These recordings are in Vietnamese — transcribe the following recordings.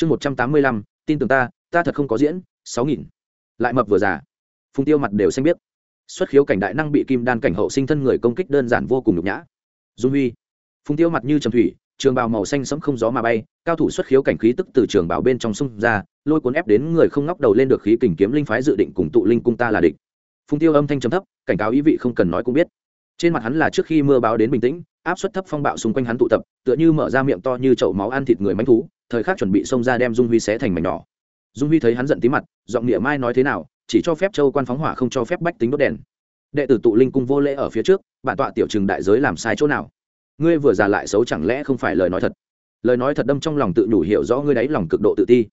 chương một trăm tám mươi lăm, tin tưởng ta ta thật không có diễn, sáu nghìn. Lại mập vừa già. Phùng tiêu mặt đều xanh biết xuất khiếu cảnh đại năng bị kim đan cảnh hậu sinh thân người công kích đơn giản vô cùng nhục nhã. Dung huy. Phùng tiêu mặt như trầm thủy, trường bào màu xanh sẫm không gió mà bay, cao thủ xuất khiếu cảnh khí tức từ trường bào bên trong sông ra, lôi cuốn ép đến người không ngóc đầu lên được khí kình kiếm linh phái dự định cùng tụ linh cung ta là địch. Phùng tiêu âm thanh trầm thấp, cảnh cáo ý vị không cần nói cũng biết. Trên mặt hắn là trước khi mưa báo đến bình tĩnh, áp suất thấp phong bạo xung quanh hắn tụ tập, tựa như mở ra miệng to như chậu máu ăn thịt người manh thú thời khắc chuẩn bị xông ra đem dung huy xé thành mảnh nhỏ. Dung huy thấy hắn giận tí mặt, giọng nghĩa mai nói thế nào, chỉ cho phép châu quan phóng hỏa không cho phép bách tính đốt đèn. Đệ tử tụ linh cung vô lễ ở phía trước, bản tọa tiểu trừng đại giới làm sai chỗ nào? Ngươi vừa già lại xấu chẳng lẽ không phải lời nói thật? Lời nói thật đâm trong lòng tự nhủ hiểu rõ ngươi đáy lòng cực độ tự ti.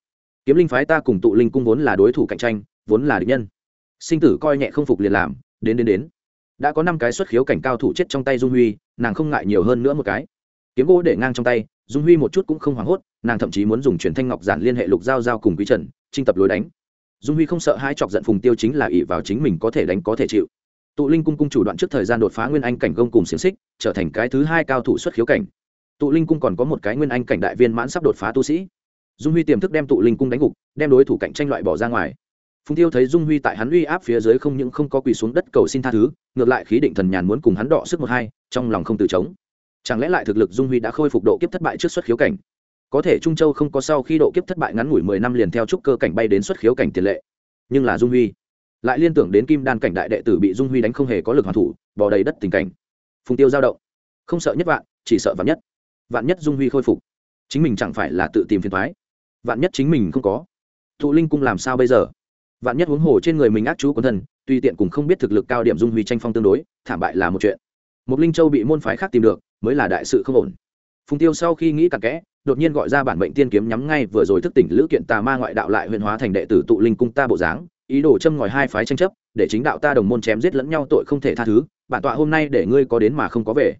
Kiếm linh phái ta cùng tụ linh cung vốn là đối thủ cạnh tranh, vốn là địch nhân. Sinh tử coi nhẹ không phục liền làm, đến đến đến. Đã có năm cái xuất khiếu cảnh cao thủ chết trong tay dung huy, nàng không ngại nhiều hơn nữa một cái. Kiếm gỗ để ngang trong tay, dung huy một chút cũng không hoảng hốt nàng thậm chí muốn dùng truyền thanh ngọc giản liên hệ lục giao giao cùng quý trần trinh tập lối đánh. Dung huy không sợ hai chọc giận phùng tiêu chính là ỷ vào chính mình có thể đánh có thể chịu. Tụ linh cung cung chủ đoạn trước thời gian đột phá nguyên anh cảnh gông cùng xiềng xích, trở thành cái thứ hai cao thủ xuất khiếu cảnh. Tụ linh cung còn có một cái nguyên anh cảnh đại viên mãn sắp đột phá tu sĩ. Dung huy tiềm thức đem tụ linh cung đánh gục, đem đối thủ cạnh tranh loại bỏ ra ngoài. Phùng tiêu thấy dung huy tại hắn uy áp phía dưới không những không có quỳ xuống đất cầu xin tha thứ, ngược lại khí định thần nhàn muốn cùng hắn đọ sức một hai, trong lòng không từ chống chẳng lẽ lại thực lực dung huy đã khôi phục độ kiếp thất bại trước xuất khiếu cảnh? Có thể trung châu không có sau khi độ kiếp thất bại ngắn ngủi mười năm liền theo trúc cơ cảnh bay đến xuất khiếu cảnh tiền lệ. Nhưng là dung huy, lại liên tưởng đến kim đan cảnh đại đệ tử bị dung huy đánh không hề có lực hoàn thủ, bỏ đầy đất tình cảnh. Phùng tiêu giao động. Không sợ nhất vạn, chỉ sợ vạn nhất. Vạn nhất dung huy khôi phục, chính mình chẳng phải là tự tìm phiền thoái vạn nhất chính mình không có, thụ linh cung làm sao bây giờ? Vạn nhất huống hồ trên người mình ác chú quân thân, tuy tiện cùng không biết thực lực cao điểm dung huy tranh phong tương đối, thảm bại là một chuyện. Một linh châu bị môn phái khác tìm được, mới là đại sự không ổn phùng tiêu sau khi nghĩ cặn kẽ, đột nhiên gọi ra bản mệnh tiên kiếm nhắm ngay vừa rồi thức tỉnh lữ kiện tà ma ngoại đạo lại huyền hóa thành đệ tử tụ linh cung ta bộ dáng, ý đồ châm ngòi hai phái tranh chấp, để chính đạo ta đồng môn chém giết lẫn nhau tội không thể tha thứ, bản tọa hôm nay để ngươi có đến mà không có về.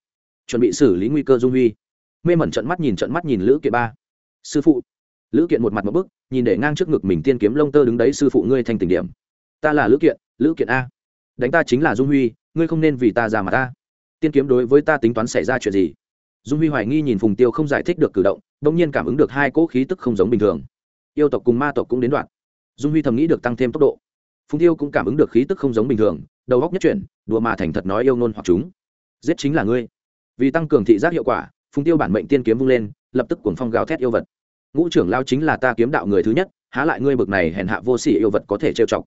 Chuẩn bị xử lý nguy cơ dung huy. Mê mẩn trận mắt nhìn trận mắt nhìn lữ kiện ba. Sư phụ. Lữ kiện một mặt một bức, nhìn để ngang trước ngực mình tiên kiếm lông tơ đứng đấy, sư phụ ngươi thành tình điểm. Ta là lữ kiện lữ kiện a. Đánh ta chính là dung huy, ngươi không nên vì ta ra mà ta. Tiên kiếm đối với ta tính toán xảy ra chuyện gì? Dung huy hoài nghi nhìn phùng tiêu không giải thích được cử động đ ỗ n g nhiên cảm ứng được hai cỗ khí tức không giống bình thường. Yêu tộc cùng ma tộc cũng đến đoạn. Dung huy thầm nghĩ được tăng thêm tốc độ. Phùng tiêu cũng cảm ứng được khí tức không giống bình thường, đầu góc nhất chuyển, đùa mà thành thật nói yêu nôn hoặc chúng. Giết chính là ngươi. Vì tăng cường thị giác hiệu quả, phùng tiêu bản mệnh tiên kiếm vung lên, lập tức cuồng phong gào thét yêu vật. Ngũ trưởng lao chính là ta kiếm đạo người thứ nhất, há lại ngươi bực này hèn hạ vô sỉ yêu vật có thể trêu chọc.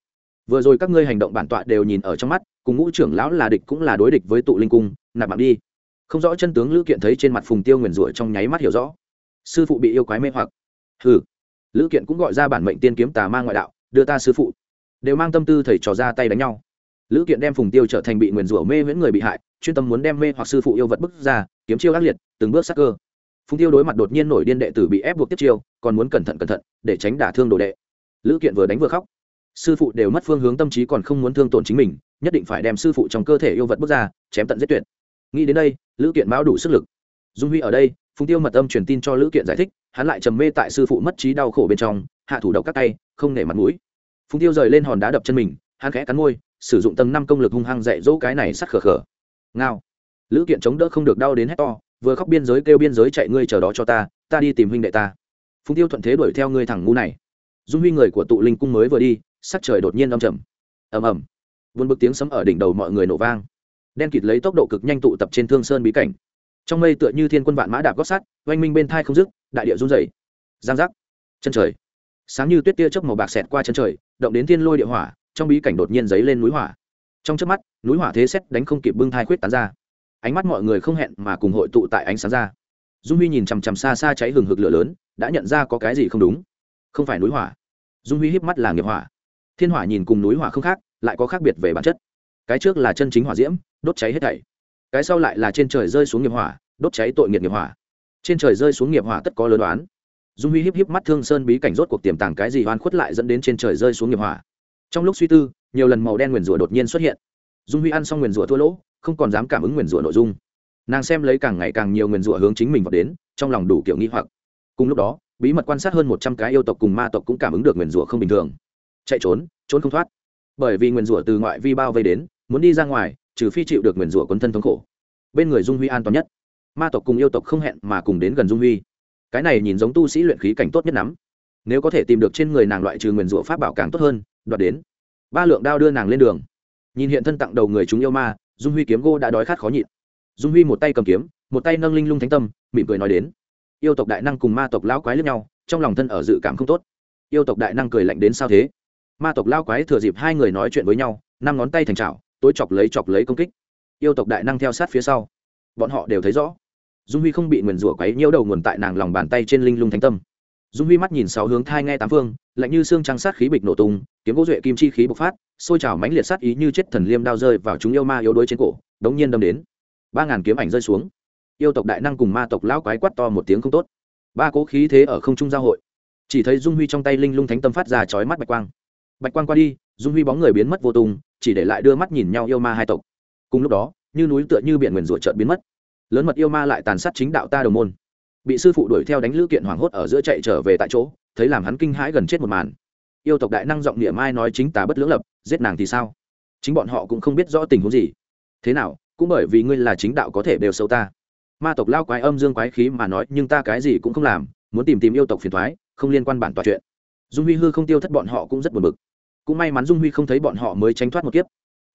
Vừa rồi các ngươi hành động bản tọa đều nhìn ở trong mắt, cùng ngũ trưởng lão là địch cũng là đối địch với tụ linh cung, nạp mạng đi không rõ chân tướng lữ kiện thấy trên mặt phùng tiêu nguyền rủa trong nháy mắt hiểu rõ. Sư phụ bị yêu quái mê hoặc. Hừ. Lữ kiện cũng gọi ra bản mệnh tiên kiếm tà ma ngoại đạo, đưa ta sư phụ. Đều mang tâm tư thầy trò ra tay đánh nhau. Lữ kiện đem phùng tiêu trở thành bị nguyền rủa mê miễn người bị hại, chuyên tâm muốn đem mê hoặc sư phụ yêu vật bức ra, kiếm chiêu ác liệt, từng bước sắc cơ. Phùng tiêu đối mặt đột nhiên nổi điên đệ tử bị ép buộc tiếp chiêu, còn muốn cẩn thận cẩn thận, để tránh đả thương đồ đệ. Lữ kiện vừa đánh vừa khóc. Sư phụ đều mất phương hướng, tâm trí còn không muốn thương tổn chính mình, nhất định phải đem sư phụ trong cơ thể yêu vật bước ra, chém tận giết tuyệt nghĩ đến đây, lữ kiện báo đủ sức lực. Dung huy ở đây, phùng tiêu mật âm truyền tin cho lữ kiện giải thích, hắn lại trầm mê tại sư phụ mất trí đau khổ bên trong, hạ thủ độc các tay, không nể mặt mũi. Phùng tiêu rời lên hòn đá đập chân mình, hắn khẽ cắn môi, sử dụng tầng năm công lực hung hăng dạy dỗ cái này sắt khở khở. Ngao. Lữ kiện chống đỡ không được đau đến hét to, vừa khóc biên giới kêu biên giới chạy ngươi chờ đó cho ta ta đi tìm huynh đệ ta. Phùng tiêu thuận thế đuổi theo ngươi thẳng ngu này. Dung huy người của tụ linh cung mới vừa đi, sắc trời đột nhiên âm trầm. Ầm ầm. Vun bực tiếng sấm ở đỉnh đầu mọi người nổ vang đen kịt lấy tốc độ cực nhanh tụ tập trên thương sơn bí cảnh. Trong mây tựa như thiên quân vạn mã đạp gót sắt, oanh minh bên thai không dứt, đại địa run rẩy. Giang giác. Chân trời. Sáng như tuyết tia chớp màu bạc xẹt qua chân trời, động đến thiên lôi địa hỏa, trong bí cảnh đột nhiên dấy lên núi hỏa. Trong chớp mắt, núi hỏa thế xét đánh không kịp bưng thai khuyết tán ra. Ánh mắt mọi người không hẹn mà cùng hội tụ tại ánh sáng ra. Dung huy nhìn chằm chằm xa xa cháy hừng hực lửa lớn, đã nhận ra có cái gì không đúng. Không phải núi hỏa. Dung huy híp mắt là nghiệp hỏa. Thiên hỏa nhìn cùng núi hỏa không khác, lại có khác biệt về bản chất cái trước là chân chính hỏa diễm, đốt cháy hết thảy. Cái sau lại là trên trời rơi xuống nghiệp hỏa, đốt cháy tội nghiệp nghiệp hỏa. Trên trời rơi xuống nghiệp hỏa tất có lớn đoán. Dung huy híp híp mắt thương sơn bí cảnh rốt cuộc tiềm tàng cái gì oan khuất lại dẫn đến trên trời rơi xuống nghiệp hỏa. Trong lúc suy tư, nhiều lần màu đen nguyền rủa đột nhiên xuất hiện. Dung huy ăn xong nguyền rủa thua lỗ, không còn dám cảm ứng nguyền rủa nội dung. Nàng xem lấy càng ngày càng nhiều nguyền rủa hướng chính mình vào đến, trong lòng đủ kiểu nghi hoặc. Cùng lúc đó, bí mật quan sát hơn một trăm cái yêu tộc cùng ma tộc cũng cảm ứng được nguyền rủa không bình thường. Chạy trốn trốn không thoát. Bởi vì nguyền rủa từ ngoại vi bao vây đến muốn đi ra ngoài, trừ phi chịu được nguyền rủa quấn thân thống khổ. Bên người dung huy an toàn nhất. Ma tộc cùng yêu tộc không hẹn mà cùng đến gần dung huy. Cái này nhìn giống tu sĩ luyện khí cảnh tốt nhất lắm. Nếu có thể tìm được trên người nàng loại trừ nguyền rủa pháp bảo càng tốt hơn, đoạt đến. Ba lượng đao đưa nàng lên đường. Nhìn hiện thân tặng đầu người chúng yêu ma, dung huy kiếm gô đã đói khát khó nhịn. Dung huy một tay cầm kiếm, một tay nâng linh lung thánh tâm, mỉm cười nói đến. Yêu tộc đại năng cùng ma tộc lão quái lẫn nhau, trong lòng thân ở dự cảm không tốt. Yêu tộc đại năng cười lạnh đến sao thế? Ma tộc lao quái thừa dịp hai người nói chuyện với nhau, năm ngón tay thành trào tối chọc lấy chọc lấy công kích. Yêu tộc đại năng theo sát phía sau. Bọn họ đều thấy rõ. Dung huy không bị nguyền rủa quấy nhiễu đầu nguồn tại nàng lòng bàn tay trên linh lung thánh tâm. Dung huy mắt nhìn sáu hướng thai nghe tám phương, lạnh như xương trăng sát khí bịch nổ tung, kiếm gỗ duệ kim chi khí bộc phát xôi trào mãnh liệt sát ý như chết thần liêm đao rơi vào chúng yêu ma yếu đuối trên cổ, đống nhiên đâm đến. Ba ngàn kiếm ảnh rơi xuống. Yêu tộc đại năng cùng ma tộc lão quái quát to một tiếng không tốt. Ba cố khí thế ở không trung giao hội. Chỉ thấy dung huy trong tay linh lung thánh tâm phát ra chói mắt bạch quang. Bạch quang qua đi, dung huy bóng người biến mất vô tung chỉ để lại đưa mắt nhìn nhau yêu ma hai tộc. Cùng lúc đó, như núi tựa như biển nguyền rủa trợn biến mất. Lớn mật yêu ma lại tàn sát chính đạo ta đồng môn. Bị sư phụ đuổi theo đánh lữ kiện hoảng hốt ở giữa chạy trở về tại chỗ, thấy làm hắn kinh hãi gần chết một màn. Yêu tộc đại năng giọng niệm ai nói chính tà bất lưỡng lập, giết nàng thì sao? Chính bọn họ cũng không biết rõ tình huống gì. Thế nào, cũng bởi vì ngươi là chính đạo có thể đều sâu ta. Ma tộc lao quái âm dương quái khí mà nói, nhưng ta cái gì cũng không làm, muốn tìm tìm yêu tộc phiền thoái, không liên quan bản tòa chuyện. Dung huy hư không tiêu thất bọn họ cũng rất buồn bực cũng may mắn dung huy không thấy bọn họ mới tránh thoát một kiếp.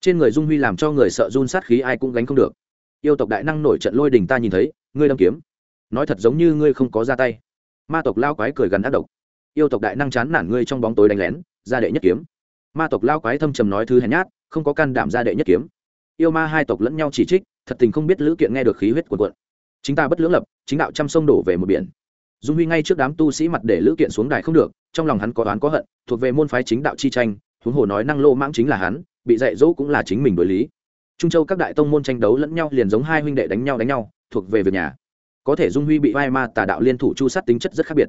Trên người dung huy làm cho người sợ run sát khí ai cũng gánh không được. Yêu tộc đại năng nổi trận lôi đình ta nhìn thấy, ngươi đâm kiếm. Nói thật giống như ngươi không có ra tay. Ma tộc lao quái cười gần ác độc. Yêu tộc đại năng chán nản ngươi trong bóng tối đánh lén, ra đệ nhất kiếm. Ma tộc lao quái thâm trầm nói thứ hèn nhát, không có can đảm ra đệ nhất kiếm. Yêu ma hai tộc lẫn nhau chỉ trích, thật tình không biết lữ kiện nghe được khí huyết của quận chính ta bất lưỡng lập, chính đạo trăm sông đổ về một biển. Dung huy ngay trước đám tu sĩ mặt để lữ kiện xuống đài không được, trong lòng hắn có oán có hận thuộc về môn phái chính đạo chi tranh, huống hồ nói năng lô mãng chính là hắn, bị dạy dỗ cũng là chính mình đối lý. Trung châu các đại tông môn tranh đấu lẫn nhau liền giống hai huynh đệ đánh nhau đánh nhau, thuộc về việc nhà. Có thể dung huy bị vai ma tà đạo liên thủ chu sát tính chất rất khác biệt.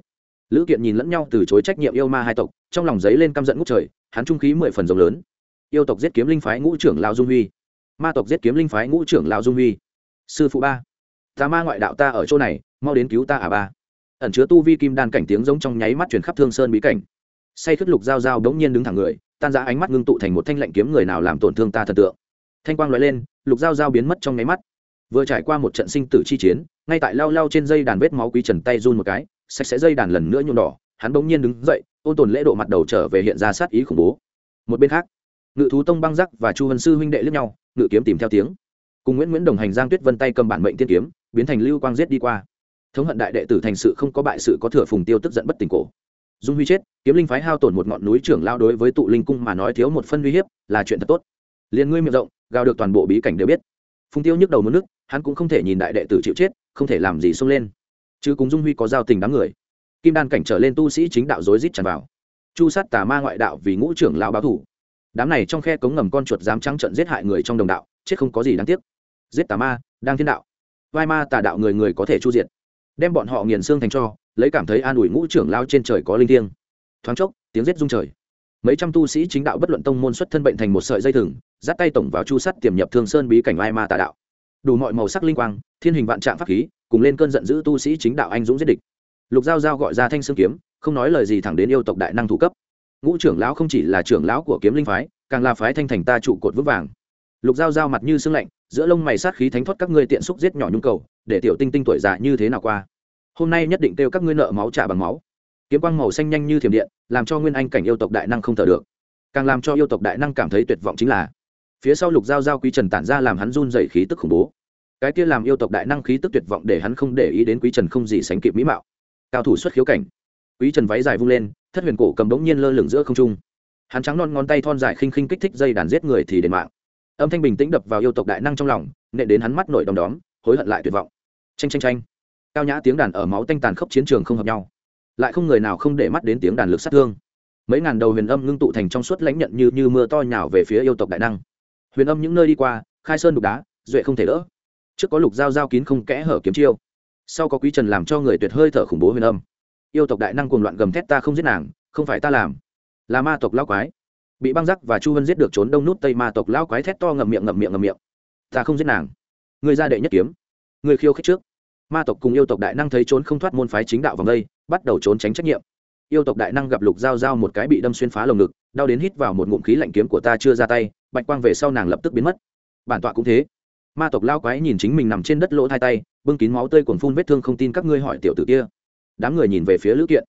Lữ kiện nhìn lẫn nhau từ chối trách nhiệm yêu ma hai tộc, trong lòng giấy lên căm giận ngút trời, hắn trung khí mười phần rộng lớn. Yêu tộc giết kiếm linh phái ngũ trưởng lao dung huy. Ma tộc giết kiếm linh phái ngũ trưởng lao dung huy. Sư phụ ba. Ta ma ngoại đạo ta ở chỗ này, mau đến cứu ta à ba. Ẩn chứa tu vi kim đan cảnh tiếng giống trong nháy mắt chuyển khắp thương sơn bí cảnh say khất lục dao dao đống nhiên đứng thẳng người, tan ra ánh mắt ngưng tụ thành một thanh lạnh kiếm người nào làm tổn thương ta thần tượng. Thanh quang loại lên, lục dao dao biến mất trong nháy mắt. Vừa trải qua một trận sinh tử chi chiến, ngay tại lao lao trên dây đàn vết máu quý trần tay run một cái, sạch sẽ dây đàn lần nữa nhuộm đỏ, hắn bỗng nhiên đứng dậy, ôn tồn lễ độ mặt đầu trở về hiện ra sát ý khủng bố. Một bên khác, ngự thú tông băng giác và chu vân sư huynh đệ lướt nhau, ngự kiếm tìm theo tiếng. Cùng nguyễn nguyễn đồng hành giang tuyết vân tay cầm bản mệnh tiên kiếm, biến thành lưu quang giết đi qua. Thống hận đại đệ tử thành sự không có bại sự có thừa phùng tiêu tức giận bất tình cổ dung huy chết, kiếm linh phái hao tổn một ngọn núi trưởng lao đối với tụ linh cung mà nói thiếu một phân uy hiếp, là chuyện thật tốt. Liền ngươi miệng rộng, gào được toàn bộ bí cảnh đều biết. Phùng tiêu nhức đầu mất nước, hắn cũng không thể nhìn đại đệ tử chịu chết, không thể làm gì xông lên. Chứ cùng dung huy có giao tình đám người. Kim đan cảnh trở lên tu sĩ chính đạo rối rít tràn vào. Chu sát tà ma ngoại đạo vì ngũ trưởng lao báo thủ. Đám này trong khe cống ngầm con chuột dám trắng trận giết hại người trong đồng đạo, chết không có gì đáng tiếc. Giết tà ma, đang thiên đạo. Vai ma tà đạo người người có thể chu diệt đem bọn họ nghiền xương thành cho, lấy cảm thấy an ủi ngũ trưởng lao trên trời có linh thiêng. Thoáng chốc, tiếng rết rung trời. Mấy trăm tu sĩ chính đạo bất luận tông môn xuất thân bệnh thành một sợi dây thừng dắt tay tổng vào chu sắt tiềm nhập thương sơn bí cảnh ai ma tà đạo. Đủ mọi màu sắc linh quang, thiên hình vạn trạng pháp khí, cùng lên cơn giận dữ tu sĩ chính đạo anh dũng giết địch. Lục giao giao gọi ra thanh sương kiếm, không nói lời gì thẳng đến yêu tộc đại năng thủ cấp. Ngũ trưởng lão không chỉ là trưởng lão của kiếm linh phái, càng là phái thanh thành ta trụ cột vững vàng. Lục giao giao mặt như sương lạnh giữa lông mày sát khí thánh thoát các ngươi tiện xúc giết nhỏ nhung cầu, để tiểu tinh tinh tuổi già như thế nào qua? Hôm nay nhất định kêu các ngươi nợ máu trả bằng máu. Kiếm quang màu xanh nhanh như thiểm điện, làm cho nguyên anh cảnh yêu tộc đại năng không thở được. Càng làm cho yêu tộc đại năng cảm thấy tuyệt vọng chính là, phía sau lục giao giao quý trần tản ra làm hắn run dày khí tức khủng bố. Cái kia làm yêu tộc đại năng khí tức tuyệt vọng để hắn không để ý đến quý trần không gì sánh kịp mỹ mạo. Cao thủ xuất khiếu cảnh. Quý trần váy dài vung lên, thất huyền cổ cầm đống nhiên lơ lửng giữa không trung. Hắn trắng non ngón tay thon dài khinh khinh kích thích dây đàn giết người thì đền mạng âm thanh bình tĩnh đập vào yêu tộc đại năng trong lòng nệ đến hắn mắt nổi đom đóm, hối hận lại tuyệt vọng. Tranh tranh tranh cao nhã tiếng đàn ở máu tanh tàn khốc chiến trường không hợp nhau. Lại không người nào không để mắt đến tiếng đàn lực sát thương. Mấy ngàn đầu huyền âm ngưng tụ thành trong suốt lãnh nhận như như mưa to nhào về phía yêu tộc đại năng. Huyền âm những nơi đi qua, khai sơn đục đá, duệ không thể đỡ. Trước có lục dao dao kín không kẽ hở kiếm chiêu. Sau có quý trần làm cho người tuyệt hơi thở khủng bố huyền âm. Yêu tộc đại năng cuồng loạn gầm thét ta không giết nàng, không phải ta làm. Là ma tộc lao quái bị băng giác và chu vân giết được trốn đông nút tây ma tộc lao quái thét to ngậm miệng ngậm miệng ngậm miệng. Ta không giết nàng. Người ra đệ nhất kiếm. Người khiêu khích trước. Ma tộc cùng yêu tộc đại năng thấy trốn không thoát môn phái chính đạo vòng đây, bắt đầu trốn tránh trách nhiệm. Yêu tộc đại năng gặp lục dao dao một cái bị đâm xuyên phá lồng ngực, đau đến hít vào một ngụm khí lạnh kiếm của ta chưa ra tay, bạch quang về sau nàng lập tức biến mất. Bản tọa cũng thế. Ma tộc lao quái nhìn chính mình nằm trên đất lỗ hai tay, bưng kín máu tươi cuồng phun vết thương không tin các ngươi hỏi tiểu tử kia. Đám người nhìn về phía lữ kiện.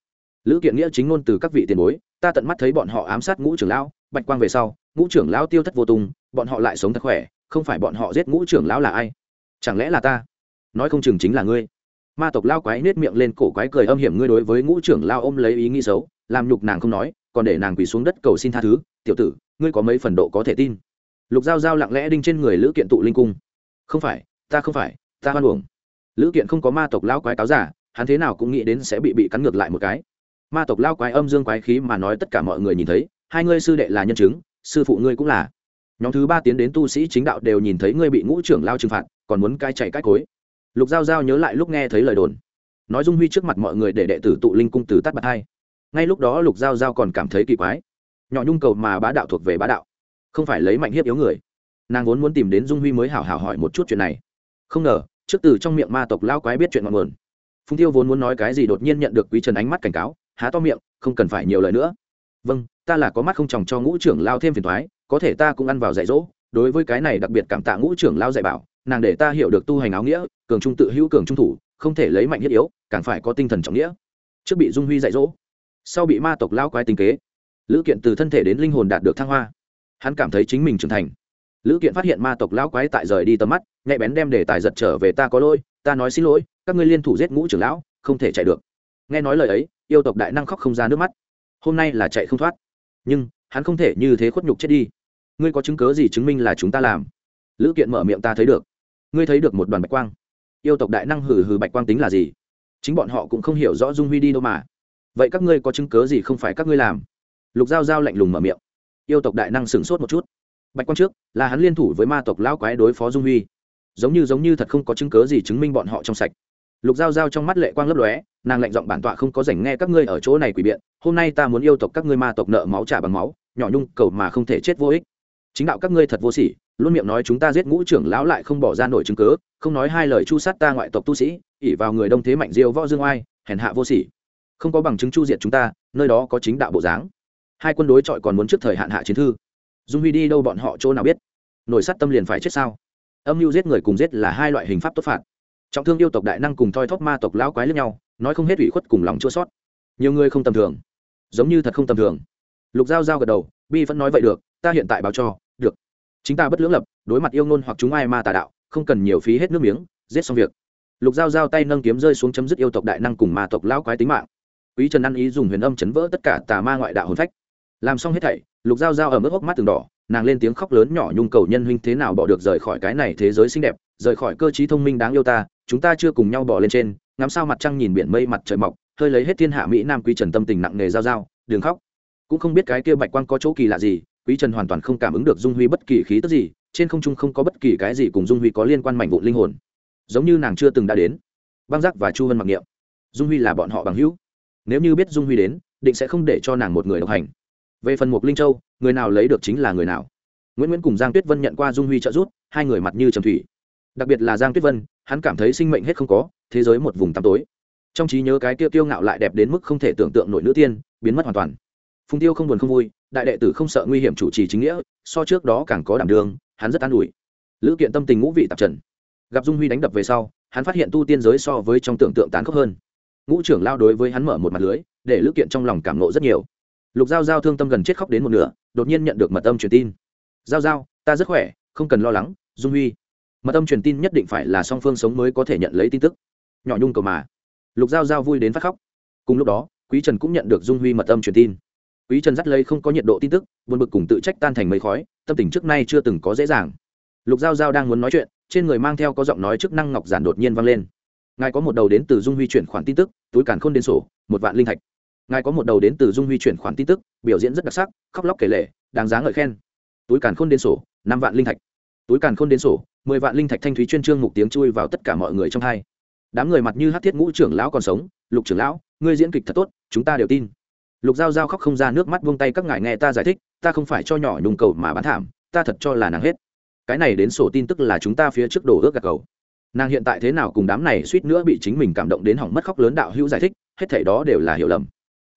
Lữ kiện nghĩa chính ngôn từ các vị tiền bối ta tận mắt thấy bọn họ ám sát ngũ trưởng lão, bạch quang về sau, ngũ trưởng lão tiêu thất vô tung bọn họ lại sống thật khỏe, không phải bọn họ giết ngũ trưởng lão là ai? Chẳng lẽ là ta? Nói không chừng chính là ngươi. Ma tộc lao quái nết miệng lên cổ quái cười âm hiểm ngươi đối với ngũ trưởng lao ôm lấy ý nghĩ xấu, làm nhục nàng không nói, còn để nàng quỳ xuống đất cầu xin tha thứ, tiểu tử, ngươi có mấy phần độ có thể tin? Lục giao giao lặng lẽ đinh trên người lữ kiện tụ linh cung. Không phải, ta không phải, ta hoan uổng. Lữ kiện không có ma tộc lao quái cáo giả, hắn thế nào cũng nghĩ đến sẽ bị bị cắn ngược lại một cái ma tộc lao quái âm dương quái khí mà nói tất cả mọi người nhìn thấy, hai ngươi sư đệ là nhân chứng, sư phụ ngươi cũng là. Nhóm thứ ba tiến đến tu sĩ chính đạo đều nhìn thấy ngươi bị ngũ trưởng lao trừng phạt, còn muốn cai chạy cái cối. Lục giao giao nhớ lại lúc nghe thấy lời đồn. Nói dung huy trước mặt mọi người để đệ tử tụ linh cung từ tắt bạc hai. Ngay lúc đó lục giao giao còn cảm thấy kỳ quái. Nhỏ nhung cầu mà bá đạo thuộc về bá đạo, không phải lấy mạnh hiếp yếu người. Nàng vốn muốn tìm đến dung huy mới hảo hảo hỏi một chút chuyện này. Không ngờ, trước từ trong miệng ma tộc lao quái biết chuyện ngọn nguồn. Phùng tiêu vốn muốn nói cái gì đột nhiên nhận được quý trần ánh mắt cảnh cáo há to miệng, không cần phải nhiều lời nữa. Vâng ta là có mắt không chồng cho ngũ trưởng lao thêm phiền thoái, có thể ta cũng ăn vào dạy dỗ. Đối với cái này đặc biệt cảm tạ ngũ trưởng lao dạy bảo, nàng để ta hiểu được tu hành áo nghĩa, cường trung tự hữu, cường trung thủ, không thể lấy mạnh thiết yếu, càng phải có tinh thần trọng nghĩa. Trước bị dung huy dạy dỗ, sau bị ma tộc lao quái tình kế, lữ kiện từ thân thể đến linh hồn đạt được thăng hoa. Hắn cảm thấy chính mình trưởng thành. Lữ kiện phát hiện ma tộc lao quái tại rời đi tầm mắt, nhạy bén đem để tài giật trở về, ta có lỗi, ta nói xin lỗi, các ngươi liên thủ giết ngũ trưởng lão, không thể chạy được. Nghe nói lời ấy yêu tộc đại năng khóc không ra nước mắt. Hôm nay là chạy không thoát. Nhưng, hắn không thể như thế khuất nhục chết đi. Ngươi có chứng cớ gì chứng minh là chúng ta làm? Lữ kiện mở miệng ta thấy được. Ngươi thấy được một đoàn bạch quang. Yêu tộc đại năng hử hử bạch quang tính là gì? Chính bọn họ cũng không hiểu rõ dung huy đi đâu mà. Vậy các ngươi có chứng cớ gì không phải các ngươi làm? Lục giao giao lạnh lùng mở miệng. Yêu tộc đại năng sửng sốt một chút. Bạch quang trước, là hắn liên thủ với ma tộc lão quái đối phó dung huy. Giống như giống như thật không có chứng cớ gì chứng minh bọn họ trong sạch. Lục giao giao trong mắt lệ quang lấp lóe nàng lạnh giọng bản tọa không có rảnh nghe các ngươi ở chỗ này quỷ biện, hôm nay ta muốn yêu tộc các ngươi ma tộc nợ máu trả bằng máu, nhỏ nhung cầu mà không thể chết vô ích. Chính đạo các ngươi thật vô sỉ, luôn miệng nói chúng ta giết ngũ trưởng lão lại không bỏ ra nổi chứng cớ không nói hai lời chu sát ta ngoại tộc tu sĩ ỉ vào người đông thế mạnh diêu võ dương oai, hèn hạ vô sỉ. Không có bằng chứng chu diệt chúng ta, nơi đó có chính đạo bộ dáng. Hai quân đối chọi còn muốn trước thời hạn hạ chiến thư. Dung huy đi đâu bọn họ chỗ nào biết? Nổi sát tâm liền phải chết sao? Âm mưu giết người cùng giết là hai loại hình pháp tốt phạt. Trọng thương yêu tộc đại năng cùng thoi thóp ma tộc lão quái lẫn nhau nói không hết ủy khuất cùng lòng chua sót. Nhiều người không tầm thường, giống như thật không tầm thường. Lục giao giao gật đầu, bi vẫn nói vậy được, ta hiện tại báo cho, được. Chính ta bất lưỡng lập, đối mặt yêu ngôn hoặc chúng ai ma tà đạo, không cần nhiều phí hết nước miếng, giết xong việc. Lục giao giao tay nâng kiếm rơi xuống chấm dứt yêu tộc đại năng cùng ma tộc lão quái tính mạng. Quý trần ăn ý dùng huyền âm chấn vỡ tất cả tà ma ngoại đạo hồn phách. Làm xong hết thảy, lục giao giao ở mức hốc mắt từng đỏ, nàng lên tiếng khóc lớn nhỏ nhung cầu nhân huynh thế nào bỏ được rời khỏi cái này thế giới xinh đẹp, rời khỏi cơ t thông minh đáng yêu ta, chúng ta chưa cùng nhau bỏ lên trên ngắm sao mặt trăng nhìn biển mây mặt trời mọc, hơi lấy hết thiên hạ mỹ nam quý trần tâm tình nặng nề giao giao đường khóc. Cũng không biết cái kia bạch quang có chỗ kỳ lạ gì, quý trần hoàn toàn không cảm ứng được dung huy bất kỳ khí tức gì, trên không trung không có bất kỳ cái gì cùng dung huy có liên quan mảnh vụn linh hồn. Giống như nàng chưa từng đã đến. Băng giác và chu vân mặc niệm. Dung huy là bọn họ bằng hữu. Nếu như biết dung huy đến, định sẽ không để cho nàng một người độc hành. Về phần mục linh châu, người nào lấy được chính là người nào. Nguyễn nguyễn cùng giang tuyết vân nhận qua dung huy trợ giúp, hai người mặt như trầm thủy đặc biệt là giang tuyết vân, hắn cảm thấy sinh mệnh hết không có, thế giới một vùng tăm tối. Trong trí nhớ cái tiêu tiêu ngạo lại đẹp đến mức không thể tưởng tượng nổi nữ tiên, biến mất hoàn toàn. Phùng tiêu không buồn không vui, đại đệ tử không sợ nguy hiểm chủ trì chính nghĩa, so trước đó càng có đảm đương, hắn rất an ủi. Lữ kiện tâm tình ngũ vị tạp trần. Gặp dung huy đánh đập về sau, hắn phát hiện tu tiên giới so với trong tưởng tượng tán khốc hơn. Ngũ trưởng lao đối với hắn mở một mặt lưới, để lữ kiện trong lòng cảm nộ rất nhiều. Lục giao giao thương tâm gần chết khóc đến một nửa, đột nhiên nhận được mật âm truyền tin. Giao giao, ta rất khỏe, không cần lo lắng, dung huy mật âm truyền tin nhất định phải là song phương sống mới có thể nhận lấy tin tức. Nhỏ nhung cầu mà. Lục giao giao vui đến phát khóc. Cùng lúc đó, quý trần cũng nhận được dung huy mật âm truyền tin. Quý trần dắt lấy không có nhiệt độ tin tức, buồn bực cùng tự trách tan thành mây khói, tâm tình trước nay chưa từng có dễ dàng. Lục giao giao đang muốn nói chuyện, trên người mang theo có giọng nói chức năng ngọc giản đột nhiên vang lên. Ngài có một đầu đến từ dung huy chuyển khoản tin tức, túi càn khôn đến sổ, một vạn linh thạch. Ngài có một đầu đến từ dung huy chuyển khoản tin tức, biểu diễn rất đặc sắc, khóc lóc kể lệ đáng giá ngợi khen. Túi càn khôn đến sổ, năm vạn linh thạch túi càn khôn đến sổ, mười vạn linh thạch thanh thúy chuyên trương mục tiếng chui vào tất cả mọi người trong hai. Đám người mặt như hát thiết ngũ trưởng lão còn sống. Lục trưởng lão, ngươi diễn kịch thật tốt, chúng ta đều tin. Lục giao giao khóc không ra nước mắt buông tay các ngài nghe ta giải thích, ta không phải cho nhỏ nhung cầu mà bán thảm, ta thật cho là nàng hết. Cái này đến sổ tin tức là chúng ta phía trước đổ ước gạt cầu. Nàng hiện tại thế nào cùng đám này suýt nữa bị chính mình cảm động đến hỏng mất khóc lớn đạo hữu giải thích, hết thảy đó đều là hiểu lầm.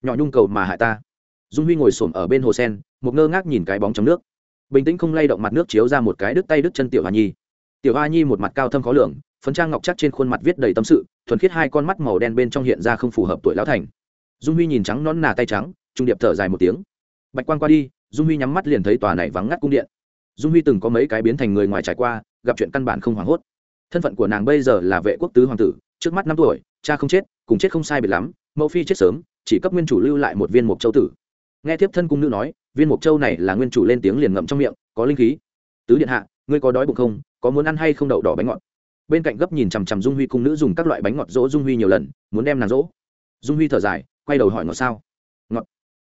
Nhỏ nhung cầu mà hại ta. Dung huy ngồi xổm ở bên hồ sen một ngơ ngác nhìn cái bóng trong nước bình tĩnh không lay động mặt nước chiếu ra một cái đứt tay đứt chân tiểu hoa nhi. Tiểu hoa nhi một mặt cao thâm khó lường, phấn trang ngọc chắc trên khuôn mặt viết đầy tâm sự, thuần khiết hai con mắt màu đen bên trong hiện ra không phù hợp tuổi lão thành. Dung huy nhìn trắng nón nà tay trắng, trung điệp thở dài một tiếng. Bạch quan qua đi, dung huy nhắm mắt liền thấy tòa này vắng ngắt cung điện. Dung huy từng có mấy cái biến thành người ngoài trải qua, gặp chuyện căn bản không hoảng hốt. Thân phận của nàng bây giờ là vệ quốc tứ hoàng tử, trước mắt năm tuổi, cha không chết, cùng chết không sai biệt lắm, mẫu phi chết sớm, chỉ cấp nguyên chủ lưu lại một viên mục châu tử. Nghe tiếp thân cung nữ nói viên mộc châu này là nguyên chủ lên tiếng liền ngậm trong miệng, có linh khí. Tứ điện hạ, ngươi có đói bụng không? Có muốn ăn hay không đậu đỏ bánh ngọt? Bên cạnh gấp nhìn chằm chằm dung huy cung nữ dùng các loại bánh ngọt dỗ dung huy nhiều lần, muốn đem nàng dỗ. Dung huy thở dài, quay đầu hỏi ngọt sao? Ngọt.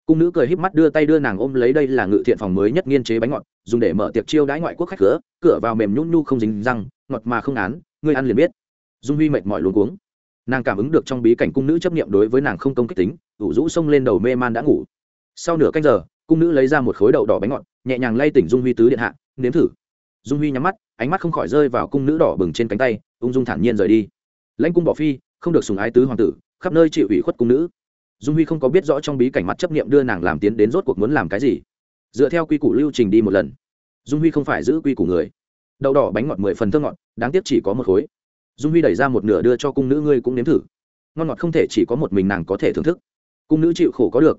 Cung nữ cười híp mắt đưa tay đưa nàng ôm lấy đây là ngự thiện phòng mới nhất nghiên chế bánh ngọt, dùng để mở tiệc chiêu đãi ngoại quốc khách cửa cửa vào mềm nhún nhu không dính răng, ngọt mà không án, ngươi ăn liền biết. Dung huy mệt mỏi luống cuống. Nàng cảm ứng được trong bí cảnh cung nữ chấp niệm đối với nàng không công kích tính, ủ rũ xông lên đầu mê man đã ngủ. Sau nửa canh giờ cung nữ lấy ra một khối đậu đỏ bánh ngọt, nhẹ nhàng lay tỉnh dung huy tứ điện hạ, nếm thử. Dung huy nhắm mắt, ánh mắt không khỏi rơi vào cung nữ đỏ bừng trên cánh tay, ung dung thản nhiên rời đi. Lãnh cung bỏ phi, không được sùng ái tứ hoàng tử, khắp nơi chịu ủy khuất cung nữ. Dung huy không có biết rõ trong bí cảnh mắt chấp niệm đưa nàng làm tiến đến rốt cuộc muốn làm cái gì. Dựa theo quy củ lưu trình đi một lần. Dung huy không phải giữ quy củ người. Đậu đỏ bánh ngọt mười phần thơ ngọt, đáng tiếc chỉ có một khối. Dung huy đẩy ra một nửa đưa cho cung nữ, ngươi cũng nếm thử. Ngon ngọt không thể chỉ có một mình nàng có thể thưởng thức. Cung nữ chịu khổ có được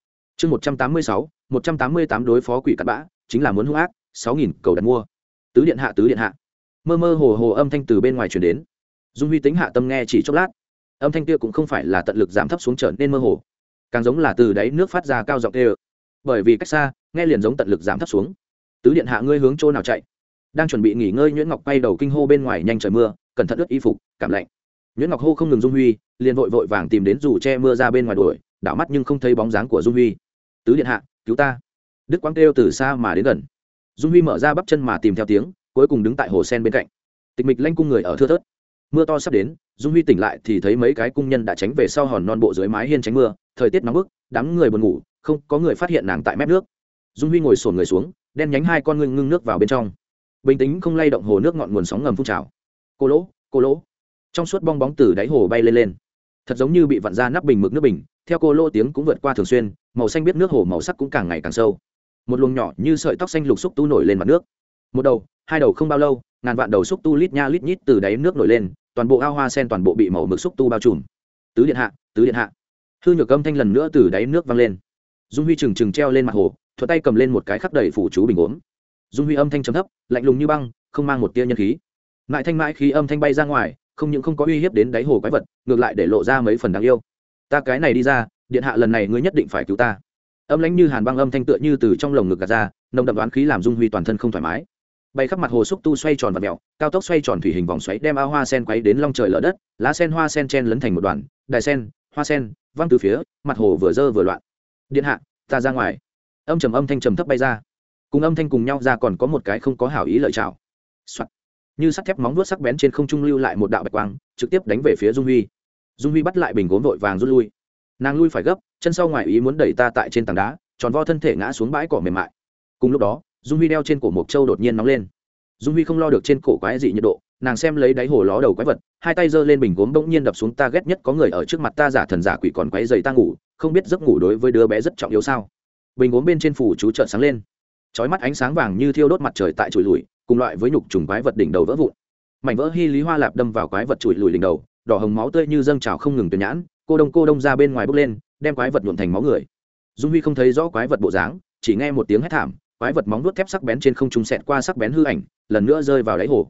chương một trăm tám mươi sáu, một trăm tám mươi tám đối phó quỷ cặn bã, chính là muốn hung ác, sáu nghìn cầu đặt mua. Tứ điện hạ, tứ điện hạ. Mơ mơ hồ hồ âm thanh từ bên ngoài truyền đến. Dung huy tính hạ tâm nghe chỉ chốc lát. Âm thanh kia cũng không phải là tận lực giảm thấp xuống trở nên mơ hồ. Càng giống là từ đáy nước phát ra cao giọng tê ơ bởi vì cách xa, nghe liền giống tận lực giảm thấp xuống. Tứ điện hạ, ngươi hướng chỗ nào chạy? Đang chuẩn bị nghỉ ngơi, nhuyễn ngọc bay đầu kinh hô bên ngoài nhanh trời mưa, cẩn thận ướt y phục, cảm lạnh. Nhuyễn ngọc hô không ngừng dung huy, liền vội vội vàng tìm đến dù che mưa ra bên ngoài đuổi đảo mắt nhưng không thấy bóng dáng của dung huy. Tứ điện hạ, cứu ta. Đức quang kêu từ xa mà đến gần. Dung huy mở ra bắp chân mà tìm theo tiếng, cuối cùng đứng tại hồ sen bên cạnh. Tịch mịch lanh cung người ở thưa thớt. Mưa to sắp đến, dung huy tỉnh lại thì thấy mấy cái cung nhân đã tránh về sau hòn non bộ dưới mái hiên tránh mưa, thời tiết nóng bức, đám người buồn ngủ, không có người phát hiện nàng tại mép nước. Dung huy ngồi sổn người xuống, đen nhánh hai con ngưng ngưng nước vào bên trong. Bình tĩnh không lay động hồ nước ngọn nguồn sóng ngầm phun trào. Cô lỗ cô lỗ. Trong suốt bong bóng từ đáy hồ bay lên lên. Thật giống như bị vặn ra nắp bình mực nước bình theo cô lô tiếng cũng vượt qua thường xuyên, màu xanh biết nước hồ màu sắc cũng càng ngày càng sâu. Một luồng nhỏ như sợi tóc xanh lục xúc tu nổi lên mặt nước. Một đầu, hai đầu không bao lâu, ngàn vạn đầu xúc tu lít nha lít nhít từ đáy nước nổi lên, toàn bộ ao hoa sen toàn bộ bị màu mực xúc tu bao trùm. Tứ điện hạ, tứ điện hạ. Hư nhược âm thanh lần nữa từ đáy nước vang lên. Dung huy trừng trừng treo lên mặt hồ thuật tay cầm lên một cái khắc đầy phủ chú bình uống dung huy âm thanh chấm thấp, lạnh lùng như băng, không mang một tia nhân khí. Mãi thanh mãi khí âm thanh bay ra ngoài, không những không có uy hiếp đến đáy hồ quái vật, ngược lại để lộ ra mấy phần đáng yêu ta cái này đi ra, điện hạ lần này ngươi nhất định phải cứu ta. Âm lãnh như hàn băng âm thanh tựa như từ trong lồng ngực gạt ra, nồng đậm đoán khí làm dung huy toàn thân không thoải mái. Bay khắp mặt hồ xúc tu xoay tròn và mẹo cao tốc xoay tròn thủy hình vòng xoáy đem ao hoa sen quấy đến long trời lở đất, lá sen hoa sen chen lấn thành một đoàn đài sen, hoa sen, văng từ phía, mặt hồ vừa dơ vừa loạn. Điện hạ, ta ra ngoài. Âm trầm âm thanh trầm thấp bay ra. Cùng âm thanh cùng nhau ra còn có một cái không có hảo ý lợi chào、Soạn. như sắt thép móng vuốt sắc bén trên không trung lưu lại một đạo bạch quang, trực tiếp đánh về phía dung huy dung huy bắt lại bình gốm vội vàng rút lui. Nàng lui phải gấp, chân sau ngoài ý muốn đẩy ta tại trên tảng đá, tròn vo thân thể ngã xuống bãi cỏ mềm mại. Cùng lúc đó, dung huy đeo trên cổ mộc châu đột nhiên nóng lên. Dung huy không lo được trên cổ quái dị nhiệt độ, nàng xem lấy đáy hồ ló đầu quái vật, hai tay giơ lên bình gốm bỗng nhiên đập xuống ta ghét nhất có người ở trước mặt ta giả thần giả quỷ còn quái dày ta ngủ, không biết giấc ngủ đối với đứa bé rất trọng yếu sao. Bình gốm bên trên phủ chú trợn sáng lên. Trói mắt ánh sáng vàng như thiêu đốt mặt trời tại chùi lùi, cùng loại với nhục trùng quái vật đỉnh đầu vỡ vụn. Mảnh vỡ hy lý hoa lạp đâm vào quái vật chùi lùi đỉnh đầu đỏ hồng máu tươi như dâng trào không ngừng tuyển nhãn, cô đông cô đông ra bên ngoài bốc lên, đem quái vật nhuộm thành máu người. Dung huy không thấy rõ quái vật bộ dáng, chỉ nghe một tiếng hét thảm, quái vật móng nuốt thép sắc bén trên không trung sẹt qua sắc bén hư ảnh, lần nữa rơi vào đáy hồ.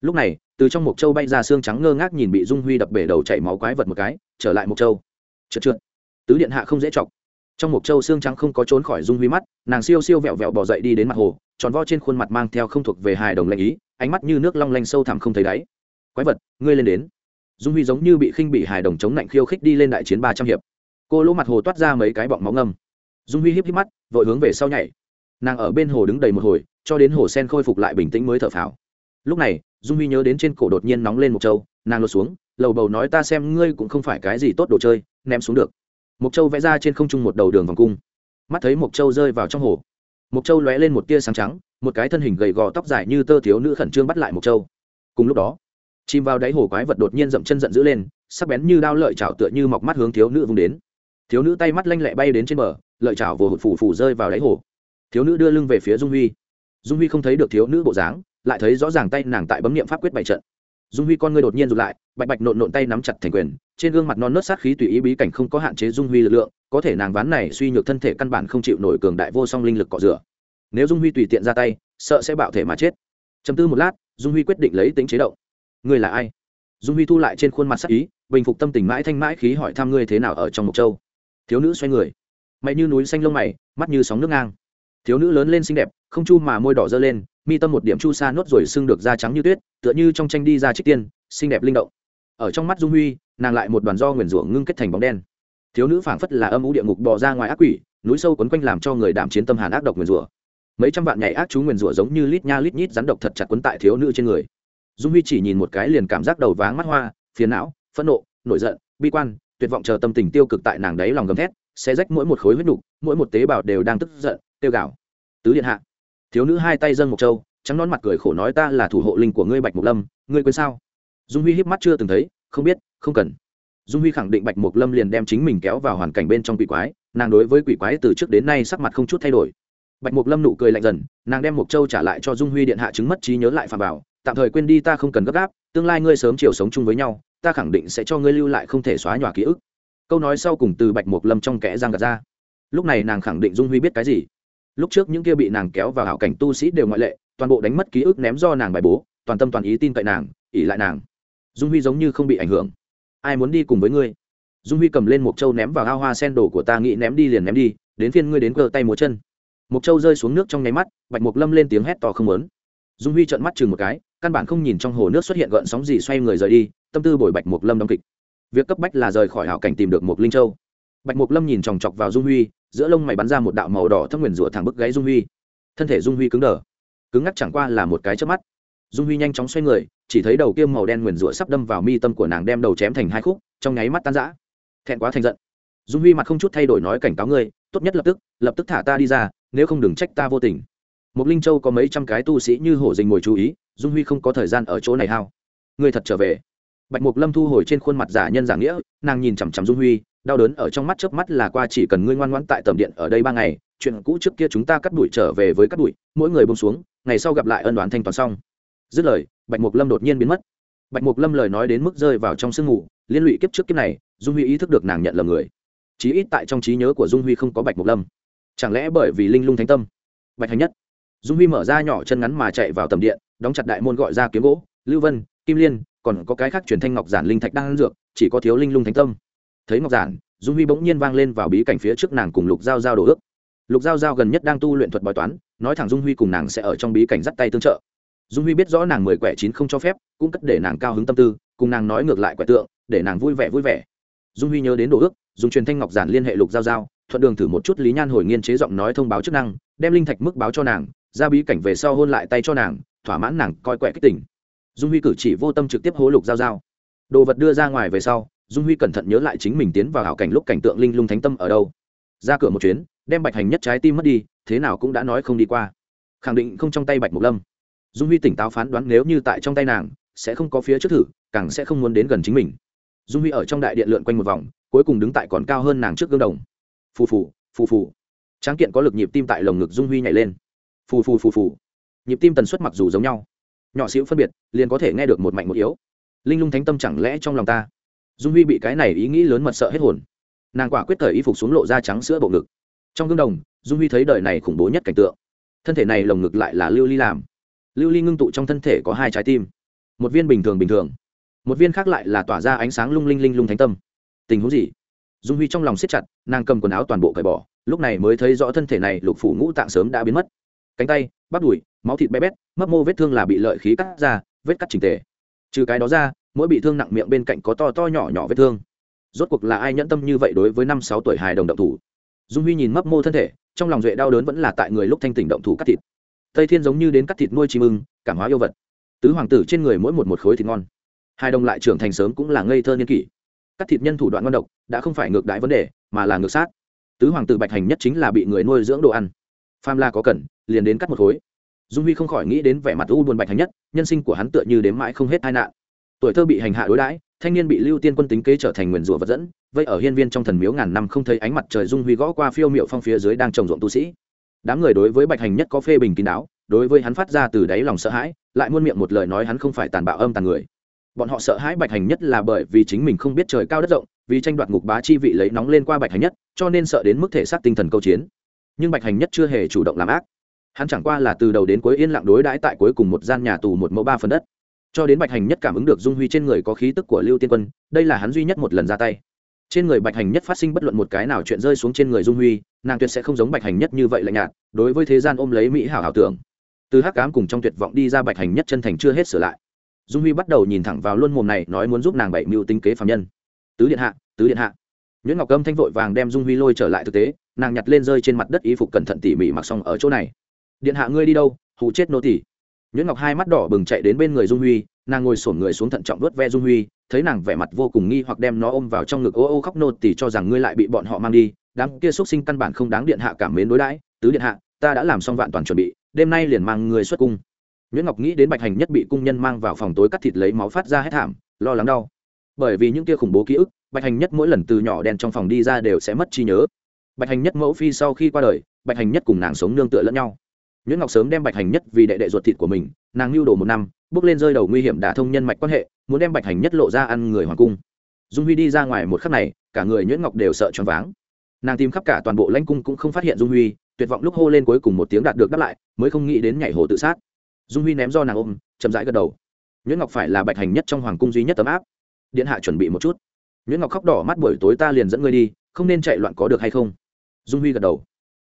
Lúc này, từ trong mộc châu bay ra xương trắng ngơ ngác nhìn bị dung huy đập bể đầu chảy máu quái vật một cái, trở lại mộc châu. Trượt trượt. Tứ điện hạ không dễ chọc. Trong mộc châu xương trắng không có trốn khỏi dung huy mắt, nàng siêu siêu vẹo vẹo bỏ dậy đi đến mặt hồ, tròn vo trên khuôn mặt mang theo không thuộc về hài đồng lệnh ý, ánh mắt như nước long lanh sâu thẳm không thấy đáy. Quái vật, ngươi lên đến dung huy giống như bị khinh bị hài đồng chống lạnh khiêu khích đi lên đại chiến ba trăm hiệp. Cô lỗ mặt hồ toát ra mấy cái bọng máu ngâm. Dung huy híp híp mắt, vội hướng về sau nhảy. Nàng ở bên hồ đứng đầy một hồi, cho đến hồ sen khôi phục lại bình tĩnh mới thở phào. Lúc này, dung huy nhớ đến trên cổ đột nhiên nóng lên một trâu, nàng lột xuống, lầu bầu nói ta xem ngươi cũng không phải cái gì tốt đồ chơi, ném xuống được. Mộc châu vẽ ra trên không trung một đầu đường vòng cung. Mắt thấy mộc châu rơi vào trong hồ. Mộc châu lóe lên một tia sáng trắng, một cái thân hình gầy gò tóc dài như tơ thiếu nữ khẩn trương bắt lại mộc châu. Cùng lúc đó chìm vào đáy hồ quái vật đột nhiên dậm chân giận dữ lên, sắc bén như đao lợi chảo tựa như mọc mắt hướng thiếu nữ vùng đến. Thiếu nữ tay mắt lanh lẹ bay đến trên bờ, lợi chảo vồ hụt phủ phủ rơi vào đáy hồ. Thiếu nữ đưa lưng về phía dung huy. Dung huy không thấy được thiếu nữ bộ dáng, lại thấy rõ ràng tay nàng tại bấm niệm pháp quyết bày trận. Dung huy con ngươi đột nhiên rụt lại, bạch bạch nộn nộn tay nắm chặt thành quyền, trên gương mặt non nớt sát khí tùy ý bí cảnh không có hạn chế dung huy lực lượng, có thể nàng ván này suy nhược thân thể căn bản không chịu nổi cường đại vô song linh lực cọ rửa. Nếu dung huy tùy tiện ra tay, sợ sẽ bạo thể mà chết. Chấm tư một lát, dung huy quyết định lấy tính chế động ngươi là ai? Dung huy thu lại trên khuôn mặt sắc ý, bình phục tâm tình mãi thanh mãi khí hỏi thăm ngươi thế nào ở trong mộc châu. Thiếu nữ xoay người, mày như núi xanh lông mày, mắt như sóng nước ngang. Thiếu nữ lớn lên xinh đẹp, không chu mà môi đỏ dơ lên, mi tâm một điểm chu sa nốt rồi sưng được da trắng như tuyết, tựa như trong tranh đi ra trích tiên, xinh đẹp linh động. Ở trong mắt dung huy, nàng lại một đoàn do nguyền rủa ngưng kết thành bóng đen. Thiếu nữ phảng phất là âm ú địa ngục bò ra ngoài ác quỷ, núi sâu quấn quanh làm cho người đảm chiến tâm hàn ác độc nguyền rủa. Mấy trăm vạn nhảy ác chú nguyền rủa giống như lít nha lít nhít rắn độc thật chặt quấn tại thiếu nữ trên người dung huy chỉ nhìn một cái liền cảm giác đầu váng mắt hoa, phiền não, phẫn nộ, nổi giận, bi quan, tuyệt vọng chờ tâm tình tiêu cực tại nàng đấy lòng gầm thét sẽ rách mỗi một khối huyết đục mỗi một tế bào đều đang tức giận, tiêu gạo. Tứ điện hạ, thiếu nữ hai tay dâng một châu, trắng nón mặt cười khổ nói ta là thủ hộ linh của ngươi bạch mục lâm, ngươi quên sao? Dung huy híp mắt chưa từng thấy, không biết, không cần. Dung huy khẳng định bạch mục lâm liền đem chính mình kéo vào hoàn cảnh bên trong quỷ quái, nàng đối với quỷ quái từ trước đến nay sắc mặt không chút thay đổi. Bạch mục lâm nụ cười lạnh dần, nàng đem mộc châu trả lại cho dung huy điện hạ chứng mất trí nhớ lại phà bảo tạm thời quên đi ta không cần gấp gáp, tương lai ngươi sớm chiều sống chung với nhau, ta khẳng định sẽ cho ngươi lưu lại không thể xóa nhòa ký ức. Câu nói sau cùng từ bạch mộc lâm trong kẽ răng gạt ra. Lúc này nàng khẳng định dung huy biết cái gì. Lúc trước những kia bị nàng kéo vào hảo cảnh tu sĩ đều ngoại lệ, toàn bộ đánh mất ký ức ném do nàng bài bố, toàn tâm toàn ý tin cậy nàng ỉ lại nàng. Dung huy giống như không bị ảnh hưởng. Ai muốn đi cùng với ngươi? Dung huy cầm lên một châu ném vào ao hoa sen đồ của ta, nghĩ ném đi liền ném đi, đến phiên ngươi đến cơ tay múa chân. Một châu rơi xuống nước trong nháy mắt, bạch mộc lâm lên tiếng hét to không lớn dung huy trợn mắt chừng một cái căn bản không nhìn trong hồ nước xuất hiện gợn sóng gì xoay người rời đi, tâm tư bồi bạch mục lâm đóng kịch. Việc cấp bách là rời khỏi hảo cảnh tìm được một linh châu. Bạch mục lâm nhìn chòng chọc vào dung huy, giữa lông mày bắn ra một đạo màu đỏ thâm nguyền rủa thẳng bức gáy dung huy. Thân thể dung huy cứng đờ, cứng ngắc chẳng qua là một cái chớp mắt. Dung huy nhanh chóng xoay người, chỉ thấy đầu kim màu đen nguyền rủa sắp đâm vào mi tâm của nàng đem đầu chém thành hai khúc, trong nháy mắt tan rã. Thẹn quá thành giận. Dung huy mặt không chút thay đổi nói cảnh cáo ngươi, tốt nhất lập tức lập tức thả ta đi ra, nếu không đừng trách ta vô tình một linh châu có mấy trăm cái tu sĩ như hổ dình ngồi chú ý, dung huy không có thời gian ở chỗ này hao. Ngươi thật trở về. Bạch mục lâm thu hồi trên khuôn mặt giả nhân giả nghĩa, nàng nhìn chằm chằm dung huy, đau đớn ở trong mắt chớp mắt là qua chỉ cần ngươi ngoan ngoãn tại tầm điện ở đây ba ngày, chuyện cũ trước kia chúng ta cắt đuổi trở về với cắt đuổi, mỗi người bông xuống, ngày sau gặp lại ân đoán thanh toàn xong. Dứt lời, bạch mục lâm đột nhiên biến mất. Bạch mục lâm lời nói đến mức rơi vào trong sương ngủ liên lụy kiếp trước kiếp này, dung huy ý thức được nàng nhận lầm người. Chí ít tại trong trí nhớ của dung huy không có bạch mục lâm. Chẳng lẽ bởi vì linh lung thánh tâm? Bạch hành nhất dung huy mở ra nhỏ chân ngắn mà chạy vào tầm điện, đóng chặt đại môn gọi ra kiếm gỗ, lưu vân, kim liên, còn có cái khác truyền thanh ngọc giản linh thạch đang ăn dược, chỉ có thiếu linh lung thánh tâm. Thấy ngọc giản, dung huy bỗng nhiên vang lên vào bí cảnh phía trước nàng cùng lục giao giao đồ ước. Lục giao giao gần nhất đang tu luyện thuật bói toán, nói thẳng dung huy cùng nàng sẽ ở trong bí cảnh dắt tay tương trợ. Dung huy biết rõ nàng mười quẻ chín không cho phép, cũng cất để nàng cao hứng tâm tư, cùng nàng nói ngược lại quẻ tượng, để nàng vui vẻ vui vẻ. Dung huy nhớ đến đồ ước, dùng truyền thanh ngọc giản liên hệ lục giao giao, thuận đường thử một chút lý nhan hồi nghiên chế giọng nói thông báo chức năng, đem linh thạch mức báo cho nàng ra bí cảnh về sau hôn lại tay cho nàng, thỏa mãn nàng coi quẹ kích tỉnh dung huy cử chỉ vô tâm trực tiếp hố lục giao giao. Đồ vật đưa ra ngoài về sau, dung huy cẩn thận nhớ lại chính mình tiến vào hảo cảnh lúc cảnh tượng linh lung thánh tâm ở đâu. Ra cửa một chuyến, đem bạch hành nhất trái tim mất đi, thế nào cũng đã nói không đi qua. Khẳng định không trong tay bạch mục lâm. Dung huy tỉnh táo phán đoán nếu như tại trong tay nàng, sẽ không có phía trước thử, càng sẽ không muốn đến gần chính mình. Dung huy ở trong đại điện lượn quanh một vòng, cuối cùng đứng tại còn cao hơn nàng trước gương đồng. Phù phù phù phù. Tráng kiện có lực nhịp tim tại lồng ngực dung huy nhảy lên phù phù phù phù. Nhịp tim tần suất mặc dù giống nhau, nhỏ xíu phân biệt, liền có thể nghe được một mạnh một yếu. Linh lung thánh tâm chẳng lẽ trong lòng ta? Dung huy bị cái này ý nghĩ lớn mật sợ hết hồn. Nàng quả quyết thời y phục xuống lộ da trắng sữa bộ ngực. Trong gương đồng, dung huy thấy đời này khủng bố nhất cảnh tượng. Thân thể này lồng ngực lại là lưu ly làm. Lưu ly ngưng tụ trong thân thể có hai trái tim. Một viên bình thường bình thường. Một viên khác lại là tỏa ra ánh sáng lung linh linh lung thánh tâm. Tình huống gì? Dung huy trong lòng siết chặt, nàng cầm quần áo toàn bộ cởi bỏ, lúc này mới thấy rõ thân thể này lục phủ ngũ tạng sớm đã biến mất cánh tay, bắp đùi, máu thịt bé bét, mấp mô vết thương là bị lợi khí cắt ra, vết cắt trình tề. Trừ cái đó ra, mỗi bị thương nặng miệng bên cạnh có to to nhỏ nhỏ vết thương. Rốt cuộc là ai nhẫn tâm như vậy đối với năm sáu tuổi hài đồng động thủ? Dung huy nhìn mấp mô thân thể, trong lòng duệ đau đớn vẫn là tại người lúc thanh tỉnh động thủ cắt thịt. Tây thiên giống như đến cắt thịt nuôi chim ưng, cảm hóa yêu vật. Tứ hoàng tử trên người mỗi một một khối thịt ngon. Hai đồng lại trưởng thành sớm cũng là ngây thơ niên kỷ. Cắt thịt nhân thủ đoạn ngon độc, đã không phải ngược đại vấn đề, mà là ngược sát. Tứ hoàng tử bạch hành nhất chính là bị người nuôi dưỡng đồ ăn pham la có cần, liền đến cắt một khối. Dung huy không khỏi nghĩ đến vẻ mặt u buồn bạch hành nhất, nhân sinh của hắn tựa như đếm mãi không hết tai nạn. Tuổi thơ bị hành hạ đối đãi, thanh niên bị lưu tiên quân tính kế trở thành nguyền rủa vật dẫn, vây ở hiên viên trong thần miếu ngàn năm không thấy ánh mặt trời dung huy gõ qua phiêu miệu phong phía dưới đang trồng ruộng tu sĩ. Đám người đối với bạch hành nhất có phê bình kín đáo, đối với hắn phát ra từ đáy lòng sợ hãi, lại muôn miệng một lời nói hắn không phải tàn bạo âm tàn người. Bọn họ sợ hãi bạch hành nhất là bởi vì chính mình không biết trời cao đất rộng, vì tranh đoạt ngục bá chi vị lấy nóng lên qua bạch hành nhất, cho nên sợ đến mức thể xác tinh thần câu chiến nhưng bạch hành nhất chưa hề chủ động làm ác. Hắn chẳng qua là từ đầu đến cuối yên lặng đối đãi tại cuối cùng một gian nhà tù một mẫu ba phần đất. Cho đến bạch hành nhất cảm ứng được dung huy trên người có khí tức của lưu tiên quân, đây là hắn duy nhất một lần ra tay. Trên người bạch hành nhất phát sinh bất luận một cái nào chuyện rơi xuống trên người dung huy, nàng tuyệt sẽ không giống bạch hành nhất như vậy lạnh nhạt, đối với thế gian ôm lấy mỹ hảo hảo tưởng. Từ hắc cám cùng trong tuyệt vọng đi ra bạch hành nhất chân thành chưa hết sửa lại. Dung huy bắt đầu nhìn thẳng vào luôn mồm này, nói muốn giúp nàng bảy mưu tinh kế phạm nhân. Tứ điện hạ, tứ điện hạ nguyễn ngọc âm thanh vội vàng đem dung huy lôi trở lại thực tế, nàng nhặt lên rơi trên mặt đất y phục cẩn thận tỉ mỉ mặc xong ở chỗ này. Điện hạ ngươi đi đâu, hù chết nô tỉ nguyễn ngọc hai mắt đỏ bừng chạy đến bên người dung huy, nàng ngồi sổn người xuống thận trọng đốt ve dung huy, thấy nàng vẻ mặt vô cùng nghi hoặc đem nó ôm vào trong ngực, ô ô khóc nô tỉ cho rằng ngươi lại bị bọn họ mang đi, đám kia xuất sinh căn bản không đáng điện hạ cảm mến đối đãi. Tứ điện hạ, ta đã làm xong vạn toàn chuẩn bị, đêm nay liền mang người xuất cung. Nguyễn ngọc nghĩ đến bạch hành nhất bị cung nhân mang vào phòng tối cắt thịt lấy máu phát ra hết thảm, lo lắng đau. Bởi vì những kia khủng bố ký ức bạch hành nhất mỗi lần từ nhỏ đen trong phòng đi ra đều sẽ mất trí nhớ. Bạch hành nhất mẫu phi sau khi qua đời, bạch hành nhất cùng nàng sống nương tựa lẫn nhau. Nguyễn ngọc sớm đem bạch hành nhất vì đệ đệ ruột thịt của mình, nàng lưu đồ một năm, bước lên rơi đầu nguy hiểm đả thông nhân mạch quan hệ, muốn đem bạch hành nhất lộ ra ăn người hoàng cung. Dung huy đi ra ngoài một khắc này, cả người nguyễn ngọc đều sợ choáng váng. Nàng tìm khắp cả toàn bộ lãnh cung cũng không phát hiện dung huy, tuyệt vọng lúc hô lên cuối cùng một tiếng đạt được đáp lại, mới không nghĩ đến nhảy hồ tự sát. Dung huy ném do nàng ôm, chậm rãi gật đầu. Nguyễn ngọc phải là bạch hành nhất trong hoàng cung duy nhất tấm áp. Điện hạ chuẩn bị một chút nguyễn ngọc khóc đỏ mắt buổi tối ta liền dẫn ngươi đi, không nên chạy loạn có được hay không? Dung huy gật đầu.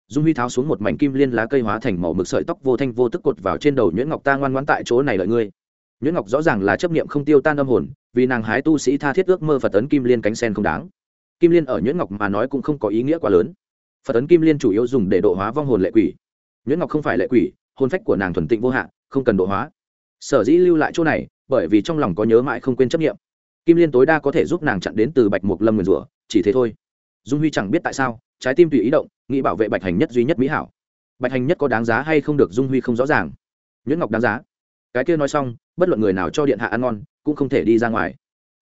Dung huy tháo xuống một mảnh kim liên lá cây hóa thành màu mực sợi tóc vô thanh vô tức cột vào trên đầu Nguyễn ngọc ta ngoan ngoãn tại chỗ này lợi ngươi. Nguyễn ngọc rõ ràng là chấp niệm không tiêu tan âm hồn, vì nàng hái tu sĩ tha thiết ước mơ phật tấn kim liên cánh sen không đáng. Kim liên ở Nguyễn ngọc mà nói cũng không có ý nghĩa quá lớn. Phật tấn kim liên chủ yếu dùng để độ hóa vong hồn lệ quỷ. Nguyễn ngọc không phải lệ quỷ hôn phách của nàng thuần tịnh vô hạn, không cần độ hóa. Sở dĩ lưu lại chỗ này, bởi vì trong lòng có nhớ mãi không quên chấp nghiệm kim liên tối đa có thể giúp nàng chặn đến từ bạch mục lâm nguyền rủa, chỉ thế thôi. Dung huy chẳng biết tại sao, trái tim tùy ý động, nghĩ bảo vệ bạch hành nhất duy nhất mỹ hảo. Bạch hành nhất có đáng giá hay không được dung huy không rõ ràng. Nhuyễn ngọc đáng giá. Cái kia nói xong, bất luận người nào cho điện hạ ăn ngon, cũng không thể đi ra ngoài.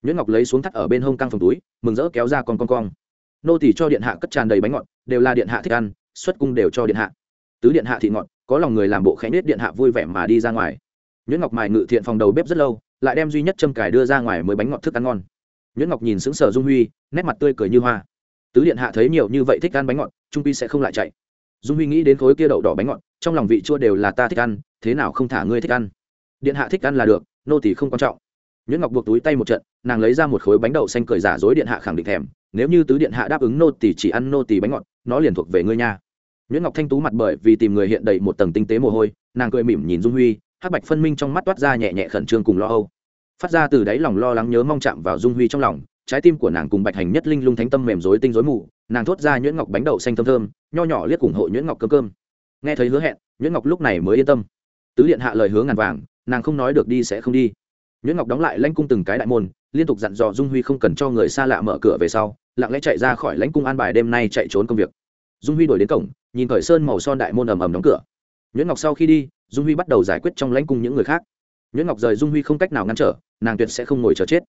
Nhuyễn ngọc lấy xuống thắt ở bên hông căng phòng túi, mừng rỡ kéo ra con con cong nô thì cho điện hạ cất tràn đầy bánh ngọt, đều là điện hạ thích ăn, xuất cung đều cho điện hạ. Tứ điện hạ thị ngọt, có lòng người làm bộ khẽ nết điện hạ vui vẻ mà đi ra ngoài. Nhuyễn ngọc mài ngự thiện phòng đầu bếp rất lâu lại đem duy nhất châm cài đưa ra ngoài mới bánh ngọt thức ăn ngon. Nhuyễn ngọc nhìn sững sờ dung huy, nét mặt tươi cười như hoa. Tứ điện hạ thấy nhiều như vậy thích ăn bánh ngọt, trung pi sẽ không lại chạy. Dung huy nghĩ đến khối kia đậu đỏ bánh ngọt, trong lòng vị chua đều là ta thích ăn, thế nào không thả ngươi thích ăn? Điện hạ thích ăn là được, nô tỷ không quan trọng. Nhuyễn ngọc buộc túi tay một trận, nàng lấy ra một khối bánh đậu xanh cười giả dối điện hạ khẳng định thèm, nếu như tứ điện hạ đáp ứng nô tỷ chỉ ăn nô tỷ bánh ngọt, nó liền thuộc về ngươi nha. Nhuyễn ngọc thanh tú mặt bởi vì tìm người hiện đầy một tầng tinh tế mồ hôi, nàng cười mỉm nhìn dung huy hắc bạch phân minh trong mắt toát ra nhẹ nhẹ khẩn trương cùng lo âu. Phát ra từ đáy lòng lo lắng nhớ mong chạm vào dung huy trong lòng, trái tim của nàng cùng bạch hành nhất linh lung thánh tâm mềm rối tinh rối mù, nàng thốt ra nhuyễn ngọc bánh đậu xanh thơm thơm, nho nhỏ liếc ủng hộ nhuyễn ngọc cơm cơm. Nghe thấy hứa hẹn, nhuyễn ngọc lúc này mới yên tâm. Tứ điện hạ lời hứa ngàn vàng, nàng không nói được đi sẽ không đi. Nhuyễn ngọc đóng lại lãnh cung từng cái đại môn, liên tục dặn dò dung huy không cần cho người xa lạ mở cửa về sau, lặng lẽ chạy ra khỏi lãnh cung an bài đêm nay chạy trốn công việc. Dung huy đổi đến cổng, nhìn khởi sơn màu son đại môn ầm ầm đóng cửa. Nhuyễn ngọc sau khi đi dung huy bắt đầu giải quyết trong lãnh cung những người khác nhuyễn ngọc rời dung huy không cách nào ngăn trở nàng tuyệt sẽ không ngồi chờ chết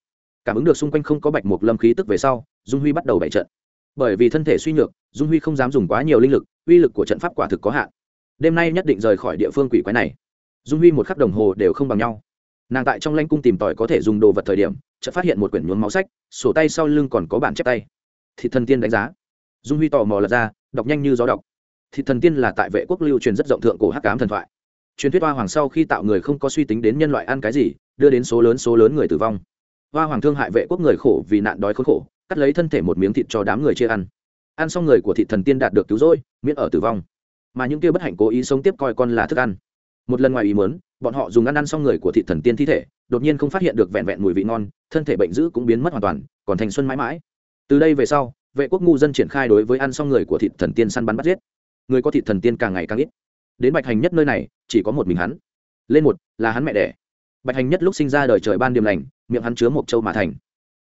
cảm ứng được xung quanh không có bạch mục lâm khí tức về sau dung huy bắt đầu bày trận bởi vì thân thể suy nhược dung huy không dám dùng quá nhiều linh lực uy lực của trận pháp quả thực có hạn đêm nay nhất định rời khỏi địa phương quỷ quái này dung huy một khắc đồng hồ đều không bằng nhau nàng tại trong lanh cung tìm tòi có thể dùng đồ vật thời điểm chợt phát hiện một quyển nhuốm máu sách sổ tay sau lưng còn có bản chép tay thị thần tiên đánh giá dung huy tò mò lật ra đọc nhanh như gió đọc thị thần tiên là tại vệ quốc lưu truyền rất rộng thượng cổ hắc cám thần thoại truyền thuyết hoa hoàng sau khi tạo người không có suy tính đến nhân loại ăn cái gì, đưa đến số lớn số lớn người tử vong. Hoa hoàng thương hại vệ quốc người khổ vì nạn đói khốn khổ, cắt lấy thân thể một miếng thịt cho đám người chia ăn. Ăn xong người của thị thần tiên đạt được cứu rỗi, miễn ở tử vong. Mà những kia bất hạnh cố ý sống tiếp coi con là thức ăn. Một lần ngoài ý muốn, bọn họ dùng ăn ăn xong người của thị thần tiên thi thể, đột nhiên không phát hiện được vẹn vẹn mùi vị ngon, thân thể bệnh dữ cũng biến mất hoàn toàn, còn thành xuân mãi mãi. Từ đây về sau, vệ quốc ngu dân triển khai đối với ăn xong người của thị thần tiên săn bắn bắt giết. Người có thị thần tiên càng ngày càng ít đến bạch hành nhất nơi này, chỉ có một mình hắn. Lên một, là hắn mẹ đẻ. Bạch hành nhất lúc sinh ra đời trời ban điềm lành, miệng hắn chứa một châu mà thành.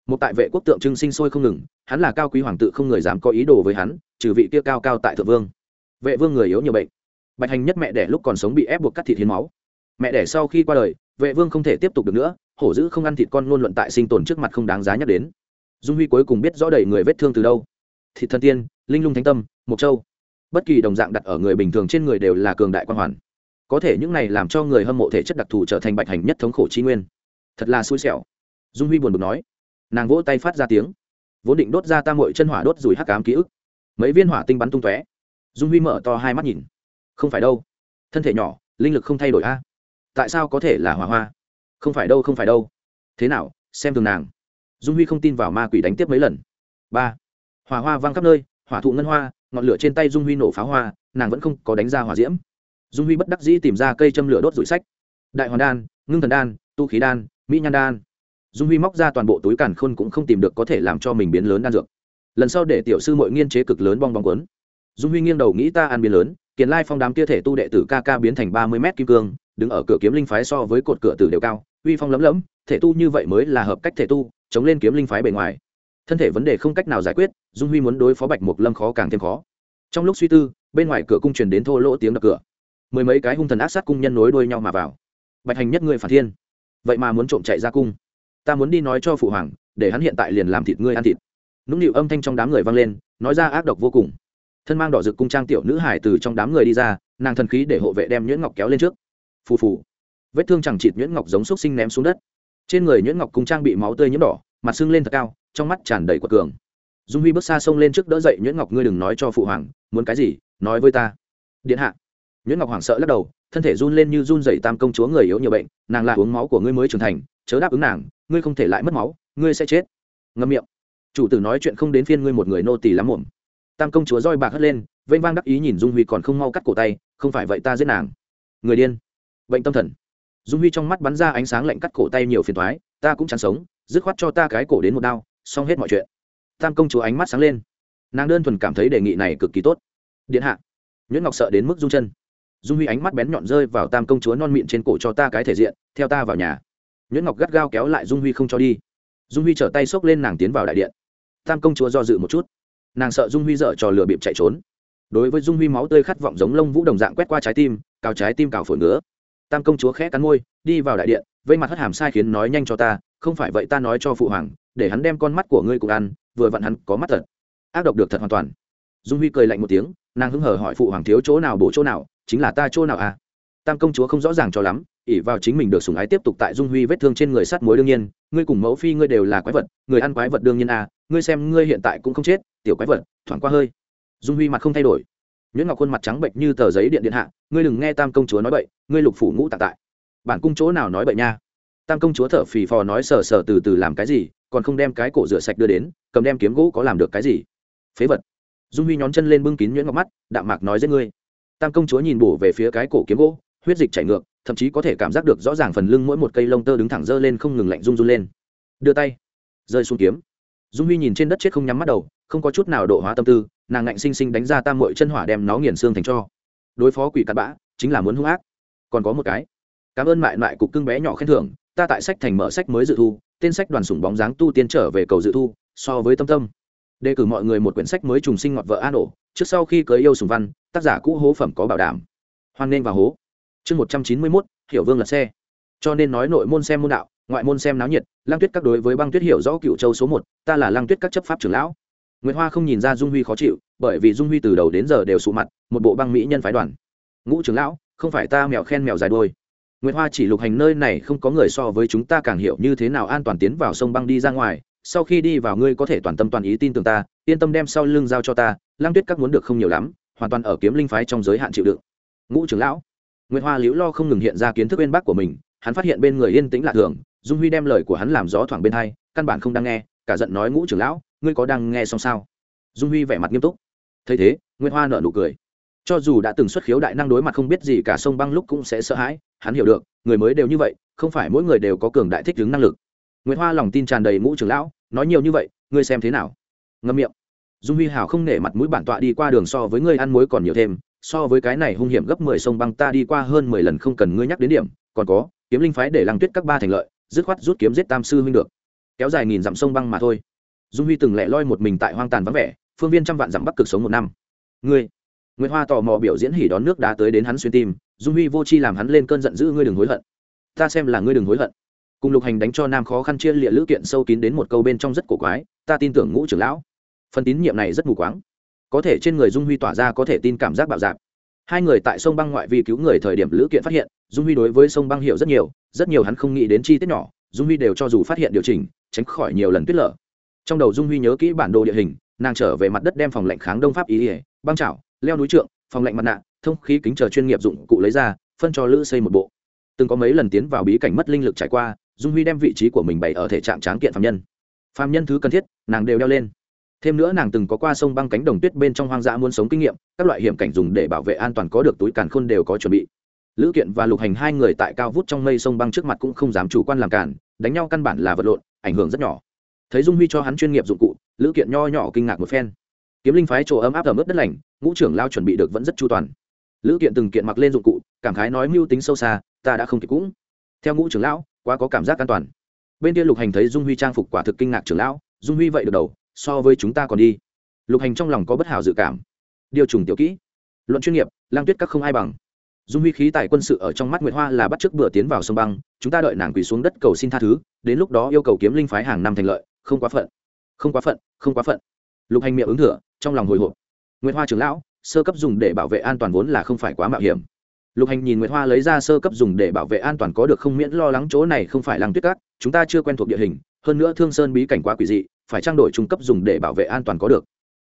Một tại vệ quốc tượng trưng sinh sôi không ngừng, hắn là cao quý hoàng tự không người dám có ý đồ với hắn, trừ vị kia cao cao tại thượng vương. Vệ vương người yếu nhiều bệnh. Bạch hành nhất mẹ đẻ lúc còn sống bị ép buộc cắt thịt hiến máu. Mẹ đẻ sau khi qua đời, vệ vương không thể tiếp tục được nữa, hổ dữ không ăn thịt con luôn luận tại sinh tồn trước mặt không đáng giá nhắc đến. Dung huy cuối cùng biết rõ đầy người vết thương từ đâu. Thịt thân tiên, linh lung thánh tâm mộc châu bất kỳ đồng dạng đặt ở người bình thường trên người đều là cường đại quan hoàn. Có thể những này làm cho người hâm mộ thể chất đặc thù trở thành bạch hành nhất thống khổ chi nguyên. Thật là xui xẻo. Dung huy buồn bực nói. Nàng vỗ tay phát ra tiếng. Vốn định đốt ra tam mội chân hỏa đốt rùi hắc cám ký ức. Mấy viên hỏa tinh bắn tung tóe. Dung huy mở to hai mắt nhìn. Không phải đâu. Thân thể nhỏ, linh lực không thay đổi a. Tại sao có thể là hỏa hoa? Không phải đâu, không phải đâu. Thế nào, xem thường nàng. Dung huy không tin vào ma quỷ đánh tiếp mấy lần. Ba. Hỏa hoa văng khắp nơi hỏa thụ ngân hoa, ngọn lửa trên tay dung huy nổ pháo hoa, nàng vẫn không có đánh ra hỏa diễm. Dung huy bất đắc dĩ tìm ra cây châm lửa đốt rủi sách. Đại hoàn đan, ngưng thần đan, tu khí đan, mỹ nhan đan. Dung huy móc ra toàn bộ túi càn khôn cũng không tìm được có thể làm cho mình biến lớn đan dược. Lần sau để tiểu sư mội nghiên chế cực lớn bong bóng quấn dung huy nghiêng đầu nghĩ ta ăn biến lớn, kiền lai phong đám kia thể tu đệ tử ca ca biến thành ba mươi mét kim cương, đứng ở cửa kiếm linh phái so với cột cửa tử đều cao, uy phong lấm lấm thể tu như vậy mới là hợp cách thể tu, chống lên kiếm linh phái bề ngoài thân thể vấn đề không cách nào giải quyết, dung huy muốn đối phó bạch mục lâm khó càng thêm khó. Trong lúc suy tư, bên ngoài cửa cung truyền đến thô lỗ tiếng đập cửa. Mười mấy cái hung thần ác sát cung nhân nối đuôi nhau mà vào. Bạch hành nhất người phản thiên. Vậy mà muốn trộm chạy ra cung. Ta muốn đi nói cho phụ hoàng, để hắn hiện tại liền làm thịt ngươi ăn thịt. Nũng nịu âm thanh trong đám người vang lên, nói ra ác độc vô cùng. Thân mang đỏ rực cung trang tiểu nữ hải từ trong đám người đi ra, nàng thần khí để hộ vệ đem nhuyễn ngọc kéo lên trước. Phù phù. Vết thương chẳng chịt nhuyễn ngọc giống xúc sinh ném xuống đất. Trên người nhuyễn ngọc cung trang bị máu tươi nhiễm đỏ mặt sưng lên thật cao, trong mắt tràn đầy quật cường. Dung huy bước xa sông lên trước đỡ dậy nhuyễn ngọc, ngươi đừng nói cho phụ hoàng, muốn cái gì, nói với ta. Điện hạ. Nhuyễn ngọc hoảng sợ lắc đầu, thân thể run lên như run dậy tam công chúa người yếu nhiều bệnh, nàng là uống máu của ngươi mới trưởng thành, chớ đáp ứng nàng, ngươi không thể lại mất máu, ngươi sẽ chết. Ngâm miệng. Chủ tử nói chuyện không đến phiên ngươi một người nô tỳ lắm muộn. Tam công chúa roi bạc hất lên, vênh vang đắc ý nhìn dung huy còn không mau cắt cổ tay, không phải vậy ta giết nàng. Người điên. Bệnh tâm thần. Dung huy trong mắt bắn ra ánh sáng lạnh cắt cổ tay nhiều phiền thoái ta cũng chẳng sống dứt khoát cho ta cái cổ đến một đao, xong hết mọi chuyện. Tam công chúa ánh mắt sáng lên. Nàng đơn thuần cảm thấy đề nghị này cực kỳ tốt. Điện hạ. Nhuyễn ngọc sợ đến mức rung chân. Dung huy ánh mắt bén nhọn rơi vào tam công chúa non mịn trên cổ cho ta cái thể diện, theo ta vào nhà. Nhuyễn ngọc gắt gao kéo lại dung huy không cho đi. Dung huy trở tay xốc lên nàng tiến vào đại điện. Tam công chúa do dự một chút. Nàng sợ dung huy dở trò lừa bịp chạy trốn. Đối với dung huy máu tươi khát vọng giống lông vũ đồng dạng quét qua trái tim, cào trái tim cào phổi ngứa. Tam công chúa khẽ cắn môi, đi vào đại điện vây mặt hất hàm sai khiến nói nhanh cho ta, không phải vậy ta nói cho phụ hoàng, để hắn đem con mắt của ngươi cùng ăn, vừa vặn hắn có mắt thật. Ác độc được thật hoàn toàn. Dung huy cười lạnh một tiếng, nàng hứng hờ hỏi phụ hoàng thiếu chỗ nào bổ chỗ nào, chính là ta chỗ nào à? Tam công chúa không rõ ràng cho lắm ỉ vào chính mình được sủng ái tiếp tục tại dung huy vết thương trên người sắt mối đương nhiên, ngươi cùng mẫu phi ngươi đều là quái vật, người ăn quái vật đương nhiên à ngươi xem ngươi hiện tại cũng không chết, tiểu quái vật, thoảng qua hơi. Dung huy mặt không thay đổi. Nhuyễn ngọc khuôn mặt trắng bệnh như tờ giấy điện điện hạ, ngươi đừng nghe tam công chúa nói bậy, ngươi lục phủ ngũ tạng tại bản cung chỗ nào nói bậy nha. Tam công chúa thở phì phò nói sờ sờ từ từ làm cái gì, còn không đem cái cổ rửa sạch đưa đến, cầm đem kiếm gỗ có làm được cái gì? Phế vật. Dung huy nhón chân lên bưng kín nhuyễn ngọc mắt, đạm mạc nói giết ngươi. Tam công chúa nhìn bổ về phía cái cổ kiếm gỗ, huyết dịch chảy ngược, thậm chí có thể cảm giác được rõ ràng phần lưng mỗi một cây lông tơ đứng thẳng dơ lên không ngừng lạnh run run lên. Đưa tay, rơi xuống kiếm. Dung huy nhìn trên đất chết không nhắm mắt đầu, không có chút nào độ hóa tâm tư, nàng ngạnh sinh sinh đánh ra tam mội chân hỏa đem nó nghiền xương thành cho. Đối phó quỷ cắt bã, chính là muốn hung ác. Còn có một cái cảm ơn mại mại cục cưng bé nhỏ khen thưởng, ta tại sách thành mở sách mới dự thu, tên sách đoàn sủng bóng dáng tu tiên trở về cầu dự thu, so với tâm tâm. Đề cử mọi người một quyển sách mới trùng sinh ngọt vợ an ổ, trước sau khi cưới yêu sùng văn, tác giả cũ hố phẩm có bảo đảm. Hoan nên và hố. Chương một trăm chín mươi mốt, hiểu vương lật xe. Cho nên nói nội môn xem môn đạo, ngoại môn xem náo nhiệt lang tuyết các đối với băng tuyết hiểu rõ cựu châu số một, ta là lang tuyết các chấp pháp trưởng lão. Nguyễn hoa không nhìn ra dung huy khó chịu, bởi vì dung huy từ đầu đến giờ đều sụ mặt, một bộ băng mỹ nhân phái đoàn. Ngũ trưởng lão, không phải ta mèo khen mèo dài đôi Nguyệt hoa chỉ lục hành nơi này không có người so với chúng ta càng hiểu như thế nào an toàn tiến vào sông băng đi ra ngoài. Sau khi đi vào ngươi có thể toàn tâm toàn ý tin tưởng ta, yên tâm đem sau lưng giao cho ta, Lăng tuyết các muốn được không nhiều lắm, hoàn toàn ở kiếm linh phái trong giới hạn chịu đựng. Ngũ trưởng lão. Nguyệt hoa liễu lo không ngừng hiện ra kiến thức bên bác của mình, hắn phát hiện bên người yên tĩnh lạ thường, dung huy đem lời của hắn làm gió thoảng bên hai, căn bản không đang nghe, cả giận nói ngũ trưởng lão, ngươi có đang nghe xong sao? Dung huy vẻ mặt nghiêm túc. Thấy thế, Nguyệt hoa nở nụ cười. Cho dù đã từng xuất khiếu đại năng đối mặt không biết gì cả sông băng lúc cũng sẽ sợ hãi hắn hiểu được, người mới đều như vậy, không phải mỗi người đều có cường đại thích ứng năng lực. Nguyễn hoa lòng tin tràn đầy ngũ trưởng lão, nói nhiều như vậy, ngươi xem thế nào? Ngâm miệng. Dung huy hào không nể mặt mũi bản tọa đi qua đường so với ngươi ăn muối còn nhiều thêm, so với cái này hung hiểm gấp mười sông băng ta đi qua hơn mười lần không cần ngươi nhắc đến điểm, còn có, kiếm linh phái để lăng tuyết các ba thành lợi, dứt khoát rút kiếm giết tam sư huynh được. Kéo dài nghìn dặm sông băng mà thôi. Dung huy từng lẻ loi một mình tại hoang tàn vắng vẻ, phương viên trăm vạn dặm bắc cực sống một năm. Ngươi nguyễn hoa tò mò biểu diễn hỉ đón nước đá tới đến hắn xuyên tim dung huy vô chi làm hắn lên cơn giận dữ, ngươi đừng hối hận. Ta xem là ngươi đừng hối hận. Cùng lục hành đánh cho nam khó khăn chia lịa lữ kiện sâu kín đến một câu bên trong rất cổ quái, ta tin tưởng ngũ trưởng lão. Phần tín nhiệm này rất mù quáng. Có thể trên người dung huy tỏa ra có thể tin cảm giác bạo dạp hai người tại sông băng ngoại vi cứu người thời điểm lữ kiện phát hiện, dung huy đối với sông băng hiểu rất nhiều rất nhiều hắn không nghĩ đến chi tiết nhỏ, dung huy đều cho dù phát hiện điều chỉnh, tránh khỏi nhiều lần tuyết lở. Trong đầu dung huy nhớ kỹ bản đồ địa hình, nàng trở về mặt đất đem phòng lạnh kháng đông pháp ý ỉa băng chảo, leo núi trượng phòng lạnh mặt nạ, thông khí kính chờ chuyên nghiệp dụng cụ lấy ra, phân cho lữ xây một bộ. Từng có mấy lần tiến vào bí cảnh mất linh lực trải qua, dung huy đem vị trí của mình bày ở thể trạng tráng kiện phạm nhân. Phạm nhân thứ cần thiết, nàng đều đeo lên. Thêm nữa nàng từng có qua sông băng cánh đồng tuyết bên trong hoang dã muốn sống kinh nghiệm, các loại hiểm cảnh dùng để bảo vệ an toàn có được túi càn khôn đều có chuẩn bị. Lữ kiện và lục hành hai người tại cao vút trong mây sông băng trước mặt cũng không dám chủ quan làm cản đánh nhau căn bản là vật lộn, ảnh hưởng rất nhỏ. Thấy dung huy cho hắn chuyên nghiệp dụng cụ, lữ kiện nho nhỏ kinh ngạc một phen kiếm linh phái chỗ ấm áp ẩm ướt đất lành, ngũ trưởng lao chuẩn bị được vẫn rất chu toàn. Lữ kiện từng kiện mặc lên dụng cụ, cảm khái nói mưu tính sâu xa, ta đã không kịp cũng. Theo ngũ trưởng lão, quá có cảm giác an toàn. Bên kia lục hành thấy dung huy trang phục quả thực kinh ngạc trưởng lão, dung huy vậy được đầu, so với chúng ta còn đi. Lục hành trong lòng có bất hảo dự cảm. Điều trùng tiểu kỹ. Luận chuyên nghiệp, lang tuyết các không ai bằng. Dung huy khí tài quân sự ở trong mắt nguyệt hoa là bắt chước bữa tiến vào sông băng, chúng ta đợi nàng quỳ xuống đất cầu xin tha thứ, đến lúc đó yêu cầu kiếm linh phái hàng năm thành lợi, không quá phận. Không quá phận, không quá phận. Lục hành miệng ứng thừa trong lòng hồi hộp. Nguyệt hoa trưởng lão, sơ cấp dùng để bảo vệ an toàn vốn là không phải quá mạo hiểm. Lục hành nhìn nguyệt hoa lấy ra sơ cấp dùng để bảo vệ an toàn có được không miễn lo lắng chỗ này không phải lăng tuyết cát chúng ta chưa quen thuộc địa hình, hơn nữa thương sơn bí cảnh quá quỷ dị, phải trang đổi trung cấp dùng để bảo vệ an toàn có được.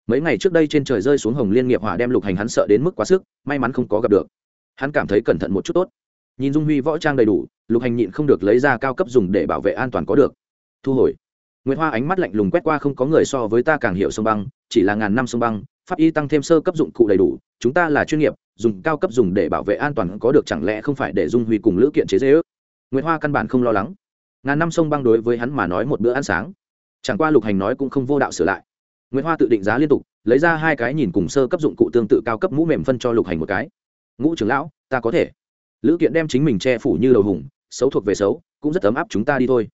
Mấy ngày trước đây trên trời rơi xuống hồng liên nghiệp hỏa đem lục hành hắn sợ đến mức quá sức, may mắn không có gặp được. Hắn cảm thấy cẩn thận một chút tốt. Nhìn dung huy võ trang đầy đủ, lục hành nhịn không được lấy ra cao cấp dùng để bảo vệ an toàn có được. Thu hồi. Nguyệt Hoa ánh mắt lạnh lùng quét qua không có người so với ta càng hiểu sông băng, chỉ là ngàn năm sông băng, pháp y tăng thêm sơ cấp dụng cụ đầy đủ, chúng ta là chuyên nghiệp, dùng cao cấp dùng để bảo vệ an toàn có được chẳng lẽ không phải để Dung Huy cùng Lữ Kiện chế giễu. Nguyệt Hoa căn bản không lo lắng. Ngàn năm sông băng đối với hắn mà nói một bữa ăn sáng. Chẳng qua Lục Hành nói cũng không vô đạo sửa lại. Nguyệt Hoa tự định giá liên tục, lấy ra hai cái nhìn cùng sơ cấp dụng cụ tương tự cao cấp mũ mềm phân cho Lục Hành một cái. Ngũ trưởng lão, ta có thể. Lữ Kiện đem chính mình che phủ như đầu hùng, xấu thuộc về xấu, cũng rất ấm áp chúng ta đi thôi.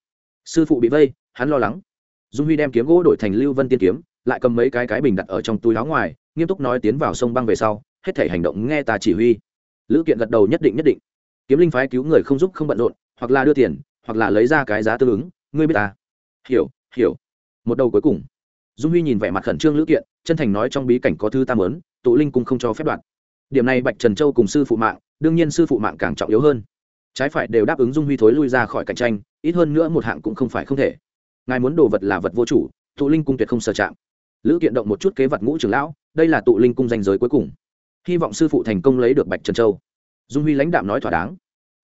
Sư phụ bị vây, hắn lo lắng. Dung huy đem kiếm gỗ đổi thành lưu vân tiên kiếm lại cầm mấy cái cái bình đặt ở trong túi áo ngoài nghiêm túc nói tiến vào sông băng về sau hết thể hành động nghe ta chỉ huy. Lữ kiện gật đầu nhất định nhất định. Kiếm linh phái cứu người không giúp không bận rộn hoặc là đưa tiền hoặc là lấy ra cái giá tương ứng ngươi biết ta. Hiểu hiểu. Một đầu cuối cùng. Dung huy nhìn vẻ mặt khẩn trương lữ kiện chân thành nói trong bí cảnh có thư tam lớn tụ linh cung không cho phép đoạn. điểm này bạch trần châu cùng sư phụ mạng đương nhiên sư phụ mạng càng trọng yếu hơn trái phải đều đáp ứng dung huy thối lui ra khỏi cạnh tranh, ít hơn nữa một hạng cũng không phải không thể. Ngài muốn đồ vật là vật vô chủ, tụ linh cung tuyệt không sờ chạm lữ kiện động một chút kế vật ngũ trưởng lão, đây là tụ linh cung danh giới cuối cùng. Hy vọng sư phụ thành công lấy được bạch trần châu. Dung huy lãnh đạo nói thỏa đáng.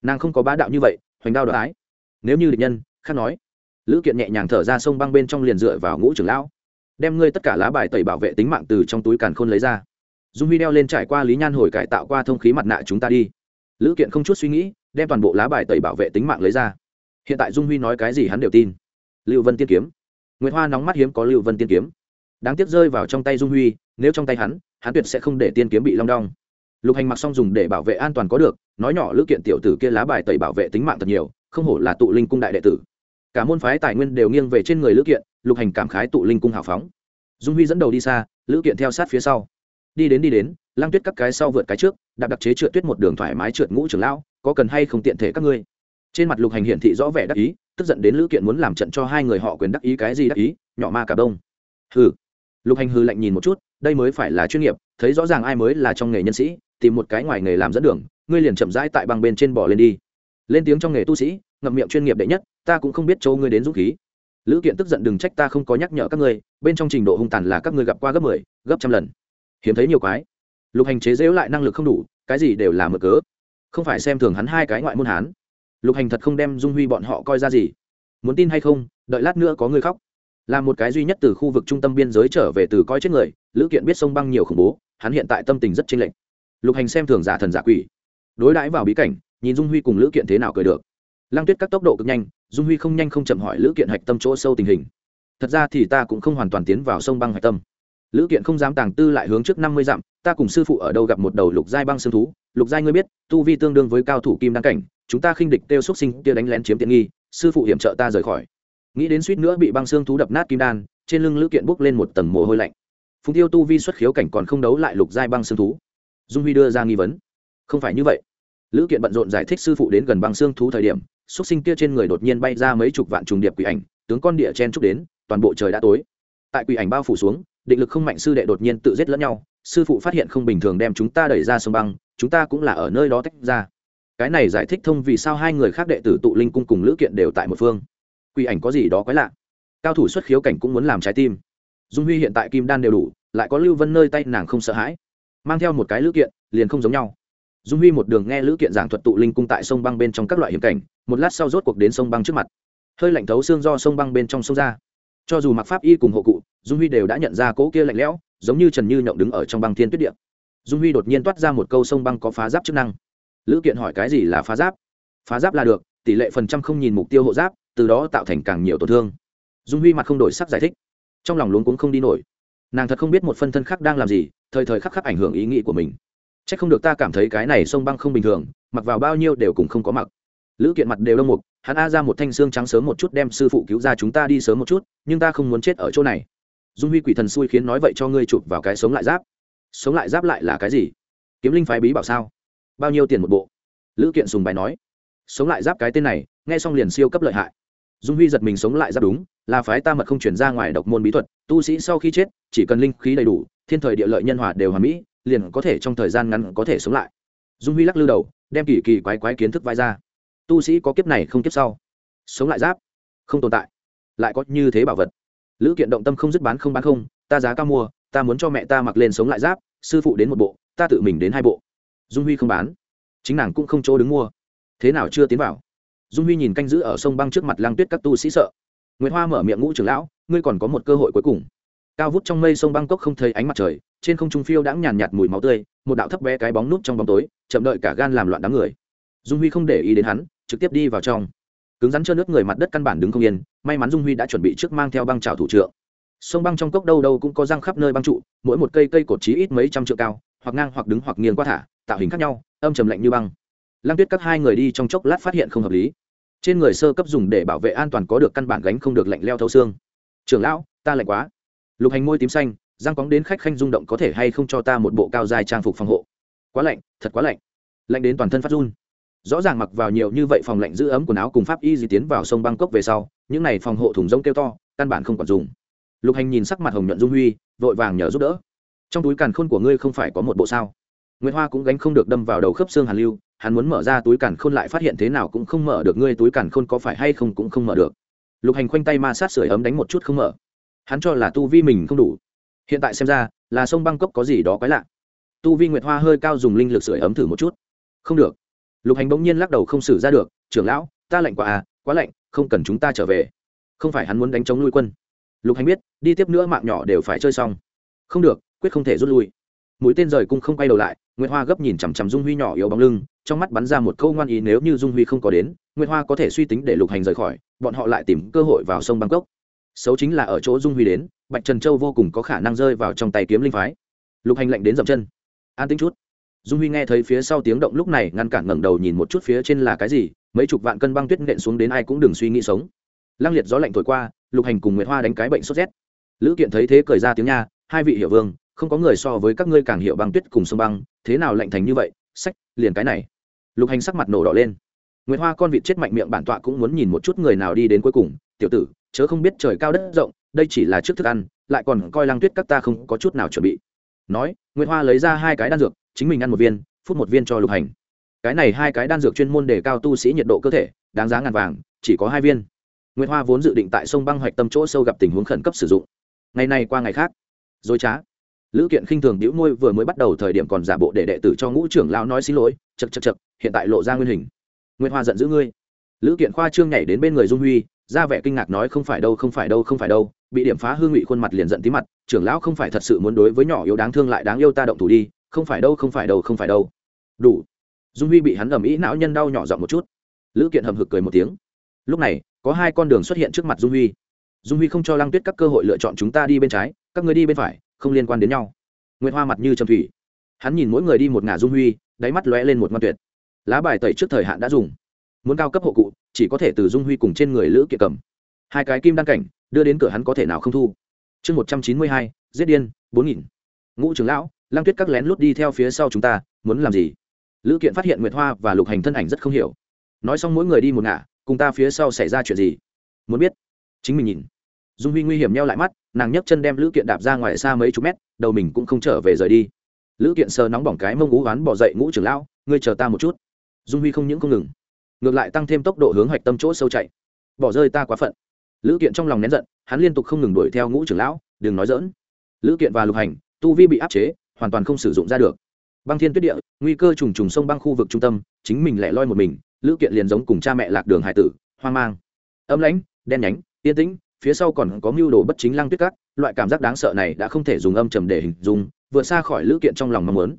Nàng không có bá đạo như vậy, hoành đao đoái nếu như địch nhân, khác nói. Lữ kiện nhẹ nhàng thở ra sông băng bên trong liền dựa vào ngũ trưởng lão. Đem ngươi tất cả lá bài tẩy bảo vệ tính mạng từ trong túi càn khôn lấy ra. Dung huy đeo lên trải qua lý nhan hồi cải tạo qua thông khí mặt nạ chúng ta đi. Lữ kiện không chút suy nghĩ đem toàn bộ lá bài tẩy bảo vệ tính mạng lấy ra. Hiện tại dung huy nói cái gì hắn đều tin. Lưu vân tiên kiếm. Nguyễn hoa nóng mắt hiếm có lưu vân tiên kiếm. Đáng tiếc rơi vào trong tay dung huy, nếu trong tay hắn hắn tuyệt sẽ không để tiên kiếm bị long đong. Lục hành mặc xong dùng để bảo vệ an toàn có được, nói nhỏ lữ kiện tiểu tử kia lá bài tẩy bảo vệ tính mạng thật nhiều, không hổ là tụ linh cung đại đệ tử. Cả môn phái tài nguyên đều nghiêng về trên người lữ kiện, lục hành cảm khái tụ linh cung hào phóng. Dung huy dẫn đầu đi xa, lữ kiện theo sát phía sau. Đi đến đi đến, lăng tuyết các cái sau vượt cái trước đạp đặc chế trượt tuyết một đường thoải mái trượt ngũ trưởng lão có cần hay không tiện thể các ngươi? Trên mặt lục hành hiển thị rõ vẻ đắc ý tức giận đến lữ kiện muốn làm trận cho hai người họ quyền đắc ý cái gì đắc ý nhỏ ma cả đông hừ. Lục hành hư lạnh nhìn một chút đây mới phải là chuyên nghiệp thấy rõ ràng ai mới là trong nghề nhân sĩ tìm một cái ngoài nghề làm dẫn đường ngươi liền chậm rãi tại băng bên trên bỏ lên đi. Lên tiếng trong nghề tu sĩ ngậm miệng chuyên nghiệp đệ nhất ta cũng không biết châu ngươi đến dũng khí. Lữ kiện tức giận đừng trách ta không có nhắc nhở các ngươi bên trong trình độ hung tàn là các ngươi gặp qua gấp mười 10, gấp trăm lần. Hiếm thấy nhiều quái lục hành chế dễu lại năng lực không đủ, cái gì đều là mở cớ. Không phải xem thường hắn hai cái ngoại môn hán. Lục hành thật không đem dung huy bọn họ coi ra gì. Muốn tin hay không, đợi lát nữa có người khóc. Là một cái duy nhất từ khu vực trung tâm biên giới trở về từ coi chết người, lữ kiện biết sông băng nhiều khủng bố, hắn hiện tại tâm tình rất chênh lệch. Lục hành xem thường giả thần giả quỷ. Đối đãi vào bí cảnh, nhìn dung huy cùng lữ kiện thế nào cười được. Lăng tuyết các tốc độ cực nhanh, dung huy không nhanh không chậm hỏi lữ kiện hạch tâm chỗ sâu tình hình. Thật ra thì ta cũng không hoàn toàn tiến vào sông băng hạch tâm lữ kiện không dám tàng tư lại hướng trước năm mươi dặm, ta cùng sư phụ ở đâu gặp một đầu lục giai băng xương thú, lục giai ngươi biết, tu vi tương đương với cao thủ kim đăng cảnh, chúng ta khinh địch tiêu xúc sinh, kia đánh lén chiếm tiện nghi, sư phụ hiểm trợ ta rời khỏi. Nghĩ đến suýt nữa bị băng xương thú đập nát kim đan, trên lưng lữ kiện bốc lên một tầng mồ hôi lạnh. Phùng tiêu tu vi xuất khiếu cảnh còn không đấu lại lục giai băng xương thú. Dung huy đưa ra nghi vấn. Không phải như vậy. Lữ kiện bận rộn giải thích sư phụ đến gần băng xương thú thời điểm xúc sinh kia trên người đột nhiên bay ra mấy chục vạn trùng điệp quỷ ảnh, tướng con địa chen trúc đến, toàn bộ trời đã tối. Tại quỷ ảnh bao phủ xuống định lực không mạnh sư đệ đột nhiên tự giết lẫn nhau, sư phụ phát hiện không bình thường đem chúng ta đẩy ra sông băng, chúng ta cũng là ở nơi đó tách ra. Cái này giải thích thông vì sao hai người khác đệ tử tụ linh cung cùng lữ kiện đều tại một phương. Quỷ ảnh có gì đó quái lạ. Cao thủ xuất khiếu cảnh cũng muốn làm trái tim. Dung huy hiện tại kim đan đều đủ, lại có lưu vân nơi tay nàng không sợ hãi. Mang theo một cái lữ kiện, liền không giống nhau. Dung huy một đường nghe lữ kiện giảng thuật tụ linh cung tại sông băng bên trong các loại hiểm cảnh, một lát sau rốt cuộc đến sông băng trước mặt. Hơi lạnh thấu xương do sông băng bên trong sông ra cho dù mặc pháp y cùng hộ cụ, dung huy đều đã nhận ra cỗ kia lạnh lẽo, giống như trần như nhộng đứng ở trong băng thiên tuyết điện dung huy đột nhiên toát ra một câu sông băng có phá giáp chức năng. Lữ kiện hỏi cái gì là phá giáp? Phá giáp là được, tỷ lệ phần trăm không nhìn mục tiêu hộ giáp, từ đó tạo thành càng nhiều tổn thương. Dung huy mặt không đổi sắc giải thích. Trong lòng luống cũng không đi nổi. Nàng thật không biết một phân thân khác đang làm gì, thời thời khắc khắc ảnh hưởng ý nghĩ của mình. C h ắ c không được ta cảm thấy cái này sông băng không bình thường, mặc vào bao nhiêu đều cùng không có mặc. Lữ kiện mặt đều đông mục hắn a ra một thanh xương trắng sớm một chút đem sư phụ cứu ra chúng ta đi sớm một chút, nhưng ta không muốn chết ở chỗ này. Dung huy quỷ thần xui khiến nói vậy cho ngươi chụp vào cái sống lại giáp. Sống lại giáp lại là cái gì? Kiếm linh phái bí bảo sao? Bao nhiêu tiền một bộ? Lữ kiện sùng bài nói. Sống lại giáp cái tên này, nghe xong liền siêu cấp lợi hại. Dung huy giật mình sống lại giáp đúng, là phái ta mật không chuyển ra ngoài độc môn bí thuật, tu sĩ sau khi chết, chỉ cần linh khí đầy đủ, thiên thời địa lợi nhân hòa đều hòa mỹ, liền có thể trong thời gian ngắn có thể sống lại. Dung huy lắc lư đầu, đem kỳ kỳ quái quái kiến thức vai ra tu sĩ có kiếp này không kiếp sau. Sống lại giáp, không tồn tại, lại có như thế bảo vật. Lữ kiện động tâm không dứt bán không bán không, ta giá cao mua, ta muốn cho mẹ ta mặc lên sống lại giáp, sư phụ đến một bộ, ta tự mình đến hai bộ. Dung huy không bán, chính nàng cũng không chỗ đứng mua. Thế nào chưa tiến vào? Dung huy nhìn canh giữ ở sông băng trước mặt lang tuyết các tu sĩ sợ. Nguyễn hoa mở miệng ngũ trưởng lão, ngươi còn có một cơ hội cuối cùng. Cao vút trong mây sông băng cốc không thấy ánh mặt trời, trên không trung phiêu đãng nhàn nhạt mùi máu tươi, một đạo thấp bé cái bóng nút trong bóng tối, chậm đợi cả gan làm loạn đám người. Dung huy không để ý đến hắn trực tiếp đi vào trong. Cứng rắn trơn nước người mặt đất căn bản đứng không yên, may mắn dung huy đã chuẩn bị trước mang theo băng trào thủ trượng. Sông băng trong cốc đâu đâu cũng có răng khắp nơi băng trụ, mỗi một cây cây cột chí ít mấy trăm trượng cao, hoặc ngang hoặc đứng hoặc nghiêng qua thả, tạo hình khác nhau, âm trầm lạnh như băng. Lăng tuyết các hai người đi trong chốc lát phát hiện không hợp lý. Trên người sơ cấp dùng để bảo vệ an toàn có được căn bản gánh không được lạnh leo thâu xương. Trưởng lão, ta lạnh quá. Lục hành môi tím xanh, răng cóng đến khách khanh rung động có thể hay không cho ta một bộ cao dài trang phục phòng hộ. Quá lạnh, thật quá lạnh. Lạnh đến toàn thân phát run rõ ràng mặc vào nhiều như vậy phòng lạnh giữ ấm quần áo cùng pháp y di tiến vào sông bangkok về sau, những này phòng hộ thùng rông kêu to, căn bản không còn dùng. Lục hành nhìn sắc mặt hồng nhuận dung huy, vội vàng nhờ giúp đỡ. Trong túi càn khôn của ngươi không phải có một bộ sao? Nguyễn hoa cũng gánh không được đâm vào đầu khớp xương hàn lưu, hắn muốn mở ra túi càn khôn lại phát hiện thế nào cũng không mở được ngươi túi càn khôn có phải hay không cũng không mở được. Lục hành khoanh tay ma sát sưởi ấm đánh một chút không mở. Hắn cho là tu vi mình không đủ. Hiện tại xem ra, là sông bangkok có gì đó quái lạ. Tu vi nguyệt hoa hơi cao dùng linh lực sưởi ấm thử một chút. Không được lục hành bỗng nhiên lắc đầu không xử ra được, trưởng lão, ta lạnh quá à quá lạnh, không cần chúng ta trở về. Không phải hắn muốn đánh chống nuôi quân. Lục hành biết, đi tiếp nữa mạng nhỏ đều phải chơi xong. Không được, quyết không thể rút lui. Mũi tên rời cung không quay đầu lại nguyễn hoa gấp nhìn chằm chằm dung huy nhỏ yếu bóng lưng, trong mắt bắn ra một câu ngoan ý, nếu như dung huy không có đến nguyễn hoa có thể suy tính để lục hành rời khỏi, bọn họ lại tìm cơ hội vào sông bangkok. Xấu chính là ở chỗ dung huy đến, bạch trần châu vô cùng có khả năng rơi vào trong tay kiếm linh phái. Lục hành lạnh đến dậm chân. An tính chút dung huy nghe thấy phía sau tiếng động lúc này ngăn cản ngẩng đầu nhìn một chút phía trên là cái gì, mấy chục vạn cân băng tuyết nện xuống đến ai cũng đừng suy nghĩ sống. Lăng liệt gió lạnh thổi qua, lục hành cùng nguyệt hoa đánh cái bệnh sốt rét. Lữ kiện thấy thế cười ra tiếng nha, hai vị hiệu vương, không có người so với các ngươi càng hiểu băng tuyết cùng sông băng, thế nào lạnh thành như vậy, sách, liền cái này. Lục hành sắc mặt nổ đỏ lên. Nguyệt hoa con vịt chết mạnh miệng bản tọa cũng muốn nhìn một chút người nào đi đến cuối cùng, tiểu tử, chớ không biết trời cao đất rộng, đây chỉ là trước thức ăn, lại còn coi lăng tuyết các ta không có chút nào chuẩn bị. Nói, nguyệt hoa lấy ra hai cái đan dược chính mình ăn một viên, phút một viên cho lục hành. Cái này hai cái đan dược chuyên môn để cao tu sĩ nhiệt độ cơ thể, đáng giá ngàn vàng, chỉ có hai viên. Nguyệt hoa vốn dự định tại sông băng hoạch tâm chỗ sâu gặp tình huống khẩn cấp sử dụng. Ngày này qua ngày khác, dối trá. Lữ kiện khinh thường đĩu môi vừa mới bắt đầu thời điểm còn giả bộ để đệ tử cho ngũ trưởng lão nói xin lỗi chật chật chật hiện tại lộ ra nguyên hình. Nguyệt hoa giận dữ ngươi. Lữ kiện khoa trương nhảy đến bên người dung huy, ra vẻ kinh ngạc nói không phải đâu, không phải đâu, không phải đâu, bị điểm phá hương ngụy khuôn mặt liền giận tí mặt, trưởng lão không phải thật sự muốn đối với nhỏ yếu đáng thương lại đáng yêu ta động thủ đi không phải đâu, không phải đâu, không phải đâu. Đủ. Dung huy bị hắn ầm ĩ não nhân đau nhỏ giọng một chút. Lữ kiện hầm hực cười một tiếng. Lúc này, có hai con đường xuất hiện trước mặt dung huy. Dung huy không cho lăng tuyết các cơ hội lựa chọn chúng ta đi bên trái, các người đi bên phải, không liên quan đến nhau. Nguyễn hoa mặt như trầm thủy. Hắn nhìn mỗi người đi một ngả dung huy, đáy mắt lóe lên một ngoan tuyệt. Lá bài tẩy trước thời hạn đã dùng. Muốn cao cấp hộ cụ, chỉ có thể từ dung huy cùng trên người lữ kiện cầm. Hai cái kim đăng cảnh, đưa đến cửa hắn có thể nào không thu. Chương một trăm chín mươi hai, giết điên, bốn nghìn. Ngũ trưởng lão lang tuyết các lén lút đi theo phía sau chúng ta, muốn làm gì? Lữ kiện phát hiện nguyệt hoa và lục hành thân ảnh rất không hiểu. Nói xong mỗi người đi một ngả, cùng ta phía sau xảy ra chuyện gì? Muốn biết. Chính mình nhìn. Dung huy nguy hiểm neo lại mắt, nàng nhấc chân đem lữ kiện đạp ra ngoài xa mấy chục mét, đầu mình cũng không trở về rời đi. Lữ kiện sờ nóng bỏng cái mông ngũ oán bỏ dậy, ngũ trưởng lão, ngươi chờ ta một chút. Dung huy không những không ngừng, ngược lại tăng thêm tốc độ hướng hoạch tâm chỗ sâu chạy. Bỏ rơi ta quá phận. Lữ kiện trong lòng nén giận, hắn liên tục không ngừng đuổi theo ngũ trưởng lão, đừng nói dỡn lữ kiện và lục hành, tu vi bị áp chế hoàn toàn không sử dụng ra được. Băng thiên tuyết địa, nguy cơ trùng trùng sông băng khu vực trung tâm, chính mình lẻ loi một mình, lữ kiện liền giống cùng cha mẹ lạc đường hải tử, hoang mang. Âm lãnh, đen nhánh, yên tĩnh, phía sau còn có mưu đồ bất chính lăng tuyết cát loại cảm giác đáng sợ này đã không thể dùng âm trầm để hình dung, vượt xa khỏi lữ kiện trong lòng mong muốn.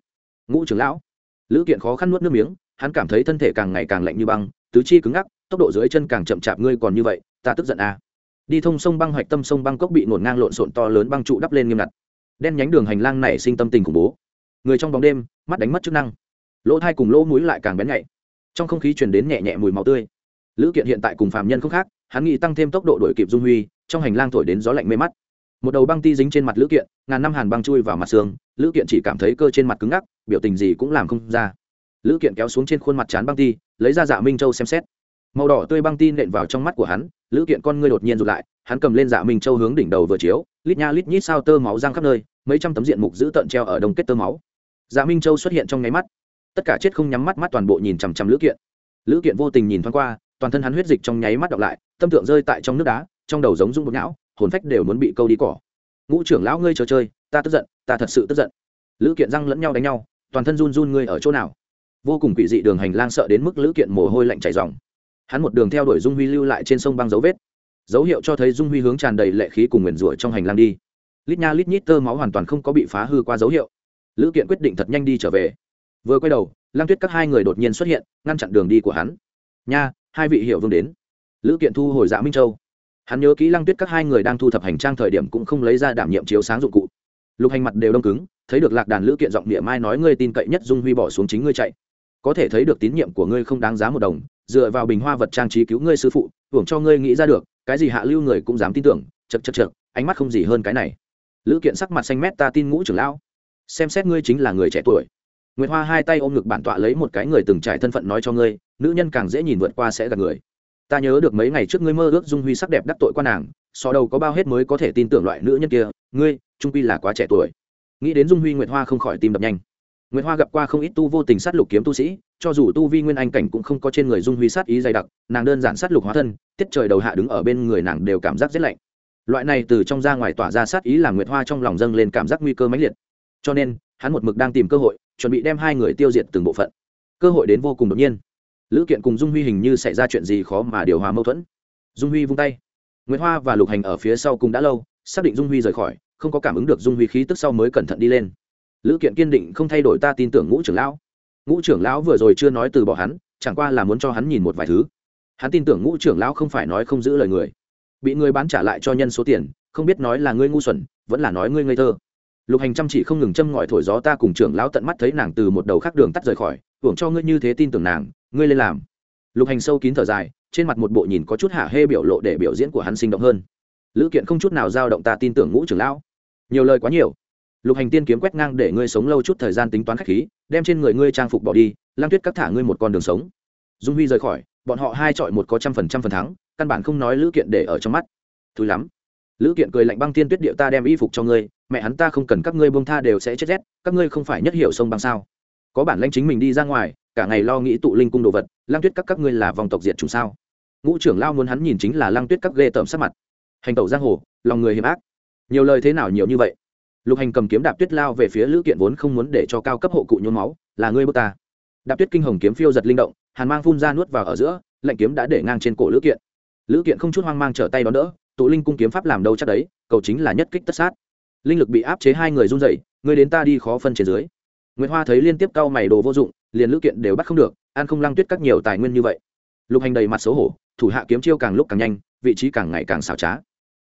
Ngũ trưởng lão. Lữ kiện khó khăn nuốt nước miếng, hắn cảm thấy thân thể càng ngày càng lạnh như băng, tứ chi cứng ngắc, tốc độ dưới chân càng chậm chạp, ngươi còn như vậy, ta tức giận à. đi thông sông băng hoạch tâm sông băng cốc bị ngổn ngang lộn xộn to lớn băng trụ đắp lên nghiêm ngặt đen nhánh đường hành lang này sinh tâm tình khủng bố. Người trong bóng đêm, mắt đánh mất chức năng. Lỗ thai cùng lỗ mũi lại càng bén nhạy. Trong không khí truyền đến nhẹ nhẹ mùi máu tươi. Lữ kiện hiện tại cùng phạm nhân không khác, hắn nghĩ tăng thêm tốc độ đổi kịp dung huy, trong hành lang thổi đến gió lạnh mê mắt. Một đầu băng ti dính trên mặt lữ kiện, ngàn năm hàn băng chui vào mặt xương, lữ kiện chỉ cảm thấy cơ trên mặt cứng ngắc, biểu tình gì cũng làm không ra. Lữ kiện kéo xuống trên khuôn mặt chán băng ti, lấy ra dạ minh châu xem xét. Màu đỏ tươi băng ti nện vào trong mắt của hắn lữ kiện con ngươi đột nhiên rụt lại, hắn cầm lên dạ minh châu hướng đỉnh đầu vừa chiếu, lít nha lít nhít sao tơ máu răng khắp nơi, mấy trăm tấm diện mục giữ tận treo ở đông kết tơ máu. Dạ minh châu xuất hiện trong nháy mắt. Tất cả chết không nhắm mắt mắt toàn bộ nhìn chằm chằm lữ kiện. Lữ kiện vô tình nhìn thoáng qua, toàn thân hắn huyết dịch trong nháy mắt đọc lại, tâm tượng rơi tại trong nước đá, trong đầu giống rung bột não, hồn phách đều muốn bị câu đi cỏ. Ngũ trưởng lão ngươi chờ chơi, ta tức giận, ta thật sự tức giận. Lữ kiện răng lẫn nhau đánh nhau, toàn thân run run ngươi ở chỗ nào? Vô cùng quỷ dị đường hành lang sợ đến mức lữ kiện mồ hôi lạnh chảy dòng hắn một đường theo đuổi dung huy lưu lại trên sông băng dấu vết. Dấu hiệu cho thấy dung huy hướng tràn đầy lệ khí cùng nguyền rủa trong hành lang đi. Lít nha lít nhít tơ máu hoàn toàn không có bị phá hư qua dấu hiệu. Lữ kiện quyết định thật nhanh đi trở về. Vừa quay đầu lang tuyết các hai người đột nhiên xuất hiện, ngăn chặn đường đi của hắn. Nha, hai vị hiệu vương đến. Lữ kiện thu hồi dạ minh châu. Hắn nhớ kỹ Lang tuyết các hai người đang thu thập hành trang thời điểm cũng không lấy ra đảm nhiệm chiếu sáng dụng cụ. Lục hành mặt đều đông cứng, thấy được lạc đàn lữ kiện giọng địa mai nói, ngươi tin cậy nhất dung huy bỏ xuống chính ngươi chạy. Có thể thấy được tín nhiệm của ngươi không đáng giá một đồng dựa vào bình hoa vật trang trí cứu ngươi sư phụ, hưởng cho ngươi nghĩ ra được, cái gì hạ lưu người cũng dám tin tưởng, chật chật chật, ánh mắt không gì hơn cái này. Lữ kiện sắc mặt xanh mét, ta tin ngũ trưởng lão. Xem xét ngươi chính là người trẻ tuổi. Nguyệt hoa hai tay ôm ngực bản tọa lấy một cái người từng trải thân phận nói cho ngươi, nữ nhân càng dễ nhìn vượt qua sẽ gặp người. Ta nhớ được mấy ngày trước ngươi mơ ước dung huy sắc đẹp đắc tội quan nàng, so đầu có bao hết mới có thể tin tưởng loại nữ nhân kia, ngươi, trung quy là quá trẻ tuổi. Nghĩ đến dung huy, nguyệt hoa không khỏi tim đập nhanh nguyệt hoa gặp qua không ít tu vô tình sát lục kiếm tu sĩ, cho dù tu vi nguyên anh cảnh cũng không có trên người dung huy sát ý dày đặc, nàng đơn giản sát lục hóa thân, tiết trời đầu hạ đứng ở bên người nàng đều cảm giác rất lạnh. Loại này từ trong ra ngoài tỏa ra sát ý làm nguyệt hoa trong lòng dâng lên cảm giác nguy cơ mãnh liệt. Cho nên, hắn một mực đang tìm cơ hội, chuẩn bị đem hai người tiêu diệt từng bộ phận. Cơ hội đến vô cùng đột nhiên. Lữ kiện cùng dung huy hình như xảy ra chuyện gì khó mà điều hòa mâu thuẫn. Dung huy vung tay. Nguyệt hoa và lục hành ở phía sau cùng đã lâu, xác định dung huy rời khỏi, không có cảm ứng được dung huy khí tức sau mới cẩn thận đi lên lữ kiện kiên định không thay đổi ta tin tưởng ngũ trưởng lão. Ngũ trưởng lão vừa rồi chưa nói từ bỏ hắn, chẳng qua là muốn cho hắn nhìn một vài thứ. Hắn tin tưởng ngũ trưởng lão không phải nói không giữ lời người. Bị người bán trả lại cho nhân số tiền, không biết nói là ngươi ngu xuẩn, vẫn là nói ngươi ngây thơ. Lục hành chăm chỉ không ngừng châm ngòi thổi gió ta cùng trưởng lão tận mắt thấy nàng từ một đầu khác đường tắt rời khỏi, hưởng cho ngươi như thế tin tưởng nàng, ngươi lên làm. Lục hành sâu kín thở dài, trên mặt một bộ nhìn có chút hạ hê biểu lộ để biểu diễn của hắn sinh động hơn. Lữ kiện không chút nào dao động ta tin tưởng ngũ trưởng lão. Nhiều lời quá nhiều lục hành tiên kiếm quét ngang để ngươi sống lâu chút thời gian tính toán khách khí, đem trên người ngươi trang phục bỏ đi lang tuyết cắt thả ngươi một con đường sống. Dung huy rời khỏi, bọn họ hai chọi một có trăm phần trăm phần thắng, căn bản không nói lữ kiện để ở trong mắt. Thứ lắm. Lữ kiện cười lạnh băng tiên tuyết điệu ta đem y phục cho ngươi, mẹ hắn ta không cần các ngươi bông tha đều sẽ chết rét, các ngươi không phải nhất hiểu sông băng sao. Có bản lãnh chính mình đi ra ngoài, cả ngày lo nghĩ tụ linh cung đồ vật lang tuyết các các ngươi là vòng tộc diệt chủng sao? Ngũ trưởng lao muốn hắn nhìn chính là lang tuyết các ghê tởm sắc mặt. Hành tẩu giang hồ, lòng người hiểm ác. Nhiều lời thế nào nhiều như vậy? Lục hành cầm kiếm đạp tuyết lao về phía lữ kiện vốn không muốn để cho cao cấp hộ cụ nhốn máu, là ngươi bước ta. Đạp tuyết kinh hồng kiếm phiêu giật linh động, hàn mang phun ra nuốt vào ở giữa lệnh kiếm đã để ngang trên cổ lữ kiện. Lữ kiện không chút hoang mang trở tay đón đỡ, tụ linh cung kiếm pháp làm đâu chắc đấy, cầu chính là nhất kích tất sát. Linh lực bị áp chế hai người run dậy người đến ta đi khó phân trên dưới. Nguyễn hoa thấy liên tiếp cau mày đồ vô dụng, liền lữ kiện đều bắt không được an không lăng tuyết các nhiều tài nguyên như vậy. Lục hành đầy mặt xấu hổ, thủ hạ kiếm chiêu càng lúc càng nhanh, vị trí càng ngày càng xảo trá.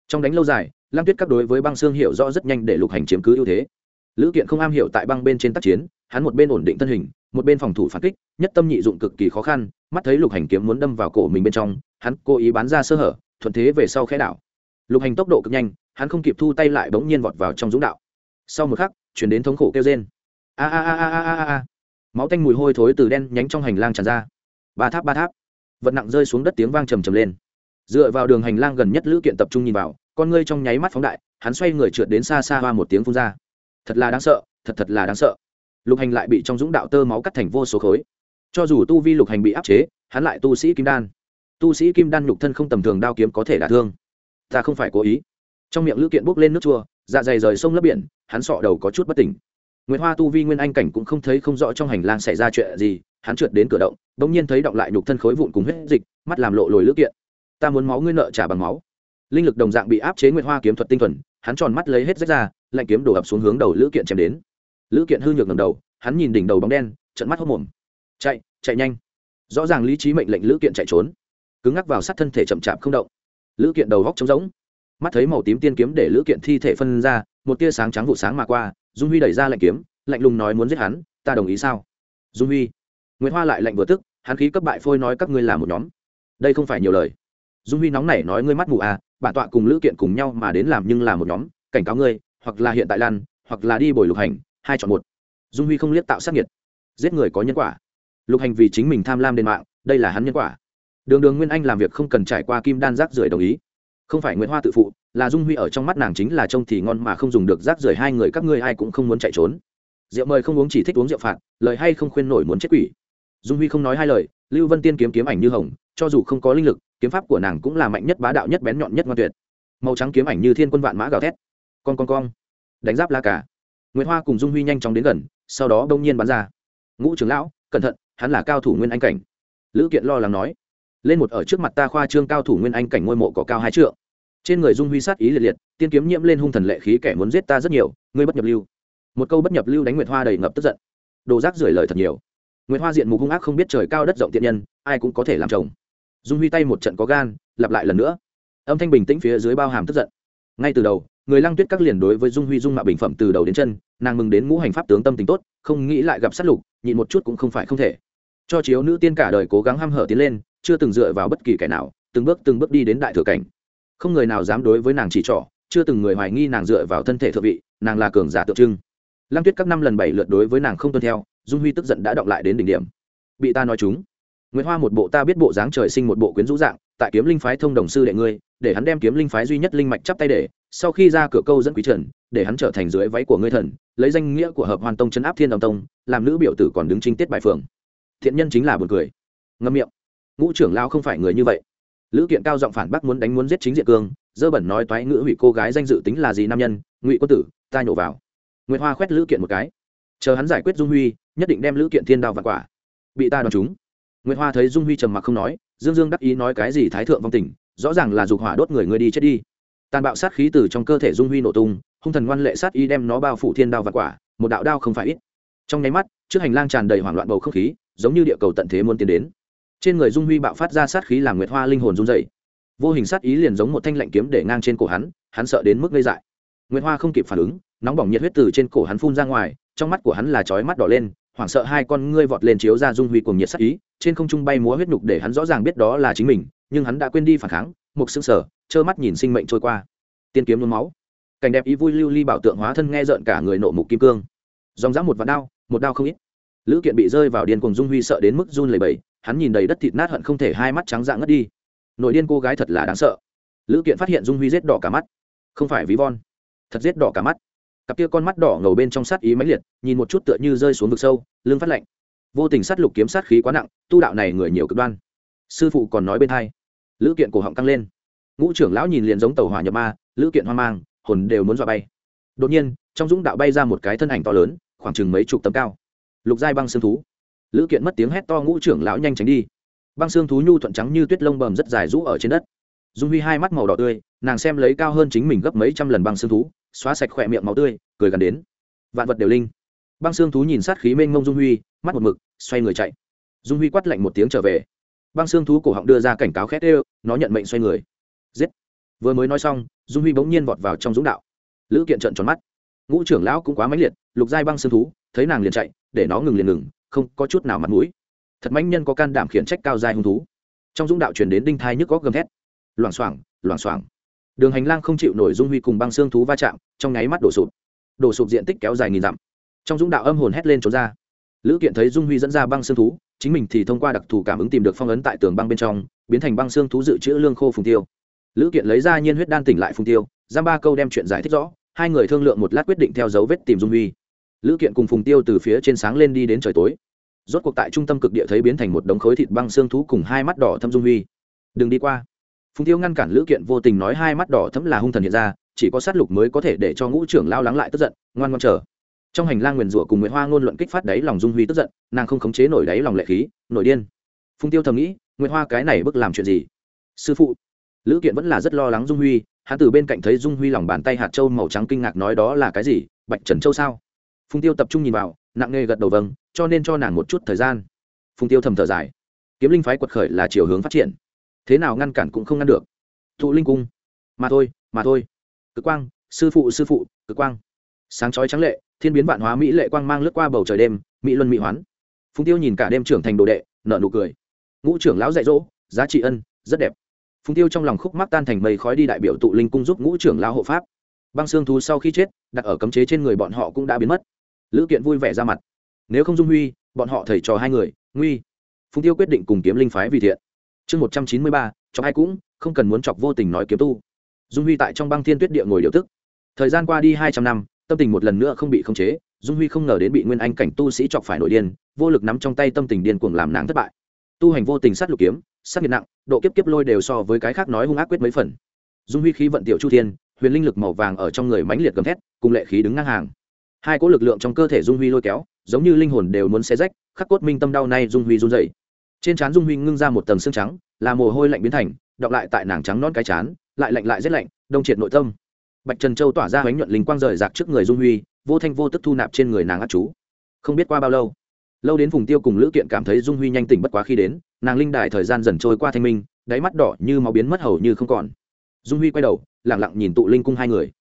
Trong đánh lâu dài lăng tuyết các đối với băng xương hiểu rõ rất nhanh để lục hành chiếm cứ ưu thế. Lữ kiện không am hiểu tại băng bên trên tác chiến, hắn một bên ổn định thân hình, một bên phòng thủ phản kích, nhất tâm nhị dụng cực kỳ khó khăn, mắt thấy lục hành kiếm muốn đâm vào cổ mình bên trong, hắn cố ý bán ra sơ hở, thuận thế về sau khẽ đảo. Lục hành tốc độ cực nhanh, hắn không kịp thu tay lại bỗng nhiên vọt vào trong dũng đạo. Sau một khắc, chuyển đến thống khổ kêu trên a a a a a a a. Máu tanh mùi hôi thối từ đen nhánh trong hành lang tràn ra. Ba tháp ba tháp. Vật nặng rơi xuống đất tiếng vang trầm trầm lên. Dựa vào đường hành lang gần nhất lữ kiện tập trung nhìn vào con ngươi trong nháy mắt phóng đại, hắn xoay người trượt đến xa xa hoa một tiếng phun ra. Thật là đáng sợ, thật thật là đáng sợ. Lục hành lại bị trong dũng đạo tơ máu cắt thành vô số khối. Cho dù tu vi lục hành bị áp chế, hắn lại tu sĩ kim đan. Tu sĩ kim đan nhục thân không tầm thường đao kiếm có thể đả thương. Ta không phải cố ý. Trong miệng lữ kiện bốc lên nước chua dạ dày rời sông lấp biển, hắn sọ đầu có chút bất tỉnh. Nguyễn hoa tu vi nguyên anh cảnh cũng không thấy không rõ trong hành lang xảy ra chuyện gì, hắn trượt đến cửa động đ ỗ n g nhiên thấy động lại nhục thân khối vụn cùng huyết dịch, mắt làm lộ lồi lữ kiện. Ta muốn máu ngươi nợ trả bằng máu linh lực đồng dạng bị áp chế nguyệt hoa kiếm thuật tinh thuần, hắn tròn mắt lấy hết rách ra, lạnh kiếm đổ ập xuống hướng đầu lữ kiện chém đến. Lữ kiện hư nhược ngầm đầu, hắn nhìn đỉnh đầu bóng đen trận mắt hốc mồm. Chạy chạy nhanh. Rõ ràng lý trí mệnh lệnh lữ kiện chạy trốn. Cứng ngắc vào sát thân thể chậm chạp không động. Lữ kiện đầu góc trống rỗng. Mắt thấy màu tím tiên kiếm để lữ kiện thi thể phân ra, một tia sáng trắng vụ sáng mà qua, dung huy đẩy ra lạnh kiếm, lạnh lùng nói muốn giết hắn, ta đồng ý sao? Dung huy. Nguyễn hoa lại lạnh vừa tức, hắn khí cấp bại phôi nói các ngươi là một nhóm. Đây không phải nhiều lời. Dung huy nóng nảy nói ngươi mắt mù à bản tọa cùng lữ kiện cùng nhau mà đến làm nhưng là một nhóm, cảnh cáo ngươi, hoặc là hiện tại lan, hoặc là đi bồi lục hành, hai chọn một. Dung huy không liếc tạo sát nhiệt giết người có nhân quả. Lục hành vì chính mình tham lam đến mạng, đây là hắn nhân quả. Đường đường nguyên anh làm việc không cần trải qua kim đan rác rưởi đồng ý. Không phải nguyễn hoa tự phụ, là dung huy ở trong mắt nàng chính là trông thì ngon mà không dùng được rác rưởi hai người các ngươi ai cũng không muốn chạy trốn. Rượu mời không uống chỉ thích uống rượu phạt, lời hay không khuyên nổi muốn chết quỷ dung huy không nói hai lời, lưu vân tiên kiếm kiếm ảnh như hồng, cho dù không có linh lực, kiếm pháp của nàng cũng là mạnh nhất bá đạo nhất bén nhọn nhất ngoan tuyệt. Màu trắng kiếm ảnh như thiên quân vạn mã gào thét. Con con con đánh giáp la cả. Nguyễn hoa cùng dung huy nhanh chóng đến gần, sau đó đông nhiên bắn ra. Ngũ trưởng lão, cẩn thận, hắn là cao thủ nguyên anh cảnh. Lữ kiện lo lắng nói, lên một ở trước mặt ta khoa trương cao thủ nguyên anh cảnh ngôi mộ có cao hai trượng. Trên người dung huy sát ý liệt liệt, tiên kiếm nhiễm lên hung thần lệ khí kẻ muốn giết ta rất nhiều, ngươi bất nhập lưu. Một câu bất nhập lưu đánh nguyệt hoa đầy ngập tức giận. Đồ rác rưởi lời thật nhiều nguyệt hoa diện mục hung ác không biết trời cao đất rộng tiện nhân, ai cũng có thể làm chồng. Dung huy tay một trận có gan, lặp lại lần nữa. Âm thanh bình tĩnh phía dưới bao hàm tức giận. Ngay từ đầu, người lăng tuyết các liền đối với dung huy dung mạo bình phẩm từ đầu đến chân, nàng mừng đến ngũ hành pháp tướng tâm tính tốt, không nghĩ lại gặp sát lục, nhịn một chút cũng không phải không thể. Cho chiếu nữ tiên cả đời cố gắng ham hở tiến lên, chưa từng dựa vào bất kỳ kẻ nào, từng bước từng bước đi đến đại thừa cảnh. Không người nào dám đối với nàng chỉ trỏ, chưa từng người hoài nghi nàng dựa vào thân thể thượng vị, nàng là cường giả tượng trưng. Lăng tuyết các năm lần bảy lượt đối với nàng không tuân theo dung huy tức giận đã động lại đến đỉnh điểm. Bị ta nói chúng. Nguyễn hoa một bộ ta biết bộ dáng trời sinh một bộ quyến rũ dạng, tại kiếm linh phái thông đồng sư đệ ngươi, để hắn đem kiếm linh phái duy nhất linh mạch chắp tay để, sau khi ra cửa câu dẫn quý trần, để hắn trở thành dưới váy của ngươi thần, lấy danh nghĩa của hợp hoàn tông chấn áp thiên đồng tông, làm nữ biểu tử còn đứng trinh tiết bài phường. Thiện nhân chính là buồn cười. Ngâm miệng. Ngũ trưởng lao không phải người như vậy. Lữ kiện cao giọng phản bác muốn đánh muốn giết chính diện cương, dơ bẩn nói toái ngữ hủy cô gái danh dự tính là gì nam nhân, ngụy quân tử, ta nhổ vào. Nguyễn hoa khoét lữ kiện một cái. Chờ hắn giải quyết dung huy nhất định đem lữ kiện thiên đao và quả. Bị ta đoán chúng. Nguyễn hoa thấy dung huy trầm mặc không nói, dương dương đắc ý nói cái gì thái thượng vong tình, rõ ràng là dục hỏa đốt người ngươi đi chết đi. Tàn bạo sát khí từ trong cơ thể dung huy nổ tung, hung thần ngoan lệ sát ý đem nó bao phủ thiên đao và quả, một đạo đao không phải ít. Trong nháy mắt, trước hành lang tràn đầy hoảng loạn bầu không khí, giống như địa cầu tận thế muốn tiến đến. Trên người dung huy bạo phát ra sát khí làm nguyệt hoa linh hồn run dày vô hình sát ý liền giống một thanh lạnh kiếm để ngang trên cổ hắn hắn sợ đến mức gây dại. Nguyệt hoa không kịp phản ứng, nóng bỏng nhiệt huyết từ trên cổ hắn phun ra ngoài, trong mắt của hắn là chói mắt đỏ lên hoảng sợ hai con ngươi vọt lên chiếu ra dung huy cùng nhiệt sắc ý, trên không trung bay múa huyết nhục để hắn rõ ràng biết đó là chính mình, nhưng hắn đã quên đi phản kháng một xương sở trơ mắt nhìn sinh mệnh trôi qua. Tiên kiếm nôn máu. Cảnh đẹp ý vui lưu ly bảo tượng hóa thân nghe rợn cả người nộ mục kim cương. Dòng dã một vạt đao, một đao không ít. Lữ kiện bị rơi vào điên cùng dung huy sợ đến mức run lầy bầy hắn nhìn đầy đất thịt nát hận không thể hai mắt trắng dạng ngất đi. Nội điên cô gái thật là đáng sợ. Lữ kiện phát hiện dung huy rết đỏ cả mắt. Không phải ví von. Thật rết đỏ cả mắt cặp kia con mắt đỏ ngầu bên trong sát ý mãnh liệt, nhìn một chút tựa như rơi xuống vực sâu, lưng phát lạnh. Vô tình sát lục kiếm sát khí quá nặng, tu đạo này người nhiều cực đoan. Sư phụ còn nói bên hai. Lữ kiện cổ họng căng lên. Ngũ trưởng lão nhìn liền giống tàu hỏa nhập ma, lữ kiện hoang mang, hồn đều muốn dọa bay. Đột nhiên, trong dũng đạo bay ra một cái thân ảnh to lớn, khoảng chừng mấy chục tấm cao. Lục giai băng xương thú. Lữ kiện mất tiếng hét to ngũ trưởng lão nhanh tránh đi. Băng xương thú nhu thuận trắng như tuyết lông bầm rất dài rũ ở trên đất. Dung huy hai mắt màu đỏ tươi, nàng xem lấy cao hơn chính mình gấp mấy trăm lần băng xương thú xóa sạch khỏe miệng máu tươi, cười gần đến. Vạn vật đều linh. Băng xương thú nhìn sát khí mênh mông dung huy, mắt một mực, xoay người chạy. Dung huy quát lạnh một tiếng trở về. Băng xương thú cổ họng đưa ra cảnh cáo khét ê nó nhận mệnh xoay người. Giết. Vừa mới nói xong, dung huy bỗng nhiên vọt vào trong dũng đạo. Lữ kiện trận tròn mắt. Ngũ trưởng lão cũng quá mãnh liệt, lục giai băng xương thú, thấy nàng liền chạy, để nó ngừng liền ngừng, không có chút nào mặt mũi. Thật mãnh nhân có can đảm khiển trách cao giai hung thú. Trong dũng đạo truyền đến đinh thai nhức góc gầm thét. Loảng xoảng loảng xoảng đường hành lang không chịu nổi dung huy cùng băng xương thú va chạm, trong nháy mắt đổ sụp. Đổ sụp diện tích kéo dài nghìn dặm. Trong dũng đạo âm hồn hét lên trốn ra. Lữ kiện thấy dung huy dẫn ra băng xương thú, chính mình thì thông qua đặc thù cảm ứng tìm được phong ấn tại tường băng bên trong, biến thành băng xương thú dự trữ lương khô phùng tiêu. Lữ kiện lấy ra nhiên huyết đan tỉnh lại phùng tiêu, giam ba câu đem chuyện giải thích rõ, hai người thương lượng một lát quyết định theo dấu vết tìm dung huy. Lữ kiện cùng phùng tiêu từ phía trên sáng lên đi đến trời tối. Rốt cuộc tại trung tâm cực địa thấy biến thành một đống khối thịt băng xương thú cùng hai mắt đỏ thâm dung huy. Đừng đi qua phùng tiêu ngăn cản lữ kiện vô tình nói hai mắt đỏ thấm là hung thần hiện ra, chỉ có sát lục mới có thể để cho ngũ trưởng lao lắng lại tức giận, ngoan ngoan chờ. Trong hành lang nguyền rủa cùng nguyễn hoa ngôn luận kích phát đáy lòng dung huy tức giận, nàng không khống chế nổi đáy lòng lệ khí, nổi điên. Phùng tiêu thầm nghĩ nguyễn hoa cái này bức làm chuyện gì? Sư phụ. Lữ kiện vẫn là rất lo lắng dung huy, hắn từ bên cạnh thấy dung huy lòng bàn tay hạt châu màu trắng kinh ngạc nói đó là cái gì, bạch trần châu sao? Phùng tiêu tập trung nhìn vào, nặng nề gật đầu vâng cho nên cho nàng một chút thời gian. Phùng tiêu thầm thở dài. Kiếm linh phái quật khởi là chiều hướng phát triển thế nào ngăn cản cũng không ngăn được. Thụ linh cung. Mà thôi mà thôi. Cực quang, sư phụ sư phụ, cực quang. Sáng chói trắng lệ, thiên biến vạn hóa mỹ lệ quang mang lướt qua bầu trời đêm, mỹ luân mỹ hoán. Phùng tiêu nhìn cả đêm trưởng thành đồ đệ nợ nụ cười. Ngũ trưởng lão dạy dỗ, giá trị ân, rất đẹp. Phùng tiêu trong lòng khúc mắc tan thành mây khói đi đại biểu tụ linh cung giúp ngũ trưởng lão hộ pháp. Băng xương thú sau khi chết, đặt ở cấm chế trên người bọn họ cũng đã biến mất. Lữ kiện vui vẻ ra mặt. Nếu không dung huy, bọn họ thầy trò hai người, nguy. Phùng tiêu quyết định cùng kiếm linh phái vì thiện chương một trăm chín mươi ba, chọc ai cũng, không cần muốn chọc vô tình nói kiếm tu. Dung huy tại trong băng thiên tuyết địa ngồi điều tức. Thời gian qua đi hai trăm năm, tâm tình một lần nữa không bị khống chế, dung huy không ngờ đến bị nguyên anh cảnh tu sĩ chọc phải nội điên, vô lực nắm trong tay tâm tình điên cuồng làm nàng thất bại. Tu hành vô tình sát lục kiếm, sát nhiệt nặng, độ kiếp kiếp lôi đều so với cái khác nói hung ác quyết mấy phần. Dung huy khí vận tiểu chu thiên, huyền linh lực màu vàng ở trong người mãnh liệt gầm thét, cùng lệ khí đứng ngang hàng. Hai cỗ lực lượng trong cơ thể dung huy lôi kéo, giống như linh hồn đều muốn xé rách, khắc cốt minh tâm đau nay dung huy run dậy trên trán dung huy ngưng ra một tầng xương trắng, là mồ hôi lạnh biến thành, đọng lại tại nàng trắng non cái chán lại lạnh lại rét lạnh, đông triệt nội tâm. Bạch trần châu tỏa ra bánh nhuận linh quang rời rạc trước người dung huy, vô thanh vô tức thu nạp trên người nàng ác chú. Không biết qua bao lâu lâu đến vùng tiêu cùng lữ kiện cảm thấy dung huy nhanh tỉnh bất quá khi đến, nàng linh đài thời gian dần trôi qua thanh minh, đáy mắt đỏ như máu biến mất hầu như không còn. Dung huy quay đầu lẳng lặng nhìn tụ linh cung hai người.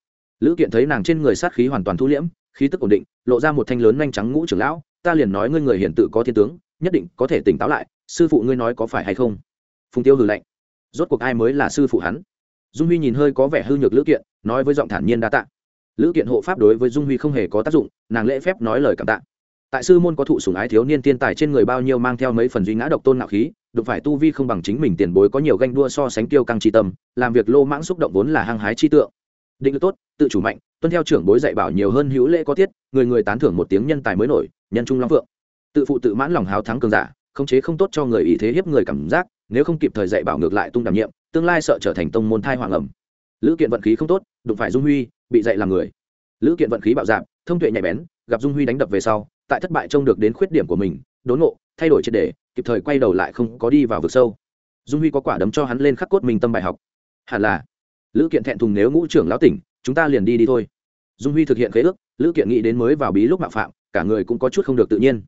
Lữ kiện thấy nàng trên người sát khí hoàn toàn thu liễm, khí tức ổn định, lộ ra một thanh lớn nhanh trắng ngũ trưởng lão, ta liền nói ngươi người hiện tự có thiên tướng, nhất định có thể tỉnh táo lại sư phụ ngươi nói có phải hay không? Phùng tiêu hừ lạnh. Rốt cuộc ai mới là sư phụ hắn? Dung huy nhìn hơi có vẻ hư nhược lữ kiện, nói với giọng thản nhiên đa tạ. Lữ kiện hộ pháp đối với dung huy không hề có tác dụng, nàng lễ phép nói lời cảm tạ. Tại sư môn có thụ sùng ái thiếu niên tiên tài trên người bao nhiêu mang theo mấy phần duy ngã độc tôn ngạo khí, đụng phải tu vi không bằng chính mình tiền bối có nhiều ganh đua so sánh tiêu căng tri tâm, làm việc lô mãng xúc động vốn là hăng hái chi tượng. Định lực tốt, tự chủ mạnh, tuân theo trưởng bối dạy bảo nhiều hơn hữu lễ có tiết người người tán thưởng một tiếng nhân tài mới nổi, nhân trung long phượng. Tự phụ tự mãn lòng hào thắng cường giả khống chế không tốt cho người ý thế hiếp người cảm giác, nếu không kịp thời dạy bảo ngược lại tung đảm nhiệm, tương lai sợ trở thành tông môn thai hoàng ẩm. Lữ kiện vận khí không tốt, đụng phải dung huy, bị dạy làm người. Lữ kiện vận khí bạo dạp thông tuệ nhạy bén, gặp dung huy đánh đập về sau, tại thất bại trông được đến khuyết điểm của mình, đốn ngộ, thay đổi triệt đề kịp thời quay đầu lại không có đi vào vực sâu. Dung huy có quả đấm cho hắn lên khắc cốt mình tâm bài học. Hẳn là, lữ kiện thẹn thùng nếu ngũ trưởng lão tỉnh, chúng ta liền đi đi thôi. Dung huy thực hiện khế ước, lữ kiện nghĩ đến mới vào bí lúc mạo phạm, cả người cũng có chút không được tự nhiên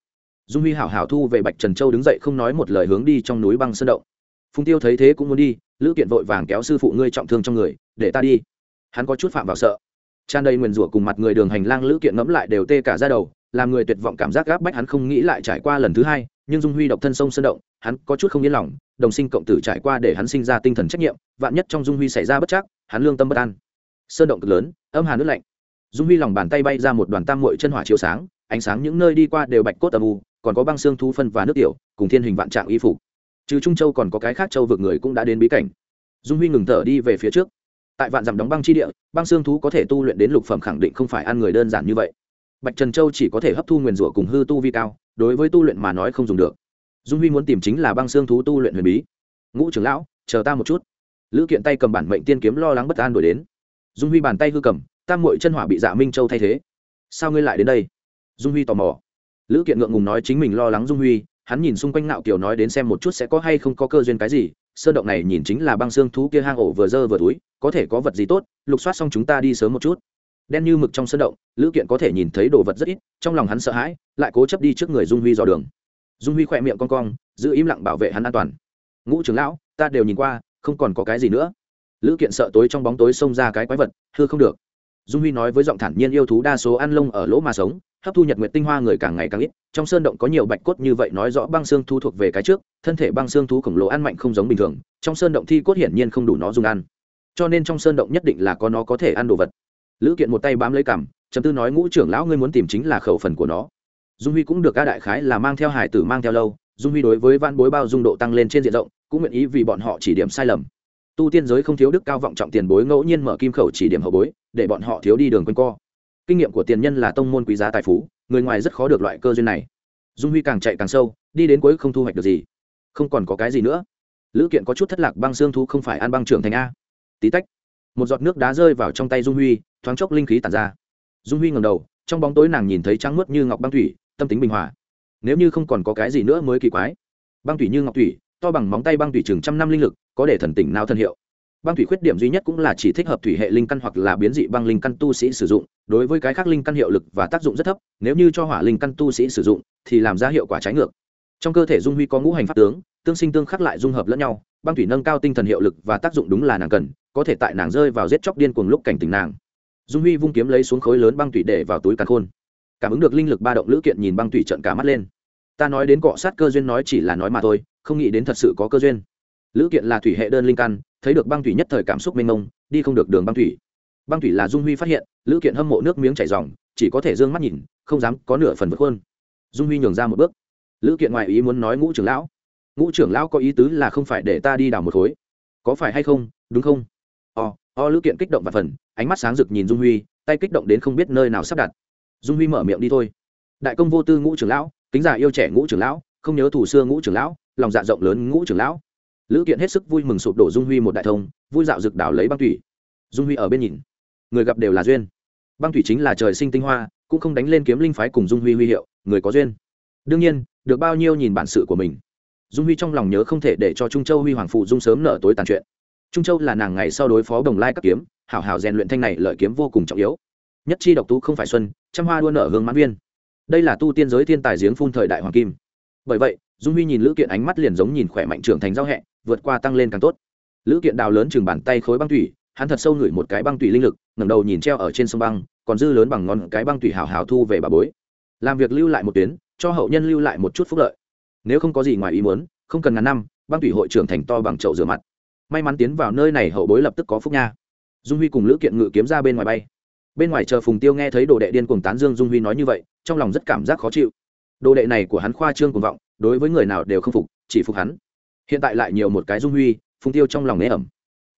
dung huy hảo hảo thu về bạch trần châu đứng dậy không nói một lời hướng đi trong núi băng sơn động. Phùng tiêu thấy thế cũng muốn đi, lữ kiện vội vàng kéo sư phụ ngươi trọng thương trong người, để ta đi. Hắn có chút phạm vào sợ. Tràn đầy nguyền rủa cùng mặt người đường hành lang lữ kiện ngẫm lại đều tê cả ra đầu, làm người tuyệt vọng cảm giác gáp bách hắn không nghĩ lại trải qua lần thứ hai, nhưng dung huy độc thân sông sơn động, hắn có chút không yên lòng, đồng sinh cộng tử trải qua để hắn sinh ra tinh thần trách nhiệm, vạn nhất trong dung huy xảy ra bất chắc, hắn lương tâm bất an. Sơn động cực lớn, âm hà nước lạnh. Dung huy lòng bàn tay bay ra một đoàn tam mội chân hỏa chiếu sáng, ánh sáng những nơi đi qua đều bạch cốt âm u còn có băng xương thu phân và nước tiểu, cùng thiên hình vạn trạng y phục. Trừ trung châu còn có cái khác châu vực người cũng đã đến bí cảnh. Dung huy ngừng thở đi về phía trước. Tại vạn dặm đóng băng chi địa, băng xương thú có thể tu luyện đến lục phẩm khẳng định không phải ăn người đơn giản như vậy. Bạch trần châu chỉ có thể hấp thu nguyền rủa cùng hư tu vi cao, đối với tu luyện mà nói không dùng được. Dung huy muốn tìm chính là băng xương thú tu luyện huyền bí. Ngũ trưởng lão, chờ ta một chút. Lữ kiện tay cầm bản mệnh tiên kiếm lo lắng bất an đổi đến. Dung huy bàn tay hư cầm, tam mội chân hỏa bị dạ minh châu thay thế. Sao ngươi lại đến đây? Dung huy tò mò lữ kiện ngượng ngùng nói chính mình lo lắng dung huy, hắn nhìn xung quanh nạo kiều nói đến xem một chút sẽ có hay không có cơ duyên cái gì sơn động này nhìn chính là băng xương thú kia hang ổ vừa dơ vừa túi, có thể có vật gì tốt, lục soát xong chúng ta đi sớm một chút. Đen như mực trong sơn động, lữ kiện có thể nhìn thấy đồ vật rất ít, trong lòng hắn sợ hãi, lại cố chấp đi trước người dung huy dò đường. Dung huy khỏe miệng con cong, giữ im lặng bảo vệ hắn an toàn. Ngũ trưởng lão, ta đều nhìn qua, không còn có cái gì nữa. Lữ kiện sợ tối trong bóng tối xông ra cái quái vật thưa không được. Dung huy nói với giọng thản nhiên yêu thú đa số ăn lông ở lỗ mà sống hấp thu nhật nguyệt tinh hoa người càng ngày càng ít, trong sơn động có nhiều bạch cốt như vậy nói rõ băng xương thu thuộc về cái trước, thân thể băng xương thú khổng lồ ăn mạnh không giống bình thường, trong sơn động thi cốt hiển nhiên không đủ nó dùng ăn. Cho nên trong sơn động nhất định là có nó có thể ăn đồ vật. Lữ kiện một tay bám lấy cằm chấm tư nói, ngũ trưởng lão, ngươi muốn tìm chính là khẩu phần của nó. Dung huy cũng được ca đại khái là mang theo hải tử mang theo lâu, dung huy đối với van bối bao dung độ tăng lên trên diện rộng, cũng nguyện ý vì bọn họ chỉ điểm sai lầm. Tu tiên giới không thiếu đức cao vọng trọng tiền bối ngẫu nhiên mở kim khẩu chỉ điểm hậu bối, để bọn họ thiếu đi đường quanh co kinh nghiệm của tiền nhân là tông môn quý giá tài phú, người ngoài rất khó được loại cơ duyên này. Dung huy càng chạy càng sâu, đi đến cuối không thu hoạch được gì. Không còn có cái gì nữa. Lữ kiện có chút thất lạc băng xương thú không phải ăn băng trưởng thành a. Tí tách, một giọt nước đá rơi vào trong tay dung huy, thoáng chốc linh khí tàn ra. Dung huy ngầm đầu, trong bóng tối nàng nhìn thấy trắng mướt như ngọc băng thủy, tâm tính bình hòa. Nếu như không còn có cái gì nữa mới kỳ quái. Băng thủy như ngọc thủy, to bằng móng tay băng thủy chừng trăm năm linh lực, có để thần tỉnh nào thân hiệu băng thủy khuyết điểm duy nhất cũng là chỉ thích hợp thủy hệ linh căn hoặc là biến dị băng linh căn tu sĩ sử dụng, đối với cái khác linh căn hiệu lực và tác dụng rất thấp, nếu như cho hỏa linh căn tu sĩ sử dụng, thì làm ra hiệu quả trái ngược. Trong cơ thể dung huy có ngũ hành pháp tướng, tương sinh tương khắc lại dung hợp lẫn nhau, băng thủy nâng cao tinh thần hiệu lực và tác dụng đúng là nàng cần, có thể tại nàng rơi vào giết chóc điên cuồng lúc cảnh tỉnh nàng. Dung huy vung kiếm lấy xuống khối lớn băng thủy để vào túi càn khôn. Cảm ứng được linh lực ba động lữ kiện nhìn băng thủy trận cả mắt lên. Ta nói đến cọ sát cơ duyên nói chỉ là nói mà thôi, không nghĩ đến thật sự có cơ duyên lữ kiện là thủy hệ đơn linh căn, thấy được băng thủy nhất thời cảm xúc mênh mông, đi không được đường băng thủy. Băng thủy là dung huy phát hiện, lữ kiện hâm mộ nước miếng chảy dòng chỉ có thể d ư ơ n g mắt nhìn, không dám có nửa phần vượt hơn dung huy nhường ra một bước. Lữ kiện ngoại ý muốn nói ngũ trưởng lão. Ngũ trưởng lão có ý tứ là không phải để ta đi đào một khối. Có phải hay không, đúng không? O o lữ kiện kích động và phần, ánh mắt sáng rực nhìn dung huy, tay kích động đến không biết nơi nào sắp đặt. Dung huy mở miệng đi thôi. Đại công vô tư ngũ trưởng lão, kính giả yêu trẻ ngũ trưởng lão, không nhớ thủ xưa ngũ trưởng lão, lòng dạ rộng lớn ngũ trưởng lão lữ kiện hết sức vui mừng sụp đổ dung huy một đại thông, vui dạo rực đảo lấy băng thủy. Dung huy ở bên nhìn, người gặp đều là duyên. Băng thủy chính là trời sinh tinh hoa, cũng không đánh lên kiếm linh phái cùng dung huy huy hiệu, người có duyên. Đương nhiên, được bao nhiêu nhìn bản sự của mình. Dung huy trong lòng nhớ không thể để cho trung châu huy hoàng phụ dung sớm nở tối tàn chuyện. Trung châu là nàng ngày sau đối phó đồng lai các kiếm, hảo hảo rèn luyện thanh này lợi kiếm vô cùng trọng yếu. Nhất chi độc tú không phải xuân, trăm hoa đua nở hương mãn viên. Đây là tu tiên giới thiên tài giếng phun thời đại hoàng kim. Bởi vậy, dung huy nhìn lữ kiện ánh mắt liền giống nhìn khỏe mạnh trưởng thành giao hẹ vượt qua tăng lên càng tốt. Lữ kiện đào lớn chừng bàn tay khối băng thủy hắn thật sâu ngửi một cái băng thủy linh lực, ngẩng đầu nhìn treo ở trên sông băng, còn dư lớn bằng ngón cái băng thủy hào hào thu về bà bối. Làm việc lưu lại một tuyến, cho hậu nhân lưu lại một chút phúc lợi. Nếu không có gì ngoài ý muốn, không cần ngàn năm, băng thủy hội trưởng thành to bằng chậu rửa mặt. May mắn tiến vào nơi này hậu bối lập tức có phúc nha. Dung huy cùng lữ kiện ngự kiếm ra bên ngoài bay. Bên ngoài chờ phùng tiêu nghe thấy đồ đệ điên cuồng tán dương dung huy nói như vậy, trong lòng rất cảm giác khó chịu. Đồ đệ này của hắn khoa trương cuồng vọng, đối với người nào đều không phục, chỉ phục hắn hiện tại lại nhiều một cái dung huy, phùng tiêu trong lòng nế ẩm.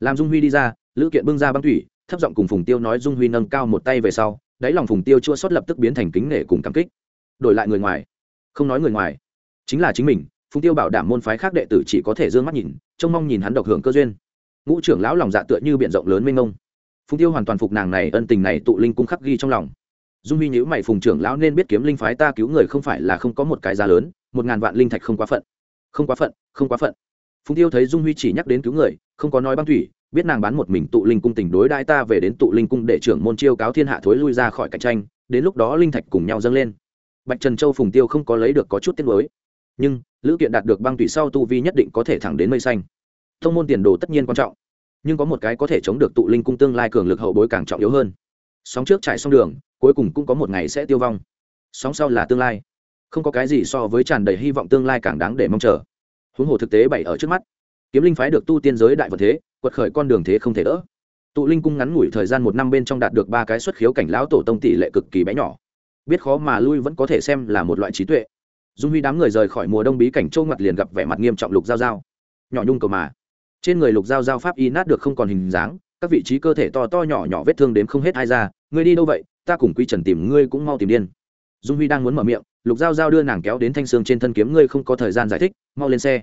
Làm dung huy đi ra, lữ kiện bưng ra băng thủy, thấp giọng cùng phùng tiêu nói dung huy nâng cao một tay về sau, đáy lòng phùng tiêu chua xót lập tức biến thành kính nể cùng cảm kích. Đổi lại người ngoài. Không nói người ngoài. Chính là chính mình, phùng tiêu bảo đảm môn phái khác đệ tử chỉ có thể d ư ơ n g mắt nhìn, trông mong nhìn hắn độc hưởng cơ duyên. Ngũ trưởng lão lòng dạ tựa như b i ể n rộng lớn mênh mông. Phùng tiêu hoàn toàn phục nàng này ân tình này tụ linh cung khắc ghi trong lòng. Dung huy nhữ mày phùng trưởng lão nên biết kiếm linh phái ta cứu người không phải là không có một cái giá lớn, một ngàn vạn linh thạch không quá phận không quá phận, không quá phận. Phùng tiêu thấy dung huy chỉ nhắc đến cứu người, không có nói băng thủy, biết nàng bán một mình tụ linh cung tình đối đãi ta về đến tụ linh cung để trưởng môn chiêu cáo thiên hạ thối lui ra khỏi cạnh tranh, đến lúc đó linh thạch cùng nhau dâng lên. Bạch trần châu phùng tiêu không có lấy được có chút tiết mới nhưng, lữ kiện đạt được băng thủy sau tu vi nhất định có thể thẳng đến mây xanh. Thông môn tiền đồ tất nhiên quan trọng, nhưng có một cái có thể chống được tụ linh cung tương lai cường lực hậu bối càng trọng yếu hơn. Sóng trước chạy xong đường, cuối cùng cũng có một ngày sẽ tiêu vong. Sóng sau là tương lai không có cái gì so với tràn đầy hy vọng tương lai càng đáng để mong chờ. Huống hồ thực tế bày ở trước mắt, kiếm linh phái được tu tiên giới đại vật thế, quật khởi con đường thế không thể đỡ. Tụ linh cung ngắn ngủi thời gian một năm bên trong đạt được ba cái xuất khiếu cảnh lão tổ tông tỷ lệ cực kỳ bé nhỏ. Biết khó mà lui vẫn có thể xem là một loại trí tuệ. Dung huy đám người rời khỏi mùa đông bí cảnh châu ngặt liền gặp vẻ mặt nghiêm trọng lục giao giao. Nhỏ nhung cầu mà. Trên người lục giao giao pháp y nát được không còn hình dáng, các vị trí cơ thể to to nhỏ nhỏ vết thương đến không hết ai ra. Ngươi đi đâu vậy? Ta cùng quy trần tìm ngươi cũng mau tìm điên. Dung huy đang muốn mở miệng lục giao giao đưa nàng kéo đến thanh sương trên thân kiếm, ngươi không có thời gian giải thích, mau lên xe.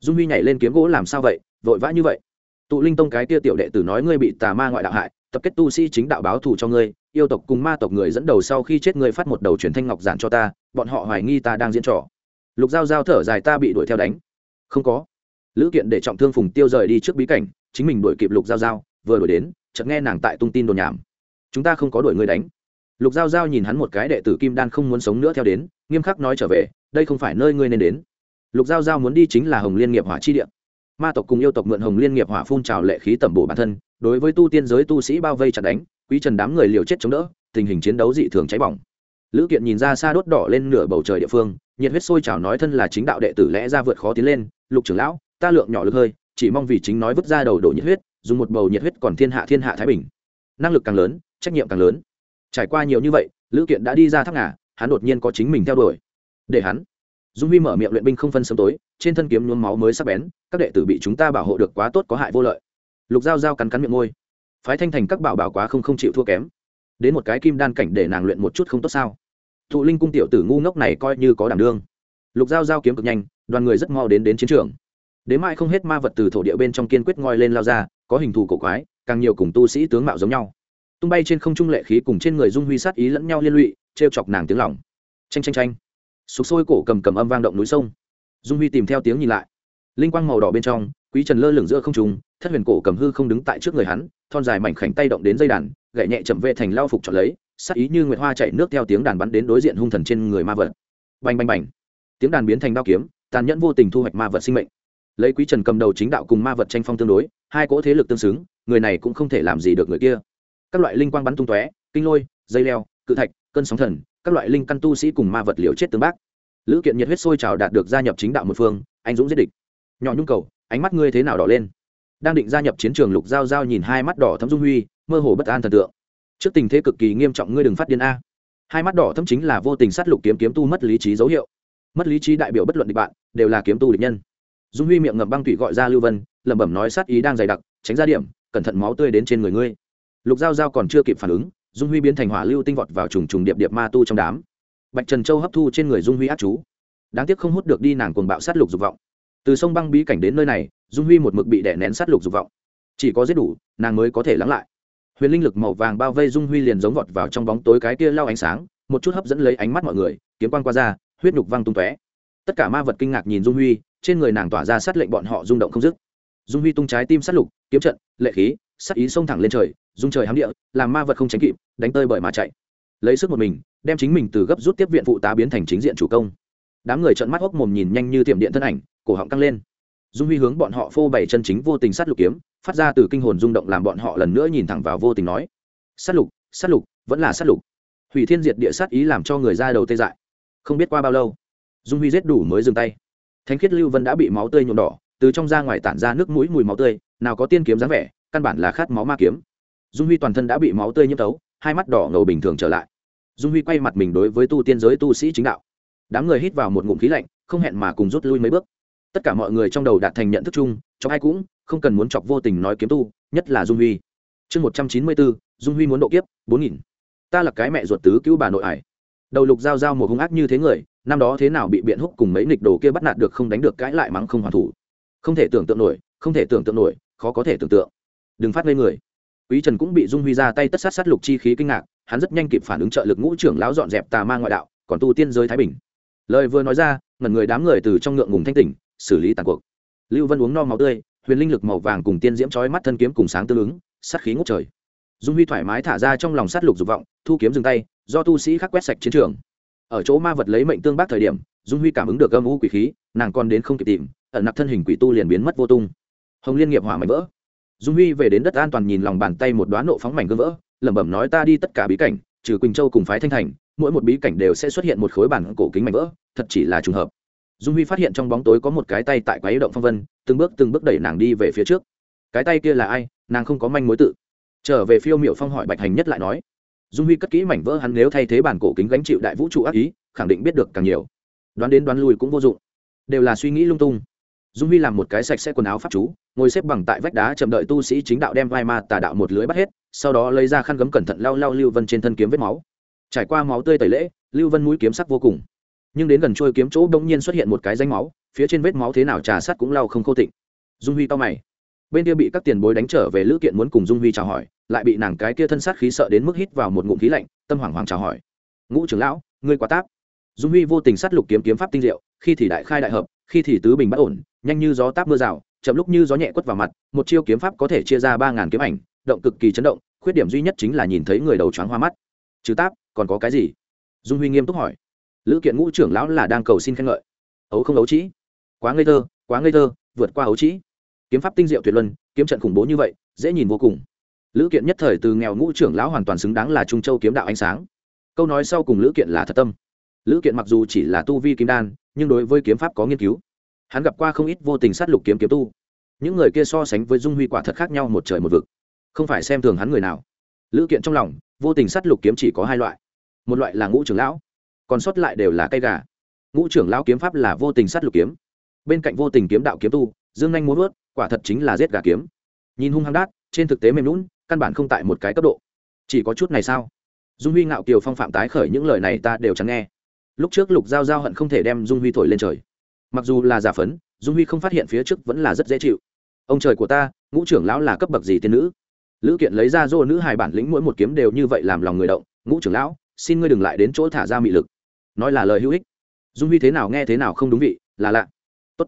Dung huy nhảy lên kiếm gỗ, làm sao vậy? Vội vã như vậy? Tụ linh tông cái tia tiểu đệ tử nói, ngươi bị tà ma ngoại đạo hại, tập kết tu sĩ chính đạo báo thù cho ngươi, yêu tộc cùng ma tộc người dẫn đầu sau khi chết ngươi phát một đầu truyền thanh ngọc giản cho ta, bọn họ hoài nghi ta đang diễn trò. Lục giao giao thở dài, ta bị đuổi theo đánh. Không có. Lữ kiện để trọng thương phùng tiêu rời đi trước bí cảnh, chính mình đuổi kịp lục giao giao, vừa đuổi đến, chợt nghe nàng tại tung tin đồn nhảm. Chúng ta không có đuổi ngươi đánh. Lục giao giao nhìn hắn một cái đệ tử kim đan không muốn sống nữa theo đến nghiêm khắc nói trở về, đây không phải nơi ngươi nên đến. Lục giao giao muốn đi chính là hồng liên nghiệp hỏa chi địa. Ma tộc cùng yêu tộc mượn hồng liên nghiệp hỏa phun trào lệ khí tẩm bổ bản thân, đối với tu tiên giới tu sĩ bao vây chặt đánh, quý trần đám người liều chết chống đỡ, tình hình chiến đấu dị thường cháy bỏng. Lữ kiện nhìn ra xa đốt đỏ lên nửa bầu trời địa phương, nhiệt huyết sôi trào nói thân là chính đạo đệ tử lẽ ra vượt khó tiến lên, lục trưởng lão, ta lượng nhỏ lực hơi, chỉ mong vì chính nói vứt ra đầu đổ nhiệt huyết, dùng một bầu nhiệt huyết còn thiên hạ thiên hạ thái bình. Năng lực càng lớn, trách nhiệm càng lớn. Trải qua nhiều như vậy, lữ kiện đã đi ra tháp ngà hắn đột nhiên có chính mình theo đuổi. Để hắn. Dung huy mở miệng luyện binh không phân sớm tối, trên thân kiếm nhuốm máu mới sắp bén, các đệ tử bị chúng ta bảo hộ được quá tốt có hại vô lợi. Lục dao dao cắn cắn miệng môi. Phái thanh thành các bảo bảo quá không không chịu thua kém. Đến một cái kim đan cảnh để nàng luyện một chút không tốt sao? Thụ linh cung tiểu tử ngu ngốc này coi như có đảm đương. Lục dao dao kiếm cực nhanh, đoàn người rất mau đến đến chiến trường. Đến mai không hết ma vật từ thổ địa bên trong kiên quyết ngoi lên lao ra, có hình thù cổ quái, càng nhiều cùng tu sĩ tướng mạo giống nhau. Tung bay trên không trung lệ khí cùng trên người dung huy sát ý lẫn nhau liên lụy trêu chọc nàng tiếng lỏng tranh tranh tranh sục sôi cổ cầm cầm âm vang động núi sông. Dung huy tìm theo tiếng nhìn lại. Linh quang màu đỏ bên trong, quý trần lơ lửng giữa không trung, thất huyền cổ cầm hư không đứng tại trước người hắn, thon dài mảnh khảnh tay động đến dây đàn, gậy nhẹ chậm vệ thành lao phục chọn lấy, sắc ý như nguyệt hoa chạy nước theo tiếng đàn bắn đến đối diện hung thần trên người ma vật. Bành bành bành. Tiếng đàn biến thành đao kiếm, tàn nhẫn vô tình thu hoạch ma vật sinh mệnh. Lấy quý trần cầm đầu chính đạo cùng ma vật tranh phong tương đối, hai cỗ thế lực tương xứng, người này cũng không thể làm gì được người kia. Các loại linh quang bắn tung tóe, kinh lôi, dây leo, cự thạch cơn sóng thần, các loại linh căn tu sĩ cùng ma vật liều chết tương bác. Lữ kiện nhiệt huyết sôi trào đạt được gia nhập chính đạo một phương, anh dũng giết địch. Nhỏ nhung cầu, ánh mắt ngươi thế nào đỏ lên? Đang định gia nhập chiến trường lục giao giao nhìn hai mắt đỏ thấm dung huy, mơ hồ bất an thần tượng. Trước tình thế cực kỳ nghiêm trọng ngươi đừng phát điên a. Hai mắt đỏ thấm chính là vô tình sát lục kiếm kiếm tu mất lý trí dấu hiệu. Mất lý trí đại biểu bất luận địch bạn, đều là kiếm tu địch nhân. Dung huy miệng ngậm băng thủy gọi ra lưu vân, lẩm bẩm nói sát ý đang dày đặc, tránh ra điểm, cẩn thận máu tươi đến trên người ngươi. Lục giao giao còn chưa kịp phản ứng dung huy biến thành hỏa lưu tinh vọt vào trùng trùng điệp điệp ma tu trong đám. Bạch trần châu hấp thu trên người dung huy ác chú. Đáng tiếc không hút được đi nàng cuồng bạo sát lục dục vọng. Từ sông băng bí cảnh đến nơi này, dung huy một mực bị đè nén sát lục dục vọng. Chỉ có giết đủ, nàng mới có thể lắng lại. Huyền linh lực màu vàng bao vây dung huy liền giống vọt vào trong bóng tối cái kia lao ánh sáng, một chút hấp dẫn lấy ánh mắt mọi người, kiếm quan qua ra, huyết nhục văng tung tóe. Tất cả ma vật kinh ngạc nhìn dung huy, trên người nàng tỏa ra sát lệnh bọn họ rung động không dứt. Dung huy tung trái tim sát lục, kiếm trận, lệ khí, sát ý xông thẳng lên trời dung trời hám địa, làm ma vật không tránh kịp, đánh tơi bởi mà chạy. Lấy sức một mình, đem chính mình từ gấp rút tiếp viện phụ tá biến thành chính diện chủ công. Đám người trợn mắt hốc mồm nhìn nhanh như tiệm điện thân ảnh, cổ họng căng lên. Dung huy hướng bọn họ phô bày chân chính vô tình sát lục kiếm, phát ra từ kinh hồn rung động làm bọn họ lần nữa nhìn thẳng vào vô tình nói, sát lục sát lục, vẫn là sát lục. Hủy thiên diệt địa sát ý làm cho người ra đầu tê dại. Không biết qua bao lâu, dung huy giết đủ mới dừng tay. Thánh khiết lưu vân đã bị máu tươi nhuộm đỏ, từ trong ra ngoài tản ra nước mũi mùi máu tươi, nào có tiên kiếm dáng vẻ, căn bản là khát máu ma kiếm dung huy toàn thân đã bị máu tươi nhiễm tấu hai mắt đỏ ngầu bình thường trở lại. Dung huy quay mặt mình đối với tu tiên giới tu sĩ chính đạo. Đám người hít vào một ngụm khí lạnh, không hẹn mà cùng rút lui mấy bước. Tất cả mọi người trong đầu đạt thành nhận thức chung cho ai cũng không cần muốn chọc vô tình nói kiếm tu, nhất là dung huy. Chương một trăm chín mươi bốn, dung huy muốn độ kiếp, bốn nghìn. Ta là cái mẹ ruột tứ cứu bà nội ải. Đầu lục giao giao một hung ác như thế người, năm đó thế nào bị biện húc cùng mấy nghịch đồ kia bắt nạt được không đánh được cãi lại mắng không hoàn thủ. Không thể tưởng tượng nổi, không thể tưởng tượng nổi, khó có thể tưởng tượng. Đừng phát ngây người quý trần cũng bị dung huy ra tay tất sát sát lục chi khí kinh ngạc, hắn rất nhanh kịp phản ứng trợ lực ngũ trưởng lão dọn dẹp tà ma ngoại đạo, còn tu tiên giới thái bình. Lời vừa nói ra, ngẩn người đám người từ trong ngượng ngùng thanh tỉnh, xử lý tàn cuộc. Lưu vân uống no máu tươi, huyền linh lực màu vàng cùng tiên diễm chói mắt thân kiếm cùng sáng tương ứng, sát khí ngút trời. Dung huy thoải mái thả ra trong lòng sát lục dục vọng, thu kiếm dừng tay, do tu sĩ khắc quét sạch chiến trường. Ở chỗ ma vật lấy mệnh tương bác thời điểm, dung huy cảm ứng được âm u quỷ khí, nàng còn đến không kịp tìm, ẩn nặc thân hình quỷ tu liền biến mất vô tung. Hồng liên nghiệp hỏa mạnh vỡ dung huy về đến đất an toàn nhìn lòng bàn tay một đoán nộ phóng mảnh gương vỡ, lẩm bẩm nói ta đi tất cả bí cảnh, trừ quỳnh châu cùng phái thanh thành, mỗi một bí cảnh đều sẽ xuất hiện một khối bản cổ kính mảnh vỡ, thật chỉ là trùng hợp. Dung huy phát hiện trong bóng tối có một cái tay tại quái động phong vân, từng bước từng bước đẩy nàng đi về phía trước. Cái tay kia là ai? Nàng không có manh mối tự. Trở về phiêu miệu phong hỏi bạch hành nhất lại nói. Dung huy cất kỹ mảnh vỡ hắn nếu thay thế bản cổ kính gánh chịu đại vũ trụ ác ý, khẳng định biết được càng nhiều. Đoán đến đoán lui cũng vô dụng. Đều là suy nghĩ lung tung dung huy làm một cái sạch sẽ quần áo pháp chú, ngồi xếp bằng tại vách đá chậm đợi tu sĩ chính đạo đem vai ma tà đạo một lưới bắt hết, sau đó lấy ra khăn gấm cẩn thận lau lau lưu vân trên thân kiếm vết máu. Trải qua máu tươi tẩy lễ, lưu vân mũi kiếm sắc vô cùng. Nhưng đến gần trôi kiếm chỗ đông nhiên xuất hiện một cái danh máu, phía trên vết máu thế nào trà sắt cũng lau không khô tịnh. Dung huy to mày. Bên kia bị các tiền bối đánh trở về lữ kiện muốn cùng dung huy chào hỏi, lại bị nàng cái kia thân sát khí sợ đến mức hít vào một ngụm khí lạnh, tâm hoảng hoàng chào hỏi. Ngũ trưởng lão, ngươi quá táp. Dung huy vô tình sát lục kiếm kiếm pháp tinh diệu, khi thì đại khai đại hợp, khi thì tứ bình bất ổn nhanh như gió táp mưa rào, chậm lúc như gió nhẹ quất vào mặt, một chiêu kiếm pháp có thể chia ra ba ngàn kiếm ảnh, động cực kỳ chấn động, khuyết điểm duy nhất chính là nhìn thấy người đầu choáng hoa mắt. Trừ táp, còn có cái gì? Dung huy nghiêm túc hỏi. Lữ kiện ngũ trưởng lão là đang cầu xin khen ngợi. Ấu không ấu trĩ. Quá ngây thơ, quá ngây thơ, vượt qua ấu trĩ. Kiếm pháp tinh diệu tuyệt luân, kiếm trận khủng bố như vậy, dễ nhìn vô cùng. Lữ kiện nhất thời từ nghèo ngũ trưởng lão hoàn toàn xứng đáng là trung châu kiếm đạo ánh sáng. Câu nói sau cùng lữ kiện là thật tâm. Lữ kiện mặc dù chỉ là tu vi kim đan, nhưng đối với kiếm pháp có nghiên cứu hắn gặp qua không ít vô tình sát lục kiếm kiếm tu. Những người kia so sánh với dung huy quả thật khác nhau một trời một vực. Không phải xem thường hắn người nào. Lữ kiện trong lòng, vô tình sát lục kiếm chỉ có hai loại. Một loại là ngũ trưởng lão, còn sót lại đều là cây gà. Ngũ trưởng lão kiếm pháp là vô tình sát lục kiếm. Bên cạnh vô tình kiếm đạo kiếm tu, dương nhanh muốn vớt quả thật chính là giết gà kiếm. Nhìn hung hăng đát, trên thực tế mềm lún căn bản không tại một cái cấp độ. Chỉ có chút này sao? Dung huy ngạo kiều phong phạm tái khởi những lời này ta đều chẳng nghe. Lúc trước lục giao giao hận không thể đem dung huy thổi lên trời mặc dù là giả phấn, dung huy không phát hiện phía trước vẫn là rất dễ chịu. Ông trời của ta, ngũ trưởng lão là cấp bậc gì tiên nữ? Lữ kiện lấy ra dô nữ hài bản lĩnh mỗi một kiếm đều như vậy làm lòng người động, ngũ trưởng lão, xin ngươi đừng lại đến chỗ thả ra mị lực. Nói là lời hữu ích. Dung huy thế nào nghe thế nào không đúng vị, là lạ. Tốt.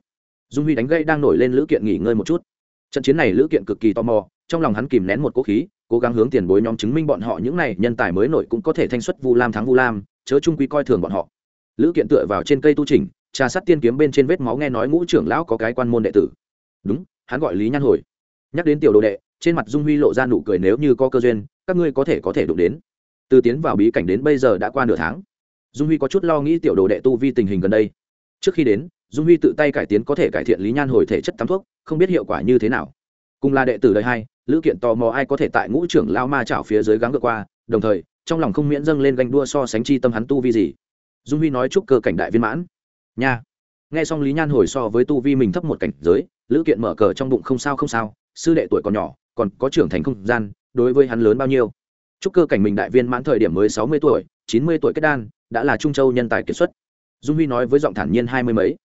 dung huy đánh gây đang nổi lên lữ kiện nghỉ ngơi một chút. Trận chiến này lữ kiện cực kỳ tò mò, trong lòng hắn kìm nén một cố khí, cố gắng hướng tiền bối nhóm chứng minh bọn họ những này nhân tài mới nổi cũng có thể thanh xuất vu lam thắng vu lam, chớ trung quy coi thường bọn họ. Lữ kiện tựa vào trên cây tu trình trà sát tiên kiếm bên trên vết máu nghe nói ngũ trưởng lão có cái quan môn đệ tử. Đúng, hắn gọi lý nhan hồi. Nhắc đến tiểu đồ đệ, trên mặt dung huy lộ ra nụ cười nếu như có cơ duyên, các ngươi có thể có thể đụng đến. Từ tiến vào bí cảnh đến bây giờ đã qua nửa tháng. Dung huy có chút lo nghĩ tiểu đồ đệ tu vi tình hình gần đây. Trước khi đến, dung huy tự tay cải tiến có thể cải thiện lý nhan hồi thể chất tắm thuốc, không biết hiệu quả như thế nào. Cùng là đệ tử đời hai, lữ kiện tò mò ai có thể tại ngũ trưởng lao ma chảo phía dưới gắng vượt qua, đồng thời, trong lòng không miễn dâng lên ganh đua so sánh chi tâm hắn tu vi gì. Dung huy nói chúc cơ cảnh đại viên mãn nha. Nghe xong lý nhan hồi so với tu vi mình thấp một cảnh giới, lữ kiện mở cờ trong bụng không sao không sao, sư đệ tuổi còn nhỏ, còn có trưởng thành không gian, đối với hắn lớn bao nhiêu. Chúc cơ cảnh mình đại viên mãn thời điểm mới sáu mươi tuổi, chín mươi tuổi kết đan, đã là trung châu nhân tài kiệt xuất. Dung huy nói với giọng thản nhiên hai mươi mấy.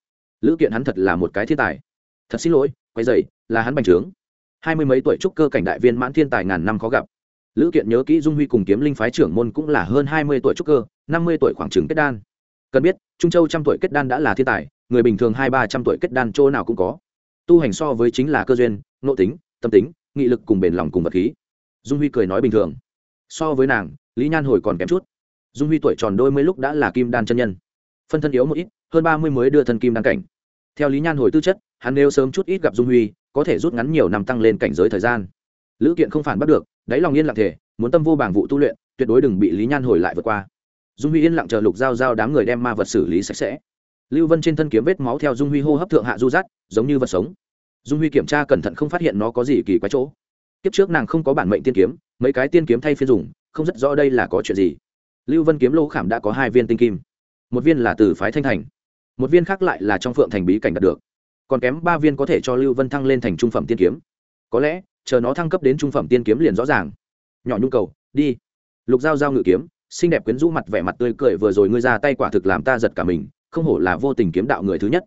Lữ kiện hắn thật là một cái thiên tài. Thật xin lỗi, quay dày là hắn bành trướng. Hai mươi mấy tuổi trúc cơ cảnh đại viên mãn thiên tài ngàn năm khó gặp. Lữ kiện nhớ kỹ dung huy cùng kiếm linh phái trưởng môn cũng là hơn hai mươi tuổi trúc cơ, năm mươi tuổi khoảng trừng kết đan cần biết, trung châu trăm tuổi kết đan đã là thiên tài, người bình thường hai ba trăm tuổi kết đan chỗ nào cũng có. Tu hành so với chính là cơ duyên, nội tính, tâm tính, nghị lực cùng bền lòng cùng vật khí. Dung huy cười nói bình thường. So với nàng, lý nhan hồi còn kém chút. Dung huy tuổi tròn đôi mươi lúc đã là kim đan chân nhân. Phân thân yếu một ít, hơn ba mươi mới đưa thân kim đan cảnh. Theo lý nhan hồi tư chất, hắn nếu sớm chút ít gặp dung huy, có thể rút ngắn nhiều năm tăng lên cảnh giới thời gian. Lữ kiện không phản bắt được, đáy lòng yên lặng thể muốn tâm vô bảng vụ tu luyện, tuyệt đối đừng bị lý nhan hồi lại vượt qua dung huy yên lặng chờ lục giao giao đám người đem ma vật xử lý sạch sẽ. Lưu vân trên thân kiếm vết máu theo dung huy hô hấp thượng hạ du dắt giống như vật sống. Dung huy kiểm tra cẩn thận không phát hiện nó có gì kỳ quái chỗ. Kiếp trước nàng không có bản mệnh tiên kiếm, mấy cái tiên kiếm thay phiên dùng, không rất rõ đây là có chuyện gì. Lưu vân kiếm lô khảm đã có hai viên tinh kim. Một viên là từ phái thanh thành, một viên khác lại là trong phượng thành bí cảnh đạt được. Còn kém ba viên có thể cho lưu vân thăng lên thành trung phẩm tiên kiếm. Có lẽ, chờ nó thăng cấp đến trung phẩm tiên kiếm liền rõ ràng. Nhỏ nhu cầu, đi. Lục giao giao ngự kiếm xinh đẹp quyến rũ mặt vẻ mặt tươi cười vừa rồi ngươi ra tay quả thực làm ta giật cả mình, không hổ là vô tình kiếm đạo người thứ nhất.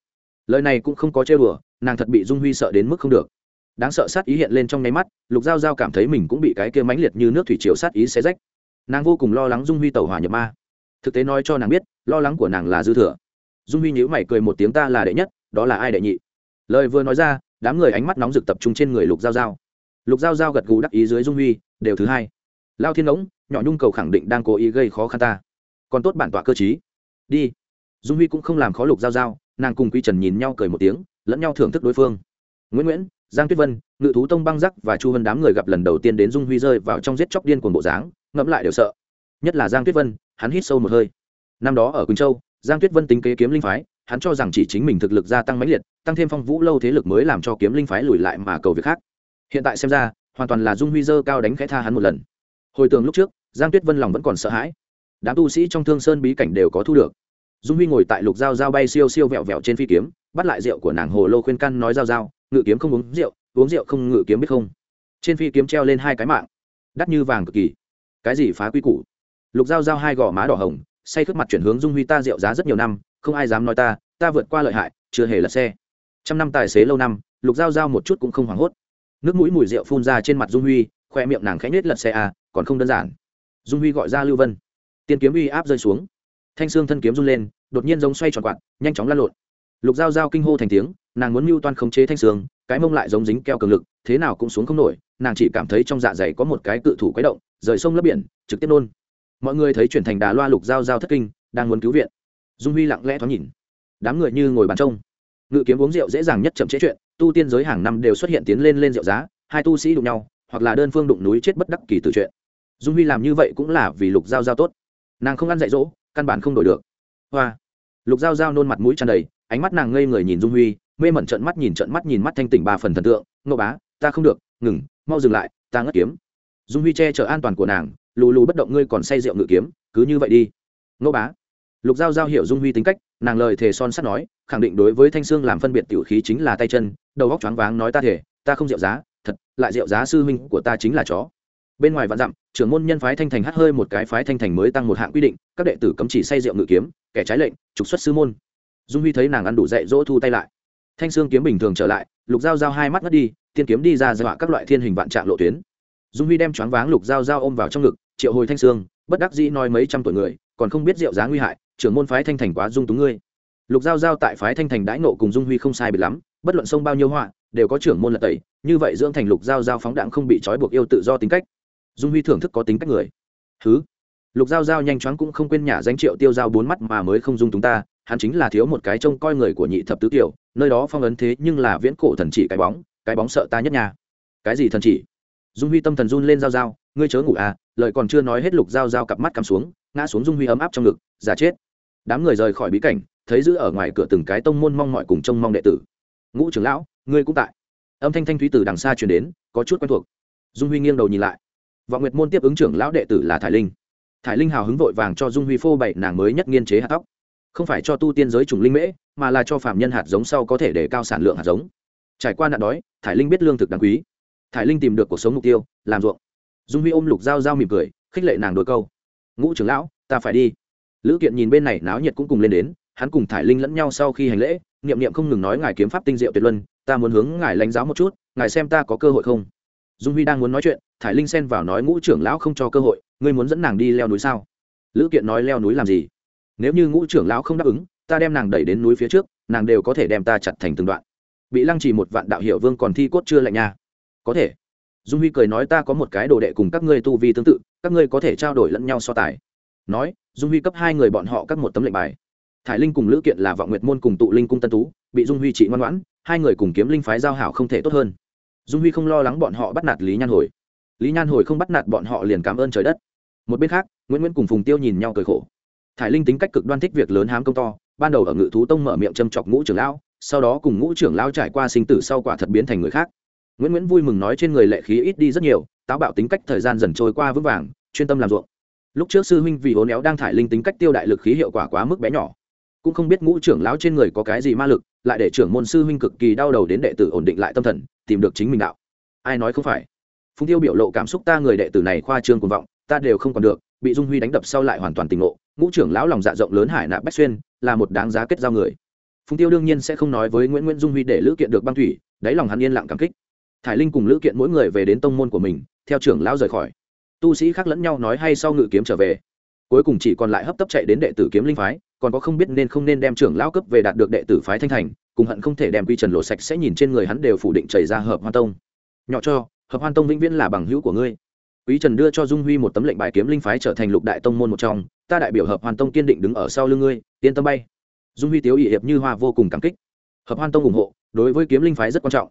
Lời này cũng không có chơi đùa, nàng thật bị dung huy sợ đến mức không được. Đáng sợ sát ý hiện lên trong nháy mắt, lục giao giao cảm thấy mình cũng bị cái kia mãnh liệt như nước thủy triều sát ý xé rách. Nàng vô cùng lo lắng dung huy tẩu hỏa nhập ma. Thực tế nói cho nàng biết, lo lắng của nàng là dư thừa. Dung huy nhíu mày cười một tiếng ta là đệ nhất, đó là ai đệ nhị? Lời vừa nói ra, đám người ánh mắt nóng rực tập trung trên người lục giao giao. Lục giao giao gật gù đắc ý dưới dung huy, đều thứ hai. Lao thiên ống nhỏ nhung cầu khẳng định đang cố ý gây khó khăn ta. Còn tốt bản tọa cơ chí đi. Dung huy cũng không làm khó lục giao giao, nàng cùng quy trần nhìn nhau cười một tiếng, lẫn nhau thưởng thức đối phương. Nguyễn nguyễn, giang tuyết vân, ngự thú tông băng giác và chu vân đám người gặp lần đầu tiên đến dung huy rơi vào trong giết chóc điên cuồng bộ dáng, ngẫm lại đều sợ. Nhất là giang tuyết vân, hắn hít sâu một hơi. Năm đó ở quỳnh châu, giang tuyết vân tính kế kiếm linh phái, hắn cho rằng chỉ chính mình thực lực gia tăng mãnh liệt, tăng thêm phong vũ lâu thế lực mới làm cho kiếm linh phái lùi lại mà cầu việc khác. Hiện tại xem ra, hoàn toàn là dung huy dơ cao đánh khẽ tha hắn một lần. Hồi tường lúc trước giang tuyết vân lòng vẫn còn sợ hãi. Đám tu sĩ trong thương sơn bí cảnh đều có thu được. Dung huy ngồi tại lục dao dao bay siêu siêu vẹo vẹo trên phi kiếm, bắt lại rượu của nàng hồ lô khuyên căn nói dao dao ngự kiếm không uống rượu uống rượu không ngự kiếm biết không? Trên phi kiếm treo lên hai cái mạng, đắt như vàng cực kỳ. Cái gì phá quy củ? Lục dao dao hai gò má đỏ hồng, say khước mặt chuyển hướng dung huy, ta rượu giá rất nhiều năm, không ai dám nói ta ta vượt qua lợi hại, chưa hề lật xe. Trăm năm tài xế lâu năm, lục dao dao một chút cũng không hoảng hốt. Nước mũi mùi rượu phun ra trên mặt dung huy, khoe miệng nàng khẽ nhết lật xe à còn không đơn giản dung huy gọi ra lưu vân. Tiên kiếm uy áp rơi xuống. Thanh xương thân kiếm run lên, đột nhiên giống xoay tròn quạt, nhanh chóng lan lộn. Lục dao dao kinh hô thành tiếng, nàng muốn mưu toan khống chế thanh xương cái mông lại giống dính keo cường lực, thế nào cũng xuống không nổi, nàng chỉ cảm thấy trong dạ dày có một cái cự thủ quấy động, rời sông lấp biển, trực tiếp nôn. Mọi người thấy chuyển thành đà loa lục dao dao thất kinh, đang muốn cứu viện. Dung huy lặng lẽ thoáng nhìn. Đám người như ngồi bàn trông. Ngự kiếm uống rượu dễ dàng nhất chậm chế chuyện, tu tiên giới hàng năm đều xuất hiện tiến lên lên rượu giá, hai tu sĩ đụng nhau, hoặc là đơn phương đụng núi chết bất đắc kỳ từ chuyện dung huy làm như vậy cũng là vì lục giao giao tốt. Nàng không ăn dạy dỗ, căn bản không đổi được. Hoa. Lục giao giao nôn mặt mũi tràn đầy, ánh mắt nàng ngây người nhìn dung huy, mê mẩn trận mắt nhìn trận mắt nhìn mắt thanh tỉnh ba phần thần tượng, ngô bá, ta không được, ngừng, mau dừng lại, ta ngất kiếm. Dung huy che chở an toàn của nàng, lù lù bất động ngươi còn say rượu ngự kiếm, cứ như vậy đi. Ngô bá. Lục giao giao hiểu dung huy tính cách, nàng lời thề son sắt nói, khẳng định đối với thanh sương làm phân biệt tiểu khí chính là tay chân, đầu góc choáng váng nói ta thể ta không rượu giá, thật, lại rượu giá sư huynh của ta chính là chó bên ngoài vạn dặm, trưởng môn nhân phái thanh thành hát hơi một cái phái thanh thành mới tăng một hạng quy định, các đệ tử cấm chỉ say rượu ngự kiếm, kẻ trái lệnh, trục xuất sư môn. Dung huy thấy nàng ăn đủ dạy dỗ thu tay lại. Thanh sương kiếm bình thường trở lại, lục dao dao hai mắt ngất đi, tiên kiếm đi ra dọa các loại thiên hình vạn trạng lộ tuyến. Dung huy đem choáng váng lục dao dao ôm vào trong ngực, triệu hồi thanh sương, bất đắc dĩ nói mấy trăm tuổi người, còn không biết rượu giá nguy hại, trưởng môn phái thanh thành quá dung túng ngươi. Lục giao giao tại phái thanh thành đãi nộ cùng dung huy không sai biệt lắm, bất luận sông bao nhiêu họa, đều có trưởng môn lật tẩy, như vậy dưỡng thành lục giao giao phóng đạn không bị trói buộc yêu tự do tính cách dung huy thưởng thức có tính cách người. Thứ lục giao giao nhanh chóng cũng không quên nhà danh triệu tiêu giao bốn mắt mà mới không dung chúng ta, hắn chính là thiếu một cái trông coi người của nhị thập tứ tiểu, nơi đó phong ấn thế nhưng là viễn cổ thần chỉ cái bóng cái bóng sợ ta nhất nhà cái gì thần chỉ? Dung huy tâm thần run lên giao giao, ngươi chớ ngủ à lời còn chưa nói hết lục giao giao cặp mắt cắm xuống, ngã xuống dung huy ấm áp trong ngực, giả chết. Đám người rời khỏi bí cảnh, thấy giữ ở ngoài cửa từng cái tông môn mong mọi cùng trông mong đệ tử. Ngũ trưởng lão, ngươi cũng tại. Âm thanh thanh thúy từ đằng xa truyền đến, có chút quen thuộc. Dung huy nghiêng đầu nhìn lại vọng nguyệt môn tiếp ứng trưởng lão đệ tử là thải linh. Thải linh hào hứng vội vàng cho dung huy phô bày nàng mới nhất nghiên chế hạt tóc. Không phải cho tu tiên giới trùng linh mễ, mà là cho phạm nhân hạt giống sau có thể để cao sản lượng hạt giống. Trải qua nạn đói, thải linh biết lương thực đáng quý. Thải linh tìm được cuộc sống mục tiêu, làm ruộng. Dung huy ôm lục dao dao mỉm cười, khích lệ nàng đôi câu. Ngũ trưởng lão, ta phải đi. Lữ kiện nhìn bên này náo nhiệt cũng cùng lên đến, hắn cùng thải linh lẫn nhau sau khi hành lễ, niệm niệm không ngừng nói ngài kiếm pháp tinh diệu tuyệt luân, ta muốn hướng ngài lãnh giáo một chút, ngài xem ta có cơ hội không? Dung huy đang muốn nói chuyện, thải linh xen vào nói ngũ trưởng lão không cho cơ hội, ngươi muốn dẫn nàng đi leo núi sao? Lữ kiện nói leo núi làm gì? Nếu như ngũ trưởng lão không đáp ứng, ta đem nàng đẩy đến núi phía trước, nàng đều có thể đem ta chặt thành từng đoạn. Bị lăng trì một vạn đạo hiệu vương còn thi cốt chưa lạnh nha. Có thể. Dung huy cười nói ta có một cái đồ đệ cùng các ngươi tu vi tương tự, các ngươi có thể trao đổi lẫn nhau so tài. Nói, dung huy cấp hai người bọn họ các một tấm lệnh bài. Thải linh cùng lữ kiện là vọng nguyệt môn cùng tụ linh cung tân tú, bị dung huy trị ngoan ngoãn, hai người cùng kiếm linh phái giao hảo không thể tốt hơn dung huy không lo lắng bọn họ bắt nạt lý nhan hồi. Lý nhan hồi không bắt nạt bọn họ liền cảm ơn trời đất. Một bên khác, nguyễn nguyễn cùng phùng tiêu nhìn nhau cười khổ. Thải linh tính cách cực đoan thích việc lớn hám công to, ban đầu ở ngự thú tông mở miệng châm chọc ngũ trưởng lão, sau đó cùng ngũ trưởng lão trải qua sinh tử sau quả thật biến thành người khác. Nguyễn nguyễn vui mừng nói trên người lệ khí ít đi rất nhiều, táo bạo tính cách thời gian dần trôi qua vững vàng, chuyên tâm làm ruộng. Lúc trước sư huynh vì hố néo đang thải linh tính cách tiêu đại lực khí hiệu quả quá mức bé nhỏ cũng không biết ngũ trưởng lão trên người có cái gì ma lực, lại để trưởng môn sư huynh cực kỳ đau đầu đến đệ tử ổn định lại tâm thần, tìm được chính mình đạo. Ai nói không phải? Phùng tiêu biểu lộ cảm xúc ta người đệ tử này khoa trương cuồng vọng, ta đều không còn được, bị dung huy đánh đập sau lại hoàn toàn tỉnh ngộ, ngũ trưởng lão lòng dạ rộng lớn hải nạp bách xuyên, là một đáng giá kết giao người. Phùng tiêu đương nhiên sẽ không nói với nguyễn nguyễn dung huy để lữ kiện được băng thủy, đáy lòng hắn yên lặng cảm kích. Thải linh cùng lữ kiện mỗi người về đến tông môn của mình, theo trưởng lão rời khỏi. Tu sĩ khác lẫn nhau nói hay sau ngự kiếm trở về. Cuối cùng chỉ còn lại hấp tấp chạy đến đệ tử kiếm linh phái còn có không biết nên không nên đem trưởng lão cấp về đạt được đệ tử phái thanh thành, cùng hận không thể đem quy trần lộ sạch sẽ nhìn trên người hắn đều phủ định chảy ra hợp hoan tông. Nhỏ cho, hợp hoan tông vĩnh viễn là bằng hữu của ngươi. Quý trần đưa cho dung huy một tấm lệnh bài kiếm linh phái trở thành lục đại tông môn một trong, ta đại biểu hợp hoan tông kiên định đứng ở sau lưng ngươi, yên tâm bay. Dung huy tiếu ỵ hiệp như hoa vô cùng cảm kích. Hợp hoan tông ủng hộ, đối với kiếm linh phái rất quan trọng.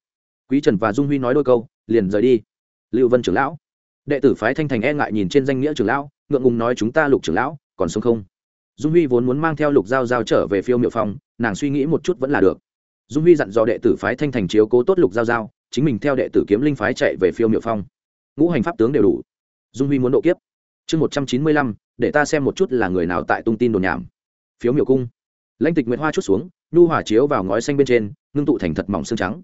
Quý trần và dung huy nói đôi câu, liền rời đi. Lưu vân trưởng lão. Đệ tử phái thanh thành e ngại nhìn trên danh nghĩa trưởng lão, ngượng ngùng nói chúng ta lục trưởng lão, còn sống không? Dung huy vốn muốn mang theo lục giao giao trở về phiêu miệu phong nàng suy nghĩ một chút vẫn là được. Dung huy dặn dò đệ tử phái thanh thành chiếu cố tốt lục giao giao, chính mình theo đệ tử kiếm linh phái chạy về phiêu miệu phong ngũ hành pháp tướng đều đủ. Dung huy muốn độ kiếp. Chương một trăm chín mươi lăm, để ta xem một chút là người nào tại tung tin đồn nhảm. Phiếu miệu cung. Lãnh tịch nguyễn hoa chút xuống, nhu hỏa chiếu vào ngói xanh bên trên, ngưng tụ thành thật mỏng xương trắng.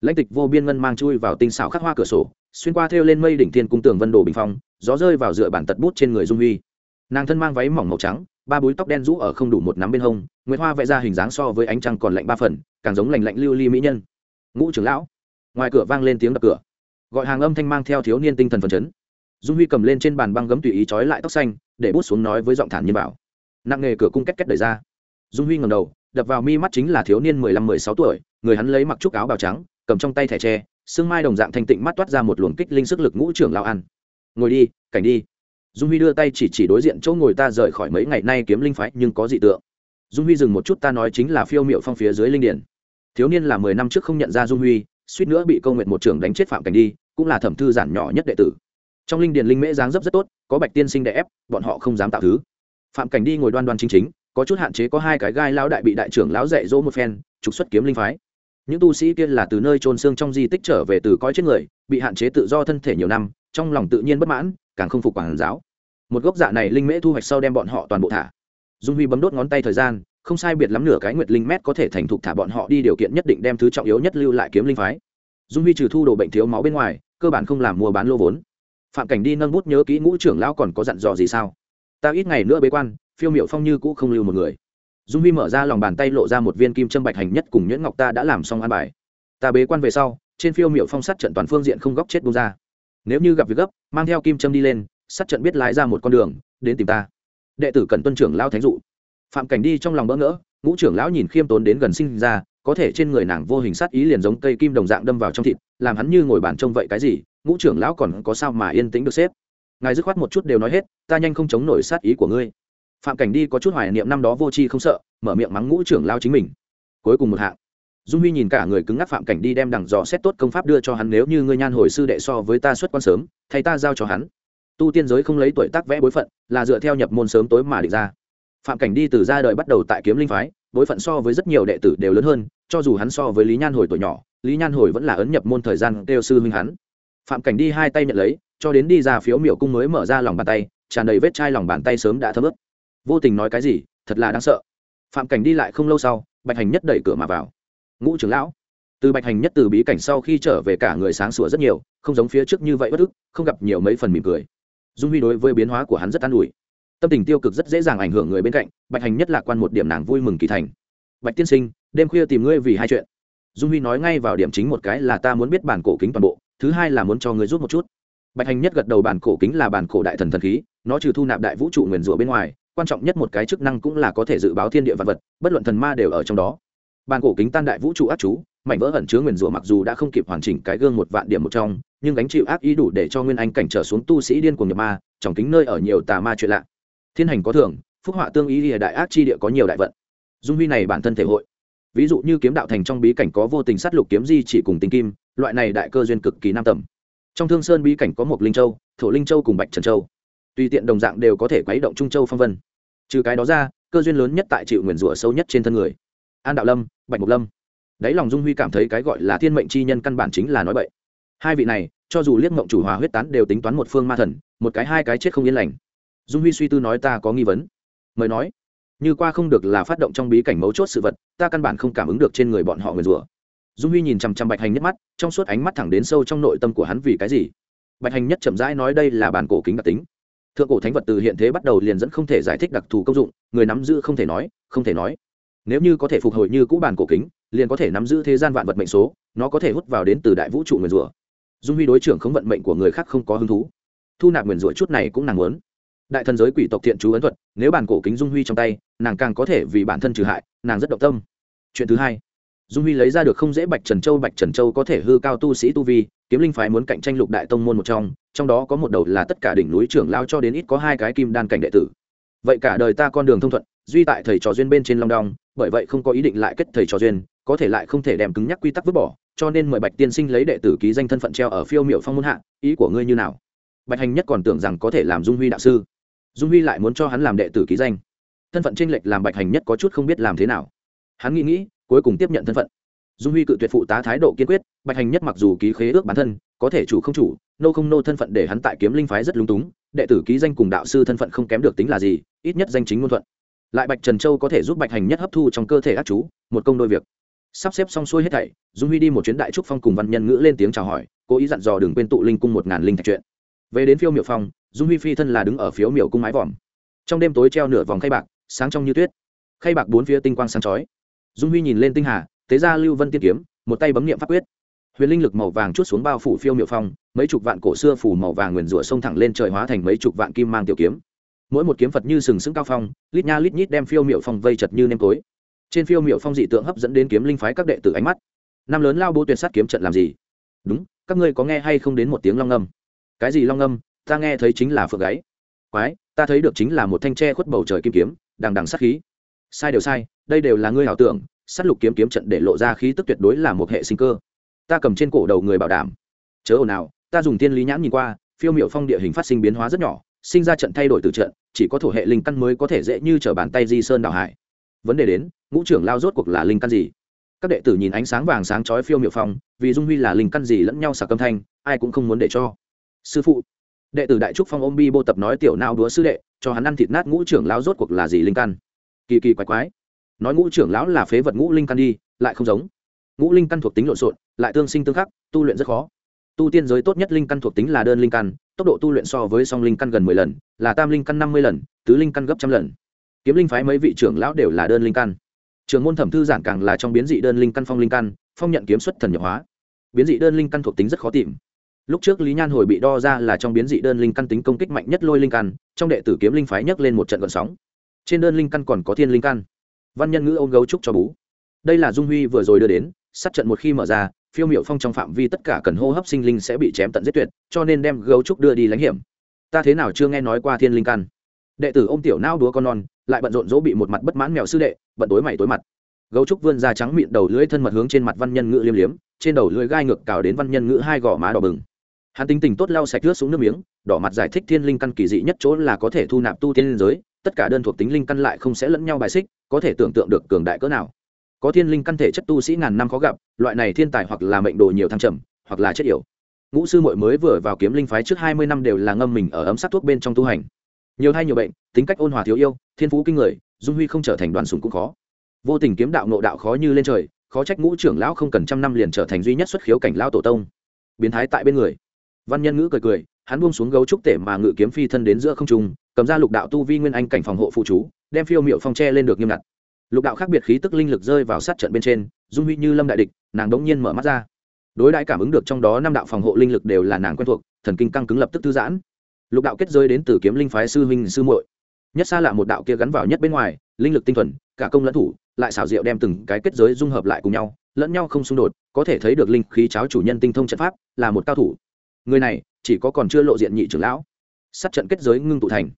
Lãnh tịch vô biên ngân mang chui vào tinh xảo khắc hoa cửa sổ, xuyên qua thêu lên mây đỉnh thiên cung tường vân đồ bình phong, gió rơi vào dựa bản tật bút trên người dung huy. Nàng thân mang váy mỏng màu trắng ba búi tóc đen rũ ở không đủ một nắm bên hông nguyễn hoa vẽ ra hình dáng so với ánh trăng còn lạnh ba phần, càng giống lành lạnh lưu ly mỹ nhân. Ngũ trưởng lão, ngoài cửa vang lên tiếng đập cửa. Gọi hàng âm thanh mang theo thiếu niên tinh thần phần chấn. Dung huy cầm lên trên bàn băng gấm tùy ý trói lại tóc xanh, để bút xuống nói với giọng thản nhiên bảo. Nặng nghề cửa cung két két đẩy ra. Dung huy ngầm đầu, đập vào mi mắt chính là thiếu niên mười lăm, mười sáu tuổi, người hắn lấy mặc trúc áo bào trắng, cầm trong tay thẻ tre sương mai đồng dạng thanh tịnh mắt toát ra một luồng kích linh sức lực ngũ trưởng lao ăn. Ngồi đi, cảnh đi dung huy đưa tay chỉ chỉ đối diện chỗ ngồi ta rời khỏi mấy ngày nay kiếm linh phái, nhưng có dị tượng. Dung huy dừng một chút, ta nói chính là phiêu m i ệ u phong phía dưới linh điển. Thiếu niên là mười năm trước không nhận ra dung huy, suýt nữa bị câu nguyện một trưởng đánh chết phạm cảnh đi, cũng là thẩm thư giản nhỏ nhất đệ tử. Trong linh điển linh mễ dáng dấp rất tốt, có bạch tiên sinh đẻ ép, bọn họ không dám tạo thứ. Phạm cảnh đi ngồi đoan đoan chính chính, có chút hạn chế có hai cái gai lao đại bị đại trưởng lão dạy dỗ một phen, trục xuất kiếm linh phái. Những tu sĩ kia là từ nơi trôn xương trong di tích trở về từ coi chết người, bị hạn chế tự do thân thể nhiều năm trong lòng tự nhiên bất mãn, càng không phục quản giáo. Một gốc dạ này linh mễ thu hoạch sau đem bọn họ toàn bộ thả. Dung huy bấm đốt ngón tay thời gian, không sai biệt lắm nửa cái nguyệt linh mét có thể thành thục thả bọn họ đi điều kiện nhất định đem thứ trọng yếu nhất lưu lại kiếm linh phái. Dung huy trừ thu đồ bệnh thiếu máu bên ngoài, cơ bản không làm mua bán lô vốn. Phạm cảnh đi nâng bút nhớ kỹ ngũ trưởng lão còn có dặn dò gì sao? Ta ít ngày nữa bế quan, phiêu miệu phong như cũ không lưu một người. Dung huy mở ra lòng bàn tay lộ ra một viên kim châm bạch hành nhất cùng nhuyễn ngọc ta đã làm xong an bài. Ta bế quan về sau, trên phiêu miệu phong sát trận toàn phương diện không góc chết bung ra nếu như gặp việc gấp, mang theo kim châm đi lên, sát trận biết lái ra một con đường, đến tìm ta. Đệ tử cần tuân trưởng lao thánh dụ. Phạm cảnh đi trong lòng bỡ ngỡ, ngũ trưởng lão nhìn khiêm tốn đến gần sinh ra, có thể trên người nàng vô hình sát ý liền giống cây kim đồng dạng đâm vào trong thịt, làm hắn như ngồi bàn trông vậy cái gì, ngũ trưởng lão còn có sao mà yên tĩnh được xếp. Ngài dứt khoát một chút đều nói hết, ta nhanh không chống nổi sát ý của ngươi. Phạm cảnh đi có chút hoài niệm năm đó vô tri không sợ, mở miệng mắng ngũ trưởng lao chính mình. Cuối cùng một hạng dung huy nhìn cả người cứng ngắc phạm cảnh đi đem đằng dò xét tốt công pháp đưa cho hắn, nếu như ngươi nhan hồi sư đệ so với ta xuất quan sớm, thay ta giao cho hắn. Tu tiên giới không lấy tuổi tác vẽ bối phận, là dựa theo nhập môn sớm tối mà định ra. Phạm cảnh đi từ ra đời bắt đầu tại kiếm linh phái, bối phận so với rất nhiều đệ tử đều lớn hơn, cho dù hắn so với lý nhan hồi tuổi nhỏ, lý nhan hồi vẫn là ấn nhập môn thời gian kêu sư huynh hắn. Phạm cảnh đi hai tay nhận lấy, cho đến đi ra phiếu miểu cung mới mở ra lòng bàn tay, tràn đầy vết chai lòng bàn tay sớm đã thấm ướt. Vô tình nói cái gì, thật là đáng sợ. Phạm cảnh đi lại không lâu sau, bạch hành nhất đẩy cửa mà vào ngũ trưởng lão. Từ bạch hành nhất từ bí cảnh sau khi trở về cả người sáng sủa rất nhiều, không giống phía trước như vậy bất ức, không gặp nhiều mấy phần mỉm cười. Dung huy đối với biến hóa của hắn rất an ủi. Tâm tình tiêu cực rất dễ dàng ảnh hưởng người bên cạnh, bạch hành nhất lạc quan một điểm nàng vui mừng kỳ thành. Bạch tiên sinh, đêm khuya tìm ngươi vì hai chuyện. Dung huy nói ngay vào điểm chính một cái là ta muốn biết bản cổ kính toàn bộ, thứ hai là muốn cho ngươi rút một chút. Bạch hành nhất gật đầu bản cổ kính là bản cổ đại thần thần khí, nó trừ thu nạp đại vũ trụ nguyền rủa bên ngoài, quan trọng nhất một cái chức năng cũng là có thể dự báo thiên địa vật vật, bất luận thần ma đều ở trong đó bàn cổ kính tan đại vũ trụ ác chú, mảnh vỡ ẩn chứa nguyền rủa mặc dù đã không kịp hoàn chỉnh cái gương một vạn điểm một trong, nhưng gánh chịu ác ý đủ để cho nguyên anh cảnh trở xuống tu sĩ điên cuồng nhập ma, trong kính nơi ở nhiều tà ma chuyện lạ. Thiên hành có thưởng, phúc họa tương ý thì đại ác chi địa có nhiều đại vận. Dung huy này bản thân thể hội. Ví dụ như kiếm đạo thành trong bí cảnh có vô tình sát lục kiếm di chỉ cùng tinh kim, loại này đại cơ duyên cực kỳ nam tầm. Trong thương sơn bí cảnh có một linh châu, thổ linh châu cùng bạch trần châu. Tùy tiện đồng dạng đều có thể quấy động trung châu phong vân. Trừ cái đó ra, cơ duyên lớn nhất tại chịu nguyền rủa sâu nhất trên thân người an đạo lâm, bạch mục lâm. Đáy lòng dung huy cảm thấy cái gọi là thiên mệnh chi nhân căn bản chính là nói vậy hai vị này, cho dù liếc mộng chủ hòa huyết tán đều tính toán một phương ma thần, một cái hai cái chết không yên lành. Dung huy suy tư nói ta có nghi vấn. Mời nói. Như qua không được là phát động trong bí cảnh mấu chốt sự vật, ta căn bản không cảm ứng được trên người bọn họ người rủa dung huy nhìn chằm chằm bạch hành nhất mắt, trong suốt ánh mắt thẳng đến sâu trong nội tâm của hắn vì cái gì? Bạch hành nhất chậm rãi nói đây là bản cổ kính đặc tính. Thượng cổ thánh vật từ hiện thế bắt đầu liền dẫn không thể giải thích đặc thù công dụng, người nắm giữ không thể nói, không thể nói nếu như có thể phục hồi như cũ bản cổ kính, liền có thể nắm giữ thế gian vạn vật mệnh số, nó có thể hút vào đến từ đại vũ trụ nguyền rủa. Dung huy đối trưởng không vận mệnh của người khác không có hứng thú. Thu nạp nguyền rủa chút này cũng nàng muốn. Đại thần giới quỷ tộc thiện chú ấn thuật, nếu bản cổ kính dung huy trong tay, nàng càng có thể vì bản thân trừ hại, nàng rất động tâm. Chuyện thứ hai, dung huy lấy ra được không dễ bạch trần châu. Bạch trần châu có thể hư cao tu sĩ tu vi, kiếm linh phái muốn cạnh tranh lục đại tông môn một trong trong đó có một đầu là tất cả đỉnh núi trưởng lao cho đến ít có hai cái kim đan cảnh đệ tử vậy cả đời ta con đường thông thuận, duy tại thầy trò duyên bên trên long đong, bởi vậy không có ý định lại kết thầy trò duyên, có thể lại không thể đem cứng nhắc quy tắc vứt bỏ, cho nên mời bạch tiên sinh lấy đệ tử ký danh thân phận treo ở phiêu miệu phong môn hạ, ý của ngươi như nào? Bạch hành nhất còn tưởng rằng có thể làm dung huy đạo sư. Dung huy lại muốn cho hắn làm đệ tử ký danh. Thân phận tranh lệch làm bạch hành nhất có chút không biết làm thế nào. Hắn nghĩ nghĩ, cuối cùng tiếp nhận thân phận. Dung huy cự tuyệt phụ tá thái độ kiên quyết, bạch hành nhất mặc dù ký khế ước bản thân có thể chủ không chủ, nô không nô thân phận để hắn tại kiếm linh phái rất lung túng, đệ tử ký danh cùng đạo sư thân phận không kém được tính là gì, ít nhất danh chính ngôn thuận. Lại bạch trần châu có thể giúp bạch hành nhất hấp thu trong cơ thể ác chú, một công đôi việc. Sắp xếp xong xuôi hết thảy, dung huy đi một chuyến đại trúc phong cùng văn nhân ngữ lên tiếng chào hỏi, cố ý dặn dò đừng quên tụ linh cung một ngàn linh thạch chuyện. Về đến phiêu miệu phong dung huy phi thân là đứng ở phiếu miệu cung mái vòm. Trong đêm tối treo nửa vòng khay bạc, sáng trong như tuyết. Khay bạc bốn phía tinh quang sáng chói. Dung huy nhìn lên tinh hà tế ra lưu vân tiên kiếm, một tay bấm nghiệm pháp quyết huyền linh lực màu vàng chút xuống bao phủ phiêu miệu phong, mấy chục vạn cổ xưa phủ màu vàng nguyền rủa sông thẳng lên trời hóa thành mấy chục vạn kim mang tiểu kiếm. Mỗi một kiếm phật như sừng sững cao phong, lít nha lít nhít đem phiêu miệu phong vây chật như nêm tối. Trên phiêu miệu phong dị tượng hấp dẫn đến kiếm linh phái các đệ tử ánh mắt. Năm lớn lao bố tuyệt sát kiếm trận làm gì? Đúng, các ngươi có nghe hay không đến một tiếng long âm? Cái gì long âm? Ta nghe thấy chính là phượng gáy. Quái, ta thấy được chính là một thanh tre khuất bầu trời kim kiếm, đằng đằng sát khí. Sai đều sai, đây đều là ngươi ảo tưởng, sát lục kiếm kiếm trận để lộ ra khí tức tuyệt đối là một hệ sinh cơ ta cầm trên cổ đầu người bảo đảm. Chớ ồn nào ta dùng tiên lý nhãn nhìn qua, phiêu miểu phong địa hình phát sinh biến hóa rất nhỏ, sinh ra trận thay đổi từ trận, chỉ có thổ hệ linh căn mới có thể dễ như t r ở bàn tay di sơn đào hải. Vấn đề đến, ngũ trưởng lao rốt cuộc là linh căn gì? Các đệ tử nhìn ánh sáng vàng sáng chói phiêu miểu phong, vì dung huy là linh căn gì lẫn nhau sạc âm thanh, ai cũng không muốn để cho. Sư phụ, đệ tử đại trúc phong ôm bi bô tập nói tiểu nao đúa sư đệ, cho hắn ăn thịt nát ngũ trưởng lão rốt cuộc là gì linh căn? Kỳ kỳ quái quái. Nói ngũ trưởng lão là phế vật ngũ linh căn đi, lại không giống ngũ linh căn thuộc tính lộn xộn, lại tương sinh tương khắc, tu luyện rất khó. Tu tiên giới tốt nhất linh căn thuộc tính là đơn linh căn, tốc độ tu luyện so với song linh căn gần mười lần, là tam linh căn năm mươi lần, tứ linh căn gấp trăm lần. Kiếm linh phái mấy vị trưởng lão đều là đơn linh căn. Trường môn thẩm thư giản càng là trong biến dị đơn linh căn phong linh căn, phong nhận kiếm xuất thần nhập hóa. Biến dị đơn linh căn thuộc tính rất khó tìm. Lúc trước lý nhan hồi bị đo ra là trong biến dị đơn linh căn tính công kích mạnh nhất lôi linh căn, trong đệ tử kiếm linh phái nhấc lên một trận gọn sóng. Trên đơn linh căn còn có thiên linh căn. Văn nhân ngữ ôm gấu trúc cho bú. Đây là dung huy vừa rồi đưa đến sát trận một khi mở ra, phiêu miệu phong trong phạm vi tất cả cần hô hấp sinh linh sẽ bị chém tận giết tuyệt, cho nên đem gấu trúc đưa đi lánh hiểm. Ta thế nào chưa nghe nói qua thiên linh căn. Đệ tử ô m tiểu nao đúa con non, lại bận rộn dỗ bị một mặt bất mãn mèo sư đệ, bận tối mày tối mặt. Gấu trúc vươn ra trắng mịn đầu lưỡi thân mật hướng trên mặt văn nhân ngữ liêm liếm, trên đầu lưỡi gai ngược cào đến văn nhân ngữ hai gò má đỏ bừng. Hắn tính tình tốt lau sạch nước xuống nước miếng, đỏ mặt giải thích thiên linh căn kỳ dị nhất chỗ là có thể thu nạp tu tiên linh giới, tất cả đơn thuộc tính linh căn lại không sẽ lẫn nhau bài xích, có thể tưởng tượng được cường đại cỡ nào có thiên linh căn thể chất tu sĩ ngàn năm khó gặp, loại này thiên tài hoặc là mệnh đồ nhiều thăng trầm, hoặc là chết yểu. Ngũ sư mội mới vừa vào kiếm linh phái trước hai mươi năm đều là ngâm mình ở ấm sát thuốc bên trong tu hành. Nhiều thay nhiều bệnh, tính cách ôn hòa thiếu yêu, thiên phú kinh người, dung huy không trở thành đoàn sùng cũng khó. Vô tình kiếm đạo nộ đạo khó như lên trời, khó trách ngũ trưởng lão không cần trăm năm liền trở thành duy nhất xuất khiếu cảnh lão tổ tông. Biến thái tại bên người. Văn nhân ngữ cười cười, hắn buông xuống gấu trúc tể mà ngự kiếm phi thân đến giữa không trung, cầm ra lục đạo tu vi nguyên anh cảnh phòng hộ phụ chú, đem phiêu miệu phong tre lên được nghiêm ngặt lục đạo khác biệt khí tức linh lực rơi vào sát trận bên trên, dung huy như lâm đại địch, nàng đống nhiên mở mắt ra. Đối đãi cảm ứng được trong đó năm đạo phòng hộ linh lực đều là nàng quen thuộc, thần kinh căng cứng lập tức thư giãn. Lục đạo kết rơi đến từ kiếm linh phái sư huynh sư muội. Nhất xa lạ một đạo kia gắn vào nhất bên ngoài, linh lực tinh thuần, cả công lẫn thủ, lại xảo diệu đem từng cái kết giới dung hợp lại cùng nhau, lẫn nhau không xung đột, có thể thấy được linh khí cháo chủ nhân tinh thông trận pháp, là một cao thủ. Người này, chỉ có còn chưa lộ diện nhị trưởng lão. Sát trận kết giới ngưng tụ thành.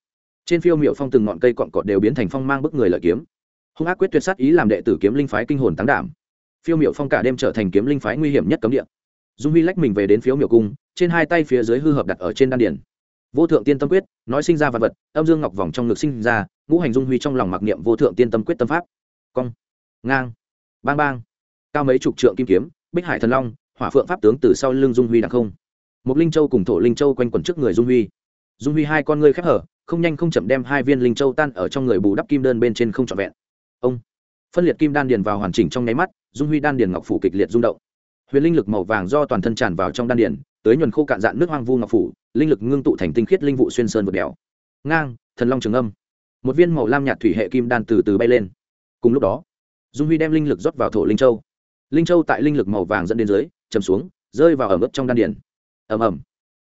Trên phiêu miệu phong từng ngọn cây cọn cọt đều biến thành phong mang bức người lợi kiếm hung ác quyết tuyệt sát ý làm đệ tử kiếm linh phái kinh hồn tán đảm. Phiêu miệu phong cả đêm trở thành kiếm linh phái nguy hiểm nhất cấm địa. Dung huy lách mình về đến phiếu miệu cung, trên hai tay phía dưới hư hợp đặt ở trên đan điển vô thượng tiên tâm quyết, nói sinh ra vật vật, âm dương ngọc vòng trong ngực sinh ra, ngũ hành dung huy trong lòng mặc niệm vô thượng tiên tâm quyết tâm pháp. Cong, ngang, bang bang. Cao mấy chục trượng kim kiếm, bích hải thần long, hỏa phượng pháp tướng từ sau lưng dung huy đặc không. Một linh châu cùng thổ linh châu quanh quẩn trước người dung huy. Dung huy hai con ngươi khép hở, không nhanh không chậm đem hai viên linh châu tan ở trong người bù đắp kim đơn bên trên không trọn vẹn ông. Phân liệt kim đan điền vào hoàn chỉnh trong nháy mắt dung huy đan điền ngọc phủ kịch liệt rung động. Huyền linh lực màu vàng do toàn thân tràn vào trong đan điền tới nhuần khô cạn dạn nước hoang vu ngọc phủ linh lực ngưng tụ thành tinh khiết linh vụ xuyên sơn vượt đèo. Ngang thần long trường âm. Một viên màu lam nhạt thủy hệ kim đan từ từ bay lên. Cùng lúc đó dung huy đem linh lực rót vào thổ linh châu. Linh châu tại linh lực màu vàng dẫn đến dưới chầm xuống rơi vào ẩm ướt trong đan điền. Ẩm ẩm,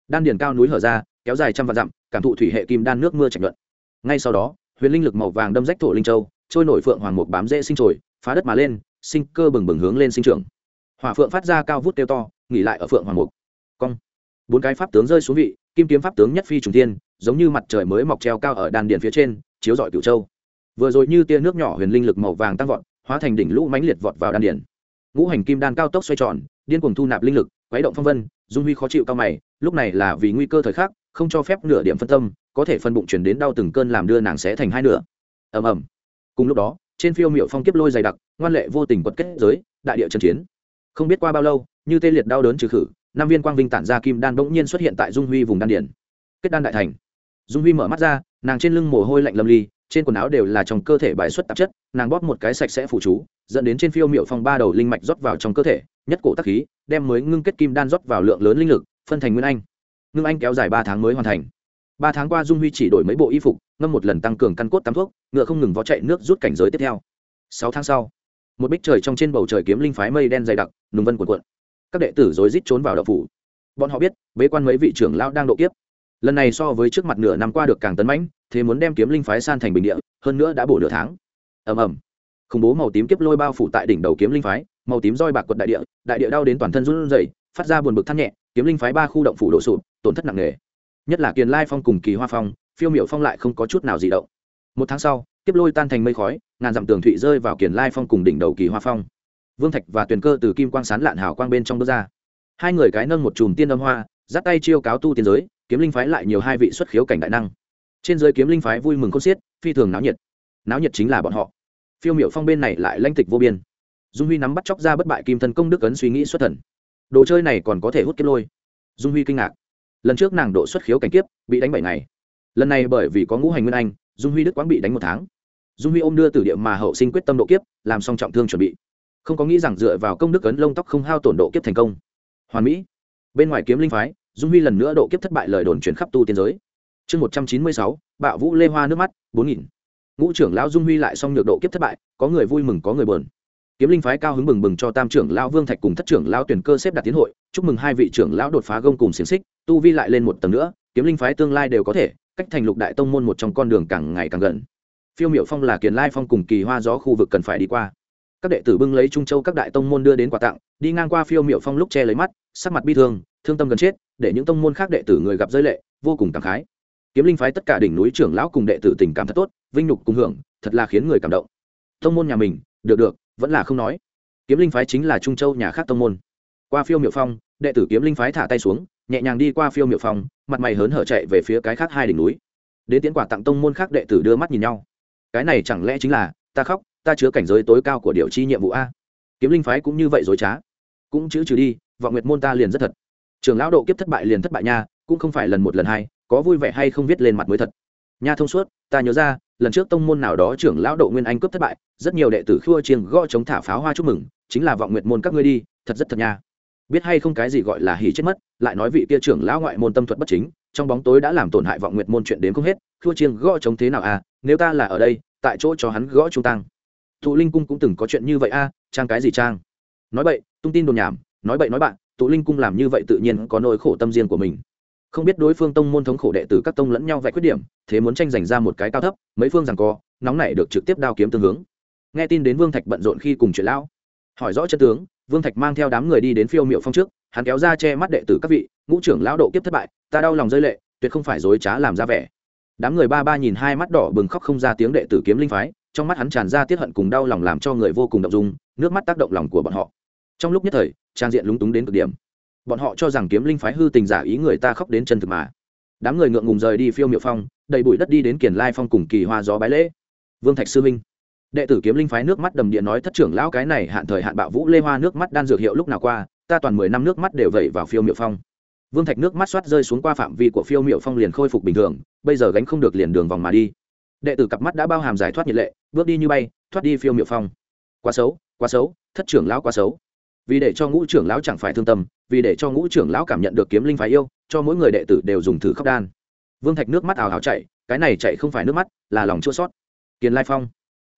đan điền cao núi hở ra kéo dài trăm vạn dặm cảm thụ thủy hệ kim đan nước mưa chạch luận ngay sau đó huyền linh lực màu vàng đâm rách thổ linh châu trôi nổi phượng hoàng mục bám dễ sinh trồi, phá đất mà lên, sinh cơ bừng bừng hướng lên sinh trưởng. Hỏa phượng phát ra cao vút kêu to, nghỉ lại ở phượng hoàng mục. Cong. Bốn cái pháp tướng rơi xuống vị, kim kiếm pháp tướng nhất phi trùng thiên, giống như mặt trời mới mọc treo cao ở đan điện phía trên, chiếu rọi cửu châu. Vừa rồi như tia nước nhỏ huyền linh lực màu vàng tăng vọt, hóa thành đỉnh lũ mãnh liệt vọt vào đan điện ngũ hành kim đan cao tốc xoay tròn, điên cuồng thu nạp linh lực, quấy động phong vân, dung huy khó chịu cao mày, lúc này là vì nguy cơ thời khắc, không cho phép nửa điểm phân tâm, có thể phân bụng chuyển đến đau từng cơn làm đưa nàng sẽ thành hai nửa. Ầm ầm cùng lúc đó, trên phiêu miệu phong kiếp lôi dày đặc, ngoan lệ vô tình quật kết giới, đại địa trần chiến. Không biết qua bao lâu, như tê liệt đau đớn trừ khử, năm viên quang vinh tản ra kim đan bỗng nhiên xuất hiện tại dung huy vùng đan điển. Kết đan đại thành. Dung huy mở mắt ra, nàng trên lưng mồ hôi lạnh lâm ly, trên quần áo đều là trong cơ thể bài xuất tạp chất, nàng bóp một cái sạch sẽ phủ chú, dẫn đến trên phiêu miệu phong ba đầu linh mạch rót vào trong cơ thể, nhất cổ tắc khí, đem mới ngưng kết kim đan rót vào lượng lớn linh lực, phân thành nguyên anh. Ngưng anh kéo dài ba tháng mới hoàn thành ba tháng qua dung huy chỉ đổi mấy bộ y phục, ngâm một lần tăng cường căn cốt tắm thuốc, ngựa không ngừng vó chạy nước rút cảnh giới tiếp theo. Sáu tháng sau, một bích trời trong trên bầu trời kiếm linh phái mây đen dày đặc, nùng vân cuộn cuộn. Các đệ tử rối rít trốn vào đậu phủ. Bọn họ biết, bế quan mấy vị trưởng lão đang độ kiếp. Lần này so với trước mặt nửa năm qua được càng tấn mãnh, thế muốn đem kiếm linh phái san thành bình địa, hơn nữa đã bổ nửa tháng. Ầm ầm. Khủng bố màu tím kiếp lôi bao phủ tại đỉnh đầu kiếm linh phái, màu tím roi bạc quật đại địa đại địa đau đến toàn thân run rẩy, phát ra buồn bực thắt nhẹ, kiếm linh phái ba khu động phủ đổ sụp, tổn thất nặng nề nhất là kiền lai phong cùng kỳ hoa phong, phiêu miểu phong lại không có chút nào gì động. Một tháng sau, kiếp lôi tan thành mây khói, ngàn dặm tường thụy rơi vào kiền lai phong cùng đỉnh đầu kỳ hoa phong. Vương thạch và tuyền cơ từ kim quang sán lạn hào quang bên trong bước ra. Hai người cái nâng một chùm tiên âm hoa, giáp tay chiêu cáo tu tiên giới, kiếm linh phái lại nhiều hai vị xuất khiếu cảnh đại năng. Trên giới kiếm linh phái vui mừng con xiết, phi thường náo nhiệt. Náo nhiệt chính là bọn họ. Phiêu miểu phong bên này lại lanh tịch vô biên. Dung huy nắm bắt chóc ra bất bại kim thân công đức ấn suy nghĩ xuất thần. Đồ chơi này còn có thể hút kiếp lôi. Dung huy kinh ngạc lần trước nàng độ xuất khiếu cảnh kiếp, bị đánh bảy ngày. Lần này bởi vì có ngũ hành nguyên anh, dung huy đức quán bị đánh một tháng. Dung huy ôm đưa từ địa mà hậu sinh quyết tâm độ kiếp, làm xong trọng thương chuẩn bị. Không có nghĩ rằng dựa vào công đức ấn lông tóc không hao tổn độ kiếp thành công. Hoàn mỹ. Bên ngoài kiếm linh phái, dung huy lần nữa độ kiếp thất bại lời đồn chuyển khắp tu tiên giới. Chương một trăm chín mươi sáu, bạo vũ lê hoa nước mắt, bốn nghìn. Ngũ trưởng lão dung huy lại xong nhược độ kiếp thất bại, có người vui mừng, có người bờn kiếm linh phái cao hứng bừng bừng cho tam trưởng lão vương thạch cùng thất trưởng lão tuyển cơ xếp đặt tiến hội, chúc mừng hai vị trưởng lão đột phá gông cùng xiềng xích tu vi lại lên một tầng nữa, kiếm linh phái tương lai đều có thể, cách thành lục đại tông môn một trong con đường càng ngày càng gần. Phiêu miệu phong là kiền lai phong cùng kỳ hoa gió khu vực cần phải đi qua. Các đệ tử bưng lấy trung châu các đại tông môn đưa đến quà tặng, đi ngang qua phiêu miệu phong lúc che lấy mắt, sắc mặt bi thương thương tâm gần chết, để những tông môn khác đệ tử người gặp giới lệ, vô cùng cảm khái. Kiếm linh phái tất cả đỉnh núi trưởng lão cùng đệ tử tình cảm thật tốt, vinh nhục cùng hưởng, thật là khiến người cảm động. Tông môn nhà mình, được được, vẫn là không nói. Kiếm linh phái chính là trung châu nhà khác tông môn. Qua phiêu miệu phong, đệ tử kiếm linh phái thả tay xuống nhẹ nhàng đi qua phiêu miệu phòng, mặt mày hớn hở chạy về phía cái khác hai đỉnh núi. Đến tiến quả tặng tông môn khác đệ tử đưa mắt nhìn nhau. Cái này chẳng lẽ chính là ta khóc ta chứa cảnh giới tối cao của điều chi nhiệm vụ a? Kiếm linh phái cũng như vậy dối trá. Cũng chữ trừ đi vọng nguyệt môn ta liền rất thật. Trường lão độ kiếp thất bại liền thất bại nha cũng không phải lần một lần hai có vui vẻ hay không viết lên mặt mới thật. Nha thông suốt ta nhớ ra lần trước tông môn nào đó trưởng lão độ nguyên anh cướp thất bại rất nhiều đệ tử khua chiêng gõ chống thả pháo hoa chúc mừng chính là vọng nguyệt môn các ngươi đi thật rất thật nha biết hay không cái gì gọi là hỉ chết mất, lại nói vị kia trưởng lão ngoại môn tâm thuật bất chính, trong bóng tối đã làm tổn hại vọng nguyệt môn chuyện đến không hết khua chiêng gõ chống thế nào à nếu ta là ở đây, tại chỗ cho hắn gõ trung tăng. Tụ linh cung cũng từng có chuyện như vậy a trang cái gì trang? Nói bậy, tung tin đồn nhảm, nói bậy nói bạn tụ linh cung làm như vậy tự nhiên có nỗi khổ tâm riêng của mình. Không biết đối phương tông môn thống khổ đệ tử các tông lẫn nhau vạch khuyết điểm, thế muốn tranh giành ra một cái cao thấp, mấy phương rằng co, nóng này được trực tiếp đao kiếm tương hướng. Nghe tin đến vương thạch bận rộn khi cùng chuyện lão hỏi rõ chân tướng, vương thạch mang theo đám người đi đến phiêu miệu phong trước, hắn kéo ra che mắt đệ tử các vị, ngũ trưởng lão độ kiếp thất bại, ta đau lòng rơi lệ, tuyệt không phải dối trá làm ra vẻ. Đám người ba ba nhìn hai mắt đỏ bừng khóc không ra tiếng đệ tử kiếm linh phái, trong mắt hắn tràn ra tiết hận cùng đau lòng làm cho người vô cùng động dung, nước mắt tác động lòng của bọn họ. Trong lúc nhất thời, trang diện lúng túng đến cực điểm. Bọn họ cho rằng kiếm linh phái hư tình giả ý người ta khóc đến chân thực mà. Đám người ngượng ngùng rời đi phiêu miệu phong đầy bụi đất đi đến kiền lai phong cùng kỳ hoa gió bái lễ. Vương thạch sư minh đệ tử kiếm linh phái nước mắt đầm điện nói, thất trưởng lão, cái này hạn thời hạn bạo vũ lê hoa nước mắt đan dược hiệu lúc nào qua? Ta toàn mười năm nước mắt đều vẩy vào phiêu miệu phong. Vương thạch nước mắt xoát rơi xuống qua phạm vi của phiêu miệu phong liền khôi phục bình thường, bây giờ gánh không được liền đường vòng mà đi. Đệ tử cặp mắt đã bao hàm giải thoát nhiệt lệ, bước đi như bay, thoát đi phiêu miệu phong. Quá xấu quá xấu, thất trưởng lão quá xấu. Vì để cho ngũ trưởng lão chẳng phải thương tâm, vì để cho ngũ trưởng lão cảm nhận được kiếm linh phái yêu, cho mỗi người đệ tử đều dùng thử khóc đan. Vương thạch nước mắt ào ào chạy, cái này chạy không phải nước mắt, là lòng chua sót kiền lai phong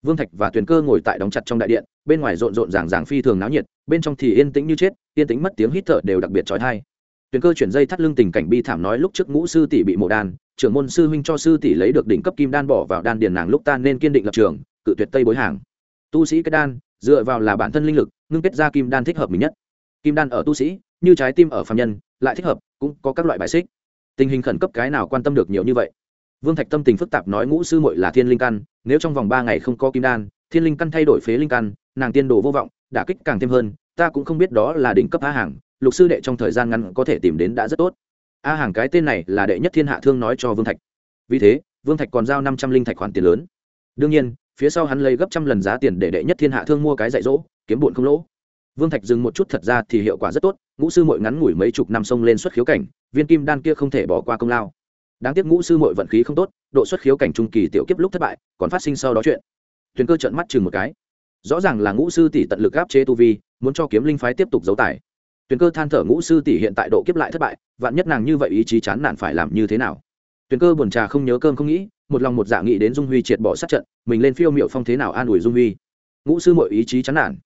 vương thạch và tuyền cơ ngồi tại đóng chặt trong đại điện, bên ngoài rộn rộn ràng ràng phi thường náo nhiệt, bên trong thì yên tĩnh như chết, yên tĩnh mất tiếng hít thở đều đặc biệt trói thai tuyền cơ chuyển dây thắt lưng tình cảnh bi thảm nói lúc trước ngũ sư tỷ bị mộ đan, trưởng môn sư huynh cho sư tỷ lấy được đỉnh cấp kim đan bỏ vào đan điền nàng lúc ta nên kiên định lập trường, cự tuyệt tây bối hàng. Tu sĩ cái đan, dựa vào là bản thân linh lực, ngưng kết ra kim đan thích hợp mình nhất. Kim đan ở tu sĩ, như trái tim ở phạm nhân, lại thích hợp, cũng có các loại bài xích. Tình hình khẩn cấp cái nào quan tâm được nhiều như vậy? Vương thạch tâm tình phức tạp nói ngũ sư muội là thiên linh căn, nếu trong vòng ba ngày không có kim đan, thiên linh căn thay đổi phế linh căn, nàng tiên đồ vô vọng, đả kích càng thêm hơn, ta cũng không biết đó là đỉnh cấp a hàng lục sư đệ trong thời gian ngắn có thể tìm đến đã rất tốt. A hàng cái tên này là đệ nhất thiên hạ thương nói cho vương thạch. Vì thế, vương thạch còn giao năm trăm linh thạch khoản tiền lớn. Đương nhiên, phía sau hắn lấy gấp trăm lần giá tiền để đệ nhất thiên hạ thương mua cái dạy dỗ, kiếm bụn không lỗ. Vương thạch dừng một chút thật ra thì hiệu quả rất tốt, ngũ sư mội ngắn ngủi mấy chục năm sông lên xuất khiếu cảnh, viên kim đan kia không thể bỏ qua công lao đáng tiếc ngũ sư mội vận khí không tốt, độ xuất khiếu cảnh trung kỳ tiểu kiếp lúc thất bại, còn phát sinh sau đó chuyện. Thuyền cơ trận mắt chừng một cái. Rõ ràng là ngũ sư tỷ tận lực gáp chế tu vi, muốn cho kiếm linh phái tiếp tục giấu tài tuyền cơ than thở ngũ sư tỷ hiện tại độ kiếp lại thất bại, vạn nhất nàng như vậy ý chí chán nản phải làm như thế nào? Tuyền cơ buồn trà không nhớ cơm không nghĩ, một lòng một dạ nghĩ đến dung huy triệt bỏ sát trận, mình lên phiêu miệu phong thế nào an ủi dung huy. Ngũ sư mội ý chí chán nản.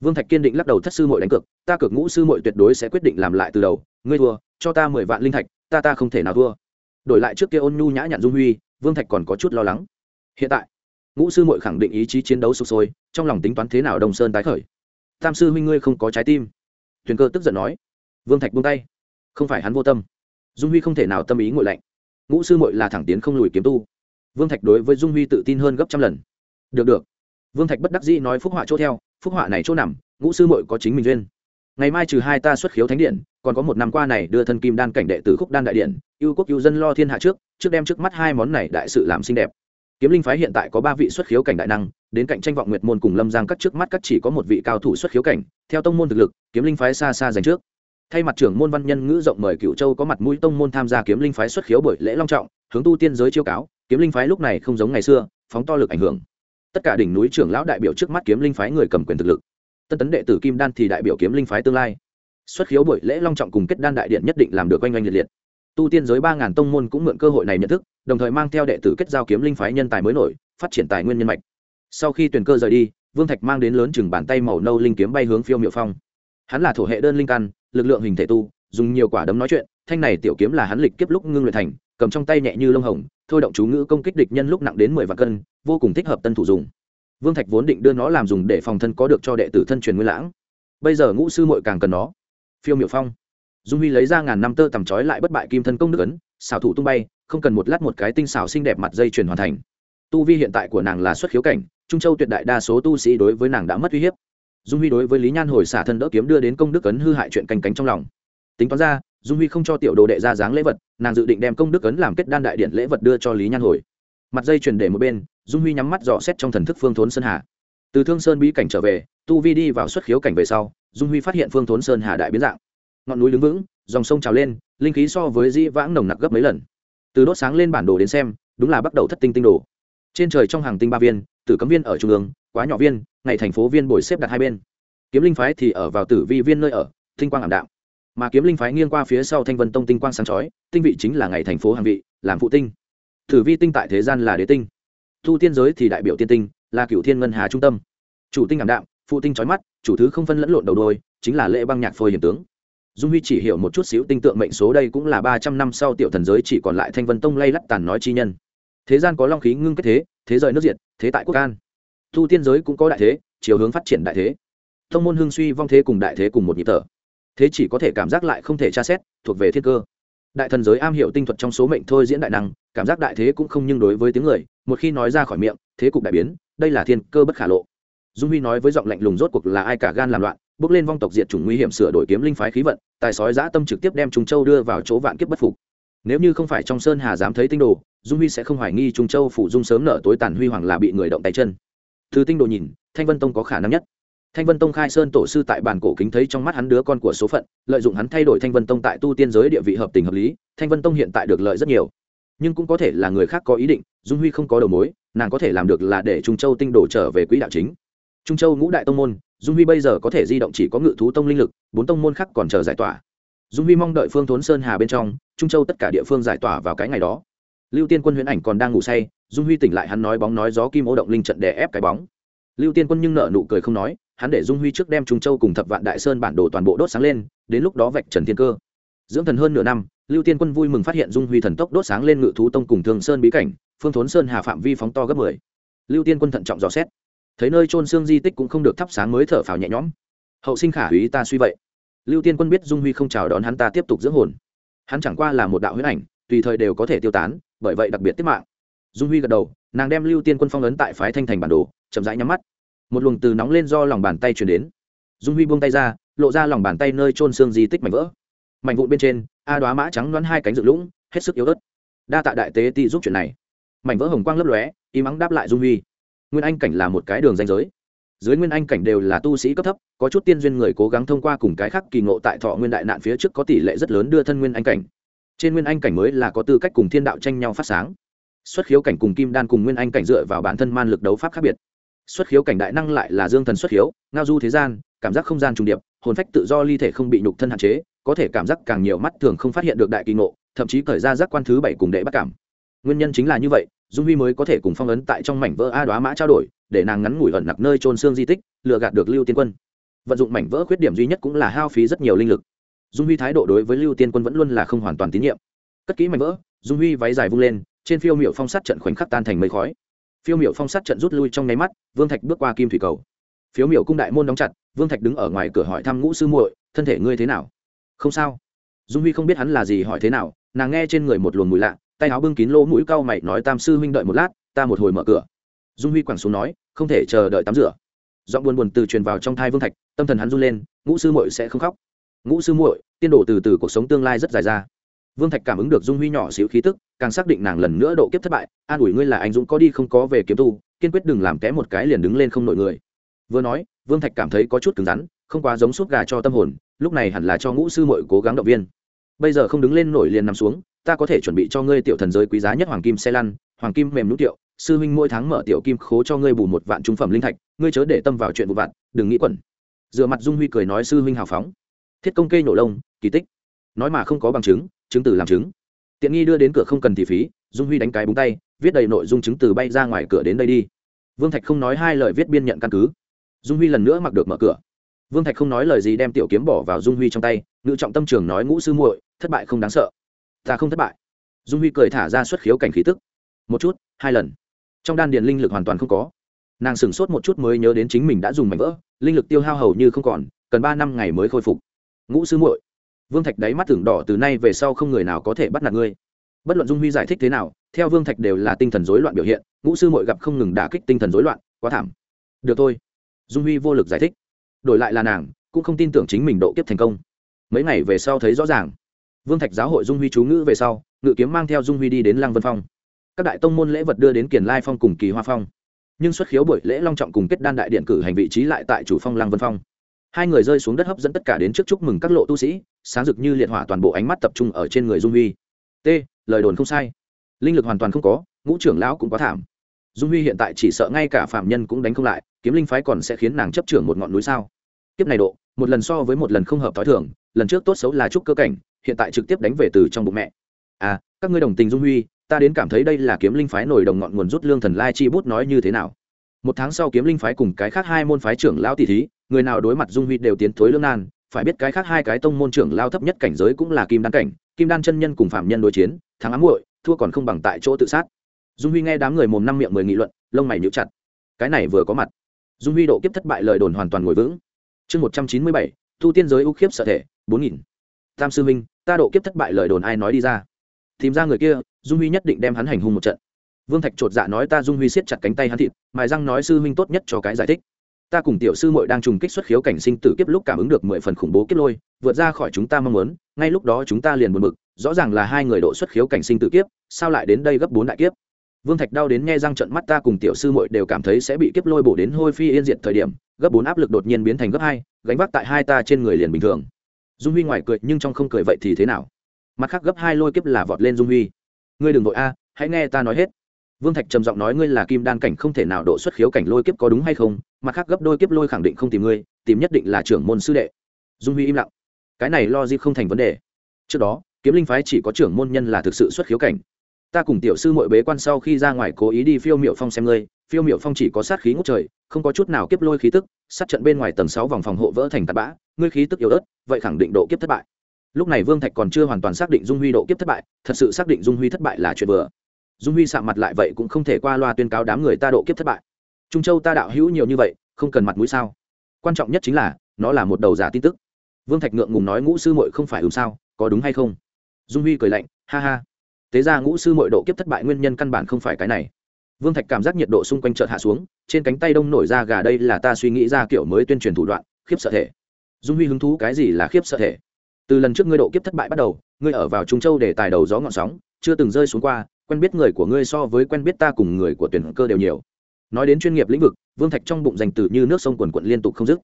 Vương thạch kiên định lắc đầu thất sư mội đánh cược, ta cược ngũ sư mội tuyệt đối sẽ quyết định làm lại từ đầu. Ngươi thua, cho ta mười vạn linh thạch, ta ta không thể nào thua đổi lại trước kia ôn nhu nhã nhặn dung huy, vương thạch còn có chút lo lắng. Hiện tại, ngũ sư mội khẳng định ý chí chiến đấu sụp sôi, trong lòng tính toán thế nào đồng sơn tái khởi? Tam sư huynh ngươi không có trái tim. Tuyền cơ tức giận nói. Vương thạch buông tay. Không phải hắn vô tâm. Dung huy không thể nào tâm ý ngội lạnh. Ngũ sư mội là thẳng tiến không lùi kiếm tu. Vương thạch đối với dung huy tự tin hơn gấp trăm lần. Được được. Vương thạch bất đắc dĩ nói phúc họa chỗ theo. Phúc họa này chỗ nằm, ngũ sư mội có chính mình duyên. Ngày mai trừ hai ta xuất khiếu thánh điện còn có một năm qua này đưa thân kim đan cảnh đệ tử khúc đan đại điện yêu quốc yêu dân lo thiên hạ trước trước đem trước mắt hai món này đại sự làm xinh đẹp. Kiếm linh phái hiện tại có ba vị xuất khiếu cảnh đại năng, đến cạnh tranh vọng nguyệt môn cùng lâm giang các trước mắt các chỉ có một vị cao thủ xuất khiếu cảnh, theo tông môn thực lực, kiếm linh phái xa xa giành trước. Thay mặt trưởng môn văn nhân ngữ rộng mời cựu châu có mặt mũi tông môn tham gia kiếm linh phái xuất khiếu buổi lễ long trọng, hướng tu tiên giới chiêu cáo, kiếm linh phái lúc này không giống ngày xưa, phóng to lực ảnh hưởng. Tất cả đỉnh núi trưởng lão đại biểu trước mắt kiếm linh phái người cầm quyền thực lực. Tân tấn đệ tử kim đan thì đại biểu kiếm linh phái tương lai xuất khiếu buổi lễ long trọng cùng kết đan đại điện nhất định làm được oanh oanh liệt liệt. Tu tiên giới ba ngàn tông môn cũng mượn cơ hội này nhận thức, đồng thời mang theo đệ tử kết giao kiếm linh phái nhân tài mới nổi, phát triển tài nguyên nhân mạch. Sau khi tuyển cơ rời đi, vương thạch mang đến lớn chừng bàn tay màu nâu linh kiếm bay hướng phiêu miệu phong. Hắn là thổ hệ đơn linh căn, lực lượng hình thể tu, dùng nhiều quả đấm nói chuyện, thanh này tiểu kiếm là hắn lịch kiếp lúc ngưng luyện thành, cầm trong tay nhẹ như lông hồng, thôi động chú ngữ công kích địch nhân lúc nặng đến mười vạn cân, vô cùng thích hợp tân thủ dùng. Vương thạch vốn định đưa nó làm dùng để phòng thân có được cho đệ tử thân truyền nguyên lãng. Bây giờ ngũ sư muội càng cần nó phiêu Miểu phong. Dung huy lấy ra ngàn năm tơ tằm trói lại bất bại kim thân công đức ấn, xảo thủ tung bay, không cần một lát một cái tinh xảo xinh đẹp mặt dây chuyển hoàn thành. Tu vi hiện tại của nàng là xuất khiếu cảnh, trung châu tuyệt đại đa số tu sĩ đối với nàng đã mất uy hiếp. Dung huy đối với lý nhan hồi xả thân đỡ kiếm đưa đến công đức ấn hư hại chuyện canh cánh trong lòng. Tính toán ra, dung huy không cho tiểu đồ đệ ra dáng lễ vật, nàng dự định đem công đức ấn làm kết đan đại điện lễ vật đưa cho lý nhan hồi. Mặt dây chuyển để một bên, dung huy nhắm mắt dò xét trong thần thức phương thốn sơn hà. Từ thương sơn bí cảnh trở về, tu vi đi vào xuất khiếu cảnh về sau dung huy phát hiện phương thốn sơn hà đại biến dạng. Ngọn núi đứng vững, dòng sông trào lên, linh khí so với dĩ vãng nồng nặc gấp mấy lần. Từ đốt sáng lên bản đồ đến xem, đúng là bắt đầu thất tinh tinh đồ. Trên trời trong hàng tinh ba viên, tử cấm viên ở trung ương, quá nhỏ viên, ngày thành phố viên bồi xếp đặt hai bên. Kiếm linh phái thì ở vào tử vi viên nơi ở, tinh quang ảm đạm. Mà kiếm linh phái nghiêng qua phía sau thanh vân tông tinh quang sáng chói, tinh vị chính là ngày thành phố hàng vị, làm phụ tinh. Tử vi tinh tại thế gian là đế tinh. Thu tiên giới thì đại biểu tiên tinh, là cựu thiên ngân hà trung tâm. Chủ tinh ảm đạm phụ tinh chói mắt, chủ thứ không phân lẫn lộn đầu đôi, chính là lễ băng nhạc phôi hiền tướng. Dung huy chỉ hiểu một chút xíu tinh tượng mệnh số đây cũng là ba trăm năm sau tiểu thần giới chỉ còn lại thanh vân tông lay lắc tàn nói chi nhân. Thế gian có long khí ngưng kết thế thế rời nước diệt, thế tại quốc an. Thu tiên giới cũng có đại thế, chiều hướng phát triển đại thế. Thông môn hương suy vong thế cùng đại thế cùng một nhịp thở. Thế chỉ có thể cảm giác lại không thể tra xét, thuộc về thiên cơ. Đại thần giới am hiểu tinh thuật trong số mệnh thôi diễn đại năng, cảm giác đại thế cũng không nhưng đối với tiếng người, một khi nói ra khỏi miệng, thế cục đại biến, đây là thiên cơ bất khả lộ dung huy nói với giọng lạnh lùng, rốt cuộc là ai cả gan làm loạn, bước lên vong tộc diệt chủng nguy hiểm sửa đổi kiếm linh phái khí vận, tài sói giã tâm trực tiếp đem trung châu đưa vào chỗ vạn kiếp bất phục. Nếu như không phải trong sơn hà dám thấy tinh đồ, dung huy sẽ không hoài nghi trung châu phủ dung sớm nở tối tàn huy hoàng là bị người động tay chân. Thứ tinh đồ nhìn, thanh vân tông có khả năng nhất. Thanh vân tông khai sơn tổ sư tại bản cổ kính thấy trong mắt hắn đứa con của số phận, lợi dụng hắn thay đổi thanh vân tông tại tu tiên giới địa vị hợp tình hợp lý, thanh vân tông hiện tại được lợi rất nhiều. Nhưng cũng có thể là người khác có ý định, dung huy không có đầu mối, nàng có thể làm được là để trung châu tinh đồ trở về quỹ đạo chính trung châu ngũ đại tông môn, dung huy bây giờ có thể di động chỉ có ngự thú tông linh lực, bốn tông môn khác còn chờ giải tỏa. Dung huy mong đợi phương thốn sơn hà bên trong, trung châu tất cả địa phương giải tỏa vào cái ngày đó. Lưu tiên quân huyễn ảnh còn đang ngủ say, dung huy tỉnh lại hắn nói bóng nói gió kim ô động linh trận đè ép cái bóng. Lưu tiên quân nhưng nợ nụ cười không nói, hắn để dung huy trước đem trung châu cùng thập vạn đại sơn bản đồ toàn bộ đốt sáng lên, đến lúc đó vạch trần thiên cơ. Dưỡng thần hơn nửa năm, lưu tiên quân vui mừng phát hiện dung huy thần tốc đốt sáng lên ngự thú tông cùng thường sơn bí cảnh, phương thốn sơn hà phạm vi phóng to gấp mười. Lưu tiên quân thận trọng dò xét thấy nơi trôn xương di tích cũng không được thắp sáng mới thở phào nhẹ nhõm. Hậu sinh khả hủy ta suy vậy. Lưu tiên quân biết dung huy không chào đón hắn ta tiếp tục dưỡng hồn. Hắn chẳng qua là một đạo huyết ảnh, tùy thời đều có thể tiêu tán, bởi vậy đặc biệt tiếp mạng. Dung huy gật đầu, nàng đem lưu tiên quân phong ấn tại phái thanh thành bản đồ, chậm rãi nhắm mắt. Một luồng từ nóng lên do lòng bàn tay chuyển đến. Dung huy buông tay ra, lộ ra lòng bàn tay nơi trôn xương di tích mảnh vỡ. Mảnh vụn bên trên, a đoá mã trắng đoán hai cánh dựng lũng, hết sức yếu ớt. Đa tạ đại tế ti giúp chuyện này. Mảnh vỡ hồng quang lấp lóe, im ắng đáp lại dung huy nguyên anh cảnh là một cái đường danh giới. Dưới nguyên anh cảnh đều là tu sĩ cấp thấp, có chút tiên duyên người cố gắng thông qua cùng cái khác kỳ ngộ tại thọ nguyên đại nạn phía trước có tỷ lệ rất lớn đưa thân nguyên anh cảnh. Trên nguyên anh cảnh mới là có tư cách cùng thiên đạo tranh nhau phát sáng. Xuất khiếu cảnh cùng kim đan cùng nguyên anh cảnh dựa vào bản thân man lực đấu pháp khác biệt. Xuất khiếu cảnh đại năng lại là dương thần xuất khiếu, ngao du thế gian, cảm giác không gian trùng điệp, hồn phách tự do ly thể không bị nhục thân hạn chế, có thể cảm giác càng nhiều mắt thường không phát hiện được đại kỳ ngộ, thậm chí khởi ra giác quan thứ bảy cùng đệ bắt cảm. Nguyên nhân chính là như vậy dung huy mới có thể cùng phong ấn tại trong mảnh vỡ a đoá mã trao đổi, để nàng ngắn ngủi ẩn nặc nơi trôn xương di tích, lừa gạt được lưu tiên quân. Vận dụng mảnh vỡ khuyết điểm duy nhất cũng là hao phí rất nhiều linh lực. Dung huy thái độ đối với lưu tiên quân vẫn luôn là không hoàn toàn tín nhiệm. Cất kỹ mảnh vỡ, dung huy váy dài vung lên, trên phiêu miệu phong sát trận khoảnh khắc tan thành mây khói. Phiêu miệu phong sát trận rút lui trong nháy mắt, vương thạch bước qua kim thủy cầu. Phiếu miệu cung đại môn đóng chặt, vương thạch đứng ở ngoài cửa hỏi thăm ngũ sư muội, thân thể ngươi thế nào? Không sao. Dung huy không biết hắn là gì hỏi thế nào, nàng nghe trên người một luồng mùi lạ tay áo bưng kín lỗ mũi cau mày nói, tam sư huynh đợi một lát, ta một hồi mở cửa. Dung huy quẳng xuống nói, không thể chờ đợi tắm rửa. Giọng buồn buồn từ truyền vào trong thai vương thạch, tâm thần hắn run lên, ngũ sư muội sẽ không khóc. Ngũ sư muội, tiên đổ từ từ cuộc sống tương lai rất dài ra. Vương thạch cảm ứng được dung huy nhỏ xíu khí tức, càng xác định nàng lần nữa độ kiếp thất bại, an ủi ngươi là anh dũng có đi không có về kiếm tu, kiên quyết đừng làm té một cái liền đứng lên không nổi người. Vừa nói, vương thạch cảm thấy có chút cứng rắn, không quá giống suốt gà cho tâm hồn, lúc này hẳn là cho ngũ sư muội cố gắng động viên. Bây giờ không đứng lên nổi liền nằm xuống ta có thể chuẩn bị cho ngươi tiểu thần giới quý giá nhất hoàng kim xe lăn, hoàng kim mềm nút tiệu, sư huynh mỗi tháng mở tiểu kim khố cho ngươi bù một vạn trung phẩm linh thạch, ngươi chớ để tâm vào chuyện vụ vạn đừng nghĩ quẩn. Dựa mặt dung huy cười nói, sư huynh hào phóng. Thiết công kê nổ lông, kỳ tích. Nói mà không có bằng chứng chứng từ làm chứng. Tiện nghi đưa đến cửa không cần thì phí, dung huy đánh cái búng tay, viết đầy nội dung chứng từ bay ra ngoài cửa đến đây đi. Vương thạch không nói hai lời viết biên nhận căn cứ. Dung huy lần nữa mặc được mở cửa. Vương thạch không nói lời gì đem tiểu kiếm bỏ vào dung huy trong tay, ngự trọng tâm trường nói, ngũ sư muội, thất bại không đáng sợ ta không thất bại. Dung huy cười thả ra xuất khiếu cảnh khí tức. Một chút, hai lần. Trong đan điền linh lực hoàn toàn không có. Nàng sửng sốt một chút mới nhớ đến chính mình đã dùng mảnh vỡ, linh lực tiêu hao hầu như không còn, cần ba năm ngày mới khôi phục. Ngũ sư muội, vương thạch đáy mắt tưởng đỏ từ nay về sau không người nào có thể bắt nạt ngươi. Bất luận dung huy giải thích thế nào, theo vương thạch đều là tinh thần rối loạn biểu hiện, ngũ sư muội gặp không ngừng đả kích tinh thần rối loạn, quá thảm. Được thôi. Dung huy vô lực giải thích. Đổi lại là nàng, cũng không tin tưởng chính mình độ kiếp thành công. Mấy ngày về sau thấy rõ ràng vương thạch giáo hội dung huy chú ngữ về sau, ngự kiếm mang theo dung huy đi đến lăng vân phong. Các đại tông môn lễ vật đưa đến kiền lai phong cùng kỳ hoa phong. Nhưng xuất khiếu buổi lễ long trọng cùng kết đan đại điện cử hành vị trí lại tại chủ phong lăng vân phong. Hai người rơi xuống đất hấp dẫn tất cả đến trước chúc mừng các lộ tu sĩ, sáng rực như liệt hỏa toàn bộ ánh mắt tập trung ở trên người dung huy. T, lời đồn không sai. Linh lực hoàn toàn không có, ngũ trưởng lão cũng quá thảm. Dung huy hiện tại chỉ sợ ngay cả phạm nhân cũng đánh không lại, kiếm linh phái còn sẽ khiến nàng chấp trưởng một ngọn núi sao? Kiếp này độ, một lần so với một lần không hợp t h ó i thường, lần trước tốt xấu là trúc cơ cảnh hiện tại trực tiếp đánh về từ trong bụng mẹ. À các ngươi đồng tình dung huy, ta đến cảm thấy đây là kiếm linh phái nổi đồng ngọn nguồn rút lương thần lai chi bút nói như thế nào? Một tháng sau kiếm linh phái cùng cái khác hai môn phái trưởng lão tỷ thí, người nào đối mặt dung huy đều tiến thối lương nan, phải biết cái khác hai cái tông môn trưởng lao thấp nhất cảnh giới cũng là kim đan cảnh, kim đan chân nhân cùng phạm nhân đối chiến, thắng ám muội, thua còn không bằng tại chỗ tự sát. Dung huy nghe đám người mồm năm miệng mười nghị luận, lông mày nhíu chặt. Cái này vừa có mặt. Dung huy độ kiếp thất bại lời đồn hoàn toàn ngồi vững. Chương một trăm chín mươi bảy, thu tiên giới ưu khiếp sợ thể, bốn nghìn. Tam sư minh ta độ kiếp thất bại lời đồn ai nói đi ra. Tìm ra người kia, dung huy nhất định đem hắn hành hung một trận. Vương thạch chột dạ nói ta dung huy siết chặt cánh tay hắn thịt, mài răng nói sư huynh tốt nhất cho cái giải thích. Ta cùng tiểu sư muội đang trùng kích xuất khiếu cảnh sinh tử kiếp lúc cảm ứng được mười phần khủng bố kiếp lôi, vượt ra khỏi chúng ta mong muốn, ngay lúc đó chúng ta liền buồn bực, rõ ràng là hai người độ xuất khiếu cảnh sinh tử kiếp, sao lại đến đây gấp bốn đại kiếp? Vương thạch đau đến nghe răng trận mắt ta cùng tiểu sư muội đều cảm thấy sẽ bị kiếp lôi bổ đến hôi phi yên diệt thời điểm, gấp bốn áp lực đột nhiên biến thành gấp hai, gánh vác tại hai ta trên người liền bình thường dung huy ngoài cười, nhưng trong không cười vậy thì thế nào? Mặt khác gấp hai lôi kiếp là vọt lên dung huy. Ngươi đừng vội a, hãy nghe ta nói hết. Vương thạch trầm giọng nói, ngươi là kim đan cảnh không thể nào độ xuất khiếu cảnh lôi kiếp có đúng hay không? Mặt khác gấp đôi kiếp lôi khẳng định không tìm ngươi, tìm nhất định là trưởng môn sư đệ. Dung huy im lặng. Cái này lo gì không thành vấn đề. Trước đó, kiếm linh phái chỉ có trưởng môn nhân là thực sự xuất khiếu cảnh. Ta cùng tiểu sư mội bế quan sau khi ra ngoài cố ý đi phiêu miệu phong xem ngươi, phiêu miệu phong chỉ có sát khí ngút trời, không có chút nào kiếp lôi khí tức, sát trận bên ngoài tầng sáu vòng phòng hộ vỡ thành tạt bã ngươi khí tức yếu ớt, vậy khẳng định độ kiếp thất bại. Lúc này vương thạch còn chưa hoàn toàn xác định dung huy độ kiếp thất bại, thật sự xác định dung huy thất bại là chuyện vừa. Dung huy sạm mặt lại vậy cũng không thể qua loa tuyên cáo đám người ta độ kiếp thất bại. Trung châu ta đạo hữu nhiều như vậy, không cần mặt mũi sao? Quan trọng nhất chính là, nó là một đầu giả tin tức. Vương thạch ngượng ngùng nói ngũ sư muội không phải ừm sao, có đúng hay không? Dung huy cười lạnh, ha ha. Tế ra ngũ sư muội độ kiếp thất bại nguyên nhân căn bản không phải cái này. Vương thạch cảm giác nhiệt độ xung quanh chợt hạ xuống, trên cánh tay đông nổi ra gà đây là ta suy nghĩ ra kiểu mới tuyên truyền thủ đoạn, khiếp sợ thể dung huy hứng thú cái gì là khiếp sợ thể. Từ lần trước ngươi độ kiếp thất bại bắt đầu, ngươi ở vào trung châu để tài đầu gió ngọn sóng, chưa từng rơi xuống qua, quen biết người của ngươi so với quen biết ta cùng người của tuyển cơ đều nhiều. Nói đến chuyên nghiệp lĩnh vực, vương thạch trong bụng dành từ như nước sông quần quận liên tục không dứt.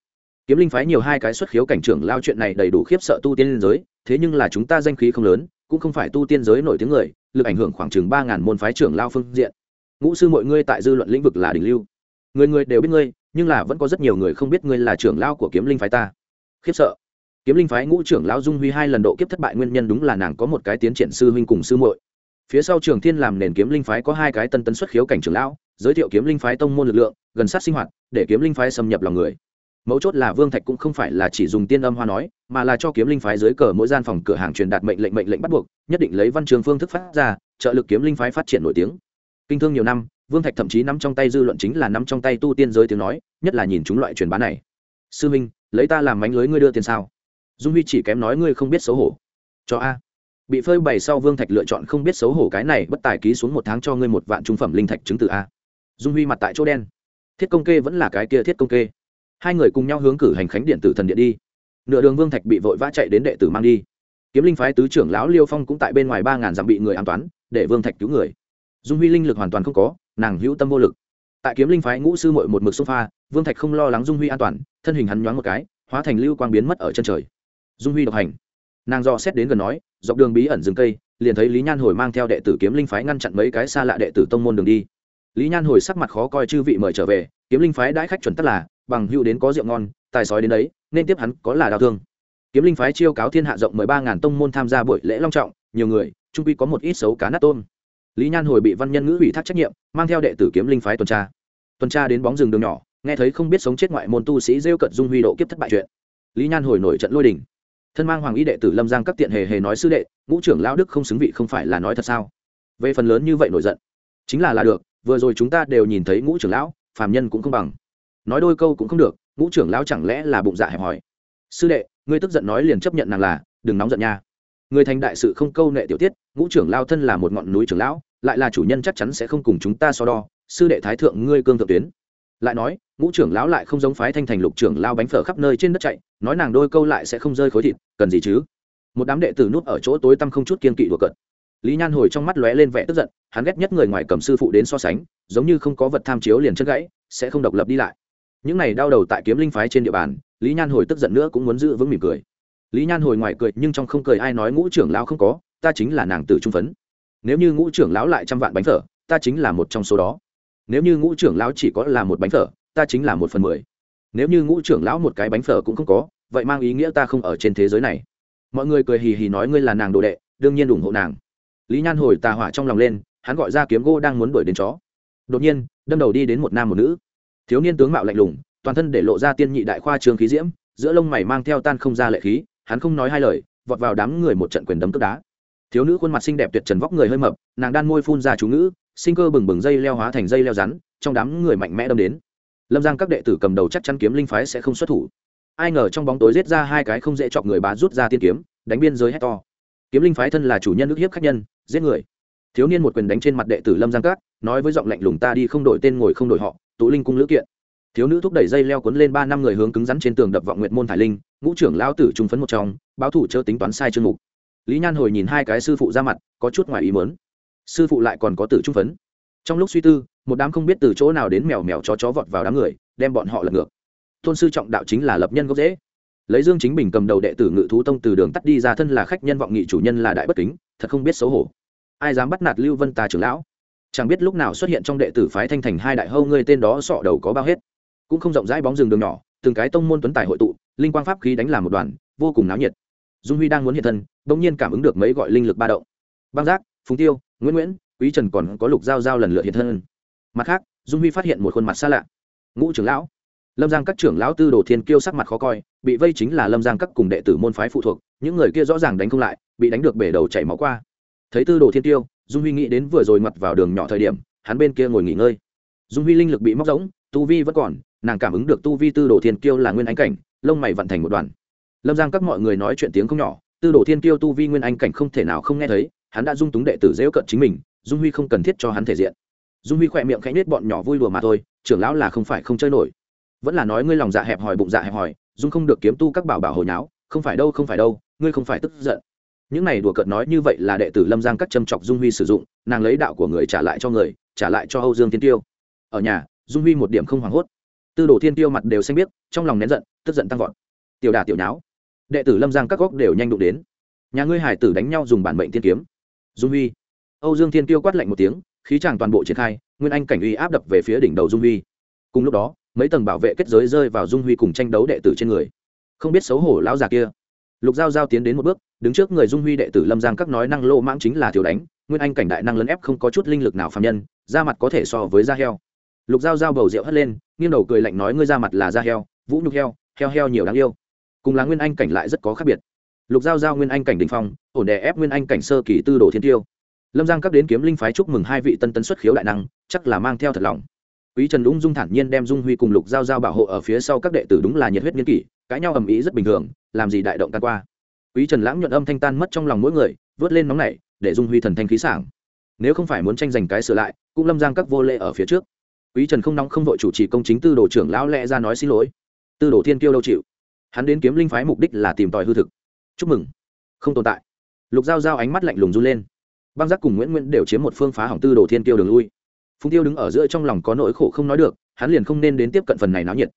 Kiếm linh phái nhiều hai cái xuất khiếu cảnh trưởng lao chuyện này đầy đủ khiếp sợ tu tiên liên giới, thế nhưng là chúng ta danh khí không lớn, cũng không phải tu tiên giới nổi tiếng người, lực ảnh hưởng khoảng chừng ba ngàn môn phái trưởng lao phương diện. Ngũ sư mọi ngươi tại dư luận lĩnh vực là đỉnh lưu. Người người đều biết ngươi, nhưng là vẫn có rất nhiều người không biết ngươi là trưởng lao của kiếm linh phái ta khiếp sợ. Kiếm linh phái ngũ trưởng lão dung huy hai lần độ kiếp thất bại nguyên nhân đúng là nàng có một cái tiến triển sư huynh cùng sư muội. Phía sau trường thiên làm nền kiếm linh phái có hai cái tân tấn xuất khiếu cảnh trưởng lão, giới thiệu kiếm linh phái tông môn lực lượng, gần sát sinh hoạt, để kiếm linh phái xâm nhập lòng người. Mấu chốt là vương thạch cũng không phải là chỉ dùng tiên âm hoa nói, mà là cho kiếm linh phái dưới cờ mỗi gian phòng cửa hàng truyền đạt mệnh lệnh mệnh lệnh bắt buộc, nhất định lấy văn trường phương thức phát ra, trợ lực kiếm linh phái phát triển nổi tiếng. Kinh thương nhiều năm, vương thạch thậm chí nắm trong tay dư luận chính là nắm trong tay tu tiên giới tiếng nói, nhất là nhìn chúng loại truyền bá này. Sư minh lấy ta làm mánh lưới ngươi đưa tiền sao? Dung huy chỉ kém nói ngươi không biết xấu hổ. Cho a. Bị phơi bày sau vương thạch lựa chọn không biết xấu hổ cái này, bất tài ký xuống một tháng cho ngươi một vạn trung phẩm linh thạch chứng từ a. Dung huy mặt tại chỗ đen. Thiết công kê vẫn là cái kia thiết công kê. Hai người cùng nhau hướng cử hành khánh điện tử thần điện đi. Nửa đường vương thạch bị vội vã chạy đến đệ tử mang đi. Kiếm linh phái tứ trưởng lão liêu phong cũng tại bên ngoài ba ngàn dặm bị người an toán, để vương thạch cứu người. Dung huy linh lực hoàn toàn không có, nàng hữu tâm vô lực tại kiếm linh phái ngũ sư mội một mực sofa vương thạch không lo lắng dung huy an toàn, thân hình hắn nhoáng một cái, hóa thành lưu quang biến mất ở chân trời. Dung huy độc hành. Nàng do xét đến gần nói, dọc đường bí ẩn rừng cây, liền thấy lý nhan hồi mang theo đệ tử kiếm linh phái ngăn chặn mấy cái xa lạ đệ tử tông môn đường đi. Lý nhan hồi sắc mặt khó coi chư vị mời trở về, kiếm linh phái đãi khách chuẩn tất là, bằng hữu đến có rượu ngon, tài sói đến đấy, nên tiếp hắn có là đau thương. Kiếm linh phái chiêu cáo thiên hạ rộng mười ba ngàn tông môn tham gia buổi lễ long trọng, nhiều người trung quy có một ít xấu cá nát tôm lý nhan hồi bị văn nhân ngữ ủy thác trách nhiệm, mang theo đệ tử kiếm linh phái tuần tra. Tuần tra đến bóng rừng đường nhỏ, nghe thấy không biết sống chết ngoại môn tu sĩ rêu cận dung huy độ kiếp thất bại chuyện. Lý nhan hồi nổi trận lôi đình. Thân mang hoàng y đệ tử lâm giang các tiện hề hề nói sư đệ, ngũ trưởng lão đức không xứng vị không phải là nói thật sao? Về phần lớn như vậy nổi giận, chính là là được, vừa rồi chúng ta đều nhìn thấy ngũ trưởng lão, phàm nhân cũng không bằng. Nói đôi câu cũng không được, ngũ trưởng lão chẳng lẽ là bụng dạ hẹp hòi? Sư đệ, ngươi tức giận nói liền chấp nhận nàng là, đừng nóng giận nha. Người thành đại sự không câu nệ tiểu tiết ngũ trưởng lao thân là một ngọn núi trưởng lão, lại là chủ nhân chắc chắn sẽ không cùng chúng ta so đo, sư đệ thái thượng ngươi cương thượng tuyến. Lại nói, ngũ trưởng lão lại không giống phái thanh thành lục trưởng lao bánh phở khắp nơi trên đất chạy, nói nàng đôi câu lại sẽ không rơi khối thịt, cần gì chứ? Một đám đệ tử nút ở chỗ tối tăm không chút kiên kỵ đùa cợt. Lý nhan hồi trong mắt lóe lên vẻ tức giận, hắn ghét nhất người ngoài cầm sư phụ đến so sánh, giống như không có vật tham chiếu liền chất gãy, sẽ không độc lập đi lại. Những này đau đầu tại kiếm linh phái trên địa bàn, lý nhan hồi tức giận nữa cũng muốn giữ vững mỉm cười. Lý nhan hồi ngoài cười nhưng trong không cười ai nói ngũ trưởng lao không có ta chính là nàng tử trung phấn. Nếu như ngũ trưởng lão lại trăm vạn bánh phở, ta chính là một trong số đó. Nếu như ngũ trưởng lão chỉ có là một bánh phở, ta chính là một phần mười. Nếu như ngũ trưởng lão một cái bánh phở cũng không có, vậy mang ý nghĩa ta không ở trên thế giới này. Mọi người cười hì hì nói ngươi là nàng đồ đệ, đương nhiên ủng hộ nàng. Lý nhan hồi tà hỏa trong lòng lên, hắn gọi ra kiếm gỗ đang muốn đuổi đến chó. Đột nhiên, đâm đầu đi đến một nam một nữ. Thiếu niên tướng mạo lạnh lùng, toàn thân để lộ ra tiên nhị đại khoa trường khí diễm, giữa lông mày mang theo tan không ra lệ khí, hắn không nói hai lời, vọt vào đám người một trận quyền đấm tức đá thiếu nữ khuôn mặt xinh đẹp tuyệt trần vóc người hơi mập, nàng đan môi phun ra chú ngữ, sinh cơ bừng bừng dây leo hóa thành dây leo rắn, trong đám người mạnh mẽ đâm đến. Lâm giang các đệ tử cầm đầu chắc chắn kiếm linh phái sẽ không xuất thủ. Ai ngờ trong bóng tối giết ra hai cái không dễ chọc người bá rút ra tiên kiếm, đánh biên giới hét to. Kiếm linh phái thân là chủ nhân ức hiếp khách nhân, giết người. Thiếu niên một quyền đánh trên mặt đệ tử lâm giang các, nói với giọng lạnh lùng, ta đi không đổi tên ngồi không đổi họ tụ linh cung lữ kiện. Thiếu nữ thúc đẩy dây leo cuốn lên ba năm người hướng cứng rắn trên tường đập vọng nguyện môn thải linh, ngũ trưởng lão tử trung phấn một trong, báo thủ chớ tính toán sai chương mục lý nhan hồi nhìn hai cái sư phụ ra mặt, có chút ngoài ý mớn sư phụ lại còn có tử trung phấn. Trong lúc suy tư, một đám không biết từ chỗ nào đến mèo mèo chó chó vọt vào đám người, đem bọn họ lật ngược. Tôn sư trọng đạo chính là lập nhân gốc dễ lấy dương chính bình cầm đầu đệ tử ngự thú tông từ đường tắt đi ra thân là khách nhân vọng nghị chủ nhân là đại bất kính, thật không biết xấu hổ. Ai dám bắt nạt lưu vân tà trưởng lão? Chẳng biết lúc nào xuất hiện trong đệ tử phái thanh thành hai đại hâu ngươi tên đó sọ đầu có bao hết. Cũng không rộng rãi bóng rừng đường nhỏ, từng cái tông môn tuấn tài hội tụ, linh quang pháp khí đánh làm một đoàn, vô cùng náo nhiệt dung huy đang muốn hiện thân, bỗng nhiên cảm ứng được mấy gọi linh lực ba động. Băng giác, phùng tiêu, nguyễn nguyễn, quý trần còn có lục giao giao lần lượt hiện thân. Mặt khác, dung huy phát hiện một khuôn mặt xa lạ. Ngũ trưởng lão. Lâm giang các trưởng lão tư đồ thiên kiêu sắc mặt khó coi, bị vây chính là lâm giang các cùng đệ tử môn phái phụ thuộc, những người kia rõ ràng đánh không lại, bị đánh được bể đầu chảy máu qua. Thấy tư đồ thiên tiêu dung huy nghĩ đến vừa rồi mặt vào đường nhỏ thời điểm, hắn bên kia ngồi nghỉ ngơi. Dung huy linh lực bị móc rỗng, tu vi vẫn còn, nàng cảm ứng được tu vi tư đồ thiên kiêu là nguyên ánh cảnh, lông mày vận thành một đoàn lâm giang các mọi người nói chuyện tiếng không nhỏ, tư đồ thiên kiêu tu vi nguyên anh cảnh không thể nào không nghe thấy, hắn đã dung túng đệ tử dễu cận chính mình, dung huy không cần thiết cho hắn thể diện. Dung huy khỏe miệng khẽ nết bọn nhỏ vui đùa mà thôi, trưởng lão là không phải không chơi nổi. Vẫn là nói ngươi lòng dạ hẹp hòi bụng dạ hẹp hòi, dung không được kiếm tu các bảo bảo hồi nháo, không phải đâu, không phải đâu, ngươi không phải tức giận. Những này đùa cợt nói như vậy là đệ tử lâm giang các châm chọc dung huy sử dụng, nàng lấy đạo của người trả lại cho người, trả lại cho âu dương tiên tiêu. Ở nhà, dung huy một điểm không hoảng hốt. Tư đồ thiên tiêu mặt đều xanh biết trong lòng nén giận, tức giận tăng vọt. Tiểu đà tiểu nháo đệ tử lâm giang các góc đều nhanh đụng đến nhà ngươi hải tử đánh nhau dùng bản mệnh tiên kiếm dung huy âu dương thiên tiêu quát lạnh một tiếng khí tràng toàn bộ triển khai nguyên anh cảnh uy áp đập về phía đỉnh đầu dung huy cùng lúc đó mấy tầng bảo vệ kết giới rơi vào dung huy cùng tranh đấu đệ tử trên người không biết xấu hổ lão già kia lục giao giao tiến đến một bước đứng trước người dung huy đệ tử lâm giang các nói năng lô mãng chính là tiểu đánh nguyên anh cảnh đại năng lấn ép không có chút linh lực nào phạm nhân da mặt có thể so với da heo lục giao giao bầu rượu hất lên nghiêng đầu cười lạnh nói ngươi da mặt là da heo vũ nhục heo heo heo nhiều đáng yêu cùng là nguyên anh cảnh lại rất có khác biệt. Lục giao giao nguyên anh cảnh đình phong, ổn đè ép nguyên anh cảnh sơ kỳ tư đồ thiên tiêu. Lâm giang các đến kiếm linh phái chúc mừng hai vị tân tấn xuất khiếu đại năng, chắc là mang theo thật lòng. Quý trần ung dung thản nhiên đem dung huy cùng lục giao giao bảo hộ ở phía sau các đệ tử đúng là nhiệt huyết nghiên kỷ, cãi nhau ầm ĩ rất bình thường, làm gì đại động tan qua. Quý trần lãng nhuận âm thanh tan mất trong lòng mỗi người, vớt lên nóng nảy, để dung huy thần thanh khí sảng. Nếu không phải muốn tranh giành cái sửa lại, cũng lâm giang các vô lệ ở phía trước. Quý trần không nóng không vội chủ trì công chính tư đồ trưởng lão lẽ ra nói xin lỗi. Tư đồ thiên kiêu đâu chịu? Hắn đến kiếm linh phái mục đích là tìm tòi hư thực. Chúc mừng. Không tồn tại. Lục giao giao ánh mắt lạnh lùng run lên. Băng giác cùng nguyễn nguyễn đều chiếm một phương phá hỏng tư đồ thiên tiêu đường lui. Phùng tiêu đứng ở giữa trong lòng có nỗi khổ không nói được, hắn liền không nên đến tiếp cận phần này náo nhiệt.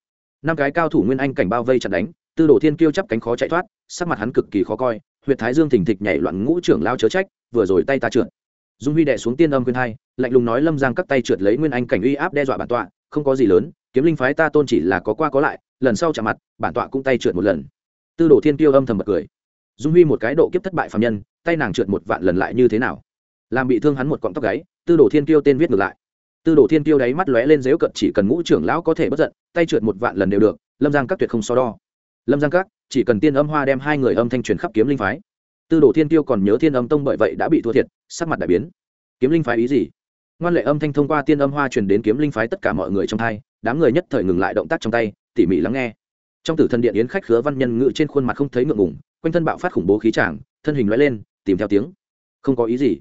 Năm cái cao thủ nguyên anh cảnh bao vây chặt đánh, tư đồ thiên kiêu chắp cánh khó chạy thoát, sắc mặt hắn cực kỳ khó coi huyện thái dương thình thịch nhảy loạn ngũ trưởng lao chớ trách, vừa rồi tay ta trượt. Dung huy đệ xuống tiên âm khuyên hai, lạnh lùng nói lâm giang các tay trượt lấy nguyên anh cảnh uy áp đe dọa bản tọa, không có gì lớn, kiếm linh phái ta tôn chỉ là có qua có lại lần sau chạm mặt, bản tọa cũng tay trượt một lần. Tư đồ thiên Tiêu âm thầm bật cười. Dung huy một cái độ kiếp thất bại phạm nhân, tay nàng trượt một vạn lần lại như thế nào? Làm bị thương hắn một cọng tóc gáy, tư đồ thiên Tiêu tên viết ngược lại. Tư đồ thiên Tiêu đáy mắt lóe lên dếu cận chỉ cần ngũ trưởng lão có thể bất giận, tay trượt một vạn lần đều được, lâm giang các tuyệt không so đo. Lâm giang các, chỉ cần tiên âm hoa đem hai người âm thanh truyền khắp kiếm linh phái. Tư đồ thiên tiêu còn nhớ thiên âm tông bởi vậy đã bị thua thiệt, sắc mặt đại biến. Kiếm linh phái ý gì? Ngoan lệ âm thanh thông qua tiên âm hoa truyền đến kiếm linh phái tất cả mọi người trong thai đám người nhất thời ngừng lại động tác trong tay tỉ mỉ lắng nghe. Trong tử thân điện yến khách khứa văn nhân ngự trên khuôn mặt không thấy ngượng ngủng quanh thân bạo phát khủng bố khí tràng, thân hình loại lên, tìm theo tiếng. Không có ý gì.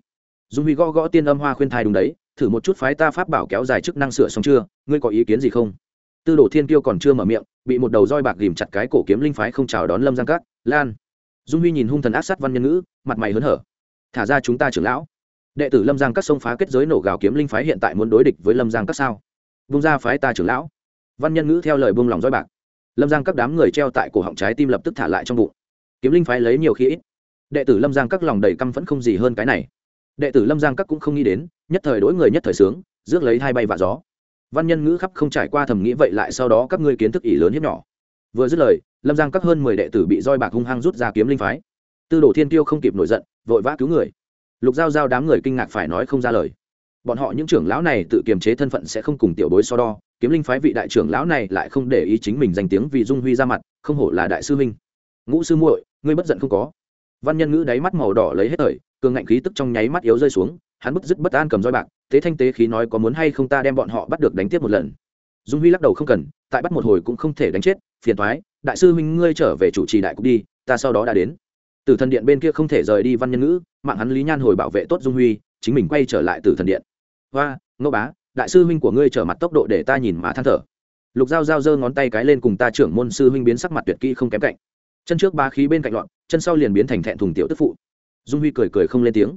Dung huy gõ gõ tiên âm hoa khuyên thai đúng đấy, thử một chút phái ta pháp bảo kéo dài chức năng sửa xong chưa, ngươi có ý kiến gì không? Tư đồ thiên kiêu còn chưa mở miệng, bị một đầu roi bạc ghìm chặt cái cổ kiếm linh phái không chào đón lâm giang cát lan. Dung huy nhìn hung thần áp sát văn nhân ngữ, mặt mày hớn hở. Thả ra chúng ta trưởng lão. Đệ tử lâm giang các sông phá kết giới nổ gào kiếm linh phái hiện tại muốn đối địch với lâm giang các sao? Vung ra phái ta trưởng lão văn nhân ngữ theo lời buông lòng roi bạc. Lâm giang các đám người treo tại cổ họng trái tim lập tức thả lại trong bụng. Kiếm linh phái lấy nhiều khi ít. Đệ tử lâm giang các lòng đầy căm phẫn không gì hơn cái này. Đệ tử lâm giang các cũng không nghĩ đến, nhất thời đối người nhất thời sướng, rước lấy hai bay vạ gió. Văn nhân ngữ khắp không trải qua thầm nghĩ vậy lại sau đó các ngươi kiến thức ỷ lớn hiếp nhỏ. Vừa dứt lời, lâm giang các hơn mười đệ tử bị roi bạc hung hăng rút ra kiếm linh phái. Tư đồ thiên tiêu không kịp nổi giận, vội vã cứu người. Lục giao giao đám người kinh ngạc phải nói không ra lời bọn họ những trưởng lão này tự kiềm chế thân phận sẽ không cùng tiểu bối so đo, kiếm linh phái vị đại trưởng lão này lại không để ý chính mình danh tiếng vì dung huy ra mặt, không hổ là đại sư huynh. Ngũ sư muội, ngươi bất giận không có. Văn nhân ngữ đáy mắt màu đỏ lấy hết thời, cường ngạnh khí tức trong nháy mắt yếu rơi xuống, hắn bức dứt bất an cầm roi bạc, thế thanh tế khí nói có muốn hay không ta đem bọn họ bắt được đánh tiếp một lần. Dung huy lắc đầu không cần, tại bắt một hồi cũng không thể đánh chết, phiền thoái đại sư huynh ngươi trở về chủ trì đại cục đi, ta sau đó đã đến. Từ thần điện bên kia không thể rời đi văn nhân ngữ, mạng hắn lý nhan hồi bảo vệ tốt dung huy, chính mình quay trở lại từ thần điện hoa, ngô bá, đại sư huynh của ngươi trở mặt tốc độ để ta nhìn mà than thở. Lục dao dao giơ ngón tay cái lên cùng ta trưởng môn sư huynh biến sắc mặt tuyệt kỹ không kém cạnh. Chân trước ba khí bên cạnh loạn, chân sau liền biến thành thẹn thùng tiểu tức phụ. Dung huy cười cười không lên tiếng.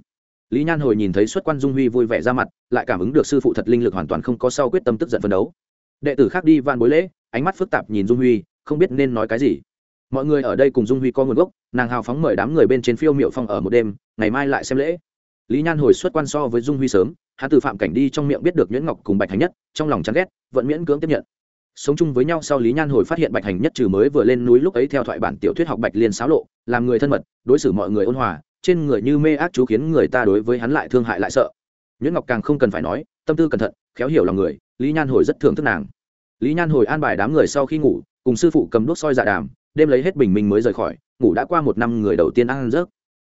Lý nhan hồi nhìn thấy xuất quan dung huy vui vẻ ra mặt, lại cảm ứng được sư phụ thật linh lực hoàn toàn không có sau quyết tâm tức giận phấn đấu. Đệ tử khác đi van bối lễ, ánh mắt phức tạp nhìn dung huy, không biết nên nói cái gì. Mọi người ở đây cùng dung huy có nguồn gốc, nàng hào phóng mời đám người bên trên phiêu miệu phong ở một đêm, ngày mai lại xem lễ. Lý nhan hồi xuất quan so với dung huy sớm hắn từ phạm cảnh đi trong miệng biết được nhuyễn ngọc cùng bạch hành nhất, trong lòng chán ghét, vẫn miễn cưỡng tiếp nhận. Sống chung với nhau sau lý nhan hồi phát hiện bạch hành nhất trừ mới vừa lên núi lúc ấy theo thoại bản tiểu thuyết học bạch liên xáo lộ, làm người thân mật, đối xử mọi người ôn hòa, trên người như mê ác chú khiến người ta đối với hắn lại thương hại lại sợ. Nhuyễn ngọc càng không cần phải nói, tâm tư cẩn thận, khéo hiểu lòng người, lý nhan hồi rất thưởng thức nàng. Lý nhan hồi an bài đám người sau khi ngủ, cùng sư phụ cầm đốt soi dạ đàm, đêm lấy hết bình minh mới rời khỏi, ngủ đã qua một năm người đầu tiên ăn rớt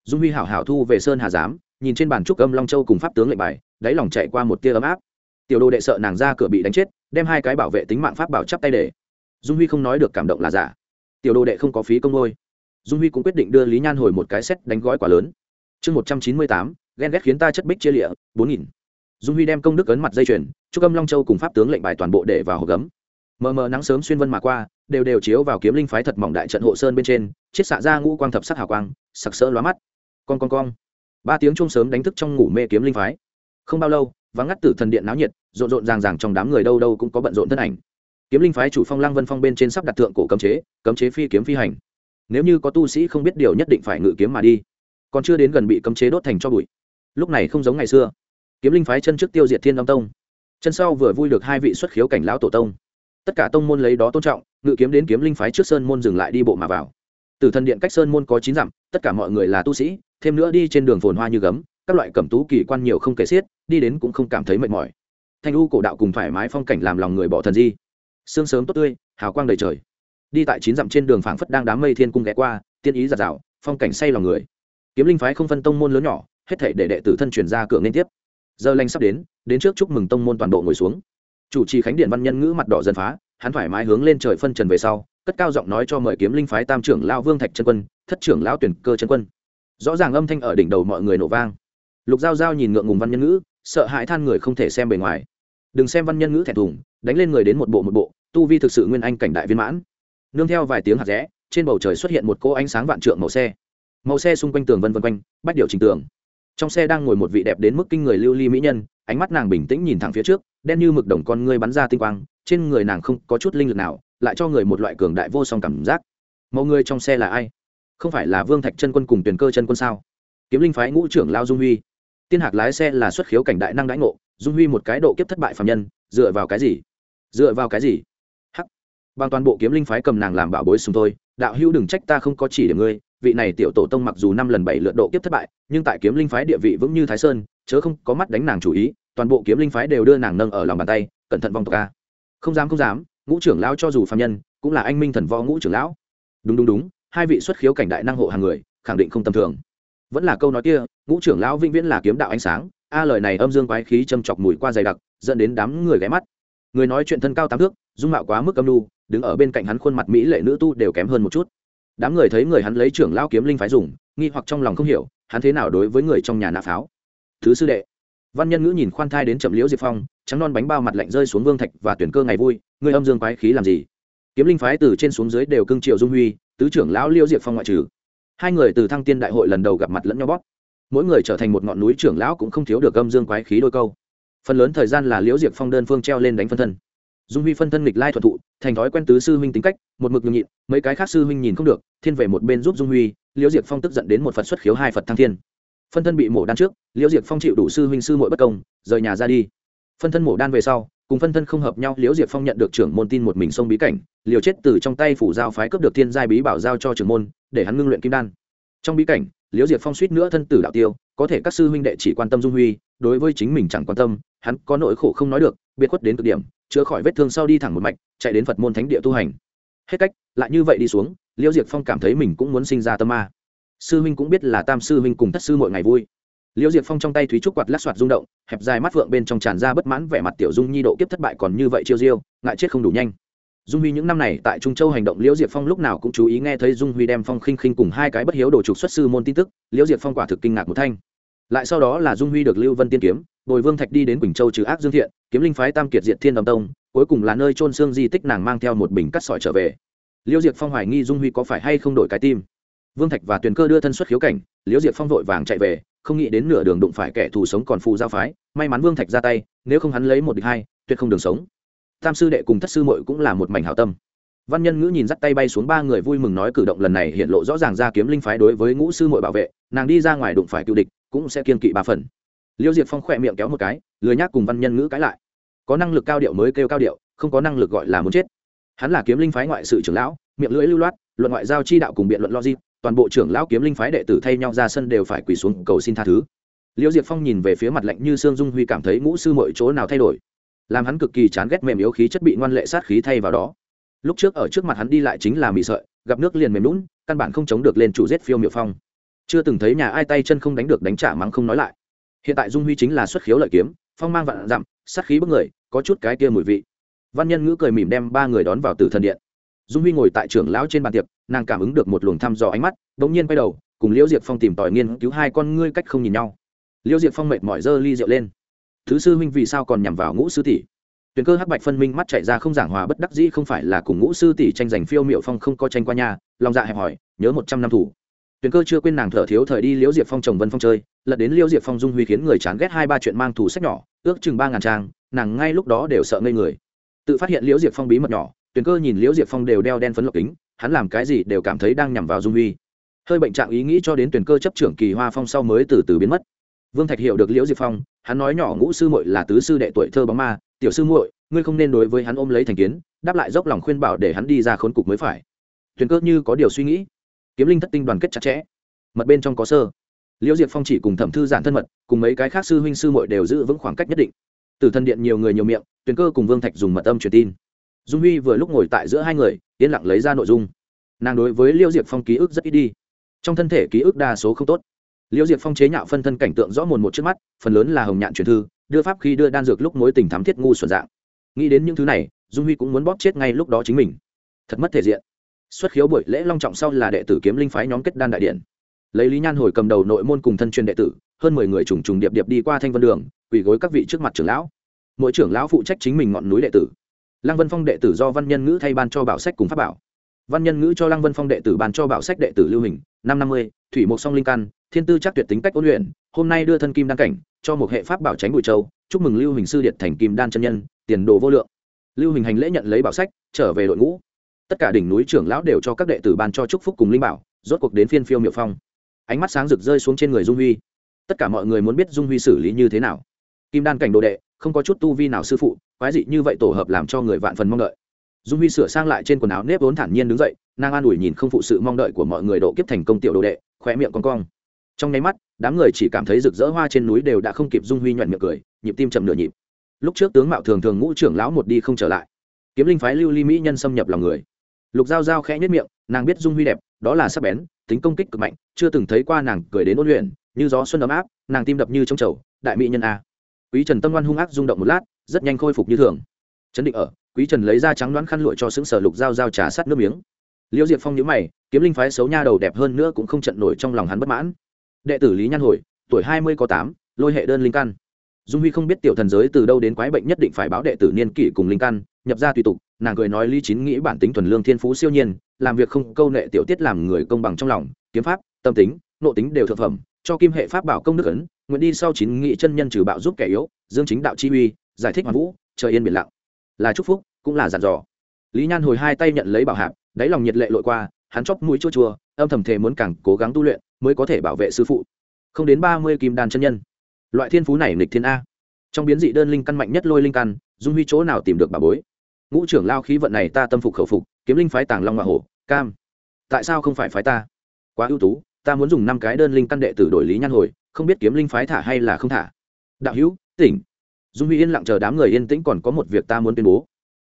dung huy hảo hảo thu về sơn hà giám, nhìn trên bàn trúc âm long châu cùng pháp tướng lệnh bài đáy lòng chạy qua một tia ấm áp. Tiểu đồ đệ sợ nàng ra cửa bị đánh chết, đem hai cái bảo vệ tính mạng pháp bảo chắp tay để. Dung huy không nói được cảm động là giả. Tiểu đồ đệ không có phí công ngôi. Dung huy cũng quyết định đưa lý nhan hồi một cái xét đánh gói quả lớn. Chương một trăm chín mươi tám, ghen ghét khiến ta chất bích chia lịa, bốn nghìn. Dung huy đem công đức ấn mặt dây chuyền, chúc âm long châu cùng pháp tướng lệnh bài toàn bộ để vào hộp gấm. Mờ mờ nắng sớm xuyên vân mà qua, đều đều chiếu vào kiếm linh phái thật mỏng đại trận hộ sơn bên trên, chiết xạ ra ngũ quang thập sắc hào quang, sặc sỡ lóa mắt. Con con con ba tiếng chung sớm đánh thức trong ngủ mê kiếm linh phái không bao lâu, vắng ngắt tử thần điện náo nhiệt, rộn rộn ràng ràng trong đám người đâu đâu cũng có bận rộn thân ảnh. Kiếm linh phái chủ phong lăng vân phong bên trên sắp đặt thượng cổ cấm chế cấm chế phi kiếm phi hành. Nếu như có tu sĩ không biết điều nhất định phải ngự kiếm mà đi. Còn chưa đến gần bị cấm chế đốt thành cho bụi. Lúc này không giống ngày xưa. Kiếm linh phái chân trước tiêu diệt thiên long tông. Chân sau vừa vui được hai vị xuất khiếu cảnh lão tổ tông. Tất cả tông môn lấy đó tôn trọng, ngự kiếm đến kiếm linh phái trước sơn môn dừng lại đi bộ mà vào. Từ thần điện cách sơn môn có chín dặm, tất cả mọi người là tu sĩ, thêm nữa đi trên đường phồn hoa như gấm các loại cẩm tú kỳ quan nhiều không kể xiết, đi đến cũng không cảm thấy mệt mỏi. Thanh u cổ đạo cùng thoải mái phong cảnh làm lòng người bỏ thần di. Sương sớm tốt tươi, hào quang đầy trời. Đi tại chín dặm trên đường phảng phất đang đám mây thiên cung ghé qua, tiên ý giạt rào, phong cảnh say lòng người. Kiếm linh phái không phân tông môn lớn nhỏ, hết thể để đệ tử thân truyền ra cửa nên tiếp. Giờ lành sắp đến đến trước chúc mừng tông môn toàn bộ ngồi xuống. Chủ trì khánh điện văn nhân ngữ mặt đỏ dần phá, hắn thoải mái hướng lên trời phân trần về sau, cất cao giọng nói cho mời kiếm linh phái tam trưởng lao vương thạch chân quân, thất trưởng lão tuyển cơ chân quân. Rõ ràng âm thanh ở đỉnh đầu mọi người nổ vang lục giao giao nhìn ngượng ngùng văn nhân ngữ, sợ hãi than người không thể xem bề ngoài. Đừng xem văn nhân ngữ thẹn thùng, đánh lên người đến một bộ một bộ, tu vi thực sự nguyên anh cảnh đại viên mãn. Nương theo vài tiếng hạt rẽ, trên bầu trời xuất hiện một cô ánh sáng vạn trượng màu xe. Màu xe xung quanh tường vân vân quanh, bách điều trình tường. Trong xe đang ngồi một vị đẹp đến mức kinh người lưu ly mỹ nhân, ánh mắt nàng bình tĩnh nhìn thẳng phía trước, đen như mực đồng con ngươi bắn ra tinh quang, trên người nàng không có chút linh lực nào, lại cho người một loại cường đại vô song cảm giác. Mẫu người trong xe là ai? Không phải là vương thạch chân quân cùng tuyển cơ chân quân sao? Kiếm linh phái ngũ trưởng lao dung huy tiên hạc lái xe là xuất khiếu cảnh đại năng đãi ngộ, dung huy một cái độ kiếp thất bại phạm nhân, dựa vào cái gì? Dựa vào cái gì? Hắc. Bằng toàn bộ kiếm linh phái cầm nàng làm bảo bối sùng thôi, đạo hữu đừng trách ta không có chỉ điểm ngươi, vị này tiểu tổ tông mặc dù năm lần bảy lượt độ kiếp thất bại, nhưng tại kiếm linh phái địa vị vững như thái sơn, chớ không có mắt đánh nàng chủ ý, toàn bộ kiếm linh phái đều đưa nàng nâng ở lòng bàn tay, cẩn thận vong tộc ca không dám không dám, ngũ trưởng lão cho dù phạm nhân, cũng là anh minh thần võ ngũ trưởng lão. Đúng đúng đúng, hai vị xuất khiếu cảnh đại năng hộ hàng người, khẳng định không tầm thường vẫn là câu nói kia, ngũ trưởng lão vĩnh viễn là kiếm đạo ánh sáng, a lời này âm dương quái khí châm chọc mùi qua dày đặc, dẫn đến đám người ghé mắt. Người nói chuyện thân cao tám thước, dung mạo quá mức âm lu đứng ở bên cạnh hắn khuôn mặt mỹ lệ nữ tu đều kém hơn một chút. Đám người thấy người hắn lấy trưởng lão kiếm linh phái dùng, nghi hoặc trong lòng không hiểu, hắn thế nào đối với người trong nhà nạ pháo? Thứ sư đệ, văn nhân ngữ nhìn khoan thai đến chậm liễu diệp phong, trắng non bánh bao mặt lạnh rơi xuống vương thạch và tuyển cơ ngày vui, người âm dương quái khí làm gì? Kiếm linh phái từ trên xuống dưới đều cưng triệu dung huy, tứ trưởng lão liễu diệp phong ngoại trừ hai người từ thăng tiên đại hội lần đầu gặp mặt lẫn nhau bót mỗi người trở thành một ngọn núi trưởng lão cũng không thiếu được âm dương quái khí đôi câu. Phần lớn thời gian là liễu diệp phong đơn phương treo lên đánh phân thân. Dung huy phân thân nghịch lai thuận thụ, thành thói quen tứ sư huynh tính cách, một mực nhường nhịn, mấy cái khác sư huynh nhìn không được, thiên về một bên giúp dung huy, liễu diệp phong tức giận đến một phật xuất khiếu hai phật thăng thiên. Phân thân bị mổ đan trước, liễu diệp phong chịu đủ sư huynh sư mội bất công, rời nhà ra đi. Phân thân mổ đan về sau, cùng phân thân không hợp nhau, liễu diệp phong nhận được trưởng môn tin một mình sông bí cảnh, liều chết từ trong tay phủ giao phái cướp được thiên giai bí bảo giao cho trưởng môn để hắn ngưng luyện kim đan. Trong bí cảnh, liễu diệp phong suýt nữa thân tử đạo tiêu, có thể các sư huynh đệ chỉ quan tâm dung huy, đối với chính mình chẳng quan tâm, hắn có nỗi khổ không nói được, biệt khuất đến cực điểm, chữa khỏi vết thương sau đi thẳng một mạch, chạy đến phật môn thánh địa tu hành. Hết cách, lại như vậy đi xuống, liễu diệp phong cảm thấy mình cũng muốn sinh ra tâm ma. Sư huynh cũng biết là tam sư huynh cùng thất sư mọi ngày vui. Liễu diệp phong trong tay thúy trúc quạt lát soạt rung động, hẹp dài mắt vượng bên trong tràn ra bất mãn vẻ mặt tiểu dung nhi độ kiếp thất bại còn như vậy chiêu diêu, ngại chết không đủ nhanh dung huy những năm này tại trung châu hành động, liễu diệp phong lúc nào cũng chú ý nghe thấy dung huy đem phong khinh khinh cùng hai cái bất hiếu đồ trục xuất sư môn tin tức, liễu diệp phong quả thực kinh ngạc một thanh. Lại sau đó là dung huy được lưu vân tiên kiếm, bồi vương thạch đi đến quỳnh châu trừ ác dương thiện, kiếm linh phái tam kiệt diệt thiên đồng tông, cuối cùng là nơi trôn xương di tích nàng mang theo một bình cắt sỏi trở về. Liễu diệp phong hoài nghi dung huy có phải hay không đổi cái tim. Vương thạch và tuyền cơ đưa thân xuất khiếu cảnh, liễu diệp phong vội vàng chạy về, không nghĩ đến nửa đường đụng phải kẻ thù sống còn phù giao phái, may mắn vương thạch ra tay, nếu không hắn lấy một địch hai, tuyệt không đường sống tam sư đệ cùng thất sư mội cũng là một mảnh hảo tâm. Văn nhân ngữ nhìn dắt tay bay xuống ba người vui mừng nói cử động lần này hiện lộ rõ ràng ra kiếm linh phái đối với ngũ sư mội bảo vệ, nàng đi ra ngoài đụng phải cựu địch, cũng sẽ kiên kỵ ba phần. Liêu diệp phong khỏe miệng kéo một cái, lười nhác cùng văn nhân ngữ cãi lại. Có năng lực cao điệu mới kêu cao điệu, không có năng lực gọi là muốn chết. Hắn là kiếm linh phái ngoại sự trưởng lão, miệng lưỡi lưu loát, luận ngoại giao chi đạo cùng biện luận logic, toàn bộ trưởng lão kiếm linh phái đệ tử thay nhau ra sân đều phải quỳ xuống cầu xin tha thứ. Liêu diệp phong nhìn về phía mặt lạnh như sương dung huy cảm thấy ngũ sư mọi chỗ nào thay đổi làm hắn cực kỳ chán ghét mềm yếu khí chất bị ngoan lệ sát khí thay vào đó. Lúc trước ở trước mặt hắn đi lại chính là mị sợi, gặp nước liền mềm lún căn bản không chống được lên chủ giết phiêu miệu phong. Chưa từng thấy nhà ai tay chân không đánh được đánh trả mắng không nói lại. Hiện tại dung huy chính là xuất khiếu lợi kiếm, phong mang vạn dặm, sát khí bức người, có chút cái kia mùi vị. Văn nhân ngữ cười mỉm đem ba người đón vào tử thần điện. Dung huy ngồi tại trưởng lão trên bàn tiệc, nàng cảm ứng được một luồng thăm dò ánh mắt đ ỗ n g nhiên quay đầu, cùng liễu diệp phong tìm tòi nghiên cứu hai con ngươi cách không nhìn nhau. Liễu diệp phong mệt mỏi dơ ly rượu lên thứ sư huynh vì sao còn nhằm vào ngũ sư tỷ? Tuyền cơ hắc bạch phân minh mắt chạy ra không giảng hòa bất đắc dĩ không phải là cùng ngũ sư tỷ tranh giành phiêu miệu phong không có tranh qua nhà lòng dạ hẹp hỏi nhớ một trăm năm thủ. Tuyền cơ chưa quên nàng thở thiếu thời đi liễu diệp phong chồng vân phong chơi, lật đến liễu diệp phong dung huy khiến người chán ghét hai ba chuyện mang thủ sách nhỏ, ước chừng ba ngàn trang, nàng ngay lúc đó đều sợ ngây người. Tự phát hiện liễu diệp phong bí mật nhỏ, tuyền cơ nhìn liễu diệp phong đều đeo đen phấn lộc kính, hắn làm cái gì đều cảm thấy đang nhằm vào dung huy. Hơi bệnh trạng ý nghĩ cho đến tuyền cơ chấp trưởng kỳ hoa phong sau mới từ từ biến mất vương thạch hiểu được liễu diệp phong, hắn nói nhỏ ngũ sư muội là tứ sư đệ tuổi thơ bóng ma, tiểu sư muội, ngươi không nên đối với hắn ôm lấy thành kiến, đáp lại dốc lòng khuyên bảo để hắn đi ra khốn cục mới phải. Tuyền cơ như có điều suy nghĩ. Kiếm linh thất tinh đoàn kết chặt chẽ. Mật bên trong có sơ. Liễu diệp phong chỉ cùng thẩm thư giản thân mật, cùng mấy cái khác sư huynh sư muội đều giữ vững khoảng cách nhất định. Từ thân điện nhiều người nhiều miệng, tuyền cơ cùng vương thạch dùng mật âm truyền tin. Dung huy vừa lúc ngồi tại giữa hai người, yên lặng lấy ra nội dung. Nàng đối với liễu diệp phong ký ức rất ít đi. Trong thân thể ký ức đa số không tốt liễu diệp phong chế nhạo phân thân cảnh tượng rõ mồn một trước mắt, phần lớn là hồng nhạn truyền thư, đưa pháp khi đưa đan dược lúc mối tình thắm thiết ngu xuẩn dạng. Nghĩ đến những thứ này, dung huy cũng muốn bóp chết ngay lúc đó chính mình. Thật mất thể diện. Xuất khiếu buổi lễ long trọng sau là đệ tử kiếm linh phái nhóm kết đan đại điện. Lấy lý nhan hồi cầm đầu nội môn cùng thân truyền đệ tử, hơn mười người trùng trùng điệp điệp đi qua thanh vân đường, quỳ gối các vị trước mặt trưởng lão. Mỗi trưởng lão phụ trách chính mình ngọn núi đệ tử. Lăng vân phong đệ tử do văn nhân ngữ thay ban cho bảo sách cùng pháp bảo. Văn nhân ngữ cho lăng vân phong đệ tử ban cho bảo sách đệ tử lưu hình, năm năm mươi thủy mục song linh căn, thiên tư chắc tuyệt tính cách ôn luyện, hôm nay đưa thân kim đan cảnh, cho một hệ pháp bảo tránh bụi châu chúc mừng lưu hình sư điện thành kim đan chân nhân, tiền đồ vô lượng. Lưu hình hành lễ nhận lấy bảo sách, trở về đội ngũ. Tất cả đỉnh núi trưởng lão đều cho các đệ tử ban cho chúc phúc cùng linh bảo, rốt cuộc đến phiên phiêu miệu phong. Ánh mắt sáng rực rơi xuống trên người dung huy. Tất cả mọi người muốn biết dung huy xử lý như thế nào. Kim đan cảnh đồ đệ, không có chút tu vi nào sư phụ, quái dị như vậy tổ hợp làm cho người vạn phần mong đợi. Dung huy sửa sang lại trên quần áo nếp vốn thản nhiên đứng dậy, nàng an ủi nhìn không phụ sự mong đợi của mọi người độ kiếp thành công tiểu đồ đệ khỏe miệng con cong. Trong nháy mắt, đám người chỉ cảm thấy rực rỡ hoa trên núi đều đã không kịp dung huy nhuận miệng cười, nhịp tim chậm nửa nhịp. Lúc trước tướng mạo thường thường ngũ trưởng lão một đi không trở lại. Kiếm linh phái lưu ly mỹ nhân xâm nhập lòng người. Lục giao giao khẽ nhất miệng, nàng biết dung huy đẹp, đó là sắc bén, tính công kích cực mạnh, chưa từng thấy qua nàng cười đến ôn luyện, như gió xuân ấm áp, nàng tim đập như trong chậu đại mỹ nhân a. Quý trần tâm loan hung ác rung động một lát, rất nhanh khôi phục như thường. Chấn định ở, quý trần lấy ra trắng đoán khăn lụa cho xứng sở lục dao dao trà sát nước miếng. Liễu diệp phong nhớ mày, kiếm linh phái xấu nha đầu đẹp hơn nữa cũng không trận nổi trong lòng hắn bất mãn. Đệ tử lý nhan hồi, tuổi hai mươi có tám, lôi hệ đơn linh căn. Dung huy không biết tiểu thần giới từ đâu đến quái bệnh nhất định phải báo đệ tử niên kỷ cùng linh căn, nhập ra tùy tục, nàng cười nói lý chín nghĩ bản tính thuần lương thiên phú siêu nhiên, làm việc không câu nệ tiểu tiết làm người công bằng trong lòng, kiếm pháp, tâm tính nộ tính đều thực phẩm, cho kim hệ pháp bảo công đức ấn, nguyện đi sau chín nghị chân nhân trừ bạo giúp kẻ yếu, dương chính đạo chi uy, giải thích hoàn vũ, trời yên biển lặng. Là chúc phúc, cũng là dặn dò. Lý nhan hồi hai tay nhận lấy bảo hạp đáy lòng nhiệt lệ lội qua, hắn chóp mũi chua chua, âm thầm thề muốn càng cố gắng tu luyện mới có thể bảo vệ sư phụ. Không đến ba mươi kim đan chân nhân. Loại thiên phú này nghịch thiên a. Trong biến dị đơn linh căn mạnh nhất lôi linh căn, dung huy chỗ nào tìm được bà bối? Ngũ trưởng lao khí vận này ta tâm phục khẩu phục, kiếm linh phái tàng long hoa hổ, cam. Tại sao không phải phái ta? Quá ưu tú, ta muốn dùng năm cái đơn linh căn đệ tử đổi lý nhan hồi, không biết kiếm linh phái thả hay là không thả. Đạo hữu, tỉnh. Dung huy yên lặng chờ đám người yên tĩnh, còn có một việc ta muốn tuyên bố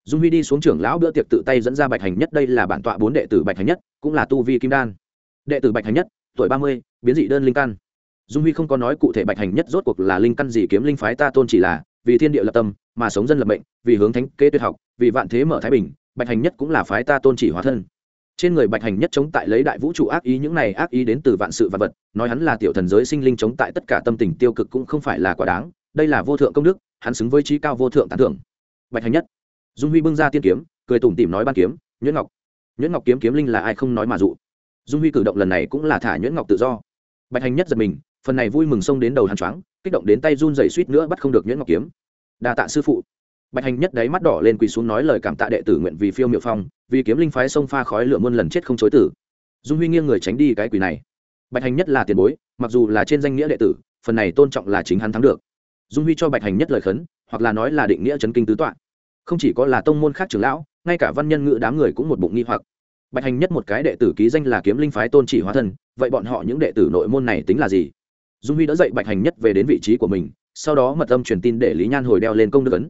dung huy đi xuống trưởng lão bữa tiệc tự tay dẫn ra bạch hành nhất, đây là bản tọa bốn đệ tử bạch hành nhất, cũng là tu vi kim đan. Đệ tử bạch hành nhất, tuổi ba mươi, biến dị đơn linh căn. Dung huy không có nói cụ thể bạch hành nhất rốt cuộc là linh căn gì kiếm linh phái ta tôn chỉ là vì thiên địa lập tâm, mà sống dân lập mệnh, vì hướng thánh kế tuyệt học, vì vạn thế mở thái bình, bạch hành nhất cũng là phái ta tôn chỉ hóa thân. Trên người bạch hành nhất chống tại lấy đại vũ trụ ác ý, những này ác ý đến từ vạn sự vạn vật, nói hắn là tiểu thần giới sinh linh chống tại tất cả tâm tình tiêu cực cũng không phải là quá đáng, đây là vô thượng công đức, hắn xứng với trí cao vô thượng tán thưởng. Bạch hành nhất dung huy bưng ra tiên kiếm, cười tủm tỉm nói ban kiếm, nhuyễn ngọc nhuyễn ngọc kiếm kiếm linh là ai không nói mà dụ? Dung huy cử động lần này cũng là thả nhuyễn ngọc tự do. Bạch hành nhất giật mình, phần này vui mừng xông đến đầu hắn choáng, kích động đến tay run dày suýt nữa bắt không được nhuyễn ngọc kiếm. Đa tạ sư phụ. Bạch hành nhất đáy mắt đỏ lên quỳ xuống nói lời cảm tạ đệ tử nguyện vì phiêu miệu phong, vì kiếm linh phái sông pha khói lửa muôn lần chết không chối tử. Dung huy nghiêng người tránh đi cái quỳ này. Bạch hành nhất là tiền bối, mặc dù là trên danh nghĩa đệ tử, phần này tôn trọng là chính hắn thắng được. Dung huy cho bạch hành nhất lời khấn, hoặc là nói là định nghĩa chấn kinh tứ tọa không chỉ có là tông môn khác trưởng lão, ngay cả văn nhân ngữ đám người cũng một bụng nghi hoặc. Bạch hành nhất một cái đệ tử ký danh là kiếm linh phái tôn chỉ hóa thân, vậy bọn họ những đệ tử nội môn này tính là gì? Dung huy đã dạy bạch hành nhất về đến vị trí của mình, sau đó mật âm truyền tin để lý nhan hồi đeo lên công đức ấn.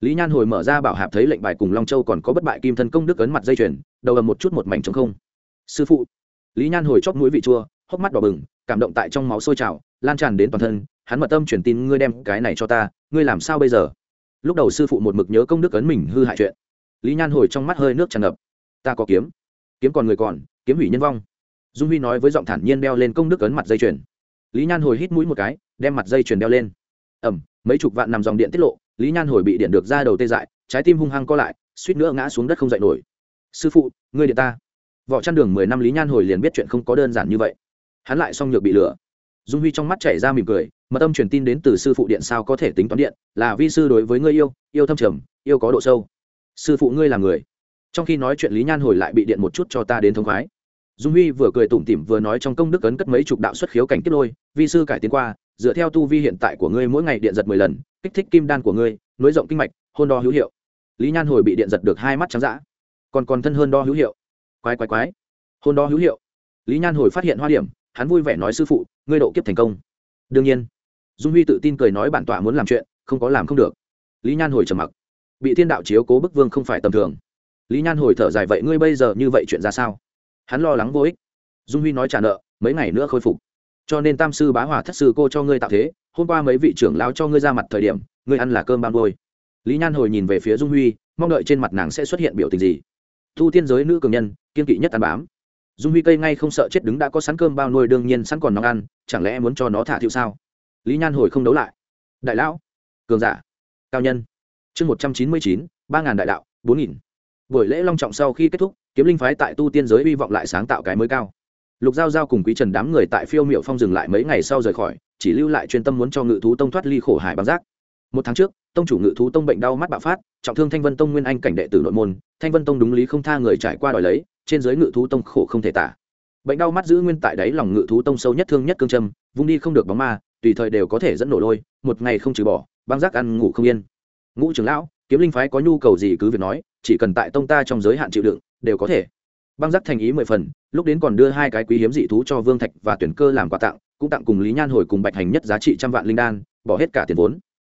Lý nhan hồi mở ra bảo hạp thấy lệnh bài cùng long châu còn có bất bại kim thân công đức ấn mặt dây chuyền, đầu ầm một chút một mảnh trống không. Sư phụ, lý nhan hồi chóp mũi vị chua, hốc mắt đỏ bừng, cảm động tại trong máu sôi trào, lan tràn đến toàn thân, hắn mật tâm truyền tin, ngươi đem cái này cho ta, ngươi làm sao bây giờ? Lúc đầu sư phụ một mực nhớ công đức ấn mình hư hại chuyện. Lý nhan hồi trong mắt hơi nước tràn ngập. Ta có kiếm. Kiếm còn người còn, kiếm hủy nhân vong. Dung huy nói với giọng thản nhiên đeo lên công đức ấn mặt dây chuyền. Lý nhan hồi hít mũi một cái, đem mặt dây chuyền đeo lên. Ẩm, mấy chục vạn nằm dòng điện tiết lộ, lý nhan hồi bị điện được ra đầu tê dại, trái tim hung hăng co lại, suýt nữa ngã xuống đất không dậy nổi. Sư phụ, ngươi điện ta. Vỏ chăn đường mười năm lý nhan hồi liền biết chuyện không có đơn giản như vậy. Hắn lại xong nhược bị lửa dung huy trong mắt chảy ra mỉm cười mật âm truyền tin đến từ sư phụ điện sao có thể tính toán điện, là vi sư đối với ngươi yêu yêu thâm trầm, yêu có độ sâu. Sư phụ ngươi là người. Trong khi nói chuyện lý nhan hồi lại bị điện một chút cho ta đến thông khoái. Dung huy vừa cười tủm tỉm vừa nói trong công đức ấn cất mấy chục đạo xuất khiếu cảnh kết lôi, vi sư cải tiến qua, dựa theo tu vi hiện tại của ngươi mỗi ngày điện giật mười lần, kích thích kim đan của ngươi, nối rộng kinh mạch, hôn đo hữu hiệu. Lý nhan hồi bị điện giật được hai mắt trắng d còn còn thân hơn đo hữu hiệu. Quái quái quái. Hôn đo hữu hiệu. Lý nhan hồi phát hiện hoa điểm, hắn vui vẻ nói sư phụ, ngươi độ kiếp thành công. Đương nhiên dung huy tự tin cười nói bản tọa muốn làm chuyện, không có làm không được. Lý nhan hồi trầm mặc. Bị thiên đạo chiếu cố bức vương không phải tầm thường. Lý nhan hồi thở dài, vậy ngươi bây giờ như vậy chuyện ra sao? Hắn lo lắng vô ích. Dung huy nói trả nợ, mấy ngày nữa khôi phục. Cho nên tam sư bá hòa thất sư cô cho ngươi tạo thế, hôm qua mấy vị trưởng lao cho ngươi ra mặt thời điểm, ngươi ăn là cơm ban vôi. Lý nhan hồi nhìn về phía dung huy, mong đợi trên mặt nàng sẽ xuất hiện biểu tình gì. Thu tiên giới nữ cường nhân, kiên kỵ nhất tàn bám. Dung huy cây ngay không sợ chết đứng đã có sẵn cơm bao nuôi, đương nhiên sẵn còn nó ăn, chẳng lẽ muốn cho nó thả thiệu sao? Lý nhan hồi không đấu lại. Đại lão, cường giả, cao nhân. Chương một trăm chín mươi chín, ba ngàn đại đạo, bốn nghìn. Buổi lễ long trọng sau khi kết thúc, kiếm linh phái tại tu tiên giới hy vọng lại sáng tạo cái mới cao. Lục giao giao cùng quý trần đám người tại phiêu miệu phong dừng lại mấy ngày sau rời khỏi, chỉ lưu lại chuyên tâm muốn cho ngự thú tông thoát ly khổ hải băng giác. Một tháng trước, tông chủ ngự thú tông bệnh đau mắt bạo phát, trọng thương thanh vân tông nguyên anh cảnh đệ tử nội môn, thanh vân tông đúng lý không tha người trải qua đòi lấy, trên giới ngự thú tông khổ không thể tả. Bệnh đau mắt giữ nguyên tại đáy lòng ngự thú tông sâu nhất thương nhất cương trâm vung đi không được bóng ma tùy thời đều có thể dẫn nổ lôi, một ngày không trừ bỏ, băng giác ăn ngủ không yên. Ngũ trưởng lão, kiếm linh phái có nhu cầu gì cứ việc nói, chỉ cần tại tông ta trong giới hạn chịu đựng, đều có thể. Băng giác thành ý mười phần, lúc đến còn đưa hai cái quý hiếm dị thú cho vương thạch và tuyển cơ làm quà tặng, cũng tặng cùng lý nhan hồi cùng bạch hành nhất giá trị trăm vạn linh đan, bỏ hết cả tiền vốn.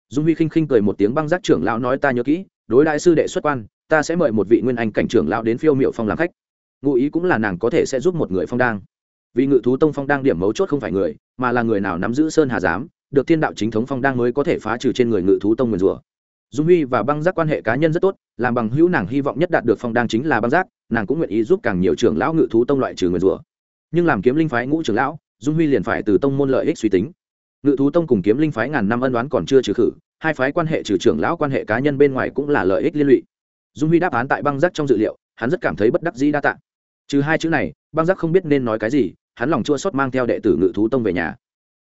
Dung huy khinh khinh cười một tiếng băng giác trưởng lão nói ta nhớ kỹ, đối đại sư đệ xuất quan, ta sẽ mời một vị nguyên anh cảnh trưởng lão đến phiêu miệu phong làm khách. Ngụ ý cũng là nàng có thể sẽ giúp một người phong đang. Vì ngự thú tông phong đang điểm mấu chốt không phải người mà là người nào nắm giữ sơn hà giám, được thiên đạo chính thống phong đang mới có thể phá trừ trên người ngự thú tông nguyền rủa. Dung huy và băng giác quan hệ cá nhân rất tốt, làm bằng hữu nàng hy vọng nhất đạt được phong đang chính là băng giác, nàng cũng nguyện ý giúp càng nhiều trưởng lão ngự thú tông loại trừ nguyền rủa. Nhưng làm kiếm linh phái ngũ trưởng lão, dung huy liền phải từ tông môn lợi ích suy tính. Ngự thú tông cùng kiếm linh phái ngàn năm ân đoán còn chưa trừ khử, hai phái quan hệ trừ trưởng lão quan hệ cá nhân bên ngoài cũng là lợi ích liên lụy. Dung huy đáp án tại băng giác trong dự liệu, hắn rất cảm thấy bất đắc dĩ đa tạ. Trừ hai chữ này, băng giác không biết nên nói cái gì hắn lòng chua xót mang theo đệ tử ngự thú tông về nhà.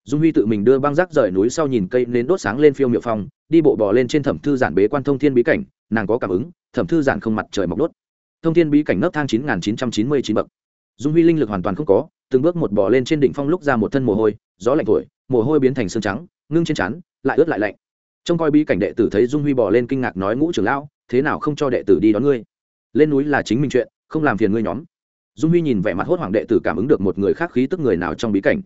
Dung huy tự mình đưa băng rác rời núi sau nhìn cây nến đốt sáng lên phiêu miệu phong, đi bộ bò lên trên thẩm thư giản bế quan thông thiên bí cảnh, nàng có cảm ứng, thẩm thư giản không mặt trời mọc đốt. Thông thiên bí cảnh nấc thang chín nghìn chín trăm chín mươi chín bậc. Dung huy linh lực hoàn toàn không có, từng bước một bò lên trên đỉnh phong lúc ra một thân mồ hôi, gió lạnh thổi, mồ hôi biến thành xương trắng, ngưng trên chắn lại ướt lại lạnh. Trông coi bí cảnh đệ tử thấy dung huy bò lên kinh ngạc nói ngũ trưởng lão, thế nào không cho đệ tử đi đón ngươi? Lên núi là chính mình chuyện, không làm phiền ngươi nhóm dung huy nhìn vẻ mặt hốt hoảng đệ tử cảm ứng được một người khác khí tức người nào trong bí cảnh.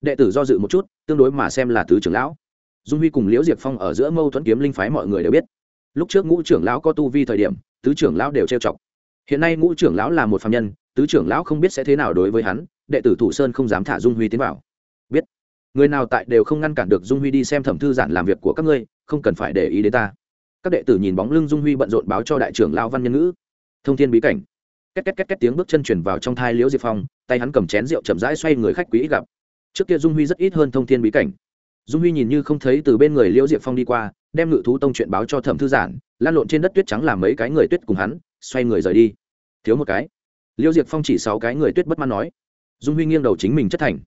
Đệ tử do dự một chút, tương đối mà xem là tứ trưởng lão. Dung huy cùng liễu diệp phong ở giữa mâu thuẫn kiếm linh phái mọi người đều biết. Lúc trước ngũ trưởng lão có tu vi thời điểm, tứ trưởng lão đều trêu chọc. Hiện nay ngũ trưởng lão là một phạm nhân, tứ trưởng lão không biết sẽ thế nào đối với hắn, đệ tử thủ sơn không dám thả dung huy tiến vào. Biết. Người nào tại đều không ngăn cản được dung huy đi xem thẩm thư giản làm việc của các ngươi, không cần phải để ý đến ta. Các đệ tử nhìn bóng lưng dung huy bận rộn báo cho đại trưởng lão văn nhân ngữ. Thông thiên bí cảnh két két két két tiếng bước chân chuyển vào trong thai liễu diệp phong, tay hắn cầm chén rượu chậm rãi xoay người khách quý gặp. Trước kia dung huy rất ít hơn thông thiên bí cảnh. Dung huy nhìn như không thấy từ bên người liễu diệp phong đi qua, đem ngự thú tông chuyện báo cho thẩm thư giản, lan lộn trên đất tuyết trắng làm mấy cái người tuyết cùng hắn, xoay người rời đi. Thiếu một cái. Liễu diệp phong chỉ sáu cái người tuyết bất mãn nói. Dung huy nghiêng đầu chính mình chất thành.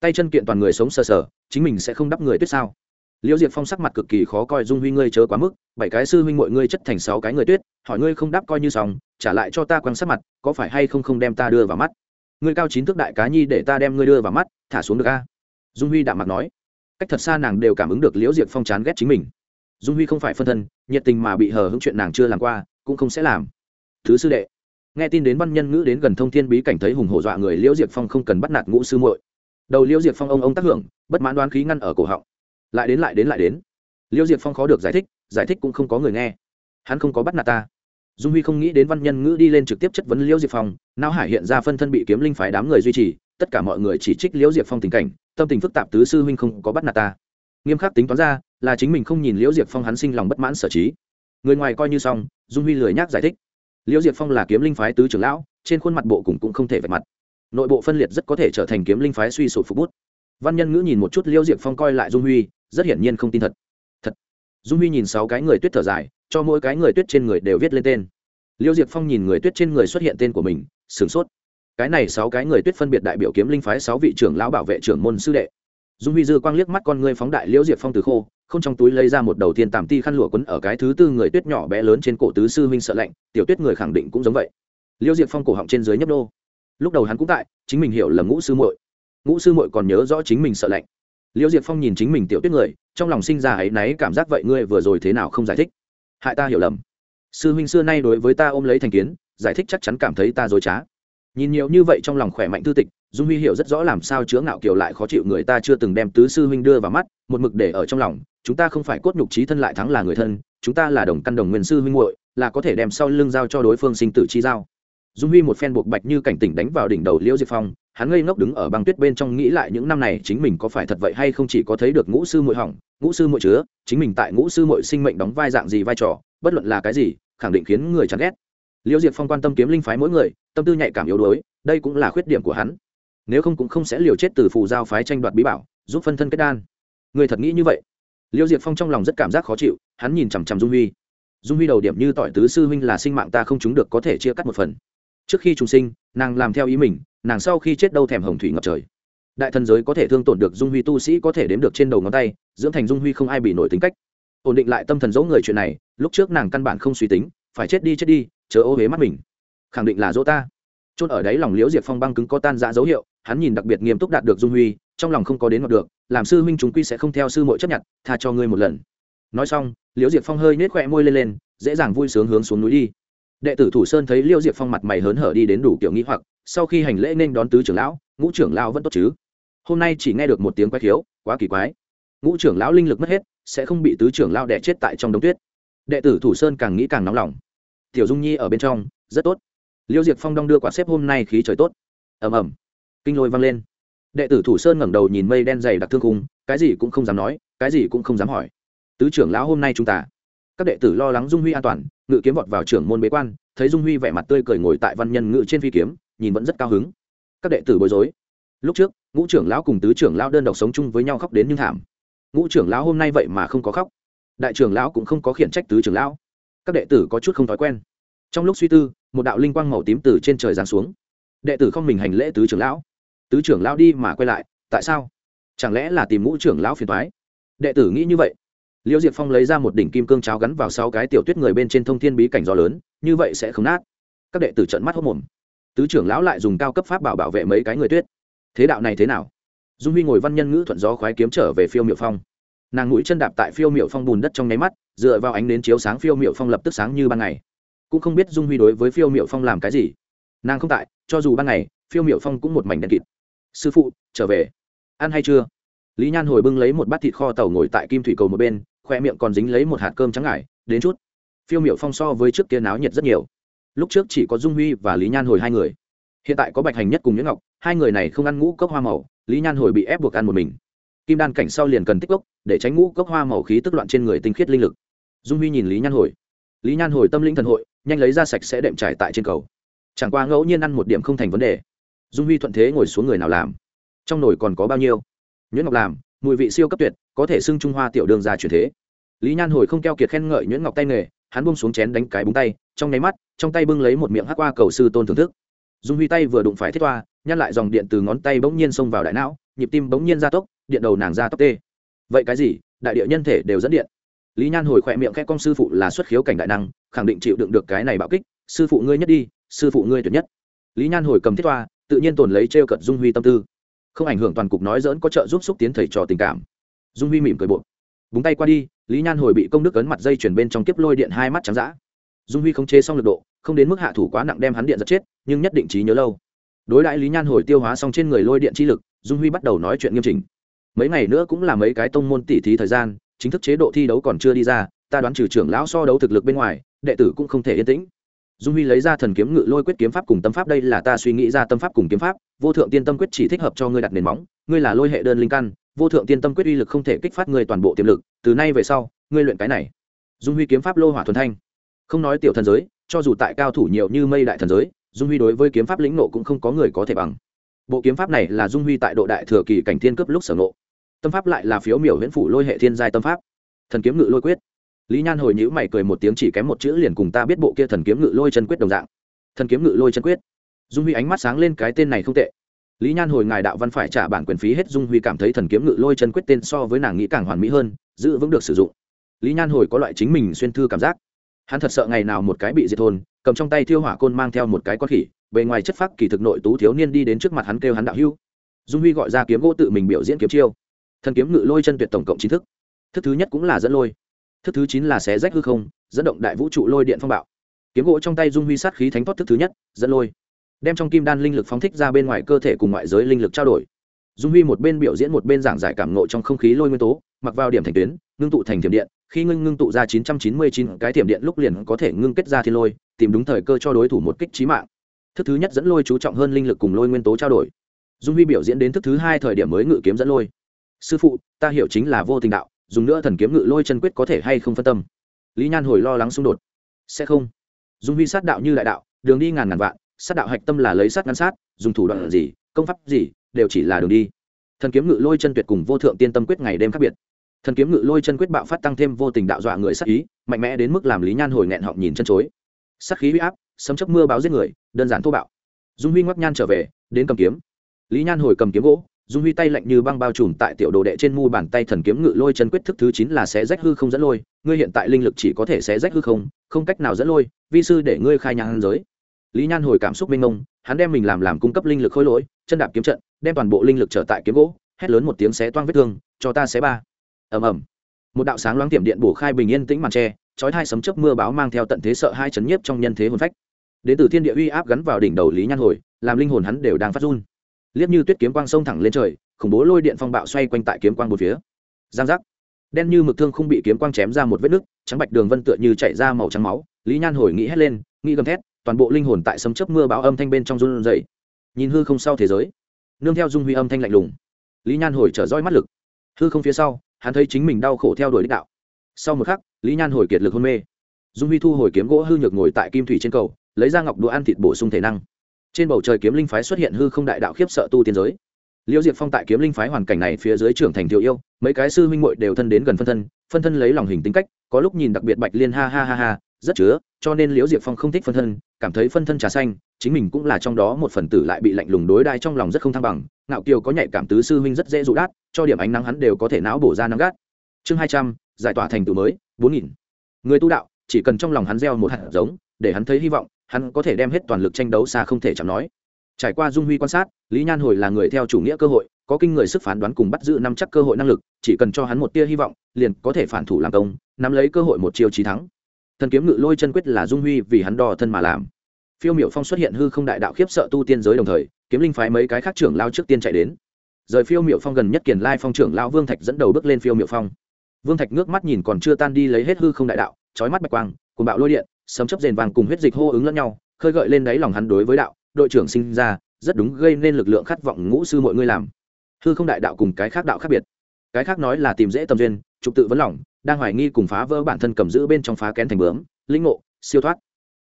Tay chân kiện toàn người sống sờ sờ, chính mình sẽ không đắp người tuyết sao? Liễu diệp phong sắc mặt cực kỳ khó coi, dung huy ngươi chớ quá mức, bảy cái sư huynh mọi ngươi chất thành sáu cái người tuyết, hỏi ngươi không đáp coi như xong, trả lại cho ta quan sát mặt, có phải hay không không đem ta đưa vào mắt? Ngươi cao chín thước đại cá nhi để ta đem ngươi đưa vào mắt, thả xuống được a? Dung huy đạm mặt nói. Cách thật xa nàng đều cảm ứng được liễu diệp phong chán ghét chính mình. Dung huy không phải phân thân, nhiệt tình mà bị hờ hững chuyện nàng chưa làm qua, cũng không sẽ làm. Thứ sư đệ. Nghe tin đến văn nhân ngữ đến gần thông thiên bí cảnh thấy hùng hổ dọa người, liễu diệp phong không cần bắt nạt ngũ sư muội. Đầu liễu diệp phong ông ông tác hưởng, bất mãn đoán khí ngăn ở cổ họng lại đến lại đến lại đến. Liêu diệp phong khó được giải thích giải thích cũng không có người nghe. Hắn không có bắt nạt ta. Dung huy không nghĩ đến văn nhân ngữ đi lên trực tiếp chất vấn liễu diệp phong, não hải hiện ra phân thân bị kiếm linh phái đám người duy trì, tất cả mọi người chỉ trích liễu diệp phong tình cảnh, tâm tình phức tạp tứ sư huynh không có bắt nạt ta. Nghiêm khắc tính toán ra, là chính mình không nhìn liễu diệp phong hắn sinh lòng bất mãn sở trí. Người ngoài coi như xong, dung huy lười nhác giải thích. Liễu diệp phong là kiếm linh phái tứ trưởng lão, trên khuôn mặt bộ cùng cũng không thể vạch mặt. Nội bộ phân liệt rất có thể trở thành kiếm linh phái suy sụp phục bút. Văn nhân ngữ nhìn một chút liễu diệp phong coi lại dung huy rất hiển nhiên không tin thật. Thật. Dung huy nhìn sáu cái người tuyết thở dài, cho mỗi cái người tuyết trên người đều viết lên tên. Liễu diệp phong nhìn người tuyết trên người xuất hiện tên của mình, sửng sốt. Cái này sáu cái người tuyết phân biệt đại biểu kiếm linh phái sáu vị trưởng lão bảo vệ trưởng môn sư đệ. Dung huy dư quang liếc mắt con ngươi phóng đại liễu diệp phong từ khô, không trong túi lấy ra một đầu tiên tàm ti khăn lụa quấn ở cái thứ tư người tuyết nhỏ bé lớn trên cổ tứ sư huynh sợ lạnh, tiểu tuyết người khẳng định cũng giống vậy. Liễu diệp phong cổ họng trên dưới nhấp đô lúc đầu hắn cũng tại, chính mình hiểu là ngũ sư muội. Ngũ sư muội còn nhớ rõ chính mình sợ lạnh liễu diệp phong nhìn chính mình tiểu tuyết người, trong lòng sinh ra ấy náy cảm giác vậy ngươi vừa rồi thế nào không giải thích? Hại ta hiểu lầm. Sư huynh xưa nay đối với ta ôm lấy thành kiến, giải thích chắc chắn cảm thấy ta dối trá. Nhìn nhiều như vậy trong lòng khỏe mạnh thư tịch, dung huy hiểu rất rõ làm sao chứa ngạo kiều lại khó chịu người ta chưa từng đem tứ sư huynh đưa vào mắt, một mực để ở trong lòng, chúng ta không phải cốt nhục trí thân lại thắng là người thân, chúng ta là đồng căn đồng nguyên sư huynh muội, là có thể đem sau lưng giao cho đối phương sinh tử chi giao. Dung huy một phen buộc bạch như cảnh tỉnh đánh vào đỉnh đầu liễu diệp phong hắn ngây ngốc đứng ở băng tuyết bên trong nghĩ lại những năm này chính mình có phải thật vậy hay không chỉ có thấy được ngũ sư muội hỏng, ngũ sư muội chứa, chính mình tại ngũ sư muội sinh mệnh đóng vai dạng gì vai trò, bất luận là cái gì, khẳng định khiến người chán ghét. Liễu diệp phong quan tâm kiếm linh phái mỗi người, tâm tư nhạy cảm yếu đuối, đây cũng là khuyết điểm của hắn. Nếu không cũng không sẽ liều chết từ phù giao phái tranh đoạt bí bảo, giúp phân thân kết đan. Người thật nghĩ như vậy? Liễu diệp phong trong lòng rất cảm giác khó chịu, hắn nhìn chằm chằm dung huy. Dung huy đầu điểm như tỏi tứ sư huynh là sinh mạng ta không chúng được có thể chia cắt một phần. Trước khi trùng sinh, nàng làm theo ý mình nàng sau khi chết đâu thèm hồng thủy ngập trời. Đại thần giới có thể thương tổn được dung huy tu sĩ có thể đếm được trên đầu ngón tay, dưỡng thành dung huy không ai bị nổi tính cách. Ổn định lại tâm thần dỗ người chuyện này, lúc trước nàng căn bản không suy tính, phải chết đi chết đi, chớ ô huế mắt mình. Khẳng định là dỗ ta. Chôn ở đấy lòng liễu diệp phong băng cứng có tan dã dấu hiệu, hắn nhìn đặc biệt nghiêm túc đạt được dung huy, trong lòng không có đến ngọt được, làm sư huynh chúng quy sẽ không theo sư muội chấp nhận, tha cho ngươi một lần. Nói xong, liễu diệp phong hơi nết khỏe môi lên lên, dễ dàng vui sướng hướng xuống núi đi đệ tử thủ sơn thấy liêu diệp phong mặt mày hớn hở đi đến đủ kiểu nghĩ hoặc, sau khi hành lễ nên đón tứ trưởng lão, ngũ trưởng lão vẫn tốt chứ? Hôm nay chỉ nghe được một tiếng quái khiếu, quá kỳ quái. Ngũ trưởng lão linh lực mất hết, sẽ không bị tứ trưởng lão đẻ chết tại trong đống tuyết. Đệ tử thủ sơn càng nghĩ càng nóng lòng. Tiểu dung nhi ở bên trong, rất tốt. Liêu diệp phong đong đưa quả xếp hôm nay khí trời tốt. Ầm ầm. Kinh lôi vang lên. Đệ tử thủ sơn ngẩng đầu nhìn mây đen dày đặc thương khung, cái gì cũng không dám nói, cái gì cũng không dám hỏi. Tứ trưởng lão hôm nay chúng ta. Các đệ tử lo lắng dung huy an toàn ngự kiếm vọt vào trưởng môn bế quan, thấy dung huy vẻ mặt tươi cười ngồi tại văn nhân ngự trên phi kiếm, nhìn vẫn rất cao hứng. Các đệ tử bối rối. Lúc trước, ngũ trưởng lão cùng tứ trưởng lão đơn độc sống chung với nhau khóc đến như thảm. Ngũ trưởng lão hôm nay vậy mà không có khóc. Đại trưởng lão cũng không có khiển trách tứ trưởng lão. Các đệ tử có chút không thói quen. Trong lúc suy tư, một đạo linh quang màu tím từ trên trời giáng xuống. Đệ tử không mình hành lễ tứ trưởng lão. Tứ trưởng lão đi mà quay lại, tại sao? Chẳng lẽ là tìm ngũ trưởng lão phiền thoái đệ tử nghĩ như vậy liêu diệp phong lấy ra một đỉnh kim cương cháo gắn vào sáu cái tiểu tuyết người bên trên thông thiên bí cảnh gió lớn, như vậy sẽ không nát. Các đệ tử trận mắt hốc mồm tứ trưởng lão lại dùng cao cấp pháp bảo bảo vệ mấy cái người tuyết. Thế đạo này thế nào? Dung huy ngồi văn nhân ngữ thuận gió khoái kiếm trở về phiêu miệu phong. Nàng mũi chân đạp tại phiêu miệu phong bùn đất trong nháy mắt, dựa vào ánh nến chiếu sáng phiêu miệu phong lập tức sáng như ban ngày. Cũng không biết dung huy đối với phiêu miệu phong làm cái gì. Nàng không tại, cho dù ban ngày, phiêu miệu phong cũng một mảnh đen kịt. Sư phụ, trở về. Ăn hay chưa? Lý nhan hồi bưng lấy một bát thịt kho tàu ngồi tại kim thủy cầu một bên khoe miệng còn dính lấy một hạt cơm trắng ngải, đến chút. Phiêu miệu phong so với trước kia náo nhiệt rất nhiều. Lúc trước chỉ có dung huy và lý nhan hồi hai người. Hiện tại có bạch hành nhất cùng nhẫn ngọc, hai người này không ăn ngũ cốc hoa màu, lý nhan hồi bị ép buộc ăn một mình. Kim đan cảnh sau liền cần tích cốc, để tránh ngũ cốc hoa màu khí tức loạn trên người tinh khiết linh lực. Dung huy nhìn lý nhan hồi. Lý nhan hồi tâm linh thần hội, nhanh lấy ra sạch sẽ đệm trải tại trên cầu. Chẳng qua ngẫu nhiên ăn một điểm không thành vấn đề. Dung huy thuận thế ngồi xuống người nào làm? Trong nồi còn có bao nhiêu? Nhuyễn ngọc làm, mùi vị siêu cấp tuyệt có thể xưng trung hoa tiểu đường ra truyền thế. Lý nhan hồi không keo kiệt khen ngợi nhuyễn ngọc tay nghề, hắn bông xuống chén đánh cái búng tay, trong nháy mắt, trong tay bưng lấy một miệng hắc qua cầu sư tôn thưởng thức. Dung huy tay vừa đụng phải thiết toa nhăn lại dòng điện từ ngón tay bỗng nhiên xông vào đại não, nhịp tim bỗng nhiên ra tốc, điện đầu nàng ra tốc tê. Vậy cái gì? Đại địa nhân thể đều dẫn điện. Lý nhan hồi khỏe miệng khẽ con sư phụ là xuất khiếu cảnh đại năng, khẳng định chịu đựng được cái này bạo kích, sư phụ ngươi nhất đi, sư phụ ngươi tuyệt nhất. Lý nhan hồi cầm thiết toa tự nhiên tồn lấy t r cận dung huy tâm tư. Không ảnh hưởng toàn cục nói dỡn có trợ giúp xúc tiến thầy trò tình cảm dung huy mỉm cười bộ búng tay qua đi, lý nhan hồi bị công đức ấn mặt dây chuyển bên trong kiếp lôi điện hai mắt trắng d ã dung huy không chế xong lực độ, không đến mức hạ thủ quá nặng đem hắn điện giật chết, nhưng nhất định trí nhớ lâu. Đối đãi lý nhan hồi tiêu hóa xong trên người lôi điện chi lực, dung huy bắt đầu nói chuyện nghiêm trình mấy ngày nữa cũng là mấy cái tông môn tỉ thí thời gian, chính thức chế độ thi đấu còn chưa đi ra, ta đoán trừ trưởng lão so đấu thực lực bên ngoài, đệ tử cũng không thể yên tĩnh. Dung huy lấy ra thần kiếm ngự lôi quyết kiếm pháp cùng tâm pháp, đây là ta suy nghĩ ra tâm pháp cùng kiếm pháp, vô thượng tiên tâm quyết chỉ thích hợp cho ngươi đặt nền móng, ngươi là lôi hệ đơn linh căn vô thượng tiên tâm quyết uy lực không thể kích phát ngươi toàn bộ tiềm lực, từ nay về sau, ngươi luyện cái này. Dung huy kiếm pháp lô hỏa thuần thanh. Không nói tiểu thần giới, cho dù tại cao thủ nhiều như mây đại thần giới, dung huy đối với kiếm pháp lĩnh nộ cũng không có người có thể bằng. Bộ kiếm pháp này là dung huy tại độ đại thừa kỳ cảnh thiên cấp lúc sở nộ tâm pháp lại là phiếu miểu huyễn phủ lôi hệ thiên giai tâm pháp. Thần kiếm ngự lôi quyết. Lý nhan hồi nhữ mày cười một tiếng chỉ kém một chữ liền cùng ta biết bộ kia thần kiếm ngự lôi chân quyết đồng dạng. Thần kiếm ngự lôi chân quyết. Dung huy ánh mắt sáng lên cái tên này không tệ lý nhan hồi ngài đạo văn phải trả bản quyền phí hết dung huy cảm thấy thần kiếm ngự lôi chân quyết tên so với nàng nghĩ càng hoàn mỹ hơn, giữ vững được sử dụng. Lý nhan hồi có loại chính mình xuyên thư cảm giác. Hắn thật sợ ngày nào một cái bị diệt thôn cầm trong tay thiêu hỏa côn mang theo một cái con khỉ, bề ngoài chất phác kỳ thực nội tú thiếu niên đi đến trước mặt hắn kêu hắn đạo hưu. Dung huy gọi ra kiếm gỗ tự mình biểu diễn kiếm chiêu. Thần kiếm ngự lôi chân tuyệt tổng cộng chín thức. Thức thứ nhất cũng là dẫn lôi. Thức thứ chín là xé rách hư không, dẫn động đại vũ trụ lôi điện phong bạo. Kiếm gỗ trong tay dung huy sát khí thánh thoát thức thứ nhất, dẫn lôi đem trong kim đan linh lực phóng thích ra bên ngoài cơ thể cùng ngoại giới linh lực trao đổi. Dung huy một bên biểu diễn một bên giảng giải cảm nộ trong không khí lôi nguyên tố, mặc vào điểm thành tuyến, ngưng tụ thành thiểm điện. Khi ngưng ngưng tụ ra chín trăm chín mươi chín cái thiểm điện, lúc liền có thể ngưng kết ra thiên lôi, tìm đúng thời cơ cho đối thủ một kích trí mạng. Thức thứ nhất dẫn lôi chú trọng hơn linh lực cùng lôi nguyên tố trao đổi. Dung huy biểu diễn đến thức thứ hai thời điểm mới ngự kiếm dẫn lôi. Sư phụ, ta hiểu chính là vô tình đạo, dùng nữa thần kiếm ngự lôi chân quyết có thể hay không phân tâm? Lý nhan hồi lo lắng xung đột. Sẽ không. Dung huy sát đạo như đại đạo, đường đi ngàn ngàn vạn sát đạo hạch tâm là lấy sát ngăn sát, dùng thủ đoạn gì, công pháp gì, đều chỉ là đường đi. Thần kiếm ngự lôi chân tuyệt cùng vô thượng tiên tâm quyết ngày đêm khác biệt. Thần kiếm ngự lôi chân quyết bạo phát tăng thêm vô tình đạo dọa người sát ý, mạnh mẽ đến mức làm lý nhan hồi nghẹn họng nhìn chân chối. Sát khí huy áp, sấm chấp mưa báo giết người, đơn giản thô bạo. Dung huy ngoắc nhan trở về, đến cầm kiếm. Lý nhan hồi cầm kiếm gỗ, dung huy tay lạnh như băng bao trùm tại tiểu đồ đệ trên mu bàn tay thần kiếm ngự lôi chân quyết thức thứ chín là sẽ rách hư không dẫn lôi, ngươi hiện tại linh lực chỉ có thể sẽ rách hư không không cách nào dẫn lôi, vi sư để ngươi khai nhang giới lý nhan hồi cảm xúc mênh mông, hắn đem mình làm làm cung cấp linh lực khôi lỗi, chân đạp kiếm trận, đem toàn bộ linh lực trở tại kiếm gỗ, hét lớn một tiếng xé toang vết thương, cho ta xé ba. Ầm ầm. Một đạo sáng loáng tiệm điện bổ khai bình yên tĩnh màn tre, chói hai sấm chớp mưa báo mang theo tận thế sợ hai chấn nhiếp trong nhân thế hồn phách. Đến từ thiên địa uy áp gắn vào đỉnh đầu lý nhan hồi, làm linh hồn hắn đều đang phát run. Liếc như tuyết kiếm quang sông thẳng lên trời, khủng bố lôi điện phong bạo xoay quanh tại kiếm quang một phía. Giang giác. Đen như mực thương không bị kiếm quang chém ra một vết nứt, trắng bạch đường vân tựa như chảy ra màu trắng máu, lý nhan hồi nghĩ hét lên, nghĩ gầm thét toàn bộ linh hồn tại sấm chớp mưa báo âm thanh bên trong run rẩy. Nhìn hư không sau thế giới, nương theo dung huy âm thanh lạnh lùng, lý nhan hồi trở roi mắt lực. Hư không phía sau, hắn thấy chính mình đau khổ theo đuổi đích đạo. Sau một khắc, lý nhan hồi kiệt lực hôn mê. Dung huy thu hồi kiếm gỗ hư nhược ngồi tại kim thủy trên cầu, lấy ra ngọc đũa ăn thịt bổ sung thể năng. Trên bầu trời kiếm linh phái xuất hiện hư không đại đạo khiếp sợ tu tiên giới. Liễu diệp phong tại kiếm linh phái hoàn cảnh này phía dưới trưởng thành tiểu yêu, mấy cái sư huynh muội đều thân đến gần phân thân phân thân lấy lòng hình tính cách, có lúc nhìn đặc biệt bạch liên ha ha ha ha rất chứa, cho nên liễu diệp phong không thích phân thân, cảm thấy phân thân trà xanh, chính mình cũng là trong đó một phần tử lại bị lạnh lùng đối đai trong lòng rất không thăng bằng. Ngạo kiều có nhạy cảm tứ sư huynh rất dễ dụ đát, cho điểm ánh nắng hắn đều có thể não bổ ra nắng gắt. Chương hai trăm, giải tỏa thành tựu mới, bốn nghìn. Người tu đạo, chỉ cần trong lòng hắn gieo một hạt giống, để hắn thấy hy vọng, hắn có thể đem hết toàn lực tranh đấu xa không thể chẳng nói. Trải qua dung huy quan sát, lý nhan hồi là người theo chủ nghĩa cơ hội, có kinh người sức phán đoán cùng bắt giữ năm chắc cơ hội năng lực, chỉ cần cho hắn một tia hy vọng, liền có thể phản thủ làm công, nắm lấy cơ hội một chiều trí thắng thần kiếm ngự lôi chân quyết là dung huy vì hắn đo thân mà làm. Phiêu miểu phong xuất hiện hư không đại đạo khiếp sợ tu tiên giới đồng thời, kiếm linh phái mấy cái khác trưởng lao trước tiên chạy đến. Rời phiêu miểu phong gần nhất kiền lai phong trưởng lao vương thạch dẫn đầu bước lên phiêu miểu phong. Vương thạch ngước mắt nhìn còn chưa tan đi lấy hết hư không đại đạo trói mắt bạch quang cùng bạo lôi điện, sấm chấp rền vàng cùng huyết dịch hô ứng lẫn nhau, khơi gợi lên đáy lòng hắn đối với đạo, đội trưởng sinh ra, rất đúng gây nên lực lượng khát vọng ngũ sư mọi người làm. Hư không đại đạo cùng cái khác đạo khác biệt. Cái khác nói là tìm dễ tầm duyên, trục tự vấn lỏng đang hoài nghi cùng phá vỡ bản thân cầm giữ bên trong phá kén thành bướm, lĩnh ngộ, siêu thoát.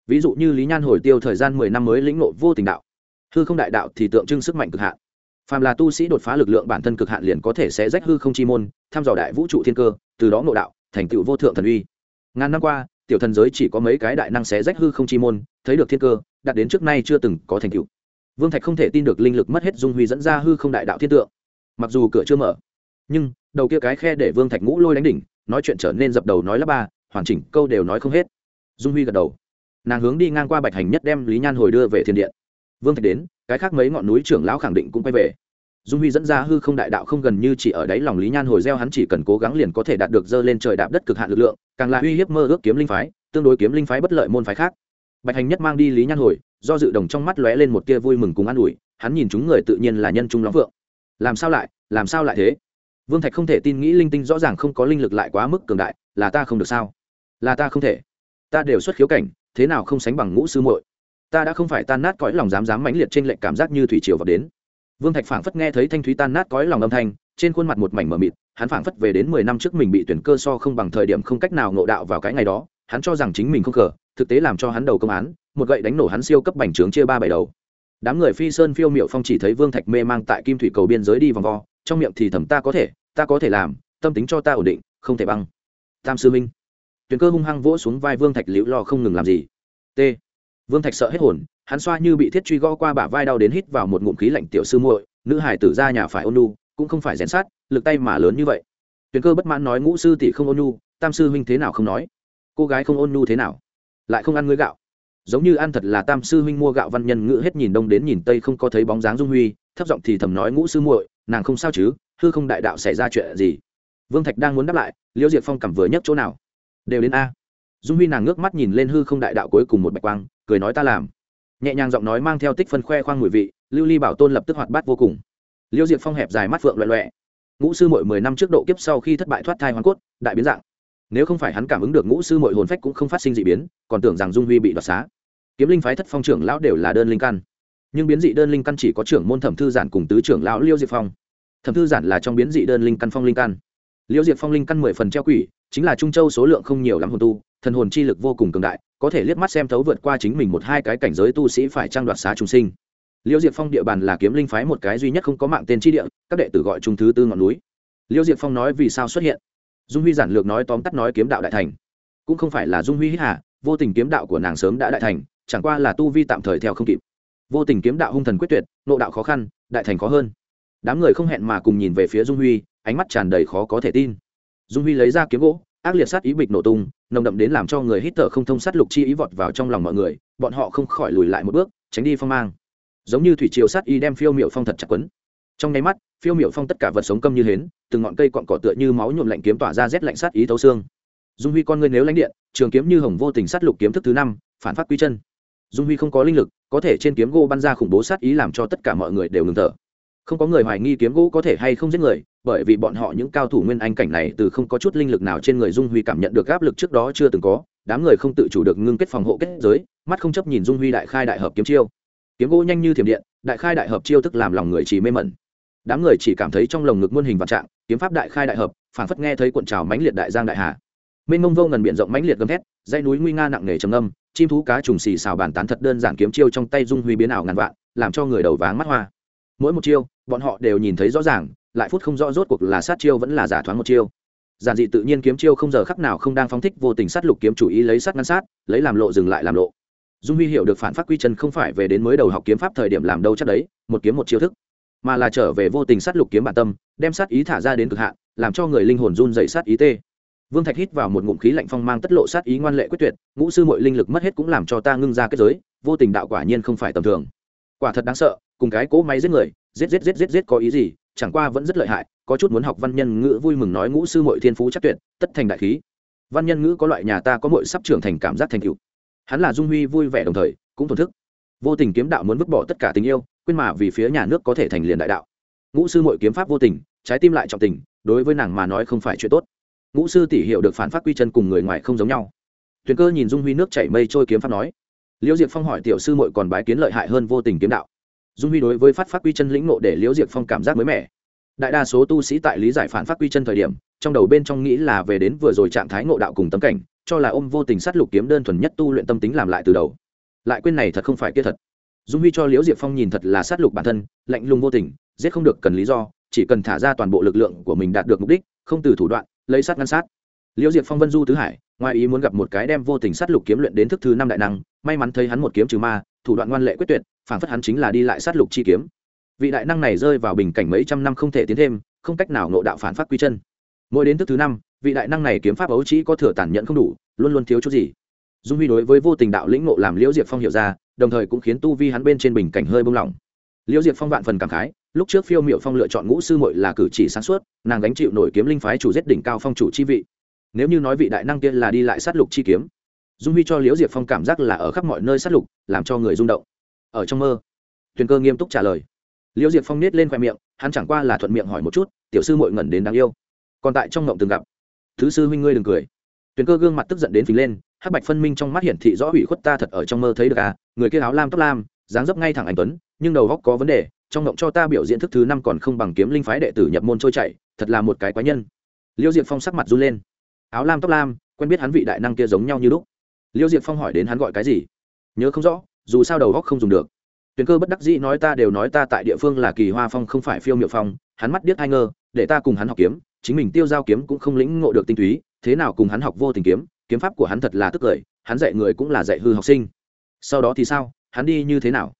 Ví dụ như lý nhan hồi tiêu thời gian mười năm mới lĩnh ngộ vô tình đạo. Hư không đại đạo thì tượng trưng sức mạnh cực hạn. Phàm là tu sĩ đột phá lực lượng bản thân cực hạn liền có thể sẽ rách hư không chi môn thăm dò đại vũ trụ thiên cơ, từ đó ngộ đạo, thành tựu vô thượng thần uy. Ngàn năm qua, tiểu thần giới chỉ có mấy cái đại năng xé rách hư không chi môn, thấy được thiên cơ, đạt đến trước nay chưa từng có thành tựu. Vương thạch không thể tin được linh lực mất hết dung huy dẫn ra hư không đại đạo thiên tượng. Mặc dù cửa chưa mở, nhưng đầu kia cái khe để vương thạch ngũ lôi đánh đỉnh nói chuyện trở nên dập đầu nói lắp ba, hoàn chỉnh, câu đều nói không hết. Dung huy gật đầu. Nàng hướng đi ngang qua bạch hành nhất đem lý nhan hồi đưa về thiên điện. Vương thạch đến, cái khác mấy ngọn núi trưởng lão khẳng định cũng quay về. Dung huy dẫn ra hư không đại đạo không gần như chỉ ở đáy lòng lý nhan hồi gieo hắn chỉ cần cố gắng liền có thể đạt được dơ lên trời đạp đất cực hạn lực lượng, càng là uy hiếp mơ ước kiếm linh phái, tương đối kiếm linh phái bất lợi môn phái khác. Bạch hành nhất mang đi lý nhan hồi, do dự đồng trong mắt lóe lên một tia vui mừng cùng an ủi, hắn nhìn chúng người tự nhiên là nhân trung lắm vượng. Làm sao lại, làm sao lại thế? Vương thạch không thể tin nghĩ linh tinh rõ ràng không có linh lực lại quá mức cường đại, là ta không được sao? Là ta không thể. Ta đều xuất khiếu cảnh, thế nào không sánh bằng ngũ sư muội? Ta đã không phải tan nát cõi lòng dám dám mãnh liệt trên lệnh cảm giác như thủy triều vào đến. Vương thạch phảng phất nghe thấy thanh thúy tan nát cõi lòng âm thanh, trên khuôn mặt một mảnh mờ mịt, hắn phảng phất về đến mười năm trước mình bị tuyển cơ so không bằng thời điểm không cách nào ngộ đạo vào cái ngày đó, hắn cho rằng chính mình không cờ thực tế làm cho hắn đầu công án, một gậy đánh nổ hắn siêu cấp bành trướng chia ba bảy đầu. Đám người phi sơn phiêu miệu phong chỉ thấy vương thạch mê mang tại kim thủy cầu biên giới đi vòng vo trong miệng thì thầm ta có thể, ta có thể làm, tâm tính cho ta ổn định, không thể băng. Tam sư minh. Tuyển cơ hung hăng vỗ xuống vai vương thạch liễu lo không ngừng làm gì. T. Vương thạch sợ hết hồn, hắn xoa như bị thiết truy gõ qua bả vai đau đến hít vào một ngụm khí lạnh tiểu sư muội, nữ hải tử ra nhà phải ôn nu cũng không phải rèn sát lực tay mà lớn như vậy. Tuyển cơ bất mãn nói ngũ sư tỷ không ôn nu tam sư huynh thế nào không nói? Cô gái không ôn nu thế nào? Lại không ăn ngươi gạo giống như ăn thật là tam sư huynh mua gạo văn nhân ngữ hết nhìn đông đến nhìn tây không có thấy bóng dáng dung huy, thấp giọng thì thầm nói ngũ sư muội, nàng không sao chứ, hư không đại đạo xảy ra chuyện gì? Vương thạch đang muốn đáp lại, liễu diệp phong cảm vừa nhấc chỗ nào? Đều đến a. Dung huy nàng ngước mắt nhìn lên hư không đại đạo cuối cùng một bạch quang, cười nói ta làm. Nhẹ nhàng giọng nói mang theo tích phân khoe khoang mùi vị, lưu ly bảo tôn lập tức hoạt bát vô cùng. Liễu diệp phong hẹp dài mắt phượng loẹ loẹ ngũ sư mội mười năm trước độ kiếp sau khi thất bại thoát thai hoàn cốt, đại biến dạng. Nếu không phải hắn cảm ứng được ngũ sư mội hồn phách cũng không phát sinh d ị biến, còn tưởng rằng dung huy bị đoạt xá kiếm linh phái thất phong trưởng lão đều là đơn linh căn. Nhưng biến dị đơn linh căn chỉ có trưởng môn thẩm thư giản cùng tứ trưởng lão liêu diệp phong. Thẩm thư giản là trong biến dị đơn linh căn phong linh căn. Liêu diệp phong linh căn mười phần treo quỷ, chính là trung châu số lượng không nhiều lắm hồn tu, thần hồn chi lực vô cùng cường đại, có thể liếc mắt xem thấu vượt qua chính mình một hai cái cảnh giới tu sĩ phải trang đoạt xá trùng sinh. Liêu diệp phong địa bàn là kiếm linh phái một cái duy nhất không có mạng tên tri địa, các đệ tử gọi trung thứ tư ngọn núi. Liêu diệp phong nói vì sao xuất hiện. Dung huy giản lược nói tóm tắt nói kiếm đạo đại thành. Cũng không phải là dung huy hít hà vô tình kiếm đạo của nàng sớm đã đại thành, chẳng qua là tu vi tạm thời theo không kịp. Vô tình kiếm đạo hung thần quyết tuyệt, nộ đạo khó khăn, đại thành khó hơn. Đám người không hẹn mà cùng nhìn về phía dung huy, ánh mắt tràn đầy khó có thể tin. Dung huy lấy ra kiếm gỗ, ác liệt sát ý bịch nổ tung, nồng đậm đến làm cho người hít thở không thông sát lục chi ý vọt vào trong lòng mọi người, bọn họ không khỏi lùi lại một bước, tránh đi phong mang. Giống như thủy triều sát ý đem phiêu miệu phong thật chặt quấn. Trong nháy mắt, phiêu miệu phong tất cả vật sống câm như hến, từng ngọn cây cọn cỏ tựa như máu nhuộm lạnh kiếm tỏa ra rét lạnh sát ý thấu xương dung huy con ngươi nếu lãnh điện, trường kiếm như hồng vô tình sát lục kiếm thức thứ năm, phản phát quy chân. Dung huy không có linh lực, có thể trên kiếm gỗ bắn ra khủng bố sát ý làm cho tất cả mọi người đều ngừng thở. Không có người hoài nghi kiếm gỗ có thể hay không giết người, bởi vì bọn họ những cao thủ nguyên anh cảnh này từ không có chút linh lực nào trên người dung huy cảm nhận được áp lực trước đó chưa từng có, đám người không tự chủ được ngưng kết phòng hộ kết giới, mắt không chấp nhìn dung huy đại khai đại hợp kiếm chiêu. Kiếm gỗ nhanh như thiểm điện, đại khai đại hợp chiêu thức làm lòng người chỉ mê mẩn. Đám người chỉ cảm thấy trong lồng ngực muôn hình vạn trạng, kiếm pháp đại khai đại hợp phản phất nghe thấy cuộn trào mãnh liệt đại giang đại hà mênh mông vô ngần biển rộng mãnh liệt gầm thét, dãy núi nguy nga nặng nề trầm âm chim thú cá trùng xì xào bàn tán thật đơn giản kiếm chiêu trong tay dung huy biến ảo ngàn vạn, làm cho người đầu váng mắt hoa. Mỗi một chiêu, bọn họ đều nhìn thấy rõ ràng, lại phút không rõ rốt cuộc là sát chiêu vẫn là giả thoáng một chiêu. Giản dị tự nhiên kiếm chiêu không giờ khắc nào không đang phóng thích vô tình sát lục kiếm chủ ý lấy sát ngăn sát, lấy làm lộ dừng lại làm lộ. Dung huy hiểu được phản phát quy chân không phải về đến mới đầu học kiếm pháp thời điểm làm đâu chắc đấy, một kiếm một chiêu thức, mà là trở về vô tình sát lục kiếm bản tâm, đem sát ý thả ra đến cực hạn, làm cho người linh hồn run dậy sát ý tê vương thạch hít vào một ngụm khí lạnh phong mang tất lộ sát ý ngoan lệ quyết tuyệt, ngũ sư mọi linh lực mất hết cũng làm cho ta ngưng ra kết giới, vô tình đạo quả nhiên không phải tầm thường. Quả thật đáng sợ, cùng cái cỗ máy giết người, giết giết giết giết giết có ý gì, chẳng qua vẫn rất lợi hại, có chút muốn học văn nhân ngữ vui mừng nói ngũ sư mội thiên phú chắc tuyệt, tất thành đại khí. Văn nhân ngữ có loại nhà ta có mội sắp trưởng thành cảm giác thành cựu hắn là dung huy vui vẻ đồng thời, cũng thổn thức. Vô tình kiếm đạo muốn vứt bỏ tất cả tình yêu, quên mà vì phía nhà nước có thể thành liền đại đạo. Ngũ sư mội kiếm pháp vô tình, trái tim lại trọng tình, đối với nàng mà nói không phải chuyện tốt ngũ sư tỷ hiệu được phản phát quy chân cùng người ngoài không giống nhau. Tuyền cơ nhìn dung huy nước chảy mây trôi kiếm pháp nói, liễu diệp phong hỏi tiểu sư mội còn bái kiến lợi hại hơn vô tình kiếm đạo. Dung huy đối với phát phát quy chân lĩnh nộ để liễu diệp phong cảm giác mới mẻ. Đại đa số tu sĩ tại lý giải phản phát quy chân thời điểm, trong đầu bên trong nghĩ là về đến vừa rồi trạng thái ngộ đạo cùng tấm cảnh, cho là ôm vô tình sát lục kiếm đơn thuần nhất tu luyện tâm tính làm lại từ đầu. Lại quên này thật không phải kia thật. Dung huy cho liễu diệp phong nhìn thật là sát lục bản thân, lạnh lùng vô tình, giết không được cần lý do, chỉ cần thả ra toàn bộ lực lượng của mình đạt được mục đích, không từ thủ đoạn lấy sát ngăn sát. Liễu diệp phong vân du tứ hải, ngoài ý muốn gặp một cái đem vô tình sát lục kiếm luyện đến thức thứ năm đại năng, may mắn thấy hắn một kiếm trừ ma, thủ đoạn ngoan lệ quyết tuyệt, phản phất hắn chính là đi lại sát lục chi kiếm. Vị đại năng này rơi vào bình cảnh mấy trăm năm không thể tiến thêm, không cách nào ngộ đạo phản phát quy chân. Mỗi đến thức thứ năm, vị đại năng này kiếm pháp ấu chỉ có thừa tản nhận không đủ, luôn luôn thiếu chút gì. Dung huy đối với vô tình đạo lĩnh ngộ làm liễu diệp phong hiểu ra, đồng thời cũng khiến tu vi hắn bên trên bình cảnh hơi bông lỏng. Liễu diệp phong vạn phần cảm khái lúc trước phiêu miệu phong lựa chọn ngũ sư muội là cử chỉ sáng suốt, nàng gánh chịu nổi kiếm linh phái chủ giết đỉnh cao phong chủ chi vị. Nếu như nói vị đại năng kia là đi lại sát lục chi kiếm, dung huy cho liễu diệp phong cảm giác là ở khắp mọi nơi sát lục, làm cho người rung động. Ở trong mơ, tuyền cơ nghiêm túc trả lời. Liễu diệp phong nết lên khoe miệng, hắn chẳng qua là thuận miệng hỏi một chút, tiểu sư mội ngẩn đến đáng yêu. Còn tại trong ngộng từng gặp. Thứ sư huynh ngươi đừng cười. Tuyền cơ gương mặt tức giận đến phình lên, hắc bạch phân minh trong mắt hiển thị rõ hủy khuất ta thật ở trong mơ thấy được à người kia áo lam tóc lam, dáng dấp ngay thẳng anh tuấn, nhưng đầu góc có vấn đề trong ngộng cho ta biểu diễn thức thứ năm còn không bằng kiếm linh phái đệ tử nhập môn trôi chảy, thật là một cái quái nhân. Liêu diệp phong sắc mặt run lên. Áo lam tóc lam, quen biết hắn vị đại năng kia giống nhau như lúc. Liêu diệp phong hỏi đến hắn gọi cái gì? Nhớ không rõ, dù sao đầu góc không dùng được. Tuyền cơ bất đắc dĩ nói ta đều nói ta tại địa phương là kỳ hoa phong không phải phiêu miệu phong, hắn mắt điếc ai ngơ để ta cùng hắn học kiếm, chính mình tiêu giao kiếm cũng không lĩnh ngộ được tinh túy, thế nào cùng hắn học vô tình kiếm kiếm pháp của hắn thật là tức cười, hắn dạy người cũng là dạy hư học sinh. Sau đó thì sao? Hắn đi như thế nào?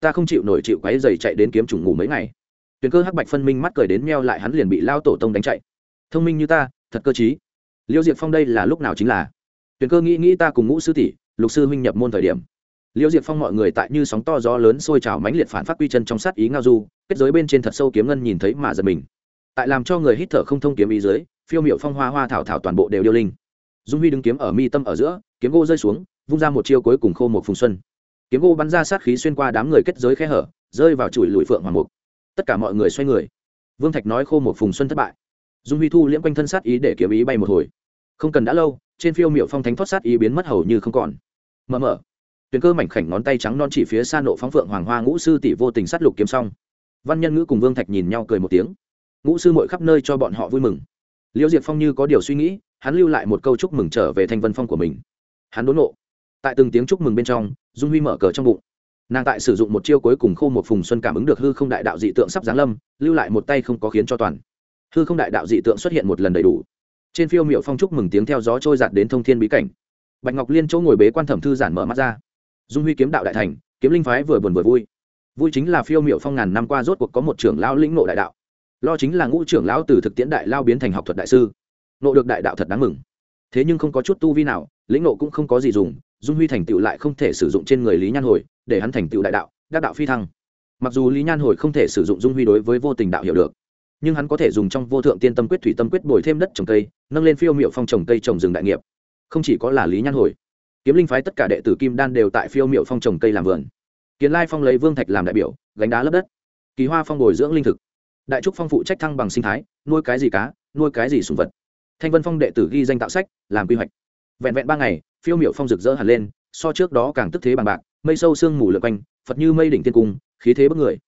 Ta không chịu nổi chịu quáy dày chạy đến kiếm trùng ngủ mấy ngày. Tuyền cơ hắc bạch phân minh mắt cười đến meo lại hắn liền bị lao tổ tông đánh chạy. Thông minh như ta, thật cơ t liêu diệp phong đây là lúc nào chính là? Tuyền cơ nghĩ nghĩ ta cùng ngũ sư tỷ, lục sư huynh nhập môn thời điểm. Liêu diệp phong mọi người tại như sóng to gió lớn sôi trào mãnh liệt phản phát quy chân trong sát ý ngao du, kết giới bên trên thật sâu kiếm ngân nhìn thấy mà giật mình. Tại làm cho người hít thở không thông kiếm ý dưới, phiêu miệu phong hoa hoa thảo thảo toàn bộ đều điêu linh. Dung huy đứng kiếm ở mi tâm ở giữa, kiếm gỗ rơi xuống, vung ra một chiêu cuối cùng khô một phùng xuân kiếm gỗ bắn ra sát khí xuyên qua đám người kết giới khe hở rơi vào chùi lùi phượng hoàng mục. Tất cả mọi người xoay người. Vương thạch nói khô một phùng xuân thất bại. Dung huy thu liễm quanh thân sát ý để kiếm ý bay một hồi. Không cần đã lâu trên phiêu miệu phong thánh thoát sát ý biến mất hầu như không còn. Mờ mờ, tuyền cơ mảnh khảnh ngón tay trắng non chỉ phía xa nộ phóng phượng hoàng hoa ngũ sư tỷ vô tình sát lục kiếm xong. Văn nhân ngữ cùng vương thạch nhìn nhau cười một tiếng. Ngũ sư mội khắp nơi cho bọn họ vui mừng. Liễu diệp phong như có điều suy nghĩ hắn lưu lại một câu chúc mừng trở về thanh vân phong của mình. Hắn đốn nộ tại từng tiếng chúc mừng bên trong, dung huy mở cờ trong bụng. Nàng tại sử dụng một chiêu cuối cùng khô một phùng xuân cảm ứng được hư không đại đạo dị tượng sắp giáng lâm, lưu lại một tay không có khiến cho toàn. Hư không đại đạo dị tượng xuất hiện một lần đầy đủ. Trên phiêu miệu phong chúc mừng tiếng theo gió trôi giạt đến thông thiên bí cảnh. Bạch ngọc liên chỗ ngồi bế quan thẩm thư giản mở mắt ra. Dung huy kiếm đạo đại thành, kiếm linh phái vừa buồn vừa vui. Vui chính là phiêu miệu phong ngàn năm qua rốt cuộc có một trưởng lão lĩnh nộ đại đạo. Lo chính là ngũ trưởng lão từ thực tiễn đại lao biến thành học thuật đại sư. Nộ được đại đạo thật đáng mừng. Thế nhưng không có chút tu vi nào, lĩnh nộ cũng không có gì dùng dung huy thành tựu lại không thể sử dụng trên người lý nhan hồi, để hắn thành tựu đại đạo, đắc đạo phi thăng. Mặc dù lý nhan hồi không thể sử dụng dung huy đối với vô tình đạo hiểu được, nhưng hắn có thể dùng trong vô thượng tiên tâm quyết thủy tâm quyết bồi thêm đất trồng cây, nâng lên phiêu miệu phong trồng cây trồng rừng đại nghiệp. Không chỉ có là lý nhan hồi, kiếm linh phái tất cả đệ tử kim đan đều tại phiêu miệu phong trồng cây làm vườn. Kiến lai phong lấy vương thạch làm đại biểu, gánh đá lấp đất. Kỳ hoa phong bồi dưỡng linh thực. Đại trúc phong phụ trách thăng bằng sinh thái, nuôi cái gì cá, nuôi cái gì sùng vật. Thanh vân phong đệ tử ghi danh tạo sách, làm quy hoạch. Vẹn vẹn ba ngày phiêu miệu phong rực rỡ hẳn lên, so trước đó càng tức thế bằng bạc, mây sâu sương mù lượn quanh, phật như mây đỉnh tiên cung, khí thế bất người.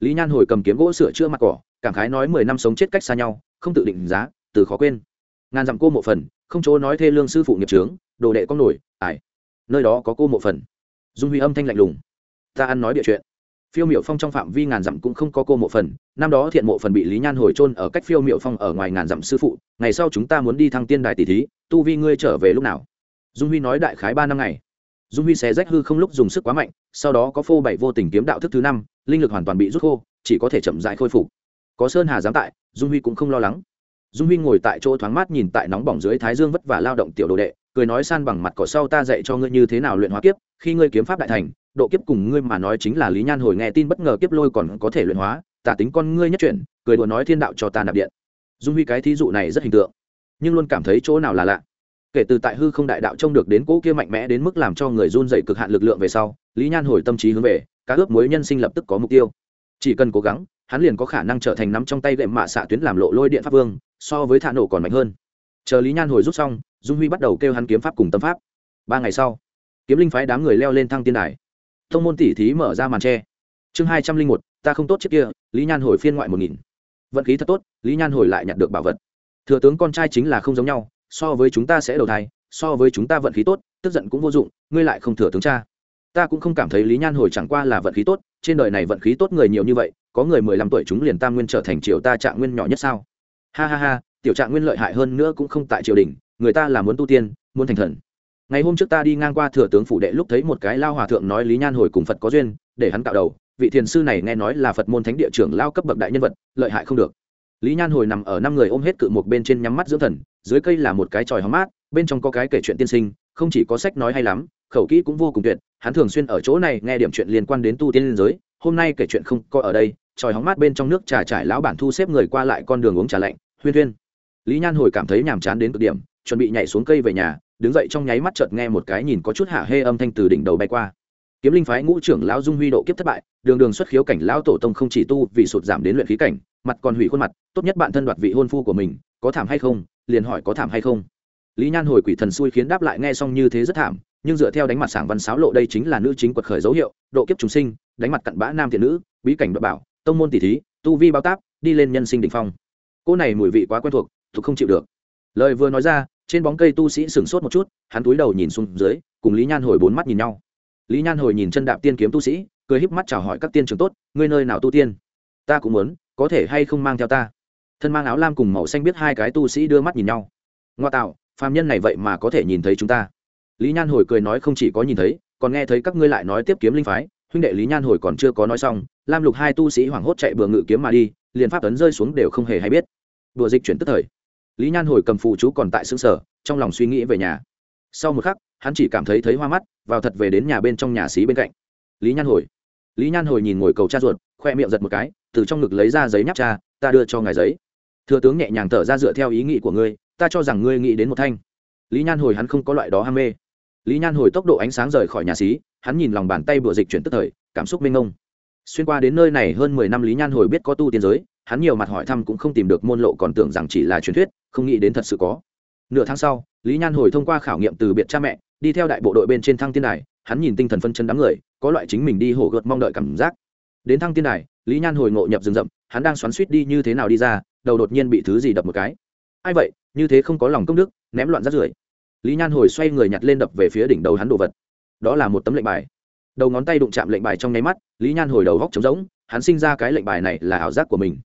Lý nhan hồi cầm kiếm gỗ sửa chữa mặt cỏ, cảm khái nói mười năm sống chết cách xa nhau, không tự định giá, từ khó quên. Ngàn dặm cô mộ phần, không chỗ nói thê lương sư phụ nghiệp trướng đồ đệ con nổi ải nơi đó có cô mộ phần. Dung huy âm thanh lạnh lùng. Ta ăn nói địa chuyện. Phiêu miệu phong trong phạm vi ngàn dặm cũng không có cô mộ phần, năm đó thiện mộ phần bị lý nhan hồi trôn ở cách phiêu miệu phong ở ngoài ngàn dặm sư phụ, ngày sau chúng ta muốn đi thăng tiên đài tỷ thí, tu vi ngươi trở về lúc nào? Dung huy nói đại khái ba năm ngày. Dung huy xé rách hư không lúc dùng sức quá mạnh, sau đó có phô bảy vô tình kiếm đạo thức thứ năm, linh lực hoàn toàn bị rút khô, chỉ có thể chậm dại khôi phục. Có sơn hà giám tại, dung huy cũng không lo lắng. Dung huy ngồi tại chỗ thoáng mát nhìn tại nóng bỏng dưới thái dương vất vả lao động tiểu đồ đệ, cười nói san bằng mặt cỏ sau ta dạy cho ngươi như thế nào luyện hóa kiếp, khi ngươi kiếm pháp đại thành, độ kiếp cùng ngươi mà nói chính là lý nhan hồi nghe tin bất ngờ kiếp lôi còn có thể luyện hóa, tả tính con ngươi nhất chuyển, cười đùa nói thiên đạo cho ta nạp điện. Dung huy cái thí dụ này rất hình tượng, nhưng luôn cảm thấy chỗ nào là lạ kể từ tại hư không đại đạo trông được đến cỗ kia mạnh mẽ đến mức làm cho người run dày cực hạn lực lượng về sau, lý nhan hồi tâm trí hướng về, cá ướp mối nhân sinh lập tức có mục tiêu. Chỉ cần cố gắng, hắn liền có khả năng trở thành nắm trong tay gệm mạ xạ tuyến làm lộ lôi điện pháp vương, so với thả nổ còn mạnh hơn. Chờ lý nhan hồi rút xong, dung huy bắt đầu kêu hắn kiếm pháp cùng tâm pháp. Ba ngày sau, kiếm linh phái đám người leo lên thăng tiên đài. Thông môn tỉ thí mở ra màn tre. Chương hai trăm linh một, ta không tốt trước kia, lý nhan hồi phiên ngoại một nghìn. Vận khí thật tốt, lý nhan hồi lại nhặt được bảo vật. Thừa tướng con trai chính là không giống nhau so với chúng ta sẽ đầu thai, so với chúng ta vận khí tốt, tức giận cũng vô dụng, ngươi lại không thừa tướng cha. Ta cũng không cảm thấy lý nhan hồi chẳng qua là vận khí tốt, trên đời này vận khí tốt người nhiều như vậy, có người mười lăm tuổi chúng liền tam nguyên trở thành triều ta trạng nguyên nhỏ nhất sao? Ha ha ha, tiểu trạng nguyên lợi hại hơn nữa cũng không tại triều đình, người ta là muốn tu tiên, muốn thành thần. Ngày hôm trước ta đi ngang qua thừa tướng phủ đệ lúc thấy một cái lao hòa thượng nói lý nhan hồi cùng phật có duyên, để hắn cạo đầu, vị thiền sư này nghe nói là phật môn thánh địa trưởng lao cấp bậc đại nhân vật, lợi hại không được lý nhan hồi nằm ở năm người ôm hết cự một bên trên nhắm mắt dưỡng thần, dưới cây là một cái tròi hóng mát, bên trong có cái kể chuyện tiên sinh, không chỉ có sách nói hay lắm, khẩu kỹ cũng vô cùng tuyệt, hắn thường xuyên ở chỗ này nghe điểm chuyện liên quan đến tu tiên liên giới, hôm nay kể chuyện không có ở đây, tròi hóng mát bên trong nước trà trải lão bản thu xếp người qua lại con đường uống trà lạnh, huyên huyên lý nhan hồi cảm thấy nhàm chán đến cực điểm, chuẩn bị nhảy xuống cây về nhà, đứng dậy trong nháy mắt chợt nghe một cái nhìn có chút hạ hê âm thanh từ đỉnh đầu bay qua kiếm linh phái ngũ trưởng lão dung huy độ kiếp thất bại, đường đường xuất khiếu cảnh lão tổ tông không chỉ tu vì sụt giảm đến luyện khí cảnh, mặt còn hủy khuôn mặt, tốt nhất bạn thân đoạt vị hôn phu của mình, có thảm hay không, liền hỏi có thảm hay không. Lý nhan hồi quỷ thần xui khiến đáp lại nghe xong như thế rất thảm, nhưng dựa theo đánh mặt sảng văn sáo lộ đây chính là nữ chính quật khởi dấu hiệu, độ kiếp chúng sinh, đánh mặt cặn bã nam thiện nữ, bí cảnh đoạt bảo, tông môn tỷ thí, tu vi bao táp, đi lên nhân sinh đỉnh phong. Cô này mùi vị quá quen thuộc thuộc không chịu được. Lời vừa nói ra, trên bóng cây tu sĩ sửng sốt một chút, hắn túi đầu nhìn xuống dưới, cùng lý nhan hồi bốn mắt nhìn nhau lý nhan hồi nhìn chân đạp tiên kiếm tu sĩ, cười híp mắt chào hỏi các tiên trường tốt, ngươi nơi nào tu tiên? Ta cũng muốn, có thể hay không mang theo ta? Thân mang áo lam cùng màu xanh biết hai cái tu sĩ đưa mắt nhìn nhau. Ngoa tạo, phàm nhân này vậy mà có thể nhìn thấy chúng ta? Lý nhan hồi cười nói không chỉ có nhìn thấy, còn nghe thấy các ngươi lại nói tiếp kiếm linh phái. Huynh đệ lý nhan hồi còn chưa có nói xong, lam lục hai tu sĩ hoảng hốt chạy bừa ngự kiếm mà đi, liền pháp tấn rơi xuống đều không hề hay biết. Đùa dịch chuyển tức thời. Lý nhan hồi cầm phụ chú còn tại xương sở trong lòng suy nghĩ về nhà. Sau một khắc hắn chỉ cảm thấy thấy hoa mắt, vào thật về đến nhà bên trong nhà xí bên cạnh. Lý nhan hồi. Lý nhan hồi nhìn ngồi cầu cha ruột, khoe miệng giật một cái, từ trong ngực lấy ra giấy nháp cha, ta đưa cho ngài giấy. Thừa tướng nhẹ nhàng thở ra dựa theo ý nghĩ của ngươi, ta cho rằng ngươi nghĩ đến một thanh. Lý nhan hồi hắn không có loại đó ham mê. Lý nhan hồi tốc độ ánh sáng rời khỏi nhà xí, hắn nhìn lòng bàn tay bựa dịch chuyển tức thời, cảm xúc mênh ngông xuyên qua đến nơi này hơn mười năm lý nhan hồi biết có tu tiên giới, hắn nhiều mặt hỏi thăm cũng không tìm được môn lộ còn tưởng rằng chỉ là truyền thuyết, không nghĩ đến thật sự có. Nửa tháng sau, lý nhan hồi thông qua khảo nghiệm từ biệt cha mẹ đi theo đại bộ đội bên trên thăng tiên đài, hắn nhìn tinh thần phân chân đám người, có loại chính mình đi hổ gợt mong đợi cảm giác. Đến thăng tiên đài, lý nhan hồi ngộ nhập rừng rậm, hắn đang xoắn suýt đi như thế nào đi ra, đầu đột nhiên bị thứ gì đập một cái. Ai vậy, như thế không có lòng công đức, ném loạn rắt rưởi. Lý nhan hồi xoay người nhặt lên đập về phía đỉnh đầu hắn đồ vật. Đó là một tấm lệnh bài. Đầu ngón tay đụng chạm lệnh bài trong nháy mắt, lý nhan hồi đầu góc trống rỗng, hắn sinh ra cái lệnh bài này là ảo giác của mình.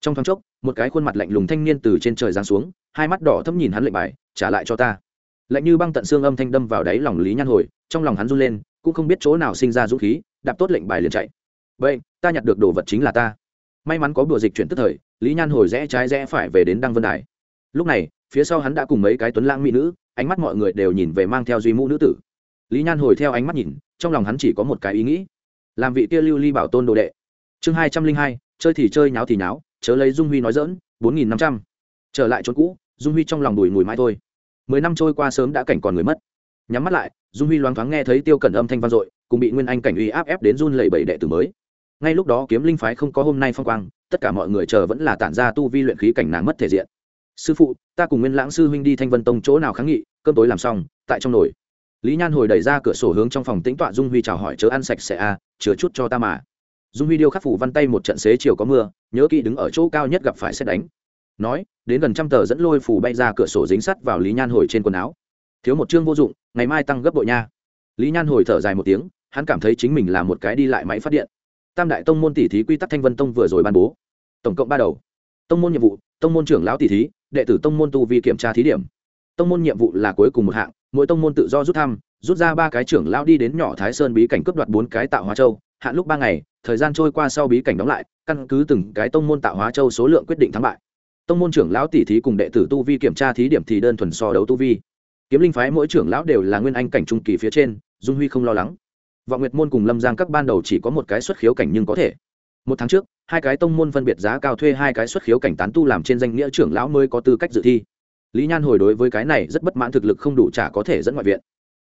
Trong thoáng chốc, một cái khuôn mặt lạnh lùng thanh niên từ trên trời giáng xuống, hai mắt đỏ thâm nhìn hắn lệnh bài, trả lại cho ta lạnh như băng tận xương âm thanh đâm vào đáy lòng lý nhan hồi, trong lòng hắn run lên, cũng không biết chỗ nào sinh ra dũng khí, đạp tốt lệnh bài liền chạy. Vậy, ta nhặt được đồ vật chính là ta. May mắn có bùa dịch chuyển tức thời, lý nhan hồi rẽ trái rẽ phải về đến đăng vân đài. Lúc này, phía sau hắn đã cùng mấy cái tuấn lãng mỹ nữ, ánh mắt mọi người đều nhìn về mang theo duy mũ nữ tử. Lý nhan hồi theo ánh mắt nhìn, trong lòng hắn chỉ có một cái ý nghĩ, làm vị kia lưu ly bảo tôn đồ đệ. Chương hai trăm linh hai, chơi thì chơi, nháo thì nháo, chớ lấy dung huy nói dỡn bốn nghìn năm trăm. Trở lại chỗ cũ, dung huy trong lòng đùi mùi mãi thôi mười năm trôi qua sớm đã cảnh còn người mất. Nhắm mắt lại dung huy loáng thoáng nghe thấy tiêu cẩn âm thanh vang dội cùng bị nguyên anh cảnh uy áp ép đến run lẩy bẩy đệ tử mới. Ngay lúc đó kiếm linh phái không có hôm nay phong quang tất cả mọi người chờ vẫn là tản ra tu vi luyện khí cảnh nàng mất thể diện. Sư phụ ta cùng nguyên lãng sư huynh đi thanh vân tông chỗ nào kháng nghị cơm tối làm xong tại trong nồi. Lý nhan hồi đẩy ra cửa sổ hướng trong phòng tĩnh tọa dung huy chào hỏi chớ ăn sạch sẽ a à, chứa chút cho ta mà. Dung huy điêu khắc phủ văn tay một trận xế chiều có mưa nhớ kỹ đứng ở chỗ cao nhất gặp phải xét đánh nói, đến gần trăm tờ dẫn lôi phủ bay ra cửa sổ dính sắt vào lý nhan hồi trên quần áo. Thiếu một chương vô dụng, ngày mai tăng gấp bội nha. Lý nhan hồi thở dài một tiếng, hắn cảm thấy chính mình là một cái đi lại máy phát điện. Tam đại tông môn tỷ thí quy tắc thanh vân tông vừa rồi ban bố. Tổng cộng ba đầu. Tông môn nhiệm vụ, tông môn trưởng lão tỷ thí, đệ tử tông môn tu vi kiểm tra thí điểm. Tông môn nhiệm vụ là cuối cùng một hạng, mỗi tông môn tự do rút thăm, rút ra ba cái trưởng lão đi đến nhỏ thái sơn bí cảnh cướp đoạt bốn cái tạo hóa châu. Hạn lúc ba ngày, thời gian trôi qua sau bí cảnh đóng lại, căn cứ từng cái tông môn tạo hóa châu số lượng quyết định thắng bại tông môn trưởng lão tỷ thí cùng đệ tử tu vi kiểm tra thí điểm thì đơn thuần so đấu tu vi. Kiếm linh phái mỗi trưởng lão đều là nguyên anh cảnh trung kỳ phía trên, dung huy không lo lắng. Vọng nguyệt môn cùng lâm giang các ban đầu chỉ có một cái xuất khiếu cảnh nhưng có thể. Một tháng trước, hai cái tông môn phân biệt giá cao thuê hai cái xuất khiếu cảnh tán tu làm trên danh nghĩa trưởng lão mới có tư cách dự thi. Lý nhan hồi đối với cái này rất bất mãn thực lực không đủ trả có thể dẫn ngoại viện.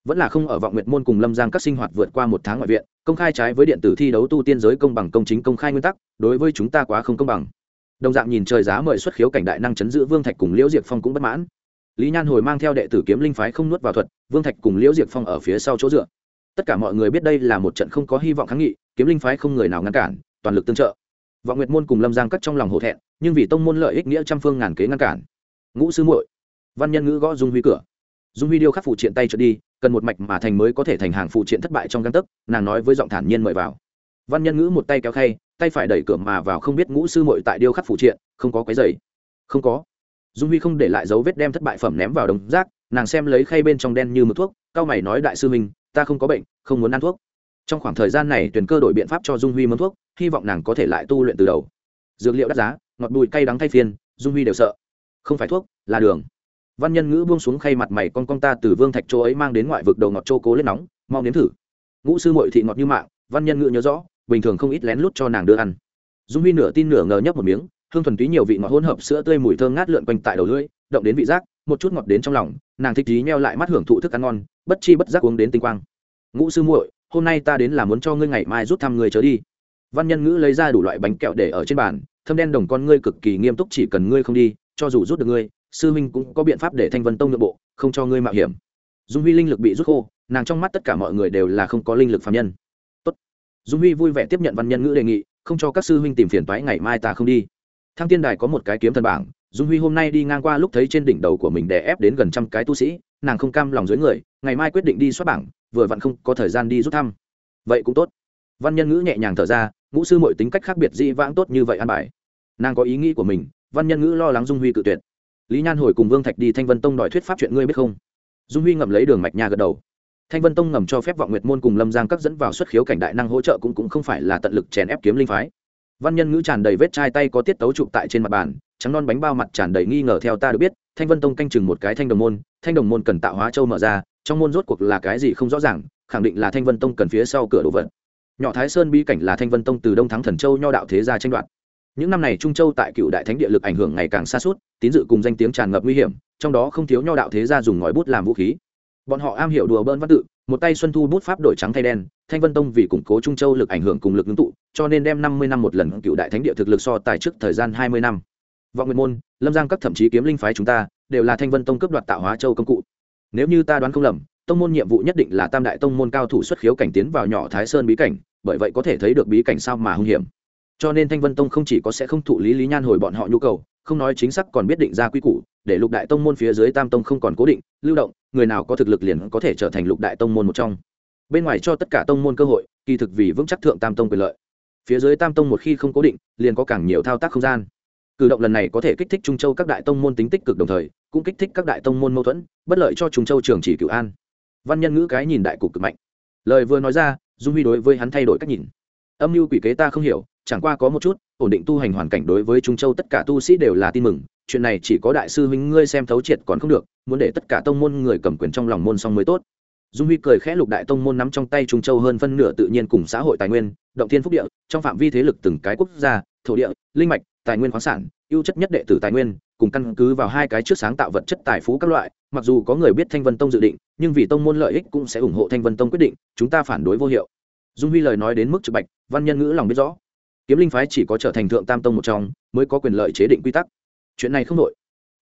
Vẫn là không ở vọng nguyệt môn cùng lâm giang các sinh hoạt vượt qua một tháng ngoại viện, công khai trái với điện tử thi đấu tu tiên giới công bằng công chính công khai nguyên tắc, đối với chúng ta quá không công bằng đồng dạng nhìn trời giá mời xuất khiếu cảnh đại năng chấn giữ vương thạch cùng liễu diệp phong cũng bất mãn. Lý nhan hồi mang theo đệ tử kiếm linh phái không nuốt vào thuật, vương thạch cùng liễu diệp phong ở phía sau chỗ dựa. Tất cả mọi người biết đây là một trận không có hy vọng kháng nghị, kiếm linh phái không người nào ngăn cản, toàn lực tương trợ. Vọng nguyệt môn cùng lâm giang cắt trong lòng hổ thẹn, nhưng vì tông môn lợi ích nghĩa trăm phương ngàn kế ngăn cản. Ngũ sư muội, văn nhân ngữ gõ dung huy cửa. Dung huy điêu khắc phụ triện tay trở đi, cần một mạch mà thành mới có thể thành hàng phụ triện thất bại trong găng tấc, nàng nói với giọng thản nhiên mời vào. Văn nhân ngữ một tay kéo khay tay phải đẩy cửa mà vào không biết ngũ sư muội tại điêu khắc phụ triện, không có cái giày không có. Dung huy không để lại dấu vết đem thất bại phẩm ném vào đống rác, nàng xem lấy khay bên trong đen như mực thuốc cao mày nói đại sư minh ta không có bệnh, không muốn ăn thuốc. Trong khoảng thời gian này tuyển cơ đổi biện pháp cho dung huy mướn thuốc, hy vọng nàng có thể lại tu luyện từ đầu. Dược liệu đắt giá, ngọt bùi cay đắng thay phiên, dung huy đều sợ. Không phải thuốc, là đường. Văn nhân ngữ buông xuống khay mặt mày con con ta từ vương thạch chỗ ấy mang đến ngoại vực đầu ngọt châu cố lên nóng, mau nếm thử. Ngũ sư mội thị ngọt như mạng, văn nhân ngữ nhớ rõ bình thường không ít lén lút cho nàng đưa ăn. Dung huy nửa tin nửa ngờ nhấp một miếng, hương thuần túy nhiều vị ngọt hỗn hợp sữa tươi mùi thơm ngát lượn quanh tại đầu lưỡi, động đến vị giác, một chút ngọt đến trong lòng, nàng thích trí neo lại mắt hưởng thụ thức ăn ngon, bất chi bất giác uống đến tinh quang. Ngũ sư muội, hôm nay ta đến là muốn cho ngươi ngày mai rút thăm người chớ đi. Văn nhân ngữ lấy ra đủ loại bánh kẹo để ở trên bàn, thâm đen đồng con ngươi cực kỳ nghiêm túc chỉ cần ngươi không đi, cho dù rút được ngươi, sư minh cũng có biện pháp để thanh vân tông nội bộ, không cho ngươi mạo hiểm. Dung huy linh lực bị rút khô, nàng trong mắt tất cả mọi người đều là không có linh lực phạm nhân dung huy vui vẻ tiếp nhận văn nhân ngữ đề nghị, không cho các sư huynh tìm phiền toái, ngày mai ta không đi. Thăng tiên đài có một cái kiếm thần bảng, dung huy hôm nay đi ngang qua lúc thấy trên đỉnh đầu của mình đè ép đến gần trăm cái tu sĩ, nàng không cam lòng dưới người, ngày mai quyết định đi soát bảng, vừa vặn không có thời gian đi rút thăm. Vậy cũng tốt. Văn nhân ngữ nhẹ nhàng thở ra, ngũ sư mọi tính cách khác biệt dĩ vãng tốt như vậy an bài. Nàng có ý nghĩ của mình, văn nhân ngữ lo lắng dung huy cự tuyệt. Lý nhan hồi cùng vương thạch đi thanh vân tông đòi thuyết pháp chuyện ngươi biết không? Dung huy ngậm lấy đường mạch nhà gật đầu thanh vân tông ngầm cho phép vọng nguyệt môn cùng lâm giang các dẫn vào xuất khiếu cảnh đại năng hỗ trợ cũng cũng không phải là tận lực chèn ép kiếm linh phái. Văn nhân ngữ tràn đầy vết chai tay có tiết tấu chụp tại trên mặt bàn, trắng non bánh bao mặt tràn đầy nghi ngờ theo ta được biết, thanh vân tông canh chừng một cái thanh đồng môn, thanh đồng môn cần tạo hóa châu mở ra, trong môn rốt cuộc là cái gì không rõ ràng, khẳng định là thanh vân tông cần phía sau cửa đồ vật. Nhỏ thái sơn bi cảnh là thanh vân tông từ đông thắng thần châu nho đạo thế gia tranh đoạt. Những năm này trung châu tại cựu đại thánh địa lực ảnh hưởng ngày càng xa suốt, tín dự cùng danh tiếng tràn ngập nguy hiểm, trong đó không thiếu nho đạo thế gia dùng ngòi bút làm vũ khí bọn họ am hiểu đùa bỡn văn tự, một tay xuân thu bút pháp đổi trắng thay đen, thanh vân tông vì củng cố trung châu lực ảnh hưởng cùng lực ngưng tụ, cho nên đem năm mươi năm một lần cựu đại thánh địa thực lực so tài trước thời gian hai mươi năm. Vọng nguyệt môn, lâm giang các thậm chí kiếm linh phái chúng ta, đều là thanh vân tông cấp đoạt tạo hóa châu công cụ. Nếu như ta đoán không lầm, tông môn nhiệm vụ nhất định là tam đại tông môn cao thủ xuất khiếu cảnh tiến vào nhỏ thái sơn bí cảnh, bởi vậy có thể thấy được bí cảnh sao mà hung hiểm. Cho nên thanh vân tông không chỉ có sẽ không thụ lý lý nhan hồi bọn họ nhu cầu, không nói chính xác còn biết định ra quy củ để lục đại tông môn phía dưới tam tông không còn cố định, lưu động, người nào có thực lực liền có thể trở thành lục đại tông môn một trong. Bên ngoài cho tất cả tông môn cơ hội, kỳ thực vì vững chắc thượng tam tông quyền lợi. Phía dưới tam tông một khi không cố định, liền có càng nhiều thao tác không gian. Cử động lần này có thể kích thích trung châu các đại tông môn tính tích cực đồng thời, cũng kích thích các đại tông môn mâu thuẫn, bất lợi cho trung châu trường chỉ cựu an. Văn nhân ngữ cái nhìn đại cục cực mạnh. Lời vừa nói ra, dung huy đối với hắn thay đổi cách nhìn. Âm mưu quỷ kế ta không hiểu, chẳng qua có một chút, ổn định tu hành hoàn cảnh đối với trung châu tất cả tu sĩ đều là tin mừng chuyện này chỉ có đại sư huynh ngươi xem thấu triệt còn không được, muốn để tất cả tông môn người cầm quyền trong lòng môn xong mới tốt. Dung huy cười khẽ lục đại tông môn nắm trong tay trung châu hơn phân nửa tự nhiên cùng xã hội tài nguyên, động thiên phúc địa, trong phạm vi thế lực từng cái quốc gia, thổ địa, linh mạch, tài nguyên khoáng sản, ưu chất nhất đệ tử tài nguyên, cùng căn cứ vào hai cái trước sáng tạo vật chất tài phú các loại, mặc dù có người biết thanh vân tông dự định, nhưng vì tông môn lợi ích cũng sẽ ủng hộ thanh vân tông quyết định, chúng ta phản đối vô hiệu. Dung huy lời nói đến mức trực bạch, văn nhân ngữ lòng biết rõ. Kiếm linh phái chỉ có trở thành thượng tam tông một trong, mới có quyền lợi chế định quy tắc chuyện này không đội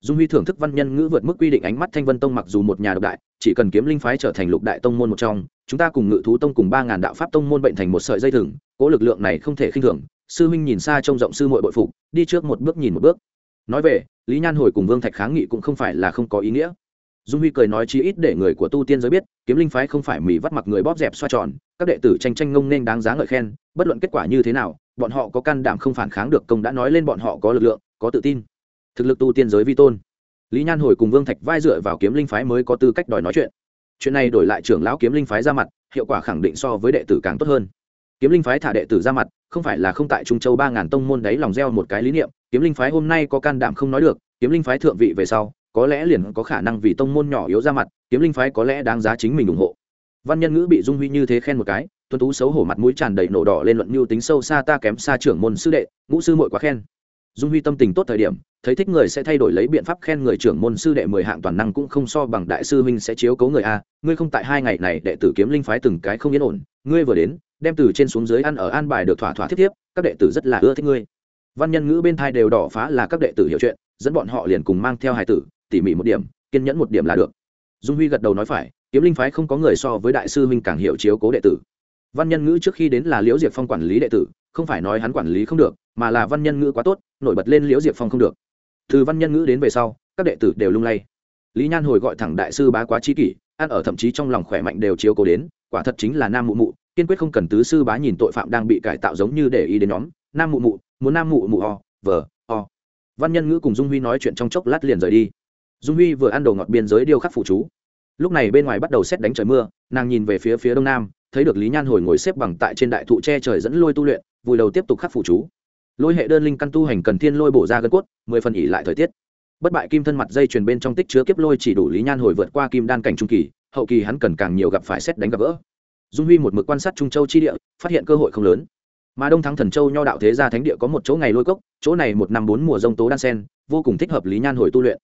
dung huy thưởng thức văn nhân ngữ vượt mức quy định ánh mắt thanh vân tông mặc dù một nhà độc đại, chỉ cần kiếm linh phái trở thành lục đại tông môn một trong, chúng ta cùng ngự thú tông cùng ba ngàn đạo pháp tông môn bệnh thành một sợi dây thừng, cố lực lượng này không thể khinh thường. Sư huynh nhìn xa trông rộng sư muội bội phục, đi trước một bước nhìn một bước. Nói về, lý nhan hồi cùng vương thạch kháng nghị cũng không phải là không có ý nghĩa. Dung huy cười nói chí ít để người của tu tiên giới biết, kiếm linh phái không phải mì vắt mặc người bóp dẹp xoa tròn, các đệ tử tranh tranh ngông nên đáng giá ngợi khen, bất luận kết quả như thế nào, bọn họ có can đảm không phản kháng được công đã nói lên bọn họ có lực lượng, có tự tin thực lực tu tiên giới vi tôn. Lý nhan hồi cùng vương thạch vai dựa vào kiếm linh phái mới có tư cách đòi nói chuyện. Chuyện này đổi lại trưởng lão kiếm linh phái ra mặt, hiệu quả khẳng định so với đệ tử càng tốt hơn. Kiếm linh phái thả đệ tử ra mặt, không phải là không tại trung châu ba ngàn tông môn đấy lòng gieo một cái lý niệm, kiếm linh phái hôm nay có can đảm không nói được, kiếm linh phái thượng vị về sau, có lẽ liền có khả năng vì tông môn nhỏ yếu ra mặt, kiếm linh phái có lẽ đáng giá chính mình ủng hộ. Văn nhân ngữ bị dung huy như thế khen một cái tuân tú xấu hổ mặt mũi tràn đầy nổ đỏ lên luận mưu tính sâu xa ta kém xa trưởng môn sư đệ, ngũ sư muội quá khen dung huy tâm tình tốt thời điểm thấy thích người sẽ thay đổi lấy biện pháp khen người trưởng môn sư đệ mười hạng toàn năng cũng không so bằng đại sư huynh sẽ chiếu cố người a ngươi không tại hai ngày này đệ tử kiếm linh phái từng cái không yên ổn ngươi vừa đến đem từ trên xuống dưới ăn ở an bài được thỏa thỏa thiết tiếp, các đệ tử rất là ưa thích ngươi. Văn nhân ngữ bên thai đều đỏ phá là các đệ tử hiểu chuyện dẫn bọn họ liền cùng mang theo hài tử tỉ mỉ một điểm kiên nhẫn một điểm là được. Dung huy gật đầu nói phải kiếm linh phái không có người so với đại sư huynh càng hiểu chiếu cố đệ tử. Văn nhân ngữ trước khi đến là liễu diệp phong quản lý đệ tử không phải nói hắn quản lý không được, mà là văn nhân ngữ quá tốt, nổi bật lên liễu diệp phong không được. Từ văn nhân ngữ đến về sau, các đệ tử đều lung lay. Lý nhan hồi gọi thẳng đại sư bá quá chi kỷ, ăn ở thậm chí trong lòng khỏe mạnh đều chiếu cố đến, quả thật chính là nam mụ mụ, kiên quyết không cần tứ sư bá nhìn tội phạm đang bị cải tạo giống như để ý đến nhóm. Nam mụ mụ, muốn nam mụ mụ o vờ o. Văn nhân ngữ cùng dung huy nói chuyện trong chốc lát liền rời đi. Dung huy vừa ăn đồ ngọt biên giới điêu khắc phụ chú. Lúc này bên ngoài bắt đầu xét đánh trời mưa, nàng nhìn về phía phía đông nam thấy được lý nhan hồi ngồi xếp bằng tại trên đại thụ tre trời dẫn lôi tu luyện, vùi đầu tiếp tục khắc phụ chú. Lôi hệ đơn linh căn tu hành cần thiên lôi bổ ra gân cốt, mười phần ỉ lại thời tiết. Bất bại kim thân mặt dây truyền bên trong tích chứa kiếp lôi chỉ đủ lý nhan hồi vượt qua kim đan cảnh trung kỳ, hậu kỳ hắn cần càng nhiều gặp phải xét đánh gặp gỡ. Dung huy một mực quan sát trung châu chi địa, phát hiện cơ hội không lớn. Mà đông thắng thần châu nho đạo thế gia thánh địa có một chỗ ngày lôi cốc, chỗ này một năm bốn mùa rông tố đan sen, vô cùng thích hợp lý nhan hồi tu luyện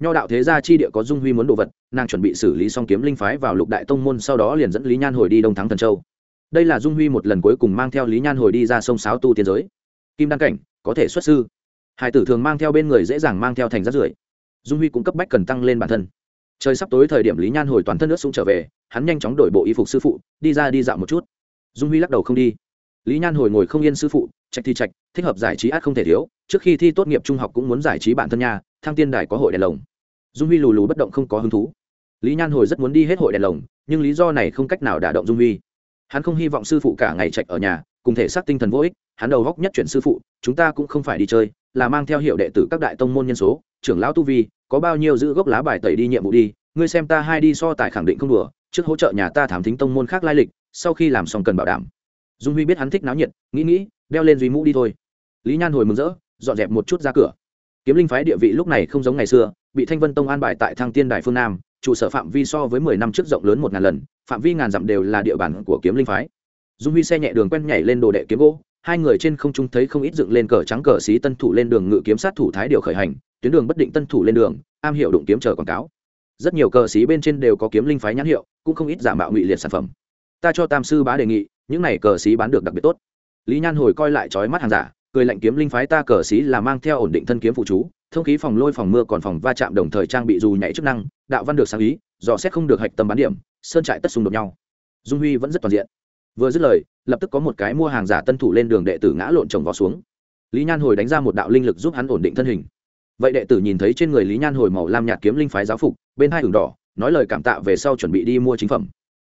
nho đạo thế gia chi địa có dung huy muốn đồ vật, nàng chuẩn bị xử lý xong kiếm linh phái vào lục đại tông môn, sau đó liền dẫn lý nhan hồi đi đông thắng thần châu. Đây là dung huy một lần cuối cùng mang theo lý nhan hồi đi ra sông sáo tu tiên giới. Kim đăng cảnh, có thể xuất sư. Hải tử thường mang theo bên người dễ dàng mang theo thành rát rưởi. Dung huy cũng cấp bách cần tăng lên bản thân. Trời sắp tối thời điểm lý nhan hồi toàn thân nước sũng trở về, hắn nhanh chóng đổi bộ y phục sư phụ, đi ra đi dạo một chút. Dung huy lắc đầu không đi. Lý nhan hồi ngồi không yên sư phụ, trạch thi trạch, thích hợp giải trí át không thể thiếu, trước khi thi tốt nghiệp trung học cũng muốn giải trí bản thân nhà thăng tiên đài có hội đèn lồng. Dung huy lù lù bất động không có hứng thú. Lý nhan hồi rất muốn đi hết hội đèn lồng, nhưng lý do này không cách nào đả động dung huy. Hắn không hy vọng sư phụ cả ngày trạch ở nhà, cùng thể xác tinh thần vô ích, hắn đầu góc nhất chuyển sư phụ, chúng ta cũng không phải đi chơi, là mang theo hiệu đệ tử các đại tông môn nhân số, trưởng lão tu vi, có bao nhiêu giữ gốc lá bài tẩy đi nhiệm vụ đi, ngươi xem ta hai đi so tài khẳng định không đùa, trước hỗ trợ nhà ta thám thính tông môn khác lai lịch, sau khi làm xong cần bảo đảm. Dung huy biết hắn thích náo nhiệt, nghĩ nghĩ, đeo lên duy mũ đi thôi. Lý nhan hồi mừng rỡ, dọn dẹp một chút ra cửa kiếm linh phái địa vị lúc này không giống ngày xưa, bị thanh vân tông an bài tại thăng tiên đài phương nam, trụ sở phạm vi so với mười năm trước rộng lớn một ngàn lần, phạm vi ngàn dặm đều là địa bàn của kiếm linh phái. Dung huy xe nhẹ đường quen nhảy lên đồ đệ kiếm gỗ, hai người trên không trung thấy không ít dựng lên cờ trắng cờ xí tân thủ lên đường ngự kiếm sát thủ thái điều khởi hành, tuyến đường bất định tân thủ lên đường, am hiệu đụng kiếm chờ quảng cáo. Rất nhiều cờ xí bên trên đều có kiếm linh phái nhãn hiệu, cũng không ít giả mạo ngụy liệt sản phẩm. Ta cho tam sư bá đề nghị, những này cờ xí bán được đặc biệt tốt. Lý nhan hồi coi lại trói mắt hàng giả cười lạnh kiếm linh phái ta cờ xí là mang theo ổn định thân kiếm phụ chú, thông khí phòng lôi phòng mưa còn phòng va chạm đồng thời trang bị dù nhảy chức năng, đạo văn được sáng ý, dò xét không được hạch tâm bán điểm, sơn trại tất xung đột nhau. Dung huy vẫn rất toàn diện. Vừa dứt lời, lập tức có một cái mua hàng giả tân thủ lên đường đệ tử ngã lộn chồng vào xuống. Lý nhan hồi đánh ra một đạo linh lực giúp hắn ổn định thân hình. Vậy đệ tử nhìn thấy trên người lý nhan hồi màu lam nhạt kiếm linh phái giáo phục, bên hai đường đỏ, nói lời cảm tạ về sau chuẩn bị đi mua chính phẩm.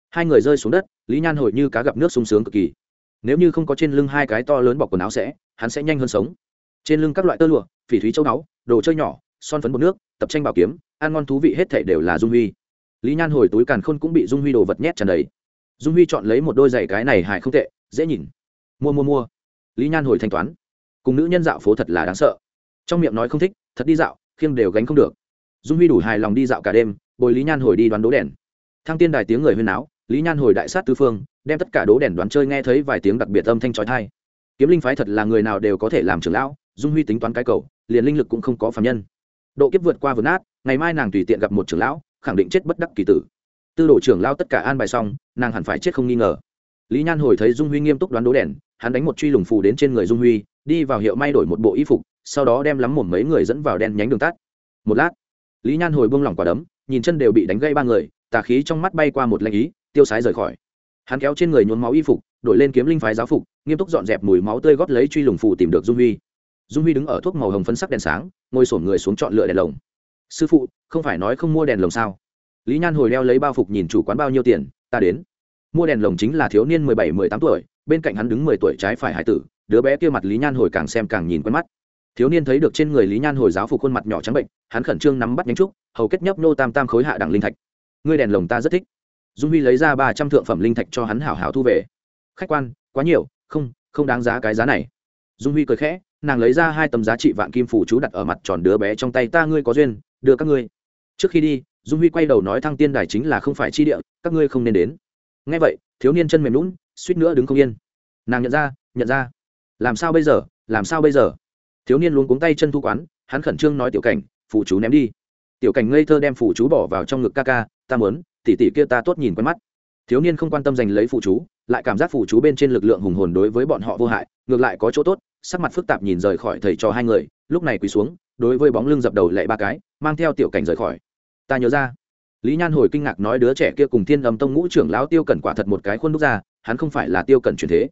Hai người rơi xuống đất, lý nhan hồi như cá gặp nước sung sướng cực kỳ. Nếu như không có trên lưng hai cái to lớn bọc quần áo sẽ hắn sẽ nhanh hơn sống. Trên lưng các loại tơ lụa, phỉ thúy châu báu, đồ chơi nhỏ, son phấn bột nước, tập tranh bảo kiếm, ăn ngon thú vị hết thể đều là dung huy. Lý nhan hồi túi càn khôn cũng bị dung huy đồ vật nhét tràn đầy. Dung huy chọn lấy một đôi giày cái này hài không tệ, dễ nhìn. Mua mua mua. Lý nhan hồi thanh toán. Cùng nữ nhân dạo phố thật là đáng sợ. Trong miệng nói không thích, thật đi dạo, khiêng đều gánh không được. Dung huy đủ hài lòng đi dạo cả đêm, bồi lý nhan hồi đi đoán đố đèn. Thăng tiên đài tiếng người huyên áo lý nhan hồi đại sát tư phương, đem tất cả đố đèn đoán chơi nghe thấy vài tiếng đặc biệt âm thanh trói thai kiếm linh phái thật là người nào đều có thể làm trưởng lão, dung huy tính toán cái cầu, liền linh lực cũng không có phạm nhân. Độ kiếp vượt qua vượt nát, ngày mai nàng tùy tiện gặp một trưởng lão, khẳng định chết bất đắc kỳ tử. Tư đồ trưởng lao tất cả an bài xong, nàng hẳn phải chết không nghi ngờ. Lý nhan hồi thấy dung huy nghiêm túc đoán đố đèn, hắn đánh một truy lùng phù đến trên người dung huy, đi vào hiệu may đổi một bộ y phục, sau đó đem lắm một mấy người dẫn vào đen nhánh đường tắt. Một lát, lý nhan hồi buông lỏng quả đấm, nhìn chân đều bị đánh gây ba người, tà khí trong mắt bay qua một lanh ý, tiêu sái rời khỏi. Hắn kéo trên người nhốn máu y phục đổi lên kiếm linh phái giáo phục, nghiêm túc dọn dẹp mùi máu tươi góp lấy truy lùng phù tìm được dung huy. Dung huy đứng ở thuốc màu hồng phấn sắc đèn sáng, ngồi sổm người xuống chọn lựa đèn lồng. Sư phụ, không phải nói không mua đèn lồng sao? Lý nhan hồi đeo lấy bao phục nhìn chủ quán bao nhiêu tiền, ta đến. Mua đèn lồng chính là thiếu niên mười bảy, mười tám tuổi, bên cạnh hắn đứng mười tuổi trái phải hải tử. Đứa bé kia mặt lý nhan hồi càng xem càng nhìn quen mắt. Thiếu niên thấy được trên người lý nhan hồi giáo phục khuôn mặt nhỏ trắng bệnh, hắn khẩn trương nắm bắt nhánh trúc, hầu kết nhấp nô tam tam khối hạ đẳng linh thạch. Ngươi đèn lồng ta rất thích. Dung huy lấy ra ba trăm thượng phẩm linh thạch cho hắn hảo hảo thu về khách quan, quá nhiều, không không đáng giá cái giá này. Dung huy cười khẽ, nàng lấy ra hai tấm giá trị vạn kim phủ chú đặt ở mặt tròn đứa bé trong tay, ta ngươi có duyên, đưa các ngươi. Trước khi đi, dung huy quay đầu nói, thăng tiên đài chính là không phải chi địa, các ngươi không nên đến. Ngay vậy, thiếu niên chân mềm lún suýt nữa đứng không yên. Nàng nhận ra nhận ra. Làm sao bây giờ, làm sao bây giờ? Thiếu niên luôn cuống tay chân thu quán, hắn khẩn trương nói, tiểu cảnh phụ chú ném đi. Tiểu cảnh ngây thơ đem phụ chú bỏ vào trong ngực ca ca, ta mớn tỉ tỉ kia ta tốt nhìn quen mắt thiếu niên không quan tâm giành lấy phụ chú, lại cảm giác phụ chú bên trên lực lượng hùng hồn đối với bọn họ vô hại, ngược lại có chỗ tốt, sắc mặt phức tạp nhìn rời khỏi thầy cho hai người, lúc này quỳ xuống, đối với bóng lưng dập đầu lệ ba cái, mang theo tiểu cảnh rời khỏi. Ta nhớ ra. Lý nhan hồi kinh ngạc nói đứa trẻ kia cùng thiên âm tông ngũ trưởng lão tiêu cẩn quả thật một cái khuôn đúc ra, hắn không phải là tiêu cẩn truyền thế.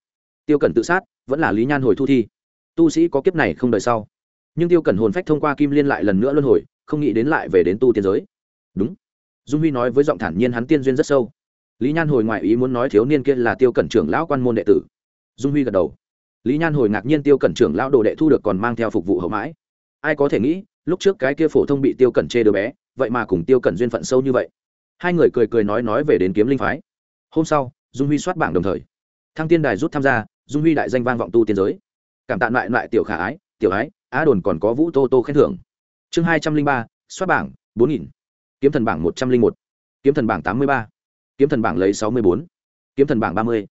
Tiêu cẩn tự sát, vẫn là lý nhan hồi thu thi. Tu sĩ có kiếp này không đợi sau. Nhưng tiêu cẩn hồn phách thông qua kim liên lại lần nữa luân hồi, không nghĩ đến lại về đến tu tiên giới. Đúng. Dung huy nói với giọng thản nhiên hắn tiên duyên rất sâu lý nhan hồi ngoại ý muốn nói thiếu niên kia là tiêu cẩn trưởng lão quan môn đệ tử. Dung huy gật đầu. Lý nhan hồi ngạc nhiên tiêu cẩn trưởng lão đồ đệ thu được còn mang theo phục vụ hậu mãi. Ai có thể nghĩ, lúc trước cái kia phổ thông bị tiêu cẩn chê đứa bé, vậy mà cùng tiêu cẩn duyên phận sâu như vậy. Hai người cười cười nói nói về đến kiếm linh phái. Hôm sau, dung huy soát bảng đồng thời. Thăng tiên đài rút tham gia, dung huy đại danh vang vọng tu tiên giới. Cảm tạ loại loại tiểu khả ái, tiểu ái, á đồn còn có vũ tô tô khen thưởng. Chương hai trăm linh ba, soát bảng, bốn nghìn. Kiếm thần bảng một trăm linh một. Kiếm thần bảng tám mươi ba kiếm thần bảng lấy sáu mươi bốn. Kiếm thần bảng ba mươi.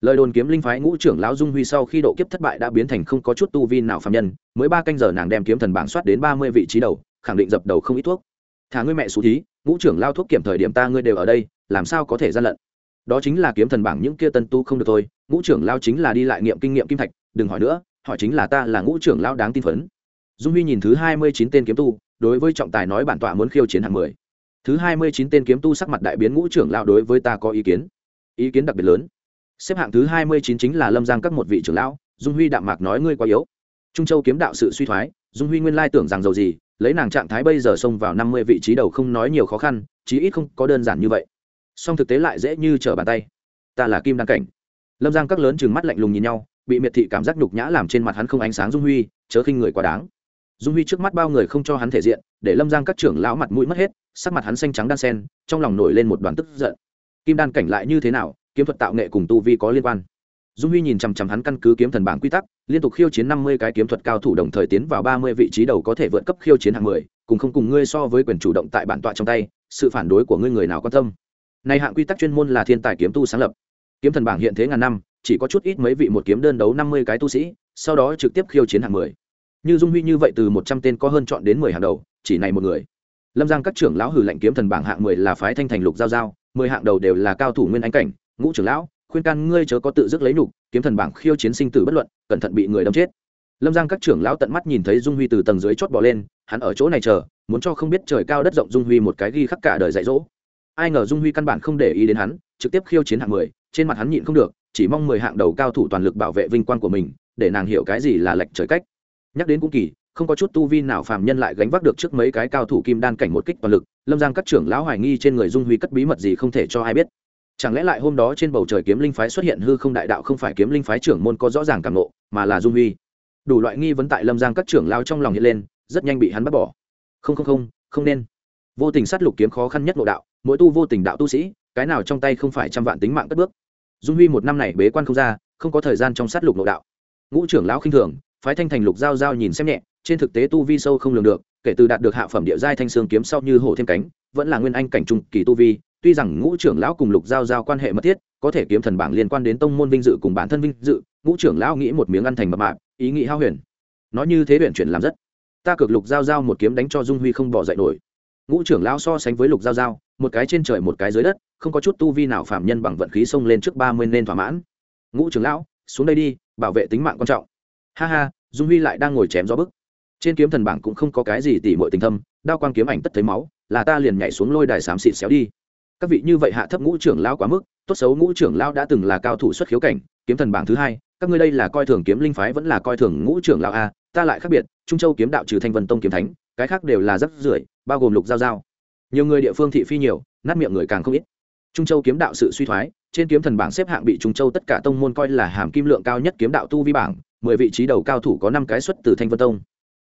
Lời đồn kiếm linh phái ngũ trưởng lão dung huy sau khi độ kiếp thất bại đã biến thành không có chút tu vi nào phạm nhân, mới ba canh giờ nàng đem kiếm thần bảng soát đến ba mươi vị trí đầu, khẳng định dập đầu không ít thuốc. Thả ngươi mẹ xú thí, ngũ trưởng lao thuốc kiểm thời điểm ta ngươi đều ở đây, làm sao có thể gian lận? Đó chính là kiếm thần bảng những kia tân tu không được thôi, ngũ trưởng lao chính là đi lại nghiệm kinh nghiệm kim thạch, đừng hỏi nữa, hỏi chính là ta là ngũ trưởng lao đáng tin phấn. Dung huy nhìn thứ hai mươi chín tên kiếm tu, đối với trọng tài nói bản tọa muốn khiêu chiến hạng mười thứ hai mươi chín tên kiếm tu sắc mặt đại biến ngũ trưởng lão đối với ta có ý kiến. Ý kiến đặc biệt lớn. Xếp hạng thứ hai mươi chín chính là lâm giang các một vị trưởng lão, dung huy đạm mạc nói ngươi quá yếu. Trung châu kiếm đạo sự suy thoái, dung huy nguyên lai tưởng rằng giàu gì, lấy nàng trạng thái bây giờ xông vào năm mươi vị trí đầu không nói nhiều khó khăn, chí ít không có đơn giản như vậy. Song thực tế lại dễ như trở bàn tay. Ta là kim đăng cảnh. Lâm giang các lớn chừng mắt lạnh lùng nhìn nhau, bị miệt thị cảm giác nhục nhã làm trên mặt hắn không ánh sáng dung huy, chớ khinh người quá đáng dung huy trước mắt bao người không cho hắn thể diện, để lâm giang các trưởng lão mặt mũi mất hết, sắc mặt hắn xanh trắng đan sen, trong lòng nổi lên một đoàn tức giận. Kim đan cảnh lại như thế nào, kiếm thuật tạo nghệ cùng tu vi có liên quan? Dung huy nhìn chằm chằm hắn căn cứ kiếm thần bảng quy tắc, liên tục khiêu chiến năm mươi cái kiếm thuật cao thủ đồng thời tiến vào ba mươi vị trí đầu có thể vượt cấp khiêu chiến hạng mười, cùng không cùng ngươi so với quyền chủ động tại bản tọa trong tay, sự phản đối của ngươi người nào quan tâm? Này hạng quy tắc chuyên môn là thiên tài kiếm tu sáng lập. Kiếm thần bảng hiện thế ngàn năm, chỉ có chút ít mấy vị một kiếm đơn đấu năm mươi cái tu sĩ, sau đó trực tiếp khiêu chiến hạng mười như dung huy như vậy từ một trăm tên có hơn chọn đến mười hàng đầu, chỉ này một người. Lâm giang các trưởng lão hử lệnh kiếm thần bảng hạng mười là phái thanh thành lục giao giao, mười hạng đầu đều là cao thủ nguyên anh cảnh, ngũ trưởng lão, khuyên can ngươi chớ có tự dứt lấy nục kiếm thần bảng khiêu chiến sinh tử bất luận, cẩn thận bị người đâm chết. Lâm giang các trưởng lão tận mắt nhìn thấy dung huy từ tầng dưới chót bỏ lên, hắn ở chỗ này chờ, muốn cho không biết trời cao đất rộng dung huy một cái ghi khắc cả đời dạy dỗ. Ai ngờ dung huy căn bản không để ý đến hắn, trực tiếp khiêu chiến hạng mười, trên mặt hắn nhịn không được, chỉ mong mười hạng đầu cao thủ toàn lực bảo vệ vinh quang của mình, để nàng hiểu cái gì là lệch trời cách nhắc đến cũng kỳ, không có chút tu vi nào phàm nhân lại gánh vác được trước mấy cái cao thủ kim đan cảnh một kích toàn lực, lâm giang các trưởng lão hoài nghi trên người dung huy cất bí mật gì không thể cho ai biết. Chẳng lẽ lại hôm đó trên bầu trời kiếm linh phái xuất hiện hư không đại đạo không phải kiếm linh phái trưởng môn có rõ ràng cảm nộ mà là dung huy? Đủ loại nghi vấn tại lâm giang các trưởng lao trong lòng hiện lên, rất nhanh bị hắn bắt bỏ. Không không không không nên. Vô tình sát lục kiếm khó khăn nhất nội đạo, mỗi tu vô tình đạo tu sĩ, cái nào trong tay không phải trăm vạn tính mạng cất bước? Dung huy một năm này bế quan không ra, không có thời gian trong sát lục nội đạo. Ngũ trưởng lão khinh thường phái thanh thành lục giao giao nhìn xem nhẹ, trên thực tế tu vi sâu không lường được, kể từ đạt được hạ phẩm địa giai thanh sương kiếm sau như hổ thêm cánh, vẫn là nguyên anh cảnh trung kỳ tu vi, tuy rằng ngũ trưởng lão cùng lục giao giao quan hệ mật thiết, có thể kiếm thần bảng liên quan đến tông môn vinh dự cùng bản thân vinh dự, ngũ trưởng lão nghĩ một miếng ăn thành mập mạp, ý nghĩ hao huyền. Nói như thế huyện chuyển làm rất. Ta cực lục giao giao một kiếm đánh cho dung huy không bỏ dậy nổi. Ngũ trưởng lão so sánh với lục giao giao, một cái trên trời một cái dưới đất, không có chút tu vi nào phạm nhân bằng vận khí xông lên trước ba mươi nên thỏa mãn. Ngũ trưởng lão, xuống đây đi, bảo vệ tính mạng quan trọng ha ha, dung huy lại đang ngồi chém gió bức. Trên kiếm thần bảng cũng không có cái gì tỉ mọi tình thâm, đao quang kiếm ảnh tất thấy máu, là ta liền nhảy xuống lôi đài xám xịt xéo đi. Các vị như vậy hạ thấp ngũ trưởng lao quá mức, tốt xấu ngũ trưởng lao đã từng là cao thủ xuất khiếu cảnh, kiếm thần bảng thứ hai, các ngươi đây là coi thường kiếm linh phái vẫn là coi thường ngũ trưởng lao a, ta lại khác biệt, trung châu kiếm đạo trừ thanh vân tông kiếm thánh, cái khác đều là rất rưởi, bao gồm lục giao giao. Nhiều người địa phương thị phi nhiều, nát miệng người càng không ít. Trung châu kiếm đạo sự suy thoái, trên kiếm thần bảng xếp hạng bị trung châu tất cả tông môn coi là hàm kim lượng cao nhất kiếm đạo tu vi bảng mười vị trí đầu cao thủ có năm cái xuất từ thanh vân tông.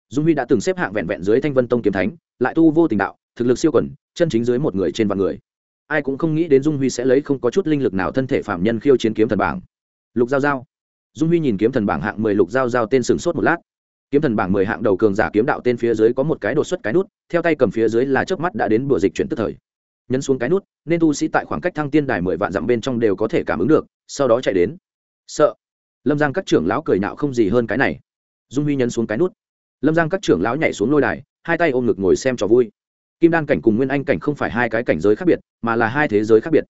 Dung huy đã từng xếp hạng vẹn vẹn dưới thanh vân tông kiếm thánh, lại tu vô tình đạo, thực lực siêu quẩn chân chính dưới một người trên vạn người. Ai cũng không nghĩ đến dung huy sẽ lấy không có chút linh lực nào thân thể phạm nhân khiêu chiến kiếm thần bảng. Lục giao giao. Dung huy nhìn kiếm thần bảng hạng mười lục giao giao tên sừng sốt một lát. Kiếm thần bảng mười hạng đầu cường giả kiếm đạo tên phía dưới có một cái đột xuất cái nút, theo tay cầm phía dưới là chớp mắt đã đến bữa dịch chuyển tức thời. Nhấn xuống cái nút, nên tu sĩ tại khoảng cách thăng tiên đài mười vạn dặm bên trong đều có thể cảm ứng được, sau đó chạy đến. Sợ lâm giang các trưởng lão cười nạo không gì hơn cái này dung huy nhấn xuống cái nút lâm giang các trưởng lão nhảy xuống lôi đài hai tay ôm ngực ngồi xem trò vui kim đan cảnh cùng nguyên anh cảnh không phải hai cái cảnh giới khác biệt mà là hai thế giới khác biệt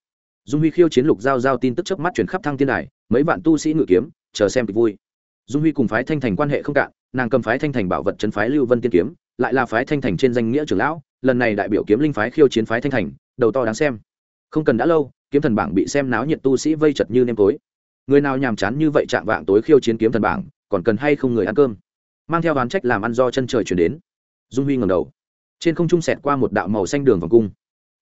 dung huy khiêu chiến lục giao giao tin tức chớp mắt chuyển khắp thăng Thiên đài mấy vạn tu sĩ ngự kiếm chờ xem kịch vui dung huy cùng phái thanh thành quan hệ không cạn nàng cầm phái thanh thành bảo vật trấn phái lưu vân tiên kiếm lại là phái thanh thành trên danh nghĩa trưởng lão lần này đại biểu kiếm linh phái khiêu chiến phái thanh thành đầu to đáng xem không cần đã lâu kiếm thần bảng bị xem náo nhiệt tu sĩ vây chật như nêm tối người nào nhàm chán như vậy chạm vạng tối khiêu chiến kiếm thần bảng, còn cần hay không người ăn cơm? Mang theo đoán trách làm ăn do chân trời chuyển đến. Dung huy ngầm đầu. Trên không trung sẹt qua một đạo màu xanh đường vòng cung.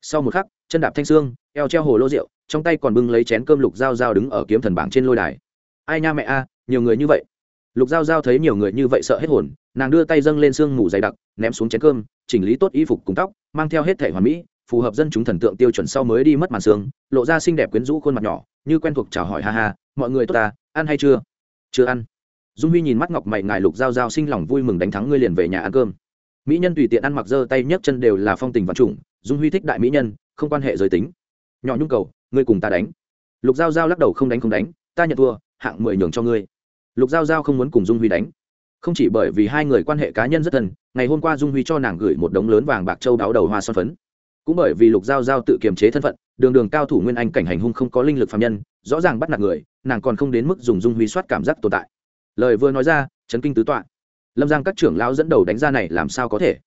Sau một khắc, chân đạp thanh sương eo treo hồ lô rượu, trong tay còn bưng lấy chén cơm lục dao dao đứng ở kiếm thần bảng trên lôi đài. Ai nha mẹ a, nhiều người như vậy. Lục dao dao thấy nhiều người như vậy sợ hết hồn, nàng đưa tay dâng lên sương mù dày đặc, ném xuống chén cơm, chỉnh lý tốt y phục cùng tóc, mang theo hết thể hoàn mỹ phù hợp dân chúng thần tượng tiêu chuẩn sau mới đi mất màn sương lộ ra xinh đẹp quyến rũ khuôn mặt nhỏ, như quen thuộc chào hỏi ha ha, mọi người tốt ta, ăn hay chưa? Chưa ăn. Dung huy nhìn mắt ngọc mày ngài lục giao giao sinh lòng vui mừng đánh thắng ngươi liền về nhà ăn cơm. Mỹ nhân tùy tiện ăn mặc dơ tay nhấc chân đều là phong tình vật chủng dung huy thích đại mỹ nhân, không quan hệ giới tính. Nhỏ nhung cầu, ngươi cùng ta đánh. Lục giao giao lắc đầu không đánh không đánh, ta nhận thua, hạng mười nhường cho ngươi. Lục giao giao không muốn cùng dung huy đánh. Không chỉ bởi vì hai người quan hệ cá nhân rất thân, ngày hôm qua dung huy cho nàng gửi một đống lớn vàng bạc châu đáo đầu hoa son phấn cũng bởi vì lục giao giao tự kiềm chế thân phận, đường đường cao thủ nguyên anh cảnh hành hung không có linh lực phạm nhân, rõ ràng bắt nạt người, nàng còn không đến mức dùng dung huy soát cảm giác tồn tại. Lời vừa nói ra, chấn kinh tứ tọa. Lâm giang các trưởng lão dẫn đầu đánh ra này làm sao có thể?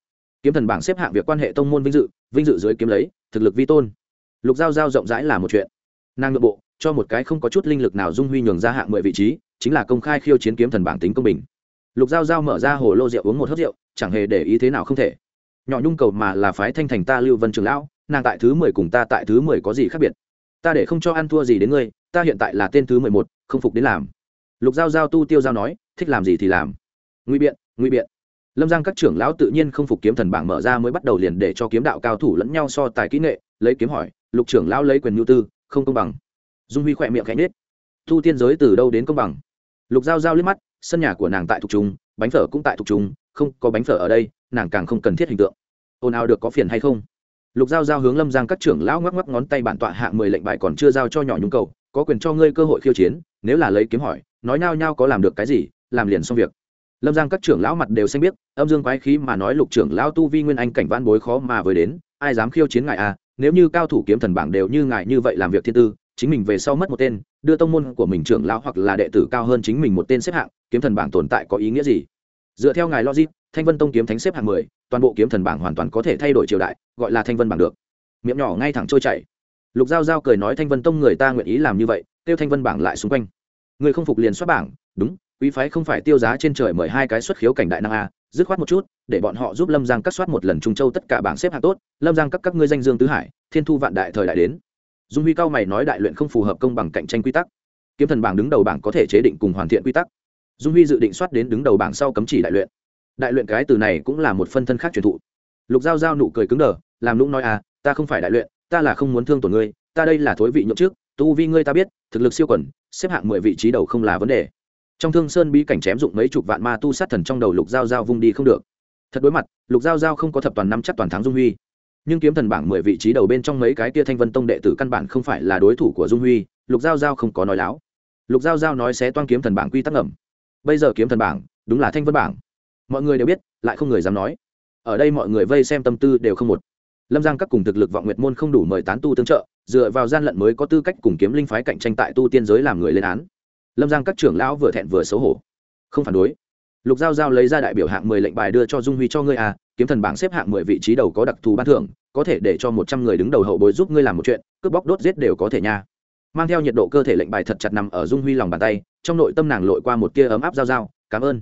Kiếm thần bảng xếp hạng việc quan hệ tông môn vinh dự vinh dự dưới kiếm lấy, thực lực vi tôn. Lục giao giao rộng rãi là một chuyện. Nàng nội bộ, cho một cái không có chút linh lực nào dung huy nhường ra hạng mười vị trí, chính là công khai khiêu chiến kiếm thần bảng tính công bình. Lục giao giao mở ra hồ lô rượu uống một hớt rượu, chẳng hề để ý thế nào không thể nhỏ nhung cầu mà là phái thanh thành ta lưu vân trường lão, nàng tại thứ mười cùng ta tại thứ mười có gì khác biệt? Ta để không cho ăn thua gì đến ngươi, ta hiện tại là tên thứ mười một, không phục đến làm. Lục giao giao tu tiêu giao nói, thích làm gì thì làm. Nguy biện nguy biện. Lâm giang các trưởng lão tự nhiên không phục kiếm thần bảng mở ra mới bắt đầu liền để cho kiếm đạo cao thủ lẫn nhau so tài kỹ nghệ, lấy kiếm hỏi, lục trưởng lão lấy quyền nhu tư, không công bằng. Dung huy khỏe miệng khẽ nết thu tiên giới từ đâu đến công bằng? Lục giao giao liếc mắt, sân nhà của nàng tại thục trung, bánh phở cũng tại thục trung, không có bánh phở ở đây nàng càng không cần thiết hình tượng. Ồn ào được có phiền hay không? Lục giao giao hướng lâm giang các trưởng lão ngoắc ngoắc ngón tay bản tọa hạ mười lệnh bài còn chưa giao cho nhỏ nhung cầu, có quyền cho ngươi cơ hội khiêu chiến, nếu là lấy kiếm hỏi, nói nhao nhao có làm được cái gì, làm liền xong việc. Lâm giang các trưởng lão mặt đều xanh biết âm dương quái khí mà nói lục trưởng lão tu vi nguyên anh cảnh văn bối khó mà với đến, ai dám khiêu chiến ngài à nếu như cao thủ kiếm thần bảng đều như ngài như vậy làm việc thiên tư, chính mình về sau mất một tên, đưa tông môn của mình trưởng lão hoặc là đệ tử cao hơn chính mình một tên xếp hạng, kiếm thần bảng tồn tại có ý nghĩa gì? Dựa theo ngài logic, thanh vân tông kiếm thánh xếp hạng mười, toàn bộ kiếm thần bảng hoàn toàn có thể thay đổi triều đại, gọi là thanh vân bảng được. Miệng nhỏ ngay thẳng trôi chảy. Lục giao giao cười nói thanh vân tông người ta nguyện ý làm như vậy, kêu thanh vân bảng lại xung quanh. Người không phục liền xuất bảng, đúng, quý phái không phải tiêu giá trên trời mời hai cái xuất khiếu cảnh đại năng a dứt khoát một chút, để bọn họ giúp lâm giang cắt soát một lần trung châu tất cả bảng xếp hạng tốt, lâm giang các các ngươi danh dương tứ hải, thiên thu vạn đại thời đại đến. Dung huy cao mày nói đại luyện không phù hợp công bằng cạnh tranh quy tắc. Kiếm thần bảng đứng đầu bảng có thể chế định cùng hoàn thiện quy tắc dung huy dự định soát đến đứng đầu bảng sau cấm chỉ đại luyện. Đại luyện cái từ này cũng là một phân thân khác truyền thụ. Lục giao giao nụ cười cứng đờ, làm lũng nói à ta không phải đại luyện, ta là không muốn thương tổn ngươi, ta đây là thối vị nhậm trước tu vi ngươi ta biết, thực lực siêu quẩn xếp hạng mười vị trí đầu không là vấn đề. Trong thương sơn bí cảnh chém dụng mấy chục vạn ma tu sát thần trong đầu lục giao giao vung đi không được. Thật đối mặt, lục giao giao không có thập toàn năm chắc toàn thắng dung huy. Nhưng kiếm thần bảng mười vị trí đầu bên trong mấy cái kia thanh vân tông đệ tử căn bản không phải là đối thủ của dung huy, lục giao giao không có nói láo. Lục giao giao nói sẽ toan kiếm thần bảng quy tắc ẩm bây giờ kiếm thần bảng, đúng là thanh vân bảng. Mọi người đều biết, lại không người dám nói. Ở đây mọi người vây xem tâm tư đều không một. Lâm giang các cùng thực lực vọng nguyệt môn không đủ mời tán tu tương trợ, dựa vào gian lận mới có tư cách cùng kiếm linh phái cạnh tranh tại tu tiên giới làm người lên án. Lâm giang các trưởng lão vừa thẹn vừa xấu hổ. Không phản đối. Lục giao giao lấy ra đại biểu hạng mười lệnh bài đưa cho dung huy cho ngươi à kiếm thần bảng xếp hạng mười vị trí đầu có đặc thù ban thưởng, có thể để cho một trăm người đứng đầu hậu bối giúp ngươi làm một chuyện, cướp bóc đốt giết đều có thể nha mang theo nhiệt độ cơ thể lệnh bài thật chặt nằm ở dung huy lòng bàn tay, trong nội tâm nàng lội qua một tia ấm áp giao giao, cảm ơn.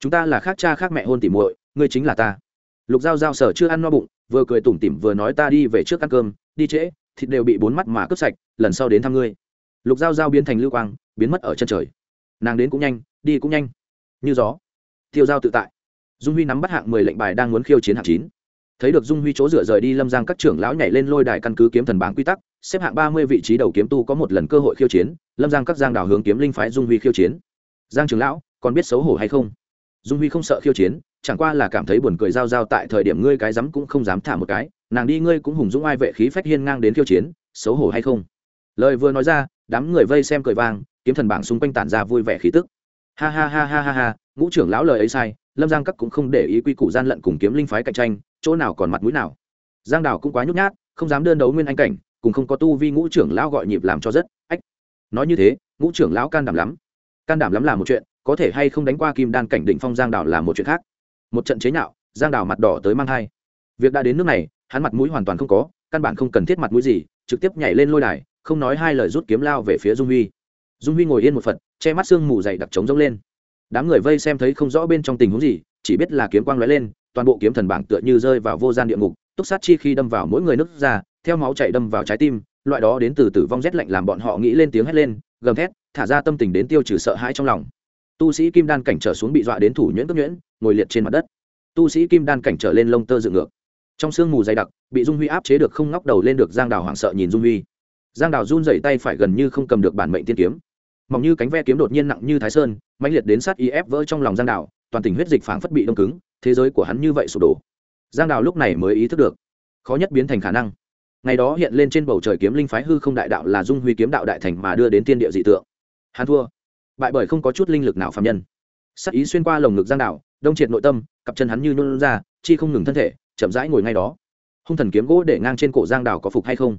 Chúng ta là khác cha khác mẹ hôn tỉ muội, ngươi chính là ta. Lục giao giao sở chưa ăn no bụng, vừa cười tủm tỉm vừa nói ta đi về trước ăn cơm, đi trễ, thịt đều bị bốn mắt mà cướp sạch, lần sau đến thăm ngươi. Lục giao giao biến thành lưu quang, biến mất ở chân trời. Nàng đến cũng nhanh, đi cũng nhanh. Như gió. Tiêu giao tự tại. Dung huy nắm bắt hạng mười lệnh bài đang muốn khiêu chiến hạng chín. Thấy được dung huy chỗ dựa rời đi lâm giang các trưởng lão nhảy lên lôi đài căn cứ kiếm thần bảng quy tắc xếp hạng ba mươi vị trí đầu kiếm tu có một lần cơ hội khiêu chiến, lâm giang các giang đảo hướng kiếm linh phái dung huy khiêu chiến. Giang trưởng lão, còn biết xấu hổ hay không? Dung huy không sợ khiêu chiến, chẳng qua là cảm thấy buồn cười giao giao tại thời điểm ngươi cái dám cũng không dám thả một cái, nàng đi ngươi cũng hùng dũng ai vệ khí phách hiên ngang đến khiêu chiến, xấu hổ hay không? Lời vừa nói ra, đám người vây xem cười vang, kiếm thần bảng xung quanh tản ra vui vẻ khí tức. Ha ha ha ha ha ha, ngũ trưởng lão lời ấy sai, lâm giang các cũng không để ý quy củ gian lận cùng kiếm linh phái cạnh tranh, chỗ nào còn mặt mũi nào. Giang đào cũng quá nhút nhát, không dám đơn đấu nguyên anh cảnh cùng không có tu vi ngũ trưởng lão gọi nhịp làm cho rất ách. Nói như thế, ngũ trưởng lão can đảm lắm. Can đảm lắm là một chuyện, có thể hay không đánh qua kim đan cảnh định phong giang đảo là một chuyện khác. Một trận chế nhạo, giang đảo mặt đỏ tới mang thai. Việc đã đến nước này, hắn mặt mũi hoàn toàn không có, căn bản không cần thiết mặt mũi gì, trực tiếp nhảy lên lôi đài, không nói hai lời rút kiếm lao về phía dung huy. Dung huy ngồi yên một phật, che mắt xương mù dày đặc trống rỗng lên. Đám người vây xem thấy không rõ bên trong tình huống gì, chỉ biết là kiếm quang lóe lên, toàn bộ kiếm thần bảng tựa như rơi vào vô gian địa ngục, túc sát chi khi đâm vào mỗi người nước ra theo máu chảy đâm vào trái tim, loại đó đến từ tử vong rét lạnh làm bọn họ nghĩ lên tiếng hét lên, gầm thét, thả ra tâm tình đến tiêu trừ sợ hãi trong lòng. Tu sĩ kim đan cảnh trở xuống bị dọa đến thủ nhuyễn cấp nhuyễn, ngồi liệt trên mặt đất. Tu sĩ kim đan cảnh trở lên lông tơ dựng ngược. Trong sương mù dày đặc, bị dung huy áp chế được không ngóc đầu lên được giang đào hoảng sợ nhìn dung huy. Giang đào run dậy tay phải gần như không cầm được bản mệnh tiên kiếm. Mỏng như cánh ve kiếm đột nhiên nặng như thái sơn, mãnh liệt đến sát y ép vỡ trong lòng giang đào, toàn tình huyết dịch phảng phất bị đông cứng, thế giới của hắn như vậy sụp đổ. Giang đào lúc này mới ý thức được, khó nhất biến thành khả năng ngày đó hiện lên trên bầu trời kiếm linh phái hư không đại đạo là dung huy kiếm đạo đại thành mà đưa đến tiên địa dị tượng. Hắn thua. Bại bởi không có chút linh lực nào phạm nhân. Sắc ý xuyên qua lồng ngực giang đạo đông triệt nội tâm, cặp chân hắn như nôn ra, chi không ngừng thân thể, chậm rãi ngồi ngay đó. Hung thần kiếm gỗ để ngang trên cổ giang đào có phục hay không?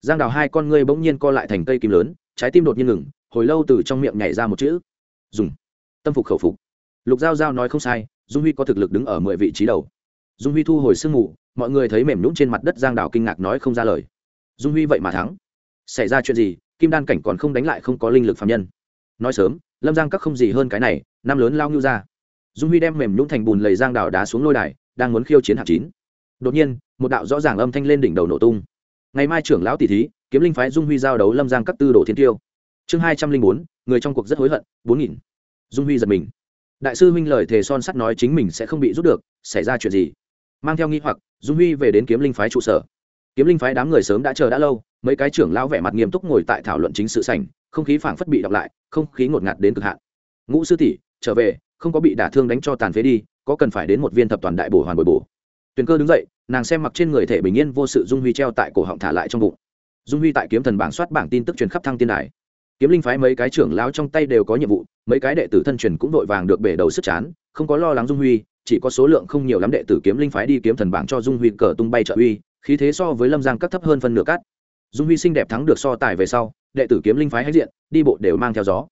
Giang đào hai con ngươi bỗng nhiên co lại thành cây kim lớn, trái tim đột nhiên ngừng, hồi lâu từ trong miệng nhảy ra một chữ. Dùng. Tâm phục khẩu phục. Lục giao giao nói không sai, dung huy có thực lực đứng ở mười vị trí đầu dung huy thu hồi sương mù, mọi người thấy mềm nhũng trên mặt đất giang đào kinh ngạc nói không ra lời. Dung huy vậy mà thắng. Xảy ra chuyện gì, kim đan cảnh còn không đánh lại không có linh lực phạm nhân. Nói sớm, lâm giang các không gì hơn cái này, năm lớn lao ngưu ra dung huy đem mềm nhũng thành bùn lầy giang đào đá xuống lôi đài, đang muốn khiêu chiến hạng chín. Đột nhiên, một đạo rõ ràng âm thanh lên đỉnh đầu nổ tung. Ngày mai trưởng lão tỷ thí, kiếm linh phái dung huy giao đấu lâm giang các tư đồ thiên tiêu. Chương hai trăm linh bốn, người trong cuộc rất hối hận, bốn nghìn. Dung huy giật mình. Đại sư huynh lời thề son sắt nói chính mình sẽ không bị rút được, xảy ra chuyện gì? Mang theo nghi hoặc, dung huy về đến kiếm linh phái trụ sở. Kiếm linh phái đám người sớm đã chờ đã lâu, mấy cái trưởng lão vẻ mặt nghiêm túc ngồi tại thảo luận chính sự sảnh, không khí phảng phất bị đọc lại, không khí ngột ngạt đến cực hạn. Ngũ sư tỷ, trở về, không có bị đả thương đánh cho tàn phế đi, có cần phải đến một viên thập toàn đại bổ hoàn bồi bổ. Tuyền cơ đứng dậy, nàng xem mặc trên người thể bình yên vô sự dung huy treo tại cổ họng thả lại trong bụng. Dung huy tại kiếm thần bảng soát bảng tin tức truyền khắp thăng tiên đài. Kiếm linh phái mấy cái trưởng lão trong tay đều có nhiệm vụ, mấy cái đệ tử thân truyền cũng vội vàng được bể đầu sức chán, không có lo lắng dung huy chỉ có số lượng không nhiều lắm đệ tử kiếm linh phái đi kiếm thần bảng cho dung huy cờ tung bay trợ uy, khí thế so với lâm giang cấp thấp hơn phân nửa cát. Dung huy xinh đẹp thắng được so tài về sau, đệ tử kiếm linh phái hết diện, đi bộ đều mang theo gió.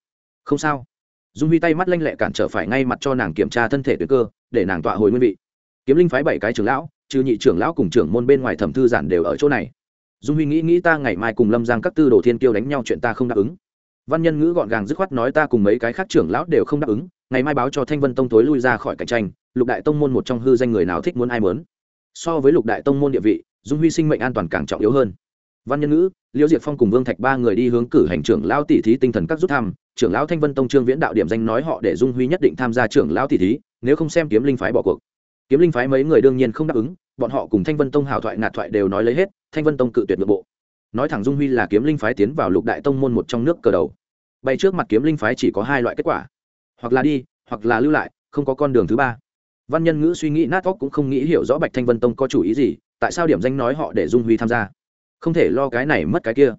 Không sao. Dung huy tay mắt lanh lẹ cản trở phải ngay mặt cho nàng kiểm tra thân thể tuyệt cơ, để nàng tọa hồi nguyên vị. Kiếm linh phái bảy cái trưởng lão, trừ nhị trưởng lão cùng trưởng môn bên ngoài thẩm thư giản đều ở chỗ này. Dung huy nghĩ nghĩ ta ngày mai cùng lâm giang các tư đồ thiên kiêu đánh nhau chuyện ta không đáp ứng. Văn nhân ngữ gọn gàng dứt khoát nói ta cùng mấy cái khác trưởng lão đều không đáp ứng ngày mai báo cho thanh vân tông tối lui ra khỏi cạnh tranh, lục đại tông môn một trong hư danh người nào thích muốn ai mớn so với lục đại tông môn địa vị, dung huy sinh mệnh an toàn càng trọng yếu hơn. Văn nhân ngữ, liễu diệp phong cùng vương thạch ba người đi hướng cử hành trưởng lao tỷ thí tinh thần các rút thăm, trưởng lão thanh vân tông trương viễn đạo điểm danh nói họ để dung huy nhất định tham gia trưởng lão tỷ thí, nếu không xem kiếm linh phái bỏ cuộc. Kiếm linh phái mấy người đương nhiên không đáp ứng, bọn họ cùng thanh vân tông hào thoại ngạt thoại đều nói lấy hết, thanh vân tông cự tuyệt nội bộ. Nói thẳng dung huy là kiếm linh phái tiến vào lục đại tông môn một trong nước cờ đầu. Bay trước mặt kiếm linh phái chỉ có hai loại kết quả hoặc là đi, hoặc là lưu lại, không có con đường thứ ba. Văn nhân ngữ suy nghĩ nát óc cũng không nghĩ hiểu rõ bạch thanh vân tông có chủ ý gì, tại sao điểm danh nói họ để dung huy tham gia? Không thể lo cái này mất cái kia.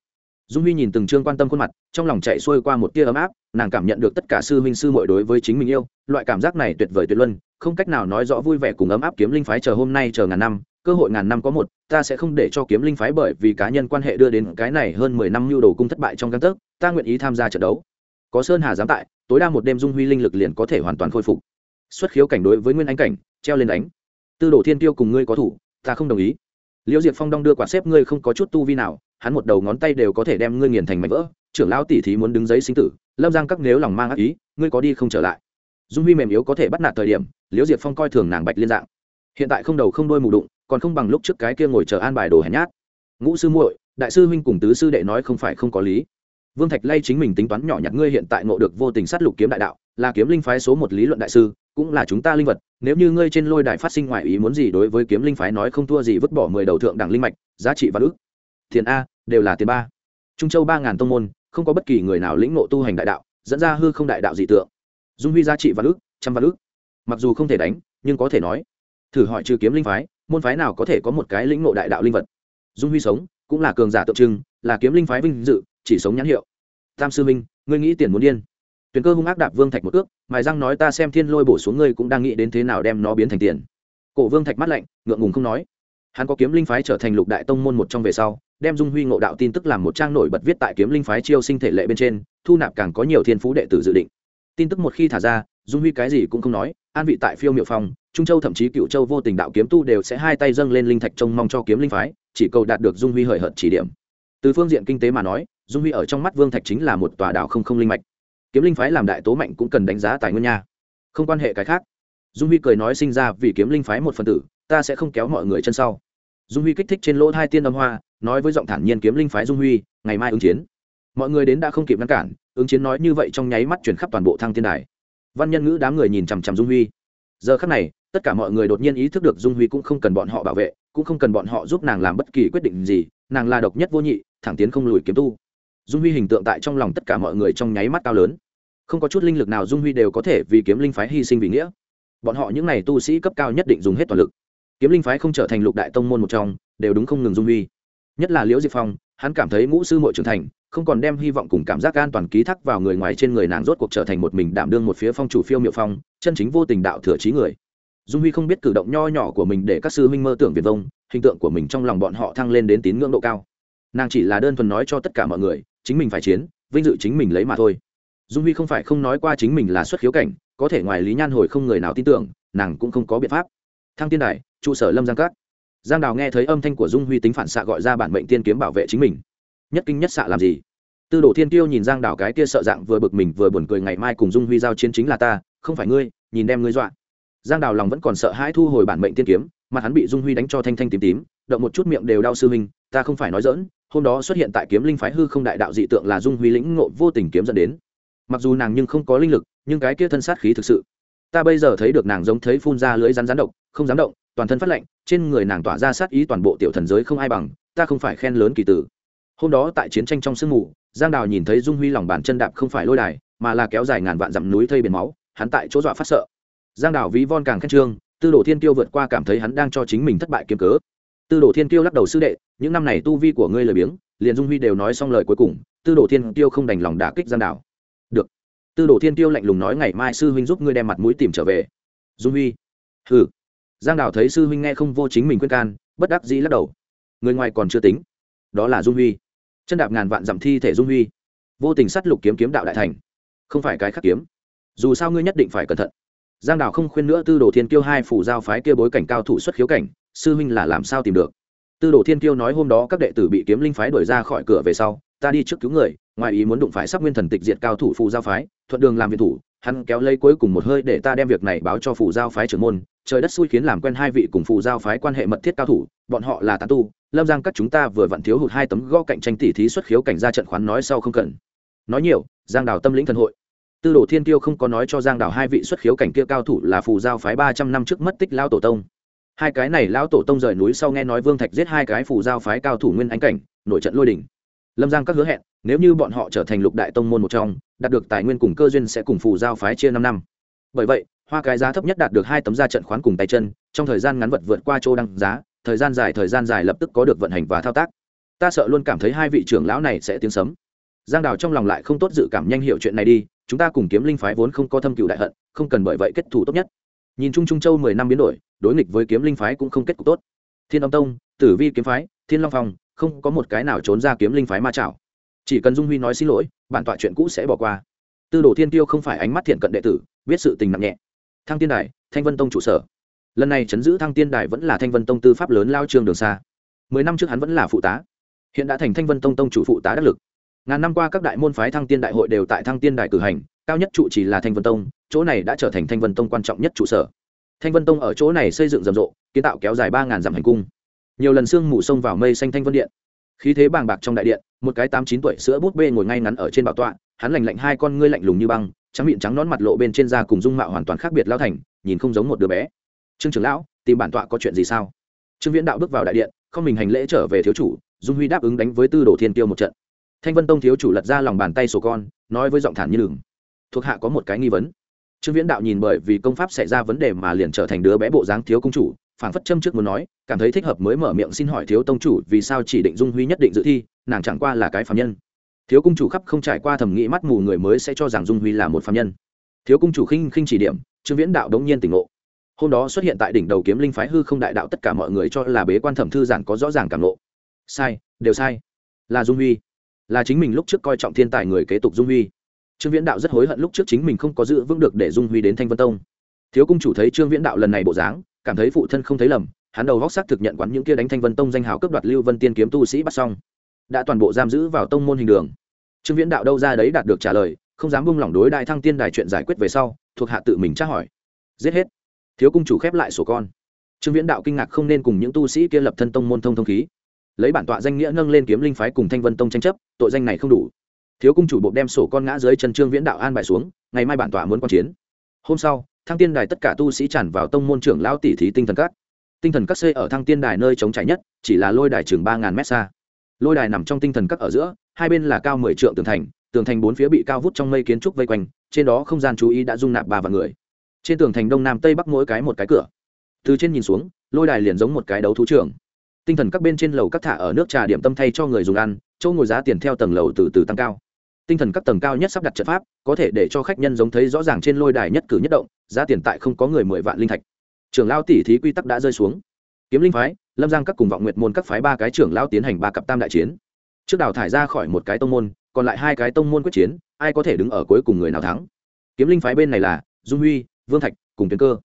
Dung huy nhìn từng chương quan tâm khuôn mặt, trong lòng chạy xuôi qua một tia ấm áp, nàng cảm nhận được tất cả sư huynh sư mội đối với chính mình yêu, loại cảm giác này tuyệt vời tuyệt luân, không cách nào nói rõ vui vẻ cùng ấm áp kiếm linh phái chờ hôm nay chờ ngàn năm, cơ hội ngàn năm có một, ta sẽ không để cho kiếm linh phái bởi vì cá nhân quan hệ đưa đến cái này hơn mười năm nhu đồ cung thất bại trong căn tấc, ta nguyện ý tham gia trận đấu có sơn hà dám tại, tối đa một đêm dung huy linh lực liền có thể hoàn toàn khôi phục. Xuất khiếu cảnh đối với nguyên anh cảnh, treo lên đánh. Tư đồ thiên tiêu cùng ngươi có thủ, ta không đồng ý. Liễu diệp phong đong đưa quả xếp ngươi không có chút tu vi nào, hắn một đầu ngón tay đều có thể đem ngươi nghiền thành mảnh vỡ. Trưởng lão tỷ thí muốn đứng giấy sinh tử, lâm giang các nếu lòng mang ác ý, ngươi có đi không trở lại. Dung huy mềm yếu có thể bắt nạt thời điểm, liễu diệp phong coi thường nàng bạch liên dạng. Hiện tại không đầu không đôi mù đụng, còn không bằng lúc trước cái kia ngồi chờ an bài đồ hèn nhát. Ngũ sư muội, đại sư huynh cùng tứ sư đệ nói không phải không có lý vương thạch lay chính mình tính toán nhỏ nhặt ngươi hiện tại ngộ được vô tình sát lục kiếm đại đạo, là kiếm linh phái số một lý luận đại sư, cũng là chúng ta linh vật. Nếu như ngươi trên lôi đài phát sinh ngoại ý muốn gì đối với kiếm linh phái nói không thua gì vứt bỏ mười đầu thượng đẳng linh mạch, giá trị và ước tiền a, đều là tiền ba. Trung châu ba ngàn tông môn, không có bất kỳ người nào lĩnh ngộ tu hành đại đạo, dẫn ra hư không đại đạo dị tượng. Dung huy giá trị và ước trăm văn ước mặc dù không thể đánh, nhưng có thể nói. Thử hỏi trừ kiếm linh phái, môn phái nào có thể có một cái lĩnh ngộ đại đạo linh vật? Dung huy sống, cũng là cường giả tượng trưng, là kiếm linh phái vinh dự chỉ sống nhãn hiệu. Tam sư minh ngươi nghĩ tiền muốn điên. Tuyền cơ hung ác đạp vương thạch một ước mài răng nói ta xem thiên lôi bổ xuống ngươi cũng đang nghĩ đến thế nào đem nó biến thành tiền. Cổ vương thạch mắt lạnh, ngượng ngùng không nói. Hắn có kiếm linh phái trở thành lục đại tông môn một trong về sau, đem dung huy ngộ đạo tin tức làm một trang nổi bật viết tại kiếm linh phái chiêu sinh thể lệ bên trên, thu nạp càng có nhiều thiên phú đệ tử dự định. Tin tức một khi thả ra, dung huy cái gì cũng không nói, an vị tại phiêu miệu phong, trung châu thậm chí cựu châu vô tình đạo kiếm tu đều sẽ hai tay dâng lên linh thạch trông mong cho kiếm linh phái, chỉ cầu đạt được dung huy hời hợt chỉ điểm từ phương diện kinh tế mà nói, dung huy ở trong mắt vương thạch chính là một tòa đảo không không linh mạch. Kiếm linh phái làm đại tố mạnh cũng cần đánh giá tài nguyên nha. Không quan hệ cái khác. Dung huy cười nói sinh ra vì kiếm linh phái một phần tử, ta sẽ không kéo mọi người chân sau. Dung huy kích thích trên lỗ hai tiên âm hoa, nói với giọng thản nhiên kiếm linh phái dung huy, ngày mai ứng chiến. Mọi người đến đã không kịp ngăn cản, ứng chiến nói như vậy trong nháy mắt chuyển khắp toàn bộ thăng thiên đài. Văn nhân ngữ đám người nhìn chằm chằm dung huy. Giờ khắc này, tất cả mọi người đột nhiên ý thức được dung huy cũng không cần bọn họ bảo vệ cũng không cần bọn họ giúp nàng làm bất kỳ quyết định gì, nàng là độc nhất vô nhị, thẳng tiến không lùi kiếm tu. Dung huy hình tượng tại trong lòng tất cả mọi người trong nháy mắt cao lớn. Không có chút linh lực nào dung huy đều có thể vì kiếm linh phái hy sinh vì nghĩa. Bọn họ những n à y tu sĩ cấp cao nhất định dùng hết toàn lực. Kiếm linh phái không trở thành lục đại tông môn một trong, đều đúng không ngừng dung huy. Nhất là liễu diệp phong, hắn cảm thấy ngũ sư mội trưởng thành, không còn đem hy vọng cùng cảm giác an toàn ký thác vào người ngoài trên người nàng rốt cuộc trở thành một mình đảm đương một phía phong chủ phiêu miệu phong, chân chính vô tình đạo thừa trí người dung huy không biết cử động nho nhỏ của mình để các sư huynh mơ tưởng việt vông, hình tượng của mình trong lòng bọn họ thăng lên đến tín ngưỡng độ cao. Nàng chỉ là đơn thuần nói cho tất cả mọi người, chính mình phải chiến, vinh dự chính mình lấy mà thôi. Dung huy không phải không nói qua chính mình là xuất khiếu cảnh, có thể ngoài lý nhan hồi không người nào tin tưởng, nàng cũng không có biện pháp. Thăng tiên đài, trụ sở lâm giang cát giang đào nghe thấy âm thanh của dung huy tính phản xạ gọi ra bản mệnh tiên kiếm bảo vệ chính mình. Nhất kinh nhất xạ làm gì? Tư đồ thiên tiêu nhìn giang đào cái kia sợ dạng vừa bực mình vừa buồn cười ngày mai cùng dung huy giao chiến chính là ta, không phải ngươi, nhìn đem ngươi dọa giang đào lòng vẫn còn sợ hãi thu hồi bản mệnh tiên kiếm mà hắn bị dung huy đánh cho thanh thanh tím tím, động một chút miệng đều đau sư huynh, ta không phải nói dỡn hôm đó xuất hiện tại kiếm linh phái hư không đại đạo dị tượng là dung huy lĩnh ngộ vô tình kiếm dẫn đến. Mặc dù nàng nhưng không có linh lực, nhưng cái kia thân sát khí thực sự. Ta bây giờ thấy được nàng giống thấy phun ra lưỡi rắn rắn độc, không dám động, toàn thân phát lạnh, trên người nàng tỏa ra sát ý toàn bộ tiểu thần giới không ai bằng, ta không phải khen lớn kỳ tử. Hôm đó tại chiến tranh trong sương mù, giang đào nhìn thấy dung huy lòng bàn chân đạp không phải lôi đài, mà là kéo dài ngàn vạn dặm núi thây biển máu, hắn tại chỗ dọa phát sợ giang Đảo ví von càng khen trương, tư đồ thiên tiêu vượt qua cảm thấy hắn đang cho chính mình thất bại kiếm cớ. Tư đồ thiên tiêu lắc đầu sư đệ, những năm này tu vi của ngươi lời biếng, liền dung huy đều nói xong lời cuối cùng, tư đồ thiên tiêu không đành lòng đả kích giang Đảo. được. Tư đồ thiên tiêu lạnh lùng nói ngày mai sư huynh giúp ngươi đem mặt mũi tìm trở về. Dung huy. Ừ giang Đảo thấy sư huynh nghe không vô chính mình khuyên can, bất đắc dĩ lắc đầu. Người ngoài còn chưa tính. Đó là dung huy. Chân đạp ngàn vạn dặm thi thể dung huy. Vô tình sát lục kiếm kiếm đạo đại thành. Không phải cái khắc kiếm. Dù sao ngươi nhất định phải cẩn thận giang đào không khuyên nữa tư đồ thiên kiêu hai phủ giao phái kia bối cảnh cao thủ xuất khiếu cảnh, sư huynh là làm sao tìm được? Tư đồ thiên kiêu nói hôm đó các đệ tử bị kiếm linh phái đuổi ra khỏi cửa về sau, ta đi trước cứu người, ngoài ý muốn đụng phải sắc nguyên thần tịch diệt cao thủ phù giao phái, thuận đường làm viện thủ, hắn kéo lấy cuối cùng một hơi để ta đem việc này báo cho phù giao phái trưởng môn. Trời đất xui khiến làm quen hai vị cùng phù giao phái quan hệ mật thiết cao thủ, bọn họ là tán tu, lâm giang các chúng ta vừa vặn thiếu hụt hai tấm gõ cạnh tranh tỷ thí xuất khiếu cảnh ra trận khoán nói sau không cần. Nói nhiều, giang đào tâm lĩnh thần hội tư đồ thiên tiêu không có nói cho giang Đảo hai vị xuất khiếu cảnh kia cao thủ là phù giao phái ba trăm năm trước mất tích lao tổ tông. Hai cái này lão tổ tông rời núi sau nghe nói vương thạch giết hai cái phù giao phái cao thủ nguyên ánh cảnh nội trận lôi đỉnh lâm giang các hứa hẹn, nếu như bọn họ trở thành lục đại tông môn một trong, đạt được tài nguyên cùng cơ duyên sẽ cùng phù giao phái chia năm năm. Bởi vậy, hoa cái giá thấp nhất đạt được hai tấm ra trận khoán cùng tay chân, trong thời gian ngắn vật vượt qua chỗ đăng giá, thời gian dài thời gian dài lập tức có được vận hành và thao tác. Ta sợ luôn cảm thấy hai vị trưởng lão này sẽ tiếng sấm. Giang đào trong lòng lại không tốt dự cảm nhanh hiệu chuyện này đi chúng ta cùng kiếm linh phái vốn không có thâm cựu đại hận, không cần bởi vậy kết thủ tốt nhất. Nhìn chung trung châu mười năm biến đổi, đối nghịch với kiếm linh phái cũng không kết cục tốt. Thiên âm tông, tử vi kiếm phái, thiên long phong, không có một cái nào trốn ra kiếm linh phái ma chảo. Chỉ cần dung huy nói xin lỗi, bản tọa chuyện cũ sẽ bỏ qua. Tư đồ thiên tiêu không phải ánh mắt thiện cận đệ tử, biết sự tình nặng nhẹ. Thăng tiên đài, thanh vân tông trụ sở. Lần này chấn giữ thăng tiên đài vẫn là thanh vân tông tư pháp lớn lao trường đường xa. Mười năm trước hắn vẫn là phụ tá. Hiện đã thành thanh vân tông tông chủ phụ tá đắc lực ngàn năm qua các đại môn phái thăng tiên đại hội đều tại thăng tiên đại cử hành, cao nhất trụ chỉ là thanh vân tông, chỗ này đã trở thành thanh vân tông quan trọng nhất trụ sở. Thanh vân tông ở chỗ này xây dựng rầm rộ, kiến tạo kéo dài ba ngàn dặm hành cung. Nhiều lần sương mù sông vào mây xanh thanh vân điện. Khí thế bàng bạc trong đại điện, một cái tám chín tuổi sữa bút bê ngồi ngay ngắn ở trên bảo tọa, hắn lành lạnh hai con ngươi lạnh lùng như băng, trắng miệng trắng nón mặt lộ bên trên da cùng dung mạo hoàn toàn khác biệt lao thành, nhìn không giống một đứa bé. Trương trưởng lão, tìm bản tọa có chuyện gì sao? Trương viễn đạo bước vào đại điện, không mình hành lễ trở về thiếu chủ, dung huy đáp ứng đánh với tư đồ thiên tiêu một trận thanh vân tông thiếu chủ lật ra lòng bàn tay sổ con, nói với giọng thản như đường thuộc hạ có một cái nghi vấn. Trương viễn đạo nhìn bởi vì công pháp xảy ra vấn đề mà liền trở thành đứa bé bộ dáng thiếu công chủ, phảng phất châm trước muốn nói, cảm thấy thích hợp mới mở miệng xin hỏi thiếu tông chủ vì sao chỉ định dung huy nhất định dự thi, nàng chẳng qua là cái phạm nhân. Thiếu cung chủ khắp không trải qua thẩm nghĩ mắt mù người mới sẽ cho rằng dung huy là một phạm nhân. Thiếu cung chủ khinh khinh chỉ điểm, trương viễn đạo đống nhiên tỉnh ngộ. Hôm đó xuất hiện tại đỉnh đầu kiếm linh phái hư không đại đạo tất cả mọi người cho là bế quan thẩm thư giản có rõ ràng cảm ngộ. Sai, đều sai. Là dung huy là chính mình lúc trước coi trọng thiên tài người kế tục dung huy. Trương viễn đạo rất hối hận lúc trước chính mình không có giữ vững được để dung huy đến thanh vân tông. Thiếu cung chủ thấy trương viễn đạo lần này bộ dáng, cảm thấy phụ thân không thấy lầm, hắn đầu góc xác thực nhận quán những kia đánh thanh vân tông danh hào cướp đoạt lưu vân tiên kiếm tu sĩ bắt xong. Đã toàn bộ giam giữ vào tông môn hình đường. Trương viễn đạo đâu ra đấy đạt được trả lời, không dám buông lỏng đối đại thăng tiên đài chuyện giải quyết về sau, thuộc hạ tự mình tra hỏi. Giết hết. Thiếu cung chủ khép lại sổ con. Trương viễn đạo kinh ngạc không nên cùng những tu sĩ kia lập thân tông môn thông thông khí lấy bản tọa danh nghĩa nâng lên kiếm linh phái cùng thanh vân tông tranh chấp, tội danh này không đủ. Thiếu cung chủ bộ đem sổ con ngã dưới chân trương viễn đạo an bài xuống, ngày mai bản tọa muốn quan chiến. Hôm sau, thăng tiên đài tất cả tu sĩ tràn vào tông môn trưởng lao tỷ thí tinh thần các. Tinh thần các xây ở thăng tiên đài nơi chống chạy nhất, chỉ là lôi đài chừng ba ngàn mét xa. Lôi đài nằm trong tinh thần các ở giữa, hai bên là cao mười trượng tường thành tường thành bốn phía bị cao vút trong mây kiến trúc vây quanh, trên đó không gian chú ý đã dung nạp ba vạn người. Trên tường thành đông nam tây bắc mỗi cái một cái cửa. Từ trên nhìn xuống, lôi đài liền giống một cái đấu thú trường tinh thần các bên trên lầu các thả ở nước trà điểm tâm thay cho người dùng ăn, chỗ ngồi giá tiền theo tầng lầu từ từ tăng cao. Tinh thần các tầng cao nhất sắp đặt trận pháp, có thể để cho khách nhân giống thấy rõ ràng trên lôi đài nhất cử nhất động, giá tiền tại không có người mười vạn linh thạch. Trưởng lao tỷ thí quy tắc đã rơi xuống. Kiếm linh phái, lâm giang các cùng vọng nguyệt môn các phái ba cái trưởng lao tiến hành ba cặp tam đại chiến. Trước đào thải ra khỏi một cái tông môn, còn lại hai cái tông môn quyết chiến, ai có thể đứng ở cuối cùng người nào thắng. Kiếm linh phái bên này là dung huy, vương thạch cùng tiến cơ.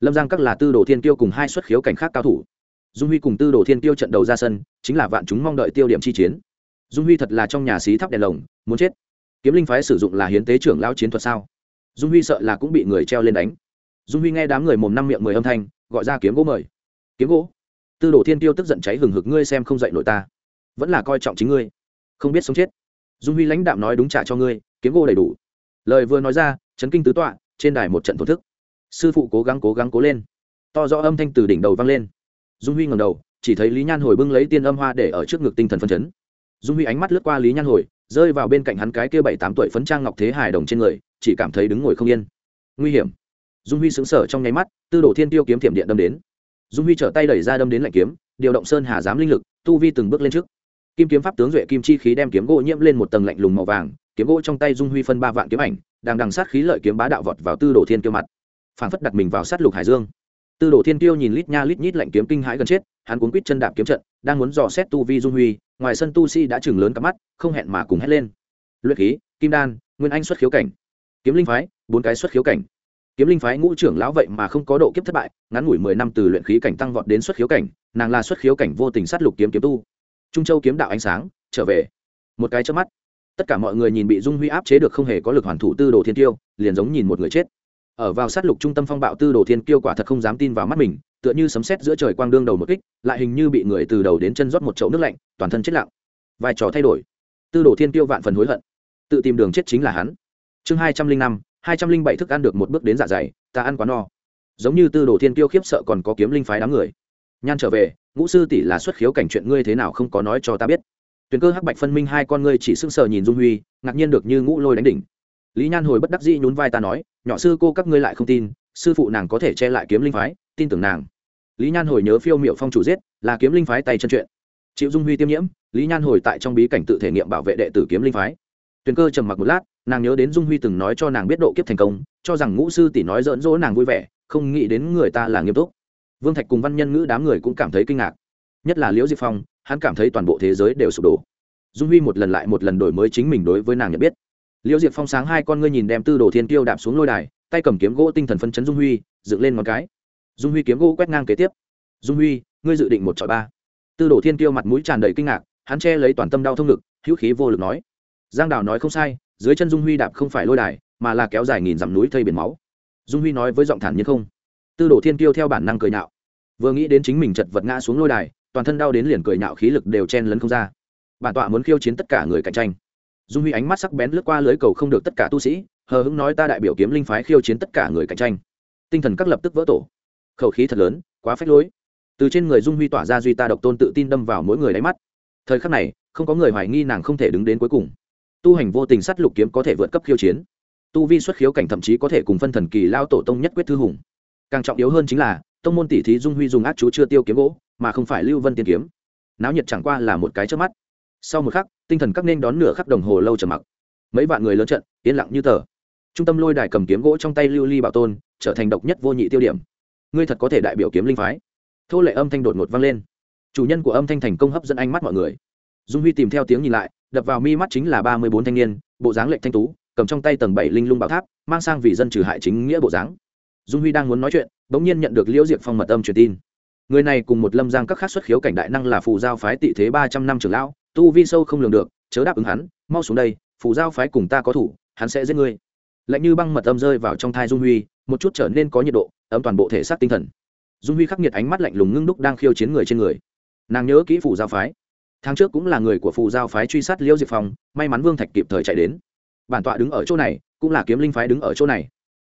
Lâm giang các là tư đồ thiên tiêu cùng hai xuất khiếu cảnh khác cao thủ dung huy cùng tư đồ thiên tiêu trận đầu ra sân, chính là vạn chúng mong đợi tiêu điểm chi chiến. Dung huy thật là trong nhà xí tháp đèn lồng, muốn chết. Kiếm linh phái sử dụng là hiến tế trưởng lao chiến thuật sao? Dung huy sợ là cũng bị người treo lên đánh. Dung huy nghe đám người mồm năm miệng mười âm thanh, gọi ra kiếm gỗ mời. Kiếm gỗ? Tư đồ thiên tiêu tức giận cháy hừng hực, ngươi xem không dạy nổi ta. Vẫn là coi trọng chính ngươi. Không biết sống chết. Dung huy lãnh đạm nói đúng trả cho ngươi, kiếm gỗ đầy đủ. Lời vừa nói ra, chấn kinh tứ tọa, trên đài một trận thổ thức. Sư phụ cố gắng cố gắng cố lên. To rõ âm thanh từ đỉnh đầu vang lên dung huy ngầm đầu, chỉ thấy lý nhan hồi bưng lấy tiên âm hoa để ở trước ngực tinh thần phân chấn. Dung huy ánh mắt lướt qua lý nhan hồi, rơi vào bên cạnh hắn cái kia bảy tám tuổi phấn trang ngọc thế hài đồng trên người, chỉ cảm thấy đứng ngồi không yên. Nguy hiểm. Dung huy sững sờ trong nháy mắt, tư đồ thiên tiêu kiếm thiểm điện đâm đến. Dung huy trở tay đẩy ra đâm đến lạnh kiếm, điều động sơn hà giám linh lực, tu vi từng bước lên trước. Kim kiếm pháp tướng duệ kim chi khí đem kiếm gỗ nhiễm lên một tầng lạnh lùng màu vàng, kiếm gỗ trong tay dung huy phân ba vạn kiếm ảnh, đang đằng sát khí lợi kiếm bá đạo vọt vào tư đồ thiên tiêu mặt. Phản phất đặt mình vào sát lục hải dương tư đồ thiên tiêu nhìn lít nha lít nhít lạnh kiếm kinh hãi gần chết, hắn cuốn quýt chân đạp kiếm trận, đang muốn dò xét tu vi dung huy, ngoài sân tu sĩ đã chừng lớn cả mắt, không hẹn mà cùng hét lên. Luyện khí, kim đan, nguyên anh xuất khiếu cảnh. Kiếm linh phái, bốn cái xuất khiếu cảnh. Kiếm linh phái ngũ trưởng lão vậy mà không có độ kiếp thất bại, ngắn ngủi mười năm từ luyện khí cảnh tăng vọt đến xuất khiếu cảnh, nàng là xuất khiếu cảnh vô tình sát lục kiếm kiếm tu. Trung châu kiếm đạo ánh sáng, trở về. Một cái trước mắt, tất cả mọi người nhìn bị dung huy áp chế được không hề có lực hoàn thủ tư đồ thiên tiêu liền giống nhìn một người chết ở vào sát lục trung tâm phong bạo tư đồ thiên kiêu quả thật không dám tin vào mắt mình, tựa như sấm sét giữa trời quang đương đầu một kích, lại hình như bị người từ đầu đến chân rót một chậu nước lạnh, toàn thân chết lặng. Vai trò thay đổi. Tư đồ thiên kiêu vạn phần hối hận. Tự tìm đường chết chính là hắn. Chương hai trăm linh năm, hai trăm linh bảy thức ăn được một bước đến dạ dày, ta ăn quá no. Giống như tư đồ thiên kiêu khiếp sợ còn có kiếm linh phái đám người. Nhan trở về, ngũ sư tỷ là xuất khiếu cảnh chuyện ngươi thế nào không có nói cho ta biết. Tuyền cơ hắc bạch phân minh hai con ngươi chỉ sững sờ nhìn dung huy, ngạc nhiên được như ngũ lôi đánh đỉnh lý nhan hồi bất đắc dĩ nhún vai ta nói, nhỏ sư cô các ngươi lại không tin, sư phụ nàng có thể che lại kiếm linh phái, tin tưởng nàng. Lý nhan hồi nhớ phiêu miệu phong chủ giết, là kiếm linh phái tay chân chuyện. Chịu dung huy tiêm nhiễm, lý nhan hồi tại trong bí cảnh tự thể nghiệm bảo vệ đệ tử kiếm linh phái. Tuyền cơ trầm mặc một lát, nàng nhớ đến dung huy từng nói cho nàng biết độ kiếp thành công, cho rằng ngũ sư tỷ nói dỡn dỗ nàng vui vẻ, không nghĩ đến người ta là nghiêm túc. Vương thạch cùng văn nhân ngữ đám người cũng cảm thấy kinh ngạc. Nhất là liễu diệp phong, hắn cảm thấy toàn bộ thế giới đều sụp đổ. Dung huy một lần lại một lần đổi mới chính mình đối với nàng nhận biết liễu diệp phong sáng hai con ngươi nhìn đem tư đồ thiên tiêu đạp xuống lôi đài tay cầm kiếm gỗ tinh thần phân chấn dung huy dựng lên một cái. Dung huy kiếm gỗ quét ngang kế tiếp. Dung huy ngươi dự định một trọi ba. Tư đồ thiên tiêu mặt mũi tràn đầy kinh ngạc hắn che lấy toàn tâm đau thông lực, hữu khí vô lực nói. Giang đào nói không sai dưới chân dung huy đạp không phải lôi đài mà là kéo dài nghìn dặm núi thây biển máu. Dung huy nói với giọng thản nhiên không. Tư đồ thiên tiêu theo bản năng cười nhạo. Vừa nghĩ đến chính mình chật vật ngã xuống lôi đài toàn thân đau đến liền cười nhạo khí lực đều chen lấn không ra. Bản tọa muốn khiêu chiến tất cả người cạnh tranh dung huy ánh mắt sắc bén lướt qua lưới cầu không được tất cả tu sĩ, hờ hững nói ta đại biểu kiếm linh phái khiêu chiến tất cả người cạnh tranh. Tinh thần các lập tức vỡ tổ. Khẩu khí thật lớn, quá phách lối. Từ trên người dung huy tỏa ra duy ta độc tôn tự tin đâm vào mỗi người đáy mắt. Thời khắc này, không có người hoài nghi nàng không thể đứng đến cuối cùng. Tu hành vô tình sắt lục kiếm có thể vượt cấp khiêu chiến. Tu vi xuất khiếu cảnh thậm chí có thể cùng phân thần kỳ lao tổ tông nhất quyết thư hùng. Càng trọng yếu hơn chính là, tông môn tỷ thí dung huy dùng ác chú chưa tiêu kiếm gỗ, mà không phải lưu vân tiên kiếm. Náo nhiệt chẳng qua là một cái trước mắt. Sau một khắc tinh thần các nên đón nửa khắc đồng hồ lâu trầm mặc. Mấy vạn người lớn trận, yên lặng như tờ. Trung tâm lôi đài cầm kiếm gỗ trong tay lưu ly bảo tôn, trở thành độc nhất vô nhị tiêu điểm. Ngươi thật có thể đại biểu kiếm linh phái. Thô lệ âm thanh đột ngột vang lên. Chủ nhân của âm thanh thành công hấp dẫn ánh mắt mọi người. Dung huy tìm theo tiếng nhìn lại, đập vào mi mắt chính là ba mươi bốn thanh niên, bộ dáng lệnh thanh tú, cầm trong tay tầng bảy linh lung bảo tháp, mang sang vì dân trừ hại chính nghĩa bộ dáng. Dung huy đang muốn nói chuyện, bỗng nhiên nhận được liễu diệp phong mật âm truyền tin. Người này cùng một lâm giang các khác xuất khiếu cảnh đại năng là phù giao phái tị thế ba trăm năm trưởng lão tu vi sâu không lường được, chớ đáp ứng hắn, mau xuống đây, phù giao phái cùng ta có thủ, hắn sẽ giết ngươi. Lạnh như băng mật âm rơi vào trong thai dung huy, một chút trở nên có nhiệt độ, ấm toàn bộ thể xác tinh thần. Dung huy khắc nghiệt ánh mắt lạnh lùng ngưng đúc đang khiêu chiến người trên người. Nàng nhớ kỹ phù giao phái. Tháng trước cũng là người của phù giao phái truy sát liễu diệp phong, may mắn vương thạch kịp thời chạy đến. Bản tọa đứng ở chỗ này, cũng là kiếm linh phái đứng ở chỗ này.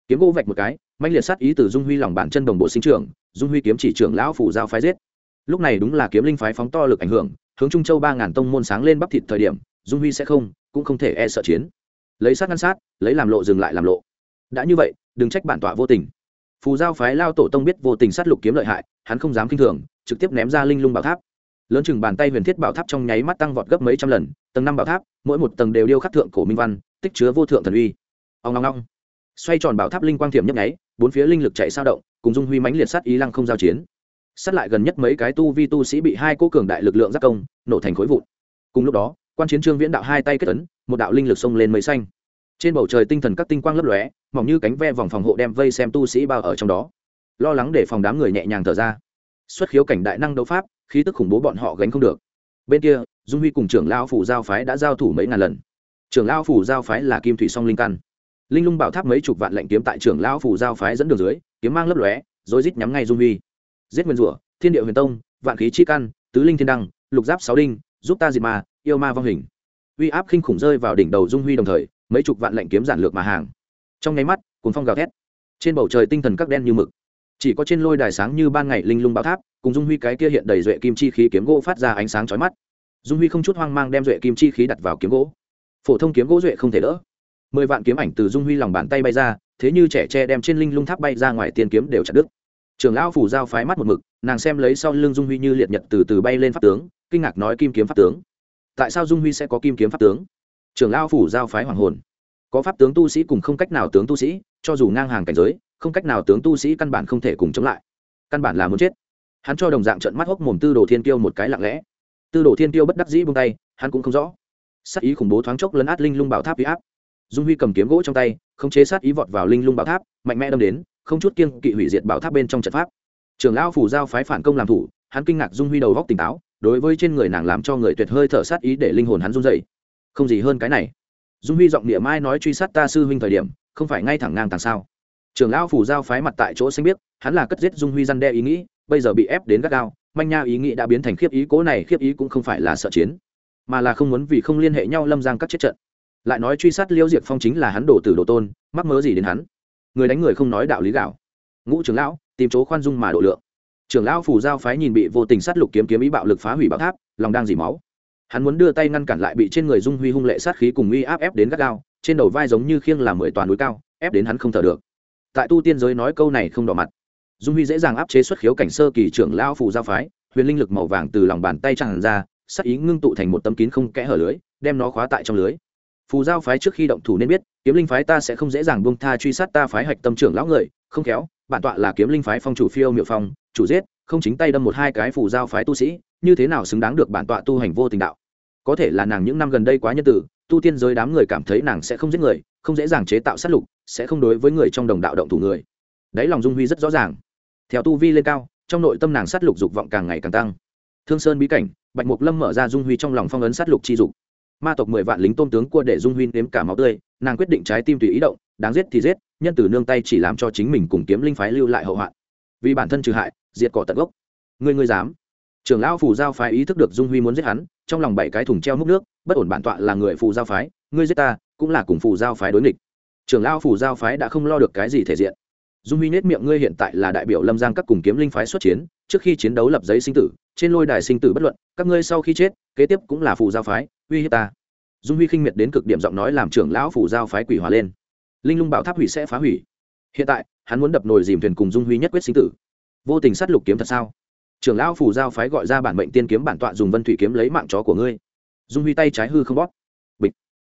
Kiếm gỗ vạch một cái mạnh liệt sát ý từ dung huy lòng bàn chân đồng bộ sinh trưởng, dung huy kiếm chỉ trưởng lão phủ giao phái giết. Lúc này đúng là kiếm linh phái phóng to lực ảnh hưởng hướng trung châu ba ngàn tông môn sáng lên bắp thịt thời điểm, dung huy sẽ không, cũng không thể e sợ chiến. Lấy sát ngăn sát, lấy làm lộ dừng lại làm lộ. Đã như vậy, đừng trách bản tọa vô tình. Phù giao phái lao tổ tông biết vô tình sát lục kiếm lợi hại, hắn không dám k i n h thường, trực tiếp ném ra linh lung bảo tháp. Lớn chừng bàn tay huyền thiết bảo tháp trong nháy mắt tăng vọt gấp mấy trăm lần, tầng năm bảo tháp, mỗi một tầng đều điêu khắc thượng cổ minh văn, tích chứa vô thượng thần uy. Ông long long xoay tròn bảo tháp linh quang thiểm nhấp nháy, bốn phía linh lực chạy sao động, cùng dung huy mãnh liệt sát ý lăng không giao chiến sát lại gần nhất mấy cái tu vi tu sĩ bị hai cô cường đại lực lượng giác công, nổ thành khối vụn. Cùng lúc đó, quan chiến trương viễn đạo hai tay kết ấn, một đạo linh lực xông lên mây xanh. Trên bầu trời tinh thần các tinh quang lấp lóe, mỏng như cánh ve vòng phòng hộ đem vây xem tu sĩ bao ở trong đó. Lo lắng để phòng đám người nhẹ nhàng thở ra. Xuất khiếu cảnh đại năng đấu pháp, khí tức khủng bố bọn họ gánh không được. Bên kia, dung huy cùng trưởng lao phủ giao phái đã giao thủ mấy ngàn lần. Trưởng lao phủ giao phái là kim thủy song linh căn. Linh lung bảo tháp mấy chục vạn lệnh kiếm tại trưởng lao phủ giao phái dẫn đường dưới, kiếm mang lấp lóe rồi rít nhắm ngay dung huy giết nguyên rủa, thiên địa huyền tông, vạn khí chi căn, tứ linh thiên đăng, lục giáp sáu đinh, giúp ta diệt ma, yêu ma vong hình. Uy áp khinh khủng rơi vào đỉnh đầu dung huy đồng thời, mấy chục vạn lệnh kiếm giản lược mà hàng. Trong nháy mắt cuốn phong gào thét. Trên bầu trời tinh thần các đen như mực. Chỉ có trên lôi đài sáng như ban ngày linh lung bảo tháp, cùng dung huy cái kia hiện đầy duệ kim chi khí kiếm gỗ phát ra ánh sáng chói mắt. Dung huy không chút hoang mang đem duệ kim chi khí đặt vào kiếm gỗ. Phổ thông kiếm gỗ duệ không thể đỡ. Mười vạn kiếm ảnh từ dung huy lòng bàn tay bay ra, thế như trẻ tre đem trên linh lung tháp bay ra ngoài tiền kiếm đều chặt đứt trường lão phủ giao phái mắt một mực, nàng xem lấy sau lưng dung huy như liệt nhật từ từ bay lên pháp tướng, kinh ngạc nói kim kiếm pháp tướng. Tại sao dung huy sẽ có kim kiếm pháp tướng? Trường lão phủ giao phái hoàng hồn. Có pháp tướng tu sĩ cùng không cách nào tướng tu sĩ, cho dù ngang hàng cảnh giới, không cách nào tướng tu sĩ căn bản không thể cùng chống lại. Căn bản là muốn chết. Hắn cho đồng dạng trận mắt hốc mồm tư đồ thiên tiêu một cái lặng lẽ. Tư đồ thiên tiêu bất đắc dĩ buông tay, hắn cũng không rõ. Sát ý khủng bố thoáng chốc lấn át linh lung bảo tháp huy áp. Dung huy cầm kiếm gỗ trong tay không chế sát ý vọt vào linh lung bảo tháp, mạnh mẽ đâm đến không chút kiên kỵ hủy diệt bảo tháp bên trong trận pháp. Trường lão phủ giao phái phản công làm thủ, hắn kinh ngạc dung huy đầu góc tỉnh táo, đối với trên người nàng làm cho người tuyệt hơi thở sát ý để linh hồn hắn run dậy không gì hơn cái này. Dung huy giọng địa mai nói truy sát ta sư huynh thời điểm, không phải ngay thẳng ngang tàng sao? Trường lão phủ giao phái mặt tại chỗ xanh biết hắn là cất giết dung huy răn đe ý nghĩ, bây giờ bị ép đến gắt gao, manh nha ý nghĩ đã biến thành khiếp ý, cố này khiếp ý cũng không phải là sợ chiến, mà là không muốn vì không liên hệ nhau lâm giang các chết trận. Lại nói truy sát liêu diệp phong chính là hắn đổ tử đồ tôn, mắc mớ gì đến hắn? Người đánh người không nói đạo lý gạo. Ngũ trưởng lão, tìm chỗ khoan dung mà độ lượng. Trưởng lão phủ giao phái nhìn bị vô tình sát lục kiếm kiếm ý bạo lực phá hủy bảo tháp, lòng đang dỉ máu. Hắn muốn đưa tay ngăn cản lại bị trên người dung huy hung lệ sát khí cùng uy áp ép đến gắt gao, trên đầu vai giống như khiêng làm mười toàn núi cao, ép đến hắn không thở được. Tại tu tiên giới nói câu này không đỏ mặt. Dung huy dễ dàng áp chế xuất khiếu cảnh sơ kỳ trưởng lão phù giao phái, huyền linh lực màu vàng từ lòng bàn tay tràn ra sắc ý ngưng tụ thành một tấm kín không kẽ hở lưới, đem nó khóa tại trong lưới phù giao phái trước khi động thủ nên biết, kiếm linh phái ta sẽ không dễ dàng buông tha truy sát ta phái hạch tâm trưởng lão người, không khéo, bản tọa là kiếm linh phái phong chủ phiêu miệu phong, chủ giết, không chính tay đâm một hai cái phù giao phái tu sĩ, như thế nào xứng đáng được bản tọa tu hành vô tình đạo? Có thể là nàng những năm gần đây quá nhân tử, tu tiên giới đám người cảm thấy nàng sẽ không giết người, không dễ dàng chế tạo sát lục, sẽ không đối với người trong đồng đạo động thủ người. Đấy lòng dung huy rất rõ ràng. Theo tu vi lên cao, trong nội tâm nàng sát lục dục vọng càng ngày càng tăng. Thương sơn bí cảnh, bạch mục lâm mở ra dung huy trong lòng phong ấn sát lục chi dục ma tộc mười vạn lính tôn tướng cua để dung huy nếm cả máu tươi, nàng quyết định trái tim tùy ý động, đáng giết thì giết, nhân tử nương tay chỉ làm cho chính mình cùng kiếm linh phái lưu lại hậu hoạn. Vì bản thân trừ hại, diệt cỏ tận gốc. Người người dám? Trưởng lão phù giao phái ý thức được dung huy muốn giết hắn, trong lòng bảy cái thùng treo múc nước, bất ổn bản tọa là người phù giao phái, ngươi giết ta, cũng là cùng phù giao phái đối nghịch. Trưởng lão phù giao phái đã không lo được cái gì thể diện. Dung huy nết miệng ngươi hiện tại là đại biểu lâm giang các cùng kiếm linh phái xuất chiến, trước khi chiến đấu lập giấy sinh tử, trên lôi đài sinh tử bất luận, các ngươi sau khi chết, kế tiếp cũng là phù giao phái uy hiếp ta. Dung huy khinh miệt đến cực điểm giọng nói làm trưởng lão phủ giao phái quỷ hòa lên. Linh lung bảo tháp hủy sẽ phá hủy. Hiện tại, hắn muốn đập nồi dìm thuyền cùng dung huy nhất quyết sinh tử. Vô tình sát lục kiếm thật sao? Trưởng lão phủ giao phái gọi ra bản mệnh tiên kiếm bản tọa dùng vân thủy kiếm lấy mạng chó của ngươi. Dung huy tay trái hư không bóp. Bịch.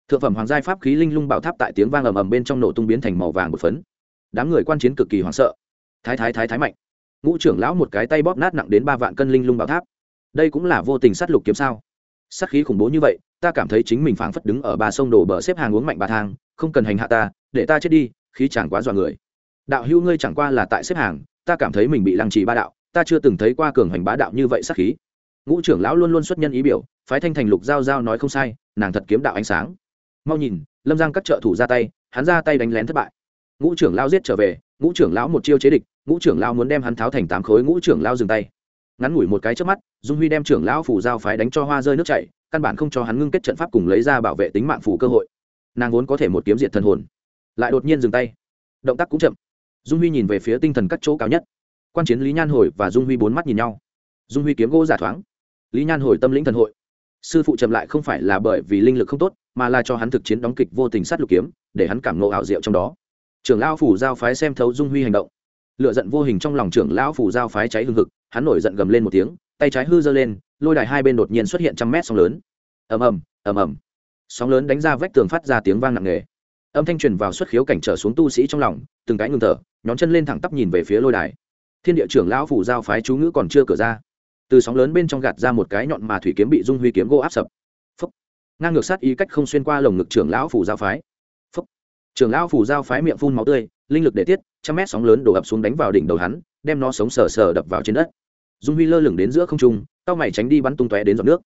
Thượng phẩm hoàng giai pháp khí linh lung bảo tháp tại tiếng vang ầm ầm bên trong nổ tung biến thành màu vàng một phấn. Đám người quan chiến cực kỳ hoảng sợ. Thái thái thái thái mạnh. Ngũ trưởng lão một cái tay bóp nát nặng đến ba vạn cân linh lung bảo tháp. Đây cũng là vô tình sát lục kiếm sao? Sát khí khủng bố như vậy, ta cảm thấy chính mình phảng phất đứng ở ba sông đổ bờ xếp hàng uống mạnh bà thang, không cần hành hạ ta, để ta chết đi, khí chẳng quá dọa người. Đạo hữu ngươi chẳng qua là tại xếp hàng, ta cảm thấy mình bị lăng trì ba đạo, ta chưa từng thấy qua cường hành bá đạo như vậy sát khí. Ngũ trưởng lão luôn luôn xuất nhân ý biểu, phái thanh thành lục giao giao nói không sai, nàng thật kiếm đạo ánh sáng. Mau nhìn, lâm giang các trợ thủ ra tay, hắn ra tay đánh lén thất bại. Ngũ trưởng lão giết trở về, ngũ trưởng lão một chiêu chế địch, ngũ trưởng lão muốn đem hắn tháo thành tám khối, ngũ trưởng lão dừng tay ngắn ngủi một cái trước mắt, dung huy đem trưởng lão phủ giao phái đánh cho hoa rơi nước chảy, căn bản không cho hắn ngưng kết trận pháp cùng lấy ra bảo vệ tính mạng phủ cơ hội. Nàng vốn có thể một kiếm diệt thần hồn, lại đột nhiên dừng tay. Động tác cũng chậm. Dung huy nhìn về phía tinh thần các chỗ cao nhất. Quan chiến lý nhan hồi và dung huy bốn mắt nhìn nhau. Dung huy kiếm gỗ giả thoáng. Lý nhan hồi tâm lĩnh thần hội. Sư phụ chậm lại không phải là bởi vì linh lực không tốt, mà là cho hắn thực chiến đóng kịch vô tình sát lục kiếm, để hắn cảm nộ ảo diệu trong đó. Trưởng lão phủ giao phái xem thấu dung huy hành động. Lựa giận vô hình trong lòng trưởng lão phủ giao phái cháy hương hực hắn nổi giận gầm lên một tiếng, tay trái hư giơ lên, lôi đài hai bên đột nhiên xuất hiện trăm mét sóng lớn. Ầm ầm ầm ầm. Sóng lớn đánh ra vách tường phát ra tiếng vang nặng nề. Âm thanh truyền vào xuất khiếu cảnh trở xuống tu sĩ trong lòng, từng cái ngừng thở, nhón chân lên thẳng tắp nhìn về phía lôi đài. Thiên địa trưởng lão phủ giao phái chú ngữ còn chưa cửa ra. Từ sóng lớn bên trong gạt ra một cái nhọn mà thủy kiếm bị dung huy kiếm gỗ áp sập. Phúc. ngang ngược sát ý cách không xuyên qua lồng ngực trưởng lão phủ giao phái. Phúc. trưởng lão phủ giao phái miệng phun máu tươi, linh lực để tiết, trăm mét sóng lớn đổ ập xuống đánh vào đỉnh đầu hắn, đem nó sống sờ sờ đập vào trên đất dung huy lơ lửng đến giữa không trung tao mày tránh đi bắn tung tóe đến giọt nước.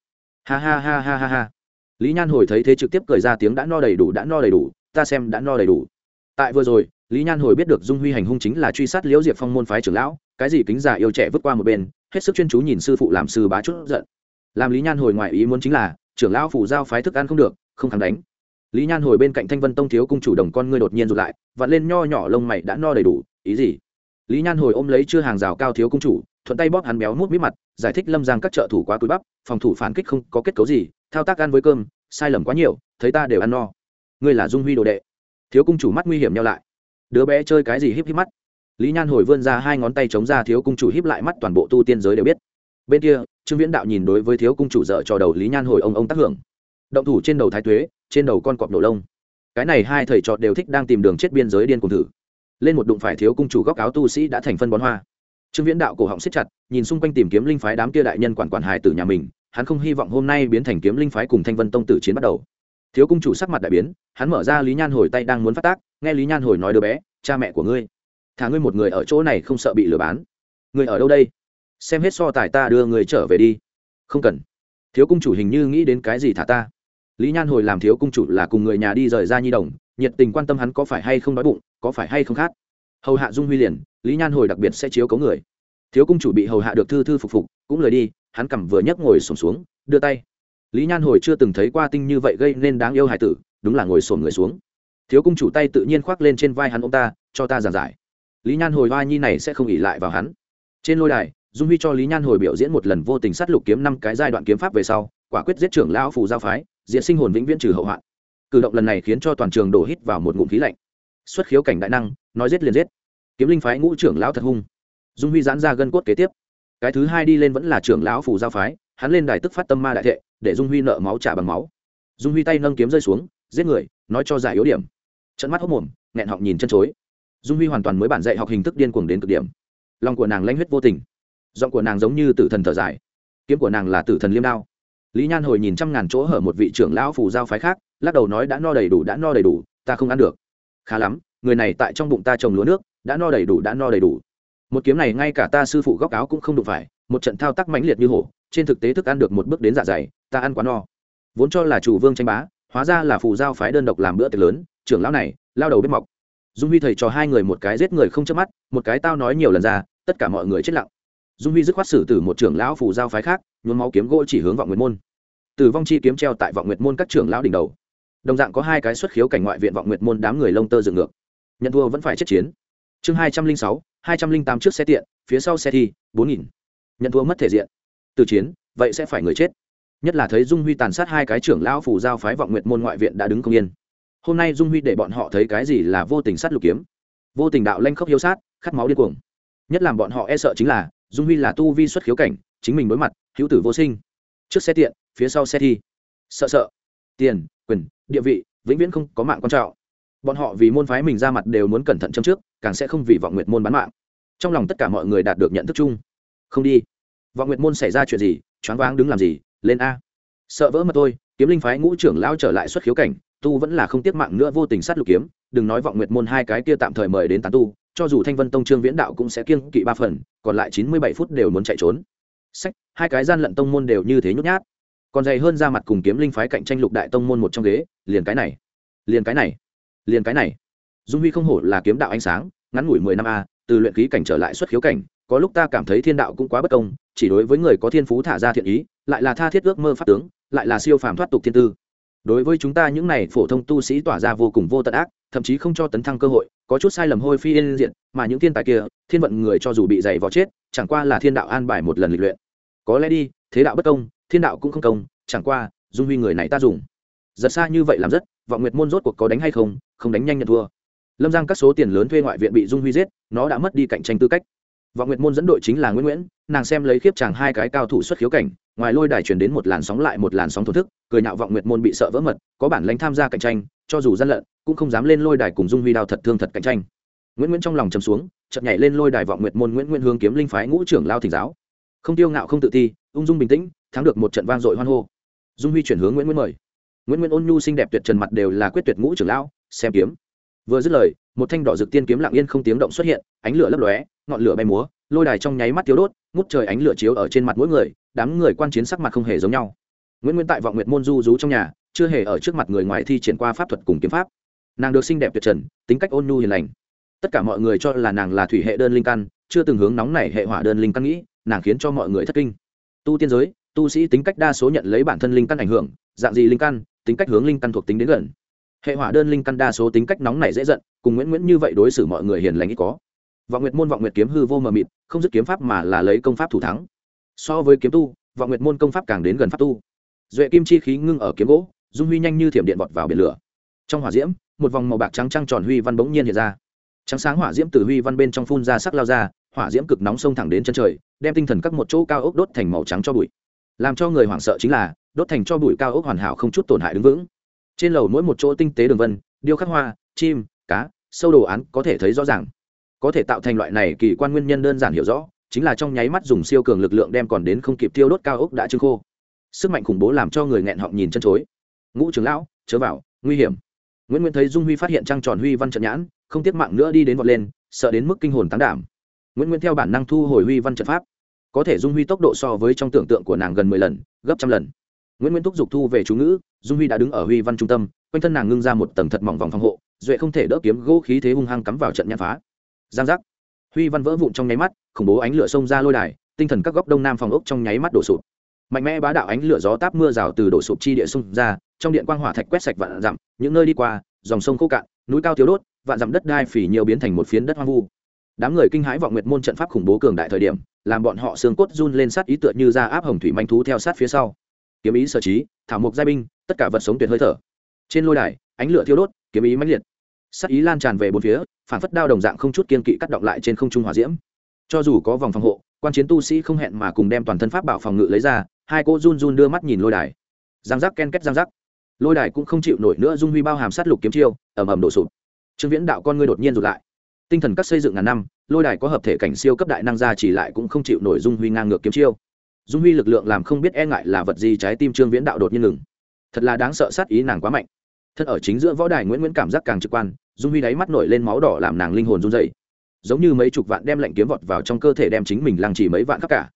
Ha ha ha ha ha ha. Lý nhan hồi thấy thế trực tiếp cười ra tiếng đã no đầy đủ, đã no đầy đủ, ta xem đã no đầy đủ. Tại vừa rồi, lý nhan hồi biết được dung huy hành hung chính là truy sát liễu diệp phong môn phái trưởng lão, cái gì kính già yêu trẻ vứt qua một bên, hết sức chuyên chú nhìn sư phụ làm sư bá chút giận. Làm lý nhan hồi ngoài ý muốn chính là, trưởng lão phủ giao phái thức ăn không được, không kháng đánh. Lý nhan hồi bên cạnh thanh vân tông thiếu cung chủ đồng con ngươi đột nhiên rụt lại, vặn lên nho nhỏ lông mày đã no đầy đủ, ý gì? Lý nhan hồi ôm lấy chưa hàng rào cao thiếu cung chủ thuận tay bóp hắn béo mút mít mặt, giải thích lâm giang các trợ thủ quá túi bắp, phòng thủ phản kích không có kết cấu gì, thao tác ăn với cơm, sai lầm quá nhiều, thấy ta đều ăn no. Ngươi là dung huy đồ đệ. Thiếu cung chủ mắt nguy hiểm nhau lại. Đứa bé chơi cái gì híp híp mắt? Lý nhan hồi vươn ra hai ngón tay chống ra thiếu cung chủ híp lại mắt, toàn bộ tu tiên giới đều biết. Bên kia, trương viễn đạo nhìn đối với thiếu cung chủ dợ trò đầu lý nhan hồi ông ông tác hưởng. Động thủ trên đầu thái tuế, trên đầu con cọp nổ lông. Cái này hai thầy trọt đều thích đang tìm đường chết biên giới điên cùng thử. Lên một đụng phải thiếu cung chủ góc áo tu sĩ đã thành phân bón hoa trương viễn đạo cổ họng siết chặt, nhìn xung quanh tìm kiếm linh phái đám kia đại nhân quản quản hài tử nhà mình, hắn không hy vọng hôm nay biến thành kiếm linh phái cùng thanh vân tông tử chiến bắt đầu. Thiếu cung chủ sắc mặt đại biến, hắn mở ra lý nhan hồi tay đang muốn phát tác, nghe lý nhan hồi nói đứa bé, cha mẹ của ngươi, thả ngươi một người ở chỗ này không sợ bị lừa bán. Ngươi ở đâu đây? Xem hết so tài ta đưa người trở về đi. Không cần. Thiếu cung chủ hình như nghĩ đến cái gì thả ta. Lý nhan hồi làm thiếu cung chủ là cùng người nhà đi rời ra nhi đồng, nhiệt tình quan tâm hắn có phải hay không đói bụng, có phải hay không khát. Hầu hạ dung huy liền lý nhan hồi đặc biệt sẽ chiếu cấu người. Thiếu cung chủ bị hầu hạ được thư thư phục phục, cũng lời đi, hắn cầm vừa nhấc ngồi sổm xuống, đưa tay. Lý nhan hồi chưa từng thấy qua tinh như vậy gây nên đáng yêu hải tử, đúng là ngồi sổm người xuống. Thiếu cung chủ tay tự nhiên khoác lên trên vai hắn ông ta, cho ta giảng giải. Lý nhan hồi hoa nhi này sẽ không ỉ lại vào hắn. Trên lôi đài, dung huy cho lý nhan hồi biểu diễn một lần vô tình sát lục kiếm năm cái giai đoạn kiếm pháp về sau, quả quyết giết trưởng lão phù giao phái diện sinh hồn vĩnh viễn trừ hậu hoạn. Cử động lần này khiến cho toàn trường đổ hít vào một ngụm khí lạnh. Xuất khiếu cảnh đại năng, nói giết liền giết kiếm linh phái ngũ trưởng lão thật hung. Dung huy giãn ra gân cốt kế tiếp. Cái thứ hai đi lên vẫn là trưởng lão phủ giao phái, hắn lên đài tức phát tâm ma đại thệ, để dung huy nợ máu trả bằng máu. Dung huy tay nâng kiếm rơi xuống, giết người, nói cho giải yếu điểm. Trận mắt hốc mồm, nghẹn họng nhìn chân chối. Dung huy hoàn toàn mới bản dạy học hình thức điên cuồng đến cực điểm. Lòng của nàng lanh huyết vô tình. Giọng của nàng giống như tử thần thở dài. Kiếm của nàng là tử thần liêm đao. Lý nhan hồi nhìn trăm ngàn chỗ hở một vị trưởng lão phủ giao phái khác, lắc đầu nói đã no đầy đủ, đã no đầy đủ, ta không ăn được. Khá lắm, người này tại trong bụng ta trồng lúa nước đã no đầy đủ, đã no đầy đủ. Một kiếm này ngay cả ta sư phụ góc áo cũng không đụng phải, một trận thao tác mãnh liệt như hổ, trên thực tế thức ăn được một bước đến dạ dày, ta ăn quá no. Vốn cho là chủ vương tranh bá, hóa ra là phù giao phái đơn độc làm bữa tiệc lớn, trưởng lão này, lao đầu bếp mọc. Dung huy thầy cho hai người một cái giết người không chớp mắt, một cái tao nói nhiều lần ra, tất cả mọi người chết lặng. Dung huy dứt khoát xử từ một trưởng lão phù giao phái khác, nhuốm máu kiếm gỗ chỉ hướng vọng nguyệt môn. Tử vong chi kiếm treo tại vọng nguyệt môn các trưởng lão đỉnh đầu. Đồng dạng có hai cái xuất khiếu cảnh ngoại viện vọng nguyệt môn đám người lông tơ dựng ngược. Nhận thua vẫn phải chết chiến chương hai trăm linh sáu, hai trăm linh tám trước xe tiện, phía sau xe thi, bốn nghìn. Nhận thua mất thể diện. Từ chiến, vậy sẽ phải người chết. Nhất là thấy dung huy tàn sát hai cái trưởng lão phủ giao phái vọng nguyệt môn ngoại viện đã đứng không yên. Hôm nay dung huy để bọn họ thấy cái gì là vô tình sát lục kiếm. Vô tình đạo lanh khốc hiếu sát, khát máu điên cuồng. Nhất làm bọn họ e sợ chính là, dung huy là tu vi xuất khiếu cảnh, chính mình đối mặt, hữu tử vô sinh. Trước xe tiện, phía sau xe thi. Sợ sợ. Tiền, quyền, địa vị, vĩnh viễn không có mạng quan trọng bọn họ vì môn phái mình ra mặt đều muốn cẩn thận châm trước, càng sẽ không vì vọng nguyệt môn bán mạng. Trong lòng tất cả mọi người đạt được nhận thức chung. Không đi. Vọng nguyệt môn xảy ra chuyện gì? Choáng váng đứng làm gì? Lên a. Sợ vỡ mà tôi kiếm linh phái ngũ trưởng lao trở lại xuất khiếu cảnh, tu vẫn là không tiếc mạng nữa vô tình sát lục kiếm. Đừng nói vọng nguyệt môn hai cái kia tạm thời mời đến tán tu, cho dù thanh vân tông trương viễn đạo cũng sẽ kiêng kỵ ba phần, còn lại chín mươi bảy phút đều muốn chạy trốn. Sách, hai cái gian lận tông môn đều như thế nhút nhát. Còn dày hơn ra mặt cùng kiếm linh phái cạnh tranh lục đại tông môn một trong ghế, liền cái này. Liền cái này liền cái này. Dung huy không hổ là kiếm đạo ánh sáng, ngắn ngủi mười năm a, từ luyện khí cảnh trở lại xuất khiếu cảnh, có lúc ta cảm thấy thiên đạo cũng quá bất công, chỉ đối với người có thiên phú thả ra thiện ý, lại là tha thiết ước mơ pháp tướng, lại là siêu phàm thoát tục thiên tư. Đối với chúng ta những này phổ thông tu sĩ tỏa ra vô cùng vô tận ác, thậm chí không cho tấn thăng cơ hội, có chút sai lầm hôi phi yên diện mà những thiên tài kia, thiên vận người cho dù bị dày vò chết, chẳng qua là thiên đạo an bài một lần lịch luyện. Có lẽ đi, thế đạo bất công, thiên đạo cũng không công, chẳng qua, dung huy người này ta dùng. Giật xa như vậy làm rất vọng nguyệt môn rốt cuộc có đánh hay không không đánh nhanh nhận thua. Lâm giang các số tiền lớn thuê ngoại viện bị dung huy giết, nó đã mất đi cạnh tranh tư cách. Vọng nguyệt môn dẫn đội chính là nguyễn nguyễn, nàng xem lấy khiếp chàng hai cái cao thủ xuất khiếu cảnh, ngoài lôi đài chuyển đến một làn sóng lại một làn sóng thổ thức, cười nhạo vọng nguyệt môn bị sợ vỡ mật, có bản lãnh tham gia cạnh tranh, cho dù gian lận, cũng không dám lên lôi đài cùng dung huy đao thật thương thật cạnh tranh. Nguyễn nguyễn trong lòng chầm xuống chậm nhảy lên lôi đài vọng nguyệt môn nguyễn nguyễn hướng kiếm linh phái ngũ trưởng lao thỉnh giáo. Không tiêu ngạo không tự ti, ung dung bình tĩnh, thắng được một trận vang dội hoan hô. Dung huy chuyển hướng nguyễn nguyễn mời nguyễn nguyễn ôn nhu xinh đẹp tuyệt trần mặt đều là quyết tuyệt ngũ trưởng lão, xem kiếm. Vừa dứt lời, một thanh đỏ rực tiên kiếm lặng yên không tiếng động xuất hiện, ánh lửa lấp lóe, ngọn lửa bay múa, lôi đài trong nháy mắt thiếu đốt, ngút trời ánh lửa chiếu ở trên mặt mỗi người, đám người quan chiến sắc mặt không hề giống nhau. Nguyễn nguyễn tại vọng nguyệt môn du rú trong nhà, chưa hề ở trước mặt người ngoài thi triển qua pháp thuật cùng kiếm pháp. Nàng được xinh đẹp tuyệt trần, tính cách ôn nhu hiền lành. Tất cả mọi người cho là nàng là thủy hệ đơn linh căn, chưa từng hướng nóng này hệ hỏa đơn linh căn nghĩ, nàng khiến cho mọi người thất kinh. Tu tiên giới, tu sĩ tính cách đa số nhận lấy bản thân linh căn ảnh hưởng, dạng gì linh căn tính cách hướng linh căn thuộc tính đến gần. Hệ hỏa đơn linh căn đa số tính cách nóng nảy dễ giận, cùng nguyễn nguyễn như vậy đối xử mọi người hiền lành ít có. Vọng nguyệt môn vọng nguyệt kiếm hư vô mờ mịt, không dứt kiếm pháp mà là lấy công pháp thủ thắng. So với kiếm tu, vọng nguyệt môn công pháp càng đến gần pháp tu. Duệ kim chi khí ngưng ở kiếm gỗ, dung huy nhanh như thiểm điện vọt vào biển lửa. Trong hỏa diễm, một vòng màu bạc trắng trăng tròn huy văn bỗng nhiên hiện ra. Trắng sáng hỏa diễm từ huy văn bên trong phun ra sắc lao ra, hỏa diễm cực nóng sông thẳng đến chân trời, đem tinh thần các một chỗ cao ốc đốt thành màu trắng cho bụi làm cho người hoảng sợ chính là, đốt thành cho bụi cao ốc hoàn hảo không chút tổn hại đứng vững. Trên lầu mỗi một chỗ tinh tế đường vân, điêu khắc hoa, chim, cá, sâu đồ án có thể thấy rõ ràng. Có thể tạo thành loại này kỳ quan nguyên nhân đơn giản hiểu rõ, chính là trong nháy mắt dùng siêu cường lực lượng đem còn đến không kịp tiêu đốt cao ốc đã trưng khô. Sức mạnh khủng bố làm cho người nghẹn họng nhìn chân chối. Ngũ trưởng lão, chớ vào, nguy hiểm. Nguyễn nguyễn thấy dung huy phát hiện trăng tròn huy văn trận nhãn, không tiếc mạng nữa đi đến vọt lên, sợ đến mức kinh hồn tán đảm. Nguyễn nguyễn theo bản năng thu hồi huy văn trận pháp có thể dung huy tốc độ so với trong tưởng tượng của nàng gần mười lần, gấp trăm lần. Nguyễn nguyễn thúc giục thu về chú ngữ, dung huy đã đứng ở huy văn trung tâm, quanh thân nàng ngưng ra một tầng thật mỏng vòng phòng hộ, duệ không thể đỡ kiếm gỗ khí thế hung hăng cắm vào trận nhãn phá. Giang giác. Huy văn vỡ vụn trong nháy mắt, khủng bố ánh lửa xông ra lôi đài, tinh thần các góc đông nam phòng ốc trong nháy mắt đổ sụp. Mạnh mẽ bá đạo ánh lửa gió táp mưa rào từ đổ sụp chi địa sông ra, trong điện quang hỏa thạch quét sạch vạn dặm, những nơi đi qua, dòng sông khô cạn, núi cao thiếu đốt, vạn dặm đất đai phỉ nhiều biến thành một phiến đất hoang vu. Đám người kinh hãi vọng nguyệt môn trận pháp khủng bố cường đại thời điểm làm bọn họ xương cốt run lên sát ý tựa như ra áp hồng thủy manh thú theo sát phía sau. Kiếm ý sở trí, thảo mộc giai binh, tất cả vật sống tuyệt hơi thở. Trên lôi đài, ánh lửa thiêu đốt, kiếm ý mãnh liệt. Sát ý lan tràn về bốn phía, phản phất đao đồng dạng không chút kiên kỵ cắt động lại trên không trung hỏa diễm. Cho dù có vòng phòng hộ, quan chiến tu sĩ không hẹn mà cùng đem toàn thân pháp bảo phòng ngự lấy ra, hai cô run run đưa mắt nhìn lôi đài. Giang giác ken kết giang giác. Lôi đài cũng không chịu nổi nữa dung huy bao hàm sát lục kiếm chiêu ẩm ẩm đổ sụp. Trương viễn đạo con ngươi đột nhiên rụt lại tinh thần các xây dựng ngàn năm, lôi đài có hợp thể cảnh siêu cấp đại năng ra chỉ lại cũng không chịu nổi dung huy ngang ngược kiếm chiêu. Dung huy lực lượng làm không biết e ngại là vật gì, trái tim trương viễn đạo đột nhiên ngừng. Thật là đáng sợ sát ý nàng quá mạnh. Thật ở chính giữa võ đài nguyễn nguyễn cảm giác càng trực quan, dung huy đáy mắt nổi lên máu đỏ làm nàng linh hồn run dày giống như mấy chục vạn đem lệnh kiếm vọt vào trong cơ thể đem chính mình lăng chỉ mấy vạn khắp cả.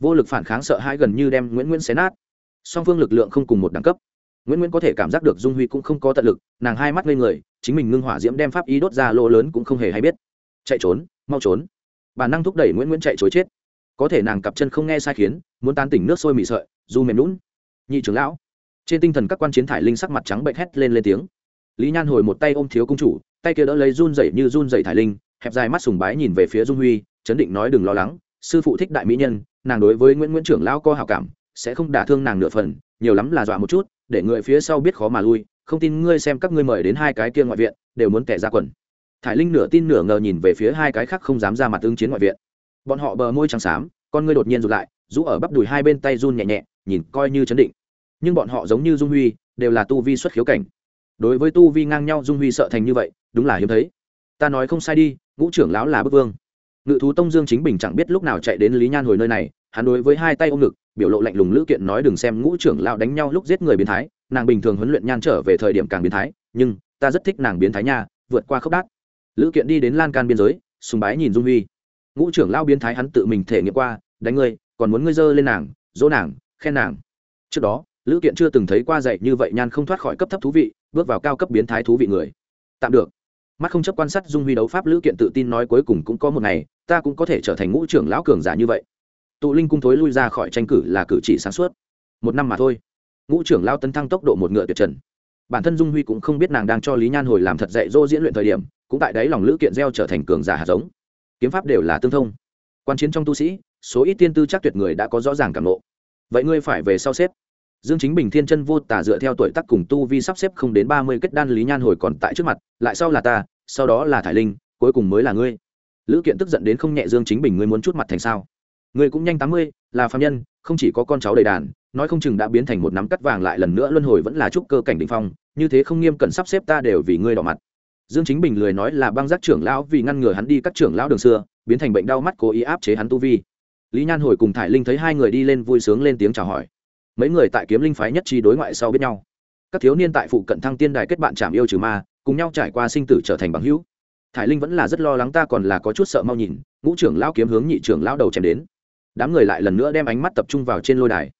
Vô lực phản kháng sợ hãi gần như đem nguyễn nguyễn xé nát. Song phương lực lượng không cùng một đẳng cấp nguyễn nguyễn có thể cảm giác được dung huy cũng không có tận lực, nàng hai mắt lên người, chính mình ngưng hỏa diễm đem pháp ý đốt ra lỗ lớn cũng không hề hay biết. Chạy trốn, mau trốn. Bản năng thúc đẩy nguyễn nguyễn chạy chối chết. Có thể nàng cặp chân không nghe sai khiến, muốn tan tỉnh nước sôi mị sợi, dù mềm lún nhị trưởng lão. Trên tinh thần các quan chiến thải linh sắc mặt trắng bệnh hét lên lên tiếng. Lý nhan hồi một tay ôm thiếu công chủ, tay kia đỡ lấy run dậy như run dậy thải linh, hẹp dài mắt sùng bái nhìn về phía dung huy, chấn định nói đừng lo lắng, sư phụ thích đại mỹ nhân, nàng đối với nguyễn nguyễn trưởng lão có hào cảm, sẽ không đả thương nàng nửa phần, nhiều lắm là dọa một chút để người phía sau biết khó mà lui, không tin ngươi xem các ngươi mời đến hai cái kia ngoại viện, đều muốn kẻ ra quần. Thải linh nửa tin nửa ngờ nhìn về phía hai cái khác không dám ra mặt ứng chiến ngoại viện. Bọn họ bờ môi trắng xám, con ngươi đột nhiên rụt lại, rũ ở bắp đùi hai bên tay run nhẹ nhẹ, nhìn coi như chấn định. Nhưng bọn họ giống như dung huy, đều là tu vi xuất khiếu cảnh. Đối với tu vi ngang nhau, dung huy sợ thành như vậy, đúng là hiếm thấy. Ta nói không sai đi, ngũ trưởng lão là bức vương. Ngự thú tông dương chính bình chẳng biết lúc nào chạy đến lý nhan hồi nơi này hắn đối với hai tay ôm ngực, biểu lộ lạnh lùng lữ kiện nói đừng xem ngũ trưởng lão đánh nhau lúc giết người biến thái, nàng bình thường huấn luyện nhan trở về thời điểm càng biến thái, nhưng ta rất thích nàng biến thái nha, vượt qua khốc đát. Lữ kiện đi đến lan can biên giới, sùng bái nhìn dung huy. Ngũ trưởng lão biến thái hắn tự mình thể nghiệm qua, đánh ngươi, còn muốn ngươi dơ lên nàng, dỗ nàng, khen nàng. Trước đó, lữ kiện chưa từng thấy qua dạy như vậy nhan không thoát khỏi cấp thấp thú vị, bước vào cao cấp biến thái thú vị người. Tạm được. Mắt không chấp quan sát dung huy đấu pháp, lữ kiện tự tin nói cuối cùng cũng có một ngày, ta cũng có thể trở thành ngũ trưởng lão cường giả như vậy tụ linh cung thối lui ra khỏi tranh cử là cử chỉ sáng suốt. Một năm mà thôi, ngũ trưởng lao tấn thăng tốc độ một ngựa tuyệt trần. Bản thân dung huy cũng không biết nàng đang cho lý nhan hồi làm thật dạy dỗ diễn luyện thời điểm, cũng tại đấy lòng lữ kiện gieo trở thành cường giả hạt giống. Kiếm pháp đều là tương thông. Quan chiến trong tu sĩ, số ít tiên tư chắc tuyệt người đã có rõ ràng cảm lộ vậy ngươi phải về sau xếp. Dương chính bình thiên chân vô tả dựa theo tuổi tác cùng tu vi sắp xếp không đến ba mươi kết đan lý nhan hồi còn tại trước mặt, lại sau là ta, sau đó là thải linh, cuối cùng mới là ngươi. Lữ kiện tức giận đến không nhẹ dương chính bình ngươi muốn chút mặt thành sao? Ngươi cũng nhanh tám mươi, là phạm nhân, không chỉ có con cháu đầy đàn, nói không chừng đã biến thành một nắm cắt vàng lại lần nữa luân hồi vẫn là trúc cơ cảnh đ ỉ n h phong, như thế không nghiêm cẩn sắp xếp ta đều vì ngươi đỏ mặt. Dương chính bình lười nói là băng giác trưởng lão vì ngăn ngừa hắn đi các trưởng lão đường xưa, biến thành bệnh đau mắt cố ý áp chế hắn tu vi. Lý nhan hồi cùng thải linh thấy hai người đi lên vui sướng lên tiếng chào hỏi. Mấy người tại kiếm linh phái nhất trí đối ngoại sau biết nhau. Các thiếu niên tại phụ cận thăng tiên đài kết bạn chạm yêu trừ ma, cùng nhau trải qua sinh tử trở thành bằng hữu. Thải linh vẫn là rất lo lắng ta còn là có chút sợ mau nhìn, ngũ trưởng lão kiếm hướng nhị trưởng lão đầu chém đến đám người lại lần nữa đem ánh mắt tập trung vào trên lôi đài.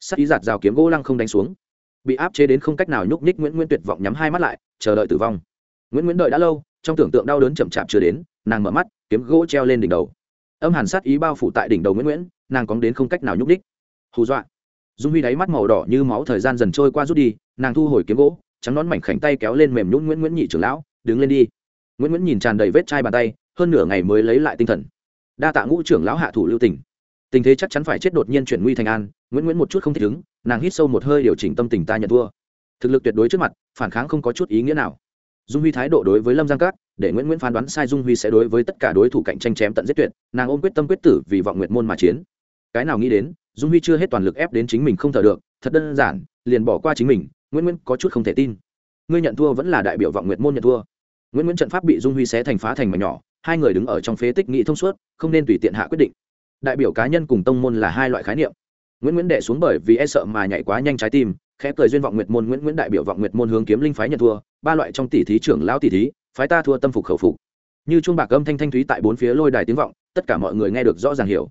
Sắc ý giạt rào kiếm gỗ lăng không đánh xuống. Bị áp chế đến không cách nào nhúc nhích nguyễn nguyễn tuyệt vọng nhắm hai mắt lại, chờ đợi tử vong. Nguyễn nguyễn đợi đã lâu, trong tưởng tượng đau đớn chậm chạp chưa đến, nàng mở mắt, kiếm gỗ treo lên đỉnh đầu. Âm hàn sát ý bao phủ tại đỉnh đầu nguyễn nguyễn, nàng cóng đến không cách nào nhúc nhích. Hù dọa. Dung huy đáy mắt màu đỏ như máu thời gian dần trôi qua rút đi, nàng thu hồi kiếm gỗ, trắng nón mảnh khảnh tay kéo lên mềm nhún nguyễn nguyễn nhị trưởng lão, đứng lên đi. Nguyễn nguyễn nhìn tràn đầy vết chai bàn tay, hơn nửa ngày mới lấy lại tinh thần. Đa tạ ngũ trưởng lão hạ thủ lưu tình tình thế chắc chắn phải chết đột nhiên chuyển nguy thành an, nguyễn nguyễn một chút không thích đứng nàng hít sâu một hơi điều chỉnh tâm tình ta nhận thua. Thực lực tuyệt đối trước mặt, phản kháng không có chút ý nghĩa nào. Dung huy thái độ đối với lâm giang cát để nguyễn nguyễn phán đoán sai dung huy sẽ đối với tất cả đối thủ cạnh tranh chém tận giết tuyệt, nàng ôm quyết tâm quyết tử vì vọng nguyện môn mà chiến. Cái nào nghĩ đến, dung huy chưa hết toàn lực ép đến chính mình không thở được, thật đơn giản, liền bỏ qua chính mình, nguyễn nguyễn có chút không thể tin. Ngươi nhận thua vẫn là đại biểu vọng nguyện môn nhận thua. Nguyễn nguyễn trận pháp bị dung huy xé thành phá thành mà nhỏ, hai người đứng ở trong phế tích nghị thông suốt, không nên tùy tiện hạ quyết định đại biểu cá nhân cùng tông môn là hai loại khái niệm. Nguyễn nguyễn đệ xuống bởi vì e sợ mà nhảy quá nhanh trái tim, khẽ cười duyên vọng nguyệt môn, nguyễn nguyễn đại biểu vọng nguyệt môn hướng kiếm linh phái nhận thua, ba loại trong tỷ thí trưởng lão tỷ thí, phái ta thua tâm phục khẩu phục. Như chuông bạc âm thanh thanh thúy tại bốn phía lôi đài tiếng vọng, tất cả mọi người nghe được rõ ràng hiểu.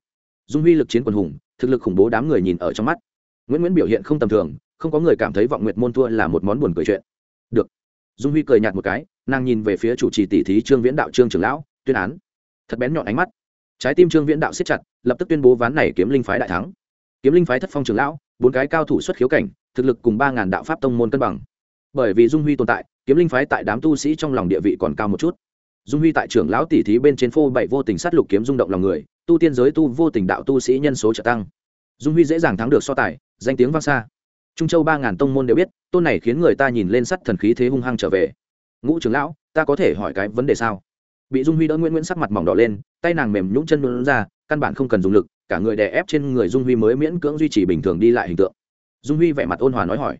Dung huy lực chiến quần hùng, thực lực khủng bố đám người nhìn ở trong mắt. Nguyễn nguyễn biểu hiện không tầm thường, không có người cảm thấy vọng nguyệt môn thua là một món buồn cười chuyện. Được. Dung huy cười nhạt một cái, nàng nhìn về phía chủ trì tỷ thí trương viễn đạo trương trưởng lão, tuyên án. Thật bén nhọn ánh mắt trái tim trương viễn đạo siết chặt, lập tức tuyên bố ván này kiếm linh phái đại thắng. Kiếm linh phái thất phong trưởng lão, bốn cái cao thủ xuất khiếu cảnh, thực lực cùng ba ngàn đạo pháp tông môn cân bằng. Bởi vì dung huy tồn tại, kiếm linh phái tại đám tu sĩ trong lòng địa vị còn cao một chút. Dung huy tại trưởng lão tỷ thí bên trên phô bảy vô tình sát lục kiếm rung động lòng người, tu tiên giới tu vô tình đạo tu sĩ nhân số trợ tăng. Dung huy dễ dàng thắng được so tài, danh tiếng vang xa. Trung châu ba ngàn tông môn đều biết, tôn này khiến người ta nhìn lên sắt thần khí thế hung hăng trở về. Ngũ trưởng lão, ta có thể hỏi cái vấn đề sao? Bị dung huy đỡ nguyễn nguyễn sắc mặt mỏng đỏ lên, tay nàng mềm nhũng chân luôn ra, căn bản không cần dùng lực, cả người đè ép trên người dung huy mới miễn cưỡng duy trì bình thường đi lại hình tượng. Dung huy vẻ mặt ôn hòa nói hỏi.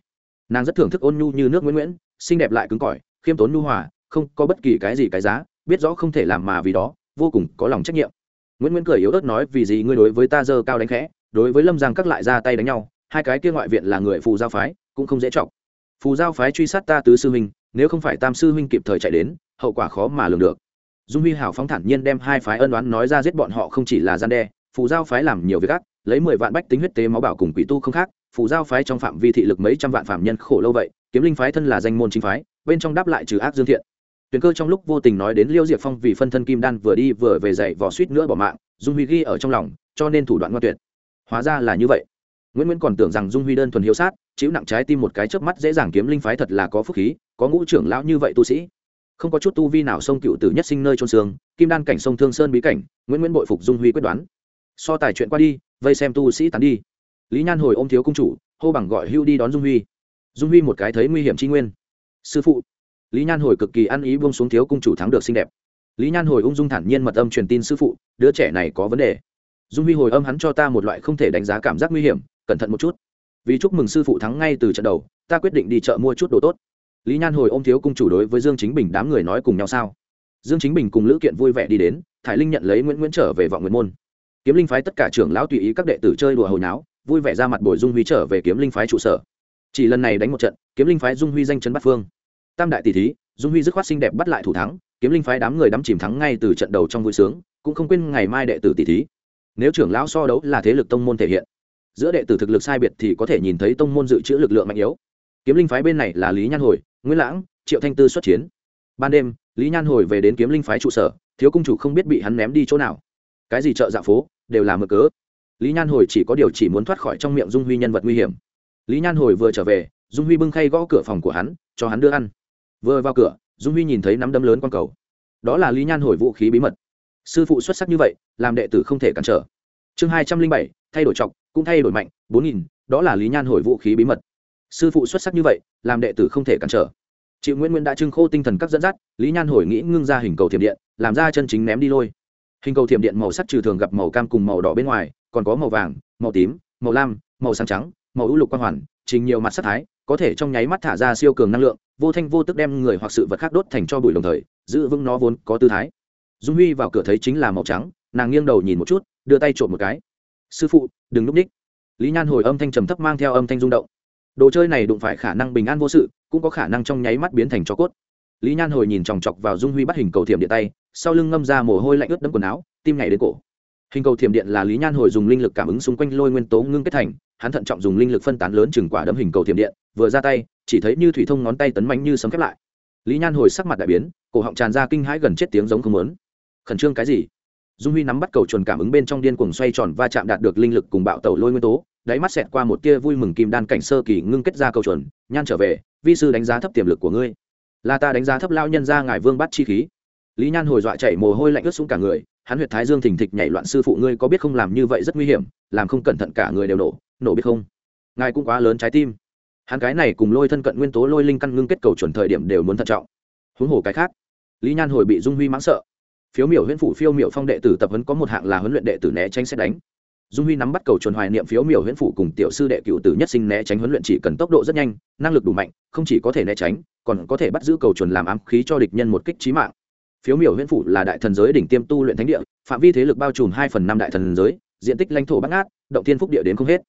Nàng rất thưởng thức ôn nhu như nước nguyễn nguyễn, xinh đẹp lại cứng cỏi, khiêm tốn nhu hòa, không có bất kỳ cái gì cái giá, biết rõ không thể làm mà vì đó, vô cùng có lòng trách nhiệm. Nguyễn nguyễn cười yếu ớt nói, vì gì ngươi đối với ta dơ cao đánh khẽ, đối với lâm giang các lại ra tay đánh nhau, hai cái kia ngoại viện là người phù giao phái, cũng không dễ chọc. Phù giao phái truy sát ta tứ sư huynh, nếu không phải tam sư huynh kịp thời chạy đến, hậu quả khó mà lường được dung huy hảo phóng thản nhiên đem hai phái ân đoán nói ra giết bọn họ không chỉ là gian đe, phù giao phái làm nhiều việc ác, lấy mười vạn bách tính huyết tế máu bảo cùng quỷ tu không khác, phù giao phái trong phạm vi thị lực mấy trăm vạn phạm nhân khổ lâu vậy, kiếm linh phái thân là danh môn chính phái, bên trong đáp lại trừ ác dương thiện. Tuyền cơ trong lúc vô tình nói đến liêu diệp phong vì phân thân kim đan vừa đi vừa về dậy vò suýt nữa bỏ mạng, dung huy ghi ở trong lòng, cho nên thủ đoạn ngoan tuyệt. Hóa ra là như vậy. Nguyễn nguyễn còn tưởng rằng dung huy đơn thuần hiếu sát, chịu nặng trái tim một cái chớp mắt dễ dàng kiếm linh phái thật là có phúc khí, có ngũ trưởng lão như vậy tu sĩ không có chút tu vi nào sông cựu tử nhất sinh nơi trôn xương, kim đan cảnh sông thương sơn bí cảnh, nguyễn nguyễn bội phục dung huy quyết đoán. So tài chuyện qua đi, vây xem tu sĩ tán đi. Lý nhan hồi ôm thiếu cung chủ, hô bằng gọi hưu đi đón dung huy. Dung huy một cái thấy nguy hiểm tri nguyên. Sư phụ. Lý nhan hồi cực kỳ ăn ý buông xuống thiếu cung chủ thắng được xinh đẹp. Lý nhan hồi ung dung thản nhiên mật âm truyền tin sư phụ, đứa trẻ này có vấn đề. Dung huy hồi âm hắn cho ta một loại không thể đánh giá cảm giác nguy hiểm, cẩn thận một chút. Vì chúc mừng sư phụ thắng ngay từ trận đầu, ta quyết định đi chợ mua chút đồ tốt lý nhan hồi ôm thiếu cung chủ đối với dương chính bình đám người nói cùng nhau sao? Dương chính bình cùng lữ kiện vui vẻ đi đến, thải linh nhận lấy nguyễn nguyễn trở về vọng nguyện môn. Kiếm linh phái tất cả trưởng lão tùy ý các đệ tử chơi đùa hồi náo, vui vẻ ra mặt bồi dung huy trở về kiếm linh phái trụ sở. Chỉ lần này đánh một trận, kiếm linh phái dung huy danh chấn bắt phương. Tam đại tỷ thí, dung huy dứt khoát xinh đẹp bắt lại thủ thắng, kiếm linh phái đám người đắm chìm thắng ngay từ trận đầu trong vui sướng, cũng không quên ngày mai đệ tử tỷ thí. Nếu trưởng lão so đấu là thế lực tông môn thể hiện, giữa đệ tử thực lực sai biệt thì có thể nhìn thấy tông môn dự trữ lực lượng mạnh yếu. Kiếm linh phái bên này là lý nhan hồi nguyễn lãng, triệu thanh tư xuất chiến. Ban đêm, lý nhan hồi về đến kiếm linh phái trụ sở, thiếu cung chủ không biết bị hắn ném đi chỗ nào. Cái gì chợ dạ phố, đều là mở cớ. Lý nhan hồi chỉ có điều chỉ muốn thoát khỏi trong miệng dung huy nhân vật nguy hiểm. Lý nhan hồi vừa trở về, dung huy bưng khay gõ cửa phòng của hắn, cho hắn đưa ăn. Vừa vào cửa, dung huy nhìn thấy nắm đấm lớn q u a n cầu. Đó là lý nhan hồi vũ khí bí mật. Sư phụ xuất sắc như vậy, làm đệ tử không thể cản trở. Chương hai trăm linh bảy, thay đổi chọc, cũng thay đổi mạnh, bốn nghìn, đó là lý nhan hồi vũ khí bí mật sư phụ xuất sắc như vậy, làm đệ tử không thể cản trở. Chị nguyễn nguyễn đã trưng khô tinh thần các dẫn dắt, lý nhan hồi nghĩ ngưng ra hình cầu thiểm điện, làm ra chân chính ném đi lôi. Hình cầu thiểm điện màu sắc trừ thường gặp màu cam cùng màu đỏ bên ngoài, còn có màu vàng, màu tím, màu lam, màu sáng trắng, màu ưu lục quang hoàn, trình nhiều mặt sắc thái, có thể trong nháy mắt thả ra siêu cường năng lượng, vô thanh vô tức đem người hoặc sự vật khác đốt thành cho bụi đồng thời, giữ vững nó vốn có tư thái. Dung huy vào cửa thấy chính là màu trắng, nàng nghiêng đầu nhìn một chút, đưa tay trộm một cái. Sư phụ, đừng núp ních. Lý nhan hồi âm thanh trầm thấp mang theo âm thanh rung động đồ chơi này đụng phải khả năng bình an vô sự, cũng có khả năng trong nháy mắt biến thành cho cốt. Lý nhan hồi nhìn chòng chọc vào dung huy bắt hình cầu thiểm điện tay, sau lưng ngâm ra mồ hôi lạnh ướt đẫm quần áo, tim nhảy đến cổ. Hình cầu thiểm điện là lý nhan hồi dùng linh lực cảm ứng xung quanh lôi nguyên tố ngưng kết thành, hắn thận trọng dùng linh lực phân tán lớn chừng quả đấm hình cầu thiểm điện, vừa ra tay, chỉ thấy như thủy thông ngón tay tấn mạnh như sấm khép lại. Lý nhan hồi sắc mặt đại biến, cổ họng tràn ra kinh hãi gần chết tiếng giống không lớn khẩn trương cái gì? Dung huy nắm bắt cầu chuẩn cảm ứng bên trong điên cuồng xoay tròn va chạm đạt được linh lực cùng bạo tẩu lôi nguyên tố đáy mắt xẹt qua một tia vui mừng kim đan cảnh sơ kỳ ngưng kết ra cầu chuẩn, nhan trở về, vi sư đánh giá thấp tiềm lực của ngươi. Là ta đánh giá thấp lao nhân ra ngài vương bắt chi khí. Lý nhan hồi dọa chảy mồ hôi lạnh ướt xuống cả người, hắn huyệt thái dương thình thịch nhảy loạn sư phụ ngươi có biết không làm như vậy rất nguy hiểm, làm không cẩn thận cả người đều nổ nổ biết không? Ngài cũng quá lớn trái tim. Hắn cái này cùng lôi thân cận nguyên tố lôi linh căn ngưng kết cầu chuẩn thời điểm đều muốn thận trọng. Huống hồ cái khác, lý nhan hồi bị dung huy mãng sợ. Phiếu miểu huyễn phủ phiêu miểu phong đệ tử tập huấn có một hạng là huấn luyện đệ tử né tránh xét đánh dung huy nắm bắt cầu chuẩn hoài niệm phiếu miểu huyễn phủ cùng tiểu sư đệ cựu tử nhất sinh né tránh huấn luyện chỉ cần tốc độ rất nhanh, năng lực đủ mạnh, không chỉ có thể né tránh, còn có thể bắt giữ cầu chuẩn làm ám khí cho địch nhân một kích trí mạng. Phiếu miểu huyễn phủ là đại thần giới đỉnh tiêm tu luyện thánh địa, phạm vi thế lực bao trùm hai phần năm đại thần giới, diện tích lãnh thổ bắc ngát, động thiên phúc địa đến không hết.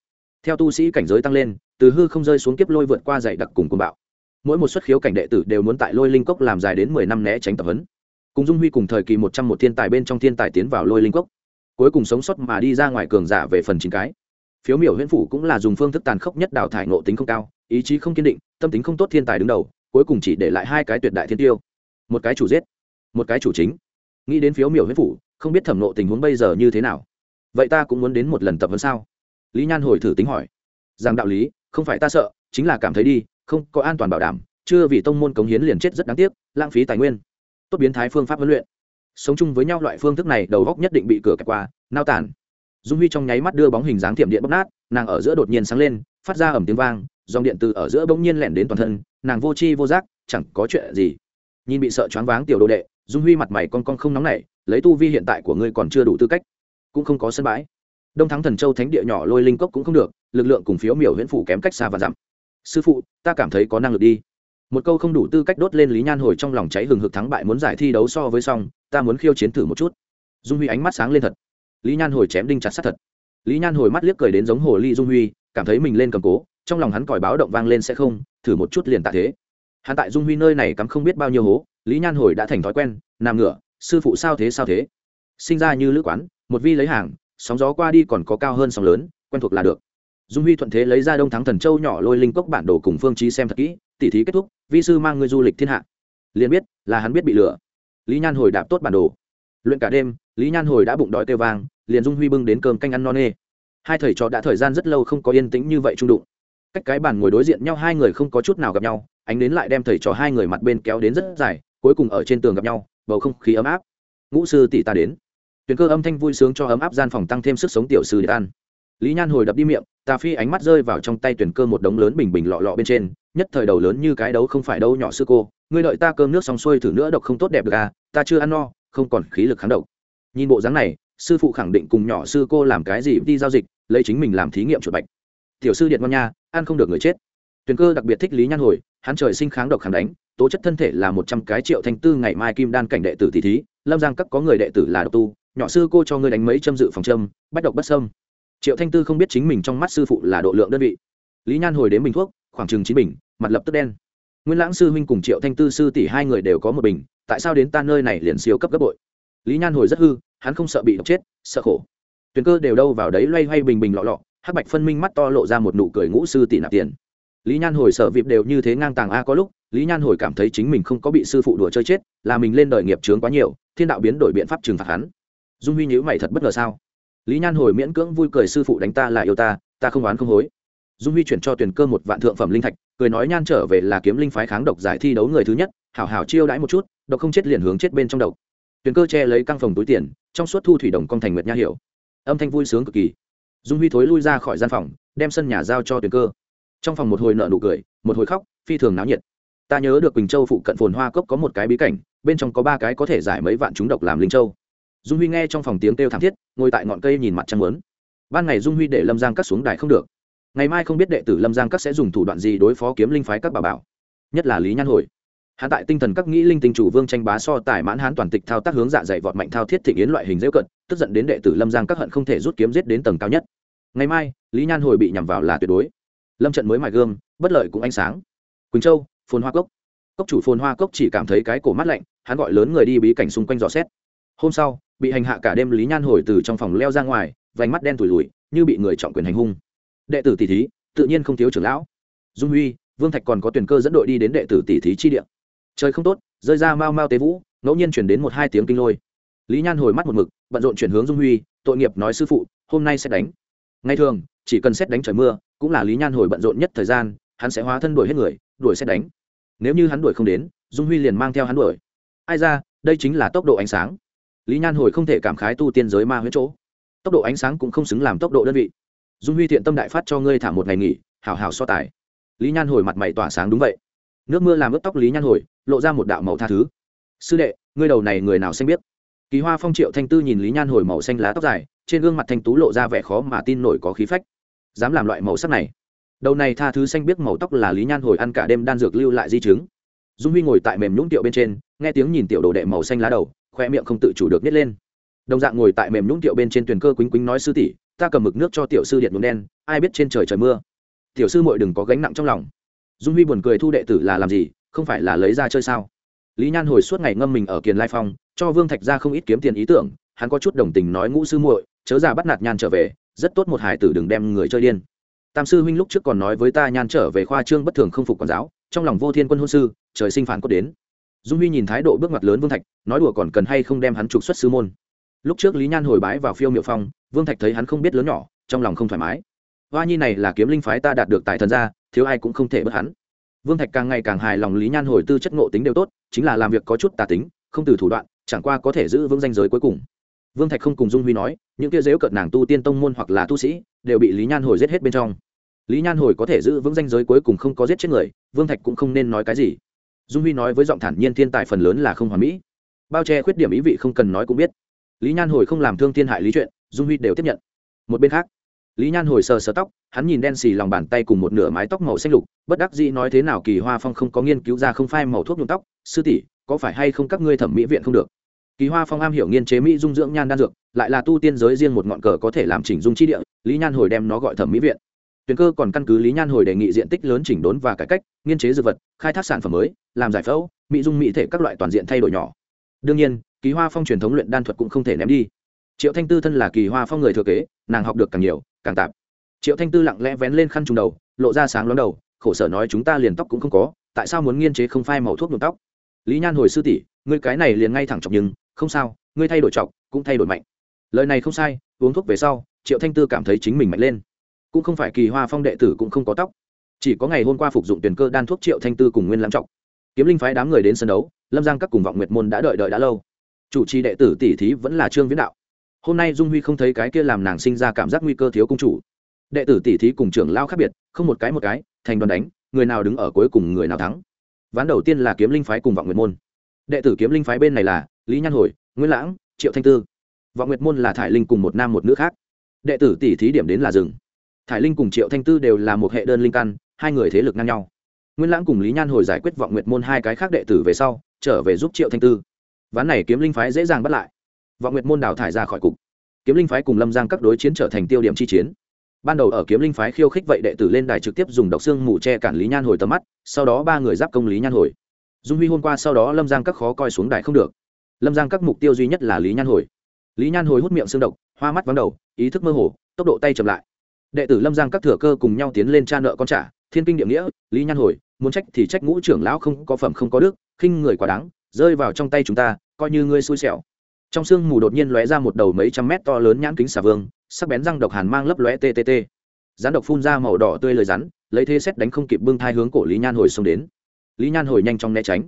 Theo tu sĩ cảnh giới tăng lên, từ hư không rơi xuống kiếp lôi vượt qua dạy đặc cùng cùng bạo. Mỗi một xuất khiếu cảnh đệ tử đều muốn tại lôi linh cốc làm dài đến mười năm né tránh tập huấn. Cùng dung huy cùng thời kỳ một trăm một thiên tài bên trong thiên tài tiến vào lôi linh cốc cuối cùng sống sót mà đi ra ngoài cường giả về phần chín cái. Phiếu miểu huyễn phủ cũng là dùng phương thức tàn khốc nhất đào thải nộ tính không cao, ý chí không kiên định, tâm tính không tốt thiên tài đứng đầu, cuối cùng chỉ để lại hai cái tuyệt đại thiên tiêu. Một cái chủ giết, một cái chủ chính. Nghĩ đến phiếu miểu huyễn phủ, không biết thẩm nộ tình huống bây giờ như thế nào. Vậy ta cũng muốn đến một lần tập vấn sao? Lý nhan hồi thử tính hỏi. Rằng đạo lý, không phải ta sợ, chính là cảm thấy đi, không có an toàn bảo đảm, chưa vì tông môn cống hiến liền chết rất đáng tiếc, lãng phí tài nguyên. Tốt biến thái phương pháp huấn luyện sống chung với nhau loại phương thức này, đầu góc nhất định bị cửa kẹp qua, nao tản. Dung huy trong nháy mắt đưa bóng hình dáng thiểm điện bóc nát, nàng ở giữa đột nhiên sáng lên, phát ra ẩm tiếng vang, dòng điện từ ở giữa bỗng nhiên lẻn đến toàn thân, nàng vô chi vô giác, chẳng có chuyện gì. Nhìn bị sợ choáng váng tiểu đồ đệ, dung huy mặt mày con con không nóng nảy, lấy tu vi hiện tại của ngươi còn chưa đủ tư cách, cũng không có sân bãi. Đông thắng thần châu thánh địa nhỏ lôi linh cốc cũng không được, lực lượng cùng phiếu miểu huyễn phủ kém cách xa và dặm. Sư phụ, ta cảm thấy có năng lực đi một câu không đủ tư cách đốt lên lý nhan hồi trong lòng cháy hừng hực thắng bại muốn giải thi đấu so với xong, ta muốn khiêu chiến thử một chút. Dung huy ánh mắt sáng lên thật. Lý nhan hồi chém đinh chặt sát thật. Lý nhan hồi mắt liếc cười đến giống hồ ly dung huy, cảm thấy mình lên cầm cố, trong lòng hắn còi báo động vang lên sẽ không, thử một chút liền tạ thế. Hắn tại dung huy nơi này cắm không biết bao nhiêu hố, lý nhan hồi đã thành thói quen, nằm ngửa, sư phụ sao thế sao thế. Sinh ra như lữ quán, một vi lấy hàng, sóng gió qua đi còn có cao hơn sóng lớn, quen thuộc là được dung huy thuận thế lấy ra đông thắng thần châu nhỏ lôi linh cốc bản đồ cùng phương trí xem thật kỹ, tỉ thí kết thúc, vi sư mang người du lịch thiên hạ. Liền biết là hắn biết bị lừa. Lý nhan hồi đạp tốt bản đồ. Luyện cả đêm, lý nhan hồi đã bụng đói kêu vang, liền dung huy bưng đến cơm canh ăn no nê. Hai thầy trò đã thời gian rất lâu không có yên tĩnh như vậy trung đụng. Cách cái bàn ngồi đối diện nhau hai người không có chút nào gặp nhau, ánh đến lại đem thầy trò hai người mặt bên kéo đến rất dài, cuối cùng ở trên tường gặp nhau, bầu không khí ấm áp. Ngũ sư tỷ ta đến. Tuyền cơ âm thanh vui sướng cho ấm áp gian phòng tăng thêm sức sống tiểu sư để ăn lý nhan hồi đập đi miệng, tà phi ánh mắt rơi vào trong tay tuyển cơ một đống lớn bình bình lọ lọ bên trên, nhất thời đầu lớn như cái đấu không phải đâu nhỏ sư cô, ngươi đợi ta cơm nước xong xuôi thử nữa độc không tốt đẹp được à ta chưa ăn no, không còn khí lực kháng độc. Nhìn bộ dáng này, sư phụ khẳng định cùng nhỏ sư cô làm cái gì đi giao dịch, lấy chính mình làm thí nghiệm chuột bạch. Tiểu sư điện ngon nha, ăn không được người chết. Tuyển cơ đặc biệt thích lý nhan hồi, hắn trời sinh kháng độc kháng đánh, tố chất thân thể là một trăm cái triệu thanh tư ngày mai kim đan cảnh đệ tử tỷ thí, lâm giang các có người đệ tử là độc tu, nhỏ sư cô cho ngươi đánh mấy châm dự phòng châm, bách độc bất sâm triệu thanh tư không biết chính mình trong mắt sư phụ là độ lượng đơn vị. Lý nhan hồi đến bình thuốc, khoảng chừng chín bình, mặt lập tức đen. Nguyên lãng sư huynh cùng triệu thanh tư sư tỷ hai người đều có một bình, tại sao đến ta nơi này liền siêu cấp gấp bội? Lý nhan hồi rất hư, hắn không sợ bị độc chết, sợ khổ. Tuyền cơ đều đâu vào đấy loay hoay bình bình lọ lọ, hắc bạch phân minh mắt to lộ ra một nụ cười ngũ sư tỷ nạp tiền. Lý nhan hồi sợ vịp đều như thế ngang tàng a, có lúc, lý nhan hồi cảm thấy chính mình không có bị sư phụ đùa chơi chết, là mình lên đời nghiệp trướng quá nhiều, thiên đạo biến đổi biện pháp trừng phạt hắn. Dung huy nhữ mày thật bất ngờ sao? Lý nhan hồi miễn cưỡng vui cười, sư phụ đánh ta là yêu ta ta không oán không hối. Dung huy chuyển cho tuyển cơ một vạn thượng phẩm linh thạch, cười nói nhan trở về là kiếm linh phái kháng độc giải thi đấu người thứ nhất, hảo hảo chiêu đãi một chút, độc không chết liền hướng chết bên trong độc. Tuyển cơ che lấy căng phòng túi tiền, trong suốt thu thủy đồng con thành nguyệt nha hiểu âm thanh vui sướng cực kỳ. Dung huy thối lui ra khỏi gian phòng, đem sân nhà giao cho tuyển cơ. Trong phòng một hồi nợ nụ cười, một hồi khóc, phi thường náo nhiệt. Ta nhớ được quỳnh châu phụ cận phồn hoa cốc có một cái bí cảnh, bên trong có ba cái có thể giải mấy vạn chúng độc làm linh châu dung huy nghe trong phòng tiếng kêu thảm thiết, ngồi tại ngọn cây nhìn mặt trăng lớn ban ngày dung huy để lâm giang cắt xuống đài không được. Ngày mai không biết đệ tử lâm giang cắt sẽ dùng thủ đoạn gì đối phó kiếm linh phái các bà bảo, nhất là lý nhan hồi. Hạ tại tinh thần các nghĩ linh tinh chủ vương tranh bá so tài mãn hán toàn tịch thao tác hướng dạ dày vọt mạnh thao thiết thị yến loại hình dễ cận, tức giận đến đệ tử lâm giang các hận không thể rút kiếm giết đến tầng cao nhất. Ngày mai, lý nhan hồi bị nhằm vào là tuyệt đối. Lâm trận mới mài gương bất lợi cũng ánh sáng. Quỳnh châu, phồn hoa cốc. Cốc chủ phồn hoa cốc chỉ cảm thấy cái cổ mắt lạnh, hắn gọi lớn người đi bí cảnh xung quanh dò xét. Hôm sau bị hành hạ cả đêm lý nhan hồi từ trong phòng leo ra ngoài, vành mắt đen tủi lùi như bị người trọng quyền hành hung. Đệ tử tỷ thí, tự nhiên không thiếu trưởng lão. Dung huy, vương thạch còn có tuyển cơ dẫn đội đi đến đệ tử tỷ thí chi địa. Trời không tốt, rơi ra mau mau tế vũ, ngẫu nhiên chuyển đến một hai tiếng kinh lôi. Lý nhan hồi mắt một mực, bận rộn chuyển hướng dung huy, tội nghiệp nói sư phụ, hôm nay sẽ đánh. Ngay thường, chỉ cần xét đánh trời mưa, cũng là lý nhan hồi bận rộn nhất thời gian, hắn sẽ hóa thân đuổi hết người, đuổi xét đánh. Nếu như hắn đuổi không đến, dung huy liền mang theo hắn đuổi. Ai ra, đây chính là tốc độ ánh sáng lý nhan hồi không thể cảm khái tu tiên giới ma huyết chỗ. Tốc độ ánh sáng cũng không xứng làm tốc độ đơn vị. Dung huy thiện tâm đại phát cho ngươi thả một ngày nghỉ hào hào so tài. Lý nhan hồi mặt mày tỏa sáng đúng vậy. Nước mưa làm ướt tóc lý nhan hồi, lộ ra một đạo màu tha thứ. Sư đệ, ngươi đầu này người nào xanh biết? Kỳ hoa phong triệu thanh tư nhìn lý nhan hồi màu xanh lá tóc dài, trên gương mặt thanh tú lộ ra vẻ khó mà tin nổi có khí phách. Dám làm loại màu sắc này. Đầu này tha thứ xanh biết màu tóc là lý nhan hồi ăn cả đêm đan dược lưu lại di chứng. Dung huy ngồi tại mềm nhũng tiệu bên trên, nghe tiếng nhìn tiểu đồ đệ màu xanh lá đầu khoe miệng không tự chủ được nhét lên. Đồng dạng ngồi tại mềm nhũng tiệu bên trên tuyển cơ quýnh quýnh nói sư tỷ, ta cầm mực nước cho tiểu sư điện nhuộm đen, ai biết trên trời trời mưa. Tiểu sư muội đừng có gánh nặng trong lòng. Dung huy buồn cười thu đệ tử là làm gì, không phải là lấy ra chơi sao? Lý nhan hồi suốt ngày ngâm mình ở kiền lai phong, cho vương thạch ra không ít kiếm tiền ý tưởng, hắn có chút đồng tình nói ngũ sư muội, chớ ra bắt nạt nhan trở về, rất tốt một hải tử đừng đem người chơi điên. Tam sư huynh lúc trước còn nói với ta nhan trở về khoa trương bất thường không phục quản giáo, trong lòng vô thiên quân hôn sư, trời sinh phản cốt đến dung huy nhìn thái độ bước ngoặt lớn vương thạch, nói đùa còn cần hay không đem hắn trục xuất sư môn. Lúc trước lý nhan hồi bái vào phiêu miệu phong, vương thạch thấy hắn không biết lớn nhỏ, trong lòng không thoải mái. Hoa nhi này là kiếm linh phái ta đạt được tại thần gia thiếu ai cũng không thể bớt hắn. Vương thạch càng ngày càng hài lòng lý nhan hồi tư chất ngộ tính đều tốt, chính là làm việc có chút tà tính, không từ thủ đoạn, chẳng qua có thể giữ vững danh giới cuối cùng. Vương thạch không cùng dung huy nói, những kia dếu cợt nàng tu tiên tông môn hoặc là tu sĩ, đều bị lý nhan hồi giết hết bên trong. Lý nhan hồi có thể giữ vững danh giới cuối cùng không có giết chết người, vương thạch cũng không nên nói cái gì dung huy nói với giọng thản nhiên thiên tài phần lớn là không hoàn mỹ. Bao che khuyết điểm ý vị không cần nói cũng biết. Lý nhan hồi không làm thương thiên hại lý chuyện, dung huy đều tiếp nhận. Một bên khác, lý nhan hồi sờ sờ tóc, hắn nhìn đen xì lòng bàn tay cùng một nửa mái tóc màu xanh lục, bất đắc dĩ nói thế nào kỳ hoa phong không có nghiên cứu ra không phai màu thuốc nhuộm tóc. Sư tỷ, có phải hay không các ngươi thẩm mỹ viện không được? Kỳ hoa phong am hiểu nghiên chế mỹ dung dưỡng nhan đan dược, lại là tu tiên giới riêng một ngọn cờ có thể làm chỉnh dung chi địa, lý nhan hồi đem nó gọi thẩm mỹ viện tuyền cơ còn căn cứ lý nhan hồi đề nghị diện tích lớn chỉnh đốn và cải cách, nghiên chế dược vật, khai thác sản phẩm mới, làm giải phẫu, mỹ dung mỹ thể các loại toàn diện thay đổi nhỏ. Đương nhiên, kỳ hoa phong truyền thống luyện đan thuật cũng không thể ném đi. Triệu thanh tư thân là kỳ hoa phong người thừa kế, nàng học được càng nhiều, càng tạp. Triệu thanh tư lặng lẽ vén lên khăn trùng đầu, lộ ra sáng lóng đầu, khổ sở nói chúng ta liền tóc cũng không có, tại sao muốn nghiên chế không phai màu thuốc nhuộm tóc? Lý nhan hồi sư tỷ, ngươi cái này liền ngay thẳng chọc nhưng, không sao, ngươi thay đổi chọc, cũng thay đổi mạnh. Lời này không sai, uống thuốc về sau, triệu thanh tư cảm thấy chính mình mạnh lên cũng không phải kỳ hoa phong đệ tử cũng không có tóc. Chỉ có ngày hôm qua phục dụng tuyển cơ đan thuốc triệu thanh tư cùng nguyên lãng trọng. Kiếm linh phái đám người đến sân đấu, lâm giang các cùng vọng nguyệt môn đã đợi đợi đã lâu. Chủ trì đệ tử tỷ thí vẫn là trương viễn đạo. Hôm nay dung huy không thấy cái kia làm nàng sinh ra cảm giác nguy cơ thiếu công chủ. Đệ tử tỷ thí cùng trưởng lao khác biệt, không một cái một cái, thành đoàn đánh, người nào đứng ở cuối cùng người nào thắng. Ván đầu tiên là kiếm linh phái cùng vọng nguyệt môn. Đệ tử kiếm linh phái bên này là lý nhan hồi nguyễn lãng, triệu thanh tư. Vọng nguyệt môn là thải linh cùng một nam một nữ khác. Đệ tử tỷ thí điểm đến là rừng thải linh cùng triệu thanh tư đều là một hệ đơn linh căn, hai người thế lực ngang nhau. Nguyên lãng cùng lý nhan hồi giải quyết vọng nguyệt môn hai cái khác đệ tử về sau, trở về giúp triệu thanh tư. Ván này kiếm linh phái dễ dàng bắt lại. Vọng nguyệt môn đào thải ra khỏi cục. Kiếm linh phái cùng lâm giang các đối chiến trở thành tiêu điểm chi chiến. Ban đầu ở kiếm linh phái khiêu khích vậy đệ tử lên đài trực tiếp dùng độc xương mù che cản lý nhan hồi tầm mắt, sau đó ba người giáp công lý nhan hồi. Dung huy hôm qua sau đó lâm giang các khó coi xuống đài không được. Lâm giang các mục tiêu duy nhất là lý nhan hồi. Lý nhan hồi hút miệng xương độc, hoa mắt vắng đầu, ý thức mơ hồ, tốc độ tay chậm lại đệ tử lâm giang các thừa cơ cùng nhau tiến lên cha nợ con trả, thiên kinh địa nghĩa, lý nhan hồi, muốn trách thì trách ngũ trưởng lão không có phẩm không có đức, khinh người quá đáng, rơi vào trong tay chúng ta, coi như ngươi xui xẻo. Trong sương mù đột nhiên lóe ra một đầu mấy trăm mét to lớn nhãn kính xà vương, sắc bén răng độc hàn mang lấp lóe ttt rắn độc phun ra màu đỏ tươi lời rắn, lấy thế xét đánh không kịp bưng thai hướng cổ lý nhan hồi xông đến. Lý nhan hồi nhanh chóng né tránh.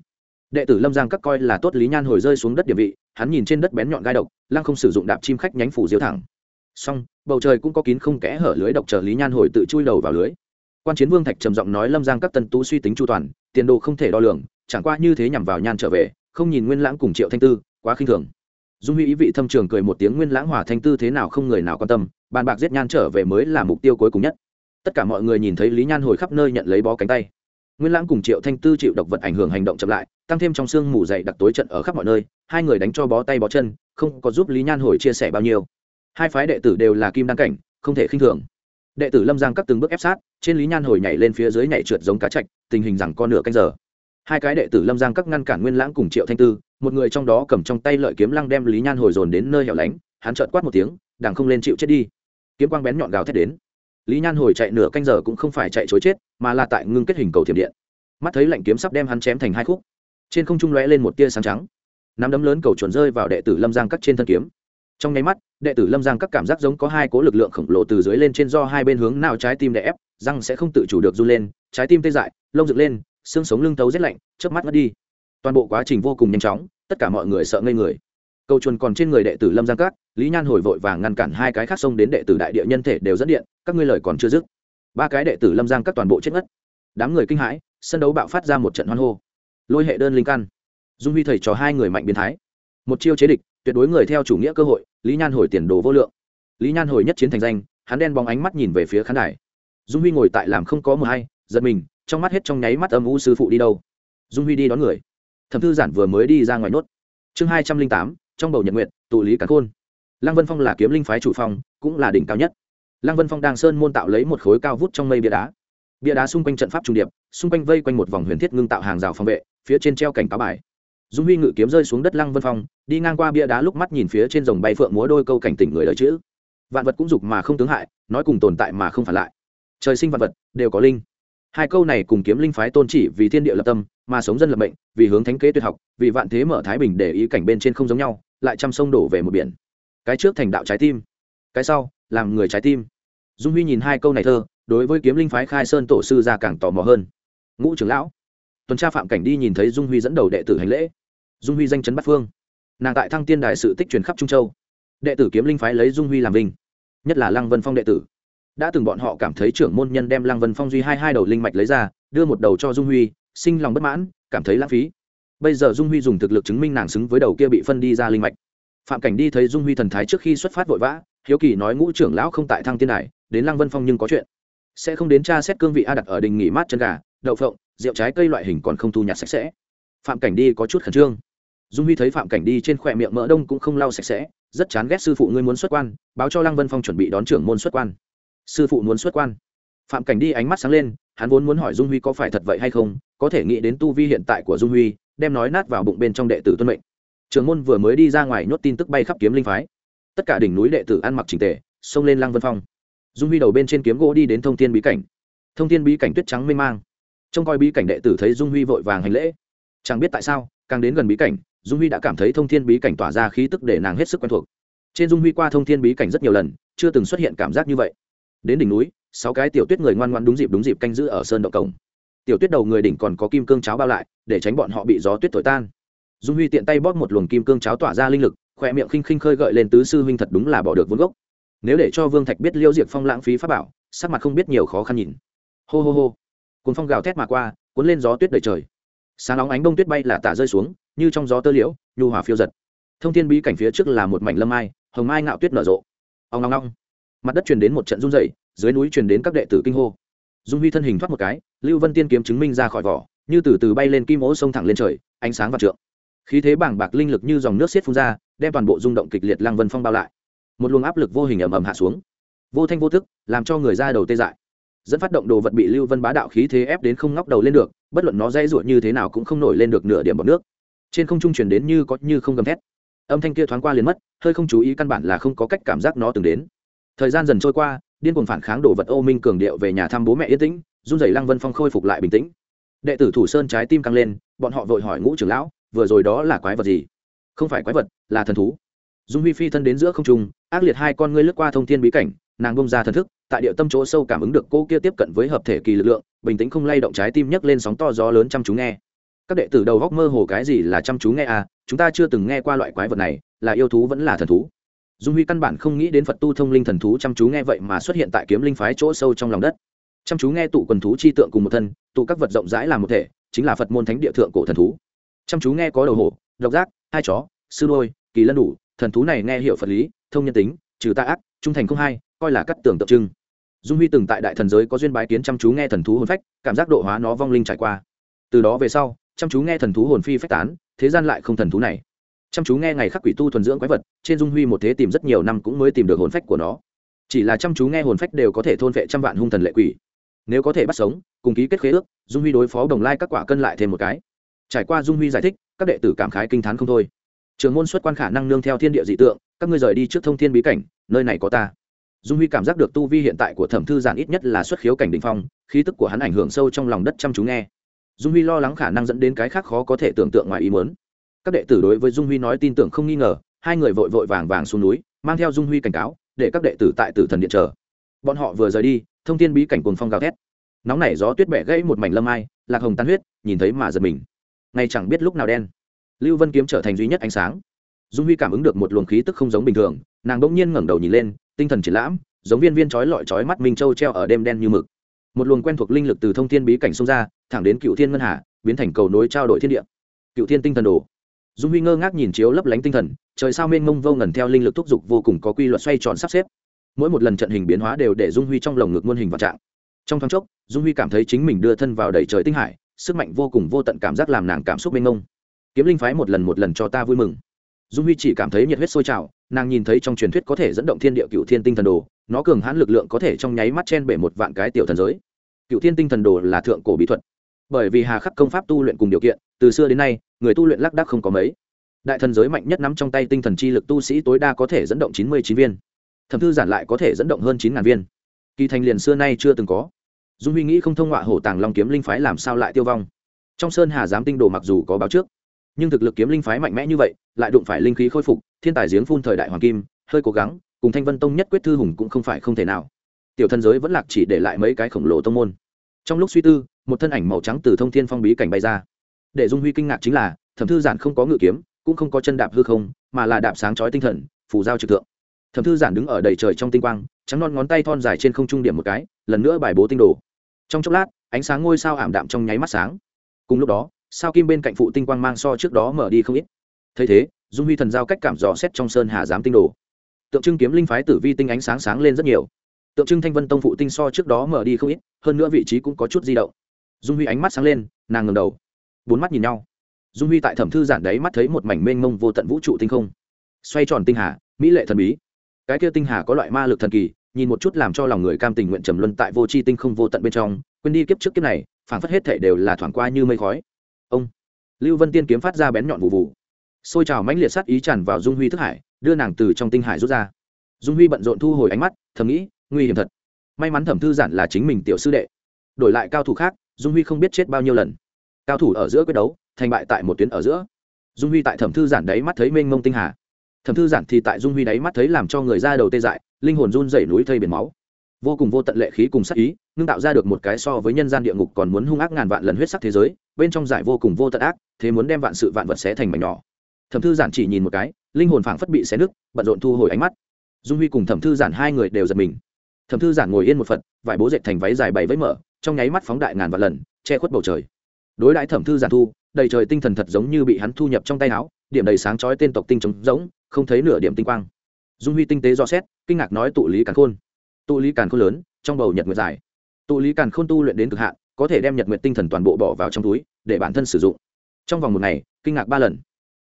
Đệ tử lâm giang các coi là tốt lý nhan hồi rơi xuống đất địa vị, hắn nhìn trên đất bén nhọn gai độc, lăng không sử dụng đạp chim khách nhánh phủ diêu thẳng. Song bầu trời cũng có kín không kẽ hở lưới độc chờ lý nhan hồi tự chui đầu vào lưới. Quan chiến vương thạch trầm giọng nói lâm giang các tân tú suy tính chu toàn, tiền đồ không thể đo lường, chẳng qua như thế nhằm vào nhan trở về, không nhìn nguyên lãng cùng triệu thanh tư, quá khinh thường. Dung huy ý vị thâm trường cười một tiếng nguyên lãng hỏa thanh tư thế nào không người nào quan tâm, bàn bạc giết nhan trở về mới là mục tiêu cuối cùng nhất. Tất cả mọi người nhìn thấy lý nhan hồi khắp nơi nhận lấy bó cánh tay. Nguyên lãng cùng triệu thanh tư chịu độc vật ảnh hưởng hành động chậm lại, tăng thêm trong sương mù dày đặc tối trận ở khắp mọi nơi, hai người đánh cho bó tay bó chân, không có giúp lý nhan hồi chia sẻ bao nhiêu hai phái đệ tử đều là kim đăng cảnh, không thể khinh thường. Đệ tử lâm giang cắt từng bước ép sát, trên lý nhan hồi nhảy lên phía dưới nhảy trượt giống cá chạch, tình hình rằng con nửa canh giờ. Hai cái đệ tử lâm giang các ngăn cản nguyên lãng cùng triệu thanh tư, một người trong đó cầm trong tay lợi kiếm lăng đem lý nhan hồi dồn đến nơi hẻo lánh, hắn trợn quát một tiếng, đằng không lên chịu chết đi. Kiếm quang bén nhọn gào thét đến. Lý nhan hồi chạy nửa canh giờ cũng không phải chạy chối chết, mà là tại ngưng kết hình cầu thiểm điện. Mắt thấy lạnh kiếm sắp đem hắn chém thành hai khúc, trên không trung lóe lên một tia sáng trắng. Nắm đấm lớn cầu chuẩn rơi vào đệ tử lâm giang cắt trên thân kiếm trong nháy mắt, đệ tử lâm giang các cảm giác giống có hai cố lực lượng khổng lồ từ dưới lên trên do hai bên hướng nào trái tim đè ép, răng sẽ không tự chủ được run lên, trái tim tê dại, lông dựng lên, xương sống lưng tấu rét lạnh, chớp mắt mất đi. Toàn bộ quá trình vô cùng nhanh chóng, tất cả mọi người sợ ngây người. Cầu chuồn còn trên người đệ tử lâm giang các, lý nhan hồi vội vàng ngăn cản hai cái khác xông đến đệ tử đại địa nhân thể đều dẫn điện, các ngươi lời còn chưa dứt. Ba cái đệ tử lâm giang các toàn bộ chết ngất. Đám người kinh hãi, sân đấu bạo phát ra một trận hoan hô. Lôi hệ đơn linh căn. Dung huy thầy trò hai người mạnh biến thái. Một chiêu chế địch tuyệt đối người theo chủ nghĩa cơ hội, lý nhan hồi tiền đồ vô lượng. Lý nhan hồi nhất chiến thành danh, hắn đen bóng ánh mắt nhìn về phía khán đài. Dung huy ngồi tại làm không có mờ hay, giật mình, trong mắt hết trong nháy mắt âm u sư phụ đi đâu. Dung huy đi đón người. Thẩm thư giản vừa mới đi ra ngoài nốt. Chương hai trăm linh tám, trong bầu nhật nguyện tụ lý cán khôn. Lăng vân phong là kiếm linh phái chủ phong, cũng là đỉnh cao nhất. Lăng vân phong đang sơn môn tạo lấy một khối cao vút trong mây bia đá. Bia đá xung quanh trận pháp trung điệp, xung quanh vây quanh một vòng huyền thiết ngưng tạo hàng rào phòng vệ, phía trên treo cảnh cáo bài dung huy ngự kiếm rơi xuống đất lăng vân phong, đi ngang qua bia đá lúc mắt nhìn phía trên dòng bay phượng múa đôi câu cảnh tỉnh người đời chữ. Vạn vật cũng dục mà không tướng hại, nói cùng tồn tại mà không phản lại. Trời sinh vạn vật, đều có linh. Hai câu này cùng kiếm linh phái tôn chỉ vì thiên địa lập tâm, mà sống dân lập mệnh, vì hướng thánh kế tuyệt học, vì vạn thế mở thái bình để ý cảnh bên trên không giống nhau, lại chăm sông đổ về một biển. Cái trước thành đạo trái tim, cái sau, làm người trái tim. Dung huy nhìn hai câu này thơ, đối với kiếm linh phái khai sơn tổ sư ra càng tò mò hơn. Ngũ trưởng lão, tuần tra phạm cảnh đi nhìn thấy dung huy dẫn đầu đệ tử hành lễ dung huy danh chấn bắt phương. Nàng tại thăng tiên đài sự tích truyền khắp trung châu. Đệ tử kiếm linh phái lấy dung huy làm vinh. Nhất là lăng vân phong đệ tử. Đã từng bọn họ cảm thấy trưởng môn nhân đem lăng vân phong duy hai hai đầu linh mạch lấy ra đưa một đầu cho dung huy sinh lòng bất mãn cảm thấy lãng phí. Bây giờ dung huy dùng thực lực chứng minh nàng xứng với đầu kia bị phân đi ra linh mạch. Phạm cảnh đi thấy dung huy thần thái trước khi xuất phát vội vã hiếu kỳ nói ngũ trưởng lão không tại thăng tiên Đài, đến lăng vân phong nhưng có chuyện. Sẽ không đến tra xét cương vị a đặt ở đình nghỉ mát chân gà đậu phộng rượu trái cây loại hình còn không thu nhặt sạch sẽ. Phạm cảnh đi có chút khẩn trương dung huy thấy phạm cảnh đi trên khỏe miệng mỡ đông cũng không lau sạch sẽ, rất chán ghét sư phụ ngươi muốn xuất quan, báo cho lăng vân phong chuẩn bị đón trưởng môn xuất quan. Sư phụ muốn xuất quan. Phạm cảnh đi ánh mắt sáng lên, hắn vốn muốn hỏi dung huy có phải thật vậy hay không, có thể nghĩ đến tu vi hiện tại của dung huy, đem nói nát vào bụng bên trong đệ tử tuân mệnh. Trường môn vừa mới đi ra ngoài nhốt tin tức bay khắp kiếm linh phái. Tất cả đỉnh núi đệ tử ăn mặc trình tề, xông lên lăng vân phong. Dung huy đầu bên trên kiếm gỗ đi đến thông thiên bí cảnh. Thông thiên bí cảnh tuyết trắng mênh mang. Trông coi bí cảnh đệ tử thấy dung huy vội vàng hành lễ. Chẳng biết tại sao, càng đến gần bí cảnh dung huy đã cảm thấy thông thiên bí cảnh tỏa ra khí tức để nàng hết sức quen thuộc. Trên dung huy qua thông thiên bí cảnh rất nhiều lần, chưa từng xuất hiện cảm giác như vậy. Đến đỉnh núi, sáu cái tiểu tuyết người ngoan ngoan đúng dịp đúng dịp canh giữ ở sơn động cổng. Tiểu tuyết đầu người đỉnh còn có kim cương cháo bao lại, để tránh bọn họ bị gió tuyết thổi tan. Dung huy tiện tay bóp một luồng kim cương cháo tỏa ra linh lực khỏe miệng khinh khinh khơi gợi lên tứ sư huynh thật đúng là bỏ được vốn gốc. Nếu để cho vương thạch biết liêu diệt phong lãng phí pháp bảo, sắc mặt không biết nhiều khó khăn nhìn. Hô hô hô. Cuốn phong gào thét mà qua, cuốn lên gió tuyết đầy trời. Sáng nóng ánh bông tuyết bay là tả rơi xuống như trong gió tơ liễu, nhu hòa phiêu giật. Thông thiên bí cảnh phía trước là một mảnh lâm mai hồng mai ngạo tuyết nở rộ. Ông ngong ngong mặt đất truyền đến một trận run dày dưới núi truyền đến các đệ tử kinh hô. Dung huy thân hình thoát một cái, lưu vân tiên kiếm chứng minh ra khỏi vỏ, như từ từ bay lên kim ố sông thẳng lên trời, ánh sáng và trượng. Khí thế bảng bạc linh lực như dòng nước xiết phun ra, đem toàn bộ rung động kịch liệt lăng vân phong bao lại. Một luồng áp lực vô hình ầm ầm hạ xuống. Vô thanh vô thức làm cho người ra đầu tê dại. Dẫn phát động đồ vật bị lưu vân bá đạo khí thế ép đến không ngóc đầu lên được, bất luận nó dây ruột như thế nào cũng không nổi lên được nửa điểm bọt nước trên không trung chuyển đến như có như không gầm thét. Âm thanh kia thoáng qua liền mất, hơi không chú ý căn bản là không có cách cảm giác nó từng đến. Thời gian dần trôi qua, điên cuồng phản kháng đồ vật ô minh cường điệu về nhà thăm bố mẹ yên tĩnh, run rẩy lăng vân phong khôi phục lại bình tĩnh. Đệ tử thủ sơn trái tim căng lên, bọn họ vội hỏi ngũ trưởng lão, vừa rồi đó là quái vật gì? Không phải quái vật, là thần thú. Dung huy phi thân đến giữa không trung, ác liệt hai con ngươi lướt qua thông thiên bí cảnh, nàng bông ra thần thức, tại địa tâm chỗ sâu cảm ứng được cô kia tiếp cận với hợp thể kỳ lực lượng, bình tĩnh không lay động trái tim nhấc lên sóng to gió lớn chăm chú nghe các đệ tử đầu góc mơ hồ cái gì là chăm chú nghe à chúng ta chưa từng nghe qua loại quái vật này, là yêu thú vẫn là thần thú. Dung huy căn bản không nghĩ đến phật tu thông linh thần thú chăm chú nghe vậy mà xuất hiện tại kiếm linh phái chỗ sâu trong lòng đất. Chăm chú nghe tụ quần thú chi tượng cùng một thân, tụ các vật rộng rãi làm một thể, chính là phật môn thánh địa thượng cổ thần thú. Chăm chú nghe có đầu hổ, độc giác, hai chó, sư đôi kỳ lân đủ, thần thú này nghe hiệu phật lý, thông nhân tính, trừ tạ ác, trung thành không hai, coi là cắt tưởng tượng trưng. Dung huy từng tại đại thần giới có duyên bái kiến chăm chú nghe thần thú hồn phách, cảm giác độ hóa nó vong linh trải qua. Từ đó về sau chăm chú nghe thần thú hồn phi phách tán, thế gian lại không thần thú này. Chăm chú nghe ngày khắc quỷ tu thuần dưỡng quái vật, trên dung huy một thế tìm rất nhiều năm cũng mới tìm được hồn phách của nó. Chỉ là chăm chú nghe hồn phách đều có thể thôn vệ trăm vạn hung thần lệ quỷ. Nếu có thể bắt sống, cùng ký kết khế ước, dung huy đối phó đồng lai các quả cân lại thêm một cái. Trải qua dung huy giải thích, các đệ tử cảm khái kinh t h á n không thôi. Trường môn xuất quan khả năng nương theo thiên địa dị tượng, các ngươi rời đi trước thông thiên bí cảnh, nơi này có ta. Dung huy cảm giác được tu vi hiện tại của thẩm thư giản ít nhất là xuất khiếu cảnh đ ỉ n h phong, khí tức của hắn ảnh hưởng sâu trong lòng đất chăm chú nghe dung huy lo lắng khả năng dẫn đến cái khác khó có thể tưởng tượng ngoài ý mớn các đệ tử đối với dung huy nói tin tưởng không nghi ngờ, hai người vội vội vàng vàng xuống núi, mang theo dung huy cảnh cáo, để các đệ tử tại tử thần điện chờ. Bọn họ vừa rời đi, thông tin bí cảnh cồn phong gào thét. Nóng nảy gió tuyết bẻ gãy một mảnh lâm ai, lạc hồng tan huyết, nhìn thấy mà giật mình. Ngay chẳng biết lúc nào đen. Lưu vân kiếm trở thành duy nhất ánh sáng. Dung huy cảm ứng được một luồng khí tức không giống bình thường, nàng bỗng nhiên ngẩng đầu nhìn lên, tinh thần triển lãm, giống viên viên chói lọi chói mắt minh châu treo ở đêm đen như mực một luồng quen thuộc linh lực từ thông thiên bí cảnh xông ra, thẳng đến cựu thiên ngân hà, biến thành cầu nối trao đổi thiên địa. Cựu thiên tinh thần đồ dung huy ngơ ngác nhìn chiếu lấp lánh tinh thần, trời sao mênh mông vô ngần theo linh lực thúc giục vô cùng có quy luật xoay tròn sắp xếp. Mỗi một lần trận hình biến hóa đều để dung huy trong lồng ngực muôn hình vạn trạng. Trong thoáng chốc, dung huy cảm thấy chính mình đưa thân vào đầy trời tinh hải, sức mạnh vô cùng vô tận cảm giác làm nàng cảm xúc mênh mông. Kiếm linh phái một lần một lần cho ta vui mừng dung huy chỉ cảm thấy nhiệt huyết sôi trào, nàng nhìn thấy trong truyền thuyết có thể dẫn động thiên địa cựu thiên tinh thần đồ, nó cường hãn lực lượng có thể trong nháy mắt chen bể một vạn cái tiểu thần giới. Cựu thiên tinh thần đồ là thượng cổ bí thuật. Bởi vì hà khắc công pháp tu luyện cùng điều kiện, từ xưa đến nay, người tu luyện lác đác không có mấy. Đại thần giới mạnh nhất nắm trong tay tinh thần chi lực tu sĩ tối đa có thể dẫn động chín mươi chín viên. Thẩm thư giản lại có thể dẫn động hơn chín ngàn viên. Kỳ thành liền xưa nay chưa từng có. Dung huy nghĩ không thông họa hổ tàng long kiếm linh phái làm sao lại tiêu vong. Trong sơn hà giám tinh đồ mặc dù có báo trước nhưng thực lực kiếm linh phái mạnh mẽ như vậy, lại đụng phải linh khí khôi phục, thiên tài giếng phun thời đại hoàng kim, hơi cố gắng, cùng thanh vân tông nhất quyết thư hùng cũng không phải không thể nào. Tiểu thần giới vẫn lạc chỉ để lại mấy cái khổng lồ tông môn. Trong lúc suy tư, một thân ảnh màu trắng từ thông thiên phong bí cảnh bay ra. Để dung huy kinh ngạc chính là, thẩm thư giản không có ngự kiếm, cũng không có chân đạp hư không, mà là đạp sáng chói tinh thần, phù giao trực thượng. Thẩm thư giản đứng ở đầy trời trong tinh quang, trắng non ngón tay thon dài trên không trung điểm một cái, lần nữa bài bố tinh đồ. Trong chốc lát, ánh sáng ngôi sao ảm đạm trong nháy mắt sáng. Cùng lúc đó sao kim bên cạnh phụ tinh quang mang so trước đó mở đi không ít thấy thế dung huy thần giao cách cảm dò xét trong sơn hà giám tinh đồ tượng trưng kiếm linh phái tử vi tinh ánh sáng sáng lên rất nhiều tượng trưng thanh vân tông phụ tinh so trước đó mở đi không ít hơn nữa vị trí cũng có chút di động dung huy ánh mắt sáng lên nàng ngầm đầu bốn mắt nhìn nhau dung huy tại thẩm thư giản đấy mắt thấy một mảnh mênh mông vô tận vũ trụ tinh không xoay tròn tinh hà mỹ lệ thần bí cái kia tinh hà có loại ma lực thần kỳ nhìn một chút làm cho lòng người cam tình nguyện trầm luân tại vô c h i tinh không vô tận bên trong quên đi kiếp trước kiếp này phản phất hết thể đều là thoảng qua như mây khói lưu vân tiên kiếm phát ra bén nhọn vụ vụ xôi trào mãnh liệt sát ý tràn vào dung huy thức hải, đưa nàng từ trong tinh hải rút ra. Dung huy bận rộn thu hồi ánh mắt, thầm nghĩ, nguy hiểm thật. May mắn thẩm thư giản là chính mình tiểu sư đệ. Đổi lại cao thủ khác, dung huy không biết chết bao nhiêu lần. Cao thủ ở giữa quyết đấu, thành bại tại một tuyến ở giữa. Dung huy tại thẩm thư giản đấy mắt thấy mênh mông tinh hà. Thẩm thư giản thì tại dung huy đáy mắt thấy làm cho người ra đầu tê dại, linh hồn run dày núi thây biển máu vô cùng vô tận lệ khí cùng sắc ý, ngưng tạo ra được một cái so với nhân gian địa ngục còn muốn hung ác ngàn vạn lần huyết sắc thế giới, bên trong giải vô cùng vô tận ác, thế muốn đem vạn sự vạn vật xé thành mảnh nhỏ. Thẩm thư giản chỉ nhìn một cái, linh hồn phảng phất bị xé nứt, bận rộn thu hồi ánh mắt. Dung huy cùng thẩm thư giản hai người đều giật mình. Thẩm thư giản ngồi yên một phật, vải bố dệt thành váy dài bảy với mở, trong nháy mắt phóng đại ngàn vạn lần, che khuất bầu trời. Đối đãi thẩm thư giản thu, đầy trời tinh thần thật giống như bị hắn thu nhập trong tay áo, điểm đầy sáng chói tên tộc tinh trống giống không thấy nửa điểm tinh quang. Dung huy tinh tế do xét, kinh ngạc nói tụ lý càn khôn tụ lý càn khôn lớn, trong bầu nhật nguyệt dài. Tụ lý càn khôn tu luyện đến cực hạn, có thể đem nhật nguyệt tinh thần toàn bộ bỏ vào trong túi, để bản thân sử dụng. Trong vòng một ngày, kinh ngạc ba lần.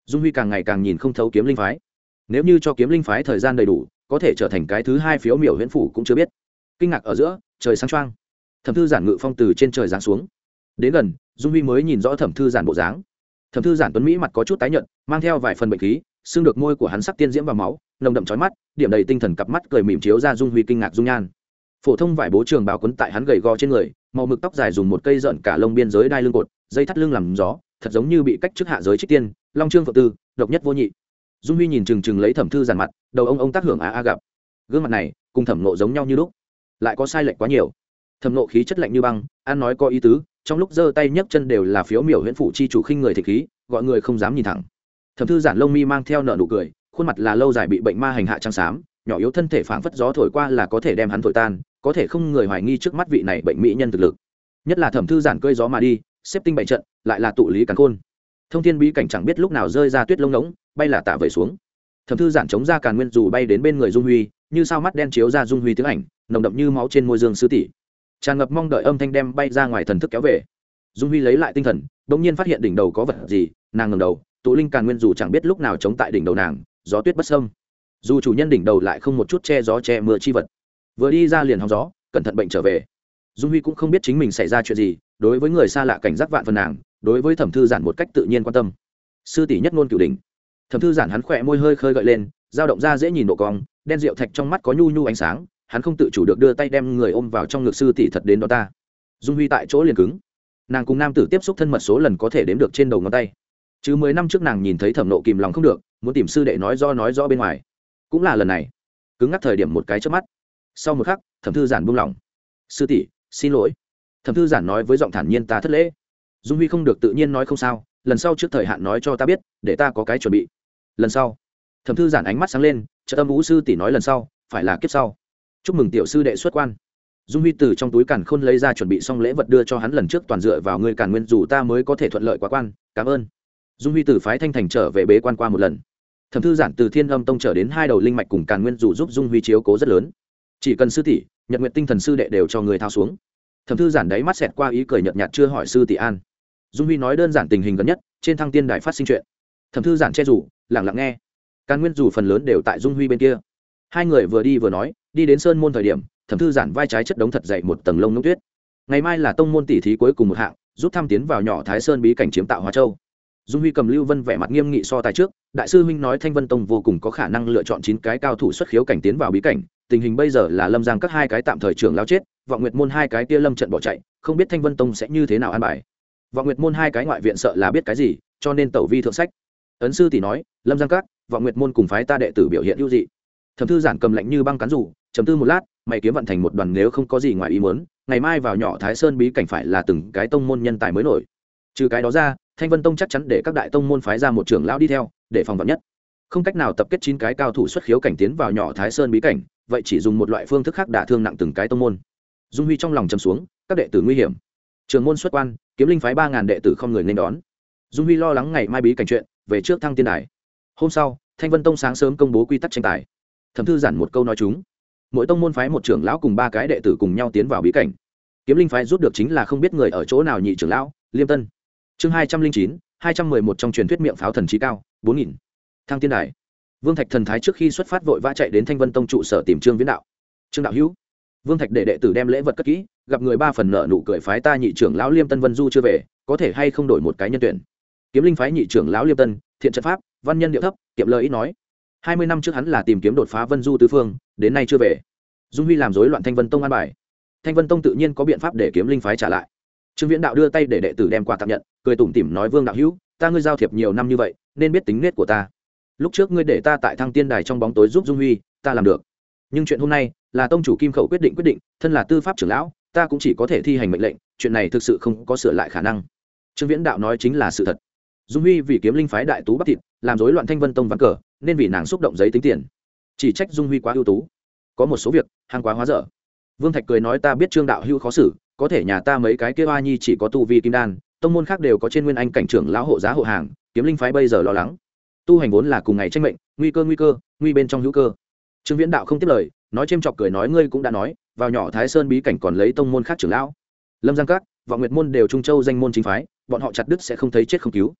Dung huy càng ngày càng nhìn không thấu kiếm linh phái. Nếu như cho kiếm linh phái thời gian đầy đủ, có thể trở thành cái thứ hai phiếu miểu huyễn phủ cũng chưa biết. Kinh ngạc ở giữa, trời sáng choang. Thẩm thư giản ngự phong từ trên trời giáng xuống. Đến gần, dung huy mới nhìn rõ thẩm thư giản bộ dáng. Thẩm thư giản tuấn mỹ mặt có chút tái nhợt, mang theo vài phần bệnh khí xương được môi của hắn sắc tiên diễm vào máu, nồng đậm trói mắt, điểm đầy tinh thần cặp mắt cười mỉm chiếu ra dung huy kinh ngạc dung nhan. Phổ thông vải bố trường bào quấn tại hắn gầy gò trên người, màu mực tóc dài dùng một cây rợn cả lông biên giới đai lưng cột, dây thắt lưng làm gió, thật giống như bị cách trước hạ giới trích tiên, long trương phượng tư, độc nhất vô nhị. Dung huy nhìn chừng chừng lấy thẩm thư giàn mặt, đầu ông ông tác hưởng á a gặp. Gương mặt này, cùng thẩm nộ giống nhau như lúc, lại có sai lệch quá nhiều. Thẩm nộ khí chất lạnh như băng an nói có ý tứ, trong lúc giơ tay nhấc chân đều là phiếu miểu huyễn phủ chi chủ khinh người thị khí, gọi người không dám nhìn thẳng thẩm thư giản lông mi mang theo nợ nụ cười, khuôn mặt là lâu dài bị bệnh ma hành hạ trăng xám, nhỏ yếu thân thể phảng phất gió thổi qua là có thể đem hắn thổi tan, có thể không người hoài nghi trước mắt vị này bệnh mỹ nhân thực lực. Nhất là thẩm thư giản cơi gió mà đi, xếp tinh bày trận, lại là tụ lý càn khôn. Thông thiên bí cảnh chẳng biết lúc nào rơi ra tuyết lông ngỗng, bay là tạ vẩy xuống. Thẩm thư giản chống ra càn nguyên dù bay đến bên người dung huy, như sao mắt đen chiếu ra dung huy tiếng ảnh, nồng đậm như máu trên môi dương sư tỷ. Tràn ngập mong đợi âm thanh đem bay ra ngoài thần thức kéo về. Dung huy lấy lại tinh thần đ ỗ n g nhiên phát hiện đỉnh đầu có vật gì, nàng ngầm đầu tụ linh càn nguyên dù chẳng biết lúc nào chống tại đỉnh đầu nàng gió tuyết bất sâm. Dù chủ nhân đỉnh đầu lại không một chút che gió che mưa chi vật. Vừa đi ra liền hóng gió cẩn thận bệnh trở về. Dung huy cũng không biết chính mình xảy ra chuyện gì đối với người xa lạ cảnh giác vạn phần nàng đối với thẩm thư giản một cách tự nhiên quan tâm. Sư tỷ nhất ngôn cửu đỉnh, thẩm thư giản hắn khỏe môi hơi khơi gợi lên dao động ra dễ nhìn độ cong đen rượu thạch trong mắt có nhu nhu ánh sáng hắn không tự chủ được đưa tay đem người ôm vào trong ngực sư tỷ thật đến đó ta. Dung huy tại chỗ liền cứng. Nàng cùng nam tử tiếp xúc thân mật số lần có thể đếm được trên đầu ngón tay chứ mười năm trước nàng nhìn thấy thẩm nộ kìm lòng không được, muốn tìm sư đệ nói do nói rõ bên ngoài. Cũng là lần này. Cứng ngắc thời điểm một cái trước mắt. Sau một khắc, thẩm thư giản buông lỏng. Sư tỷ, xin lỗi. Thẩm thư giản nói với giọng thản nhiên, ta thất lễ. Dung huy không được tự nhiên nói không sao, lần sau trước thời hạn nói cho ta biết, để ta có cái chuẩn bị. Lần sau, thẩm thư giản ánh mắt sáng lên trợ tâm vũ sư tỷ nói lần sau, phải là kiếp sau. Chúc mừng tiểu sư đệ xuất quan. Dung huy từ trong túi càn khôn lấy ra chuẩn bị xong lễ vật đưa cho hắn lần trước toàn dựa vào ngươi càn nguyên, dù ta mới có thể thuận lợi quá quan, cảm ơn dung huy từ phái thanh thành trở về bế quan qua một lần. Thẩm thư giản từ thiên âm tông trở đến hai đầu linh mạch cùng càn nguyên dù giúp dung huy chiếu cố rất lớn. Chỉ cần sư tỷ, nhật nguyện tinh thần sư đệ đều cho người thao xuống. Thẩm thư giản đáy mắt xẹt qua ý cười nhợt nhạt chưa hỏi sư tỷ an. Dung huy nói đơn giản tình hình gần nhất, trên thăng tiên đài phát sinh chuyện. Thẩm thư giản che rủ lẳng lặng nghe. Càn nguyên dù phần lớn đều tại dung huy bên kia. Hai người vừa đi vừa nói, đi đến sơn môn thời điểm, thẩm thư giản vai trái chất đống thật dậy một tầng lông nông tuyết. Ngày mai là tông môn tỷ thí cuối cùng một hạng rút thăm tiến vào nhỏ thái sơn bí cảnh chiếm tạo hóa châu dung huy cầm lưu vân vẻ mặt nghiêm nghị so tài trước, đại sư huynh nói thanh vân tông vô cùng có khả năng lựa chọn chín cái cao thủ xuất khiếu cảnh tiến vào bí cảnh, tình hình bây giờ là lâm giang các hai cái tạm thời trưởng lao chết, vọng nguyệt môn hai cái tia lâm trận bỏ chạy, không biết thanh vân tông sẽ như thế nào an bài. Vọng nguyệt môn hai cái ngoại viện sợ là biết cái gì, cho nên tẩu vi thượng sách. Ấn sư tỷ nói, lâm giang các, vọng nguyệt môn cùng phái ta đệ tử biểu hiện ưu dị. Thẩm thư giản cầm lạnh như băng cán rủ chấm tư một lát, mày kiếm vận thành một đoàn nếu không có gì ngoài ý muốn, ngày mai vào nhỏ thái sơn bí cảnh phải là từng cái tông môn nhân tài mới nổi. Trừ cái đó ra thanh vân tông chắc chắn để các đại tông môn phái ra một trưởng lão đi theo, để phòng vật nhất. Không cách nào tập kết chín cái cao thủ xuất khiếu cảnh tiến vào nhỏ thái sơn bí cảnh, vậy chỉ dùng một loại phương thức khác đả thương nặng từng cái tông môn. Dung huy trong lòng chầm xuống, các đệ tử nguy hiểm. Trường môn xuất quan, kiếm linh phái ba ngàn đệ tử không người nên đón. Dung huy lo lắng ngày mai bí cảnh chuyện, về trước thăng tiên đài. Hôm sau, thanh vân tông sáng sớm công bố quy tắc tranh tài. Thẩm thư giản một câu nói chúng. Mỗi tông môn phái một trưởng lão cùng ba cái đệ tử cùng nhau tiến vào bí cảnh. Kiếm linh phái rút được chính là không biết người ở chỗ nào nhị trưởng lão, liêm tân chương hai trăm linh chín, hai trăm mười một trong truyền thuyết miệng pháo thần trí cao, bốn nghìn. Thăng tiên đài. Vương thạch thần thái trước khi xuất phát vội vã chạy đến thanh vân tông trụ sở tìm trương viễn đạo. Trương đạo hữu. Vương thạch để đệ tử đem lễ vật cất kỹ, gặp người ba phần nợ nụ cười phái ta nhị trưởng lão liêm tân vân du chưa về, có thể hay không đổi một cái nhân tuyển. Kiếm linh phái nhị trưởng lão liêm tân, thiện trận pháp, văn nhân điệu thấp, kiệm lời ít nói. Hai mươi năm trước hắn là tìm kiếm đột phá vân du tứ phương, đến nay chưa về. Dung huy làm rối loạn thanh vân tông an bài. Thanh vân tông tự nhiên có biện pháp để kiếm linh phái trả lại trương viễn đạo đưa tay để đệ tử đem quà tặng nhận, cười tủm tỉm nói, vương đạo hữu, ta ngươi giao thiệp nhiều năm như vậy, nên biết tính nết của ta. Lúc trước ngươi để ta tại thăng tiên đài trong bóng tối giúp dung huy, ta làm được. Nhưng chuyện hôm nay là tông chủ kim khẩu quyết định quyết định, thân là tư pháp trưởng lão, ta cũng chỉ có thể thi hành mệnh lệnh, chuyện này thực sự không có sửa lại khả năng. Trương viễn đạo nói chính là sự thật. Dung huy vì kiếm linh phái đại tú bắc thịt, làm rối loạn thanh vân tông ván cờ, nên vì nàng xúc động giấy tính tiền. Chỉ trách dung huy quá ưu tú. Có một số việc, hàng quá hóa dở. Vương thạch cười nói, ta biết trương đạo hữu khó xử có thể nhà ta mấy cái kia oa nhi chỉ có tu vi kim đan, tông môn khác đều có trên nguyên anh cảnh trưởng lão hộ giá hộ hàng, kiếm linh phái bây giờ lo lắng. Tu hành vốn là cùng ngày tranh mệnh, nguy cơ nguy cơ, nguy bên trong hữu cơ. Trương viễn đạo không tiếp lời, nói c chọc cười nói ngươi cũng đã nói, vào nhỏ thái sơn bí cảnh còn lấy tông môn khác trưởng lão. Lâm giang các và nguyệt môn đều trung châu danh môn chính phái, bọn họ chặt đứt sẽ không thấy chết không cứu.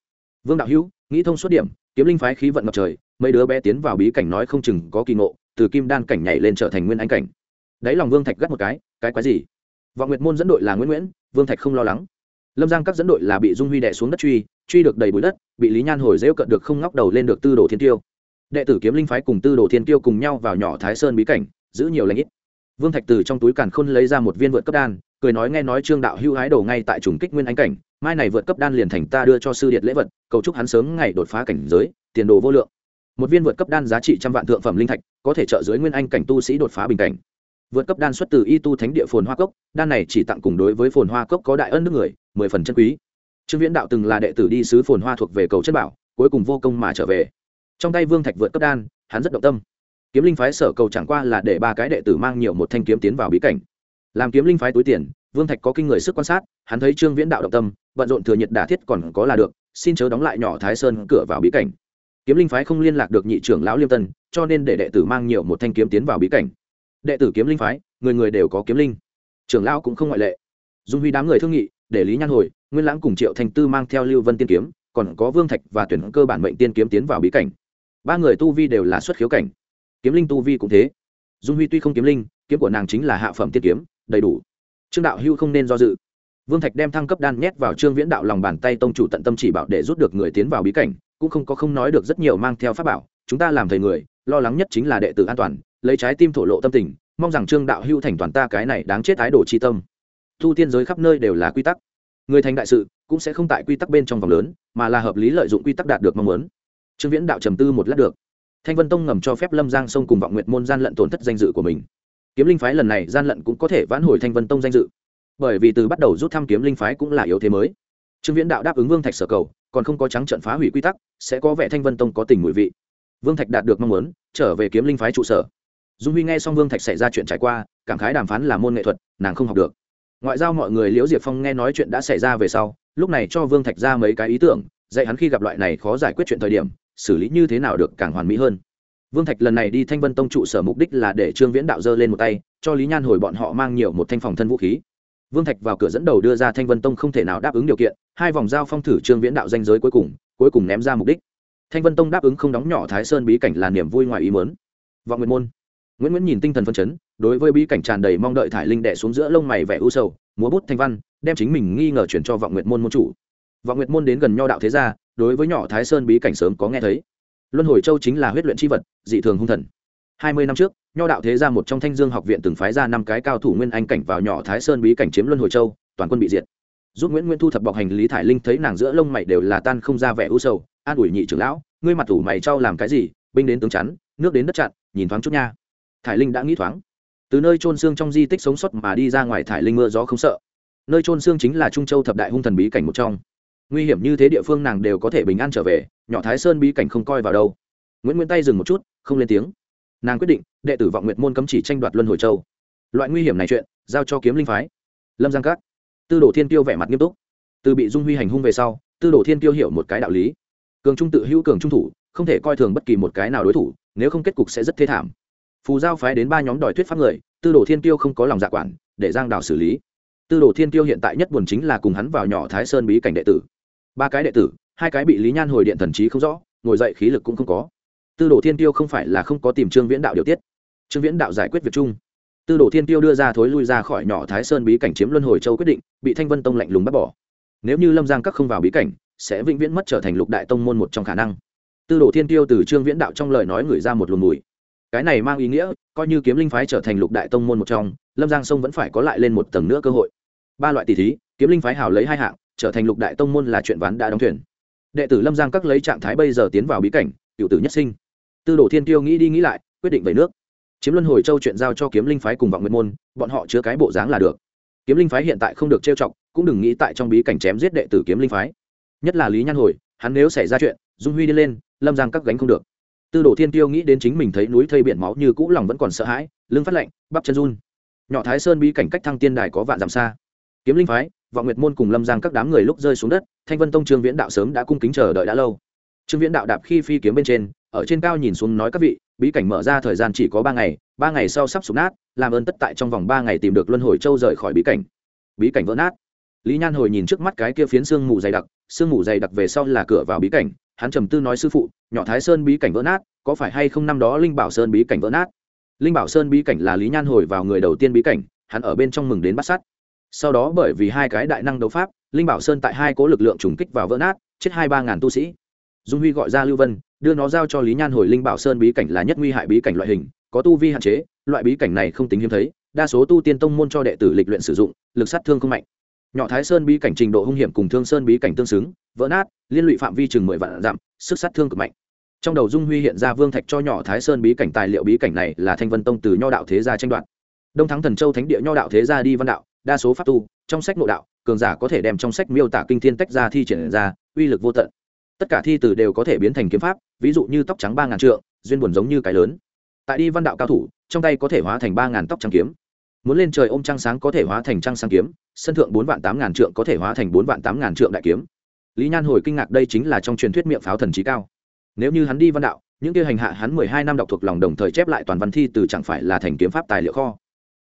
Vương đạo hữu, nghĩ thông suốt điểm, kiếm linh phái khí vận ngập trời, mấy đứa bé tiến vào bí cảnh nói không chừng có kỳ ngộ, từ kim đan cảnh nhảy lên trở thành nguyên anh cảnh. Đáy lòng vương thạch gắt một cái cái quái gì? Vọng nguyệt môn dẫn đội là nguyễn nguyễn, vương thạch không lo lắng. Lâm giang các dẫn đội là bị dung huy đẻ xuống đất truy truy được đầy bụi đất, bị lý nhan hồi rêu cận được không ngóc đầu lên được tư đồ thiên tiêu đệ tử kiếm linh phái cùng tư đồ thiên tiêu cùng nhau vào nhỏ thái sơn bí cảnh, giữ nhiều lãnh ít. Vương thạch từ trong túi càn khôn lấy ra một viên vượt cấp đan, cười nói nghe nói trương đạo hưu hái đầu ngay tại trùng kích nguyên anh cảnh, mai này vượt cấp đan liền thành ta đưa cho sư điện lễ vật, cầu chúc hắn sớm ngày đột phá cảnh giới, tiền đồ vô lượng. Một viên vượt cấp đan giá trị trăm vạn thượng phẩm linh thạch, có thể trợ dưới nguyên anh cảnh tu sĩ đột phá bình cảnh vượt cấp đan xuất từ y tu thánh địa phồn hoa cốc, đan này chỉ tặng cùng đối với phồn hoa cốc có đại ân nước người, mười phần chân quý. Trương viễn đạo từng là đệ tử đi sứ phồn hoa thuộc về cầu chất bảo, cuối cùng vô công mà trở về. Trong tay vương thạch vượt cấp đan, hắn rất động tâm. Kiếm linh phái sở cầu chẳng qua là để ba cái đệ tử mang nhiều một thanh kiếm tiến vào bí cảnh. Làm kiếm linh phái túi tiền, vương thạch có kinh người sức quan sát, hắn thấy trương viễn đạo động tâm, bận rộn thừa nhiệt đả thiết còn có là được, xin chớ đóng lại nhỏ thái sơn cửa vào bí cảnh. Kiếm linh phái không liên lạc được nhị trưởng lão liêm tân, cho nên để đệ tử mang nhiều một thanh kiếm tiến vào bí cảnh đệ tử kiếm linh phái, người người đều có kiếm linh. Trưởng lão cũng không ngoại lệ. Dung huy đám người thương nghị, để lý nhan hồi, nguyên lãng cùng triệu thành tư mang theo lưu vân tiên kiếm, còn có vương thạch và tuyển cơ bản mệnh tiên kiếm tiến vào bí cảnh. Ba người tu vi đều là xuất khiếu cảnh. Kiếm linh tu vi cũng thế. Dung huy tuy không kiếm linh, kiếm của nàng chính là hạ phẩm tiên kiếm, đầy đủ. Trương đạo hưu không nên do dự. Vương thạch đem thăng cấp đan nhét vào trương viễn đạo lòng bàn tay tông chủ tận tâm chỉ bảo để rút được người tiến vào bí cảnh, cũng không có không nói được rất nhiều mang theo pháp bảo, chúng ta làm thầy người, lo lắng nhất chính là đệ tử an toàn lấy trái tim thổ lộ tâm tình, mong rằng trương đạo hưu thành toàn ta cái này đáng chết ái đồ chi tâm. Thu tiên giới khắp nơi đều là quy tắc. Người thành đại sự cũng sẽ không tại quy tắc bên trong vòng lớn, mà là hợp lý lợi dụng quy tắc đạt được mong muốn. Trương viễn đạo trầm tư một lát được. Thanh vân tông ngầm cho phép lâm giang sông cùng vọng nguyện môn gian lận tổn thất danh dự của mình. Kiếm linh phái lần này gian lận cũng có thể vãn hồi thanh vân tông danh dự. Bởi vì từ bắt đầu rút thăm kiếm linh phái cũng là yếu thế mới. Trương viễn đạo đáp ứng vương thạch sở cầu, còn không có trắng trận phá hủy quy tắc, sẽ có vẻ thanh vân tông có tình mùi vị. Vương thạch đạt được mong muốn, trở về kiếm linh phái trụ sở dung huy nghe xong vương thạch xảy ra chuyện trải qua, cảm khái đàm phán là môn nghệ thuật, nàng không học được. Ngoại giao mọi người liễu diệp phong nghe nói chuyện đã xảy ra về sau, lúc này cho vương thạch ra mấy cái ý tưởng, dạy hắn khi gặp loại này khó giải quyết chuyện thời điểm, xử lý như thế nào được càng hoàn mỹ hơn. Vương thạch lần này đi thanh vân tông trụ sở mục đích là để trương viễn đạo dơ lên một tay, cho lý nhan hồi bọn họ mang nhiều một thanh phòng thân vũ khí. Vương thạch vào cửa dẫn đầu đưa ra thanh vân tông không thể nào đáp ứng điều kiện, hai vòng giao phong thử trương viễn đạo danh giới cuối cùng cuối cùng ném ra mục đích. Thanh vân tông đáp ứng không đóng nhỏ thái sơn bí cảnh là niềm vui ngoài ý mớn vọng nguyện môn nguyễn nguyễn nhìn tinh thần phân chấn đối với bí cảnh tràn đầy mong đợi thải linh đẻ xuống giữa lông mày vẻ u sầu múa bút thanh văn đem chính mình nghi ngờ chuyển cho vọng Nguyệt môn môn chủ vọng Nguyệt môn đến gần nho đạo thế gia đối với nhỏ thái sơn bí cảnh sớm có nghe thấy luân hồi châu chính là huyết luyện c h i vật dị thường hung thần hai mươi năm trước nho đạo thế gia một trong thanh dương học viện từng phái ra năm cái cao thủ nguyên anh cảnh vào nhỏ thái sơn bí cảnh chiếm luân hồi châu toàn quân bị diệt giúp nguyễn nguyễn thu thập bọc hành lý thải linh thấy nàng giữa lông mày đều là tan không ra vẻ u sầu an ủi nhị trưởng lão ngươi mặt tủ mày trao làm cái gì binh đến tướng chắn nước đến đất chặn nhìn thoáng chút nha thải linh đã nghĩ thoáng. Từ nơi trôn xương trong di tích sống sót mà đi ra ngoài thải linh mưa gió không sợ. Nơi trôn xương chính là trung châu thập đại hung thần bí cảnh một trong. Nguy hiểm như thế địa phương nàng đều có thể bình an trở về, nhỏ thái sơn bí cảnh không coi vào đâu. Nguyễn nguyễn tay dừng một chút, không lên tiếng. Nàng quyết định, đệ tử vọng nguyệt môn cấm chỉ tranh đoạt luân hồi châu. Loại nguy hiểm này chuyện, giao cho kiếm linh phái. Lâm giang cát tư đồ thiên tiêu vẻ mặt nghiêm túc. Từ bị dung huy hành hung về sau, tư đồ thiên tiêu hiểu một cái đạo lý. Cường trung tự hữu cường trung thủ, không thể coi thường bất kỳ một cái nào đối thủ, nếu không kết cục sẽ rất thê thảm phù giao phái đến ba nhóm đòi thuyết pháp người, tư đồ thiên tiêu không có lòng dạ quản, để giang đào xử lý. Tư đồ thiên tiêu hiện tại nhất buồn chính là cùng hắn vào nhỏ thái sơn bí cảnh đệ tử. Ba cái đệ tử, hai cái bị lý nhan hồi điện thần trí không rõ, ngồi dậy khí lực cũng không có. Tư đồ thiên tiêu không phải là không có tìm trương viễn đạo điều tiết. Trương viễn đạo giải quyết việc chung. Tư đồ thiên tiêu đưa ra thối lui ra khỏi nhỏ thái sơn bí cảnh chiếm luân hồi châu quyết định, bị thanh vân tông lạnh lùng bắt bỏ. Nếu như lâm giang các không vào bí cảnh, sẽ vĩnh viễn mất trở thành lục đại tông môn một trong khả năng. Tư đồ thiên tiêu từ trương viễn đạo trong lời nói gửi ra một luồng mùi cái này mang ý nghĩa, coi như kiếm linh phái trở thành lục đại tông môn một trong, lâm giang sông vẫn phải có lại lên một tầng nữa cơ hội. Ba loại tỷ thí, kiếm linh phái hào lấy hai hạng, trở thành lục đại tông môn là chuyện ván đã đóng thuyền. Đệ tử lâm giang các lấy trạng thái bây giờ tiến vào bí cảnh cựu tử nhất sinh. Tư đồ thiên tiêu nghĩ đi nghĩ lại, quyết định về nước. Chiếm luân hồi châu chuyện giao cho kiếm linh phái cùng vọng nguyên môn, bọn họ chứa cái bộ dáng là được. Kiếm linh phái hiện tại không được trêu chọc, cũng đừng nghĩ tại trong bí cảnh chém giết đệ tử kiếm linh phái. Nhất là lý nhan hồi, hắn nếu xảy ra chuyện, dung huy đi lên, lâm giang các gánh không được tư đồ thiên tiêu nghĩ đến chính mình thấy núi thây biển máu như cũ lòng vẫn còn sợ hãi, lưng phát lạnh, bắp chân run. Nhỏ thái sơn bí cảnh cách thăng tiên đài có vạn dặm xa. Kiếm linh phái, vọng nguyệt môn cùng lâm giang các đám người lúc rơi xuống đất, thanh vân tông trương viễn đạo sớm đã cung kính chờ đợi đã lâu. Trương viễn đạo đạp khi phi kiếm bên trên, ở trên cao nhìn xuống nói các vị, bí cảnh mở ra thời gian chỉ có ba ngày ba ngày sau sắp sụp nát, làm ơn tất tại trong vòng ba ngày tìm được luân hồi châu rời khỏi bí cảnh. Bí cảnh vỡ nát. Lý nhan hồi nhìn trước mắt cái kia phiến sương mù dày đặc, sương mù dày đặc về sau là cửa vào bí cảnh hắn trầm tư nói sư phụ, nhỏ thái sơn bí cảnh vỡ nát, có phải hay không năm đó linh bảo sơn bí cảnh vỡ nát? Linh bảo sơn bí cảnh là lý nhan hồi vào người đầu tiên bí cảnh, hắn ở bên trong mừng đến bắt sát sau đó bởi vì hai cái đại năng đấu pháp, linh bảo sơn tại hai cố lực lượng trùng kích vào vỡ nát, chết hai ba ngàn tu sĩ. Dung huy gọi ra lưu vân, đưa nó giao cho lý nhan hồi linh bảo sơn bí cảnh là nhất nguy hại bí cảnh loại hình, có tu vi hạn chế, loại bí cảnh này không tính hiếm thấy, đa số tu tiên tông môn cho đệ tử lịch luyện sử dụng, lực sát thương không mạnh nhỏ thái sơn bí cảnh trình độ hung hiểm cùng thương sơn bí cảnh tương xứng, vỡ nát, liên lụy phạm vi chừng mười vạn dặm, sức sát thương cực mạnh. Trong đầu dung huy hiện ra vương thạch cho nhỏ thái sơn bí cảnh tài liệu bí cảnh này là thanh vân tông từ nho đạo thế gia tranh đoạt. Đông thắng thần châu thánh địa nho đạo thế gia đi văn đạo, đa số pháp tu, trong sách nội đạo, cường giả có thể đem trong sách miêu tả kinh thiên tách ra thi triển ra, uy lực vô tận. Tất cả thi từ đều có thể biến thành kiếm pháp, ví dụ như tóc trắng ba ngàn trượng, duyên buồn giống như cái lớn. Tại đi văn đạo cao thủ, trong tay có thể hóa thành ba ngàn tóc trắng kiếm muốn lên trời ôm trăng sáng có thể hóa thành trăng sáng kiếm, sân thượng bốn vạn tám ngàn trượng có thể hóa thành bốn vạn tám ngàn trượng đại kiếm. Lý nhan hồi kinh ngạc đây chính là trong truyền thuyết miệng pháo thần trí cao. Nếu như hắn đi văn đạo, những kia hành hạ hắn mười hai năm đọc thuộc lòng đồng thời chép lại toàn văn thi từ chẳng phải là thành kiếm pháp tài liệu kho.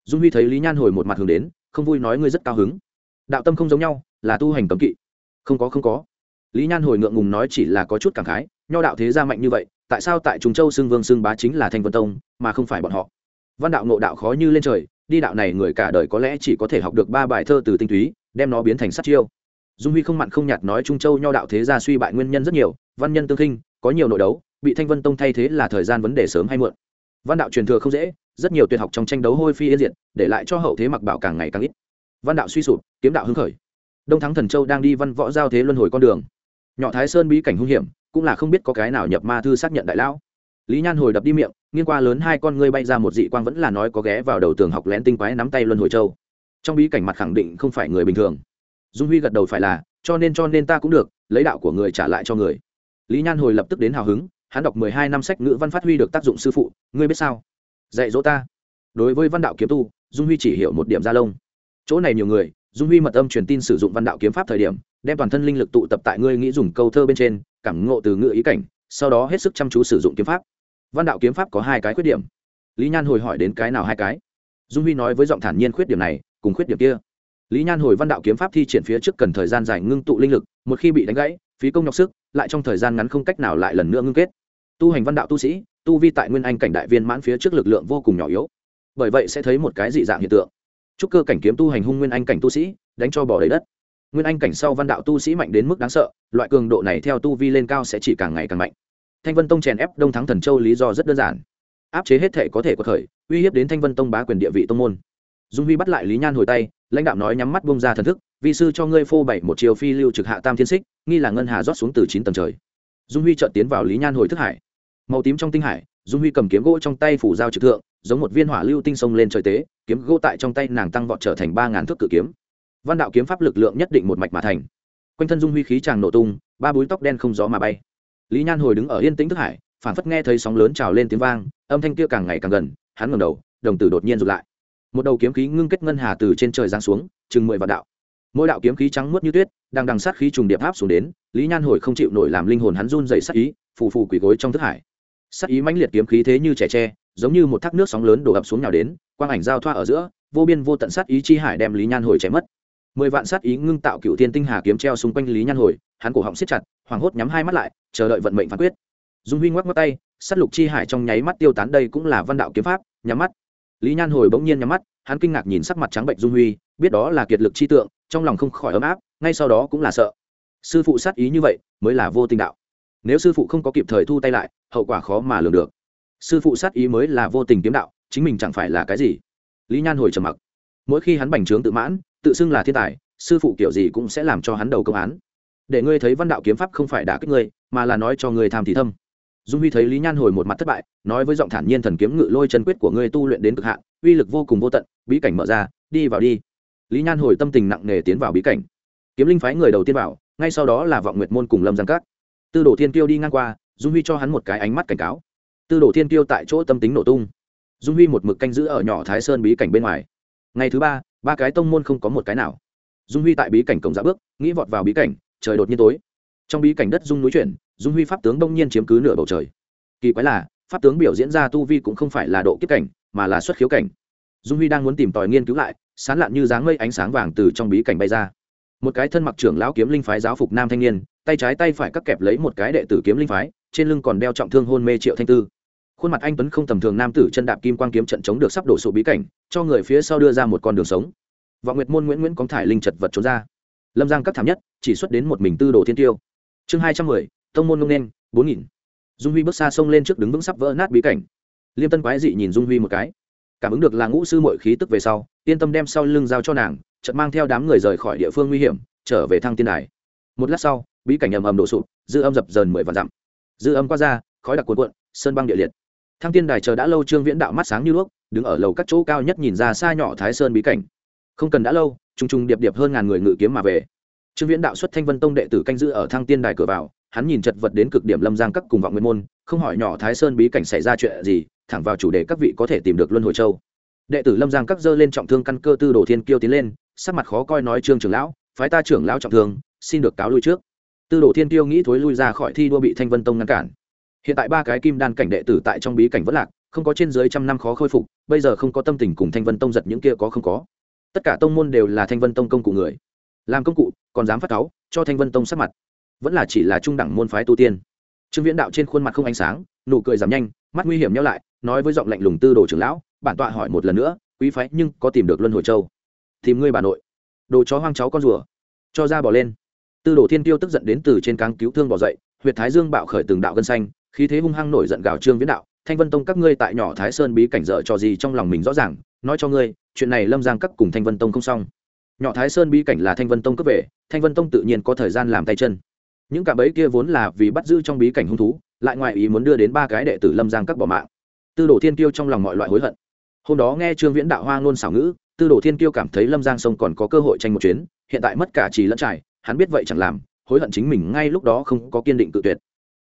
Dung huy thấy lý nhan hồi một mặt hướng đến, không vui nói ngươi rất cao hứng. Đạo tâm không giống nhau, là tu hành cấm kỵ. Không có không có. Lý nhan hồi ngượng ngùng nói chỉ là có chút cảm khái, nho đạo thế gia mạnh như vậy, tại sao tại trùng châu xưng vương xưng bá chính là thanh vân tông, mà không phải bọn họ? Văn đạo nộ đạo khó như lên trời đi đạo này người cả đời có lẽ chỉ có thể học được ba bài thơ từ tinh túy, đem nó biến thành sát chiêu. Dung huy không mặn không nhạt nói trung châu nho đạo thế gia suy bại nguyên nhân rất nhiều, văn nhân tương khinh, có nhiều nội đấu, bị thanh vân tông thay thế là thời gian vấn đề sớm hay muộn. Văn đạo truyền thừa không dễ, rất nhiều tuyệt học trong tranh đấu hôi phi yên diệt, để lại cho hậu thế mặc bảo càng ngày càng ít. Văn đạo suy sụp, kiếm đạo hưng khởi. Đông thắng thần châu đang đi văn võ giao thế luân hồi con đường. Nhỏ thái sơn bí cảnh hung hiểm, cũng là không biết có cái nào nhập ma thư xác nhận đại lão lý nhan hồi đập đi miệng, nghiêng qua lớn hai con ngươi bay ra một dị quang vẫn là nói có ghé vào đầu tường học lén tinh quái nắm tay luân hồi châu. Trong bí cảnh mặt khẳng định không phải người bình thường. Dung huy gật đầu phải là, cho nên cho nên ta cũng được, lấy đạo của người trả lại cho người. Lý nhan hồi lập tức đến hào hứng, hắn đọc mười hai năm sách ngữ văn phát huy được tác dụng sư phụ, ngươi biết sao? Dạy dỗ ta. Đối với văn đạo kiếm tu, dung huy chỉ hiểu một điểm gia lông. Chỗ này nhiều người, dung huy mật âm truyền tin sử dụng văn đạo kiếm pháp thời điểm, đem toàn thân linh lực tụ tập tại ngươi nghĩ dùng câu thơ bên trên, cảm ngộ từ ngữ ý cảnh, sau đó hết sức chăm chú sử dụng kiếm pháp văn đạo kiếm pháp có hai cái khuyết điểm. Lý nhan hồi hỏi đến cái nào hai cái? Dung huy nói với giọng thản nhiên khuyết điểm này, cùng khuyết điểm kia. Lý nhan hồi văn đạo kiếm pháp thi triển phía trước cần thời gian dài ngưng tụ linh lực, một khi bị đánh gãy, phí công nhọc sức, lại trong thời gian ngắn không cách nào lại lần nữa ngưng kết. Tu hành văn đạo tu sĩ, tu vi tại nguyên anh cảnh đại viên mãn phía trước lực lượng vô cùng nhỏ yếu. Bởi vậy sẽ thấy một cái dị dạng hiện tượng. Chúc cơ cảnh kiếm tu hành hung nguyên anh cảnh tu sĩ, đánh cho bỏ đầy đất. Nguyên anh cảnh sau văn đạo tu sĩ mạnh đến mức đáng sợ, loại cường độ này theo tu vi lên cao sẽ chỉ càng ngày càng mạnh thanh vân tông chèn ép đông thắng thần châu lý do rất đơn giản. Áp chế hết thể có thể có khởi uy hiếp đến thanh vân tông bá quyền địa vị tông môn. Dung huy bắt lại lý nhan hồi tay, lãnh đạo nói nhắm mắt bông ra thần thức, vi sư cho ngươi phô bảy một chiều phi lưu trực hạ tam thiên xích, nghi là ngân hà rót xuống từ chín tầng trời. Dung huy trợn tiến vào lý nhan hồi thức hải. Màu tím trong tinh hải, dung huy cầm kiếm gỗ trong tay phủ dao trực thượng, giống một viên hỏa lưu tinh sông lên trời tế, kiếm gỗ tại trong tay nàng tăng vọt trở thành ba ngàn thước cự kiếm. Văn đạo kiếm pháp lực lượng nhất định một mạch mà thành. Quanh thân dung huy khí tràng nổ tung, ba búi tóc đen không gió mà bay lý nhan hồi đứng ở yên tĩnh thức hải phản phất nghe thấy sóng lớn trào lên tiếng vang, âm thanh kia càng ngày càng gần, hắn ngẩng đầu, đồng tử đột nhiên rụt lại. Một đầu kiếm khí ngưng kết ngân hà từ trên trời giáng xuống, chừng mười vạn đạo. Mỗi đạo kiếm khí trắng muốt như tuyết, đang đằng sát khí trùng điệp áp xuống đến, lý nhan hồi không chịu nổi làm linh hồn hắn run dày sát ý, phù phù quỳ gối trong thức hải. Sát ý mãnh liệt kiếm khí thế như trẻ tre, giống như một thác nước sóng lớn đổ ập xuống nào đến, quang ảnh giao thoa ở giữa, vô biên vô tận sát ý chi hải đem lý nhan hồi chém mất mười vạn sát ý ngưng tạo cựu thiên tinh hà kiếm treo xung quanh lý nhan hồi, hắn cổ họng siết chặt, hoảng hốt nhắm hai mắt lại, chờ đợi vận mệnh phán quyết. Dung huy ngoắc ngoắc tay s á t lục chi hải trong nháy mắt tiêu tán đây cũng là văn đạo kiếm pháp, nhắm mắt. Lý nhan hồi bỗng nhiên nhắm mắt, hắn kinh ngạc nhìn sắc mặt trắng bệnh dung huy, biết đó là kiệt lực chi tượng, trong lòng không khỏi ấm áp, ngay sau đó cũng là sợ. Sư phụ sát ý như vậy, mới là vô tình đạo. Nếu sư phụ không có kịp thời thu tay lại, hậu quả khó mà lường được. Sư phụ sát ý mới là vô tình kiếm đạo, chính mình chẳng phải là cái gì? Lý nhan hồi trầm mặc. Mỗi khi hắn bành trướng tự mãn tự xưng là thiên tài, sư phụ kiểu gì cũng sẽ làm cho hắn đầu công án. Để ngươi thấy văn đạo kiếm pháp không phải đả kích ngươi, mà là nói cho ngươi tham thì thâm. Dung huy thấy lý nhan hồi một mặt thất bại, nói với giọng thản nhiên thần kiếm ngự lôi chân quyết của ngươi tu luyện đến cực hạn, uy lực vô cùng vô tận, bí cảnh mở ra, đi vào đi. Lý nhan hồi tâm tình nặng nề tiến vào bí cảnh. Kiếm linh phái người đầu tiên vào, ngay sau đó là vọng nguyệt môn cùng lâm giang cát tư đồ thiên tiêu đi ngang qua, dung huy cho hắn một cái ánh mắt cảnh cáo. Tư đồ thiên tiêu tại chỗ tâm tính nổ tung. Dung huy một mực canh giữ ở nhỏ thái sơn bí cảnh bên ngoài. Ngày thứ ba ba cái tông môn không có một cái nào. Dung huy tại bí cảnh cổng dạ bước, nghĩ vọt vào bí cảnh, trời đột nhiên tối. Trong bí cảnh đất dung núi chuyển, dung huy pháp tướng đông nhiên chiếm cứ nửa bầu trời. Kỳ quái là, pháp tướng biểu diễn ra tu vi cũng không phải là độ kiếp cảnh, mà là xuất khiếu cảnh. Dung huy đang muốn tìm tòi nghiên cứu lại, sán lạn như dáng mây ánh sáng vàng từ trong bí cảnh bay ra. Một cái thân mặc trưởng lão kiếm linh phái giáo phục nam thanh niên, tay trái tay phải cắt kẹp lấy một cái đệ tử kiếm linh phái, trên lưng còn đeo trọng thương hôn mê triệu thanh tư khuôn mặt anh tuấn không tầm thường nam tử chân đạp kim quang kiếm trận chống được sắp đổ sụp bí cảnh, cho người phía sau đưa ra một con đường sống. Vọng nguyệt môn nguyễn nguyễn cóng thải linh chật vật trốn ra. Lâm giang các thảm nhất, chỉ xuất đến một mình tư đồ thiên tiêu. Chương hai trăm mười, tông môn ngông nên bốn nghìn. Dung huy bước xa sông lên trước đứng vững sắp vỡ nát bí cảnh. Liêm tân quái dị nhìn dung huy một cái. Cảm ứng được là ngũ sư mội khí tức về sau, yên tâm đem sau lưng giao cho nàng, chợt mang theo đám người rời khỏi địa phương nguy hiểm, trở về thăng tiên đài. Một lát sau, bí cảnh ầm ầm đổ sụp, dư âm dập dần mười vạn dặm. Dư âm qua ra, khói đặc cuộn cuộn, sơn băng địa liệt thăng tiên đài chờ đã lâu, trương viễn đạo mắt sáng như đuốc, đứng ở lầu các chỗ cao nhất nhìn ra xa nhỏ thái sơn bí cảnh. Không cần đã lâu, trùng trùng điệp điệp hơn ngàn người ngự kiếm mà về. Trương viễn đạo xuất thanh vân tông đệ tử canh giữ ở thăng tiên đài cửa vào, hắn nhìn chật vật đến cực điểm lâm giang các cùng vọng nguyên môn, không hỏi nhỏ thái sơn bí cảnh xảy ra chuyện gì, thẳng vào chủ đề các vị có thể tìm được luân hồi châu. Đệ tử lâm giang các dơ lên trọng thương căn cơ tư đồ thiên kiêu tiến lên, sắc mặt khó coi nói, trương trưởng lão, phái ta trưởng lão trọng thương, xin được cáo lui trước. Tư đồ thiên kiêu nghĩ thối lui ra khỏi thi đua bị thanh vân tông ngăn cản hiện tại ba cái kim đan cảnh đệ tử tại trong bí cảnh vất lạc, không có trên dưới trăm năm khó khôi phục, bây giờ không có tâm tình cùng thanh vân tông giật những kia có không có. Tất cả tông môn đều là thanh vân tông công cụ người. Làm công cụ, còn dám phát cáu, cho thanh vân tông sắc mặt. Vẫn là chỉ là trung đẳng môn phái tu tiên. Trương viễn đạo trên khuôn mặt không ánh sáng, nụ cười giảm nhanh, mắt nguy hiểm nhau lại, nói với giọng lạnh lùng tư đồ trưởng lão, bản tọa hỏi một lần nữa, quý phái nhưng có tìm được luân hồi châu? Tìm ngươi bà nội. Đồ chó hoang cháu con rùa. Cho ra bỏ lên. Tư đồ thiên tiêu tức giận đến từ trên cáng cứu thương bỏ dậy, huyệt thái dương bạo khởi từng đạo gân xanh khí thế hung hăng nổi giận gào trương viễn đạo, thanh vân tông, các ngươi tại nhỏ thái sơn bí cảnh dở trò gì trong lòng mình rõ ràng, nói cho ngươi, chuyện này lâm giang các cùng thanh vân tông không xong. Nhỏ thái sơn bí cảnh là thanh vân tông cấp về, thanh vân tông tự nhiên có thời gian làm tay chân. Những cả bấy kia vốn là vì bắt giữ trong bí cảnh hung thú, lại ngoại ý muốn đưa đến ba cái đệ tử lâm giang các bỏ mạng. Tư đồ thiên tiêu trong lòng mọi loại hối hận. Hôm đó nghe trương viễn đạo hoa ngôn xảo ngữ, tư đồ thiên tiêu cảm thấy lâm giang sông còn có cơ hội tranh một chuyến, hiện tại mất cả trì lẫn trải, hắn biết vậy chẳng làm, hối hận chính mình ngay lúc đó không có kiên định tự tuyệt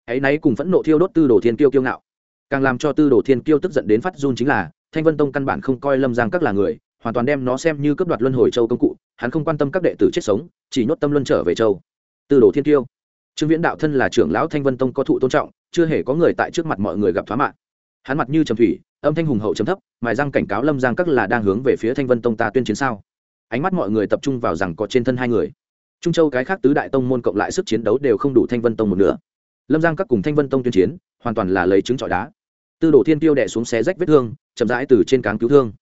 ấy náy cùng phẫn nộ thiêu đốt tư đồ thiên kiêu kiêu ngạo. Càng làm cho tư đồ thiên kiêu tức giận đến phát run chính là, thanh vân tông căn bản không coi lâm giang các là người, hoàn toàn đem nó xem như cấp đoạt luân hồi châu công cụ, hắn không quan tâm các đệ tử chết sống, chỉ nhốt tâm luân trở về châu. Tư đồ thiên kiêu. Trương viễn đạo thân là trưởng lão thanh vân tông có thụ tôn trọng, chưa hề có người tại trước mặt mọi người gặp thoá mạng hắn mặt như trầm thủy, âm thanh hùng hậu trầm thấp, mài răng cảnh cáo lâm giang các là đang hướng về phía thanh vân tông ta tuyên chiến sao. Ánh mắt mọi người tập trung vào rằng có trên thân hai người. Trung châu cái khác tứ đại tông môn cộng lại sức chiến đấu đều không đủ thanh vân tông một nửa lâm giang các cùng thanh vân tông tuyên chiến, hoàn toàn là lấy trứng trọi đá. Tư đồ thiên tiêu đẻ xuống xé rách vết thương, chậm rãi từ trên cáng cứu thương.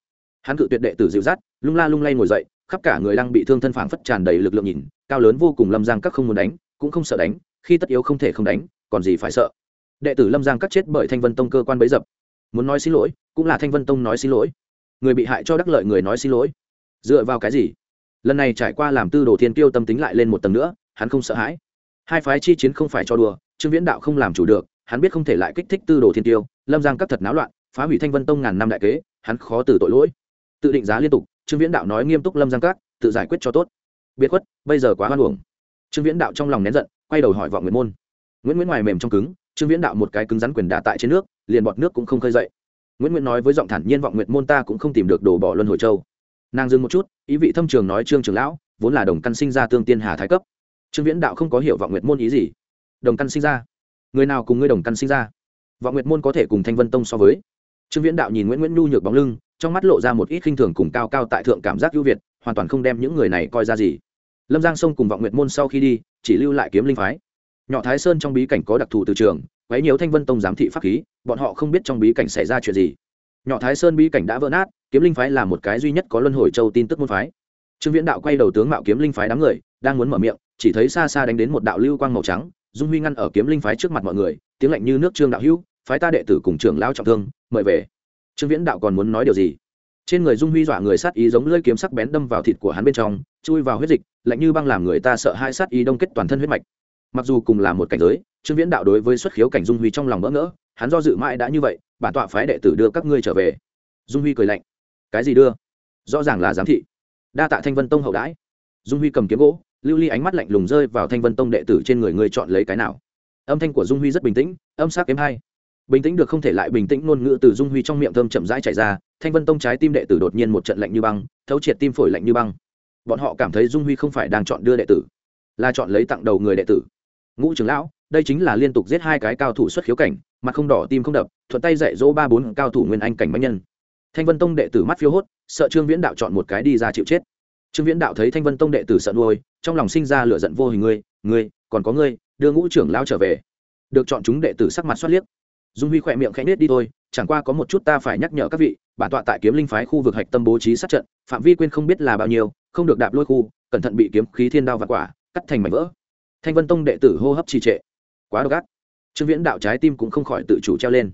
Hắn cự tuyệt đệ tử dịu dắt, lung la lung lay ngồi dậy, khắp cả người đang bị thương thân phảng phất tràn đầy lực lượng nhìn, cao lớn vô cùng lâm giang các không muốn đánh, cũng không sợ đánh, khi tất yếu không thể không đánh, còn gì phải sợ. Đệ tử lâm giang các chết bởi thanh vân tông cơ quan bấy dập. Muốn nói xin lỗi, cũng là thanh vân tông nói xin lỗi. Người bị hại cho đắc lợi người nói xin lỗi. Dựa vào cái gì? Lần này trải qua làm tư đồ thiên tiêu tâm tính lại lên một tầng nữa, hắn không sợ hãi. Hai phái chi chiến không phải cho đùa trương viễn đạo không làm chủ được, hắn biết không thể lại kích thích tư đồ thiên tiêu, lâm giang các thật náo loạn, phá hủy thanh vân tông ngàn năm đại kế, hắn khó từ tội lỗi. Tự định giá liên tục, trương viễn đạo nói nghiêm túc lâm giang các, tự giải quyết cho tốt. Biệt khuất, bây giờ quá hoan hưởng trương viễn đạo trong lòng nén giận, quay đầu hỏi vọng nguyễn môn. Nguyễn nguyễn ngoài mềm trong cứng, trương viễn đạo một cái cứng rắn quyền đả tại trên nước, liền bọt nước cũng không khơi dậy. Nguyễn nguyễn nói với giọng thản nhiên vọng nguyện môn ta cũng không tìm được đồ bỏ luân hồi châu. Nàng dừng một chút, ý vị thâm trường nói trương trường lão, vốn là đồng căn sinh ra tương tiên hà thái cấp. Trương viễn đạo không có hiểu vọng nguyện môn ý gì đồng căn sinh ra. Người nào cùng ngươi đồng căn sinh ra? Vọng Nguyệt môn có thể cùng thanh vân tông so với. Trương viễn đạo nhìn nguyễn nguyễn nhu nhược bóng lưng, trong mắt lộ ra một ít khinh thường cùng cao cao tại thượng cảm giác ưu việt, hoàn toàn không đem những người này coi ra gì. Lâm giang sông cùng vọng Nguyệt môn sau khi đi, chỉ lưu lại kiếm linh phái. Nhỏ thái sơn trong bí cảnh có đặc thù từ trường, quấy nhiều thanh vân tông giám thị pháp khí, bọn họ không biết trong bí cảnh xảy ra chuyện gì. Nhỏ thái sơn bí cảnh đã vỡ nát, kiếm linh phái là một cái duy nhất có luân hồi châu tin tức môn phái. Trương viễn đạo quay đầu tướng mạo kiếm linh phái đám người, đang muốn mở miệng, chỉ thấy xa xa đánh đến một đạo lưu quang màu trắng dung huy ngăn ở kiếm linh phái trước mặt mọi người, tiếng lạnh như nước trương đạo hữu, phái ta đệ tử cùng trưởng lao trọng thương, mời về. Trương viễn đạo còn muốn nói điều gì? Trên người dung huy dọa người sát ý giống lưỡi kiếm sắc bén đâm vào thịt của hắn bên trong, chui vào huyết dịch, lạnh như băng làm người ta sợ hai sát ý đông kết toàn thân huyết mạch. Mặc dù cùng là một cảnh giới, trương viễn đạo đối với xuất khiếu cảnh dung huy trong lòng bỡ ngỡ, hắn do dự mãi đã như vậy, bản tọa phái đệ tử đưa các ngươi trở về. Dung huy cười lạnh. Cái gì đưa? Rõ ràng là giám thị. Đa tạ thanh vân tông hậu đãi. Dung huy cầm kiếm gỗ lưu ly ánh mắt lạnh lùng rơi vào thanh vân tông đệ tử trên người ngươi chọn lấy cái nào. Âm thanh của dung huy rất bình tĩnh, âm sắc kém hai bình tĩnh được không thể lại bình tĩnh, ngôn ngữ từ dung huy trong miệng thơm chậm rãi chạy ra, thanh vân tông trái tim đệ tử đột nhiên một trận lạnh như băng, thấu triệt tim phổi lạnh như băng. Bọn họ cảm thấy dung huy không phải đang chọn đưa đệ tử, là chọn lấy tặng đầu người đệ tử. Ngũ trưởng lão, đây chính là liên tục giết hai cái cao thủ xuất khiếu cảnh, mặt không đỏ tim không đập, thuận tay dạy dỗ ba bốn cao thủ nguyên anh cảnh bách nhân. Thanh vân tông đệ tử mắt phiêu hốt, sợ trương viễn đạo chọn một cái đi ra chịu chết trương viễn đạo thấy thanh vân tông đệ tử sợ nuôi, trong lòng sinh ra lửa giận vô hình ngươi ngươi, còn có ngươi, đưa ngũ trưởng lao trở về. Được chọn chúng đệ tử sắc mặt xoát liếc. Dung huy khỏe miệng khẽ nết đi thôi, chẳng qua có một chút ta phải nhắc nhở các vị, bản tọa tại kiếm linh phái khu vực hạch tâm bố trí sát trận, phạm vi quên không biết là bao nhiêu, không được đạp lôi khu, cẩn thận bị kiếm khí thiên đao và quả, cắt thành mảnh vỡ. Thanh vân tông đệ tử hô hấp trì trệ. Quá độc ác. Trương viễn đạo trái tim cũng không khỏi tự chủ treo lên.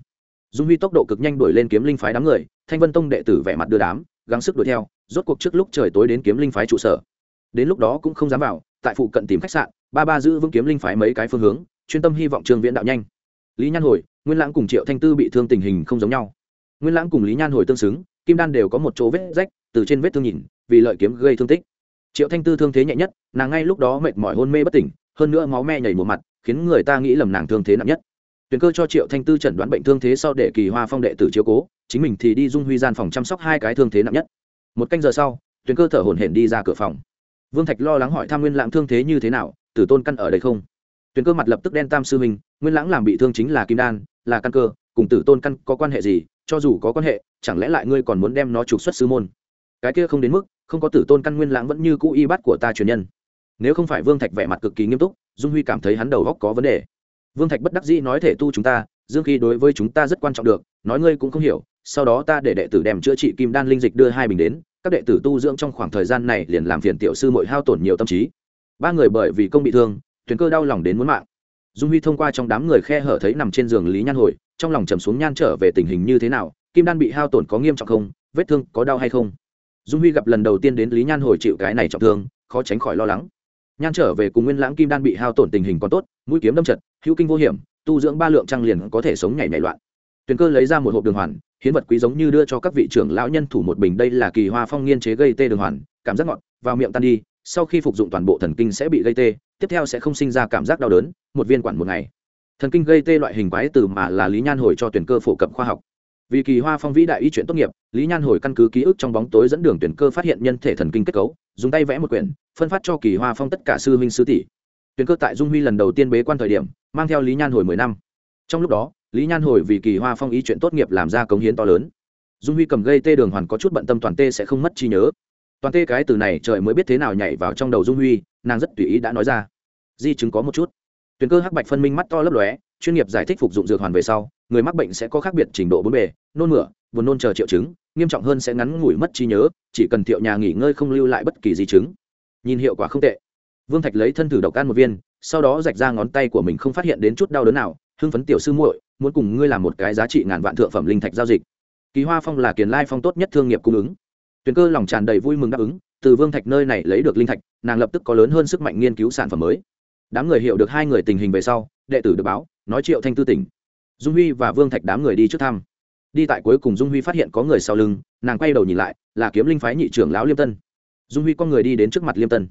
Dung huy tốc độ cực nhanh đuổi lên kiếm linh phái đám người, thanh vân tông đệ tử vẻ mặt đưa đám gắng sức đuổi theo, rốt cuộc trước lúc trời tối đến kiếm linh phái trụ sở. Đến lúc đó cũng không dám vào, tại phụ cận tìm khách sạn, ba ba giữ vững kiếm linh phái mấy cái phương hướng, chuyên tâm hy vọng trương viễn đạo nhanh. Lý nhan hồi, nguyên lãng cùng triệu thanh tư bị thương tình hình không giống nhau. Nguyên lãng cùng lý nhan hồi tương xứng, kim đan đều có một chỗ vết rách, từ trên vết thương nhìn, vì lợi kiếm gây thương tích. Triệu thanh tư thương thế nhẹ nhất, nàng ngay lúc đó mệt mỏi hôn mê bất tỉnh, hơn nữa máu me nhảy một mặt, khiến người ta nghĩ lầm nàng thương thế nặng nhất tuyển cơ cho triệu thanh tư chẩn đoán bệnh thương thế sau để kỳ hoa phong đệ tử chiếu cố, chính mình thì đi dung huy gian phòng chăm sóc hai cái thương thế nặng nhất. Một canh giờ sau tuyển cơ thở hổn hển đi ra cửa phòng. Vương thạch lo lắng hỏi tham nguyên lãng thương thế như thế nào, tử tôn căn ở đây không? Tuyển cơ mặt lập tức đen tam sư minh nguyên lãng làm bị thương chính là kim đan, là căn cơ, cùng tử tôn căn có quan hệ gì, cho dù có quan hệ, chẳng lẽ lại ngươi còn muốn đem nó trục xuất sư môn? Cái kia không đến mức, không có tử tôn căn nguyên lãng vẫn như cũ y bắt của ta truyền nhân. Nếu không phải vương thạch vẻ mặt cực kỳ nghiêm túc, dung huy cảm thấy hắn đầu góc có vấn đề vương thạch bất đắc dĩ nói thể tu chúng ta, dương khi đối với chúng ta rất quan trọng được, nói ngươi cũng không hiểu, sau đó ta để đệ tử đem chữa trị kim đan linh dịch đưa hai bình đến, các đệ tử tu dưỡng trong khoảng thời gian này liền làm phiền tiểu sư mội hao tổn nhiều tâm trí. Ba người bởi vì công bị thương, thuyền cơ đau lòng đến muốn mạng. Dung huy thông qua trong đám người khe hở thấy nằm trên giường lý nhan hồi, trong lòng trầm xuống nhan trở về tình hình như thế nào, kim đan bị hao tổn có nghiêm trọng không, vết thương có đau hay không? Dung huy gặp lần đầu tiên đến lý nhan hồi chịu cái này trọng thương, khó tránh khỏi lo lắng nhan trở về cùng nguyên lãng kim đan bị hao tổn tình hình còn tốt, mũi kiếm đâm chật, hữu kinh vô hiểm, tu dưỡng ba lượng trăng liền có thể sống nhảy nhảy loạn. Tuyền cơ lấy ra một hộp đường hoàn, hiến vật quý giống như đưa cho các vị trưởng lão nhân thủ một bình đây là kỳ hoa phong nghiên chế gây tê đường hoàn, cảm giác ngọt, vào miệng tan đi, sau khi phục dụng toàn bộ thần kinh sẽ bị gây tê, tiếp theo sẽ không sinh ra cảm giác đau đớn, một viên quản một ngày. Thần kinh gây tê loại hình quái từ mà là lý nhan hồi cho tuyển cơ phổ cập khoa học vì kỳ hoa phong vĩ đại y chuyện tốt nghiệp, lý nhan hồi căn cứ ký ức trong bóng tối dẫn đường tuyển cơ phát hiện nhân thể thần kinh kết cấu, dùng tay vẽ một quyển, phân phát cho kỳ hoa phong tất cả sư huynh sư tỷ. Tuyển cơ tại dung huy lần đầu tiên bế quan thời điểm, mang theo lý nhan hồi mười năm. Trong lúc đó, lý nhan hồi vì kỳ hoa phong ý chuyện tốt nghiệp làm ra cống hiến to lớn. Dung huy cầm gây tê đường hoàn có chút bận tâm toàn tê sẽ không mất trí nhớ. Toàn tê cái từ này trời mới biết thế nào nhảy vào trong đầu dung huy, nàng rất tùy ý đã nói ra. Di chứng có một chút. Tuyển cơ hắc bạch phân minh mắt to lấp lóe chuyên nghiệp giải thích phục dụng dược hoàn về sau, người mắc bệnh sẽ có khác biệt trình độ bốn bề, nôn mửa, buồn nôn chờ triệu chứng, nghiêm trọng hơn sẽ ngắn ngủi mất trí nhớ, chỉ cần thiệu nhà nghỉ ngơi không lưu lại bất kỳ di chứng. Nhìn hiệu quả không tệ. Vương thạch lấy thân thử độc ăn một viên, sau đó rạch ra ngón tay của mình không phát hiện đến chút đau đớn nào, hưng phấn tiểu sư muội, muốn cùng ngươi làm một cái giá trị ngàn vạn thượng phẩm linh thạch giao dịch. Kỳ hoa phong là kiền lai phong tốt nhất thương nghiệp cung ứng. Tuyền cơ lòng tràn đầy vui mừng đáp ứng, từ vương thạch nơi này lấy được linh thạch, nàng lập tức có lớn hơn sức mạnh nghiên cứu sản phẩm mới. Đám người hiểu được hai người tình hình về sau, đệ tử được báo nói triệu thanh tư tỉnh. Dung huy và vương thạch đám người đi trước thăm. Đi tại cuối cùng dung huy phát hiện có người sau lưng, nàng quay đầu nhìn lại, là kiếm linh phái nhị trưởng lão liêm tân. Dung huy con người đi đến trước mặt liêm tân.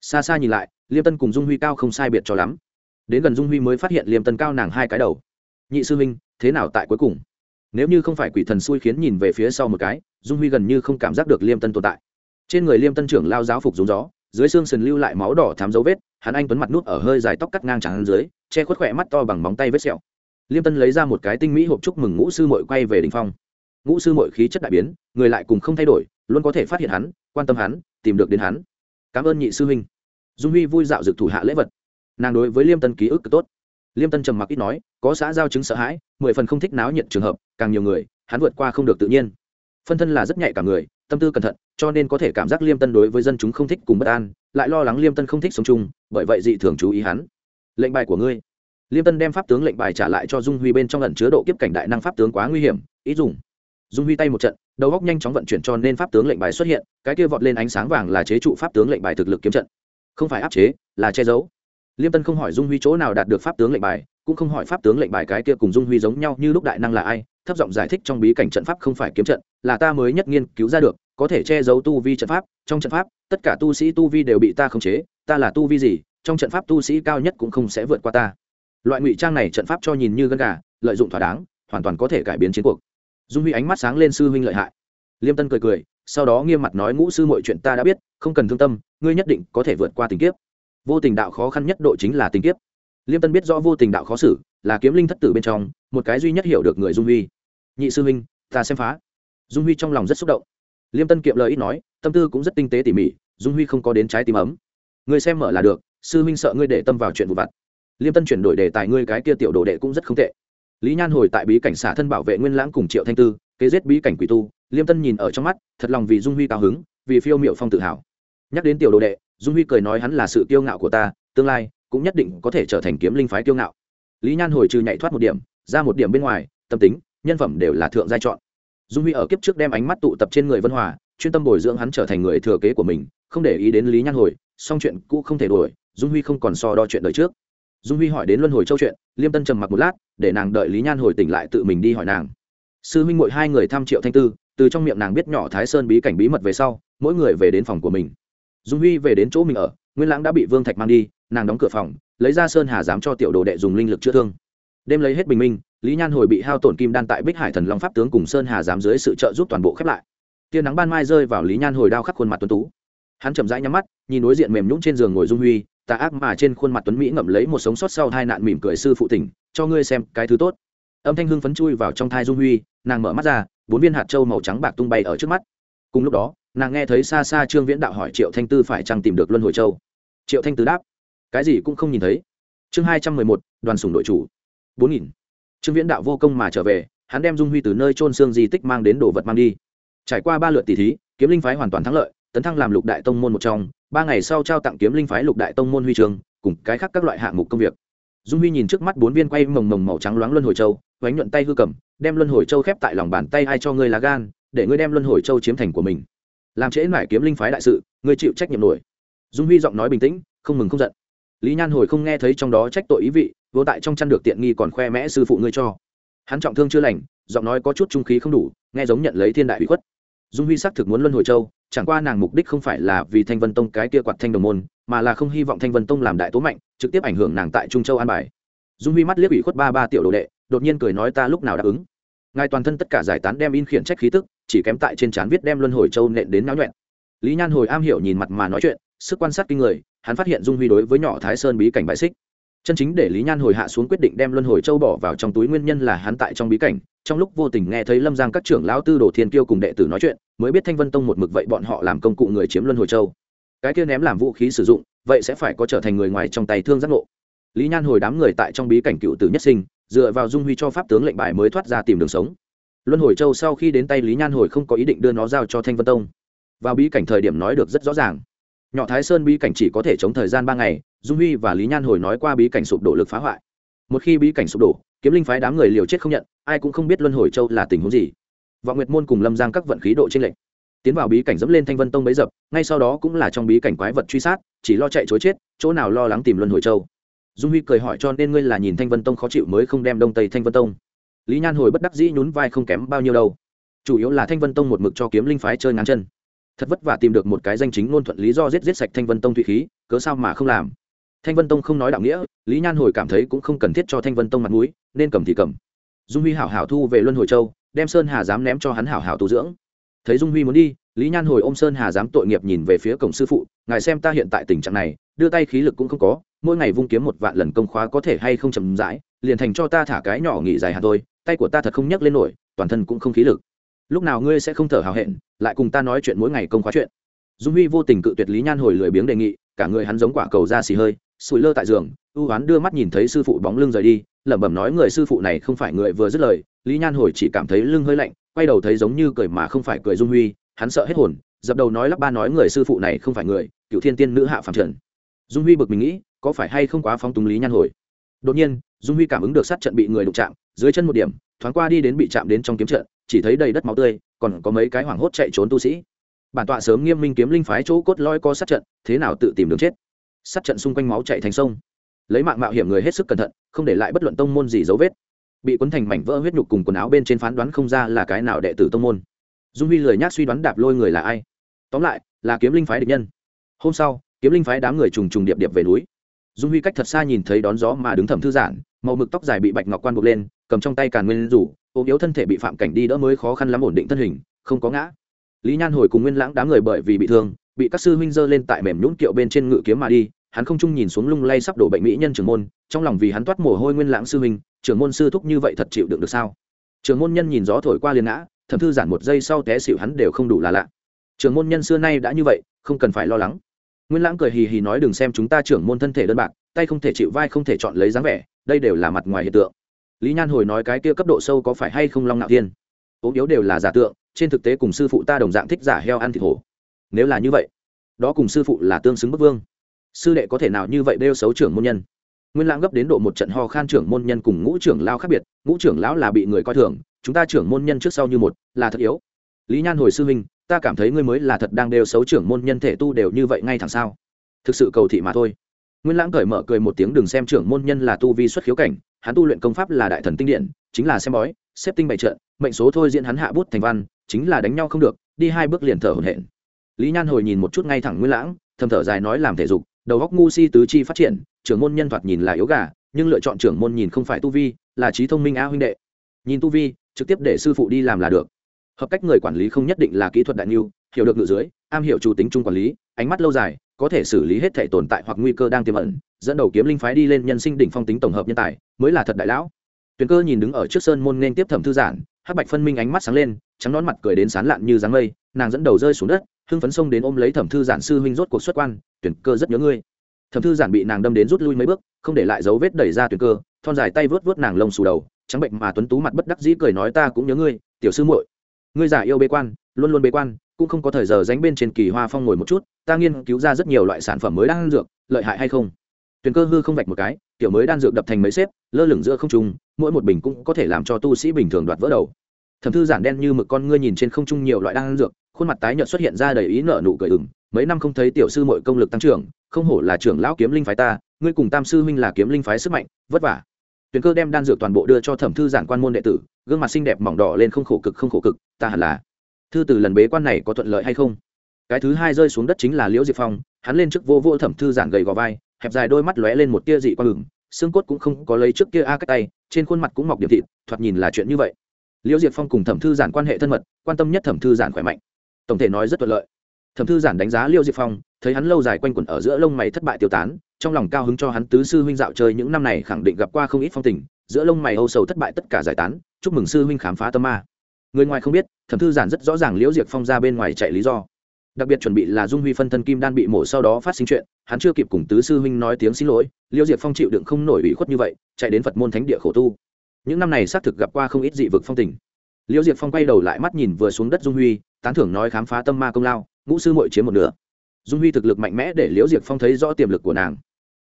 Xa xa nhìn lại, liêm tân cùng dung huy cao không sai biệt cho lắm. Đến gần dung huy mới phát hiện liêm tân cao nàng hai cái đầu. Nhị sư huynh, thế nào tại cuối cùng? Nếu như không phải quỷ thần xui khiến nhìn về phía sau một cái, dung huy gần như không cảm giác được liêm tân tồn tại. Trên người liêm tân trưởng lao giáo phục rúng gió, dưới xương sườn lưu lại máu đỏ thám dấu vết hắn anh tuấn mặt nút ở hơi dài tóc cắt ngang trắng dưới, che khuất khỏe mắt to bằng móng tay vết sẹo. Liêm tân lấy ra một cái tinh mỹ hộp chúc mừng ngũ sư mội quay về đình phong. Ngũ sư mội khí chất đại biến, người lại cùng không thay đổi, luôn có thể phát hiện hắn, quan tâm hắn, tìm được đến hắn. Cảm ơn nhị sư huynh. Dung huy vui dạo dược thủ hạ lễ vật. Nàng đối với liêm tân ký ức cực tốt. Liêm tân trầm mặc ít nói, có xã giao chứng sợ hãi, mười phần không thích náo nhiệt trường hợp, càng nhiều người, hắn vượt qua không được tự nhiên. Phân thân là rất nhạy cả người, tâm tư cẩn thận cho nên có thể cảm giác liêm tân đối với dân chúng không thích cùng bất an, lại lo lắng liêm tân không thích sống chung, bởi vậy dị thường chú ý hắn. Lệnh bài của ngươi. Liêm tân đem pháp tướng lệnh bài trả lại cho dung huy bên trong lần chứa độ kiếp cảnh đại năng pháp tướng quá nguy hiểm, ý dùng. Dung huy tay một trận, đầu góc nhanh chóng vận chuyển cho nên pháp tướng lệnh bài xuất hiện, cái kia vọt lên ánh sáng vàng là chế trụ pháp tướng lệnh bài thực lực kiếm trận. Không phải áp chế, là che giấu. Liêm tân không hỏi dung huy chỗ nào đạt được pháp tướng lệnh bài, cũng không hỏi pháp tướng lệnh bài cái kia cùng dung huy giống nhau như lúc đại năng là ai, thấp giọng giải thích trong bí cảnh trận pháp không phải kiếm trận, là ta mới nhất nghiên cứu ra được có thể che giấu tu vi trận pháp, trong trận pháp, tất cả tu sĩ tu vi đều bị ta khống chế, ta là tu vi gì, trong trận pháp tu sĩ cao nhất cũng không sẽ vượt qua ta. Loại ngụy trang này trận pháp cho nhìn như gân gà, lợi dụng thỏa đáng, hoàn toàn có thể cải biến chiến cuộc. Dung huy ánh mắt sáng lên sư huynh lợi hại. Liêm tân cười cười, sau đó nghiêm mặt nói ngũ sư mọi chuyện ta đã biết, không cần thương tâm, ngươi nhất định có thể vượt qua tình kiếp. Vô tình đạo khó khăn nhất độ chính là tình kiếp. Liêm tân biết rõ vô tình đạo khó xử, là kiếm linh thất tử bên trong, một cái duy nhất hiểu được người dung huy. Nhị sư huynh, ta xem phá. Dung huy trong lòng rất xúc động liêm tân kiệm lời ít nói, tâm tư cũng rất tinh tế tỉ mỉ, dung huy không có đến trái tim ấm. Người xem mở là được, sư huynh sợ ngươi để tâm vào chuyện vụ vặt. Liêm tân chuyển đổi đề tài ngươi cái kia tiểu đồ đệ cũng rất không tệ. Lý nhan hồi tại bí cảnh xả thân bảo vệ nguyên lãng cùng triệu thanh tư, kế giết bí cảnh quỷ tu, liêm tân nhìn ở trong mắt, thật lòng vì dung huy cao hứng, vì phiêu miệu phong tự hào. Nhắc đến tiểu đồ đệ, dung huy cười nói hắn là sự kiêu ngạo của ta, tương lai cũng nhất định có thể trở thành kiếm linh phái kiêu ngạo. Lý nhan hồi trừ nhảy thoát một điểm, ra một điểm bên ngoài, tâm tính, nhân phẩm đều là thượng giai chọn dung huy ở kiếp trước đem ánh mắt tụ tập trên người vân hòa, chuyên tâm bồi dưỡng hắn trở thành người thừa kế của mình, không để ý đến lý nhan hồi, song chuyện cũ không thể đổi dung huy không còn so đo chuyện đời trước. Dung huy hỏi đến luân hồi châu chuyện, liêm tân trầm mặc một lát, để nàng đợi lý nhan hồi tỉnh lại tự mình đi hỏi nàng. Sư huynh mội hai người thăm triệu thanh tư, từ trong miệng nàng biết nhỏ thái sơn bí cảnh bí mật về sau, mỗi người về đến phòng của mình. Dung huy về đến chỗ mình ở, nguyên lãng đã bị vương thạch mang đi, nàng đóng cửa phòng, lấy ra sơn hà dám cho tiểu đồ đệ dùng linh lực chữa thương. Đêm lấy hết bình minh lý nhan hồi bị hao tổn kim đan tại bích hải thần long pháp tướng cùng sơn hà giám dưới sự trợ giúp toàn bộ khép lại. Tia nắng ban mai rơi vào lý nhan hồi đao khắc khuôn mặt tuấn tú. Hắn chậm rãi nhắm mắt, nhìn đối diện mềm nhũng trên giường ngồi dung huy, tà ác mà trên khuôn mặt tuấn mỹ ngậm lấy một sống sót sau hai nạn mỉm cười sư phụ tỉnh, cho ngươi xem cái thứ tốt. Âm thanh hưng phấn chui vào trong thai dung huy, nàng mở mắt ra, bốn viên hạt trâu màu trắng bạc tung bay ở trước mắt. Cùng lúc đó, nàng nghe thấy xa xa trương viễn đạo hỏi triệu thanh tư phải chăng tìm được luân hồi châu. Triệu thanh tư đáp, cái gì cũng không nhìn thấy. Chương hai trăm mười một, đoàn sùng đội chủ. bốn nghìn trương viễn đạo vô công mà trở về, hắn đem dung huy từ nơi trôn xương di tích mang đến đồ vật mang đi. Trải qua ba lượt tỷ thí, kiếm linh phái hoàn toàn thắng lợi, tấn thăng làm lục đại tông môn một trong, ba ngày sau trao tặng kiếm linh phái lục đại tông môn huy trường cùng cái khác các loại hạng mục công việc. Dung huy nhìn trước mắt bốn viên quay mồng mồng màu trắng loáng luân hồi châu vánh nhuận tay hư cầm, đem luân hồi châu khép tại lòng bàn tay ai cho ngươi lá gan, để ngươi đem luân hồi châu chiếm thành của mình. Làm trễ mải kiếm linh phái đại sự, ngươi chịu trách nhiệm nổi. Dung huy giọng nói bình tĩnh, không mừng không giận. Lý nhan hồi không nghe thấy trong đó trách tội ý vị vô tại trong chăn được tiện nghi còn khoe mẽ sư phụ ngươi cho. Hắn trọng thương chưa lành, giọng nói có chút trung khí không đủ, nghe giống nhận lấy thiên đại bị khuất. Dung huy xác thực muốn luân hồi châu, chẳng qua nàng mục đích không phải là vì thanh vân tông cái kia quạt thanh đồng môn, mà là không hy vọng thanh vân tông làm đại tố mạnh, trực tiếp ảnh hưởng nàng tại trung châu an bài. Dung huy mắt liếc ủy khuất ba ba tiểu đồ đệ, đột nhiên cười nói ta lúc nào đáp ứng. Ngài toàn thân tất cả giải tán đem in khiển trách khí tức, chỉ kém tại trên trán viết đem luân hồi châu nện đến náo nhuẹn lý nhan hồi am hiểu nhìn mặt mà nói chuyện, sức quan sát kinh người, hắn phát hiện dung huy đối với nhỏ thái sơn bí cảnh bại xích chân chính để lý nhan hồi hạ xuống quyết định đem luân hồi châu bỏ vào trong túi nguyên nhân là hắn tại trong bí cảnh, trong lúc vô tình nghe thấy lâm giang các trưởng lão tư đồ thiên kiêu cùng đệ tử nói chuyện, mới biết thanh vân tông một mực vậy bọn họ làm công cụ người chiếm luân hồi châu. Cái kia ném làm vũ khí sử dụng, vậy sẽ phải có trở thành người ngoài trong tay thương giác ngộ. Lý nhan hồi đám người tại trong bí cảnh cựu tử nhất sinh, dựa vào dung huy cho pháp tướng lệnh bài mới thoát ra tìm đường sống. Luân hồi châu sau khi đến tay lý nhan hồi không có ý định đưa nó giao cho thanh vân tông. Vào bí cảnh thời điểm nói được rất rõ ràng. Nhỏ thái sơn bí cảnh chỉ có thể chống thời gian ba ngày dung huy và lý nhan hồi nói qua bí cảnh sụp đổ lực phá hoại. Một khi bí cảnh sụp đổ, kiếm linh phái đám người liều chết không nhận, ai cũng không biết luân hồi châu là tình huống gì. Vọng nguyệt môn cùng lâm giang các vận khí độ t r ê n lệch. Tiến vào bí cảnh dẫm lên thanh vân tông bấy dập, ngay sau đó cũng là trong bí cảnh quái vật truy sát, chỉ lo chạy chối chết, chỗ nào lo lắng tìm luân hồi châu. Dung huy cười hỏi cho nên ngươi là nhìn thanh vân tông khó chịu mới không đem đông tây thanh vân tông. Lý nhan hồi bất đắc dĩ nhún vai không kém bao nhiêu đâu. Chủ yếu là thanh vân tông một mực cho kiếm linh phái chơi ngắn chân. Thật vất vả tìm được một cái danh chính ngôn thuận lý do giết giết sạch thanh vân tông thủy khí, cớ sao mà không làm? Thanh vân tông không nói đạo nghĩa, lý nhan hồi cảm thấy cũng không cần thiết cho thanh vân tông mặt mũi, nên cầm thì cầm. Dung huy hảo hảo thu về luân hồi châu, đem sơn hà dám ném cho hắn hảo hảo tu dưỡng. Thấy dung huy muốn đi, lý nhan hồi ôm sơn hà dám tội nghiệp nhìn về phía cổng sư phụ, ngài xem ta hiện tại tình trạng này, đưa tay khí lực cũng không có, mỗi ngày vung kiếm một vạn lần công khóa có thể hay không chầm rãi, liền thành cho ta thả cái nhỏ nghỉ dài hà thôi, tay của ta thật không nhấc lên nổi, toàn thân cũng không khí lực. Lúc nào ngươi sẽ không thở hào hẹn, lại cùng ta nói chuyện mỗi ngày công khóa chuyện. Dung huy vô tình cự tuyệt lý nhan hồi lười biếng đề nghị, cả người hắn giống quả cầu ra xì hơi sủi lơ tại giường, ưu hoán đưa mắt nhìn thấy sư phụ bóng lưng rời đi, lẩm bẩm nói người sư phụ này không phải người vừa dứt lời, lý nhan hồi chỉ cảm thấy lưng hơi lạnh, quay đầu thấy giống như cười mà không phải cười dung huy, hắn sợ hết hồn, dập đầu nói lắp ba nói người sư phụ này không phải người, cựu thiên tiên nữ hạ phạm trần. Dung huy bực mình nghĩ, có phải hay không quá phóng túng lý nhan hồi? Đột nhiên, dung huy cảm ứng được sát trận bị người đụng chạm, dưới chân một điểm, thoáng qua đi đến bị chạm đến trong kiếm trận, chỉ thấy đầy đất máu tươi, còn có mấy cái hoảng hốt chạy trốn tu sĩ. Bản tọa sớm nghiêm minh kiếm linh phái chỗ cốt loi co sát trận, thế nào tự tìm đường chết? Sát trận xung quanh máu chạy thành sông. Lấy mạng mạo hiểm người hết sức cẩn thận, không để lại bất luận tông môn gì dấu vết. Bị cuốn thành mảnh vỡ huyết nhục cùng quần áo bên trên phán đoán không ra là cái nào đệ tử tông môn. Dung huy lười nhác suy đoán đạp lôi người là ai. Tóm lại, là kiếm linh phái địch nhân. Hôm sau, kiếm linh phái đám người trùng trùng điệp điệp về núi. Dung huy cách thật xa nhìn thấy đón gió mà đứng thẩm thư giãn, màu mực tóc dài bị bạch ngọc quan buộc lên, cầm trong tay càn nguyên rủ ốm yếu thân thể bị phạm cảnh đi đỡ mới khó khăn lắm ổn định thân hình, không có ngã. Lý nhan hồi cùng nguyên lãng đám người bởi vì bị thương bị các sư huynh dơ lên tại mềm nhũn kiệu bên trên ngự kiếm mà đi, hắn không trung nhìn xuống lung lay sắp đổ bệnh mỹ nhân trưởng môn, trong lòng vì hắn toát mồ hôi nguyên lãng sư huynh, trưởng môn sư thúc như vậy thật chịu đựng được sao? Trưởng môn nhân nhìn gió thổi qua liền ngã thẩm thư giản một giây sau té xịu hắn đều không đủ là lạ. Trưởng môn nhân xưa nay đã như vậy, không cần phải lo lắng. Nguyên lãng cười hì hì nói đừng xem chúng ta trưởng môn thân thể đơn bạc, tay không thể chịu vai không thể chọn lấy dáng vẻ, đây đều là mặt ngoài hiện tượng. Lý nhan hồi nói cái kia cấp độ sâu có phải hay không long nạo thiên? Ốm yếu đều là giả tượng, trên thực tế cùng sư phụ ta đồng dạng thích giả heo ăn thịt hổ nếu là như vậy đó cùng sư phụ là tương xứng bức vương. Sư đệ có thể nào như vậy đeo xấu trưởng môn nhân? Nguyên lãng gấp đến độ một trận ho khan trưởng môn nhân cùng ngũ trưởng lao khác biệt ngũ trưởng lão là bị người coi thường chúng ta trưởng môn nhân trước sau như một là thật yếu. Lý nhan hồi sư minh, ta cảm thấy ngươi mới là thật đang đều xấu trưởng môn nhân thể tu đều như vậy ngay thẳng sao? Thực sự cầu thị mà thôi. Nguyên lãng cởi mở cười một tiếng đừng xem trưởng môn nhân là tu vi xuất khiếu cảnh hắn tu luyện công pháp là đại thần tinh điện chính là xem bói xếp tinh bày trận mệnh số thôi diễn hắn hạ bút thành văn chính là đánh nhau không được đi hai bước liền thở hổn hển lý nhan hồi nhìn một chút ngay thẳng nguyên lãng, thầm thở dài nói làm thể dục, đầu góc ngu si tứ chi phát triển, trưởng môn nhân thoạt nhìn là yếu gà, nhưng lựa chọn trưởng môn nhìn không phải tu vi, là trí thông minh a huynh đệ. Nhìn tu vi, trực tiếp để sư phụ đi làm là được. Hợp cách người quản lý không nhất định là kỹ thuật đại niu hiểu được ngự dưới, am hiểu chủ tính chung quản lý, ánh mắt lâu dài, có thể xử lý hết thể tồn tại hoặc nguy cơ đang tiềm ẩn, dẫn đầu kiếm linh phái đi lên nhân sinh đỉnh phong tính tổng hợp nhân tài, mới là thật đại lão. Tuyền cơ nhìn đứng ở trước sơn môn nên tiếp thẩm thư giản, hắc bạch phân minh ánh mắt sáng lên, trắng nón mặt cười đến sán lạn như dáng mây, nàng dẫn đầu rơi xuống đất hưng phấn xông đến ôm lấy thẩm thư giản sư huynh rốt cuộc xuất quan, tuyển cơ rất nhớ ngươi. Thẩm thư giản bị nàng đâm đến rút lui mấy bước, không để lại dấu vết đẩy ra tuyển cơ, thon dài tay vớt vớt nàng lông xù đầu, trắng bệnh mà tuấn tú mặt bất đắc dĩ cười nói ta cũng nhớ ngươi, tiểu sư muội. Ngươi giả yêu bế quan, luôn luôn bế quan, cũng không có thời giờ dánh bên trên kỳ hoa phong ngồi một chút, ta nghiên cứu ra rất nhiều loại sản phẩm mới đang dược, lợi hại hay không? Tuyển cơ hư không vạch một cái, tiểu mới đan dược đập thành mấy xếp, lơ lửng giữa không trung, mỗi một bình cũng có thể làm cho tu sĩ bình thường đoạt vỡ đầu thẩm thư giản đen như mực con ngươi nhìn trên không trung nhiều loại đan dược, khuôn mặt tái nhợt xuất hiện ra đầy ý nợ nụ cười ửng. Mấy năm không thấy tiểu sư mọi công lực tăng trưởng, không hổ là trưởng lão kiếm linh phái ta, ngươi cùng tam sư huynh là kiếm linh phái sức mạnh, vất vả. Tuyền cơ đem đan dược toàn bộ đưa cho thẩm thư giản quan môn đệ tử, gương mặt xinh đẹp mỏng đỏ lên không khổ cực, không khổ cực, ta hẳn là. Thư từ lần bế quan này có thuận lợi hay không? Cái thứ hai rơi xuống đất chính là liễu diệp phong, hắn lên trước vô vô thẩm thư giản gầy gò vai, hẹp dài đôi mắt lóe lên một tia dị qua ngừng xương cốt cũng không có lấy trước kia a à cách tay, trên khuôn mặt cũng mọc điểm thịt, thoạt nhìn là chuyện như vậy liễu diệp phong cùng thẩm thư giản quan hệ thân mật, quan tâm nhất thẩm thư giản khỏe mạnh. Tổng thể nói rất thuận lợi. Thẩm thư giản đánh giá liễu diệp phong, thấy hắn lâu dài quanh quẩn ở giữa lông mày thất bại tiêu tán, trong lòng cao hứng cho hắn tứ sư huynh dạo chơi những năm này khẳng định gặp qua không ít phong tình, giữa lông mày âu sầu thất bại tất cả giải tán, chúc mừng sư huynh khám phá tâm ma. Người ngoài không biết, thẩm thư giản rất rõ ràng liễu diệp phong ra bên ngoài chạy lý do. Đặc biệt chuẩn bị là dung huy phân thân kim đan bị mổ sau đó phát sinh chuyện, hắn chưa kịp cùng tứ sư huynh nói tiếng xin lỗi, liễu diệp phong chịu đựng không nổi ủy khuất như vậy, chạy đến phật môn thánh địa khổ tu những năm này xác thực gặp qua không ít dị vực phong tình. Liễu diệp phong quay đầu lại mắt nhìn vừa xuống đất dung huy, tán thưởng nói khám phá tâm ma công lao, ngũ sư mội chiếm một nửa. Dung huy thực lực mạnh mẽ để liễu diệp phong thấy rõ tiềm lực của nàng.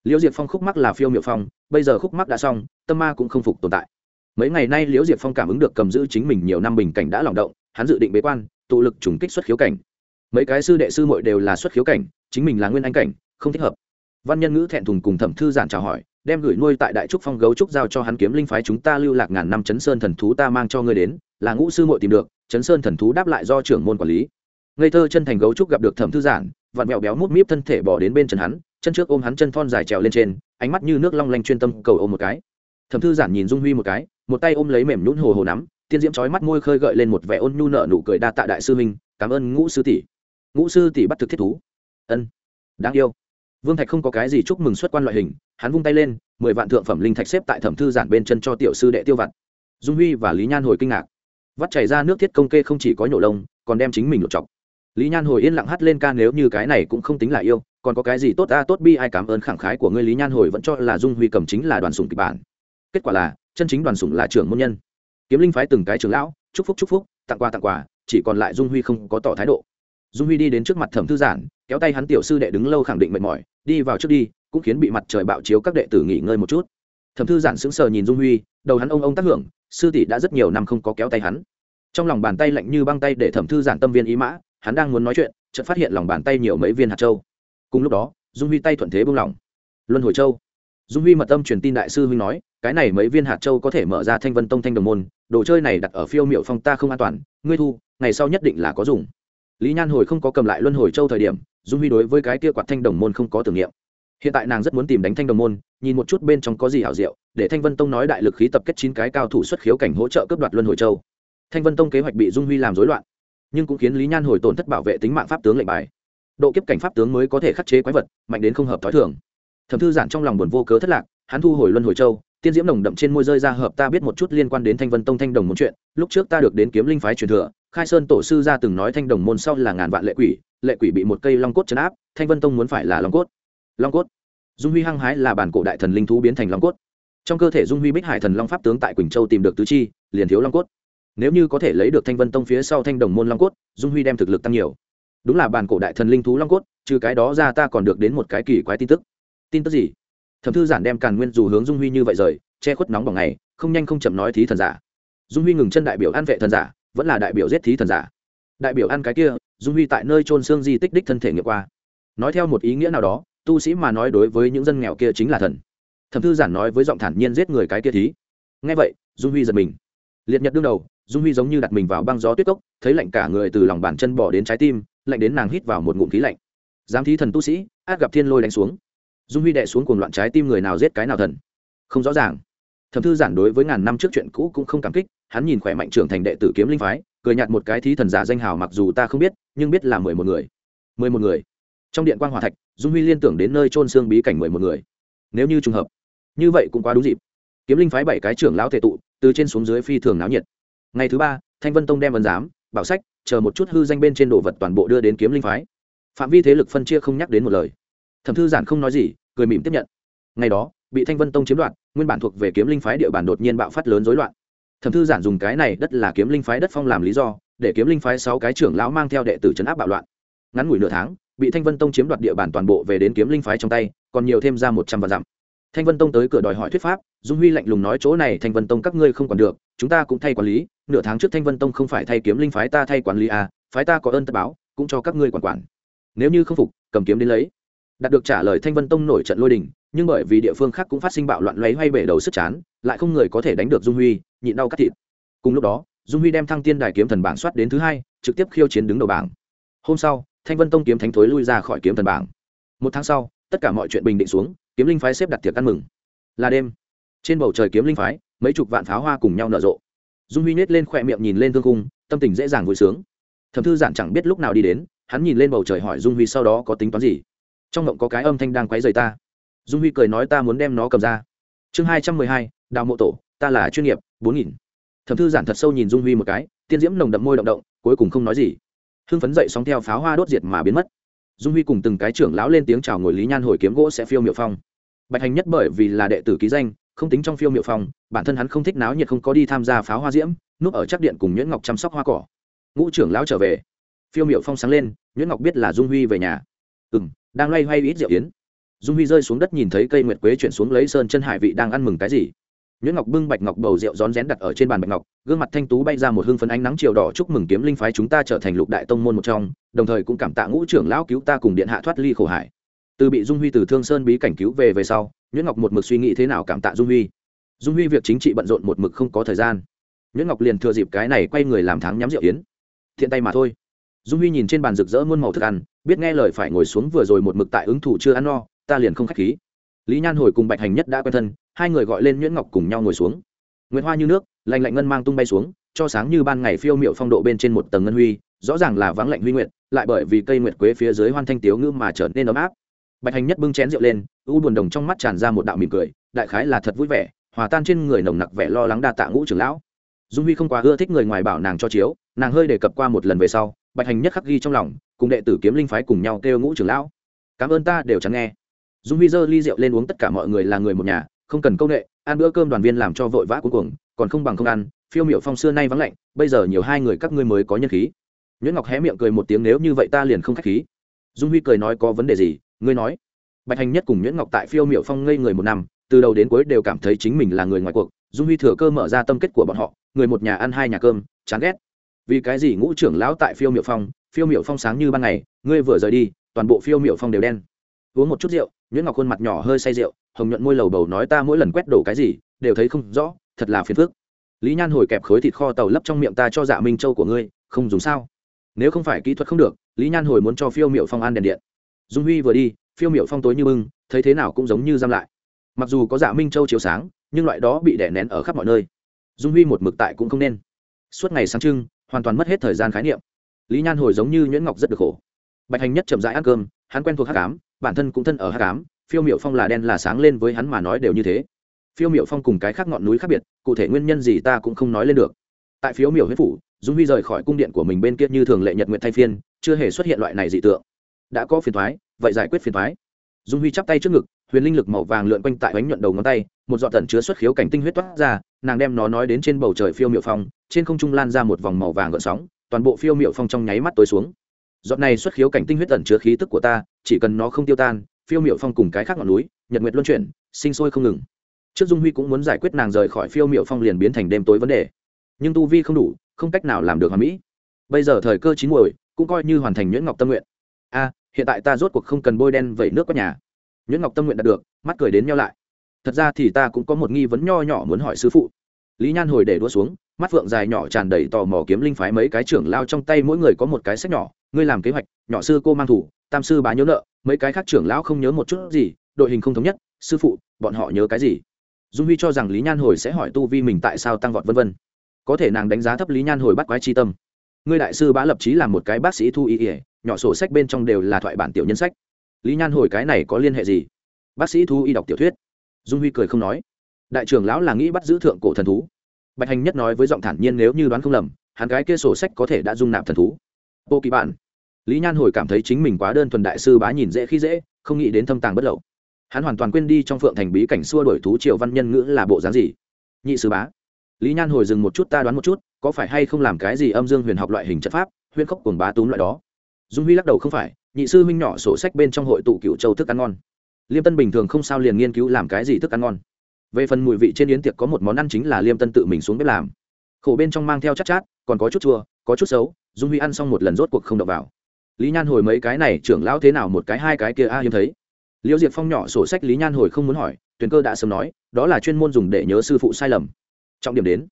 Liễu diệp phong khúc mắc là phiêu miệu phong, bây giờ khúc mắc đã xong, tâm ma cũng không phục tồn tại. Mấy ngày nay liễu diệp phong cảm ứng được cầm giữ chính mình nhiều năm bình cảnh đã lòng động, hắn dự định bế quan, tụ lực trùng kích xuất khiếu cảnh. Mấy cái sư đệ sư muội đều là xuất khiếu cảnh, chính mình là nguyên anh cảnh, không thích hợp. Văn nhân ngữ thẹn thùng cùng thẩm thư giản chào hỏi đem gửi nuôi tại đại trúc phong gấu trúc giao cho hắn kiếm linh phái chúng ta lưu lạc ngàn năm chấn sơn thần thú ta mang cho ngươi đến, là ngũ sư muội tìm được, chấn sơn thần thú đáp lại do trưởng môn quản lý. Ngây thơ chân thành gấu trúc gặp được thẩm thư giản, vặn mẹo béo mút míp thân thể bỏ đến bên chân hắn, chân trước ôm hắn chân thon dài trèo lên trên, ánh mắt như nước long lanh chuyên tâm cầu ôm một cái. Thẩm thư giản nhìn dung huy một cái, một tay ôm lấy mềm nhún hồ hồ nắm, tiên diễm trói mắt môi khơi gợi lên một vẻ ôn nhu nợ nụ cười đa tạ đại sư minh cảm ơn ngũ sư tỷ. Ngũ sư tỷ bắt thực thiết thú. Ân, đáng yêu vương thạch không có cái gì chúc mừng xuất quan loại hình, hắn vung tay lên, mười vạn thượng phẩm linh thạch xếp tại thẩm thư giản bên chân cho tiểu sư đệ tiêu vặt. Dung huy và lý nhan hồi kinh ngạc. Vắt chảy ra nước thiết công kê không chỉ có nhổ lông, còn đem chính mình lột chọc. Lý nhan hồi yên lặng hắt lên ca nếu như cái này cũng không tính là yêu, còn có cái gì tốt a, tốt bi ai cảm ơn khẳng khái của ngươi lý nhan hồi vẫn cho là dung huy cầm chính là đoàn sủng kịch bản. Kết quả là, chân chính đoàn sủng là trưởng môn nhân. Kiếm linh phái từng cái trưởng lão, chúc phúc chúc phúc, tặng quà tặng quà, chỉ còn lại dung huy không có tỏ thái độ dung huy đi đến trước mặt thẩm thư giản, kéo tay hắn tiểu sư đệ đứng lâu khẳng định mệt mỏi, đi vào trước đi, cũng khiến bị mặt trời bạo chiếu các đệ tử nghỉ ngơi một chút. Thẩm thư giản sững sờ nhìn dung huy, đầu hắn ông ông tác hưởng, sư tỷ đã rất nhiều năm không có kéo tay hắn. Trong lòng bàn tay lạnh như băng tay để thẩm thư giản tâm viên ý mã, hắn đang muốn nói chuyện, chợt phát hiện lòng bàn tay nhiều mấy viên hạt châu. Cùng lúc đó, dung huy tay thuận thế buông lỏng. Luân hồi châu. Dung huy mật tâm truyền tin đại sư huynh nói, cái này mấy viên hạt châu có thể mở ra thanh vân tông thanh đồng môn, đồ chơi này đặt ở phiêu miệu phong ta không an toàn, ngươi thu, ngày sau nhất định là có dùng lý nhan hồi không có cầm lại luân hồi châu thời điểm, dung huy đối với cái kia quạt thanh đồng môn không có tưởng niệm. Hiện tại nàng rất muốn tìm đánh thanh đồng môn, nhìn một chút bên trong có gì hảo diệu, để thanh vân tông nói đại lực khí tập kết chín cái cao thủ xuất khiếu cảnh hỗ trợ cướp đoạt luân hồi châu. Thanh vân tông kế hoạch bị dung huy làm rối loạn, nhưng cũng khiến lý nhan hồi tổn thất bảo vệ tính mạng pháp tướng lệnh bài. Độ kiếp cảnh pháp tướng mới có thể khắc chế quái vật, mạnh đến không hợp t h ó i thường. Thẩm thư giản trong lòng buồn vô cớ thất lạc, hắn thu hồi luân hồi châu, tiên diễm nồng đậm trên môi rơi ra hợp ta biết một chút liên quan đến thanh vân tông thanh đồng một chuyện, lúc trước ta được đến kiếm linh phái truyền thừa khai sơn tổ sư ra từng nói thanh đồng môn sau là ngàn vạn lệ quỷ lệ quỷ bị một cây long cốt chấn áp, thanh vân tông muốn phải là long cốt. Long cốt. Dung huy hăng hái là bản cổ đại thần linh thú biến thành long cốt. Trong cơ thể dung huy bích hải thần long pháp tướng tại quỳnh châu tìm được tứ chi, liền thiếu long cốt. Nếu như có thể lấy được thanh vân tông phía sau thanh đồng môn long cốt, dung huy đem thực lực tăng nhiều. Đúng là bản cổ đại thần linh thú long cốt, trừ cái đó ra ta còn được đến một cái kỳ quái tin tức. Tin tức gì? Thẩm thư giản đem càn nguyên dù hướng dung huy như vậy rời, che khuất nóng bằng ngày không nhanh không chậm nói thí thần giả. Dung huy ngừng chân đại biểu an vệ thần giả vẫn là đại biểu giết thí thần giả. Đại biểu ăn cái kia, dung huy tại nơi trôn xương di tích đích thân thể nghiệm qua. Nói theo một ý nghĩa nào đó, tu sĩ mà nói đối với những dân nghèo kia chính là thần. Thẩm thư giản nói với giọng thản nhiên giết người cái kia thí. Ngay vậy, dung huy giật mình. Liệt nhật đương đầu, dung huy giống như đặt mình vào băng gió tuyết cốc, thấy lạnh cả người từ lòng bàn chân bỏ đến trái tim, lạnh đến nàng hít vào một ngụm khí lạnh. Giám thí thần tu sĩ, át gặp thiên lôi đánh xuống. Dung huy đệ xuống cùng loạn trái tim người nào giết cái nào thần? Không rõ ràng. Thẩm thư giản đối với ngàn năm trước chuyện cũ cũng không cảm kích hắn nhìn khỏe mạnh trưởng thành đệ tử kiếm linh phái, cười nhạt một cái thí thần giả danh hào mặc dù ta không biết, nhưng biết là mười một người. Mười một người. Trong điện quan hòa thạch, dung huy liên tưởng đến nơi trôn xương bí cảnh mười một người. Nếu như trùng hợp, như vậy cũng quá đúng dịp. Kiếm linh phái bảy cái trưởng lão thể tụ, từ trên xuống dưới phi thường náo nhiệt. Ngày thứ ba, thanh vân tông đem ấn giám, bảo sách, chờ một chút hư danh bên trên đồ vật toàn bộ đưa đến kiếm linh phái. Phạm vi thế lực phân chia không nhắc đến một lời. Thẩm thư giản không nói gì, cười mỉm tiếp nhận. Ngày đó, bị thanh vân tông chiếm đoạt, nguyên bản thuộc về kiếm linh phái địa bàn đột nhiên bạo phát lớn rối loạn thẩm thư giản dùng cái này đất là kiếm linh phái đất phong làm lý do, để kiếm linh phái sáu cái trưởng lão mang theo đệ tử chấn áp bạo loạn. Ngắn ngủi nửa tháng, bị thanh vân tông chiếm đoạt địa bàn toàn bộ về đến kiếm linh phái trong tay, còn nhiều thêm ra một trăm vạn dặm. Thanh vân tông tới cửa đòi hỏi thuyết pháp, dung huy lạnh lùng nói chỗ này thanh vân tông các ngươi không còn được, chúng ta cũng thay quản lý, nửa tháng trước thanh vân tông không phải thay kiếm linh phái ta thay quản lý à phái ta có ơn tất báo, cũng cho các ngươi quản quản. Nếu như không phục, cầm kiếm đến lấy. Đạt được trả lời thanh vân tông nổi trận lôi đình, nhưng bởi vì địa phương khác cũng phát sinh bạo loạn lấy hay bể đầu sức chán, lại không người có thể đánh được dung huy nhịn đau cắt thịt. Cùng lúc đó, dung huy đem thăng tiên đài kiếm thần bảng soát đến thứ hai, trực tiếp khiêu chiến đứng đầu bảng. Hôm sau, thanh vân tông kiếm thánh thối lui ra khỏi kiếm thần bảng. Một tháng sau, tất cả mọi chuyện bình định xuống, kiếm linh phái xếp đặt tiệc ăn mừng. Là đêm. Trên bầu trời kiếm linh phái, mấy chục vạn pháo hoa cùng nhau nở rộ. Dung huy nết lên khỏe miệng nhìn lên thương cung tâm tình dễ dàng vui sướng. Thẩm thư giản chẳng biết lúc nào đi đến, hắn nhìn lên bầu trời hỏi dung huy sau đó có tính toán gì. Trong ngộng có cái âm thanh đang quấy rầy ta. Dung huy cười nói ta muốn đem nó cầm ra. Chương hai trăm mười hai, đào mộ tổ, ta là chuyên nghiệp bốn nghìn. Thẩm thư giản thật sâu nhìn dung huy một cái, tiên diễm nồng đậm môi động động, cuối cùng không nói gì. Hưng phấn dậy sóng theo pháo hoa đốt diệt mà biến mất. Dung huy cùng từng cái trưởng lão lên tiếng chào ngồi lý nhan hồi kiếm gỗ sẽ phiêu miệu phong. Bạch hành nhất bởi vì là đệ tử ký danh, không tính trong phiêu miệu phong, bản thân hắn không thích náo nhiệt không có đi tham gia pháo hoa diễm, núp ở chắc điện cùng nhuyễn ngọc chăm sóc hoa cỏ. Ngũ trưởng lão trở về. Phiêu miệu phong sáng lên, nhuyễn ngọc biết là dung huy về nhà. Ừ m đang loay hoay ít rượu yến. Dung huy rơi xuống đất nhìn thấy cây nguyệt quế chuyển xuống lấy sơn chân hải vị đang ăn mừng cái gì? Nhuyễn ngọc bưng bạch ngọc bầu rượu rón rén đặt ở trên bàn bạch ngọc, gương mặt thanh tú bay ra một hương phấn ánh nắng chiều đỏ chúc mừng kiếm linh phái chúng ta trở thành lục đại tông môn một trong, đồng thời cũng cảm tạ ngũ trưởng lão cứu ta cùng điện hạ thoát ly khổ hải. Từ bị dung huy từ thương sơn bí cảnh cứu về về sau, nhuyễn ngọc một mực suy nghĩ thế nào cảm tạ dung huy. Dung huy việc chính trị bận rộn một mực không có thời gian. Nhuyễn ngọc liền thừa dịp cái này quay người làm tháng nhắm rượu yến. Thiện tay mà thôi. Dung huy nhìn trên bàn rực rỡ muôn màu thức ăn, biết nghe lời phải ngồi xuống vừa rồi một mực tại ứng thủ chưa ăn no, ta liền không khách khí lý nhan hồi cùng bạch hành nhất đã quen thân, hai người gọi lên nhuyễn ngọc cùng nhau ngồi xuống. Nguyệt hoa như nước, lạnh lạnh ngân mang tung bay xuống, cho sáng như ban ngày phiêu miệu phong độ bên trên một tầng ngân huy, rõ ràng là vắng lạnh huy nguyệt, lại bởi vì cây nguyệt quế phía dưới hoan thanh tiếu ngữ mà trở nên ấm áp. Bạch hành nhất bưng chén rượu lên, u buồn đồng trong mắt tràn ra một đạo mỉm cười, đại khái là thật vui vẻ, hòa tan trên người nồng nặc vẻ lo lắng đa tạ ngũ trưởng lão. Dung huy không quá ưa thích người ngoài bảo nàng cho chiếu, nàng hơi đề cập qua một lần về sau, bạch hành nhất khắc ghi trong lòng, cùng đệ tử kiếm linh phái cùng nhau kêu ngũ trưởng lão. Cảm ơn ta đều chẳng nghe dung huy dơ ly rượu lên uống tất cả mọi người là người một nhà, không cần công nghệ ăn bữa cơm đoàn viên làm cho vội vã cuối cùng còn không bằng không ăn. Phiêu miệu phong xưa nay vắng lạnh, bây giờ nhiều hai người các ngươi mới có nhân khí. Nhuyễn ngọc hé miệng cười một tiếng, nếu như vậy ta liền không k h á c h khí. Dung huy cười nói, có vấn đề gì? Ngươi nói. Bạch hành nhất cùng nhuyễn ngọc tại phiêu miệu phong ngây người một năm, từ đầu đến cuối đều cảm thấy chính mình là người ngoài cuộc. Dung huy thừa cơ mở ra tâm kết của bọn họ, người một nhà ăn hai nhà cơm, chán ghét. Vì cái gì ngũ trưởng lão tại phiêu miệu phong, phiêu miệu phong sáng như ban ngày, ngươi vừa rời đi, toàn bộ phiêu miệu phong đều đen. Uống một chút rượu nhuyễn ngọc khuôn mặt nhỏ hơi say rượu, hồng nhuận môi lầu bầu nói ta mỗi lần quét đổ cái gì, đều thấy không rõ, thật là phiền phức. Lý nhan hồi kẹp khối thịt kho tàu lấp trong miệng ta cho dạ minh châu của ngươi, không dùng sao? Nếu không phải kỹ thuật không được, lý nhan hồi muốn cho phiêu miệu phong ăn đèn điện. Dung huy vừa đi, phiêu miệu phong tối như bưng, thấy thế nào cũng giống như giam lại. Mặc dù có dạ minh châu chiếu sáng, nhưng loại đó bị đè nén ở khắp mọi nơi. Dung huy một mực tại cũng không nên. Suốt ngày sáng trưng, hoàn toàn mất hết thời gian khái niệm. Lý nhan hồi giống như nhuyễn ngọc rất được khổ. Bạch hành nhất chậm rãi ăn cơm, hắn quen thuộc hát cám bản thân cũng thân ở hắc ám phiêu miệu phong là đen là sáng lên với hắn mà nói đều như thế. Phiêu miệu phong cùng cái khác ngọn núi khác biệt, cụ thể nguyên nhân gì ta cũng không nói lên được. Tại phiếu miểu huyết phủ, dung huy rời khỏi cung điện của mình bên kia như thường lệ nhật nguyện thay phiên, chưa hề xuất hiện loại này dị tượng. Đã có phiền thoái vậy giải quyết phiền thoái dung huy chắp tay trước ngực, huyền linh lực màu vàng lượn quanh tại bánh nhuận đầu ngón tay, một giọt tận chứa xuất khiếu cảnh tinh huyết toát ra, nàng đem nó nói đến trên bầu trời phiêu miệu phong, trên không trung lan ra một vòng màu vàng gợn sóng, toàn bộ phiêu miệu phong trong nháy mắt tối xuống giọt này xuất khiếu cảnh tinh huyết tẩn chứa khí tức của ta, chỉ cần nó không tiêu tan, phiêu miệu phong cùng cái khác ngọn núi, nhật nguyệt luân chuyển, sinh sôi không ngừng. Trước dung huy cũng muốn giải quyết nàng rời khỏi phiêu miệu phong liền biến thành đêm tối vấn đề. Nhưng tu vi không đủ, không cách nào làm được hoàn mỹ. Bây giờ thời cơ chín muồi, cũng coi như hoàn thành nhuyễn ngọc tâm nguyện. A, hiện tại ta rốt cuộc không cần bôi đen vẩy nước có nhà. Nhuyễn ngọc tâm nguyện đạt được, mắt cười đến nhau lại. Thật ra thì ta cũng có một nghi vấn nho nhỏ muốn hỏi sư phụ lý nhan hồi để đua xuống, mắt phượng dài nhỏ tràn đầy tò mò kiếm linh phái mấy cái trưởng lao trong tay mỗi người có một cái sách nhỏ, ngươi làm kế hoạch, nhỏ sư cô mang thủ, tam sư bá nhớ nợ, mấy cái khác trưởng lão không nhớ một chút gì, đội hình không thống nhất, sư phụ, bọn họ nhớ cái gì? Dung huy cho rằng lý nhan hồi sẽ hỏi tu vi mình tại sao tăng vọt vân vân. Có thể nàng đánh giá thấp lý nhan hồi bắt quái chi tâm. Ngươi đại sư bá lập chí làm một cái bác sĩ thu y ỉa nhỏ sổ sách bên trong đều là thoại bản tiểu nhân sách. Lý nhan hồi cái này có liên hệ gì? Bác sĩ thu y đọc tiểu thuyết. Dung huy cười không nói đại trưởng lão là nghĩ bắt giữ thượng cổ thần thú. Bạch hành nhất nói với giọng thản nhiên nếu như đoán không lầm, hắn gái kia sổ sách có thể đã dung nạp thần thú. Bộ kỳ bản lý nhan hồi cảm thấy chính mình quá đơn thuần đại sư bá nhìn dễ khi dễ, không nghĩ đến thâm tàng bất lậu. Hắn hoàn toàn quên đi trong phượng thành bí cảnh xua đổi thú triệu văn nhân ngữ là bộ dáng gì. Nhị sư bá. Lý nhan hồi dừng một chút ta đoán một chút, có phải hay không làm cái gì âm dương huyền học loại hình chất pháp huyền khốc cùng bá túm loại đó. Dung huy lắc đầu không phải, nhị sư huynh nhỏ sổ sách bên trong hội tụ cựu châu thức ăn ngon. Liêm tân bình thường không sao liền nghiên cứu làm cái gì thức ăn ngon về phần mùi vị trên yến tiệc có một món ăn chính là liêm tân tự mình xuống bếp làm. Khổ bên trong mang theo chắc chát, chát còn có chút chua có chút xấu dung huy ăn xong một lần rốt cuộc không đập vào. Lý nhan hồi mấy cái này trưởng lão thế nào một cái hai cái kia a hiếm thấy. Liễu diệp phong nhỏ sổ sách lý nhan hồi không muốn hỏi tuyền cơ đã sớm nói đó là chuyên môn dùng để nhớ sư phụ sai lầm. Trọng điểm đến.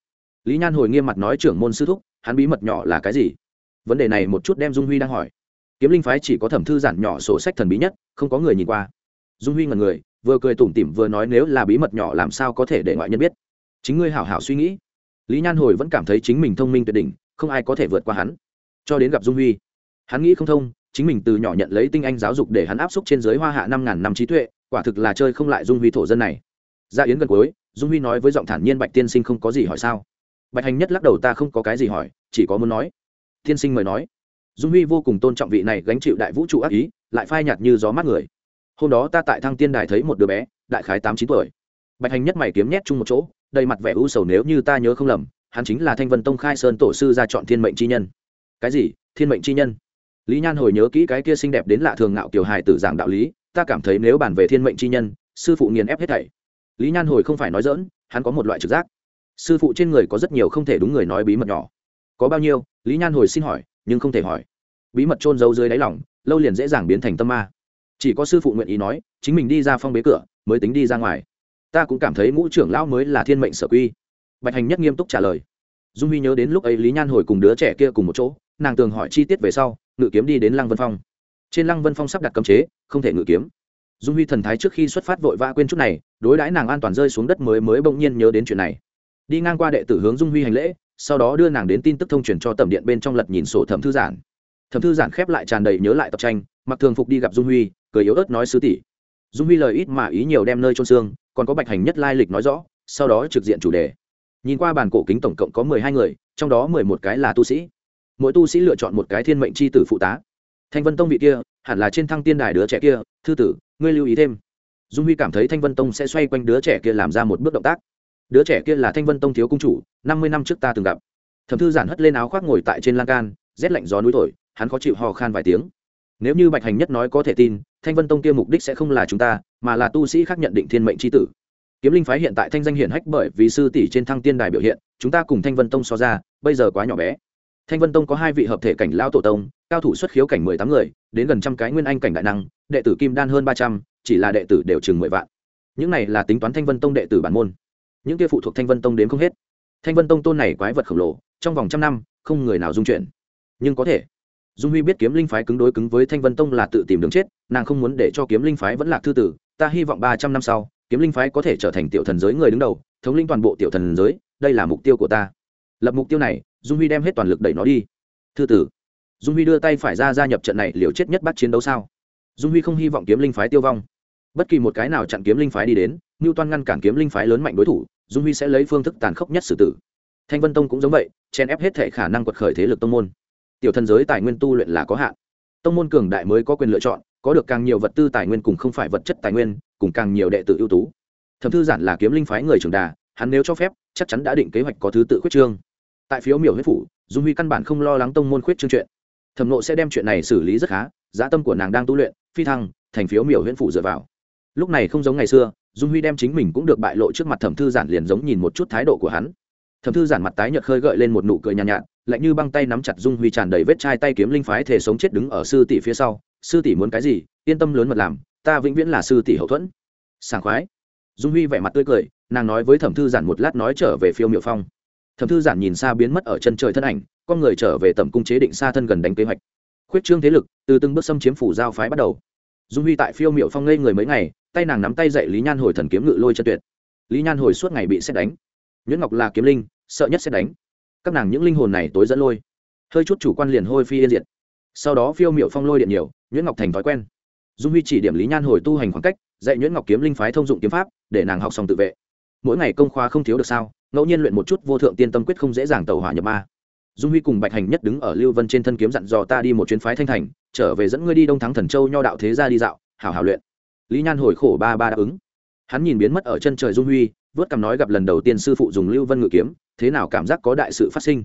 Lý nhan hồi nghiêm mặt nói trưởng môn sư thúc hắn bí mật nhỏ là cái gì? Vấn đề này một chút đem dung huy đang hỏi. Kiếm linh phái chỉ có thẩm thư giản nhỏ sổ sách thần bí nhất không có người nhìn qua. Dung huy ngần người vừa cười tủm tỉm vừa nói nếu là bí mật nhỏ làm sao có thể để ngoại nhân biết. Chính ngươi hảo hảo suy nghĩ. Lý nhan hồi vẫn cảm thấy chính mình thông minh tuyệt đỉnh, không ai có thể vượt qua hắn. Cho đến gặp dung huy, hắn nghĩ không thông, chính mình từ nhỏ nhận lấy tinh anh giáo dục để hắn áp xúc trên giới hoa hạ năm ngàn năm trí tuệ, quả thực là chơi không lại dung huy thổ dân này. Ra yến gần cuối, dung huy nói với giọng thản nhiên bạch tiên sinh không có gì hỏi sao? Bạch hành nhất lắc đầu ta không có cái gì hỏi, chỉ có muốn nói. Tiên sinh mời nói. Dung huy vô cùng tôn trọng vị này gánh chịu đại vũ trụ ác ý, lại phai nhạt như gió mát người hôm đó ta tại thăng tiên đài thấy một đứa bé, đại khái tám chín tuổi. Bạch hành nhất mày kiếm nhét chung một chỗ, đầy mặt vẻ u sầu nếu như ta nhớ không lầm, hắn chính là thanh vân tông khai sơn tổ sư ra chọn thiên mệnh chi nhân. Cái gì? Thiên mệnh chi nhân? Lý nhan hồi nhớ kỹ cái kia xinh đẹp đến lạ thường ngạo kiều hài tử giảng đạo lý, ta cảm thấy nếu bàn về thiên mệnh chi nhân, sư phụ nghiền ép hết thảy. Lý nhan hồi không phải nói dỡn hắn có một loại trực giác. Sư phụ trên người có rất nhiều không thể đúng người nói bí mật nhỏ. Có bao nhiêu? Lý nhan hồi xin hỏi, nhưng không thể hỏi. Bí mật trôn giấu dưới đáy lòng, lâu liền dễ dàng biến thành tâm ma chỉ có sư phụ nguyện ý nói, chính mình đi ra phong bế cửa, mới tính đi ra ngoài. Ta cũng cảm thấy ngũ trưởng lão mới là thiên mệnh sở quy. Bạch hành nhất nghiêm túc trả lời. Dung huy nhớ đến lúc ấy lý nhan hồi cùng đứa trẻ kia cùng một chỗ, nàng tường hỏi chi tiết về sau, ngự kiếm đi đến lăng vân phong. Trên lăng vân phong sắp đặt cấm chế, không thể ngự kiếm. Dung huy thần thái trước khi xuất phát vội vã quên chút này, đối đãi nàng an toàn rơi xuống đất mới mới bỗng nhiên nhớ đến chuyện này. Đi ngang qua đệ tử hướng dung huy hành lễ, sau đó đưa nàng đến tin tức thông truyền cho tầm điện bên trong lật nhìn sổ thẩm thư giản. Thẩm thư giản khép lại tràn đầy nhớ lại tập tranh, mặc thường phục đi gặp dung huy cười yếu ớt nói sứ tỷ. Dung huy lời ít mà ý nhiều đem nơi trôn xương, còn có bạch hành nhất lai lịch nói rõ, sau đó trực diện chủ đề. Nhìn qua bàn cổ kính tổng cộng có mười hai người, trong đó mười một cái là tu sĩ. Mỗi tu sĩ lựa chọn một cái thiên mệnh c h i tử phụ tá. Thanh vân tông vị kia, hẳn là trên thăng tiên đài đứa trẻ kia, thư tử, ngươi lưu ý thêm. Dung huy cảm thấy thanh vân tông sẽ xoay quanh đứa trẻ kia làm ra một bước động tác. Đứa trẻ kia là thanh vân tông thiếu cung chủ, năm mươi năm trước ta từng gặp. Thẩm thư giản hất lên áo khoác ngồi tại trên lan can, rét lạnh gió núi thổi, hắn khó chịu hò khan vài tiếng nếu như bạch hành nhất nói có thể tin, thanh vân tông kia mục đích sẽ không là chúng ta, mà là tu sĩ khác nhận định thiên mệnh c tử. Kiếm linh phái hiện tại thanh danh hiển hách bởi vì sư tỷ trên thăng tiên đài biểu hiện, chúng ta cùng thanh vân tông so ra, bây giờ quá nhỏ bé. Thanh vân tông có hai vị hợp thể cảnh lao tổ tông, cao thủ xuất khiếu cảnh mười tám người, đến gần trăm cái nguyên anh cảnh đại năng, đệ tử kim đan hơn ba trăm, chỉ là đệ tử đều chừng mười vạn. Những này là tính toán thanh vân tông đệ tử bản môn. Những kia phụ thuộc thanh vân tông đến không hết. Thanh vân tông tôn này quái vật khổng lồ, trong vòng trăm năm, không người nào dung chuyển. Nhưng có thể dung huy biết kiếm linh phái cứng đối cứng với thanh vân tông là tự tìm đường chết, nàng không muốn để cho kiếm linh phái vẫn là thư tử, ta hy vọng ba trăm năm sau, kiếm linh phái có thể trở thành tiểu thần giới người đứng đầu, thống linh toàn bộ tiểu thần giới, đây là mục tiêu của ta. Lập mục tiêu này, dung huy đem hết toàn lực đẩy nó đi. Thư tử, dung huy đưa tay phải ra gia nhập trận này liều chết nhất bắt chiến đấu sao? Dung huy không hy vọng kiếm linh phái tiêu vong. Bất kỳ một cái nào chặn kiếm linh phái đi đến ngưu toan ngăn cản kiếm linh phái lớn mạnh đối thủ, dung huy sẽ lấy phương thức tàn khốc nhất xử tử. Thanh vân tông cũng giống vậy chen ép hết thể khả năng quật khởi thế lực tông môn tiểu thần giới tài nguyên tu luyện là có hạn. Tông môn cường đại mới có quyền lựa chọn, có được càng nhiều vật tư tài nguyên cùng không phải vật chất tài nguyên, cùng càng nhiều đệ tử ưu tú. Thẩm thư giản là kiếm linh phái người trưởng đà, hắn nếu cho phép, chắc chắn đã định kế hoạch có thứ tự khuyết trương. Tại phiếu miểu huyết phủ, dung huy căn bản không lo lắng tông môn khuyết trương chuyện. Thẩm nộ sẽ đem chuyện này xử lý rất khá, giá tâm của nàng đang tu luyện, phi thăng, thành phiếu miểu huyễn phủ dựa vào. Lúc này không giống ngày xưa, dung huy đem chính mình cũng được bại lộ trước mặt thẩm thư giản liền giống nhìn một chút thái độ của hắn thẩm thư giản mặt tái nhợt khơi gợi lên một nụ cười nhàn nhạt, nhạt lạnh như băng tay nắm chặt dung huy tràn đầy vết chai tay kiếm linh phái thể sống chết đứng ở sư tỷ phía sau. Sư tỷ muốn cái gì? Yên tâm lớn mật làm ta vĩnh viễn là sư tỷ hậu thuẫn. Sảng khoái. Dung huy vẻ mặt tươi cười nàng nói với thẩm thư giản một lát nói trở về phiêu miệu phong. Thẩm thư giản nhìn xa biến mất ở chân trời thân ảnh con người trở về tầm cung chế định xa thân gần đánh kế hoạch. Khuyết trương thế lực từ từng bước xâm chiếm phủ giao phái bắt đầu. Dung huy tại phiêu miệu phong ngây người mấy ngày tay nàng nắm tay dậy lý nhan hồi thần kiếm ngự lôi chân tuyệt. Lý nhan hồi suốt ngày bị xét đánh. Nguyễn ngọc là kiếm linh sợ nhất sẽ đánh. Các nàng những linh hồn này tối dẫn lôi. Hơi chút chủ quan liền hôi phi yên diệt. Sau đó phiêu miệu phong lôi điện nhiều nguyễn ngọc thành thói quen. Dung huy chỉ điểm lý nhan hồi tu hành khoảng cách, dạy nguyễn ngọc kiếm linh phái thông dụng kiếm pháp, để nàng học xong tự vệ. Mỗi ngày công khoa không thiếu được sao, ngẫu nhiên luyện một chút vô thượng tiên tâm quyết không dễ dàng tàu hỏa nhập ma. Dung huy cùng bạch hành nhất đứng ở lưu vân trên thân kiếm dặn dò ta đi một chuyến phái thanh thành, trở về dẫn ngươi đi đông thắng thần châu nho đạo thế ra đi dạo, hảo hảo luyện. Lý nhan hồi khổ ba ba đáp ứng. Hắn nhìn biến mất ở chân trời dung huy, vớt cằm nói gặp lần đầu tiên sư phụ dùng lưu vân ngự kiếm thế nào cảm giác có đại sự phát sinh?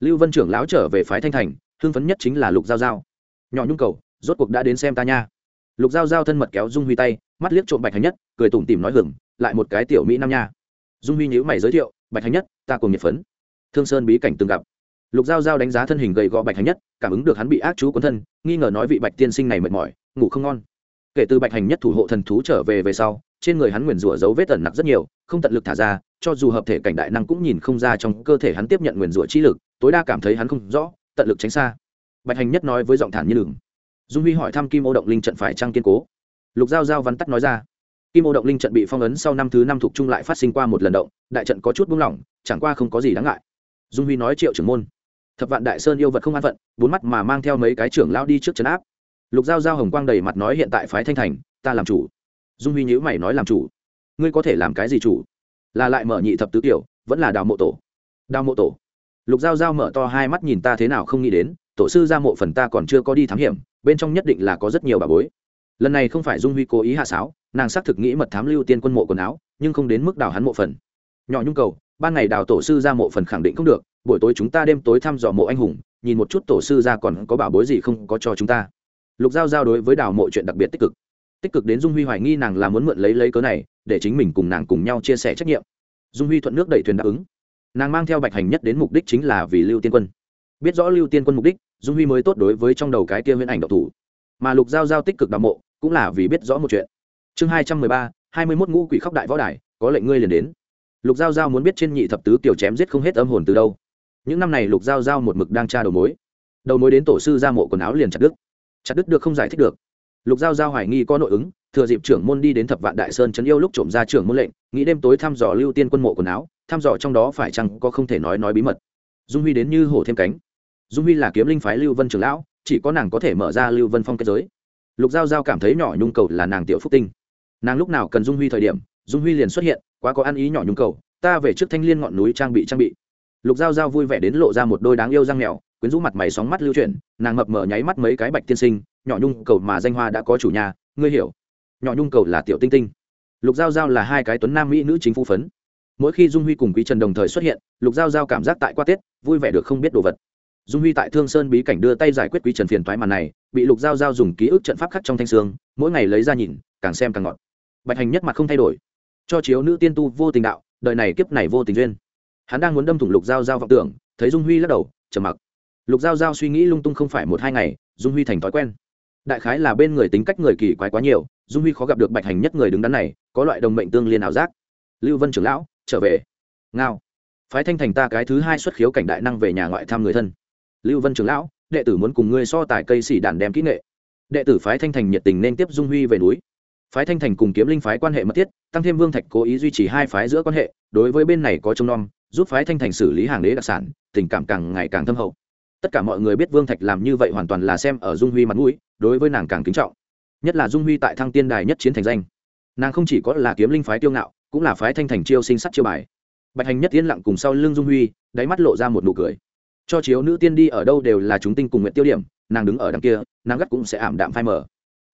Lưu vân trưởng lão trở về phái thanh thành, hưng phấn nhất chính là lục giao giao. Nhỏ nhung cầu, rốt cuộc đã đến xem ta nha. Lục giao giao thân mật kéo dung huy tay, mắt liếc trộm bạch hành nhất, cười tủm tìm nói hưởng lại một cái tiểu mỹ nam nha. Dung huy nhữ mày giới thiệu, bạch hành nhất, ta cùng nhiệt phấn. Thương sơn bí cảnh từng gặp. Lục giao giao đánh giá thân hình gầy gò bạch hành nhất, cảm ứng được hắn bị ác chú quấn thân, nghi ngờ nói vị bạch tiên sinh này mệt mỏi, ngủ không ngon. Kể từ bạch hành nhất thủ hộ thần thú trở về về sau trên người hắn nguyền rủa dấu vết tẩn nặc rất nhiều, không tận lực thả ra, cho dù hợp thể cảnh đại năng cũng nhìn không ra trong cơ thể hắn tiếp nhận nguyền rủa chi lực, tối đa cảm thấy hắn không rõ, tận lực tránh xa. Bạch hành nhất nói với giọng thản như đường dung huy hỏi thăm kim ô động linh trận phải trăng kiên cố? Lục giao giao văn tắt nói ra. Kim ô động linh trận bị phong ấn sau năm thứ năm thuộc trung lại phát sinh qua một lần động, đại trận có chút buông lỏng, chẳng qua không có gì đáng ngại. Dung huy nói triệu trưởng môn. Thập vạn đại sơn yêu vật không an phận, bốn mắt mà mang theo mấy cái trưởng lao đi trước trấn áp. Lục giao giao hồng quang đầy mặt nói hiện tại phái thanh thành, ta làm chủ dung huy nhữ mày nói làm chủ. Ngươi có thể làm cái gì chủ? Là lại mở nhị thập tứ kiểu vẫn là đào mộ tổ? Đào mộ tổ. Lục giao giao mở to hai mắt nhìn ta thế nào không nghĩ đến, tổ sư ra mộ phần ta còn chưa có đi thám hiểm, bên trong nhất định là có rất nhiều bà bối. Lần này không phải dung huy cố ý hạ sáo, nàng xác thực nghĩ mật thám lưu tiên quân mộ quần áo, nhưng không đến mức đào hắn mộ phần. Nhỏ nhung cầu, ban ngày đào tổ sư ra mộ phần khẳng định không được, buổi tối chúng ta đêm tối thăm dò mộ anh hùng, nhìn một chút tổ sư ra còn có bảo bối gì không có cho chúng ta. Lục giao giao đối với đào mộ chuyện đặc biệt tích cực tích cực đến dung huy hoài nghi nàng là muốn mượn lấy lấy cớ này, để chính mình cùng nàng cùng nhau chia sẻ trách nhiệm. Dung huy thuận nước đẩy thuyền đáp ứng. Nàng mang theo bạch hành nhất đến mục đích chính là vì lưu tiên quân. Biết rõ lưu tiên quân mục đích, dung huy mới tốt đối với trong đầu cái kia huyễn ảnh độc thủ. Mà lục giao giao tích cực đào mộ, cũng là vì biết rõ một chuyện. Chương hai trăm mười ba, hai mươi mốt ngũ quỷ khóc đại võ đài, có lệnh ngươi liền đến. Lục giao giao muốn biết trên nhị thập tứ kiểu chém giết không hết âm hồn từ đâu. Những năm này lục giao giao một mực đang tra đầu mối. Đầu mối đến tổ sư ra mộ quần áo liền chặt đứt. Chặt đứt được không giải thích được lục giao giao hoài nghi có nội ứng, thừa dịp trưởng môn đi đến thập vạn đại sơn trấn yêu lúc trộm ra trưởng môn lệnh, nghĩ đêm tối thăm dò lưu tiên quân mộ quần áo, thăm dò trong đó phải chăng có không thể nói nói bí mật. Dung huy đến như hổ thêm cánh. Dung huy là kiếm linh phái lưu vân trưởng lão, chỉ có nàng có thể mở ra lưu vân phong kết giới. Lục giao giao cảm thấy nhỏ nhung cầu là nàng tiểu phúc tinh. Nàng lúc nào cần dung huy thời điểm, dung huy liền xuất hiện, quá có ăn ý nhỏ nhung cầu, ta về trước thanh liên ngọn núi trang bị trang bị. Lục giao giao vui vẻ đến lộ ra một đôi đáng yêu răng mèo, quyến rũ mặt mày sóng mắt lưu chuyển, nàng mập mờ nháy mắt mấy cái bạch tiên sinh nhỏ nhung cầu mà danh hoa đã có chủ nhà, ngươi hiểu. Nhỏ nhung cầu là tiểu tinh tinh. Lục giao giao là hai cái tuấn nam mỹ nữ chính phu phấn. Mỗi khi dung huy cùng quý trần đồng thời xuất hiện, lục giao giao cảm giác tại qua tết, vui vẻ được không biết đồ vật. Dung huy tại thương sơn bí cảnh đưa tay giải quyết quý trần phiền thoái màn này, bị lục giao giao dùng ký ức trận pháp khắc trong thanh sương mỗi ngày lấy ra nhìn, càng xem càng ngọt. Bạch hành nhất mặt không thay đổi. Cho chiếu nữ tiên tu vô tình đạo, đời này kiếp này vô tình duyên. Hắn đang muốn đâm thủng lục giao giao vọng tưởng, thấy dung huy lắc đầu, trầm mặc. Lục giao giao suy nghĩ lung tung không phải một hai ngày, dung huy thành thói quen đại khái là bên người tính cách người kỳ quái quá nhiều, dung huy khó gặp được bạch hành nhất người đứng đắn này, có loại đồng mệnh tương liên ảo giác. Lưu vân trưởng lão, trở về. Ngao. Phái thanh thành ta cái thứ hai xuất khiếu cảnh đại năng về nhà ngoại thăm người thân. Lưu vân trưởng lão, đệ tử muốn cùng ngươi so tài cây xỉ đàn đem kỹ nghệ. Đệ tử phái thanh thành nhiệt tình nên tiếp dung huy về núi. Phái thanh thành cùng kiếm linh phái quan hệ mật thiết, tăng thêm vương thạch cố ý duy trì hai phái giữa quan hệ, đối với bên này có trông nom, giúp phái thanh thành xử lý hàng đế đặc sản, tình cảm càng ngày càng thâm hậu tất cả mọi người biết vương thạch làm như vậy hoàn toàn là xem ở dung huy mặt mũi, đối với nàng càng kính trọng. Nhất là dung huy tại thăng tiên đài nhất chiến thành danh. Nàng không chỉ có là kiếm linh phái tiêu ngạo, cũng là phái thanh thành chiêu sinh sắt chiêu bài. Bạch hành nhất yên lặng cùng sau lưng dung huy, đáy mắt lộ ra một nụ cười. Cho chiếu nữ tiên đi ở đâu đều là chúng tinh cùng nguyện tiêu điểm, nàng đứng ở đằng kia, nàng gắt cũng sẽ ảm đạm phai mở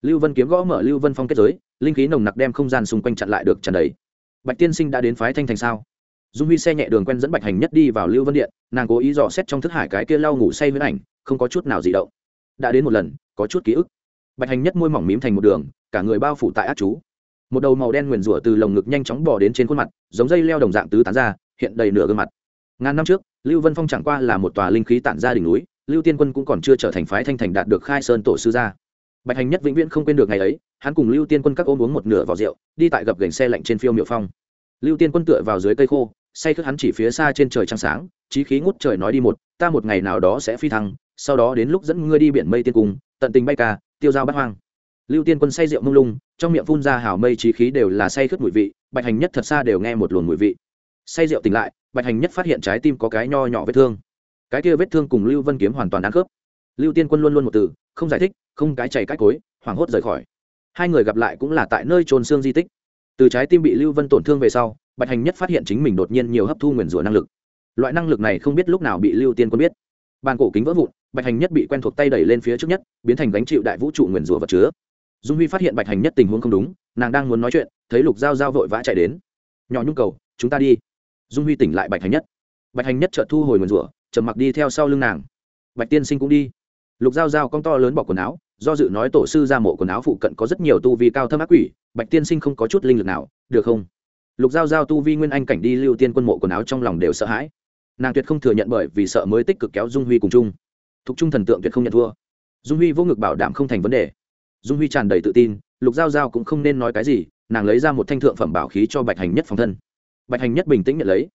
lưu vân kiếm gõ mở lưu vân phong kết giới, linh khí nồng nặc đem không gian xung quanh chặn lại được tràn đầy. Bạch tiên sinh đã đến phái thanh thành sao? Dung huy xe nhẹ đường quen dẫn bạch hành nhất đi vào lưu vân điện, nàng cố ý dò xét trong thức hải cái kia lau ngủ say với ảnh, không có chút nào gì động. Đã đến một lần, có chút ký ức. Bạch hành nhất môi mỏng mím thành một đường, cả người bao phủ tại ác chú. Một đầu màu đen nguyền rủa từ lồng ngực nhanh chóng bỏ đến trên khuôn mặt, giống dây leo đồng dạng tứ tán ra, hiện đầy nửa gương mặt. Ngàn năm trước, lưu vân phong chẳng qua là một tòa linh khí tản ra đỉnh núi, lưu tiên quân cũng còn chưa trở thành phái thanh thành đạt được khai sơn tổ sư gia. Bạch hành nhất vĩnh viễn không quên được ngày ấy, hắn cùng lưu tiên quân các ôm uống một nửa vào rượu, đi tại gập gành xe lạnh trên phiêu miệu phong. Lưu tiên quân tựa vào dưới cây khô say khước hắn chỉ phía xa trên trời trăng sáng trí khí ngút trời nói đi một, ta một ngày nào đó sẽ phi thăng, sau đó đến lúc dẫn ngươi đi biển mây tiên cung, tận tình bay ca, tiêu dao bắt hoang. Lưu tiên quân say rượu mông lung, trong miệng phun ra hào mây trí khí đều là say khướt mùi vị, bạch hành nhất thật xa đều nghe một luồng mùi vị. Say rượu tỉnh lại, bạch hành nhất phát hiện trái tim có cái nho nhỏ vết thương. Cái kia vết thương cùng lưu vân kiếm hoàn toàn đáng khớp. Lưu tiên quân luôn luôn một từ, không giải thích, không cái chảy cách cối, hoảng hốt rời khỏi. Hai người gặp lại cũng là tại nơi trôn xương di tích từ trái tim bị lưu vân tổn thương về sau, bạch hành nhất phát hiện chính mình đột nhiên nhiều hấp thu nguyền rủa năng lực. Loại năng lực này không biết lúc nào bị lưu tiên quân biết. Bàn cổ kính vỡ vụn, bạch hành nhất bị quen thuộc tay đẩy lên phía trước nhất, biến thành gánh chịu đại vũ trụ nguyền rủa vật chứa. Dung huy phát hiện bạch hành nhất tình huống không đúng, nàng đang muốn nói chuyện, thấy lục giao giao vội vã chạy đến. Nhỏ nhung cầu, chúng ta đi. Dung huy tỉnh lại bạch hành nhất. Bạch hành nhất chợt thu hồi nguyền rủa, trầm mặc đi theo sau lưng nàng. Bạch tiên sinh cũng đi lục giao giao con to lớn bỏ quần áo, do dự nói tổ sư ra mộ quần áo phụ cận có rất nhiều tu vi cao thâm ác quỷ, bạch tiên sinh không có chút linh lực nào, được không? Lục giao giao tu vi nguyên anh cảnh đi lưu tiên quân mộ quần áo trong lòng đều sợ hãi. Nàng tuyệt không thừa nhận bởi vì sợ mới tích cực kéo dung huy cùng chung. Thục trung thần tượng tuyệt không nhận thua. Dung huy vô ngực bảo đảm không thành vấn đề. Dung huy tràn đầy tự tin, lục giao giao cũng không nên nói cái gì, nàng lấy ra một thanh thượng phẩm bảo khí cho bạch hành nhất phòng thân. Bạch hành nhất bình tĩnh nhận lấy.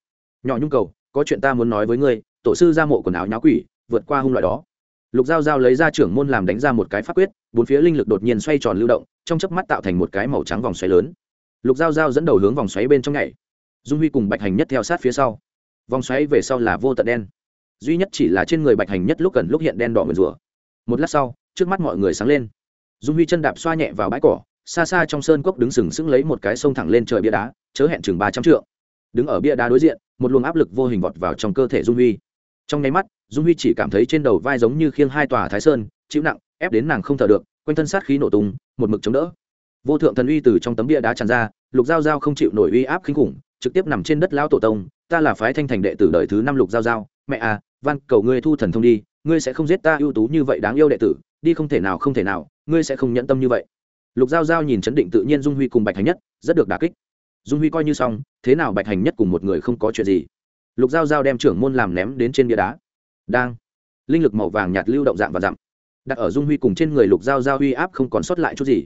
Nhỏ nhung cầu, có chuyện ta muốn nói với ngươi, tổ sư ra mộ quần áo nháo quỷ, vượt qua hung loại đó lục giao giao lấy ra trưởng môn làm đánh ra một cái pháp quyết, bốn phía linh lực đột nhiên xoay tròn lưu động, trong chớp mắt tạo thành một cái màu trắng vòng xoáy lớn. Lục giao giao dẫn đầu hướng vòng xoáy bên trong nhảy. Dung huy cùng bạch hành nhất theo sát phía sau. Vòng xoáy về sau là vô tận đen. Duy nhất chỉ là trên người bạch hành nhất lúc cần lúc hiện đen đỏ nguyền rủa. Một lát sau, trước mắt mọi người sáng lên. Dung huy chân đạp xoa nhẹ vào bãi cỏ, xa xa trong sơn cốc đứng sừng sững lấy một cái sông thẳng lên trời bia đá, chớ hẹn chừng ba trăm trượng. Đứng ở bia đá đối diện, một luồng áp lực vô hình vọt vào trong cơ thể dung huy. Trong nháy mắt dung huy chỉ cảm thấy trên đầu vai giống như khiêng hai tòa thái sơn, chịu nặng, ép đến nàng không thở được, quanh thân sát khí nổ tung, một mực chống đỡ. Vô thượng thần uy từ trong tấm bia đá tràn ra, lục giao giao không chịu nổi uy áp kinh khủng, trực tiếp nằm trên đất lão tổ tông, ta là phái thanh thành đệ tử đời thứ năm lục giao giao, mẹ à van, cầu ngươi thu thần thông đi, ngươi sẽ không giết ta ưu tú như vậy đáng yêu đệ tử, đi không thể nào không thể nào, ngươi sẽ không nhẫn tâm như vậy. Lục giao giao nhìn chấn định tự nhiên dung huy cùng bạch hành nhất, rất được đà kích. Dung huy coi như xong, thế nào bạch hành nhất cùng một người không có chuyện gì. Lục giao giao đem trưởng môn làm ném đến trên bia đá đang. Linh lực màu vàng nhạt lưu động dạng và dặm đặt ở dung huy cùng trên người lục giao giao huy áp không còn sót lại chút gì.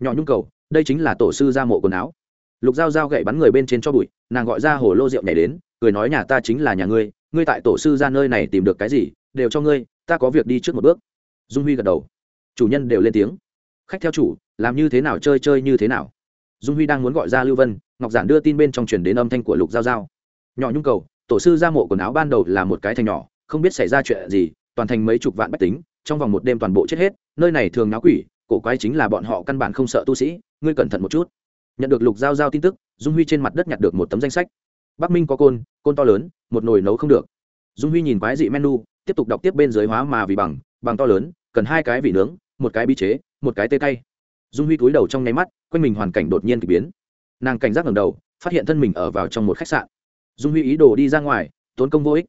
Nhỏ nhung cầu, đây chính là tổ sư ra mộ quần áo. Lục giao giao gậy bắn người bên trên cho bụi, nàng gọi ra hồ lô rượu nhảy đến, cười nói nhà ta chính là nhà ngươi ngươi tại tổ sư ra nơi này tìm được cái gì, đều cho ngươi, ta có việc đi trước một bước. Dung huy gật đầu. Chủ nhân đều lên tiếng. Khách theo chủ, làm như thế nào chơi chơi như thế nào. Dung huy đang muốn gọi ra lưu vân, ngọc giản đưa tin bên trong truyền đến âm thanh của lục giao giao. Nhỏ nhung cầu, tổ sư ra mộ quần áo ban đầu là một cái thành nhỏ không biết xảy ra chuyện gì, toàn thành mấy chục vạn bách tính, trong vòng một đêm toàn bộ chết hết, nơi này thường náo quỷ, cổ quái chính là bọn họ căn bản không sợ tu sĩ, ngươi cẩn thận một chút. Nhận được lục giao giao tin tức, dung huy trên mặt đất nhặt được một tấm danh sách. Bắc minh có côn côn to lớn, một nồi nấu không được. Dung huy nhìn quái dị menu, tiếp tục đọc tiếp bên dưới hóa mà vì bằng bằng to lớn, cần hai cái vị nướng, một cái bi chế, một cái tê cay. Dung huy cúi đầu trong nháy mắt, quanh mình hoàn cảnh đột nhiên k ỳ biến. Nàng cảnh giác ngầm đầu, phát hiện thân mình ở vào trong một khách sạn. Dung huy ý đồ đi ra ngoài, tốn công vô ích.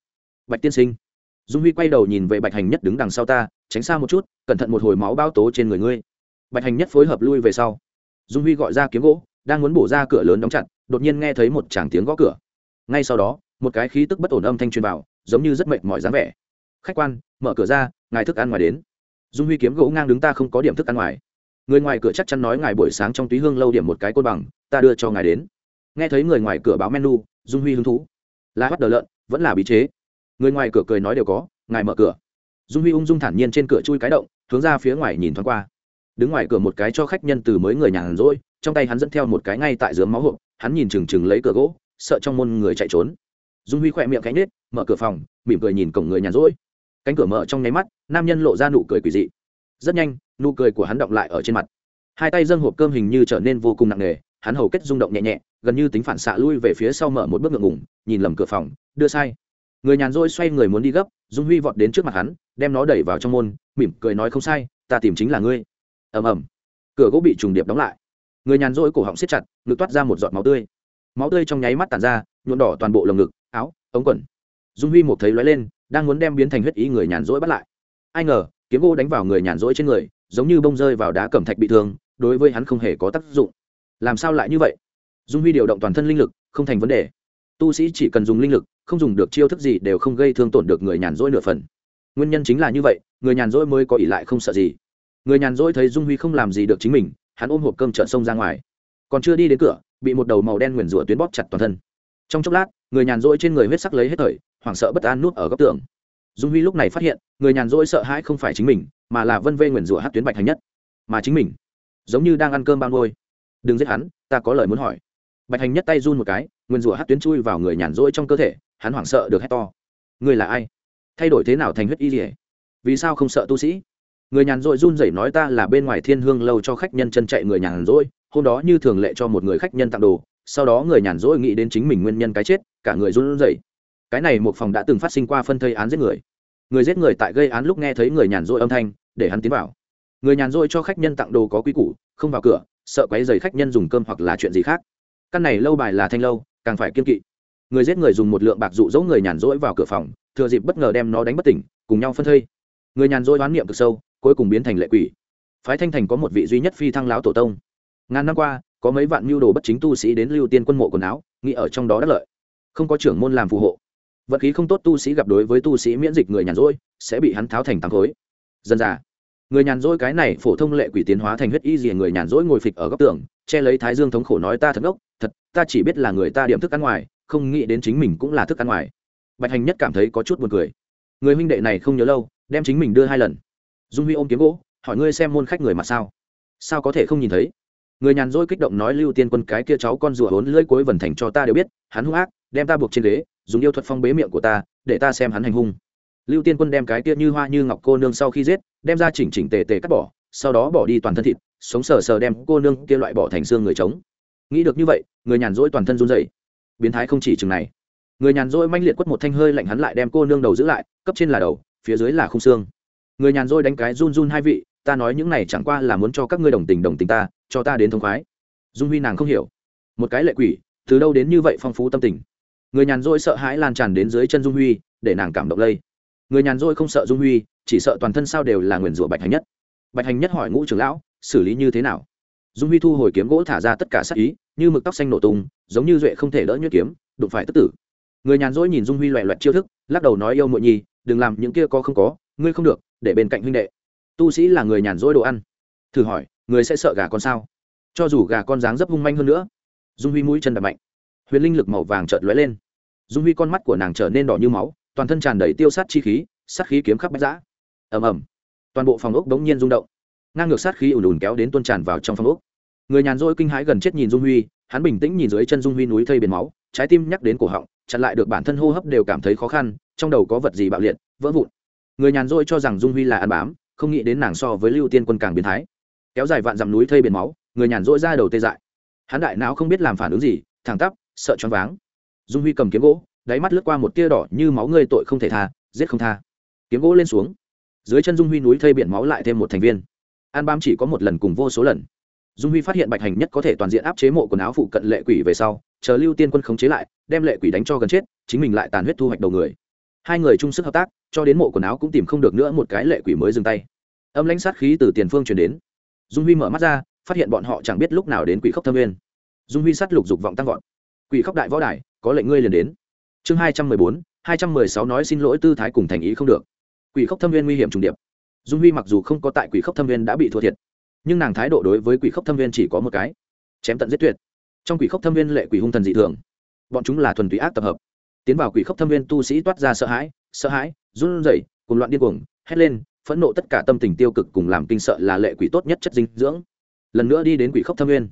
Bạch tiên sinh dung huy quay đầu nhìn về bạch hành nhất đứng đằng sau ta, tránh xa một chút, cẩn thận một hồi máu bao tố trên người ngươi. Bạch hành nhất phối hợp lui về sau. Dung huy gọi ra kiếm gỗ, đang muốn bổ ra cửa lớn đóng chặt, đột nhiên nghe thấy một tràng tiếng gõ cửa. Ngay sau đó, một cái khí tức bất ổn âm thanh truyền vào, giống như rất mệt mỏi dáng vẻ. Khách quan, mở cửa ra, ngài thức ăn ngoài đến. Dung huy kiếm gỗ ngang đứng ta không có điểm thức ăn ngoài. Người ngoài cửa chắc chắn nói ngài buổi sáng trong túy hương lâu điểm một cái côn bằng, ta đưa cho ngài đến. Nghe thấy người ngoài cửa báo menu, dung huy hứng thú. Là bắt đờ lợn, vẫn là bí chế người ngoài cửa cười nói đều có, ngài mở cửa. Dung huy ung dung thản nhiên trên cửa chui cái động, hướng ra phía ngoài nhìn thoáng qua. Đứng ngoài cửa một cái cho khách nhân từ mới người nhàn rỗi trong tay hắn dẫn theo một cái ngay tại dưới máu hộp, hắn nhìn chừng chừng lấy cửa gỗ, sợ trong môn người chạy trốn. Dung huy khỏe miệng cánh nết mở cửa phòng, mỉm cười nhìn cổng người nhàn rỗi cánh cửa mở trong nháy mắt, nam nhân lộ ra nụ cười quỳ dị. Rất nhanh, nụ cười của hắn động lại ở trên mặt. Hai tay dâng hộp cơm hình như trở nên vô cùng nặng nề, hắn hầu kết rung động nhẹ nhẹ, gần như tính phản xạ lui về phía sau mở một bước ngượng ngủng nhìn lầm cửa phòng, đưa sai người nhàn rỗi xoay người muốn đi gấp, dung huy vọt đến trước mặt hắn, đem nó đẩy vào trong môn, mỉm cười nói không sai, ta tìm chính là ngươi. Ầm ầm. Cửa gỗ bị trùng điệp đóng lại. Người nhàn rỗi cổ họng siết chặt, ngực toát ra một giọt máu tươi. Máu tươi trong nháy mắt tàn ra nhuộn đỏ toàn bộ lồng ngực, áo, ống quần. Dung huy một thấy lóe lên, đang muốn đem biến thành huyết ý người nhàn rỗi bắt lại. Ai ngờ, kiếm gỗ đánh vào người nhàn rỗi trên người, giống như bông rơi vào đá cẩm thạch bị thương, đối với hắn không hề có tác dụng. Làm sao lại như vậy? Dung huy điều động toàn thân linh lực, không thành vấn đề. Tu sĩ chỉ cần dùng linh lực không dùng được chiêu thức gì đều không gây thương tổn được người nhàn rỗi nửa phần. Nguyên nhân chính là như vậy, người nhàn rỗi mới có ỷ lại không sợ gì. Người nhàn rỗi thấy dung huy không làm gì được chính mình, hắn ôm hộp cơm trợn sông ra ngoài. Còn chưa đi đến cửa, bị một đầu màu đen nguyền rủa tuyến bóp chặt toàn thân. Trong chốc lát, người nhàn rỗi trên người huyết sắc lấy hết thời, hoảng sợ bất an nuốt ở góc tường. Dung huy lúc này phát hiện, người nhàn rỗi sợ hãi không phải chính mình, mà là vân vê nguyền rủa hát tuyến bạch hành nhất. Mà chính mình, giống như đang ăn cơm bao ngôi. Đừng giết hắn, ta có lời muốn hỏi. Bạch hành nhất tay run một cái, nguyền rủa hát tuyến chui vào người nhàn rỗi trong cơ thể hắn hoảng sợ được hét to. Người là ai? Thay đổi thế nào thành huyết y gì vì sao không sợ tu sĩ? Người nhàn rỗi run rẩy nói ta là bên ngoài thiên hương lâu cho khách nhân chân chạy người nhàn rỗi, hôm đó như thường lệ cho một người khách nhân tặng đồ, sau đó người nhàn rỗi nghĩ đến chính mình nguyên nhân cái chết, cả người run rẩy. Cái này một phòng đã từng phát sinh qua phân thây án giết người. Người giết người tại gây án lúc nghe thấy người nhàn rỗi âm thanh, để hắn tiến vào. Người nhàn rỗi cho khách nhân tặng đồ có quý củ, không vào cửa, sợ quấy giày khách nhân dùng cơm hoặc là chuyện gì khác. Căn này lâu bài là thanh lâu, càng phải kiên kỵ người giết người dùng một lượng bạc dụ dỗ người nhàn rỗi vào cửa phòng, thừa dịp bất ngờ đem nó đánh bất tỉnh, cùng nhau phân thây. Người nhàn rỗi đoán niệm cực sâu, cuối cùng biến thành lệ quỷ. Phái thanh thành có một vị duy nhất phi thăng lão tổ tông. Ngàn năm qua, có mấy vạn mưu đồ bất chính tu sĩ đến lưu tiên quân mộ quần áo, nghĩ ở trong đó đắc lợi. Không có trưởng môn làm phù hộ. Vật khí không tốt tu sĩ gặp đối với tu sĩ miễn dịch người nhàn rỗi, sẽ bị hắn tháo thành tám khối. Dân già. Người nhàn rỗi cái này phổ thông lệ quỷ tiến hóa thành huyết y gì người nhàn rỗi ngồi phịch ở góc tường, che lấy thái dương thống khổ nói ta thật ngốc, thật, ta chỉ biết là người ta điểm thức ăn ngoài không nghĩ đến chính mình cũng là thức ăn ngoài. Bạch hành nhất cảm thấy có chút buồn cười. Người huynh đệ này không nhớ lâu, đem chính mình đưa hai lần. Dung huy ôm kiếm gỗ, hỏi ngươi xem môn khách người mà sao? Sao có thể không nhìn thấy? Người nhàn rỗi kích động nói lưu tiên quân cái kia cháu con rùa hốn lưỡi cuối vần thành cho ta đều biết, hắn hung ác, đem ta buộc trên ghế, dùng yêu thuật phong bế miệng của ta, để ta xem hắn hành hung. Lưu tiên quân đem cái kia như hoa như ngọc cô nương sau khi giết, đem ra chỉnh chỉnh tề tề cắt bỏ, sau đó bỏ đi toàn thân thịt, sống sờ sờ đem cô nương kia loại bỏ thành xương người trống nghĩ được như vậy, người nhàn rỗi toàn thân run dậy biến thái không chỉ chừng này. Người nhàn rỗi manh liệt quất một thanh hơi lạnh hắn lại đem cô nương đầu giữ lại, cấp trên là đầu, phía dưới là khung xương. Người nhàn rỗi đánh cái run run hai vị, ta nói những này chẳng qua là muốn cho các ngươi đồng tình đồng tình ta, cho ta đến thông khoái. Dung huy nàng không hiểu. Một cái lệ quỷ, từ đâu đến như vậy phong phú tâm tình? Người nhàn rỗi sợ hãi lan tràn đến dưới chân dung huy, để nàng cảm động lây. Người nhàn rỗi không sợ dung huy, chỉ sợ toàn thân sao đều là nguyền rủa bạch hành nhất. Bạch hành nhất hỏi ngũ trưởng lão, xử lý như thế nào? Dung huy thu hồi kiếm gỗ thả ra tất cả sắc ý, như mực tóc xanh nổ tung giống như duệ không thể đỡ nhuyễn kiếm, đụng phải tức tử. Người nhàn rỗi nhìn dung huy loẹ loẹt chiêu thức, lắc đầu nói yêu muội nhi, đừng làm những kia có không có, ngươi không được, để bên cạnh huynh đệ. Tu sĩ là người nhàn rỗi đồ ăn. Thử hỏi, người sẽ sợ gà con sao? Cho dù gà con dáng dấp hung manh hơn nữa, dung huy mũi chân đập mạnh. Huyền linh lực màu vàng chợt lóe lên. Dung huy con mắt của nàng trở nên đỏ như máu, toàn thân tràn đầy tiêu sát chi khí, sát khí kiếm khắp bách giã. Ầm ầm. Toàn bộ phòng ốc bỗng nhiên rung động. Ngang ngược sát khí ùn ùn kéo đến tuôn tràn vào trong phòng ốc người nhàn rỗi kinh hãi gần chết nhìn dung huy, hắn bình tĩnh nhìn dưới chân dung huy núi thây biển máu, trái tim nhắc đến cổ họng, chặn lại được bản thân hô hấp đều cảm thấy khó khăn, trong đầu có vật gì bạo liệt, vỡ vụn. Người nhàn rỗi cho rằng dung huy là ăn bám, không nghĩ đến nàng so với lưu tiên quân càng biến thái. Kéo dài vạn dặm núi thây biển máu, người nhàn rỗi ra đầu tê dại. Hắn đại não không biết làm phản ứng gì, thẳng tắp, sợ choáng váng. Dung huy cầm kiếm gỗ, đáy mắt lướt qua một tia đỏ như máu, ngươi tội không thể tha, giết không tha. Kiếm gỗ lên xuống. Dưới chân dung huy núi thây biển máu lại thêm một thành viên. An bám chỉ có một lần cùng vô số lần dung huy phát hiện bạch hành nhất có thể toàn diện áp chế mộ quần áo phụ cận lệ quỷ về sau, chờ lưu tiên quân khống chế lại, đem lệ quỷ đánh cho gần chết, chính mình lại tàn huyết thu hoạch đầu người. Hai người chung sức hợp tác, cho đến mộ quần áo cũng tìm không được nữa một cái lệ quỷ mới dừng tay. Âm lãnh sát khí từ tiền phương truyền đến. Dung huy mở mắt ra, phát hiện bọn họ chẳng biết lúc nào đến quỷ khốc thâm nguyên. Dung huy sát lục dục vọng tăng vọt. Quỷ khốc đại võ đài, có lệnh ngươi liền đến. Chương hai trăm mười bốn, hai trăm mười sáu nói xin lỗi tư thái cùng thành ý không được. Quỷ khốc thâm viên nguy hiểm trùng điệp. Dung huy mặc dù không có tại quỷ khốc thâm viên đã bị thua thiệt nhưng nàng thái độ đối với quỷ khốc thâm viên chỉ có một cái, chém tận giết tuyệt. Trong quỷ khốc thâm viên lệ quỷ hung thần dị thường, bọn chúng là thuần túy ác tập hợp. Tiến vào quỷ khốc thâm viên tu sĩ toát ra sợ hãi sợ hãi, run rẩy, cùng loạn điên cuồng, hét lên, phẫn nộ tất cả tâm tình tiêu cực cùng làm kinh sợ là lệ quỷ tốt nhất chất dinh dưỡng. Lần nữa đi đến quỷ khốc thâm viên,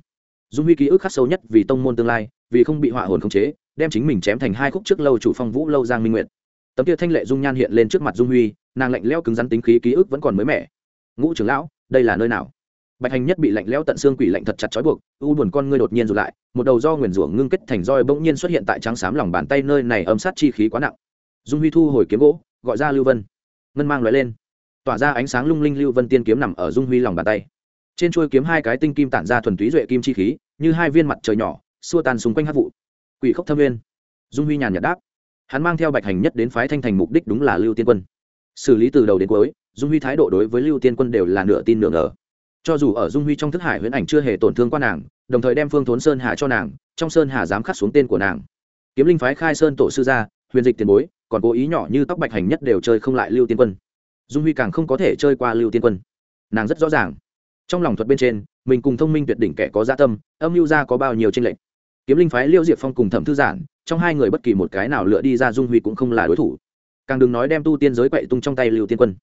dung huy ký ức khắc sâu nhất vì tông môn tương lai, vì không bị họa hồn khống chế, đem chính mình chém thành hai khúc trước lâu chủ phong vũ lâu giang minh nguyệt. Tấm kia thanh lệ dung nhan hiện lên trước mặt dung huy, nàng lạnh leo cứng rắn tính khí ký ức vẫn còn mới mẻ. Ngũ trưởng lão, đây là nơi nào? Bạch hành nhất bị lạnh lẽo tận xương quỷ lạnh thật chặt trói buộc, u buồn con ngươi đột nhiên rụt lại, một đầu do nguyền rủa ngưng kết thành roi bỗng nhiên xuất hiện tại trắng xám lòng bàn tay nơi này âm sát chi khí quá nặng. Dung huy thu hồi kiếm gỗ, gọi ra lưu vân. Ngân mang loại lên. Tỏa ra ánh sáng lung linh lưu vân tiên kiếm nằm ở dung huy lòng bàn tay. Trên chuôi kiếm hai cái tinh kim tản ra thuần túy duệ kim chi khí, như hai viên mặt trời nhỏ, xua tan xung quanh hát vụ. Quỷ khốc thâm viên dung huy nhàn nhạt đáp. Hắn mang theo bạch hành nhất đến phái thanh thành mục đích đúng là lưu tiên quân. Xử lý từ đầu đến cuối, dung huy thái độ đối với lưu tiên quân đều là nửa tin nửa ngờ cho dù ở dung huy trong thức hải huyễn ảnh chưa hề tổn thương qua nàng, đồng thời đem phương thốn sơn hà cho nàng, trong sơn hà dám khắc xuống tên của nàng. Kiếm linh phái khai sơn tổ sư gia, huyền dịch tiền bối, còn cố ý nhỏ như tóc bạch hành nhất đều chơi không lại lưu tiên quân. Dung huy càng không có thể chơi qua lưu tiên quân. Nàng rất rõ ràng. Trong lòng thuật bên trên, mình cùng thông minh tuyệt đỉnh kẻ có gia tâm, âm mưu gia có bao nhiêu tranh lệch. Kiếm linh phái liêu diệp phong cùng thẩm thư giản, trong hai người bất kỳ một cái nào lựa đi ra dung huy cũng không là đối thủ. Càng đừng nói đem tu tiên giới quậy tung trong tay lưu tiên quân.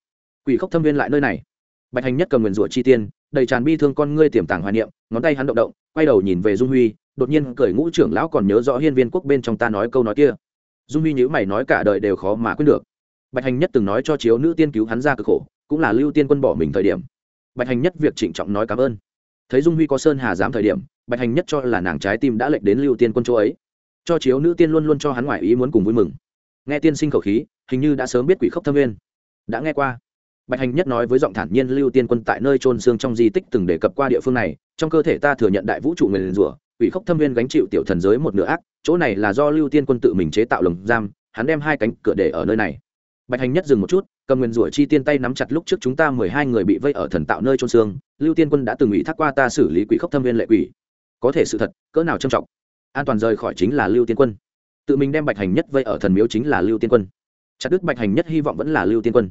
Quỷ khốc thâm viên lại nơi này. Bạch hành nhất cầm nguyền rủa chi tiên đầy tràn bi thương con ngươi tiềm tàng hoài niệm, ngón tay hắn động động, quay đầu nhìn về dung huy, đột nhiên cởi ngũ trưởng lão còn nhớ rõ hiên viên quốc bên trong ta nói câu nói kia. Dung huy nhữ mày nói cả đời đều khó mà quên được. Bạch hành nhất từng nói cho chiếu nữ tiên cứu hắn ra cực khổ, cũng là lưu tiên quân bỏ mình thời điểm. Bạch hành nhất việc trịnh trọng nói cảm ơn. Thấy dung huy có sơn hà dám thời điểm, bạch hành nhất cho là nàng trái tim đã lệch đến lưu tiên quân chỗ ấy. Cho chiếu nữ tiên luôn luôn cho hắn ngoại ý muốn cùng vui mừng. Nghe tiên sinh khẩu khí, hình như đã sớm biết quỷ khốc thâm viên đã nghe qua bạch hành nhất nói với giọng thản nhiên lưu tiên quân tại nơi trôn xương trong di tích từng đề cập qua địa phương này, trong cơ thể ta thừa nhận đại vũ trụ người liền rủa, quỷ khốc thâm viên gánh chịu tiểu thần giới một nửa ác, chỗ này là do lưu tiên quân tự mình chế tạo lồng giam, hắn đem hai cánh cửa để ở nơi này. Bạch hành nhất dừng một chút, cầm nguyên rủa chi tiên tay nắm chặt lúc trước chúng ta mười hai người bị vây ở thần tạo nơi trôn xương, lưu tiên quân đã từng ủy thác qua ta xử lý quỷ khốc thâm viên lệ quỷ. Có thể sự thật, cỡ nào trầm trọng? An toàn rời khỏi chính là lưu tiên quân. Tự mình đem bạch hành nhất vây ở thần miếu chính là lưu tiên quân. Chặt đứt bạch hành nhất hy vọng vẫn là lưu tiên quân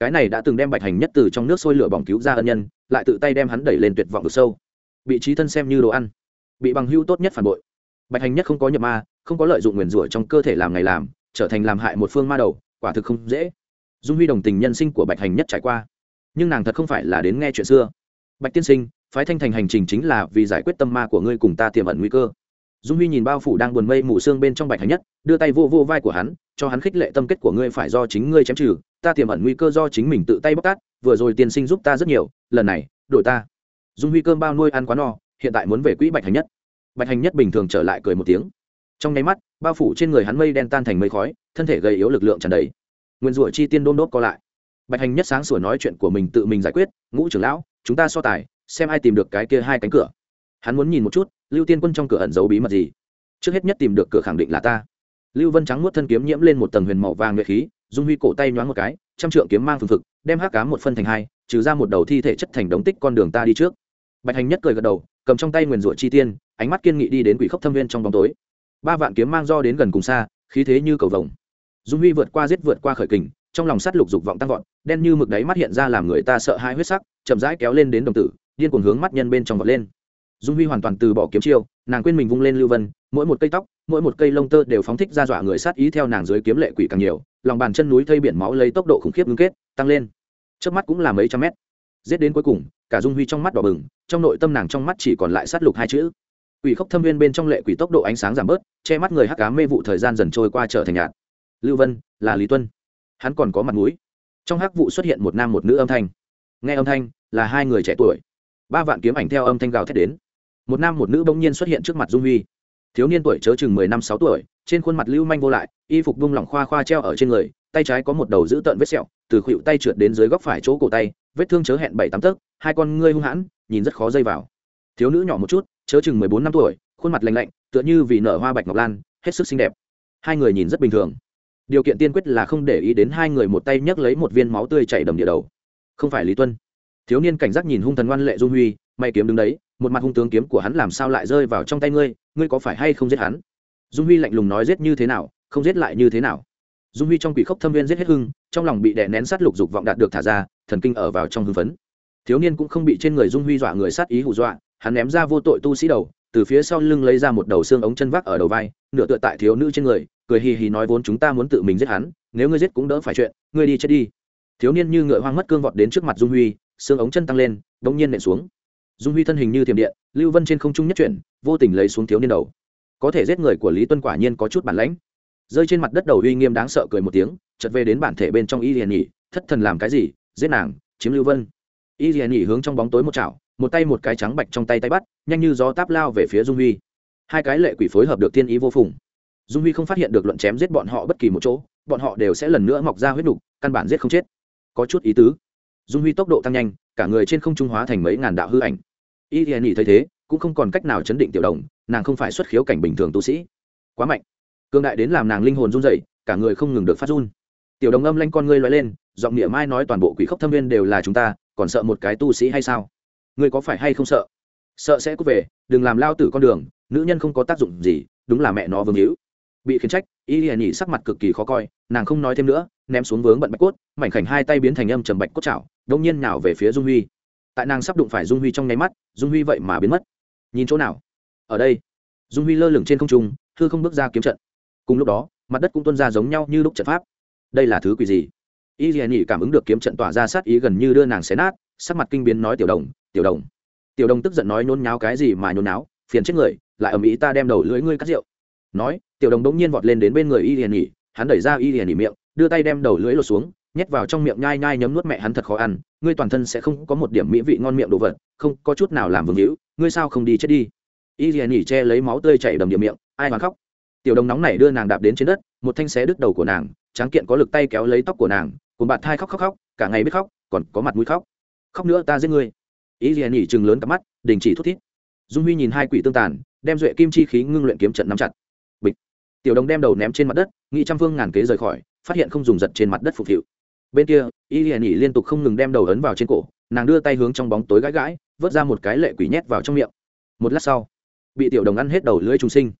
cái này đã từng đem bạch hành nhất từ trong nước sôi lửa bỏng cứu ra ân nhân, lại tự tay đem hắn đẩy lên tuyệt vọng vực sâu. Bị trí thân xem như đồ ăn, bị bằng hưu tốt nhất phản bội. Bạch hành nhất không có nhập ma, không có lợi dụng nguyền rủa trong cơ thể làm ngày làm, trở thành làm hại một phương ma đầu, quả thực không dễ. Dung huy đồng tình nhân sinh của bạch hành nhất trải qua. Nhưng nàng thật không phải là đến nghe chuyện xưa. Bạch tiên sinh, phái thanh thành hành trình chính là vì giải quyết tâm ma của ngươi cùng ta tiềm ẩn nguy cơ. Dung huy nhìn bao phủ đang buồn mây mù sương bên trong bạch hành nhất, đưa tay vô vô vai của hắn, cho hắn khích lệ tâm kết của ngươi phải do chính ngươi chém trừ ta tiềm ẩn nguy cơ do chính mình tự tay bóc tát, vừa rồi tiên sinh giúp ta rất nhiều, lần này, đổi ta. Dung huy cơm bao nuôi ăn quá no, hiện tại muốn về quỹ bạch hành nhất. Bạch hành nhất bình thường trở lại cười một tiếng. Trong nháy mắt, bao phủ trên người hắn mây đen tan thành mây khói, thân thể gây yếu lực lượng tràn đầy. Nguyên rủa chi tiên đôn đốt co lại. Bạch hành nhất sáng sủa nói chuyện của mình tự mình giải quyết, ngũ trưởng lão, chúng ta so tài, xem ai tìm được cái kia hai cánh cửa. Hắn muốn nhìn một chút, lưu tiên quân trong cửa ẩn giấu bí mật gì. Trước hết nhất tìm được cửa khẳng định là ta. Lưu vân trắng nuốt thân kiếm nhiễm lên một tầng huyền màu vàng nhuệ khí dung huy cổ tay nhoáng một cái, trăm trượng kiếm mang phừng thực đem hắc cá một phân thành hai, trừ ra một đầu thi thể chất thành đống tích con đường ta đi trước. Bạch hành nhất cười gật đầu, cầm trong tay nguyền rủa chi tiên, ánh mắt kiên nghị đi đến quỷ khốc thâm viên trong bóng tối. Ba vạn kiếm mang do đến gần cùng xa, khí thế như cầu vồng. Dung huy vượt qua giết vượt qua khởi kình, trong lòng sắt lục dục vọng tăng vọt, đen như mực đáy mắt hiện ra làm người ta sợ hai huyết sắc, chậm rãi kéo lên đến đồng tử, điên cuồng hướng mắt nhân bên trong vọt lên. Dung huy hoàn toàn từ bỏ kiếm chiêu nàng quên mình vung lên lưu vân, mỗi một cây tóc, mỗi một cây lông tơ đều phóng thích ra dọa người sát ý theo nàng dưới kiếm lệ quỷ càng nhiều, lòng bàn chân núi thây biển máu lấy tốc độ khủng khiếp ngưng kết, tăng lên. Trước mắt cũng là mấy trăm mét. Giết đến cuối cùng, cả dung huy trong mắt đỏ bừng, trong nội tâm nàng trong mắt chỉ còn lại sát lục hai chữ. Quỷ khốc thâm viên bên trong lệ quỷ tốc độ ánh sáng giảm bớt, che mắt người hắc cá mê vụ thời gian dần trôi qua trở thành nhạt. Lưu vân, là lý tuân. Hắn còn có mặt mũi. Trong hắc vụ xuất hiện một nam một nữ âm thanh. Nghe âm thanh, là hai người trẻ tuổi. Ba vạn kiếm ảnh theo âm thanh gào thét đến một nam một nữ bỗng nhiên xuất hiện trước mặt dung huy. Thiếu niên tuổi chớ chừng mười năm sáu tuổi, trên khuôn mặt lưu manh vô lại, y phục bung lỏng khoa khoa treo ở trên người, tay trái có một đầu giữ tợn vết sẹo, từ khuỵu tay trượt đến dưới góc phải chỗ cổ tay, vết thương chớ hẹn bảy tám tấc, hai con ngươi hung hãn, nhìn rất khó dây vào. Thiếu nữ nhỏ một chút, chớ chừng mười bốn năm tuổi, khuôn mặt lành lạnh, tựa như vì nở hoa bạch ngọc lan, hết sức xinh đẹp. Hai người nhìn rất bình thường. Điều kiện tiên quyết là không để ý đến hai người một tay nhấc lấy một viên máu tươi chảy đầm địa đầu. Không phải lý tuân. Thiếu niên cảnh giác nhìn hung thần ngoan lệ dung huy, may kiếm đứng đấy một mặt hung tướng kiếm của hắn làm sao lại rơi vào trong tay ngươi ngươi có phải hay không giết hắn? Dung huy lạnh lùng nói giết như thế nào, không giết lại như thế nào. Dung huy trong quỷ khốc thâm viên giết hết hưng, trong lòng bị đè nén sát lục dục vọng đạt được thả ra, thần kinh ở vào trong hưng phấn. Thiếu niên cũng không bị trên người dung huy dọa người sát ý hù dọa, hắn ném ra vô tội tu sĩ đầu, từ phía sau lưng lấy ra một đầu xương ống chân vác ở đầu vai, nửa tựa tại thiếu nữ trên người, cười hì hì nói vốn chúng ta muốn tự mình giết hắn, nếu ngươi giết cũng đỡ phải chuyện, ngươi đi chết đi. Thiếu niên như ngựa hoang mất cương vọt đến trước mặt dung huy, xương ống chân tăng lên đ nhiên nện xuống dung huy thân hình như thiềm điện, lưu vân trên không trung nhất chuyển, vô tình lấy xuống thiếu niên đầu. Có thể giết người của lý tuân quả nhiên có chút bản lãnh. Rơi trên mặt đất đầu uy nghiêm đáng sợ cười một tiếng chật về đến bản thể bên trong y liền nhỉ thất thần làm cái gì? Giết nàng, chiếm lưu vân. Y liền nhỉ hướng trong bóng tối một chảo, một tay một cái trắng bạch trong tay tay bắt, nhanh như gió táp lao về phía dung huy. Hai cái lệ quỷ phối hợp được thiên ý vô phùng. Dung huy không phát hiện được luận chém giết bọn họ bất kỳ một chỗ, bọn họ đều sẽ lần nữa mọc ra huyết đục căn bản giết không chết. Có chút ý tứ. Dung huy tốc độ tăng nhanh, cả người trên không trung hóa thành mấy ngàn đạo hư ảnh y thì nhỉ thấy thế, cũng không còn cách nào chấn định tiểu đồng, nàng không phải xuất khiếu cảnh bình thường tu sĩ. Quá mạnh. Cương đại đến làm nàng linh hồn run dậy cả người không ngừng được phát run. Tiểu đồng âm lanh con ngươi loay lên, giọng nghĩa mai nói toàn bộ quỷ khốc thâm viên đều là chúng ta, còn sợ một cái tu sĩ hay sao? Ngươi có phải hay không sợ? Sợ sẽ cút về, đừng làm lao tử con đường, nữ nhân không có tác dụng gì, đúng là mẹ nó vương hữu. Bị khiến trách, y hiền nhị sắc mặt cực kỳ khó coi, nàng không nói thêm nữa, ném xuống vướng bận bạch cốt, mảnh khảnh hai tay biến thành âm trầm bạch cốt chảo đông nhiên nào về phía dung huy tại nàng sắp đụng phải dung huy trong nháy mắt dung huy vậy mà biến mất. Nhìn chỗ nào? Ở đây. Dung huy lơ lửng trên không trung thư không bước ra kiếm trận. Cùng lúc đó mặt đất cũng tuân ra giống nhau như lúc trận pháp. Đây là thứ quỷ gì? Y hiền nhị cảm ứng được kiếm trận tỏa ra sát ý gần như đưa nàng xé nát sắc mặt kinh biến nói tiểu đồng tiểu đồng. Tiểu đồng tức giận nói nhốn nháo cái gì mà nhốn náo phiền chết người lại ầm ĩ ta đem đầu lưỡi ngươi cắt rượu. Nói tiểu đồng đống nhiên vọt lên đến bên người y liền Nhị, hắn đẩy ra y liền Nhị miệng đưa tay đem đầu lưỡi lột xuống nhét vào trong miệng nhai nhai nhấm nuốt mẹ hắn thật khó ăn, ngươi toàn thân sẽ không có một điểm mỹ vị ngon miệng đồ vật, không, có chút nào làm vương hữu, ngươi sao không đi chết đi? Y liền nhỉ che lấy máu tươi chảy đầm điểm miệng, ai mà khóc? Tiểu đồng nóng này đưa nàng đạp đến trên đất, một thanh xé đứt đầu của nàng, tráng kiện có lực tay kéo lấy tóc của nàng, cùng bạn thai khóc khóc khóc, cả ngày biết khóc, còn có mặt mũi khóc. Khóc nữa ta giết ngươi. Ý gì nhỉ chừng lớn cặp mắt, đình chỉ thút thít. Dung huy nhìn hai quỷ tương tàn, đem duệ kim chi khí ngưng luyện kiếm trận nắm chặt. Bịch. Tiểu đồng đem đầu ném trên mặt đất nghị trăm phương ngàn kế rời khỏi, phát hiện không dùng giật trên mặt đất phục hiệu bên kia, y hiền nhỉ liên tục không ngừng đem đầu ấn vào trên cổ, nàng đưa tay hướng trong bóng tối gãi gãi, vớt ra một cái lệ quỷ nhét vào trong miệng. Một lát sau, bị tiểu đồng ăn hết đầu lưỡi trùng sinh.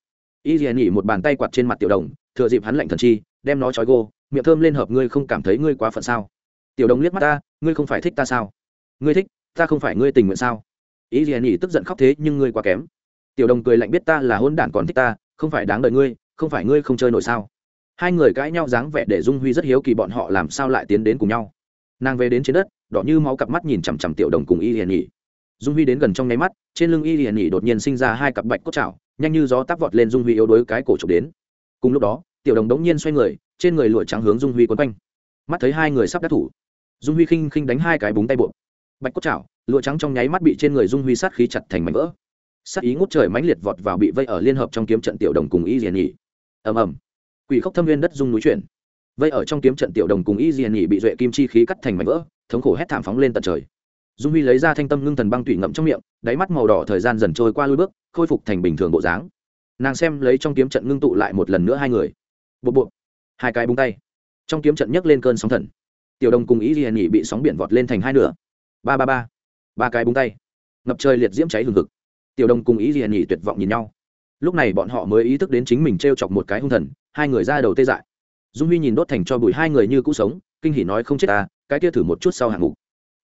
Y hiền nhỉ một bàn tay quạt trên mặt tiểu đồng, thừa dịp hắn lạnh thần chi, đem nó trói gô, miệng thơm lên hợp ngươi không cảm thấy ngươi quá phận sao? Tiểu đồng liếc mắt ta, ngươi không phải thích ta sao? Ngươi thích, ta không phải ngươi tình nguyện sao? Ý gì nhỉ tức giận khóc thế nhưng ngươi quá kém. Tiểu đồng cười lạnh biết ta là hôn đản còn thích ta, không phải đáng đợi ngươi, không phải ngươi không chơi nổi sao? Hai người cãi nhau dáng vẻ để dung huy rất hiếu kỳ bọn họ làm sao lại tiến đến cùng nhau. Nàng về đến trên đất, đỏ như máu cặp mắt nhìn chằm chằm tiểu đồng cùng y hiền nhỉ dung huy đến gần trong nháy mắt, trên lưng y hiền nhỉ đột nhiên sinh ra hai cặp bạch cốt chảo nhanh như gió táp vọt lên dung huy yếu đuối cái cổ trục đến. Cùng lúc đó, tiểu đồng đống nhiên xoay người, trên người lụa trắng hướng dung huy quấn quanh. Mắt thấy hai người sắp đắc thủ, dung huy khinh khinh đánh hai cái búng tay buộc. Bạch cốt chảo lụa trắng trong nháy mắt bị trên người dung huy sát khí chặt thành mảnh vỡ. Sát ý ngút trời mãnh liệt vọt vào bị vây ở liên hợp trong kiếm trận tiểu đồng cùng y hiền nhỉ ầm ầm quỷ khốc thâm viên đất dung núi chuyển. Vây ở trong kiếm trận tiểu đồng cùng y diền nhị bị duệ kim chi khí cắt thành mảnh vỡ, thống khổ hét thảm phóng lên tận trời. Dung huy lấy ra thanh tâm ngưng thần băng tủy ngậm trong miệng, đáy mắt màu đỏ thời gian dần trôi qua lui bước, khôi phục thành bình thường bộ dáng. Nàng xem lấy trong kiếm trận ngưng tụ lại một lần nữa hai người. Bộ bộ hai cái búng tay. Trong kiếm trận nhấc lên cơn sóng thần. Tiểu đồng cùng ý ghi nhị bị sóng biển vọt lên thành hai nửa. Ba ba ba. Ba cái búng tay. Ngập trời liệt diễm cháy hừng hực. Tiểu đồng cùng ý ghi nhị tuyệt vọng nhìn nhau. Lúc này bọn họ mới ý thức đến chính mình t r e o chọc một cái hung thần hai người ra đầu tê dại. Dung huy nhìn đốt thành cho bụi hai người như cũ sống, kinh hỉ nói không chết ta, cái kia thử một chút sau hạng mục.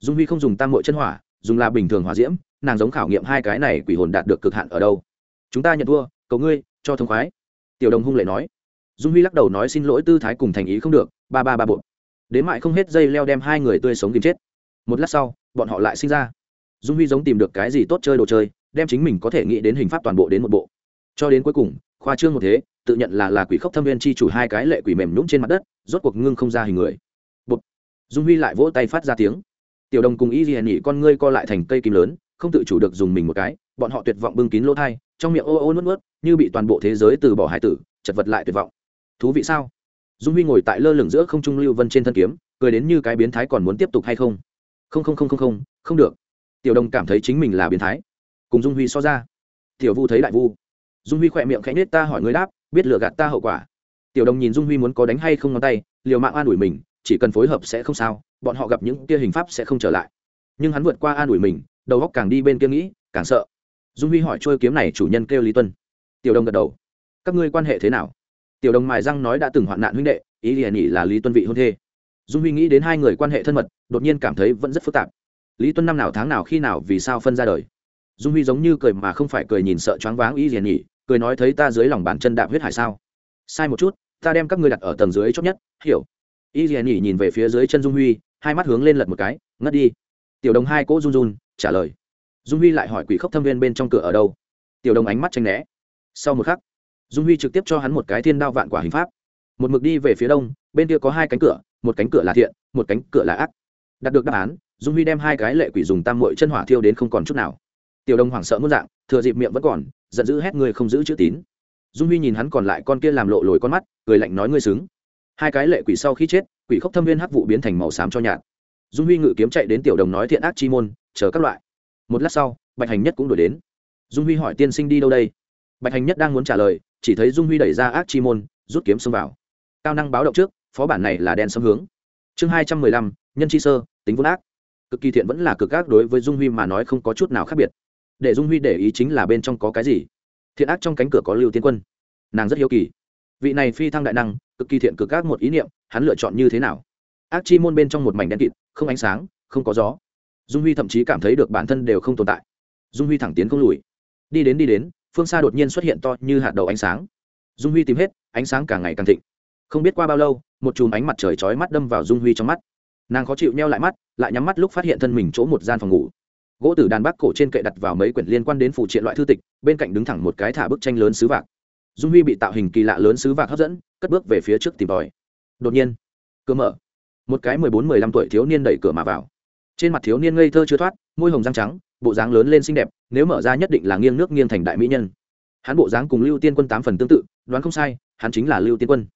Dung huy không dùng tam mội chân hỏa, dùng là bình thường hỏa diễm, nàng giống khảo nghiệm hai cái này quỷ hồn đạt được cực hạn ở đâu. Chúng ta nhận thua, cầu ngươi, cho thông khoái. Tiểu đồng hung lệ nói. Dung huy lắc đầu nói xin lỗi tư thái cùng thành ý không được, ba ba ba bộ đến mại không hết dây leo đem hai người tươi sống tìm chết. Một lát sau, bọn họ lại sinh ra. Dung huy giống tìm được cái gì tốt chơi đồ chơi, đem chính mình có thể nghĩ đến hình pháp toàn bộ đến một bộ. Cho đến cuối cùng, khoa trương một thế tự nhận là là quỷ khốc thâm viên chi chủ hai cái lệ quỷ mềm nhũng trên mặt đất, rốt cuộc ngưng không ra hình người. Bụt. dung huy lại vỗ tay phát ra tiếng. Tiểu đồng cùng y ghi nhỉ con ngươi co lại thành cây kim lớn, không tự chủ được dùng mình một cái, bọn họ tuyệt vọng bưng kín lỗ thai, trong miệng ô ô nuốt nuốt, như bị toàn bộ thế giới từ bỏ hải tử, chật vật lại tuyệt vọng. Thú vị sao? Dung huy ngồi tại lơ lửng giữa không trung lưu vân trên thân kiếm, cười đến như cái biến thái còn muốn tiếp tục hay không? Không không không không không không được. Tiểu đồng cảm thấy chính mình là biến thái. Cùng dung huy so ra. Tiểu vu thấy đại vu. Dung huy khỏe miệng khẽ nết ta hỏi người đáp biết lừa gạt ta hậu quả. Tiểu đồng nhìn dung huy muốn có đánh hay không ngón tay, liều mạng an ủi mình, chỉ cần phối hợp sẽ không sao, bọn họ gặp những kia hình pháp sẽ không trở lại. Nhưng hắn vượt qua an ủi mình, đầu góc càng đi bên kia nghĩ, càng sợ. Dung huy hỏi trôi kiếm này chủ nhân kêu lý tuân. Tiểu đồng gật đầu. Các ngươi quan hệ thế nào? Tiểu đồng mài răng nói đã từng hoạn nạn huynh đệ, ý liền nhỉ là lý tuân vị hôn thê. Dung huy nghĩ đến hai người quan hệ thân mật, đột nhiên cảm thấy vẫn rất phức tạp. Lý tuân năm nào tháng nào khi nào vì sao phân ra đời? Dung huy giống như cười mà không phải cười nhìn sợ choáng váng ý liền nhỉ cười nói thấy ta dưới lòng bàn chân đạp huyết hải sao? Sai một chút, ta đem các ngươi đặt ở tầng dưới chót nhất, hiểu. Y nhỉ nhìn về phía dưới chân dung huy, hai mắt hướng lên lật một cái, ngất đi. Tiểu đồng hai cỗ run run, trả lời. Dung huy lại hỏi quỷ khốc thâm viên bên trong cửa ở đâu? Tiểu đồng ánh mắt tranh né. Sau một khắc, dung huy trực tiếp cho hắn một cái thiên đao vạn quả hình pháp. Một mực đi về phía đông, bên kia có hai cánh cửa, một cánh cửa là thiện, một cánh cửa là ác. Đạt được đáp án, dung huy đem hai cái lệ quỷ dùng tam mội chân hỏa thiêu đến không còn chút nào. Tiểu đồng hoảng sợ muốn dạng, thừa dịp miệng vẫn còn giận dữ hét người không giữ chữ tín. Dung huy nhìn hắn còn lại con kia làm lộ lồi con mắt, cười lạnh nói ngươi xứng. Hai cái lệ quỷ sau khi chết, quỷ khốc thâm viên hắc vụ biến thành màu xám cho nhạt. Dung huy ngự kiếm chạy đến tiểu đồng nói thiện ác chi môn, chờ các loại. Một lát sau, bạch hành nhất cũng đổi đến. Dung huy hỏi tiên sinh đi đâu đây? Bạch hành nhất đang muốn trả lời, chỉ thấy dung huy đẩy ra ác chi môn, rút kiếm xông vào. Cao năng báo động trước, phó bản này là đen xâm hướng. Chương hai trăm mười lăm, nhân chi sơ, tính vốn ác. Cực kỳ thiện vẫn là cực ác đối với dung huy mà nói không có chút nào khác biệt để dung huy để ý chính là bên trong có cái gì. Thiện ác trong cánh cửa có lưu tiên quân. Nàng rất hiếu kỳ. Vị này phi thăng đại năng, cực kỳ thiện cực ác một ý niệm, hắn lựa chọn như thế nào? Ác chi môn bên trong một mảnh đen kịt, không ánh sáng, không có gió. Dung huy thậm chí cảm thấy được bản thân đều không tồn tại. Dung huy thẳng tiến không lùi. Đi đến đi đến, phương xa đột nhiên xuất hiện to như hạt đầu ánh sáng. Dung huy tìm hết, ánh sáng càng ngày càng thịnh. Không biết qua bao lâu, một chùm ánh mặt trời chói mắt đâm vào dung huy trong mắt. Nàng khó chịu neo lại mắt, lại nhắm mắt lúc phát hiện thân mình chỗ một gian phòng ngủ gỗ tử đàn bắc cổ trên kệ đặt vào mấy quyển liên quan đến phụ triện loại thư tịch, bên cạnh đứng thẳng một cái thả bức tranh lớn sứ vạc. Dung huy bị tạo hình kỳ lạ lớn sứ vạc hấp dẫn, cất bước về phía trước tìm tòi. Đột nhiên, cửa mở. Một cái mười bốn, mười lăm tuổi thiếu niên đẩy cửa mà vào. Trên mặt thiếu niên ngây thơ chưa thoát, môi hồng răng trắng, bộ dáng lớn lên xinh đẹp, nếu mở ra nhất định là nghiêng nước nghiêng thành đại mỹ nhân. Hắn bộ dáng cùng lưu tiên quân tám phần tương tự, đoán không sai, hắn chính là lưu tiên quân.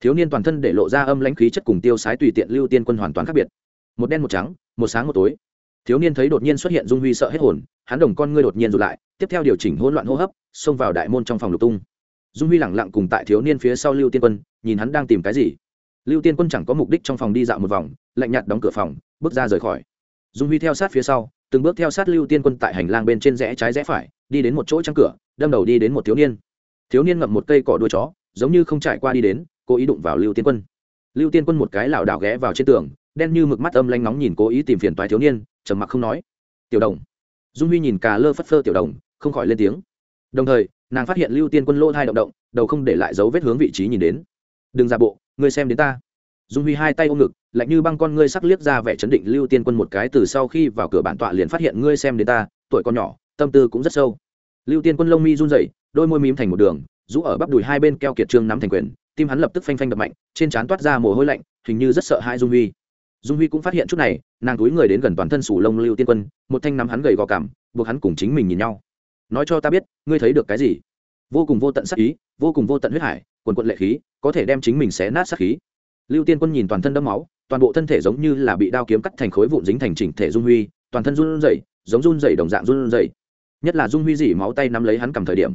Thiếu niên toàn thân để lộ ra âm lãnh khí chất cùng tiêu sái tùy tiện lưu tiên quân hoàn toàn khác biệt. Một đen một trắng, một sáng một tối thiếu niên thấy đột nhiên xuất hiện dung huy sợ hết hồn, hắn đồng con ngươi đột nhiên rụt lại, tiếp theo điều chỉnh hỗn loạn hô hấp, xông vào đại môn trong phòng lục tung. Dung huy lẳng lặng cùng tại thiếu niên phía sau lưu tiên quân, nhìn hắn đang tìm cái gì. Lưu tiên quân chẳng có mục đích trong phòng đi dạo một vòng, lạnh nhạt đóng cửa phòng, bước ra rời khỏi. Dung huy theo sát phía sau, từng bước theo sát lưu tiên quân tại hành lang bên trên rẽ trái rẽ phải, đi đến một chỗ trắng cửa, đâm đầu đi đến một thiếu niên. Thiếu niên ngậm một cây cỏ đuôi chó, giống như không trải qua đi đến, cố ý đụng vào lưu tiên quân. Lưu tiên quân một cái lảo đảo ghé vào trên tường đen như mực mắt âm lanh nóng nhìn cố ý tìm phiền toái thiếu niên, trầm mặc không nói. Tiểu đồng. Dung huy nhìn cà lơ phất phơ tiểu đồng, không khỏi lên tiếng. Đồng thời, nàng phát hiện lưu tiên quân lỗ hai động động, đầu không để lại dấu vết hướng vị trí nhìn đến. Đừng ra bộ, ngươi xem đến ta. Dung huy hai tay ôm ngực, lạnh như băng con ngươi sắc liếc ra vẻ chấn định lưu tiên quân một cái từ sau khi vào cửa bản tọa liền phát hiện ngươi xem đến ta, tuổi con nhỏ, tâm tư cũng rất sâu. Lưu tiên quân lông mi run rẩy, đôi môi mím thành một đường, rũ ở bắp đùi hai bên keo kiệt trương nắm thành quyền, tim hắn lập tức phanh phanh đập mạnh, trên trán toát ra mồ hôi lạnh, hình như rất sợ hai dung huy dung huy cũng phát hiện chút này, nàng túi người đến gần toàn thân sủ lông lưu tiên quân, một thanh nắm hắn gầy gò cảm, buộc hắn cùng chính mình nhìn nhau. Nói cho ta biết, ngươi thấy được cái gì? Vô cùng vô tận sắc ý, vô cùng vô tận huyết hải, quần quận lệ khí, có thể đem chính mình xé nát sắc khí. Lưu tiên quân nhìn toàn thân đẫm máu, toàn bộ thân thể giống như là bị đao kiếm cắt thành khối vụn dính thành chỉnh thể dung huy, toàn thân run rẩy, giống run rẩy đồng dạng run rẩy. Nhất là dung huy dỉ máu tay nắm lấy hắn cầm thời điểm.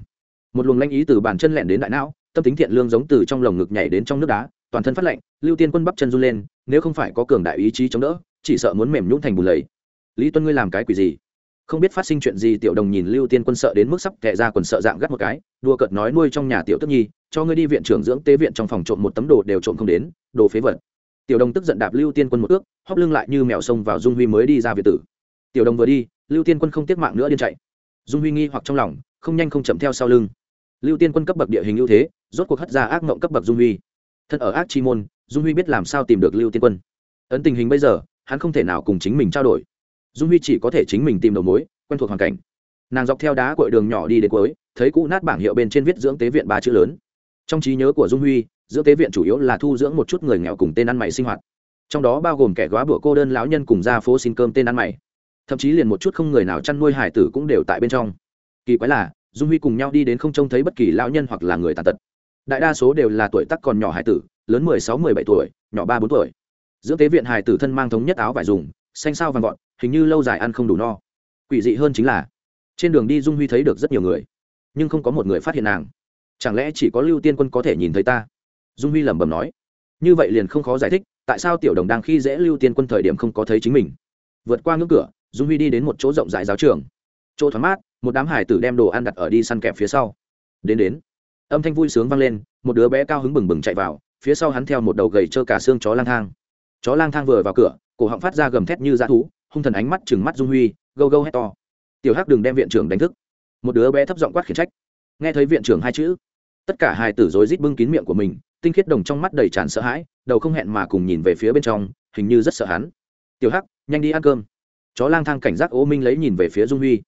Một luồng lanh ý từ bàn chân lẹn đến đại não, tâm tính thiện lương giống từ trong lồng ngực nhảy đến trong nước đá, toàn thân phát lạnh lưu tiên quân bắp chân run lên, nếu không phải có cường đại ý chí chống đỡ, chỉ sợ muốn mềm nhũng thành bùn lầy. Lý tuân ngươi làm cái quỷ gì? Không biết phát sinh chuyện gì, tiểu đồng nhìn lưu tiên quân sợ đến mức sắp kệ ra quần sợ dạng gắt một cái đua cợt nói nuôi trong nhà tiểu tức nhi, cho ngươi đi viện trưởng dưỡng tế viện trong phòng trộm một tấm đồ đều trộm không đến, đồ phế vật. Tiểu đồng tức giận đạp lưu tiên quân một ước hóp lưng lại như mèo sông vào dung huy mới đi ra việt tử. Tiểu đồng vừa đi, lưu tiên quân không tiếc mạng nữa điên chạy. Dung huy nghi hoặc trong lòng, không nhanh không chậm theo sau lưng. Lưu tiên quân cấp bậc địa hình ưu thế, rốt cuộc hất ra ác mộng cấp bậc dung huy thân ở ác chi môn, dung huy biết làm sao tìm được lưu tiên quân. Ấn tình hình bây giờ, hắn không thể nào cùng chính mình trao đổi. Dung huy chỉ có thể chính mình tìm đầu mối, quen thuộc hoàn cảnh. Nàng dọc theo đá cội đường nhỏ đi đến cuối, thấy cũ nát bảng hiệu bên trên viết dưỡng tế viện ba chữ lớn. Trong trí nhớ của dung huy, dưỡng tế viện chủ yếu là thu dưỡng một chút người nghèo cùng tên ăn mày sinh hoạt. Trong đó bao gồm kẻ góa bụa cô đơn lão nhân cùng ra phố xin cơm tên ăn mày. Thậm chí liền một chút không người nào chăn nuôi hải tử cũng đều tại bên trong. Kỳ quái là, dung huy cùng nhau đi đến không trông thấy bất kỳ lão nhân hoặc là người tàn tật đại đa số đều là tuổi tác còn nhỏ hải tử, lớn mười sáu, mười bảy tuổi, nhỏ ba, bốn tuổi. Dưỡng tế viện hải tử thân mang thống nhất áo vải dùng, xanh sao vàng gọn hình như lâu dài ăn không đủ no. Quỷ dị hơn chính là, trên đường đi dung huy thấy được rất nhiều người, nhưng không có một người phát hiện nàng. Chẳng lẽ chỉ có lưu tiên quân có thể nhìn thấy ta? Dung huy lẩm bẩm nói. Như vậy liền không khó giải thích, tại sao tiểu đồng đang khi dễ lưu tiên quân thời điểm không có thấy chính mình. Vượt qua ngưỡng cửa, dung huy đi đến một chỗ rộng rãi giáo trường. Chỗ thoáng mát, một đám hải tử đem đồ ăn đặt ở đi săn kẹp phía sau. Đến đến âm thanh vui sướng vang lên, một đứa bé cao hứng bừng bừng chạy vào, phía sau hắn theo một đầu gầy trơ cả xương chó lang thang. Chó lang thang vừa vào cửa, cổ họng phát ra gầm thét như dã thú, hung thần ánh mắt chừng mắt dung huy, gâu gâu hét to. Tiểu hắc đừng đem viện trưởng đánh thức. Một đứa bé thấp giọng quát khiển trách. Nghe thấy viện trưởng hai chữ, tất cả hai tử rối rít bưng kín miệng của mình, tinh khiết đồng trong mắt đầy tràn sợ hãi, đầu không hẹn mà cùng nhìn về phía bên trong, hình như rất sợ hắn. Tiểu hắc, nhanh đi ăn cơm. Chó lang thang cảnh giác ô minh lấy nhìn về phía dung huy.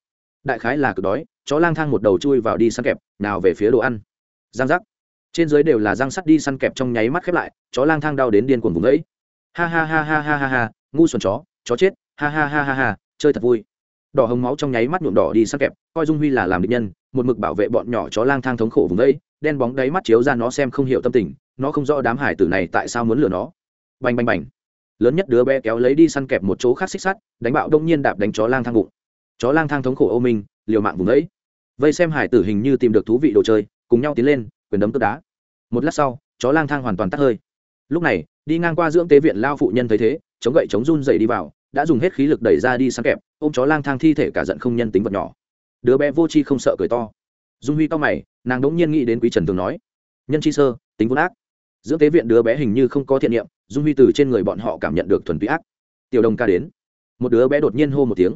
Đại khái là cực đói, chó lang thang một đầu chui vào đi săn kẹp, nào về phía đồ ăn giang giác. Trên dưới đều là răng sắt đi săn kẹp trong nháy mắt khép lại, chó lang thang đau đến điên cuồng vùng ấy ha ha ha ha ha ha ha, ngu xuẩn chó chó chết. Ha ha ha ha ha, chơi thật vui. Đỏ hồng máu trong nháy mắt nhuộm đỏ đi săn kẹp, coi dung huy là làm địch nhân, một mực bảo vệ bọn nhỏ chó lang thang thống khổ vùng ấy đen bóng đáy mắt chiếu ra nó xem không hiểu tâm tình, nó không rõ đám hải tử này tại sao muốn lừa nó. Bành bành bành. Lớn nhất đứa bé kéo lấy đi săn kẹp một chỗ khác xích sắt, đánh bạo đông nhiên đạp đánh chó lang thang bụng. Chó lang thang thống khổ ô minh, liều mạng vùng ấy vây xem hải tử hình như tìm được thú vị đồ chơi cùng nhau tiến lên, quyền đấm tức đá. Một lát sau, chó lang thang hoàn toàn tắt hơi. Lúc này, đi ngang qua dưỡng tế viện lao phụ nhân thấy thế, chống gậy chống run dậy đi vào, đã dùng hết khí lực đẩy ra đi săn kẹp, ôm chó lang thang thi thể cả giận không nhân tính vật nhỏ. Đứa bé vô tri không sợ cười to. Dung huy to mày, nàng đ ỗ n g nhiên nghĩ đến quý trần thường nói. Nhân chi sơ, tính vốn ác. Dưỡng tế viện đứa bé hình như không có thiện niệm, dung huy từ trên người bọn họ cảm nhận được thuần túy ác. Tiểu đồng ca đến. Một đứa bé đột nhiên hô một tiếng.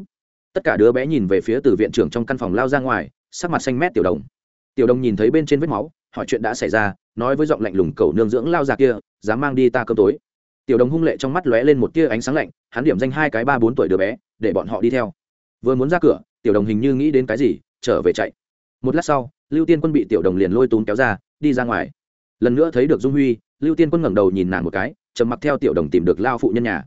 Tất cả đứa bé nhìn về phía từ viện trưởng trong căn phòng lao ra ngoài, sắc mặt xanh mét tiểu đồng tiểu đồng nhìn thấy bên trên vết máu, hỏi chuyện đã xảy ra, nói với giọng lạnh lùng cầu nương dưỡng lao già kia, dám mang đi ta cơm tối. Tiểu đồng hung lệ trong mắt lóe lên một tia ánh sáng lạnh, hắn điểm danh hai cái ba bốn tuổi đứa bé, để bọn họ đi theo. Vừa muốn ra cửa, tiểu đồng hình như nghĩ đến cái gì, trở về chạy. Một lát sau, lưu tiên quân bị tiểu đồng liền lôi túm kéo ra, đi ra ngoài. Lần nữa thấy được dung huy, lưu tiên quân ngẩng đầu nhìn nàng một cái, trầm mặc theo tiểu đồng tìm được lao phụ nhân nhà.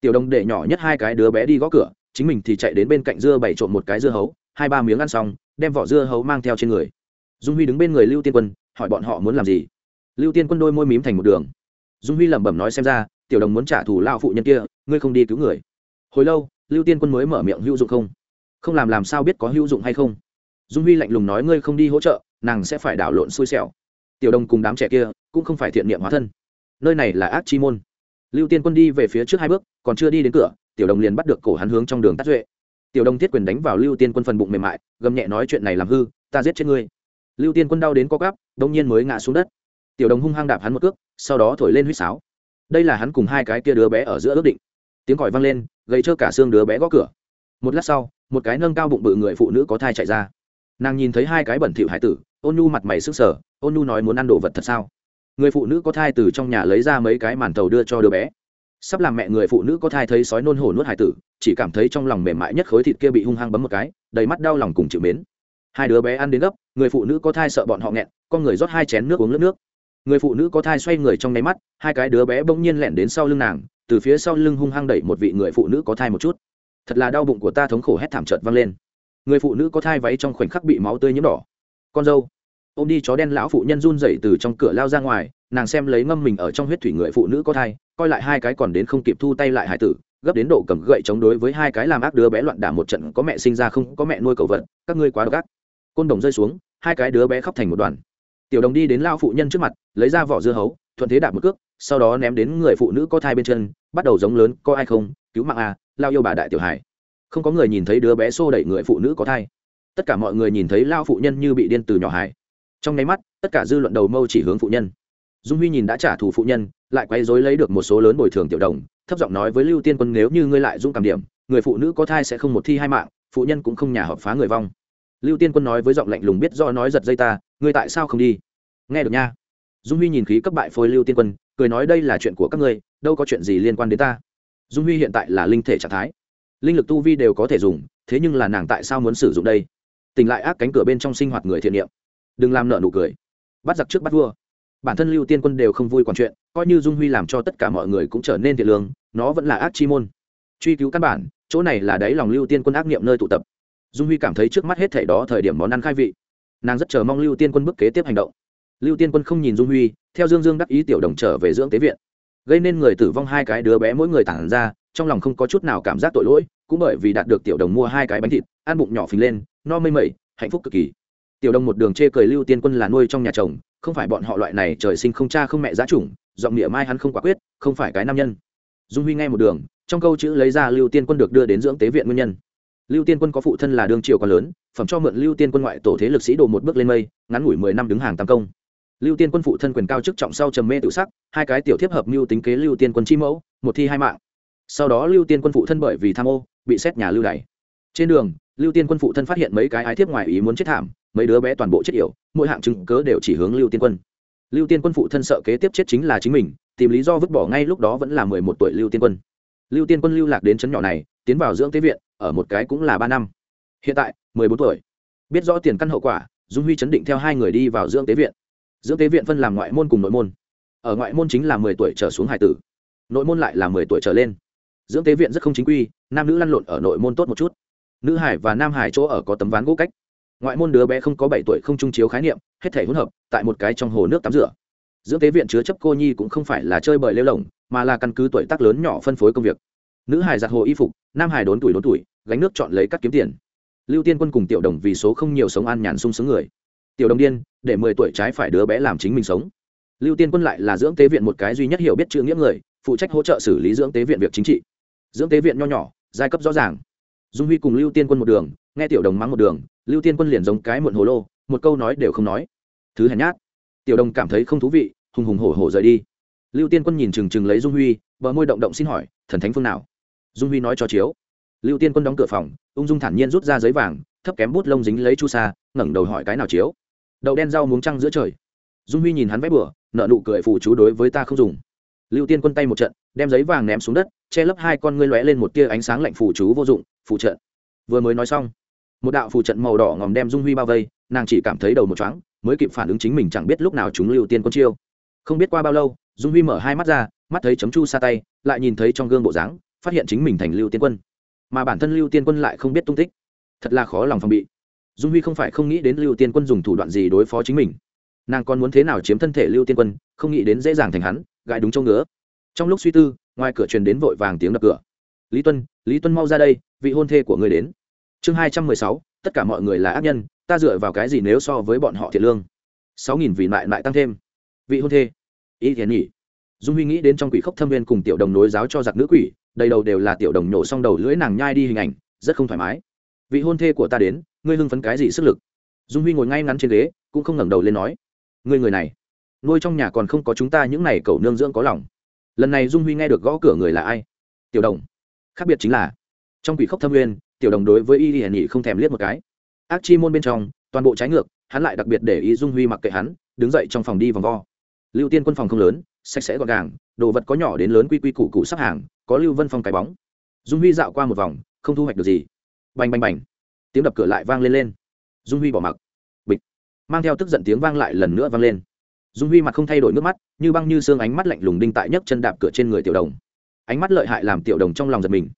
Tiểu đồng để nhỏ nhất hai cái đứa bé đi gõ cửa, chính mình thì chạy đến bên cạnh dưa bày trộn một cái dưa hấu, hai ba miếng ăn xong, đem vỏ dưa hấu mang theo trên người dung huy đứng bên người lưu tiên quân, hỏi bọn họ muốn làm gì. Lưu tiên quân đôi môi mím thành một đường. Dung huy lẩm bẩm nói xem ra, tiểu đồng muốn trả thù lao phụ nhân kia, ngươi không đi cứu người. Hồi lâu, lưu tiên quân mới mở miệng hữu dụng không? Không làm làm sao biết có hữu dụng hay không? Dung huy lạnh lùng nói ngươi không đi hỗ trợ, nàng sẽ phải đảo lộn xui xẻo. Tiểu đồng cùng đám trẻ kia cũng không phải thiện niệm hóa thân. Nơi này là ác chi môn. Lưu tiên quân đi về phía trước hai bước, còn chưa đi đến cửa, tiểu đồng liền bắt được cổ hắn hướng trong đường tắt duệ. Tiểu đồng thiết quyền đánh vào lưu tiên quân phần bụng mềm mại, gầm nhẹ nói chuyện này làm hư, ta giết chết ngươi lưu tiên quân đau đến co gắp đông nhiên mới ngã xuống đất. Tiểu đồng hung hăng đạp hắn một cước, sau đó thổi lên huýt sáo. Đây là hắn cùng hai cái kia đứa bé ở giữa ước định. Tiếng còi vang lên gây trơ cả xương đứa bé gõ cửa. Một lát sau, một cái nâng cao bụng bự người phụ nữ có thai chạy ra. Nàng nhìn thấy hai cái bẩn thỉu hải tử, ôn nhu mặt mày sức sở ôn nhu nói muốn ăn đồ vật thật sao? Người phụ nữ có thai từ trong nhà lấy ra mấy cái màn tàu đưa cho đứa bé. Sắp làm mẹ người phụ nữ có thai thấy sói nôn hổ nuốt hải tử, chỉ cảm thấy trong lòng mềm mại nhất khối thịt kia bị hung hăng bấm một cái, đầy mắt đau lòng cùng chịu mến hai đứa bé ăn đến gấp, người phụ nữ có thai sợ bọn họ nghẹn, con người rót hai chén nước uống nước nước. Người phụ nữ có thai xoay người trong nháy mắt, hai cái đứa bé bỗng nhiên lẻn đến sau lưng nàng, từ phía sau lưng hung hăng đẩy một vị người phụ nữ có thai một chút. Thật là đau bụng của ta thống khổ hét thảm trợt vang lên. Người phụ nữ có thai váy trong khoảnh khắc bị máu tươi nhiễm đỏ. Con dâu. Ô m đi chó đen lão phụ nhân run dậy từ trong cửa lao ra ngoài, nàng xem lấy ngâm mình ở trong huyết thủy người phụ nữ có thai, coi lại hai cái còn đến không kịp thu tay lại hải tử, gấp đến độ cầm gậy chống đối với hai cái làm ác đứa bé loạn đả một trận, có mẹ sinh ra không, có mẹ nuôi cầu vật, các ngươi quá gắt ác côn đồng rơi xuống, hai cái đứa bé khóc thành một đoàn. Tiểu đồng đi đến lao phụ nhân trước mặt, lấy ra vỏ dưa hấu, thuận thế đạp một cước, sau đó ném đến người phụ nữ có thai bên chân, bắt đầu giống lớn, có ai không? Cứu mạng à lao yêu bà đại tiểu hải không có người nhìn thấy đứa bé xô đẩy người phụ nữ có thai. Tất cả mọi người nhìn thấy lao phụ nhân như bị điên từ nhỏ hải trong nháy mắt, tất cả dư luận đầu mâu chỉ hướng phụ nhân. Dung huy nhìn đã trả thù phụ nhân, lại quay dối lấy được một số lớn bồi thường tiểu đồng, thấp giọng nói với lưu tiên quân, nếu như ngươi lại dũng cảm điểm, người phụ nữ có thai sẽ không một thi hai mạng, phụ nhân cũng không nhà hợp phá người vong lưu tiên quân nói với giọng lạnh lùng biết do nói giật dây ta, ngươi tại sao không đi? Nghe được nha. Dung huy nhìn khí cấp bại phôi lưu tiên quân, cười nói đây là chuyện của các ngươi, đâu có chuyện gì liên quan đến ta. Dung huy hiện tại là linh thể trạng thái. Linh lực tu vi đều có thể dùng, thế nhưng là nàng tại sao muốn sử dụng đây? Tỉnh lại ác cánh cửa bên trong sinh hoạt người thiện niệm. Đừng làm nợ nụ cười. Bắt giặc trước bắt vua. Bản thân lưu tiên quân đều không vui quản chuyện, coi như dung huy làm cho tất cả mọi người cũng trở nên thiện lương, nó vẫn là ác chi môn. Truy cứu căn bản, chỗ này là đáy lòng lưu tiên quân ác niệm nơi tụ tập dung huy cảm thấy trước mắt hết thảy đó thời điểm món ăn khai vị. Nàng rất chờ mong lưu tiên quân bước kế tiếp hành động. Lưu tiên quân không nhìn dung huy, theo dương dương đắc ý tiểu đồng trở về dưỡng tế viện. Gây nên người tử vong hai cái đứa bé mỗi người tản ra, trong lòng không có chút nào cảm giác tội lỗi, cũng bởi vì đạt được tiểu đồng mua hai cái bánh thịt, ăn bụng nhỏ phình lên, no mây mẩy, hạnh phúc cực kỳ. Tiểu đồng một đường chê cười lưu tiên quân là nuôi trong nhà chồng, không phải bọn họ loại này trời sinh không cha không mẹ giá chủng, giọng nghĩa mai hắn không quả quyết, không phải cái nam nhân. Dung huy nghe một đường, trong câu chữ lấy ra lưu tiên quân được đưa đến dưỡng tế viện nguyên nhân lưu tiên quân có phụ thân là đương triều quá lớn phẩm cho mượn lưu tiên quân ngoại tổ thế lực sĩ đồ một bước lên mây ngắn ngủi mười năm đứng hàng tam công lưu tiên quân phụ thân quyền cao chức trọng sau trầm mê tự sắc hai cái tiểu thiếp hợp mưu tính kế lưu tiên quân chi mẫu một thi hai mạng sau đó lưu tiên quân phụ thân bởi vì tham ô bị xét nhà lưu đày trên đường lưu tiên quân phụ thân phát hiện mấy cái ái thiếp ngoài ý muốn chết thảm mấy đứa bé toàn bộ chết yểu mỗi hạng chứng cớ đều chỉ hướng lưu tiên quân lưu tiên quân phụ thân sợ kế tiếp chết chính là chính mình tìm lý do vứt bỏ ngay lúc đó vẫn là mười một tuổi lưu tiên quân lưu tiên quân lưu lạc đến trấn nhỏ này tiến vào dưỡng tế viện, ở một cái cũng là ba năm. Hiện tại, mười bốn tuổi. Biết rõ tiền căn hậu quả, dung huy chấn định theo hai người đi vào dưỡng tế viện. Dưỡng tế viện phân làm ngoại môn cùng nội môn. Ở ngoại môn chính là mười tuổi trở xuống hải tử. Nội môn lại là mười tuổi trở lên. Dưỡng tế viện rất không chính quy, nam nữ lăn lộn ở nội môn tốt một chút. Nữ hải và nam hải chỗ ở có tấm ván gỗ cách. Ngoại môn đứa bé không có bảy tuổi không trung chiếu khái niệm, hết thể hỗn hợp, tại một cái trong hồ nước tắm rửa. Dưỡng tế viện chứa chấp cô nhi cũng không phải là chơi bời lêu lỏng, mà là căn cứ tuổi tác lớn nhỏ phân phối công việc nữ hải giặt hồ y phục, nam hải đốn tuổi đốn tuổi, gánh nước chọn lấy cắt kiếm tiền. Lưu tiên quân cùng tiểu đồng vì số không nhiều sống an nhàn sung sướng người. Tiểu đồng điên, để mười tuổi trái phải đứa bé làm chính mình sống. Lưu tiên quân lại là dưỡng tế viện một cái duy nhất hiểu biết chữ nghĩa người, phụ trách hỗ trợ xử lý dưỡng tế viện việc chính trị. Dưỡng tế viện nho nhỏ, giai cấp rõ ràng. Dung huy cùng lưu tiên quân một đường, nghe tiểu đồng mắng một đường, lưu tiên quân liền giống cái muộn hồ lô, một câu nói đều không nói. Thứ hèn nhát. Tiểu đồng cảm thấy không thú vị, hùng hùng hổ hổ rời đi. Lưu tiên quân nhìn chừng chừng lấy dung huy, bờ môi động động xin hỏi, thần thánh phương nào? Dung huy nói cho chiếu. Lưu tiên quân đóng cửa phòng, ung dung thản nhiên rút ra giấy vàng, thấp kém bút lông dính lấy chu sa, ngẩng đầu hỏi cái nào chiếu? Đậu đen rau muống trăng giữa trời. Dung huy nhìn hắn vẽ bừa nợ nụ cười phù chú đối với ta không dùng. Lưu tiên quân tay một trận, đem giấy vàng ném xuống đất, che lấp hai con ngươi lóe lên một tia ánh sáng lạnh phù chú vô dụng, phù trận. Vừa mới nói xong, một đạo phù trận màu đỏ ngòm đem dung huy bao vây, nàng chỉ cảm thấy đầu một chóng mới kịp phản ứng chính mình chẳng biết lúc nào chúng lưu tiên quân chiêu. Không biết qua bao lâu, dung huy mở hai mắt ra, mắt thấy chấm chu xa tay, lại nhìn thấy trong gương bộ dáng phát hiện chính mình thành lưu tiên quân. Mà bản thân lưu tiên quân lại không biết tung tích. Thật là khó lòng phòng bị. Dung huy không phải không nghĩ đến lưu tiên quân dùng thủ đoạn gì đối phó chính mình. Nàng còn muốn thế nào chiếm thân thể lưu tiên quân, không nghĩ đến dễ dàng thành hắn, gãi đúng châu ngứa. Trong lúc suy tư, ngoài cửa truyền đến vội vàng tiếng đập cửa. Lý tuân lý tuân mau ra đây, vị hôn thê của người đến. Chương hai trăm mười sáu, tất cả mọi người là ác nhân, ta dựa vào cái gì nếu so với bọn họ thiệt lương? Sáu nghìn vị lại lại tăng thêm. Vị hôn thê. Ý thiền nhỉ. Dung huy nghĩ đến trong quỷ khốc thâm viên cùng tiểu đồng nối giáo cho giặc nữ quỷ đầy đầu đều là tiểu đồng nhổ xong đầu lưỡi nàng nhai đi hình ảnh, rất không thoải mái. Vị hôn thê của ta đến, ngươi hưng phấn cái gì sức lực? Dung huy ngồi ngay ngắn trên ghế, cũng không ngẩng đầu lên nói. Ngươi người này, nuôi trong nhà còn không có chúng ta những này cầu nương dưỡng có lòng. Lần này dung huy nghe được gõ cửa người là ai? Tiểu đồng. Khác biệt chính là, trong quỷ khốc thâm nguyên tiểu đồng đối với y hiển nhị không thèm liếc một cái. Ác chi môn bên trong, toàn bộ trái ngược, hắn lại đặc biệt để ý dung huy mặc kệ hắn, đứng dậy trong phòng đi vòng vo. Lưu tiên quân phòng không lớn, sạch sẽ gọn gàng đồ vật có nhỏ đến lớn quy quy củ cụ sắp hàng, có lưu vân phong cái bóng. Dung huy dạo qua một vòng, không thu hoạch được gì. Bành bành bành. Tiếng đập cửa lại vang lên lên. Dung huy bỏ mặc. Bịch. Mang theo tức giận tiếng vang lại lần nữa vang lên. Dung huy mặt không thay đổi nước mắt, như băng như xương ánh mắt lạnh lùng đinh tại nhấc chân đạp cửa trên người tiểu đồng. Ánh mắt lợi hại làm tiểu đồng trong lòng giật mình.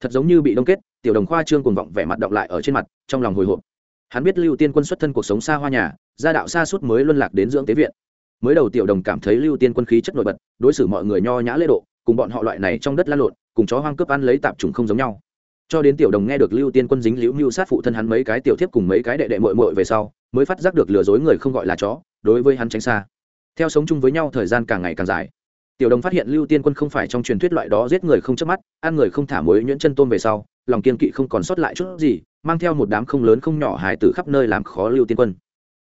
Thật giống như bị đông kết, tiểu đồng khoa trương cuồng vọng vẻ mặt động lại ở trên mặt, trong lòng hồi hộp. Hắn biết lưu tiên quân xuất thân cuộc sống xa hoa nhà, gia đạo xa suốt mới luân lạc đến dưỡng tế viện mới đầu tiểu đồng cảm thấy lưu tiên quân khí chất nổi bật, đối xử mọi người nho nhã lễ độ, cùng bọn họ loại này trong đất lan lộn, cùng chó hoang cướp ăn lấy tạp trùng không giống nhau. Cho đến tiểu đồng nghe được lưu tiên quân dính liễu mưu sát phụ thân hắn mấy cái tiểu thiếp cùng mấy cái đệ đệ mội mội về sau, mới phát giác được lừa dối người không gọi là chó, đối với hắn tránh xa. Theo sống chung với nhau thời gian càng ngày càng dài. Tiểu đồng phát hiện lưu tiên quân không phải trong truyền thuyết loại đó giết người không chớp mắt, ăn người không thả mối nhuyễn chân tôm về sau, lòng kiên kỵ không còn sót lại chút gì, mang theo một đám không lớn không nhỏ hài tử khắp nơi làm khó lưu tiên quân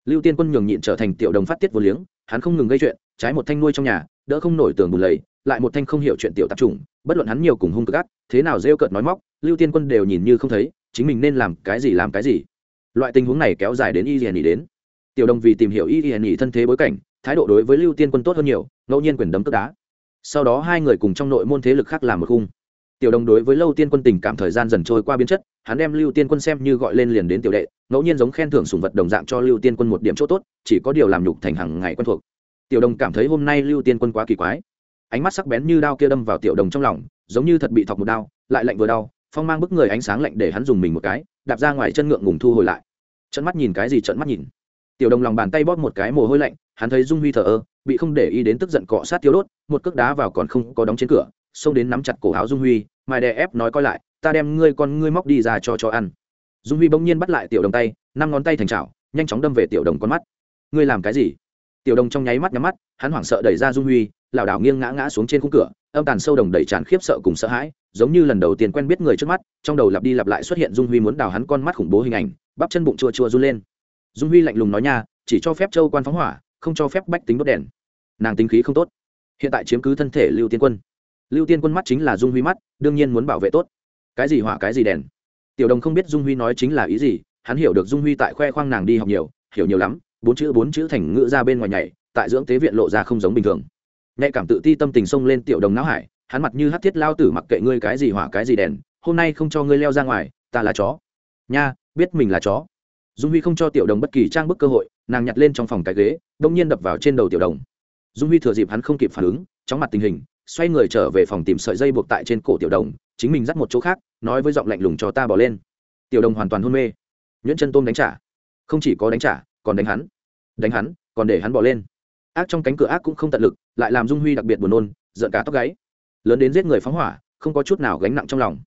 lưu tiên quân nhường nhịn trở thành tiểu đồng phát tiết vô liếng, hắn không ngừng gây chuyện, trái một thanh nuôi trong nhà, đỡ không nổi tường bùn lầy, lại một thanh không hiểu chuyện tiểu tạp trùng, bất luận hắn nhiều cùng hung cực gắt thế nào rêu cợt nói móc, lưu tiên quân đều nhìn như không thấy, chính mình nên làm cái gì làm cái gì. Loại tình huống này kéo dài đến y hiền ý đến. Tiểu đồng vì tìm hiểu y hiền ý thân thế bối cảnh, thái độ đối với lưu tiên quân tốt hơn nhiều, ngẫu nhiên quyền đấm tức đá. Sau đó hai người cùng trong nội môn thế lực khác làm một khung tiểu đồng đối với lâu tiên quân tình cảm thời gian dần trôi qua biến chất, hắn đem lưu tiên quân xem như gọi lên liền đến tiểu đệ, ngẫu nhiên giống khen thưởng sùng vật đồng dạng cho lưu tiên quân một điểm chỗ tốt, chỉ có điều làm nhục thành hàng ngày quen thuộc. Tiểu đồng cảm thấy hôm nay lưu tiên quân quá kỳ quái. Ánh mắt sắc bén như đao kia đâm vào tiểu đồng trong lòng, giống như thật bị thọc một đao, lại lạnh vừa đau, phong mang bức người ánh sáng lạnh để hắn dùng mình một cái, đạp ra ngoài chân ngượng ngùng thu hồi lại. Trận mắt nhìn cái gì trận mắt nhìn. Tiểu đồng lòng bàn tay bóp một cái mồ hôi lạnh, hắn thấy dung huy thờ ơ, bị không để ý đến tức giận cọ sát tiêu đốt, một cước đá vào còn không có đóng trên cửa xông đến nắm chặt cổ áo dung huy mài đè ép nói coi lại, ta đem ngươi con ngươi móc đi ra cho cho ăn. Dung huy bỗng nhiên bắt lại tiểu đồng tay, năm ngón tay thành chảo, nhanh chóng đâm về tiểu đồng con mắt. Ngươi làm cái gì? Tiểu đồng trong nháy mắt nhắm mắt, hắn hoảng sợ đẩy ra dung huy, lảo đảo nghiêng ngã ngã xuống trên khung cửa, âm tàn sâu đồng đầy tràn khiếp sợ cùng sợ hãi, giống như lần đầu tiên quen biết người trước mắt, trong đầu lặp đi lặp lại xuất hiện dung huy muốn đào hắn con mắt khủng bố hình ảnh, bắp chân bụng chua chua run lên. Dung huy lạnh lùng nói nha, chỉ cho phép châu quan phóng hỏa, không cho phép bách tính đốt đèn. Nàng tính khí không tốt. Hiện tại chiếm cứ thân thể lưu tiên quân lưu tiên quân mắt chính là dung huy mắt, đương nhiên muốn bảo vệ tốt. Cái gì hỏa, cái gì đèn? Tiểu đồng không biết dung huy nói chính là ý gì, hắn hiểu được dung huy tại khoe khoang nàng đi học nhiều, hiểu nhiều lắm, bốn chữ bốn chữ thành ngữ ra bên ngoài nhảy, tại dưỡng tế viện lộ ra không giống bình thường. Nhạy cảm tự ti tâm tình xông lên tiểu đồng não hải, hắn mặt như hát thiết lao tử mặc kệ ngươi cái gì hỏa, cái gì đèn, hôm nay không cho ngươi leo ra ngoài, ta là chó. Nha, biết mình là chó. Dung huy không cho tiểu đồng bất kỳ trang bức cơ hội, nàng nhặt lên trong phòng cái ghế, đông nhiên đập vào trên đầu tiểu đồng. Dung huy thừa dịp hắn không kịp phản ứng, chóng mặt tình hình xoay người trở về phòng tìm sợi dây buộc tại trên cổ tiểu đồng, chính mình dắt một chỗ khác, nói với giọng lạnh lùng cho ta bỏ lên. Tiểu đồng hoàn toàn hôn mê. Nhuyễn chân tôm đánh trả. Không chỉ có đánh trả, còn đánh hắn. Đánh hắn, còn để hắn bỏ lên. Ác trong cánh cửa ác cũng không tận lực, lại làm dung huy đặc biệt buồn nôn, giận cả tóc gáy. Lớn đến giết người phóng hỏa, không có chút nào gánh nặng trong lòng.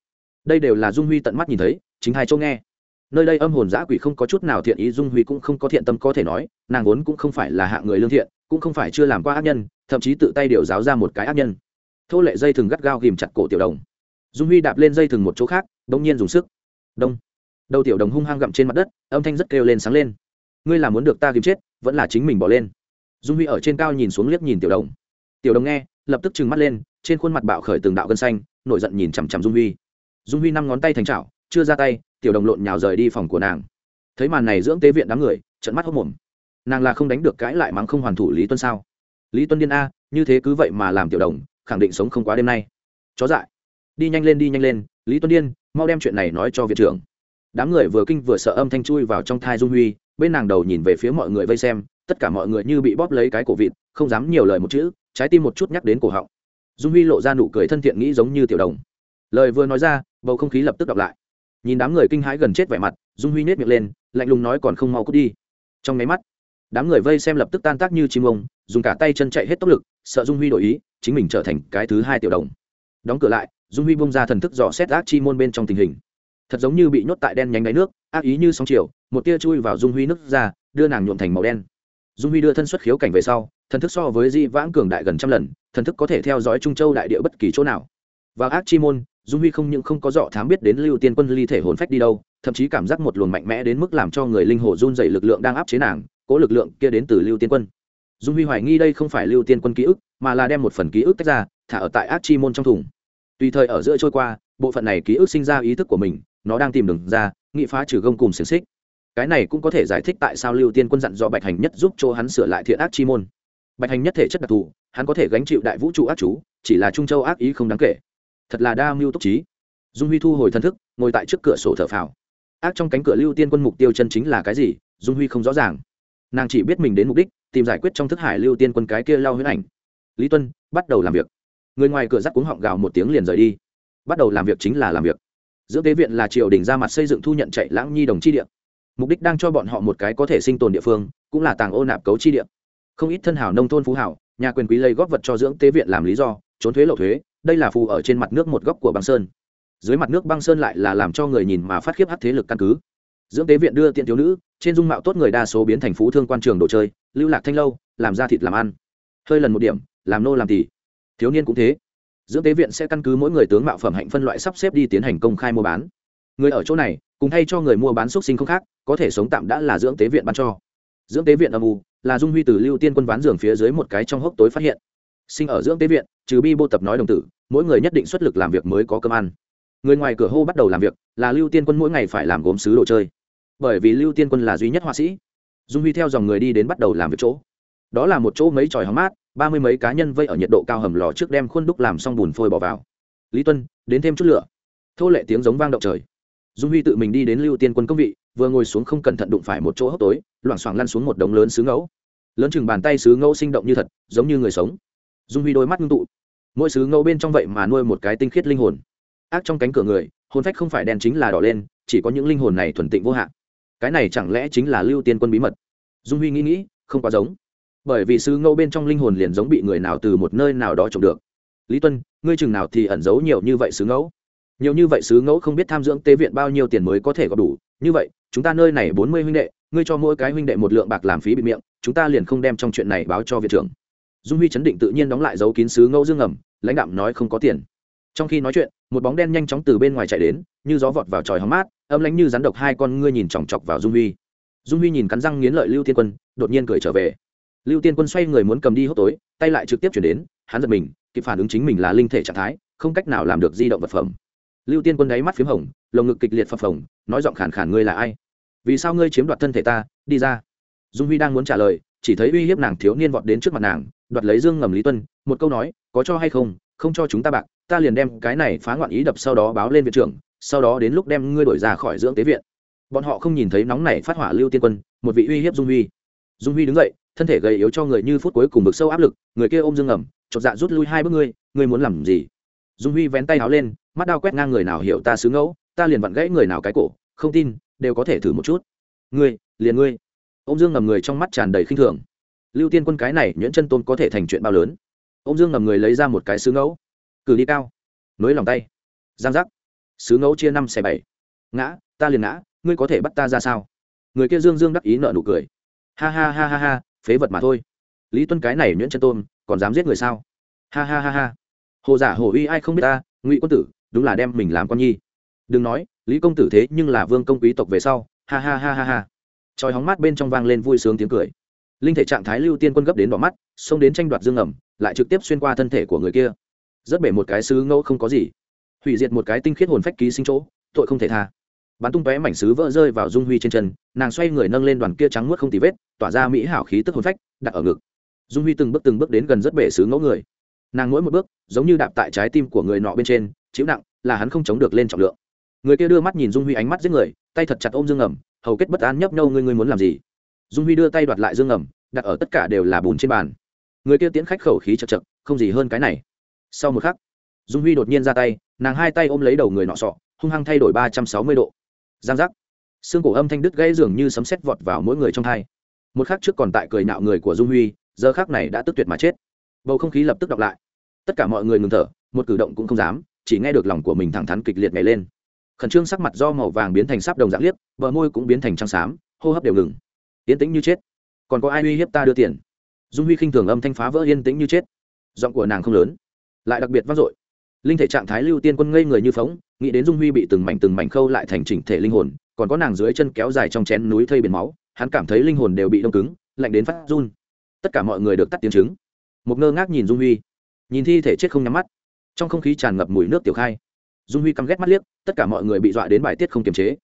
Đây đều là dung huy tận mắt nhìn thấy, chính hai chỗ nghe. Nơi đây âm hồn giã quỷ không có chút nào thiện ý, dung huy cũng không có thiện tâm có thể nói, nàng vốn cũng không phải là hạng người lương thiện, cũng không phải chưa làm qua ác nhân, thậm chí tự tay điều giáo ra một cái ác nhân thô lệ dây thừng gắt gao ghìm chặt cổ tiểu đồng. Dung huy đạp lên dây thừng một chỗ khác đ ỗ n g nhiên dùng sức. Đông. Đầu tiểu đồng hung hăng gặm trên mặt đất, âm thanh rất kêu lên sáng lên. Ngươi là muốn được ta ghìm chết, vẫn là chính mình bỏ lên. Dung huy ở trên cao nhìn xuống liếc nhìn tiểu đồng. Tiểu đồng nghe, lập tức trừng mắt lên, trên khuôn mặt bạo khởi từng đạo gân xanh, nổi giận nhìn chằm chằm dung huy. Dung huy năm ngón tay thành trào chưa ra tay, tiểu đồng lộn nhào rời đi phòng của nàng. Thấy màn này dưỡng tế viện đám người trận mắt hốc mồm. Nàng là không đánh được cãi lại mắng không hoàn thủ lý tuân sao? Lý tuân điên a, như thế cứ vậy mà làm tiểu đồng khẳng định sống không quá đêm nay. Chó dại. Đi nhanh lên, đi nhanh lên, lý tuân điên, mau đem chuyện này nói cho viện trưởng. Đám người vừa kinh vừa sợ âm thanh chui vào trong thai dung huy, bên nàng đầu nhìn về phía mọi người vây xem, tất cả mọi người như bị bóp lấy cái cổ vịt, không dám nhiều lời một chữ, trái tim một chút nhắc đến cổ họng. Dung huy lộ ra nụ cười thân thiện nghĩ giống như tiểu đồng. Lời vừa nói ra, bầu không khí lập tức đọc lại. Nhìn đám người kinh hãi gần chết vẻ mặt, dung huy nết miệng lên, lạnh lùng nói còn không mau cút đi. Trong máy mắt đám người vây xem lập tức tan tác như chim ông, dùng cả tay chân chạy hết tốc lực, sợ dung huy đổi ý, chính mình trở thành cái thứ hai tiểu đồng. Đóng cửa lại, dung huy bông ra thần thức dò xét ác chi môn bên trong tình hình. Thật giống như bị nhốt tại đen nhánh đáy nước, ác ý như sóng chiều, một tia chui vào dung huy nước ra, đưa nàng nhuộm thành màu đen. Dung huy đưa thân xuất khiếu cảnh về sau, thần thức so với di vãng cường đại gần trăm lần, thần thức có thể theo dõi trung châu đại địa bất kỳ chỗ nào. Và ác chi môn, dung huy không những không có dọ thám biết đến lưu tiên quân ly thể hồn phách đi đâu, thậm chí cảm giác một luồng mạnh mẽ đến mức làm cho người linh hồ run dày lực lượng đang áp chế nàng cố lực lượng kia đến từ lưu tiên quân. Dung huy hoài nghi đây không phải lưu tiên quân ký ức, mà là đem một phần ký ức tách ra, thả ở tại ác chi môn trong thùng. Tùy thời ở giữa trôi qua, bộ phận này ký ức sinh ra ý thức của mình, nó đang tìm đường ra, nghị phá trừ gông cùng xiềng xích. Cái này cũng có thể giải thích tại sao lưu tiên quân dặn dò bạch hành nhất giúp cho hắn sửa lại thiện ác chi môn. Bạch hành nhất thể chất đặc thù, hắn có thể gánh chịu đại vũ trụ ác chú, chỉ là trung châu ác ý không đáng kể. Thật là đa mưu túc trí. Dung huy thu hồi thân thức, ngồi tại trước cửa sổ thở phào. Ác trong cánh cửa lưu tiên quân mục tiêu chân chính là cái gì, dung huy không rõ ràng nàng chỉ biết mình đến mục đích, tìm giải quyết trong thức hải lưu tiên quân cái kia lao huyết ảnh. Lý tuân, bắt đầu làm việc. Người ngoài cửa rắc cuống họng gào một tiếng liền rời đi. Bắt đầu làm việc chính là làm việc. Giữa tế viện là triều đình ra mặt xây dựng thu nhận chạy lãng nhi đồng chi địa. Mục đích đang cho bọn họ một cái có thể sinh tồn địa phương, cũng là tàng ô nạp cấu chi địa. Không ít thân hảo nông thôn phú hảo, nhà quyền quý lây góp vật cho dưỡng tế viện làm lý do, trốn thuế lậu thuế, đây là phù ở trên mặt nước một góc của băng sơn. Dưới mặt nước băng sơn lại là làm cho người nhìn mà phát khiếp hắc thế lực căn cứ dưỡng tế viện đưa tiện thiếu nữ, trên dung mạo tốt người đa số biến thành phú thương quan trường đồ chơi, lưu lạc thanh lâu, làm ra thịt làm ăn. Hơi lần một điểm, làm nô làm tỷ thiếu niên cũng thế. Dưỡng tế viện sẽ căn cứ mỗi người tướng mạo phẩm hạnh phân loại sắp xếp đi tiến hành công khai mua bán. Người ở chỗ này, cùng thay cho người mua bán xuất sinh không khác, có thể sống tạm đã là dưỡng tế viện bán cho. Dưỡng tế viện âm u, là dung huy từ lưu tiên quân ván giường phía dưới một cái trong hốc tối phát hiện. Sinh ở dưỡng tế viện, trừ bi bô tập nói đồng tử, mỗi người nhất định xuất lực làm việc mới có cơm ăn. Người ngoài cửa hô bắt đầu làm việc, là lưu tiên quân mỗi ngày phải làm gốm sứ đồ chơi bởi vì lưu tiên quân là duy nhất họa sĩ. Dung huy theo dòng người đi đến bắt đầu làm việc chỗ. Đó là một chỗ mấy tròi hóng mát, ba mươi mấy cá nhân vây ở nhiệt độ cao hầm lò trước đem khuôn đúc làm xong bùn phôi bỏ vào. Lý tuân, đến thêm chút lửa. Thô lệ tiếng giống vang động trời. Dung huy tự mình đi đến lưu tiên quân công vị, vừa ngồi xuống không cẩn thận đụng phải một chỗ hốc tối, loảng xoảng lăn xuống một đống lớn xứ ngẫu. Lớn chừng bàn tay xứ ngẫu sinh động như thật, giống như người sống. Dung huy đôi mắt ngưng tụ. Mỗi xứ ngẫu bên trong vậy mà nuôi một cái tinh khiết linh hồn. Ác trong cánh cửa người, hồn phách không phải đen chính là đỏ lên, chỉ có những linh hồn này thuần tịnh vô hạn cái này chẳng lẽ chính là lưu tiên quân bí mật? Dung huy nghĩ nghĩ, không quá giống. Bởi vì sứ ngẫu bên trong linh hồn liền giống bị người nào từ một nơi nào đó trộm được. Lý tuân, ngươi chừng nào thì ẩn giấu nhiều như vậy sứ ngẫu nhiều như vậy sứ ngẫu không biết tham dưỡng tế viện bao nhiêu tiền mới có thể có đủ. Như vậy, chúng ta nơi này bốn mươi huynh đệ, ngươi cho mỗi cái huynh đệ một lượng bạc làm phí bị miệng, chúng ta liền không đem trong chuyện này báo cho viện trưởng. Dung huy chấn định tự nhiên đóng lại dấu kín sứ ngẫu dương ẩm lãnh đạm nói không có tiền. Trong khi nói chuyện, một bóng đen nhanh chóng từ bên ngoài chạy đến, như gió vọt vào tròi hóng mát âm lánh như rắn độc hai con ngươi nhìn chòng chọc vào dung huy. Dung huy nhìn cắn răng nghiến lợi lưu tiên quân, đột nhiên cười trở về. Lưu tiên quân xoay người muốn cầm đi hốc tối, tay lại trực tiếp chuyển đến, hắn giật mình, kịp phản ứng chính mình là linh thể trạng thái, không cách nào làm được di động vật phẩm. Lưu tiên quân đáy mắt p h í m hồng, lồng ngực kịch liệt phập phồng, nói giọng khản khản ngươi là ai? Vì sao ngươi chiếm đoạt thân thể ta? Đi ra. Dung huy đang muốn trả lời, chỉ thấy uy hiếp nàng thiếu niên vọt đến trước mặt nàng, đoạt lấy dương ngầm lý tuân, một câu nói, có cho hay không? Không cho chúng ta bạc, ta liền đem cái này phá ngoạn ý đập sau đó báo lên viện trưởng, sau đó đến lúc đem ngươi đổi ra khỏi dưỡng tế viện. Bọn họ không nhìn thấy nóng này phát hỏa lưu tiên quân, một vị uy hiếp dung huy. Dung huy đứng dậy, thân thể gầy yếu cho người như phút cuối cùng bực sâu áp lực, người kia ôm dương ngầm, chột dạ rút lui hai bước ngươi ngươi muốn làm gì? Dung huy vén tay áo lên, mắt đao quét ngang người nào hiểu ta xứ ngẫu, ta liền vặn gãy người nào cái cổ, không tin, đều có thể thử một chút. Ngươi, liền ngươi. Ô m dương ngầm người trong mắt tràn đầy khinh thường. Lưu tiên quân cái này nhuyễn chân tôn có thể thành chuyện bao lớn? Ông dương ngầm người lấy ra một cái xứ ngẫu. Cử đi cao. Nối lòng tay. Giang giác. Xứ ngẫu chia năm xẻ bảy. Ngã, ta liền ngã, ngươi có thể bắt ta ra sao? Người kia dương dương đắc ý nợ nụ cười. Ha ha ha ha ha, phế vật mà thôi. Lý tuân cái này nhuyễn chân tôn còn dám giết người sao? Ha ha ha ha. Hồ giả hồ uy ai không biết ta, ngụy quân tử, đúng là đem mình làm con nhi. Đừng nói, lý công tử thế nhưng là vương công quý tộc về sau. Ha ha ha ha ha. Tròi hóng mát bên trong vang lên vui sướng tiếng cười. Linh thể trạng thái lưu tiên quân gấp đến đỏ mắt, xông đến tranh đoạt dương ẩm lại trực tiếp xuyên qua thân thể của người kia. Rất bể một cái sứ ngẫu không có gì. Hủy diệt một cái tinh khiết hồn phách ký sinh chỗ tội không thể tha. Bắn tung tóe mảnh sứ vỡ rơi vào dung huy trên chân nàng xoay người nâng lên đoàn kia trắng muốt không tì vết tỏa ra mỹ hảo khí tức hồn phách đặt ở ngực. Dung huy từng bước từng bước đến gần rất bể sứ ngẫu người. Nàng mỗi một bước giống như đạp tại trái tim của người nọ bên trên chịu nặng là hắn không chống được lên trọng lượng. Người kia đưa mắt nhìn dung huy ánh mắt giết người tay thật chặt ôm dương ẩm, hầu kết bất an nhấp nhâu ngươi ngươi muốn làm gì? Dung huy đưa tay đoạt lại dương ẩm, đặt ở tất cả đều là bùn trên bàn người kia tiễn khách khẩu khí chật chật, không gì hơn cái này. Sau một khắc, dung huy đột nhiên ra tay, nàng hai tay ôm lấy đầu người nọ sọ, hung hăng thay đổi ba trăm sáu mươi độ. Giang giác. Xương cổ âm thanh đứt gãy dường như sấm sét vọt vào mỗi người trong hai. Một khắc trước còn tại cười nạo người của dung huy, giờ khác này đã tức tuyệt mà chết. Bầu không khí lập tức đọc lại. Tất cả mọi người ngừng thở, một cử động cũng không dám, chỉ nghe được lòng của mình thẳng thắn kịch liệt nhảy lên. Khẩn trương sắc mặt do màu vàng biến thành sáp đồng dạng liếc, bờ môi cũng biến thành trắng xám, hô hấp đều ngừng. Yến tĩnh như chết. Còn có ai uy hiếp ta đưa tiền? Dung huy khinh thường âm thanh phá vỡ yên tĩnh như chết. Giọng của nàng không lớn, lại đặc biệt vang dội. Linh thể trạng thái lưu tiên quân ngây người như phóng, nghĩ đến dung huy bị từng mảnh từng mảnh khâu lại thành chỉnh thể linh hồn, còn có nàng dưới chân kéo dài trong chén núi thây biển máu, hắn cảm thấy linh hồn đều bị đông cứng, lạnh đến phát run. Tất cả mọi người được tắt tiếng chứng một ngơ ngác nhìn dung huy, nhìn thi thể chết không nhắm mắt. Trong không khí tràn ngập mùi nước tiểu khai. Dung huy căm ghét mắt liếc, tất cả mọi người bị dọa đến bài tiết không kiềm chế.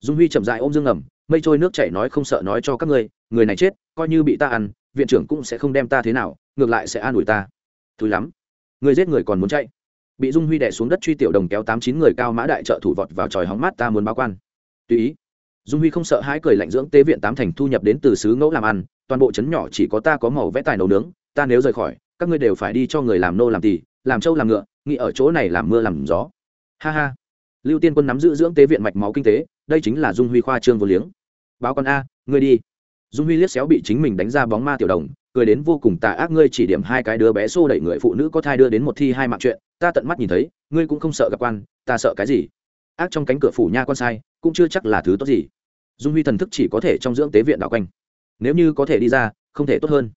Dung huy chậm dại ôm dương ngầm, mây trôi nước chảy nói không sợ nói cho các ngươi, người này chết, coi như bị ta ăn viện trưởng cũng sẽ không đem ta thế nào, ngược lại sẽ an ủi ta. Thúi lắm. Người giết người còn muốn chạy. Bị dung huy đẻ xuống đất truy tiểu đồng kéo tám chín người cao mã đại trợ thủ vọt vào tròi hóng mát ta muốn báo quan. Tùy ý. Dung huy không sợ hãi cười lạnh dưỡng tế viện tám thành thu nhập đến từ xứ ngẫu làm ăn, toàn bộ trấn nhỏ chỉ có ta có màu vẽ tài nấu nướng, ta nếu rời khỏi, các ngươi đều phải đi cho người làm nô làm tỳ, làm trâu làm ngựa, nghĩ ở chỗ này làm mưa làm gió. Ha ha. Lưu tiên quân nắm giữ dưỡng tế viện mạch máu kinh tế, đây chính là dung huy khoa trương vô liếng. Báo con a, ngươi đi dung huy liếc xéo bị chính mình đánh ra bóng ma tiểu đồng, cười đến vô cùng tà ác, ngươi chỉ điểm hai cái đứa bé xô đẩy người phụ nữ có thai đưa đến một thi hai mạng chuyện, ta tận mắt nhìn thấy, ngươi cũng không sợ gặp quan, ta sợ cái gì? Ác trong cánh cửa phủ nha quan sai, cũng chưa chắc là thứ tốt gì. Dung huy thần thức chỉ có thể trong dưỡng tế viện đảo quanh. Nếu như có thể đi ra, không thể tốt hơn.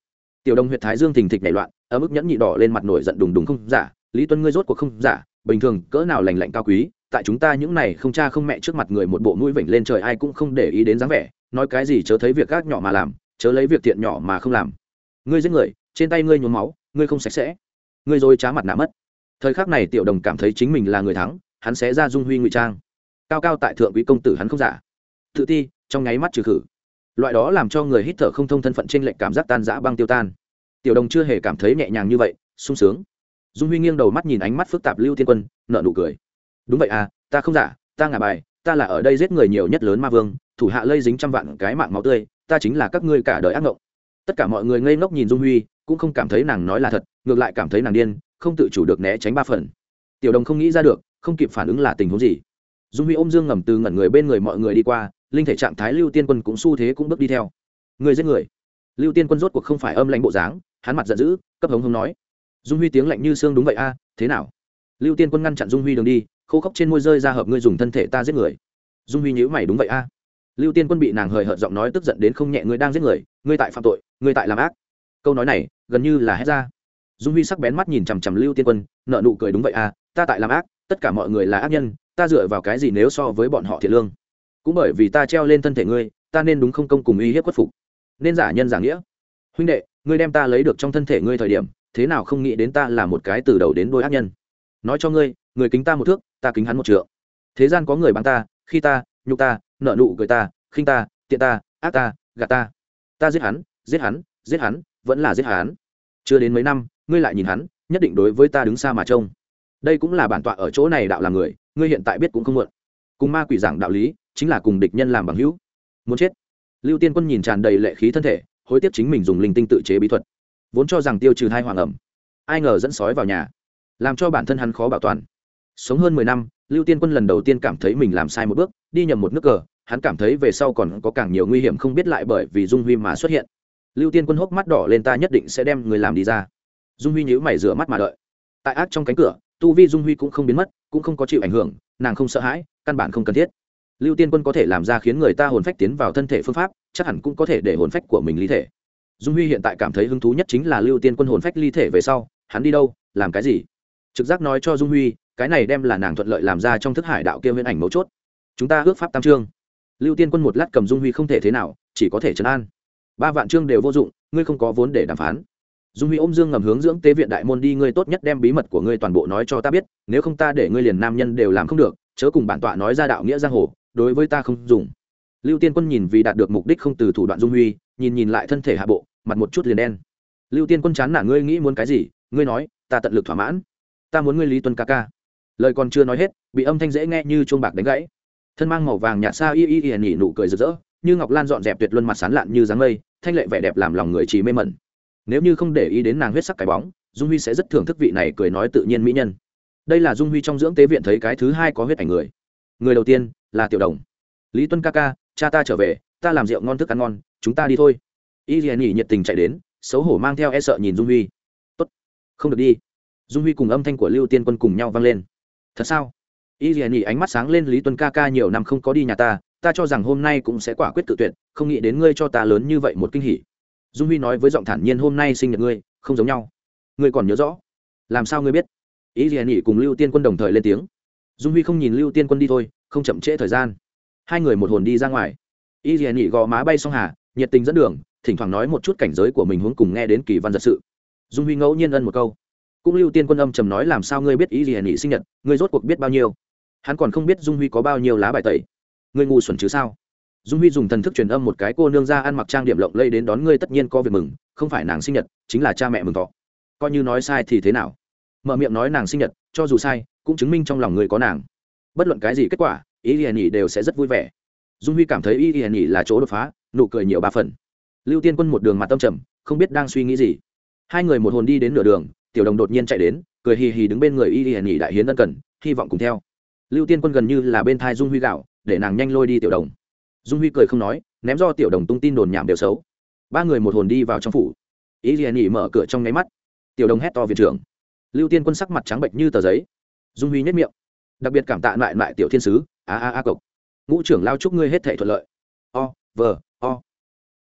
Tiểu đồng huyện thái dương thình thịch nảy loạn ở mức nhẫn nhị đỏ lên mặt nổi giận đùng đùng không giả, lý tuân ngươi rốt cuộc không giả, bình thường cỡ nào lành lạnh cao quý, tại chúng ta những này không cha không mẹ trước mặt người một bộ mũi vểnh lên trời ai cũng không để ý đến dáng vẻ nói cái gì chớ thấy việc gác nhỏ mà làm, chớ lấy việc thiện nhỏ mà không làm. Ngươi giết người, trên tay ngươi nhuốm máu, ngươi không sạch sẽ. Ngươi rồi trá mặt nạ mất. Thời khắc này tiểu đồng cảm thấy chính mình là người thắng, hắn sẽ ra dung huy ngụy trang. Cao cao tại thượng quý công tử hắn không giả. Tự ti, trong nháy mắt trừ khử. Loại đó làm cho người hít thở không thông thân phận trên lệnh cảm giác tan rã băng tiêu tan. Tiểu đồng chưa hề cảm thấy nhẹ nhàng như vậy, sung sướng. Dung huy nghiêng đầu mắt nhìn ánh mắt phức tạp lưu tiên quân nợ nụ cười. Đúng vậy à ta không giả, ta ngả bài ta là ở đây giết người nhiều nhất lớn ma vương, thủ hạ lây dính trăm vạn cái mạng máu tươi, ta chính là các ngươi cả đời ác ngộng. Tất cả mọi người ngây ngốc nhìn dung huy, cũng không cảm thấy nàng nói là thật, ngược lại cảm thấy nàng điên, không tự chủ được né tránh ba phần. Tiểu đồng không nghĩ ra được, không kịp phản ứng là tình huống gì. Dung huy ôm dương ngầm từ ngẩn người bên người mọi người đi qua, linh thể trạng thái lưu tiên quân cũng xu thế cũng bước đi theo. Người giết người. Lưu tiên quân rốt cuộc không phải âm lãnh bộ dáng, hắn mặt giận dữ, cấp hống hống nói. Dung huy tiếng lạnh như xương đúng vậy a, thế nào? Lưu tiên quân ngăn chặn dung huy đường đi khô khốc trên môi rơi ra hợp ngươi dùng thân thể ta giết người. Dung huy nhữ mày, đúng vậy a. Lưu tiên quân bị nàng hời hợt giọng nói tức giận đến không nhẹ ngươi đang giết người, ngươi tại phạm tội, ngươi tại làm ác. Câu nói này, gần như là hét ra. Dung huy sắc bén mắt nhìn chằm chằm lưu tiên quân, nợ nụ cười đúng vậy a, ta tại làm ác, tất cả mọi người là ác nhân, ta dựa vào cái gì nếu so với bọn họ thiệt lương? Cũng bởi vì ta treo lên thân thể ngươi, ta nên đúng không công cùng uy hiếp khuất phục. Nên giả nhân giả nghĩa. Huynh đệ, ngươi đem ta lấy được trong thân thể ngươi thời điểm, thế nào không nghĩ đến ta là một cái từ đầu đến đôi ác nhân. Nói cho ngươi, người kính ta một thước ta kính hắn một trượng. Thế gian có người bằng ta, khi ta, nhục ta, nợ nụ cười ta, khinh ta, tiện ta, ác ta, gạt ta. Ta giết hắn giết hắn giết hắn, vẫn là giết hắn. Chưa đến mấy năm, ngươi lại nhìn hắn, nhất định đối với ta đứng xa mà trông. Đây cũng là bản tọa ở chỗ này đạo làm người, ngươi hiện tại biết cũng không muộn. Cùng ma quỷ giảng đạo lý, chính là cùng địch nhân làm bằng hữu. Muốn chết. Lưu tiên quân nhìn tràn đầy lệ khí thân thể, hối tiếc chính mình dùng linh tinh tự chế bí thuật. Vốn cho rằng tiêu trừ hai hoàng ẩm. Ai ngờ dẫn sói vào nhà. Làm cho bản thân hắn khó bảo toàn sống hơn mười năm, lưu tiên quân lần đầu tiên cảm thấy mình làm sai một bước, đi nhầm một nước cờ, hắn cảm thấy về sau còn có càng nhiều nguy hiểm không biết lại bởi vì dung huy mà xuất hiện. Lưu tiên quân hốc mắt đỏ lên ta nhất định sẽ đem người làm đi ra. Dung huy nhíu mày rửa mắt mà đợi. Tại ác trong cánh cửa, tu vi dung huy cũng không biến mất, cũng không có chịu ảnh hưởng, nàng không sợ hãi, căn bản không cần thiết. Lưu tiên quân có thể làm ra khiến người ta hồn phách tiến vào thân thể phương pháp, chắc hẳn cũng có thể để hồn phách của mình ly thể. Dung huy hiện tại cảm thấy hứng thú nhất chính là lưu tiên quân hồn phách ly thể về sau, hắn đi đâu, làm cái gì? Trực giác nói cho dung huy cái này đem là nàng thuận lợi làm ra trong thức hải đạo kia viễn ảnh mấu chốt. Chúng ta ước pháp tam trương lưu tiên quân một lát cầm dung huy không thể thế nào, chỉ có thể chấn an. Ba vạn trương đều vô dụng, ngươi không có vốn để đàm phán. Dung huy ôm dương ngầm hướng dưỡng tế viện đại môn đi, ngươi tốt nhất đem bí mật của ngươi toàn bộ nói cho ta biết, nếu không ta để ngươi liền nam nhân đều làm không được, chớ cùng bản tọa nói ra đạo nghĩa giang hồ, đối với ta không dùng. Lưu tiên quân nhìn vì đạt được mục đích không từ thủ đoạn dung huy, nhìn nhìn lại thân thể hạ bộ, mặt một chút liền đen. Lưu tiên quân chán nản, ngươi nghĩ muốn cái gì? Ngươi nói, ta tận lực thỏa mãn. Ta muốn ngươi lý tuân ca ca lời còn chưa nói hết, bị âm thanh dễ nghe như chuông bạc đánh gãy. Thân mang màu vàng nhạt xa y y y nhỉ nụ cười rực rỡ, như ngọc lan dọn dẹp tuyệt luân mặt sán lạn như dáng mây, thanh lệ vẻ đẹp làm lòng người chỉ mê mẩn. Nếu như không để ý đến nàng huyết sắc cái bóng, dung huy sẽ rất thưởng thức vị này cười nói tự nhiên mỹ nhân. Đây là dung huy trong dưỡng tế viện thấy cái thứ hai có huyết ảnh người. Người đầu tiên là tiểu đồng. Lý tuân ca ca, cha ta trở về, ta làm rượu ngon thức ăn ngon, chúng ta đi thôi. Y y nhỉ nhiệt tình chạy đến, xấu hổ mang theo e sợ nhìn dung huy. Tốt, không được đi. Dung huy cùng âm thanh của lưu tiên quân cùng nhau vang lên thật sao? Y hiền nhỉ ánh mắt sáng lên, lý tuân ca ca nhiều năm không có đi nhà ta ta cho rằng hôm nay cũng sẽ quả quyết tự tuyệt, không nghĩ đến ngươi cho ta lớn như vậy một kinh hỉ. Dung huy nói với giọng thản nhiên, hôm nay sinh nhật ngươi, không giống nhau. Ngươi còn nhớ rõ. Làm sao ngươi biết? Ý gì nhỉ cùng lưu tiên quân đồng thời lên tiếng. Dung huy không nhìn lưu tiên quân đi thôi, không chậm trễ thời gian. Hai người một hồn đi ra ngoài. Y dì nhị gò má bay xong hà, nhiệt tình dẫn đường, thỉnh thoảng nói một chút cảnh giới của mình hướng cùng nghe đến kỳ văn giật sự. Dung huy ngẫu nhiên ân một câu cũng lưu tiên quân âm trầm nói, làm sao ngươi biết y dì nhị sinh nhật? Ngươi rốt cuộc biết bao nhiêu? Hắn còn không biết dung huy có bao nhiêu lá bài tẩy. Ngươi ngu xuẩn chứ sao? Dung huy dùng thần thức truyền âm một cái, cô nương ra ăn mặc trang điểm lộng lây đến đón ngươi tất nhiên có việc mừng, không phải nàng sinh nhật, chính là cha mẹ mừng thọ. Coi như nói sai thì thế nào? Mở miệng nói nàng sinh nhật, cho dù sai, cũng chứng minh trong lòng người có nàng. Bất luận cái gì kết quả, ý hiền nhỉ đều sẽ rất vui vẻ. Dung huy cảm thấy ý hiền nhỉ là chỗ đột phá, nụ cười nhiều ba phần. Lưu tiên quân một đường mặt tâm trầm, không biết đang suy nghĩ gì. Hai người một hồn đi đến nửa đường tiểu đồng đột nhiên chạy đến, cười hì hì đứng bên người y hiền nhị đại hiến ân cần, hy vọng cùng theo. Lưu tiên quân gần như là bên thai dung huy gạo, để nàng nhanh lôi đi tiểu đồng. Dung huy cười không nói, ném do tiểu đồng tung tin đồn nhảm đều xấu. Ba người một hồn đi vào trong phủ. Y liền nhị mở cửa trong nháy mắt. Tiểu đồng hét to viện trưởng. Lưu tiên quân sắc mặt trắng bệnh như tờ giấy. Dung huy nhất miệng. Đặc biệt cảm tạ lại lại tiểu thiên sứ. A a a cộc. Ngũ trưởng lao chúc ngươi hết thể thuận lợi. O, v, o.